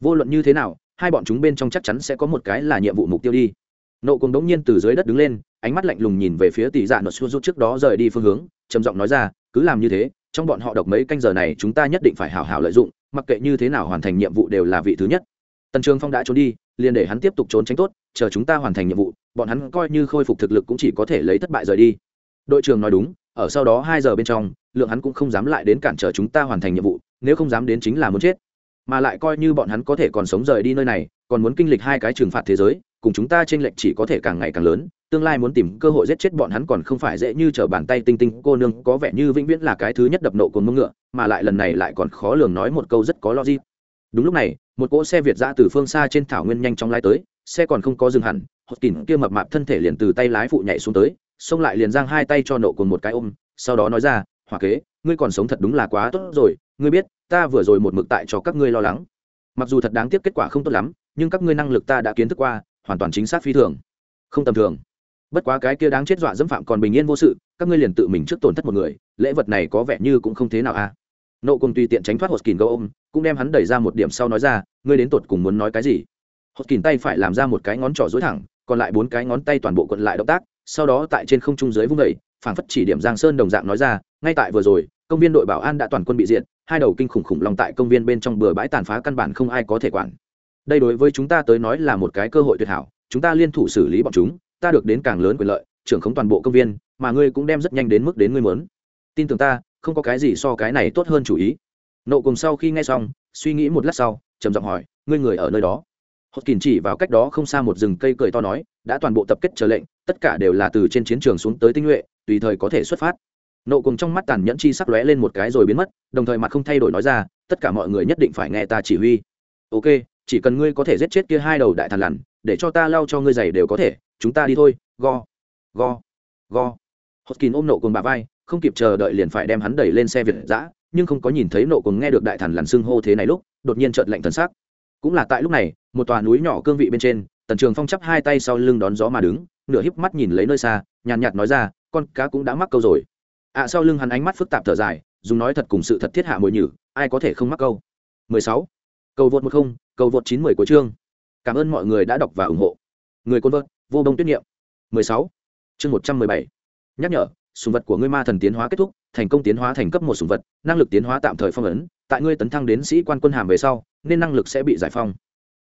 Vô luận như thế nào, hai bọn chúng bên trong chắc chắn sẽ có một cái là nhiệm vụ mục tiêu đi nộ cùng đống nhiên từ dưới đất đứng lên, ánh mắt lạnh lùng nhìn về phía tỷ dạ nốt xua rút trước đó rời đi phương hướng, trầm giọng nói ra, cứ làm như thế, trong bọn họ độc mấy canh giờ này chúng ta nhất định phải hào hào lợi dụng, mặc kệ như thế nào hoàn thành nhiệm vụ đều là vị thứ nhất. Tần trường phong đã trốn đi, liền để hắn tiếp tục trốn tránh tốt, chờ chúng ta hoàn thành nhiệm vụ, bọn hắn coi như khôi phục thực lực cũng chỉ có thể lấy thất bại rời đi. Đội trưởng nói đúng, ở sau đó hai giờ bên trong, lượng hắn cũng không dám lại đến cản trở chúng ta hoàn thành nhiệm vụ, nếu không dám đến chính là muốn chết. Mà lại coi như bọn hắn có thể còn sống rời đi nơi này, còn muốn kinh lịch hai cái trừng phạt thế giới cùng chúng ta trên lệnh chỉ có thể càng ngày càng lớn, tương lai muốn tìm cơ hội giết chết bọn hắn còn không phải dễ như trở bàn tay tinh tinh. Cô nương có vẻ như vĩnh viễn là cái thứ nhất đập nộ cồn mông ngựa, mà lại lần này lại còn khó lường nói một câu rất có logic. Đúng lúc này, một cỗ xe việt ra từ phương xa trên thảo nguyên nhanh chóng lái tới, xe còn không có dừng hẳn hốt kín kia mập mạp thân thể liền từ tay lái phụ nhảy xuống tới, xông lại liền giang hai tay cho nộ cồn một cái ôm, sau đó nói ra, hỏa kế, ngươi còn sống thật đúng là quá tốt rồi, ngươi biết, ta vừa rồi một mực tại cho các ngươi lo lắng. Mặc dù thật đáng tiếc kết quả không tốt lắm, nhưng các ngươi năng lực ta đã kiến thức qua hoàn toàn chính xác phi thường. Không tầm thường. Bất quá cái kia đáng chết dọa dẫm phạm còn bình yên vô sự các ngươi liền tự mình trước tổn thất một người lễ vật này có vẻ như cũng không thế nào a à. nộ cùng tùy tiện tránh thoát hột kín gấu ôm cũng đem hắn đẩy ra một điểm sau nói ra ngươi đến tột cùng muốn nói cái gì? Hột kín tay phải làm ra một cái ngón trỏ dối thẳng còn lại bốn cái ngón tay toàn bộ quận lại động tác sau đó tại trên không trung dưới vung vẩy phảng phất chỉ điểm giang sơn đồng dạng nói ra ngay tại vừa rồi công viên đội bảo an đã toàn quân bị diện, hai đầu kinh khủng khủng long tại công viên bên trong bừa bãi tàn phá căn bản không ai có thể quản đây đối với chúng ta tới nói là một cái cơ hội tuyệt hảo, chúng ta liên thủ xử lý bọn chúng, ta được đến càng lớn quyền lợi, trưởng không toàn bộ công viên, mà ngươi cũng đem rất nhanh đến mức đến ngươi muốn. Tin tưởng ta, không có cái gì so cái này tốt hơn chủ ý. Nộ cùng sau khi nghe xong, suy nghĩ một lát sau, trầm giọng hỏi, ngươi người ở nơi đó? Hốt kìn chỉ vào cách đó không xa một rừng cây cười to nói, đã toàn bộ tập kết chờ lệnh, tất cả đều là từ trên chiến trường xuống tới tinh nhuệ, tùy thời có thể xuất phát. Nộ cùng trong mắt tàn nhẫn chi sắc lóe lên một cái rồi biến mất, đồng thời mặt không thay đổi nói ra, tất cả mọi người nhất định phải nghe ta chỉ huy. Ok chỉ cần ngươi có thể giết chết kia hai đầu đại thần lằn, để cho ta lau cho ngươi giày đều có thể, chúng ta đi thôi, go go go. Hốt kín ôm nộ cùng bà vai, không kịp chờ đợi liền phải đem hắn đẩy lên xe việt giã nhưng không có nhìn thấy nộ cùng nghe được đại thần lằn xưng hô thế này lúc, đột nhiên trợn lạnh thần sắc. Cũng là tại lúc này, một tòa núi nhỏ cương vị bên trên, tần trường phong chắp hai tay sau lưng đón gió mà đứng, nửa híp mắt nhìn lấy nơi xa, nhàn nhạt nói ra, con cá cũng đã mắc câu rồi. Ạ sau lưng hắn ánh mắt phức tạp thở dài, dùng nói thật cùng sự thật thiết hạ mồi nhử, ai có thể không mắc câu? 16. cầu vượt một không cầu vượt chín mười của chương. Cảm ơn mọi người đã đọc và ủng hộ. Người côn vợt vô đông tuyết niệm. 16. chương 117. nhắc nhở sùng vật của ngươi ma thần tiến hóa kết thúc, thành công tiến hóa thành cấp một sùng vật, năng lực tiến hóa tạm thời phong ấn, tại ngươi tấn thăng đến sĩ quan quân hàm về sau, nên năng lực sẽ bị giải phóng.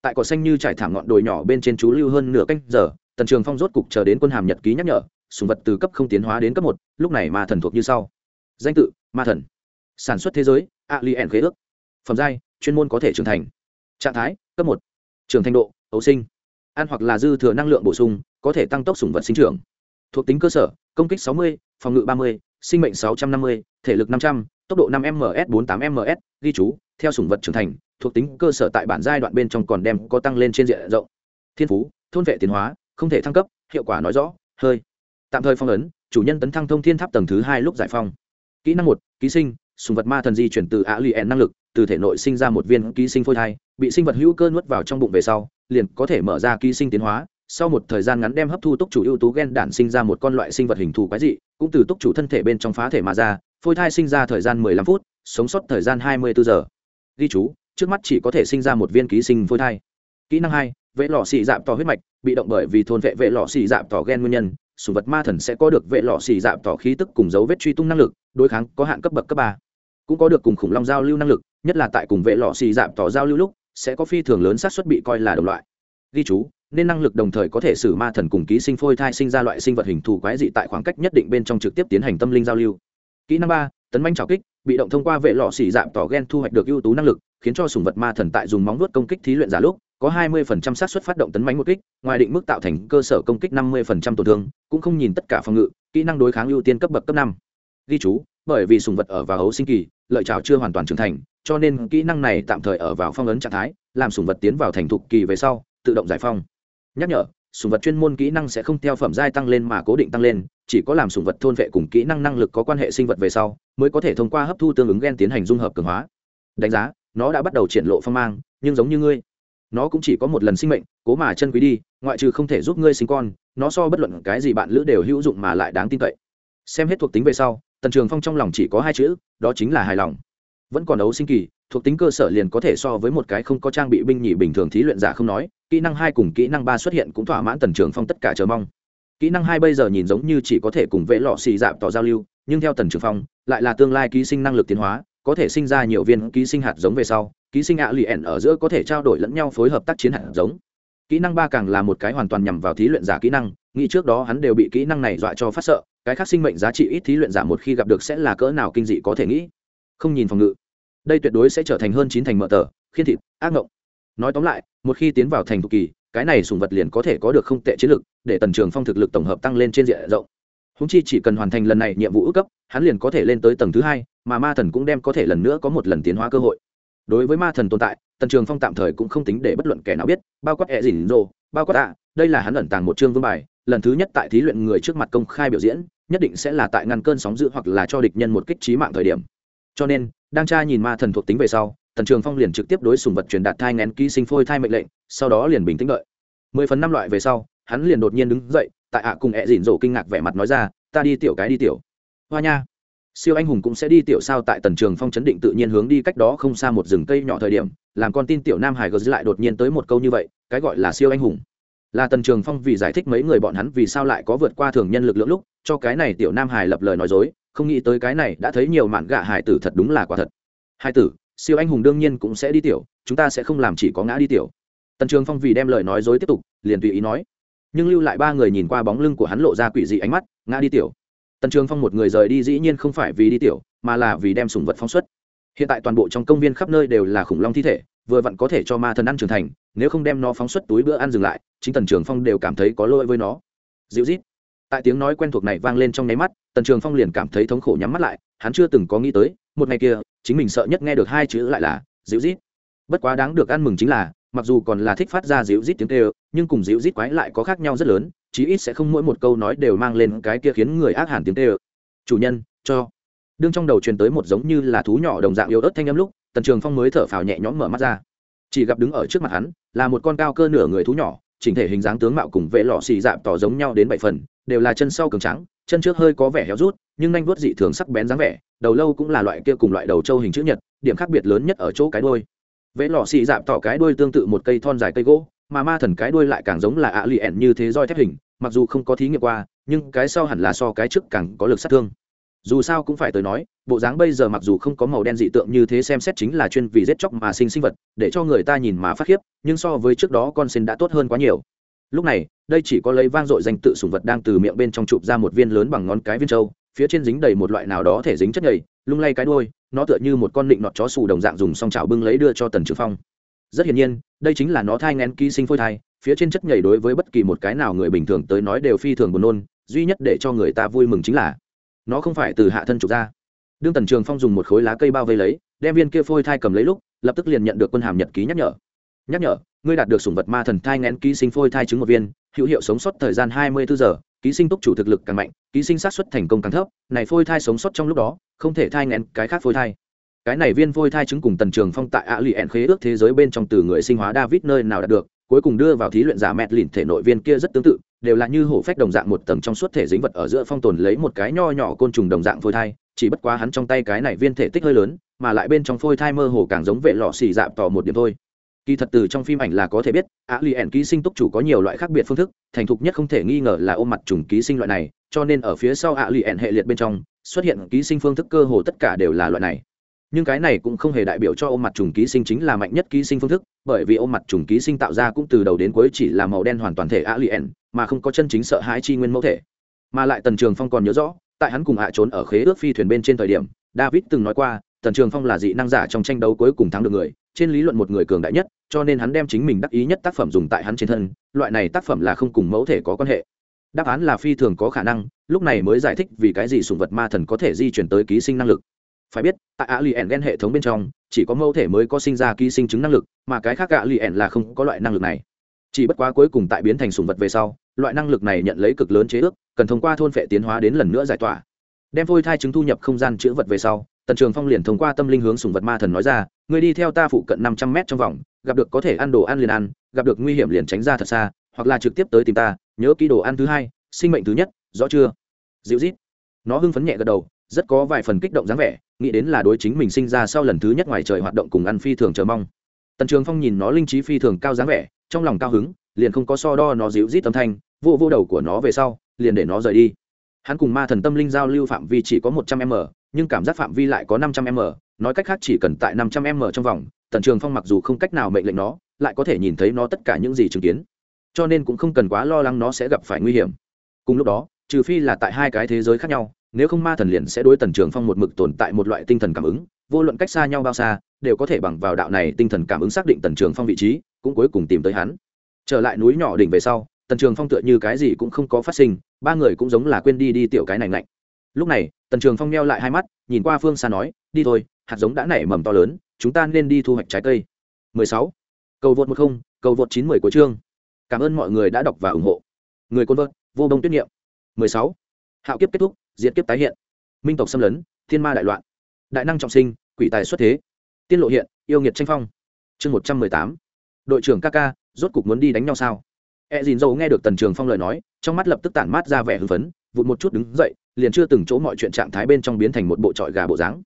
Tại cỏ xanh như trải thảm ngọn đồi nhỏ bên trên chú lưu hơn nửa canh giờ, tần trường phong rốt cục chờ đến quân hàm nhật ký nhắc nhở sùng vật từ cấp không tiến hóa đến cấp một, lúc này ma thần thuộc như sau. Danh tự, ma thần. Sản xuất thế giới a khế ước. Phẩm giai, chuyên môn có thể trưởng thành trạng thái cấp một. Trường thành độ ấu sinh. Ăn hoặc là dư thừa năng lượng bổ sung có thể tăng tốc sủng vật sinh trưởng. Thuộc tính cơ sở công kích 60, phòng ngự 30, sinh mệnh 650, thể lực 500, tốc độ 5 ms 48 ms ghi chú theo sủng vật trưởng thành thuộc tính cơ sở tại bản giai đoạn bên trong còn đem có tăng lên trên diện rộng. Thiên phú thôn vệ tiến hóa không thể thăng cấp hiệu quả nói rõ hơi. Tạm thời phong ấn chủ nhân tấn thăng thông thiên tháp tầng thứ hai lúc giải phong. Kỹ năng một ký sinh sùng vật ma thần di chuyển từ ả lì ẻn năng lực, từ thể nội sinh ra một viên ký sinh phôi thai, bị sinh vật hữu cơ nuốt vào trong bụng về sau, liền có thể mở ra ký sinh tiến hóa. Sau một thời gian ngắn đem hấp thu túc chủ ưu tú gen đản sinh ra một con loại sinh vật hình thù quái dị, cũng từ túc chủ thân thể bên trong phá thể mà ra, phôi thai sinh ra thời gian 15 phút, sống sót thời gian 24 giờ. Ghi chú, trước mắt chỉ có thể sinh ra một viên ký sinh phôi thai. Kỹ năng hai, vệ lọ xì dạp tỏ huyết mạch, bị động bởi vì thôn vệ vệ lọ xì dạp tỏ gen nguyên nhân, sùng vật ma thần sẽ có được vệ lọ xì dạp tỏ khí tức cùng dấu vết truy tung năng lực, đối kháng có hạn cấp bậc cấp ba cũng có được cùng khủng long giao lưu năng lực nhất là tại cùng vệ lọ xì dạp tỏ giao lưu lúc sẽ có phi thường lớn xác suất bị coi là đồng loại. Ghi chú nên năng lực đồng thời có thể xử ma thần cùng ký sinh phôi thai sinh ra loại sinh vật hình thù quái dị tại khoảng cách nhất định bên trong trực tiếp tiến hành tâm linh giao lưu. Kỹ năng ba tấn manh trào kích bị động thông qua vệ lọ xỉ giảm tỏ gen thu hoạch được ưu tú năng lực khiến cho sùng vật ma thần tại dùng móng nuốt công kích thí luyện giả lúc có 20% xác suất phát động tấn mánh một kích, ngoài định mức tạo thành cơ sở công kích 50% tổn thương, cũng không nhìn tất cả phòng ngự, kỹ năng đối kháng ưu tiên cấp bậc cấp năm. Ghi chú, bởi vì sùng vật ở vào hấu sinh kỳ, lợi trào chưa hoàn toàn trưởng thành, cho nên kỹ năng này tạm thời ở vào phong ấn trạng thái, làm sùng vật tiến vào thành thục kỳ về sau, tự động giải phong. Nhắc nhở, sùng vật chuyên môn kỹ năng sẽ không theo phẩm giai tăng lên mà cố định tăng lên, chỉ có làm sùng vật thôn vệ cùng kỹ năng năng lực có quan hệ sinh vật về sau, mới có thể thông qua hấp thu tương ứng gen tiến hành dung hợp cường hóa. Đánh giá, nó đã bắt đầu triển lộ phong mang, nhưng giống như ngươi, nó cũng chỉ có một lần sinh mệnh cố mà chân quý đi ngoại trừ không thể giúp ngươi sinh con nó so bất luận cái gì bạn lữ đều hữu dụng mà lại đáng tin cậy xem hết thuộc tính về sau tần trường phong trong lòng chỉ có hai chữ đó chính là hài lòng. Vẫn còn ấu sinh kỳ, thuộc tính cơ sở liền có thể so với một cái không có trang bị binh nhị bình thường thí luyện giả không nói, kỹ năng hai cùng kỹ năng ba xuất hiện cũng thỏa mãn tần trường phong tất cả chờ mong. Kỹ năng hai bây giờ nhìn giống như chỉ có thể cùng vệ lọ xì dạp tỏ giao lưu, nhưng theo tần trường phong, lại là tương lai ký sinh năng lực tiến hóa, có thể sinh ra nhiều viên ký sinh hạt giống về sau, ký sinh ạ lì ẻn ở giữa có thể trao đổi lẫn nhau phối hợp tác chiến hạt giống kỹ năng ba càng là một cái hoàn toàn nhằm vào thí luyện giả kỹ năng, nghĩ trước đó hắn đều bị kỹ năng này dọa cho phát sợ, cái khác sinh mệnh giá trị ít thí luyện giả một khi gặp được sẽ là cỡ nào kinh dị có thể nghĩ. Không nhìn phòng ngự. Đây tuyệt đối sẽ trở thành hơn chín thành mỡ tờ, khiên thịt, ác ngộng. Nói tóm lại, một khi tiến vào thành thục kỳ, cái này sùng vật liền có thể có được không tệ chiến lực, để tần trường phong thực lực tổng hợp tăng lên trên diện rộng. Húng chi chỉ cần hoàn thành lần này nhiệm vụ ước cấp, hắn liền có thể lên tới tầng thứ hai, mà ma thần cũng đem có thể lần nữa có một lần tiến hóa cơ hội. Đối với ma thần tồn tại tần trường phong tạm thời cũng không tính để bất luận kẻ nào biết, bao quát ẹ dỉn rồ, bao quát ạ, đây là hắn ẩn tàng một chương vương bài, lần thứ nhất tại thí luyện người trước mặt công khai biểu diễn, nhất định sẽ là tại ngăn cơn sóng dữ hoặc là cho địch nhân một kích trí mạng thời điểm. Cho nên, đang tra nhìn ma thần thuộc tính về sau, tần trường phong liền trực tiếp đối sùng vật truyền đạt thai ngén ký sinh phôi thai mệnh lệnh, sau đó liền bình tĩnh đợi. Mười phần năm loại về sau, hắn liền đột nhiên đứng dậy, tại ạ cùng ẹ dỉn rồ kinh ngạc vẻ mặt nói ra, ta đi tiểu cái đi tiểu. Hoa nha siêu anh hùng cũng sẽ đi tiểu sao tại tần trường phong chấn định tự nhiên hướng đi cách đó không xa một rừng cây nhỏ thời điểm, làm con tin tiểu nam hải gờ lại đột nhiên tới một câu như vậy, cái gọi là siêu anh hùng. Là tần trường phong vì giải thích mấy người bọn hắn vì sao lại có vượt qua thường nhân lực lượng lúc, cho cái này tiểu nam hải lập lời nói dối, không nghĩ tới cái này đã thấy nhiều mạn gạ hải tử thật đúng là quả thật. Hải tử, siêu anh hùng đương nhiên cũng sẽ đi tiểu, chúng ta sẽ không làm chỉ có ngã đi tiểu. Tần trường phong vì đem lời nói dối tiếp tục, liền tùy ý nói. Nhưng lưu lại ba người nhìn qua bóng lưng của hắn lộ ra quỷ dị ánh mắt, ngã đi tiểu tần trường phong một người rời đi dĩ nhiên không phải vì đi tiểu, mà là vì đem sủng vật phóng xuất. Hiện tại toàn bộ trong công viên khắp nơi đều là khủng long thi thể, vừa vặn có thể cho ma thần ăn trưởng thành, nếu không đem nó phóng xuất túi bữa ăn dừng lại, chính tần trường phong đều cảm thấy có lỗi với nó. Dịu rít tại tiếng nói quen thuộc này vang lên trong nháy mắt, tần trường phong liền cảm thấy thống khổ nhắm mắt lại, hắn chưa từng có nghĩ tới, một ngày kia, chính mình sợ nhất nghe được hai chữ lại là, dịu rít bất quá đáng được ăn mừng chính là, mặc dù còn là thích phát ra dịu rít tiếng kêu, nhưng cùng dịu rít quái lại có khác nhau rất lớn chí ít sẽ không mỗi một câu nói đều mang lên cái kia khiến người ác hẳn tiếng kêu chủ nhân, cho. Đương trong đầu truyền tới một giống như là thú nhỏ đồng dạng yếu ớt thanh âm lúc, tần trường phong mới thở phào nhẹ nhõm mở mắt ra. Chỉ gặp đứng ở trước mặt hắn, là một con cao cơ nửa người thú nhỏ, chỉnh thể hình dáng tướng mạo cùng vệ lọ xì dạp tỏ giống nhau đến bảy phần, đều là chân sau cường trắng, chân trước hơi có vẻ héo rút, nhưng nanh vuốt dị thường sắc bén dáng vẻ, đầu lâu cũng là loại kia cùng loại đầu trâu hình chữ nhật, điểm khác biệt lớn nhất ở chỗ cái đôi vệ lọ xì dạp tỏ cái đuôi tương tự một cây thon dài cây gỗ mà ma thần cái đuôi lại càng giống là ạ lì ẹn như thế roi thép hình, mặc dù không có thí nghiệm qua, nhưng cái sau hẳn là so cái trước càng có lực sát thương. Dù sao cũng phải tới nói, bộ dáng bây giờ mặc dù không có màu đen dị tượng như thế xem xét chính là chuyên vì giết chóc mà sinh sinh vật, để cho người ta nhìn mà phát khiếp, nhưng so với trước đó con sen đã tốt hơn quá nhiều. Lúc này, đây chỉ có lấy vang dội danh tự sùng vật đang từ miệng bên trong chụp ra một viên lớn bằng ngón cái viên trâu, phía trên dính đầy một loại nào đó thể dính chất nhầy, lung lay cái đuôi, nó tựa như một con định nọt chó xù đồng dạng dùng song chảo bưng lấy đưa cho tần trường phong rất hiển nhiên, đây chính là nó thai ngén ký sinh phôi thai, phía trên chất nhảy đối với bất kỳ một cái nào người bình thường tới nói đều phi thường buồn nôn, duy nhất để cho người ta vui mừng chính là nó không phải từ hạ thân trục ra. Đương tần trường phong dùng một khối lá cây bao vây lấy, đem viên kia phôi thai cầm lấy lúc, lập tức liền nhận được quân hàm nhật ký nhắc nhở. Nhắc nhở, ngươi đạt được sủng vật ma thần thai ngén ký sinh phôi thai trứng một viên, hữu hiệu sống sót thời gian 24 giờ, ký sinh túc chủ thực lực càng mạnh, ký sinh sát suất thành công càng thấp, này phôi thai sống sót trong lúc đó, không thể thai ngén cái khác phôi thai cái này viên phôi thai chứng cùng tần trường phong tại ạ lì ẹn khế ước thế giới bên trong từ người sinh hóa david nơi nào đạt được, cuối cùng đưa vào thí luyện giả mẹt lìn thể nội viên kia rất tương tự, đều là như hổ phách đồng dạng một tầng trong suốt thể dính vật ở giữa phong tồn lấy một cái nho nhỏ côn trùng đồng dạng phôi thai, chỉ bất quá hắn trong tay cái này viên thể tích hơi lớn, mà lại bên trong phôi thai mơ hồ càng giống vệ lọ xì dạp tỏ một điểm thôi. Kỳ thật từ trong phim ảnh là có thể biết á lì ẻn ký sinh túc chủ có nhiều loại khác biệt phương thức, thành thục nhất không thể nghi ngờ là ôm mặt trùng ký sinh loại này, cho nên ở phía sau ạ lì ẻn hệ liệt bên trong, xuất hiện ký sinh phương thức cơ hồ tất cả đều là loại này nhưng cái này cũng không hề đại biểu cho ôm mặt trùng ký sinh chính là mạnh nhất ký sinh phương thức, bởi vì ôm mặt trùng ký sinh tạo ra cũng từ đầu đến cuối chỉ là màu đen hoàn toàn thể alien, mà không có chân chính sợ hãi chi nguyên mẫu thể. Mà lại tần trường phong còn nhớ rõ, tại hắn cùng hạ trốn ở khế ước phi thuyền bên trên thời điểm, david từng nói qua, tần trường phong là dị năng giả trong tranh đấu cuối cùng thắng được người, trên lý luận một người cường đại nhất, cho nên hắn đem chính mình đắc ý nhất tác phẩm dùng tại hắn trên thân, loại này tác phẩm là không cùng mẫu thể có quan hệ. Đáp án là phi thường có khả năng, lúc này mới giải thích vì cái gì sùng vật ma thần có thể di chuyển tới ký sinh năng lực phải biết, tại ạ lì ẻn gen hệ thống bên trong, chỉ có mẫu thể mới có sinh ra ký sinh chứng năng lực, mà cái khác ạ lì ẻn là không có loại năng lực này. Chỉ bất quá cuối cùng tại biến thành sùng vật về sau, loại năng lực này nhận lấy cực lớn chế ước, cần thông qua thôn phệ tiến hóa đến lần nữa giải tỏa. Đem phôi thai chứng thu nhập không gian chữ vật về sau, tần trường phong liền thông qua tâm linh hướng sùng vật ma thần nói ra người đi theo ta phụ cận năm trăm mét trong vòng, gặp được có thể ăn đồ ăn liền ăn, gặp được nguy hiểm liền tránh ra thật xa, hoặc là trực tiếp tới tìm ta, nhớ ký đồ ăn thứ hai, sinh mệnh thứ nhất, rõ chưa? Dịu rít nó hưng phấn nhẹ gật đầu, rất có vài phần kích động dáng vẻ nghĩ đến là đối chính mình sinh ra sau lần thứ nhất ngoài trời hoạt động cùng ăn phi thường chờ mong. Tần trường phong nhìn nó linh trí phi thường cao dáng vẻ, trong lòng cao hứng, liền không có so đo nó dịu rít âm thanh, vô vô đầu của nó về sau, liền để nó rời đi. Hắn cùng ma thần tâm linh giao lưu phạm vi chỉ có một trăm m, nhưng cảm giác phạm vi lại có năm trăm m, nói cách khác chỉ cần tại năm trăm m trong vòng, tần trường phong mặc dù không cách nào mệnh lệnh nó, lại có thể nhìn thấy nó tất cả những gì chứng kiến. Cho nên cũng không cần quá lo lắng nó sẽ gặp phải nguy hiểm. Cùng lúc đó, trừ phi là tại hai cái thế giới khác nhau nếu không ma thần liền sẽ đối tần trường phong một mực tồn tại một loại tinh thần cảm ứng, vô luận cách xa nhau bao xa, đều có thể bằng vào đạo này tinh thần cảm ứng xác định tần trường phong vị trí, cũng cuối cùng tìm tới hắn. Trở lại núi nhỏ đỉnh về sau, tần trường phong tựa như cái gì cũng không có phát sinh, ba người cũng giống là quên đi đi tiểu cái này lạnh lúc này, tần trường phong meo lại hai mắt, nhìn qua phương xa nói, đi thôi, hạt giống đã nảy mầm to lớn, chúng ta nên đi thu hoạch trái cây. 16. cầu vượt một không, cầu vượt chín mười của chương. Cảm ơn mọi người đã đọc và ủng hộ. Người côn vợt, vô đông tuyết niệm. 16. hạo kiếp kết thúc diệt kiếp tái hiện. Minh tộc xâm lấn, thiên ma đại loạn. Đại năng trọng sinh, quỷ tài xuất thế. Tiên lộ hiện, yêu nghiệt tranh phong. Chương một trăm mười tám. Đội trưởng ca ca, rốt cục muốn đi đánh nhau sao? E dìn dầu nghe được tần trường phong lời nói, trong mắt lập tức tản mát ra vẻ hưng phấn, vụt một chút đứng dậy, liền chưa từng chỗ mọi chuyện trạng thái bên trong biến thành một bộ trọi gà bộ dáng.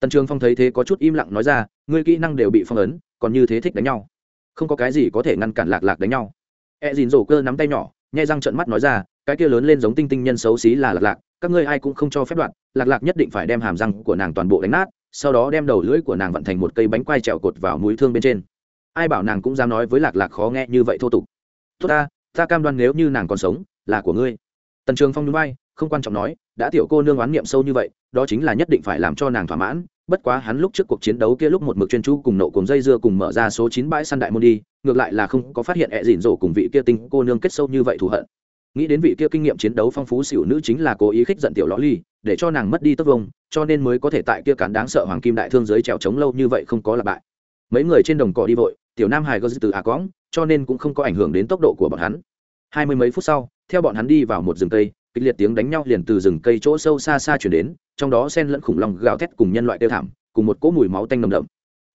Tần trường phong thấy thế có chút im lặng nói ra, ngươi kỹ năng đều bị phong ấn, còn như thế thích đánh nhau. Không có cái gì có thể ngăn cản lạc lạc đánh nhau. E dìn dầu cơ nắm tay nhỏ, nhai răng trận mắt nói ra, cái kia lớn lên giống tinh tinh nhân xấu xí là lạc lạc các ngươi ai cũng không cho phép đoạn, lạc lạc nhất định phải đem hàm răng của nàng toàn bộ đánh nát, sau đó đem đầu lưỡi của nàng vận thành một cây bánh quai trèo cột vào mũi thương bên trên. Ai bảo nàng cũng dám nói với lạc lạc khó nghe như vậy thô tục. Tốt ta ta cam đoan nếu như nàng còn sống, là của ngươi. Tần trường phong núi bay không quan trọng nói, đã tiểu cô nương oán niệm sâu như vậy, đó chính là nhất định phải làm cho nàng thỏa mãn. Bất quá hắn lúc trước cuộc chiến đấu kia lúc một mực chuyên chú cùng nộ cùng dây dưa cùng mở ra số chín bãi săn đại môn đi, ngược lại là không có phát hiện ẹ dịn rổ cùng vị kia tinh cô nương kết sâu như vậy thù hận nghĩ đến vị kia kinh nghiệm chiến đấu phong phú xỉu nữ chính là cố ý khích giận tiểu lõ ly, để cho nàng mất đi tất vông, cho nên mới có thể tại kia cản đáng sợ hoàng kim đại thương giới trèo trống lâu như vậy không có là bại mấy người trên đồng cỏ đi vội, tiểu nam hải gơ từ à cóng cho nên cũng không có ảnh hưởng đến tốc độ của bọn hắn. Hai mươi mấy phút sau, theo bọn hắn đi vào một rừng cây, kịch liệt tiếng đánh nhau liền từ rừng cây chỗ sâu xa xa chuyển đến, trong đó sen lẫn khủng long gào thét cùng nhân loại tiêu thảm, cùng một cỗ mùi máu tanh nồng đậm.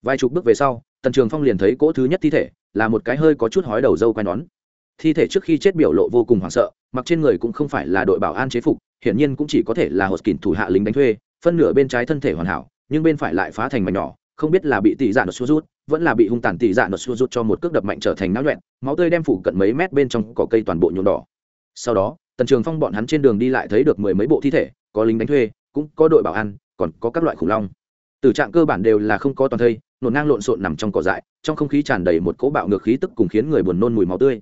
Vài chục bước về sau, tần trường phong liền thấy cỗ thứ nhất thi thể, là một cái hơi có chút hói đầu dâu quai nón thi thể trước khi chết biểu lộ vô cùng hoảng sợ, mặc trên người cũng không phải là đội bảo an chế phục, hiển nhiên cũng chỉ có thể là hột kín thủ hạ lính đánh thuê, phân nửa bên trái thân thể hoàn hảo, nhưng bên phải lại phá thành mảnh nhỏ, không biết là bị tỷ dạ nốt xua rút, vẫn là bị hung tàn tỷ dạ nốt xua rút cho một cước đập mạnh trở thành náo nhuẹn, máu tươi đem phủ cận mấy mét bên trong cỏ cây toàn bộ nhuộm đỏ. Sau đó, tần trường phong bọn hắn trên đường đi lại thấy được mười mấy bộ thi thể, có lính đánh thuê, cũng có đội bảo an, còn có các loại khủng long. Tử trạng cơ bản đều là không có toàn thây nổn ngang lộn xộn nằm trong cỏ dại, trong không khí tràn đầy một cỗ bạo ngược khí tức cùng khiến người buồn nôn mùi máu tươi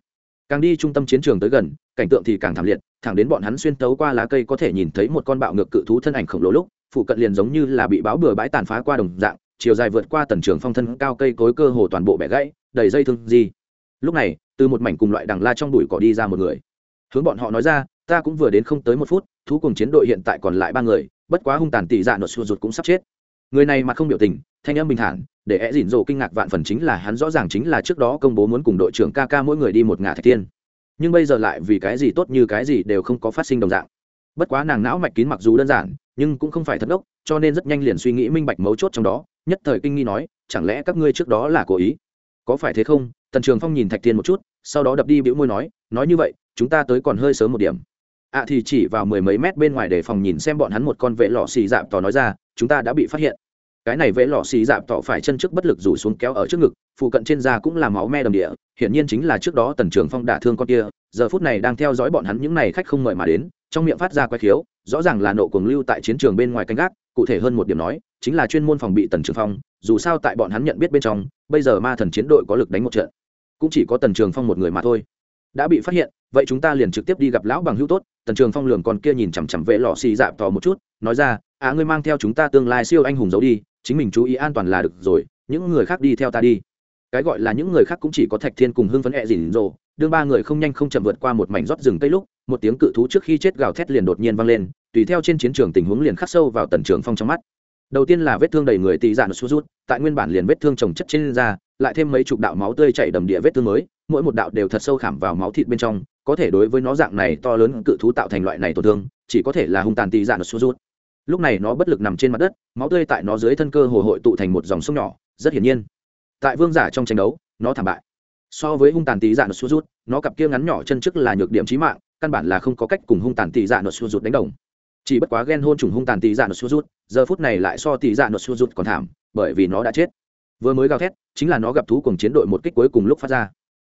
càng đi trung tâm chiến trường tới gần, cảnh tượng thì càng thảm liệt, thẳng đến bọn hắn xuyên tấu qua lá cây có thể nhìn thấy một con bạo ngược cự thú thân ảnh khổng lồ lúc, phụ cận liền giống như là bị báo bừa bãi tàn phá qua đồng dạng, chiều dài vượt qua tần trường phong thân cao cây cối cơ hồ toàn bộ bẻ gãy, đầy dây thương gì lúc này, từ một mảnh cùng loại đằng la trong bụi cỏ đi ra một người. Hướng bọn họ nói ra, ta cũng vừa đến không tới một phút, thú cùng chiến đội hiện tại còn lại ba người, bất quá hung tàn tỷ dạ nột xua rụt cũng sắp chết. Người này mà không biểu tình thanh âm bình thản, để é dỉn rộ kinh ngạc vạn phần chính là hắn rõ ràng chính là trước đó công bố muốn cùng đội trưởng ca ca mỗi người đi một ngả thạch tiên nhưng bây giờ lại vì cái gì tốt như cái gì đều không có phát sinh đồng dạng. Bất quá nàng não mạch kín mặc dù đơn giản, nhưng cũng không phải thật ốc cho nên rất nhanh liền suy nghĩ minh bạch mấu chốt trong đó, nhất thời kinh nghi nói, chẳng lẽ các ngươi trước đó là cố ý? Có phải thế không? Tần trường phong nhìn thạch thiên một chút, sau đó đập đi bĩu môi nói nói như vậy, chúng ta tới còn hơi sớm một điểm. Ạ à thì chỉ vào mười mấy mét bên ngoài để phòng nhìn xem bọn hắn một con vệ lọ xì dạp tò nói ra, chúng ta đã bị phát hiện cái này vệ lọ xì dạp tỏ phải chân trước bất lực rủ xuống kéo ở trước ngực, phụ cận trên da cũng là máu me đầm địa, hiển nhiên chính là trước đó tần trường phong đả thương con kia, giờ phút này đang theo dõi bọn hắn những n à y khách không mời mà đến, trong miệng phát ra quay khiếu, rõ ràng là nộ cuồng lưu tại chiến trường bên ngoài canh gác, cụ thể hơn một điểm nói, chính là chuyên môn phòng bị tần trường phong, dù sao tại bọn hắn nhận biết bên trong, bây giờ ma thần chiến đội có lực đánh một trận, cũng chỉ có tần trường phong một người mà thôi. Đã bị phát hiện, vậy chúng ta liền trực tiếp đi gặp lão bằng hữu tốt, tần trường phong lường còn kia nhìn chằm chằm vệ lò xì dạp tò một chút, nói ra à ngươi mang theo chúng ta tương lai siêu anh hùng giấu đi chính mình chú ý an toàn là được rồi, những người khác đi theo ta đi. Cái gọi là những người khác cũng chỉ có thạch thiên cùng hưng phấn hẹ dỉn rồ đương ba người không nhanh không chậm vượt qua một mảnh rót rừng cây lúc, một tiếng cự thú trước khi chết gào thét liền đột nhiên vang lên, tùy theo trên chiến trường tình huống liền khắc sâu vào tần trường phong trong mắt. Đầu tiên là vết thương đầy người tị dạn sút rút, tại nguyên bản liền vết thương trồng chất trên da, lại thêm mấy chục đạo máu tươi chảy đầm địa vết thương mới, mỗi một đạo đều thật sâu khảm vào máu thịt bên trong, có thể đối với nó dạng này to lớn cự thú tạo thành loại này tổn thương, chỉ có thể là hung tàn tị dạn sút rút lúc này nó bất lực nằm trên mặt đất, máu tươi tại nó dưới thân cơ hồ hội tụ thành một dòng sông nhỏ, rất hiển nhiên. Tại vương giả trong tranh đấu, nó thảm bại. So với hung tàn tị dạn xua rút, nó cặp kia ngắn nhỏ chân trước là nhược điểm chí mạng, căn bản là không có cách cùng hung tàn tị dạn xua rút đánh đồng. Chỉ bất quá ghen hôn trùng hung tàn tỷ dạ nốt xua rút, giờ phút này lại so tỷ dạ nốt xua rút còn thảm, bởi vì nó đã chết. Vừa mới gào thét, chính là nó gặp thú cùng chiến đội một kích cuối cùng lúc phát ra.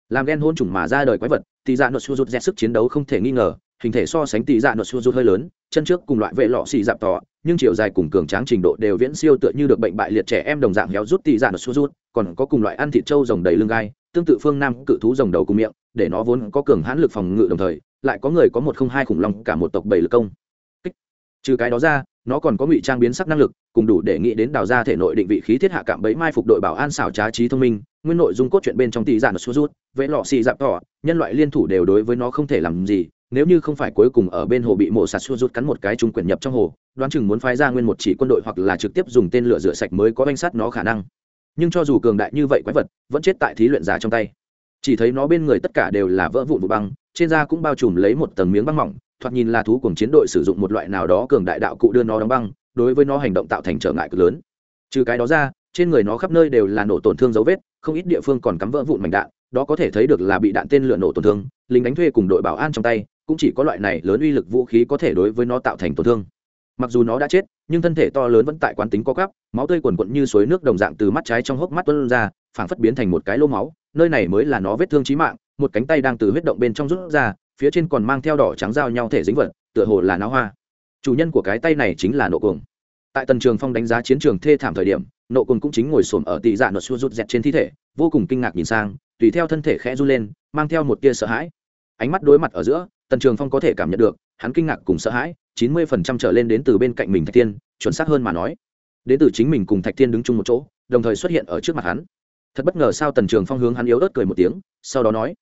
Làm ghen hôn trùng mà ra đời quái vật tỷ dạ nốt xua rút dẹt sức chiến đấu không thể nghi ngờ hình thể so sánh tỷ dạ nốt xua rút hơi lớn, chân trước cùng loại vệ lọ xì dạp tỏ, nhưng chiều dài cùng cường tráng trình độ đều viễn siêu tựa như được bệnh bại liệt trẻ em đồng dạng héo rút tỷ dạ nốt xua rút còn có cùng loại ăn thịt trâu rồng đầy lưng gai, tương tự phương nam cự thú rồng đầu cùng miệng, để nó vốn có cường hãn lực phòng ngự đồng thời, lại có người có một không hai khủng long cả một tộc bảy lực công. Trừ cái đó ra, nó còn có ngụy trang biến sắc năng lực, cùng đủ để nghĩ đến đào ra thể nội định vị khí thiết hạ cạm bẫy mai phục đội bảo an xảo trá trí thông minh, nguyên nội dung cốt truyện bên trong tỷ giản sút rút vẽ lọ xì dạp tỏ, nhân loại liên thủ đều đối với nó không thể làm gì nếu như không phải cuối cùng ở bên hồ bị mổ sạt xua rút cắn một cái trung quyển nhập trong hồ, đoán chừng muốn phái ra nguyên một chỉ quân đội hoặc là trực tiếp dùng tên lửa rửa sạch mới có banh sát nó khả năng. Nhưng cho dù cường đại như vậy quái vật, vẫn chết tại thí luyện giả trong tay. Chỉ thấy nó bên người tất cả đều là vỡ vụn vụ băng, trên da cũng bao trùm lấy một tầng miếng băng mỏng, thoạt nhìn là thú cùng chiến đội sử dụng một loại nào đó cường đại đạo cụ đưa nó đóng băng, đối với nó hành động tạo thành trở ngại cực lớn. Trừ cái đó ra, trên người nó khắp nơi đều là nổ tổn thương dấu vết, không ít địa phương còn cắm vỡ vụn mảnh đạn, đó có thể thấy được là bị đạn tên lửa nổ tổn thương, lính đánh thuê cùng đội bảo an trong tay cũng chỉ có loại này lớn uy lực vũ khí có thể đối với nó tạo thành tổn thương. Mặc dù nó đã chết, nhưng thân thể to lớn vẫn tại quán tính co cắp máu tươi quần quận như suối nước đồng dạng từ mắt trái trong hốc mắt tuân ra, phảng phất biến thành một cái lô máu. Nơi này mới là nó vết thương trí mạng, một cánh tay đang từ huyết động bên trong rút ra, phía trên còn mang theo đỏ trắng giao nhau thể dính vật, tựa hồ là náo hoa. Chủ nhân của cái tay này chính là nộ cuồng. Tại tần trường phong đánh giá chiến trường thê thảm thời điểm, nộ cuồng cũng chính ngồi xổm ở tỷ dạ nột xua rút dẹt trên thi thể, vô cùng kinh ngạc nhìn sang, tùy theo thân thể khẽ run lên, mang theo một tia sợ hãi. Ánh mắt đối mặt ở giữa tần trường phong có thể cảm nhận được hắn kinh ngạc cùng sợ hãi chín mươi phần trăm trở lên đến từ bên cạnh mình thạch Thiên, chuẩn xác hơn mà nói. Đến từ chính mình cùng thạch Thiên đứng chung một chỗ đồng thời xuất hiện ở trước mặt hắn. Thật bất ngờ sao tần trường phong hướng hắn yếu ớt cười một tiếng sau đó nói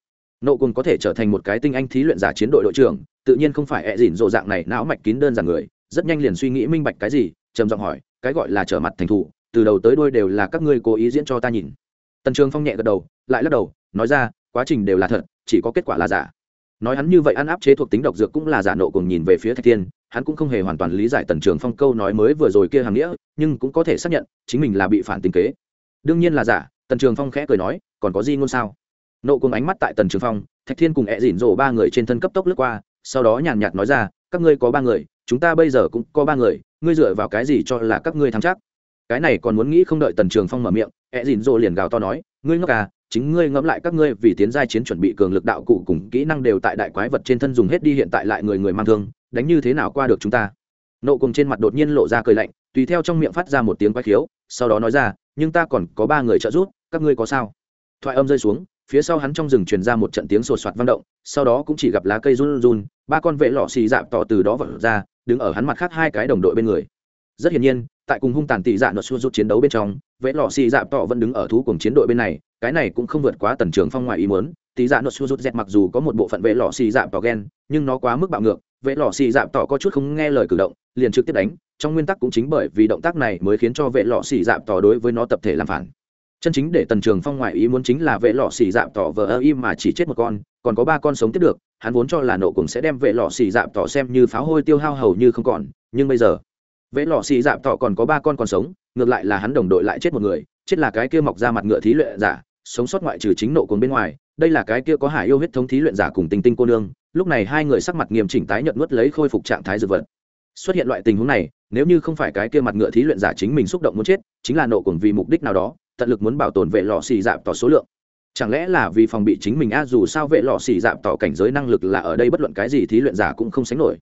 nộ cùng có thể trở thành một cái tinh anh thí luyện giả chiến đội đội trưởng tự nhiên không phải ẹ dỉn rộ dạng này não mạch kín đơn giản người rất nhanh liền suy nghĩ minh bạch cái gì trầm giọng hỏi cái gọi là trở mặt thành thủ từ đầu tới đôi đều là các ngươi cố ý diễn cho ta nhìn. Tần trường phong nhẹ gật đầu lại lắc đầu nói ra quá trình đều là thật chỉ có kết quả là giả nói hắn như vậy ăn áp chế thuộc tính độc dược cũng là giả nộ cùng nhìn về phía thạch thiên, hắn cũng không hề hoàn toàn lý giải tần trường phong câu nói mới vừa rồi kia hàng nghĩa, nhưng cũng có thể xác nhận, chính mình là bị phản tình kế. Đương nhiên là giả, tần trường phong khẽ cười nói, còn có gì ngôn sao? Nộ cùng ánh mắt tại tần trường phong, thạch thiên cùng ẹ dỉn rổ ba người trên thân cấp tốc lướt qua, sau đó nhàn nhạt nói ra, các ngươi có ba người, chúng ta bây giờ cũng có ba người, ngươi dựa vào cái gì cho là các ngươi thắng chắc? Cái này còn muốn nghĩ không đợi tần trường phong mở miệng, ẹ dỉn rổ liền gào to nói, ngươi ngốc à chính ngươi ngẫm lại các ngươi vì tiến giai chiến chuẩn bị cường lực đạo cụ cùng kỹ năng đều tại đại quái vật trên thân dùng hết đi hiện tại lại người người mang thương, đánh như thế nào qua được chúng ta? Nộ cùng trên mặt đột nhiên lộ ra cười lạnh, tùy theo trong miệng phát ra một tiếng quái khiếu, sau đó nói ra, nhưng ta còn có ba người trợ giúp, các ngươi có sao? Thoại âm rơi xuống, phía sau hắn trong rừng truyền ra một trận tiếng sột soạt vang động, sau đó cũng chỉ gặp lá cây run run, ba con vệ lọ xì dạp tỏ từ đó vật ra, đứng ở hắn mặt khác hai cái đồng đội bên người. Rất hiển nhiên, tại cùng hung tàn tỷ dạ nốt xua rút chiến đấu bên trong, vệ lọ xì dạp tỏ vẫn đứng ở thú cùng chiến đội bên này cái này cũng không vượt quá tần trường phong ngoài ý muốn, tí dạ nốt xua rút dẹt mặc dù có một bộ phận vệ lọ xì dạp tỏ ghen, nhưng nó quá mức bạo ngược, vệ lọ xì dạp tỏ có chút không nghe lời cử động, liền trực tiếp đánh, trong nguyên tắc cũng chính bởi vì động tác này mới khiến cho vệ lọ xì dạp tỏ đối với nó tập thể làm phản. Chân chính để tần trường phong ngoại ý muốn chính là vệ lọ xì dạp tỏ vờ ơ im mà chỉ chết một con, còn có ba con sống tiếp được, hắn vốn cho là nộ cũng sẽ đem vệ lọ xì dạp tỏ xem như pháo hôi tiêu hao hầu như không còn, nhưng bây giờ, vệ lọ xì dạp tỏ còn có ba con còn sống, ngược lại là hắn đồng đội lại chết một người, chết là cái kia mọc ra mặt ngựa thí luyện giả sống sót ngoại trừ chính nộ cùng bên ngoài, đây là cái kia có hải yêu huyết thống thí luyện giả cùng tinh tinh cô nương, lúc này hai người sắc mặt nghiêm chỉnh tái nhận nuốt lấy khôi phục trạng thái dược vật. Xuất hiện loại tình huống này, nếu như không phải cái kia mặt ngựa thí luyện giả chính mình xúc động muốn chết, chính là nộ cùng vì mục đích nào đó, tận lực muốn bảo tồn vệ lọ xì dạp tỏ số lượng. Chẳng lẽ là vì phòng bị chính mình a, dù sao vệ lọ xì dạp tỏ cảnh giới năng lực là ở đây bất luận cái gì thí luyện giả cũng không sánh nổi.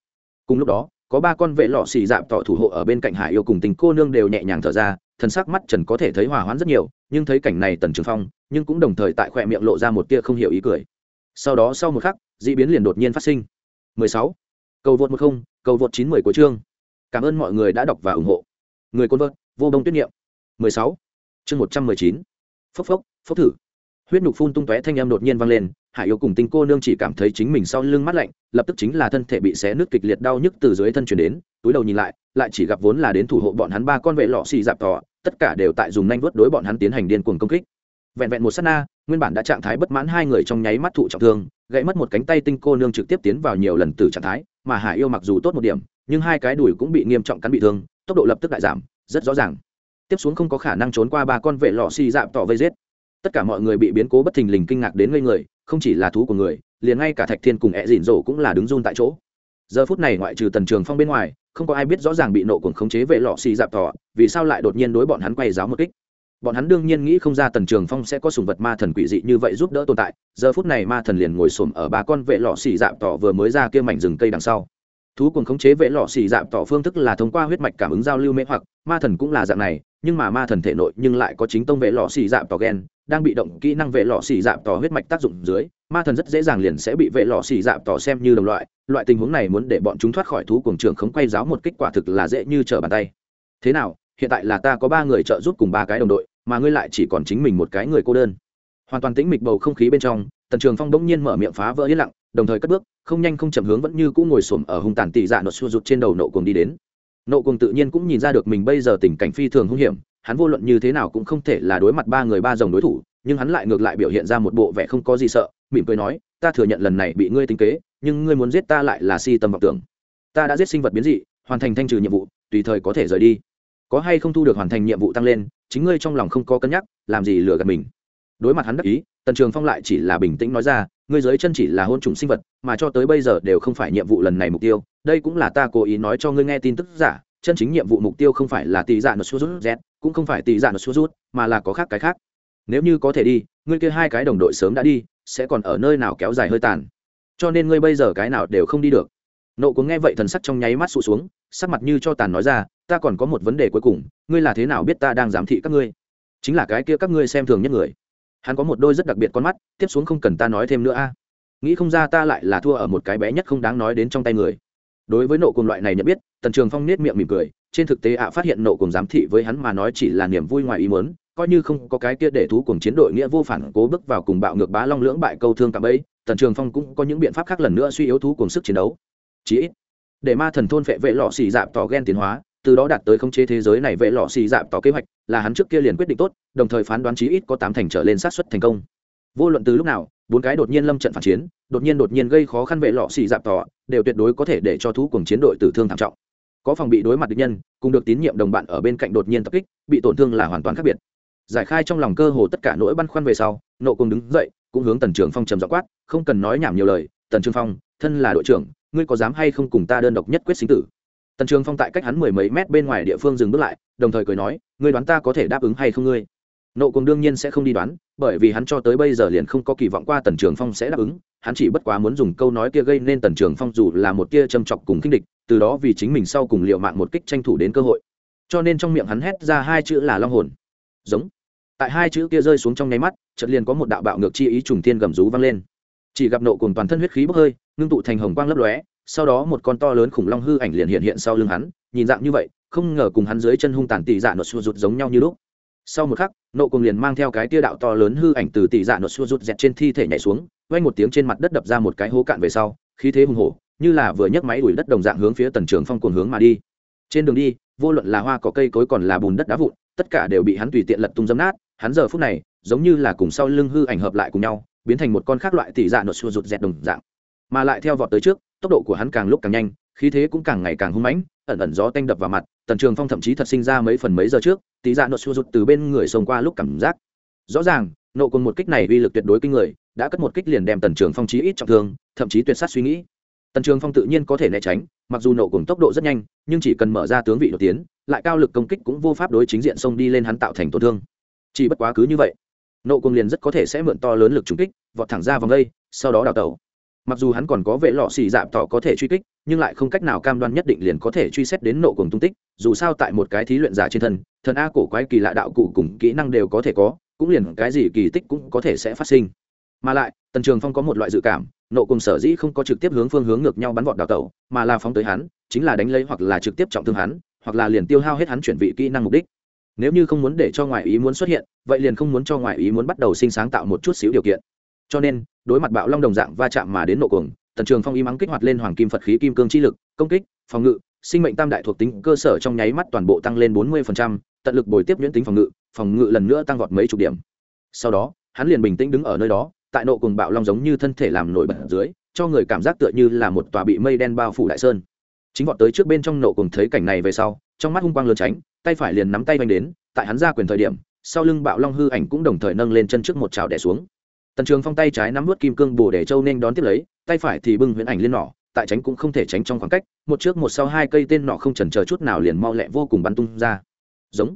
Cùng lúc đó, có ba con vệ lọ xì dạp tỏ thủ hộ ở bên cạnh hải yêu cùng tình cô nương đều nhẹ nhàng thở ra thần sắc mắt trần có thể thấy hòa hoãn rất nhiều nhưng thấy cảnh này tần trường phong nhưng cũng đồng thời tại khỏe miệng lộ ra một tia không hiểu ý cười sau đó sau một khắc d ị biến liền đột nhiên phát sinh 16. cầu vượt 10, cầu vượt 90 của chương cảm ơn mọi người đã đọc và ủng hộ người côn vợt vô đông tuyết niệm 16. chương 119. phốc phốc phốc thử huyết nhục phun tung tóe thanh âm đột nhiên vang lên hải yêu cùng tinh cô nương chỉ cảm thấy chính mình sau lưng mắt lạnh lập tức chính là thân thể bị xé nước kịch liệt đau nhức từ dưới thân chuyển đến túi đầu nhìn lại lại chỉ gặp vốn là đến thủ hộ bọn hắn ba con vệ lọ xì dạp tỏ tất cả đều tại dùng nanh vớt đối bọn hắn tiến hành điên cuồng công kích. Vẹn vẹn một s á t na, nguyên bản đã trạng thái bất mãn hai người trong nháy mắt thụ trọng thương, gãy mất một cánh tay tinh cô nương trực tiếp tiến vào nhiều lần từ trạng thái, mà hải yêu mặc dù tốt một điểm, nhưng hai cái đùi cũng bị nghiêm trọng cắn bị thương, tốc độ lập tức đại giảm, rất rõ ràng. Tiếp xuống không có khả năng trốn qua ba con vệ lọ xì dạp tỏ vây giết. Tất cả mọi người bị biến cố bất thình lình kinh ngạc đến ngây người, không chỉ là thú của người, liền ngay cả thạch thiên cùng ẹ dịn rổ cũng là đứng run tại chỗ. Giờ phút này ngoại trừ tần trường phong bên ngoài không có ai biết rõ ràng bị nộ cuồng khống chế vệ lọ xì dạp tỏ vì sao lại đột nhiên đối bọn hắn quay giáo một kích? Bọn hắn đương nhiên nghĩ không ra tần trường phong sẽ có sùng vật ma thần quỷ dị như vậy giúp đỡ tồn tại giờ phút này ma thần liền ngồi xổm ở ba con vệ lọ xì dạp tỏ vừa mới ra kia mảnh rừng cây đằng sau. Thú cuồng khống chế vệ lọ xì dạp tỏ phương thức là thông qua huyết mạch cảm ứng giao lưu mê hoặc ma thần cũng là dạng này nhưng mà ma thần thể nội nhưng lại có chính tông vệ lọ xì dạp tỏ gen, đang bị động kỹ năng vệ lọ xì dạp tỏ huyết mạch tác dụng dưới ma thần rất dễ dàng liền sẽ bị vệ lọ xì dạp tỏ xem như đồng loại loại tình huống này muốn để bọn chúng thoát khỏi thú cuồng trường không quay giáo một kết quả thực là dễ như trở bàn tay. Thế nào, hiện tại là ta có ba người trợ giúp cùng ba cái đồng đội, mà ngươi lại chỉ còn chính mình một cái người cô đơn. Hoàn toàn tĩnh mịch bầu không khí bên trong, tần trường phong bỗng nhiên mở miệng phá vỡ yên lặng, đồng thời cất bước, không nhanh không chậm hướng vẫn như cũ ngồi xổm ở hung tàn tỷ dạ nốt xua rụt trên đầu nộ cuồng đi đến. Nộ cuồng tự nhiên cũng nhìn ra được mình bây giờ tình cảnh phi thường hung hiểm, hắn vô luận như thế nào cũng không thể là đối mặt ba người ba dòng đối thủ nhưng hắn lại ngược lại biểu hiện ra một bộ vẻ không có gì sợ, mỉm cười nói, ta thừa nhận lần này bị ngươi tính kế, nhưng ngươi muốn giết ta lại là si tâm vọng tưởng. Ta đã giết sinh vật biến dị, hoàn thành thanh trừ nhiệm vụ, tùy thời có thể rời đi. Có hay không thu được hoàn thành nhiệm vụ tăng lên, chính ngươi trong lòng không có cân nhắc, làm gì lừa gạt mình. Đối mặt hắn đắc ý, tần trường phong lại chỉ là bình tĩnh nói ra, ngươi dưới chân chỉ là hôn trùng sinh vật, mà cho tới bây giờ đều không phải nhiệm vụ lần này mục tiêu. Đây cũng là ta cố ý nói cho ngươi nghe tin tức giả, chân chính nhiệm vụ mục tiêu không phải là tỷ dạ nó xua rút z cũng không phải tỷ dạ nó xua rút, mà là có khác cái khác nếu như có thể đi, ngươi kia hai cái đồng đội sớm đã đi, sẽ còn ở nơi nào kéo dài hơi tàn. Cho nên ngươi bây giờ cái nào đều không đi được. Nộ cũng nghe vậy thần sắc trong nháy mắt sụt xuống, sắc mặt như cho tàn nói ra, ta còn có một vấn đề cuối cùng, ngươi là thế nào biết ta đang giám thị các ngươi? Chính là cái kia các ngươi xem thường nhất người. Hắn có một đôi rất đặc biệt con mắt, tiếp xuống không cần ta nói thêm nữa a. Nghĩ không ra ta lại là thua ở một cái bé nhất không đáng nói đến trong tay người. Đối với nộ cùng loại này nhận biết, tần trường phong nết miệng mỉm cười, trên thực tế ạ phát hiện nộ cùng giám thị với hắn mà nói chỉ là niềm vui ngoài ý muốn coi như không có cái kia để thú cùng chiến đội nghĩa vô phản cố bước vào cùng bạo ngược bá long lưỡng bại câu thương cả ấy, tần trường phong cũng có những biện pháp khác lần nữa suy yếu thú cùng sức chiến đấu. Chí ít, để ma thần thôn vệ vệ lọ xì dạp tỏ ghen tiến hóa, từ đó đạt tới khống chế thế giới này vệ lọ xì dạp tỏ kế hoạch, là hắn trước kia liền quyết định tốt, đồng thời phán đoán chí ít có tám thành trở lên sát xuất thành công. Vô luận từ lúc nào, bốn cái đột nhiên lâm trận phản chiến, đột nhiên đột nhiên gây khó khăn vệ lọ xì dạp tỏ, đều tuyệt đối có thể để cho thú cùng chiến đội tử thương thảm trọng. Có phòng bị đối mặt địch nhân, cùng được tín nhiệm đồng bạn ở bên cạnh đột nhiên tập kích, bị tổn thương là hoàn toàn khác biệt giải khai trong lòng cơ hồ tất cả nỗi băn khoăn về sau, nộ cùng đứng dậy, cũng hướng tần trường phong trầm dọ quát, không cần nói nhảm nhiều lời, tần trường phong, thân là đội trưởng, ngươi có dám hay không cùng ta đơn độc nhất quyết sinh tử? Tần trường phong tại cách hắn mười mấy mét bên ngoài địa phương dừng bước lại, đồng thời cười nói, ngươi đoán ta có thể đáp ứng hay không ngươi? Nộ cùng đương nhiên sẽ không đi đoán, bởi vì hắn cho tới bây giờ liền không có kỳ vọng qua tần trường phong sẽ đáp ứng, hắn chỉ bất quá muốn dùng câu nói kia gây nên tần trường phong dù là một tia châm chọc cùng kinh địch, từ đó vì chính mình sau cùng liệu mạng một kích tranh thủ đến cơ hội. Cho nên trong miệng hắn hét ra hai chữ là long hồn. Giống tại hai chữ kia rơi xuống trong nháy mắt, chợt liền có một đạo bạo ngược chi ý trùng thiên gầm rú vang lên. Chỉ gặp nộ cùng toàn thân huyết khí bốc hơi, ngưng tụ thành hồng quang lấp lóe, sau đó một con to lớn khủng long hư ảnh liền hiện hiện sau lưng hắn, nhìn dạng như vậy, không ngờ cùng hắn dưới chân hung tàn tỷ dạ nột xua rụt giống nhau như lúc. Sau một khắc, nộ cùng liền mang theo cái tia đạo to lớn hư ảnh từ tỷ dạ nột xua rụt dẹt trên thi thể nhảy xuống vay một tiếng trên mặt đất đập ra một cái hố cạn về sau, khí thế hùng hổ, như là vừa nhấc máy đuổi đất đồng dạng hướng phía tần trường phong cuồng hướng mà đi trên đường đi, vô luận là hoa có cây, cối còn là bùn đất đá vụn, tất cả đều bị hắn tùy tiện lật tung dấm nát. Hắn giờ phút này, giống như là cùng sau lưng hư ảnh hợp lại cùng nhau, biến thành một con khác loại tỷ dạ nột xua rụt dẹt đồng dạng. Mà lại theo vọt tới trước, tốc độ của hắn càng lúc càng nhanh, khí thế cũng càng ngày càng hung mãnh, ẩn ẩn gió tanh đập vào mặt, tần trường phong thậm chí thật sinh ra mấy phần mấy giờ trước tỷ dạ nột xua rụt từ bên người xông qua lúc cảm giác. Rõ ràng, nộ cùng một kích này uy lực tuyệt đối kinh người, đã cất một kích liền đem tần trường phong chí ít trọng thương, thậm chí tuyệt sát suy nghĩ tần trường phong tự nhiên có thể né tránh, mặc dù nộ cùng tốc độ rất nhanh, nhưng chỉ cần mở ra tướng vị đột tiến, lại cao lực công kích cũng vô pháp đối chính diện xông đi lên hắn tạo thành tổn thương. Chỉ bất quá cứ như vậy nộ cùng liền rất có thể sẽ mượn to lớn lực trúng kích, vọt thẳng ra vòng đây, sau đó đào tẩu. Mặc dù hắn còn có vệ lọ xì dạp tỏ có thể truy kích, nhưng lại không cách nào cam đoan nhất định liền có thể truy xét đến nộ cùng tung tích, dù sao tại một cái thí luyện giả trên thân, thần a cổ quái kỳ lạ đạo cụ cùng kỹ năng đều có thể có, cũng liền cái gì kỳ tích cũng có thể sẽ phát sinh. Mà lại, tần trường phong có một loại dự cảm nộ cùng sở dĩ không có trực tiếp hướng phương hướng ngược nhau bắn vọt đào tẩu, mà là phóng tới hắn, chính là đánh lấy hoặc là trực tiếp trọng thương hắn, hoặc là liền tiêu hao hết hắn chuyển vị kỹ năng mục đích. Nếu như không muốn để cho ngoại ý muốn xuất hiện, vậy liền không muốn cho ngoại ý muốn bắt đầu sinh sáng tạo một chút xíu điều kiện. Cho nên, đối mặt bạo long đồng dạng va chạm mà đến nộ cuồng tần trường phong ý mắng kích hoạt lên hoàng kim phật khí kim cương chi lực, công kích, phòng ngự, sinh mệnh tam đại thuộc tính, cơ sở trong nháy mắt toàn bộ tăng lên bốn mươi tận lực bồi tiếp nhuyễn tính phòng ngự phòng ngự lần nữa tăng vọt mấy chục điểm. Sau đó, hắn liền bình tĩnh đứng ở nơi đó tại nộ cùng bạo long giống như thân thể làm nổi bật dưới, cho người cảm giác tựa như là một tòa bị mây đen bao phủ đại sơn. Chính vọt tới trước bên trong nộ cùng thấy cảnh này về sau, trong mắt hung quang lớn tránh, tay phải liền nắm tay vanh đến, tại hắn ra quyền thời điểm, sau lưng bạo long hư ảnh cũng đồng thời nâng lên chân trước một trào đẻ xuống. Tần trường phong tay trái nắm vớt kim cương bồ để châu nên đón tiếp lấy, tay phải thì bưng huyễn ảnh lên nỏ, tại tránh cũng không thể tránh trong khoảng cách, một trước một sau hai cây tên nọ không chần chờ chút nào liền mau lẹ vô cùng bắn tung ra. Giống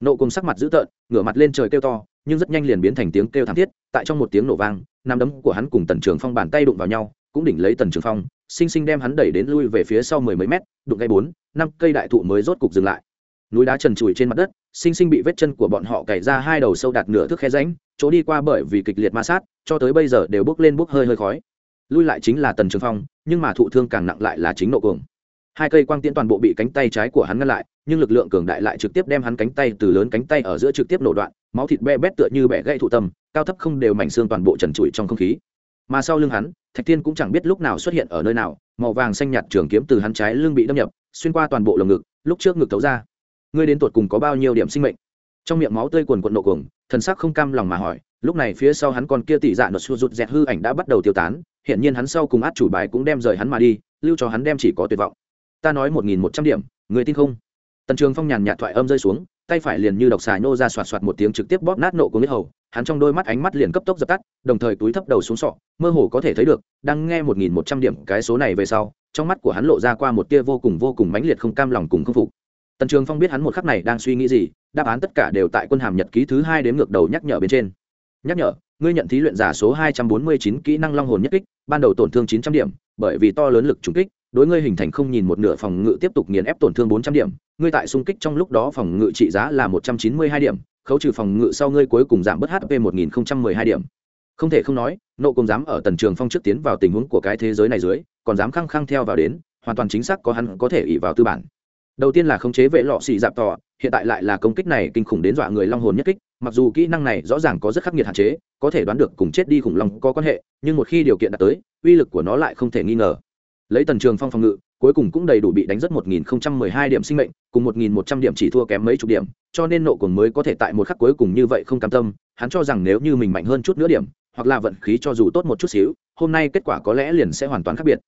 nộ cùng sắc mặt dữ tợn, ngửa mặt lên trời kêu to, nhưng rất nhanh liền biến thành tiếng kêu thảm thiết, tại trong một tiếng nổ vang, nắm đấm của hắn cùng tần trường phong bàn tay đụng vào nhau, cũng đỉnh lấy tần trường phong sinh sinh đem hắn đẩy đến lui về phía sau mười mấy mét, đụng gây bốn, năm cây đại thụ mới rốt cục dừng lại. Núi đá trần trụi trên mặt đất sinh sinh bị vết chân của bọn họ cày ra hai đầu sâu đạt nửa thước khe ránh chỗ đi qua bởi vì kịch liệt ma sát, cho tới bây giờ đều bước lên bước hơi hơi khói. Lui lại chính là tần trường phong, nhưng mà thụ thương càng nặng lại là chính nộ cuồng. Hai cây quang tiễn toàn bộ bị cánh tay trái của hắn ngăn lại nhưng lực lượng cường đại lại trực tiếp đem hắn cánh tay từ lớn cánh tay ở giữa trực tiếp nổ đoạn, máu thịt be bét tựa như bẻ gãy thụ tâm, cao thấp không đều mảnh xương toàn bộ trần trụi trong không khí. Mà sau lưng hắn, thạch thiên cũng chẳng biết lúc nào xuất hiện ở nơi nào, màu vàng xanh nhạt trường kiếm từ hắn trái lưng bị đâm nhập, xuyên qua toàn bộ lồng ngực, lúc trước ngực thấu ra. Ngươi đến tuột cùng có bao nhiêu điểm sinh mệnh? Trong miệng máu tươi quần quận nộ cuồng, thần sắc không cam lòng mà hỏi, lúc này phía sau hắn còn kia tỷ dạ nột xua rụt dẹt hư ảnh đã bắt đầu tiêu tán hiện nhiên hắn sau cùng át chủ bài cũng đem rời hắn mà đi, lưu cho hắn đem chỉ có tuyệt vọng. Ta nói một nghìn một trăm điểm người tin không? Tần trường phong nhàn nhạt thoại âm rơi xuống, tay phải liền như độc xà nhô ra soạt soạt một tiếng trực tiếp bóp nát nộ của biết hầu, hắn trong đôi mắt ánh mắt liền cấp tốc dập tắt, đồng thời túi thấp đầu xuống sọ, mơ hồ có thể thấy được, đang nghe một nghìn một trăm điểm cái số này về sau, trong mắt của hắn lộ ra qua một tia vô cùng vô cùng mãnh liệt không cam lòng cùng không phục. Tần trường phong biết hắn một khắc này đang suy nghĩ gì, đáp án tất cả đều tại quân hàm nhật ký thứ hai đến ngược đầu nhắc nhở bên trên. Nhắc nhở, ngươi nhận thí luyện giả số hai trăm bốn mươi chín kỹ năng long hồn nhất kích, ban đầu tổn thương chín trăm điểm, bởi vì to lớn lực trùng kích đối ngươi hình thành không nhìn một nửa phòng ngự tiếp tục nghiền ép tổn thương bốn trăm điểm, ngươi tại xung kích trong lúc đó phòng ngự trị giá là một trăm chín mươi hai điểm, khấu trừ phòng ngự sau ngươi cuối cùng giảm bớt hp một nghìn hai điểm. Không thể không nói, nộ cùng dám ở tần trường phong trước tiến vào tình huống của cái thế giới này dưới, còn dám khăng khăng theo vào đến, hoàn toàn chính xác có hắn có thể ỉ vào tư bản. Đầu tiên là khống chế vệ lọ xì dạp tỏ hiện tại lại là công kích này kinh khủng đến dọa người long hồn nhất kích, mặc dù kỹ năng này rõ ràng có rất khắc nghiệt hạn chế, có thể đoán được cùng chết đi khủng long có quan hệ, nhưng một khi điều kiện đạt tới, uy lực của nó lại không thể nghi ngờ lấy tần trường phong phòng ngự, cuối cùng cũng đầy đủ bị đánh rất một nghìn không trăm mười hai điểm sinh mệnh, cùng một nghìn một trăm điểm chỉ thua kém mấy chục điểm, cho nên nộ cuồng mới có thể tại một khắc cuối cùng như vậy không cam tâm, hắn cho rằng nếu như mình mạnh hơn chút nữa điểm, hoặc là vận khí cho dù tốt một chút xíu, hôm nay kết quả có lẽ liền sẽ hoàn toàn khác biệt.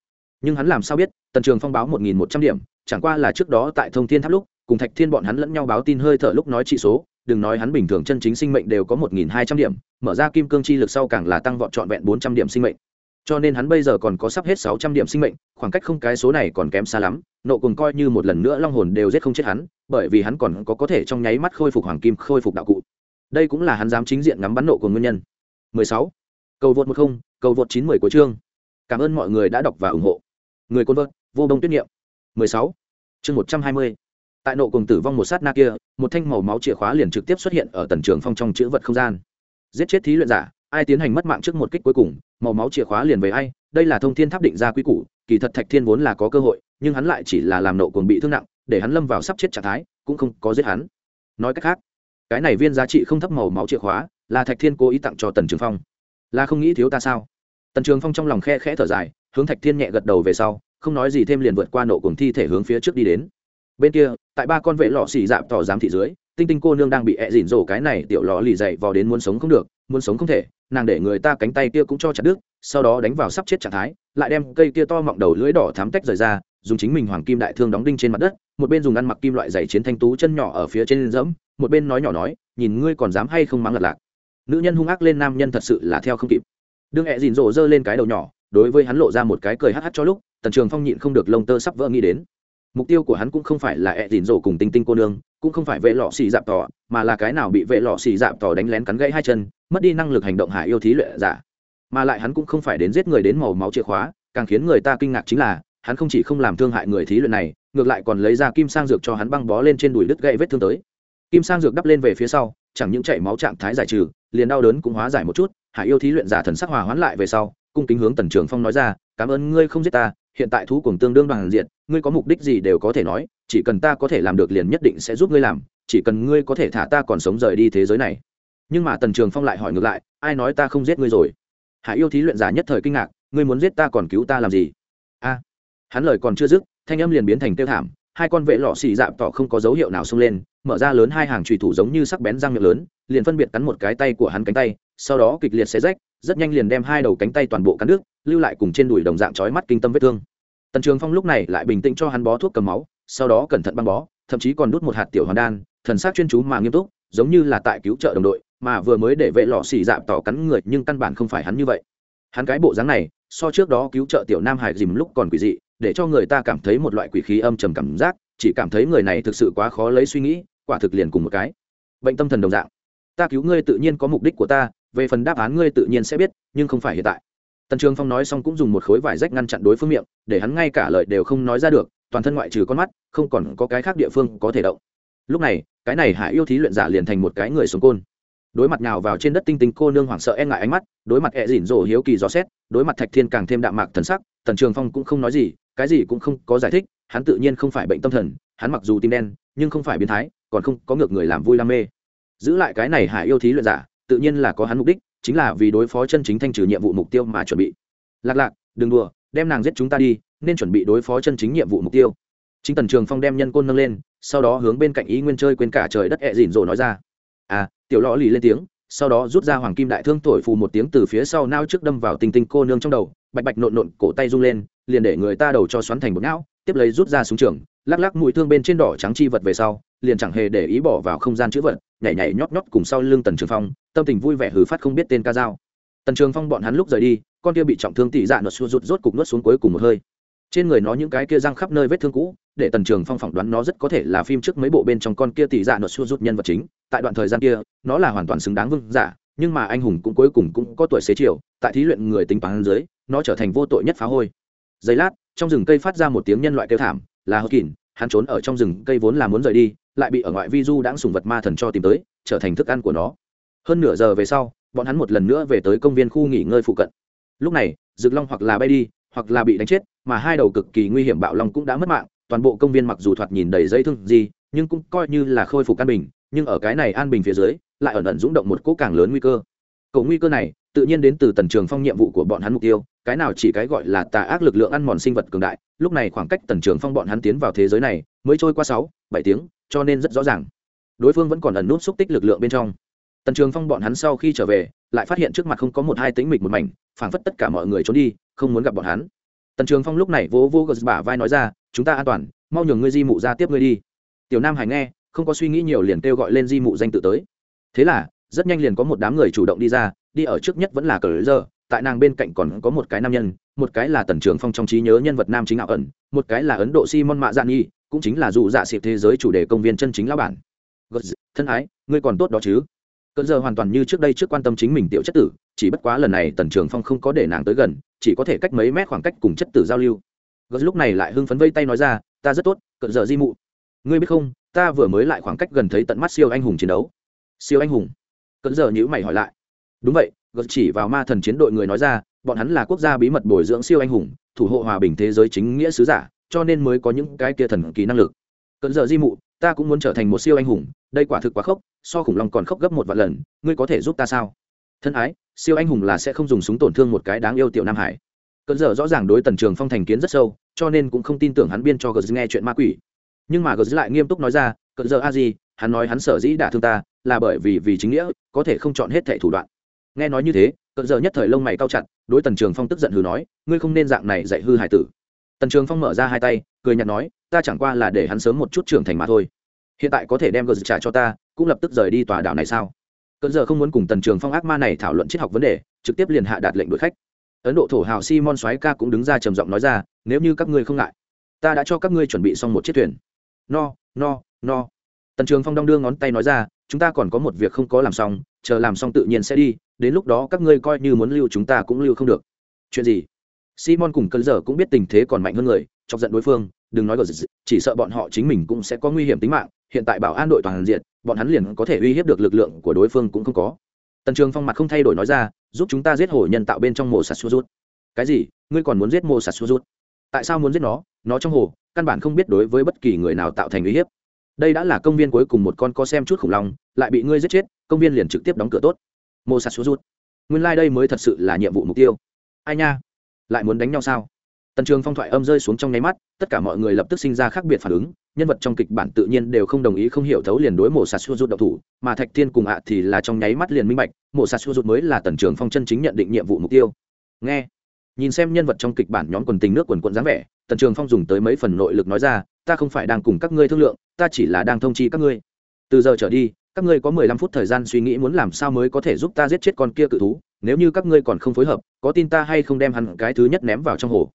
Nhưng hắn làm sao biết, tần trường phong báo một nghìn một trăm điểm, chẳng qua là trước đó tại thông thiên tháp lúc, cùng thạch thiên bọn hắn lẫn nhau báo tin hơi thở lúc nói trị số, đừng nói hắn bình thường chân chính sinh mệnh đều có một nghìn hai trăm điểm, mở ra kim cương chi lực sau càng là tăng vọt trọn vẹn bốn trăm điểm sinh mệnh cho nên hắn bây giờ còn có sắp hết sáu trăm điểm sinh mệnh, khoảng cách không cái số này còn kém xa lắm, nộ cùng coi như một lần nữa long hồn đều giết không chết hắn, bởi vì hắn còn có có thể trong nháy mắt khôi phục hoàng kim, khôi phục đạo cụ đây cũng là hắn dám chính diện ngắm bắn nộ của nguyên nhân 16. cầu vượt một không, cầu vượt chín mười của chương cảm ơn mọi người đã đọc và ủng hộ người côn vợt vô đông tuyết niệm 16. chương 120. tại nộ cùng tử vong một sát na kia, một thanh màu máu chìa khóa liền trực tiếp xuất hiện ở tần trường phong trong chữ vật không gian giết chết thí luyện giả, ai tiến hành mất mạng trước một kích cuối cùng màu máu chìa khóa liền về ai, đây là thông thiên tháp định ra quy củ, kỳ thật thạch thiên vốn là có cơ hội, nhưng hắn lại chỉ là làm nộ cuồng bị thương nặng, để hắn lâm vào sắp chết trạng thái, cũng không có giết hắn. Nói cách khác, cái này viên giá trị không thấp màu máu chìa khóa, là thạch thiên cố ý tặng cho tần trường phong. Là không nghĩ thiếu ta sao? Tần trường phong trong lòng khe khẽ thở dài, hướng thạch thiên nhẹ gật đầu về sau, không nói gì thêm liền vượt qua nộ cuồng thi thể hướng phía trước đi đến. Bên kia, tại ba con vệ lọ xì dạp tỏ giám thị dưới, tinh tinh cô nương đang bị ẹ dỉn rổ cái này tiểu lọ lì dậy vào đến muốn sống không được, muốn sống không thể nàng để người ta cánh tay kia cũng cho chặt đứt, sau đó đánh vào sắp chết trạng thái, lại đem cây kia to mọng đầu lưỡi đỏ thám tách rời ra, dùng chính mình hoàng kim đại thương đóng đinh trên mặt đất, một bên dùng ăn mặc kim loại dày chiến thanh tú chân nhỏ ở phía trên dẫm một bên nói nhỏ nói, nhìn ngươi còn dám hay không mắng lật lạc. Nữ nhân hung ác lên nam nhân thật sự là theo không kịp. Đương ẹ dìn rộ giơ lên cái đầu nhỏ, đối với hắn lộ ra một cái cười hắt hắt cho lúc, tần trường phong nhịn không được lông tơ sắp vỡ nghĩ đến mục tiêu của hắn cũng không phải là ẹ dìn rổ cùng tinh tinh cô nương, cũng không phải vệ lọ xì dạp tỏ mà là cái nào bị vệ lọ xì dạp tỏ đánh lén cắn gãy hai chân, mất đi năng lực hành động hải yêu thí luyện giả. Mà lại hắn cũng không phải đến giết người đến màu máu chìa khóa, càng khiến người ta kinh ngạc chính là, hắn không chỉ không làm thương hại người thí luyện này, ngược lại còn lấy ra kim sang dược cho hắn băng bó lên trên đùi đứt gãy vết thương tới. Kim sang dược đắp lên về phía sau, chẳng những chảy máu trạng thái giải trừ, liền đau đớn cũng hóa giải một chút hải yêu thí luyện giả thần sắc hòa hoãn lại về sau, cung kính hướng tần trường phong nói ra, cảm ơn ngươi không giết ta hiện tại thú cùng tương đương bằng diện ngươi có mục đích gì đều có thể nói, chỉ cần ta có thể làm được liền nhất định sẽ giúp ngươi làm, chỉ cần ngươi có thể thả ta còn sống rời đi thế giới này. Nhưng mà tần trường phong lại hỏi ngược lại, ai nói ta không giết ngươi rồi? Hạ yêu thí luyện giả nhất thời kinh ngạc, ngươi muốn giết ta còn cứu ta làm gì? A, hắn lời còn chưa dứt, thanh âm liền biến thành tiêu thảm, hai con vệ lọ xì dạp tỏ không có dấu hiệu nào xông lên, mở ra lớn hai hàng trùy thủ giống như sắc bén răng miệng lớn, liền phân biệt cắn một cái tay của hắn cánh tay, sau đó kịch liệt xé rách rất nhanh liền đem hai đầu cánh tay toàn bộ cắn nước lưu lại cùng trên đùi đồng dạng chói mắt kinh tâm vết thương. Tần trường phong lúc này lại bình tĩnh cho hắn bó thuốc cầm máu, sau đó cẩn thận băng bó, thậm chí còn đút một hạt tiểu hoàn đan, thần sắc chuyên chú mà nghiêm túc, giống như là tại cứu trợ đồng đội, mà vừa mới để vệ lọ xì dạp tỏ cắn người, nhưng căn bản không phải hắn như vậy. Hắn cái bộ dáng này, so trước đó cứu trợ tiểu nam hải dìm lúc còn quỷ dị, để cho người ta cảm thấy một loại quỷ khí âm trầm cảm giác, chỉ cảm thấy người này thực sự quá khó lấy suy nghĩ, quả thực liền cùng một cái. Bệnh tâm thần đồng dạng. Ta cứu ngươi tự nhiên có mục đích của ta về phần đáp án ngươi tự nhiên sẽ biết, nhưng không phải hiện tại. Tần trường phong nói xong cũng dùng một khối vải rách ngăn chặn đối phương miệng, để hắn ngay cả lời đều không nói ra được, toàn thân ngoại trừ con mắt, không còn có cái khác địa phương có thể động. Lúc này, cái này hải yêu thí luyện giả liền thành một cái người sống côn. Đối mặt nhào vào trên đất tinh tinh cô nương hoảng sợ e ngại ánh mắt, đối mặt ẹ dỉn rổ hiếu kỳ gió xét, đối mặt thạch thiên càng thêm đạm mạc thần sắc, tần trường phong cũng không nói gì, cái gì cũng không có giải thích, hắn tự nhiên không phải bệnh tâm thần, hắn mặc dù tim đen, nhưng không phải biến thái, còn không có ngược người làm vui đam mê. Giữ lại cái này hải yêu thí luyện giả tự nhiên là có hắn mục đích, chính là vì đối phó chân chính thanh trừ nhiệm vụ mục tiêu mà chuẩn bị. Lạc lạc, đừng đùa, đem nàng giết chúng ta đi, nên chuẩn bị đối phó chân chính nhiệm vụ mục tiêu. Chính tần trường phong đem nhân côn nâng lên, sau đó hướng bên cạnh ý nguyên chơi quên cả trời đất ẹ dịn rồ nói ra. À tiểu lõ lì lên tiếng, sau đó rút ra hoàng kim đại thương thổi phù một tiếng từ phía sau nao trước đâm vào tinh tinh cô nương trong đầu, bạch bạch nộn nộn, cổ tay rung lên, liền để người ta đầu cho xoắn thành một não tiếp lấy rút ra súng trường lắc lắc mũi thương bên trên đỏ trắng chi vật về sau, liền chẳng hề để ý bỏ vào không gian chữ vật, nhảy nhảy nhót nhót cùng sau lưng tần trường phong, tâm tình vui vẻ hừ phát không biết tên ca dao. Tần trường phong bọn hắn lúc rời đi, con kia bị trọng thương tỷ dạ nó xua rút rốt cục nuốt xuống cuối cùng một hơi. Trên người nó những cái kia răng khắp nơi vết thương cũ, để tần trường phong phỏng đoán nó rất có thể là phim trước mấy bộ bên trong con kia tỷ dạ nó xua rút nhân vật chính. Tại đoạn thời gian kia, nó là hoàn toàn xứng đáng vương giả, nhưng mà anh hùng cũng cuối cùng cũng có tuổi xế chiều, tại thí luyện người tính toán dưới, nó trở thành vô tội nhất phá hôi. Giây lát, trong rừng cây phát ra một tiếng nhân loại kêu thảm là hờ kỳn hắn trốn ở trong rừng, cây vốn là muốn rời đi, lại bị ở ngoại vi du đãng sùng vật ma thần cho tìm tới, trở thành thức ăn của nó. Hơn nửa giờ về sau, bọn hắn một lần nữa về tới công viên khu nghỉ ngơi phụ cận. Lúc này rực long hoặc là bay đi, hoặc là bị đánh chết, mà hai đầu cực kỳ nguy hiểm bạo long cũng đã mất mạng, toàn bộ công viên mặc dù thoạt nhìn đầy dây thương gì, nhưng cũng coi như là khôi phục an bình, nhưng ở cái này an bình phía dưới, lại ẩn ẩn rúng động một cỗ càng lớn nguy cơ. Cầu nguy cơ này, tự nhiên đến từ tần trường phong nhiệm vụ của bọn hắn mục tiêu, cái nào chỉ cái gọi là tà ác lực lượng ăn mòn sinh vật cường đại lúc này khoảng cách tần trường phong bọn hắn tiến vào thế giới này mới trôi qua sáu, bảy tiếng, cho nên rất rõ ràng. Đối phương vẫn còn ẩn nút xúc tích lực lượng bên trong. Tần trường phong bọn hắn sau khi trở về, lại phát hiện trước mặt không có một hai tính mịch một mảnh, phảng phất tất cả mọi người trốn đi, không muốn gặp bọn hắn. Tần trường phong lúc này vỗ vô gờ bả vai nói ra, chúng ta an toàn, mau nhường ngươi di mụ ra tiếp ngươi đi. Tiểu nam hải nghe, không có suy nghĩ nhiều liền kêu gọi lên di mụ danh tự tới. Thế là, rất nhanh liền có một đám người chủ động đi ra, đi ở trước nhất vẫn là cờ giờ tại nàng bên cạnh còn có một cái nam nhân, một cái là tần trường phong trong trí nhớ nhân vật nam chính ảo ẩn, một cái là ấn độ simon mạ dạ nghi cũng chính là dù dạ xịp thế giới chủ đề công viên chân chính lão bản. Thân ái, ngươi còn tốt đó chứ? Cơn giờ hoàn toàn như trước đây trước quan tâm chính mình tiểu chất tử, chỉ bất quá lần này tần trường phong không có để nàng tới gần, chỉ có thể cách mấy mét khoảng cách cùng chất tử giao lưu. Gật lúc này lại hưng phấn vây tay nói ra, ta rất tốt, cận giờ di mụ. Ngươi biết không, ta vừa mới lại khoảng cách gần thấy tận mắt siêu anh hùng chiến đấu. Siêu anh hùng? Cận giờ nhữ mày hỏi lại. Đúng vậy gật chỉ vào ma thần chiến đội người nói ra, bọn hắn là quốc gia bí mật bồi dưỡng siêu anh hùng, thủ hộ hòa bình thế giới chính nghĩa sứ giả, cho nên mới có những cái kia thần kỳ năng lực. Cận giờ di mụ, ta cũng muốn trở thành một siêu anh hùng, đây quả thực quá khốc, so khủng long còn khốc gấp một vạn lần, ngươi có thể giúp ta sao? Thân ái, siêu anh hùng là sẽ không dùng súng tổn thương một cái đáng yêu tiểu nam hải. Cận giờ rõ ràng đối tần trường phong thành kiến rất sâu, cho nên cũng không tin tưởng hắn biên cho gờ nghe chuyện ma quỷ. Nhưng mà gờ lại nghiêm túc nói ra, cận giờ a di, hắn nói hắn sở dĩ đả thương ta, là bởi vì vì chính nghĩa, có thể không chọn hết thẻ thủ đoạn nghe nói như thế cận giờ nhất thời lông mày cao chặt, đối tần trường phong tức giận hừ nói, ngươi không nên dạng này dạy hư hải tử. Tần trường phong mở ra hai tay, cười nhạt nói, ta chẳng qua là để hắn sớm một chút trưởng thành mà thôi. Hiện tại có thể đem gờ trả cho ta, cũng lập tức rời đi tòa đảo này sao? Cận giờ không muốn cùng tần trường phong ác ma này thảo luận triết học vấn đề, trực tiếp liền hạ đạt lệnh đuổi khách. Ấn độ thổ hào simon soái ca cũng đứng ra trầm giọng nói ra, nếu như các ngươi không ngại, ta đã cho các ngươi chuẩn bị xong một chiếc thuyền. No no no. Tần trường phong đong đưa ngón tay nói ra, chúng ta còn có một việc không có làm xong, chờ làm xong tự nhiên sẽ đi đến lúc đó các ngươi coi như muốn lưu chúng ta cũng lưu không được. Chuyện gì? Simon cùng cơn giờ cũng biết tình thế còn mạnh hơn người, chọc giận đối phương, đừng nói gờ chỉ sợ bọn họ chính mình cũng sẽ có nguy hiểm tính mạng, hiện tại bảo an đội toàn diện, bọn hắn liền có thể uy hiếp được lực lượng của đối phương cũng không có. Tần trường phong mặt không thay đổi nói ra, giúp chúng ta giết hổ nhân tạo bên trong mồ sạt sút rút. Cái gì? Ngươi còn muốn giết mồ sạt sút rút? Tại sao muốn giết nó? Nó trong hồ, căn bản không biết đối với bất kỳ người nào tạo thành uy hiếp. Đây đã là công viên cuối cùng một con có xem chút khủng long, lại bị ngươi giết chết, công viên liền trực tiếp đóng cửa tốt mô sạt xuống rút. Nguyên lai、like、đây mới thật sự là nhiệm vụ mục tiêu. Ai nha? Lại muốn đánh nhau sao? Tần trường phong thoại âm rơi xuống trong nháy mắt, tất cả mọi người lập tức sinh ra khác biệt phản ứng, nhân vật trong kịch bản tự nhiên đều không đồng ý không hiểu thấu liền đối mổ sạt xua rút độc thủ, mà thạch thiên cùng ạ thì là trong nháy mắt liền minh bạch mổ sạt xua rút mới là tần trường phong chân chính nhận định nhiệm vụ mục tiêu. Nghe, nhìn xem nhân vật trong kịch bản nhóm quần tình nước quần quận dáng vẻ, tần trường phong dùng tới mấy phần nội lực nói ra, ta không phải đang cùng các ngươi thương lượng, ta chỉ là đang thông chi các ngươi. Từ giờ trở đi các ngươi có mười lăm phút thời gian suy nghĩ muốn làm sao mới có thể giúp ta giết chết con kia cự thú, nếu như các ngươi còn không phối hợp, có tin ta hay không đem hắn cái thứ nhất ném vào trong hồ?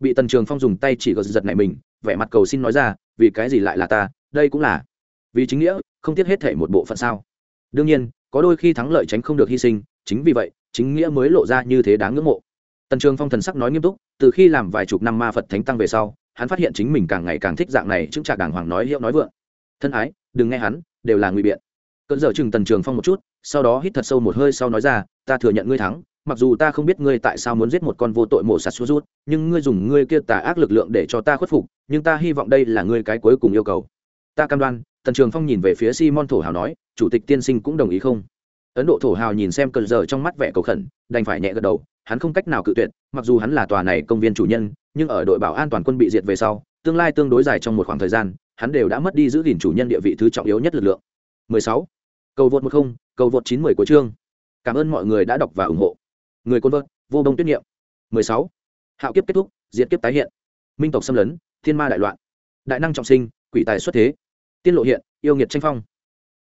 Bị tần trường phong dùng tay chỉ gật giật này mình, vẻ mặt cầu xin nói ra, vì cái gì lại là ta? Đây cũng là vì chính nghĩa, không tiếc hết thể một bộ phận sao? Đương nhiên, có đôi khi thắng lợi tránh không được hy sinh, chính vì vậy, chính nghĩa mới lộ ra như thế đáng ngưỡng mộ. Tần trường phong thần sắc nói nghiêm túc, từ khi làm vài chục năm ma phật thánh tăng về sau, hắn phát hiện chính mình càng ngày càng thích dạng này, chứng trạc đàng hoàng nói hiệu nói vượng. Thân ái, đừng nghe hắn, đều là ngụy biện cỡ giờ chừng tần trường phong một chút, sau đó hít thật sâu một hơi sau nói ra, ta thừa nhận ngươi thắng, mặc dù ta không biết ngươi tại sao muốn giết một con vô tội mổ sạt xuống rút, nhưng ngươi dùng ngươi kia tà ác lực lượng để cho ta khuất phục, nhưng ta hy vọng đây là ngươi cái cuối cùng yêu cầu. Ta cam đoan, tần trường phong nhìn về phía simon thổ hào nói, chủ tịch tiên sinh cũng đồng ý không? Ấn độ thổ hào nhìn xem cơn giờ trong mắt vẻ cầu khẩn, đành phải nhẹ gật đầu, hắn không cách nào cự tuyệt, mặc dù hắn là tòa này công viên chủ nhân, nhưng ở đội bảo an toàn quân bị diệt về sau, tương lai tương đối dài trong một khoảng thời gian, hắn đều đã mất đi giữ gìn chủ nhân địa vị thứ trọng yếu nhất lực lượng. 16 cầu vượt 10, cầu vượt 910 của chương. Cảm ơn mọi người đã đọc và ủng hộ. Người côn vợt vô bông tuyết nghiệm 16. hạo kiếp kết thúc diệt kiếp tái hiện. Minh tộc xâm lấn thiên ma đại loạn. Đại năng trọng sinh quỷ tài xuất thế. Tiên lộ hiện yêu nghiệt tranh phong.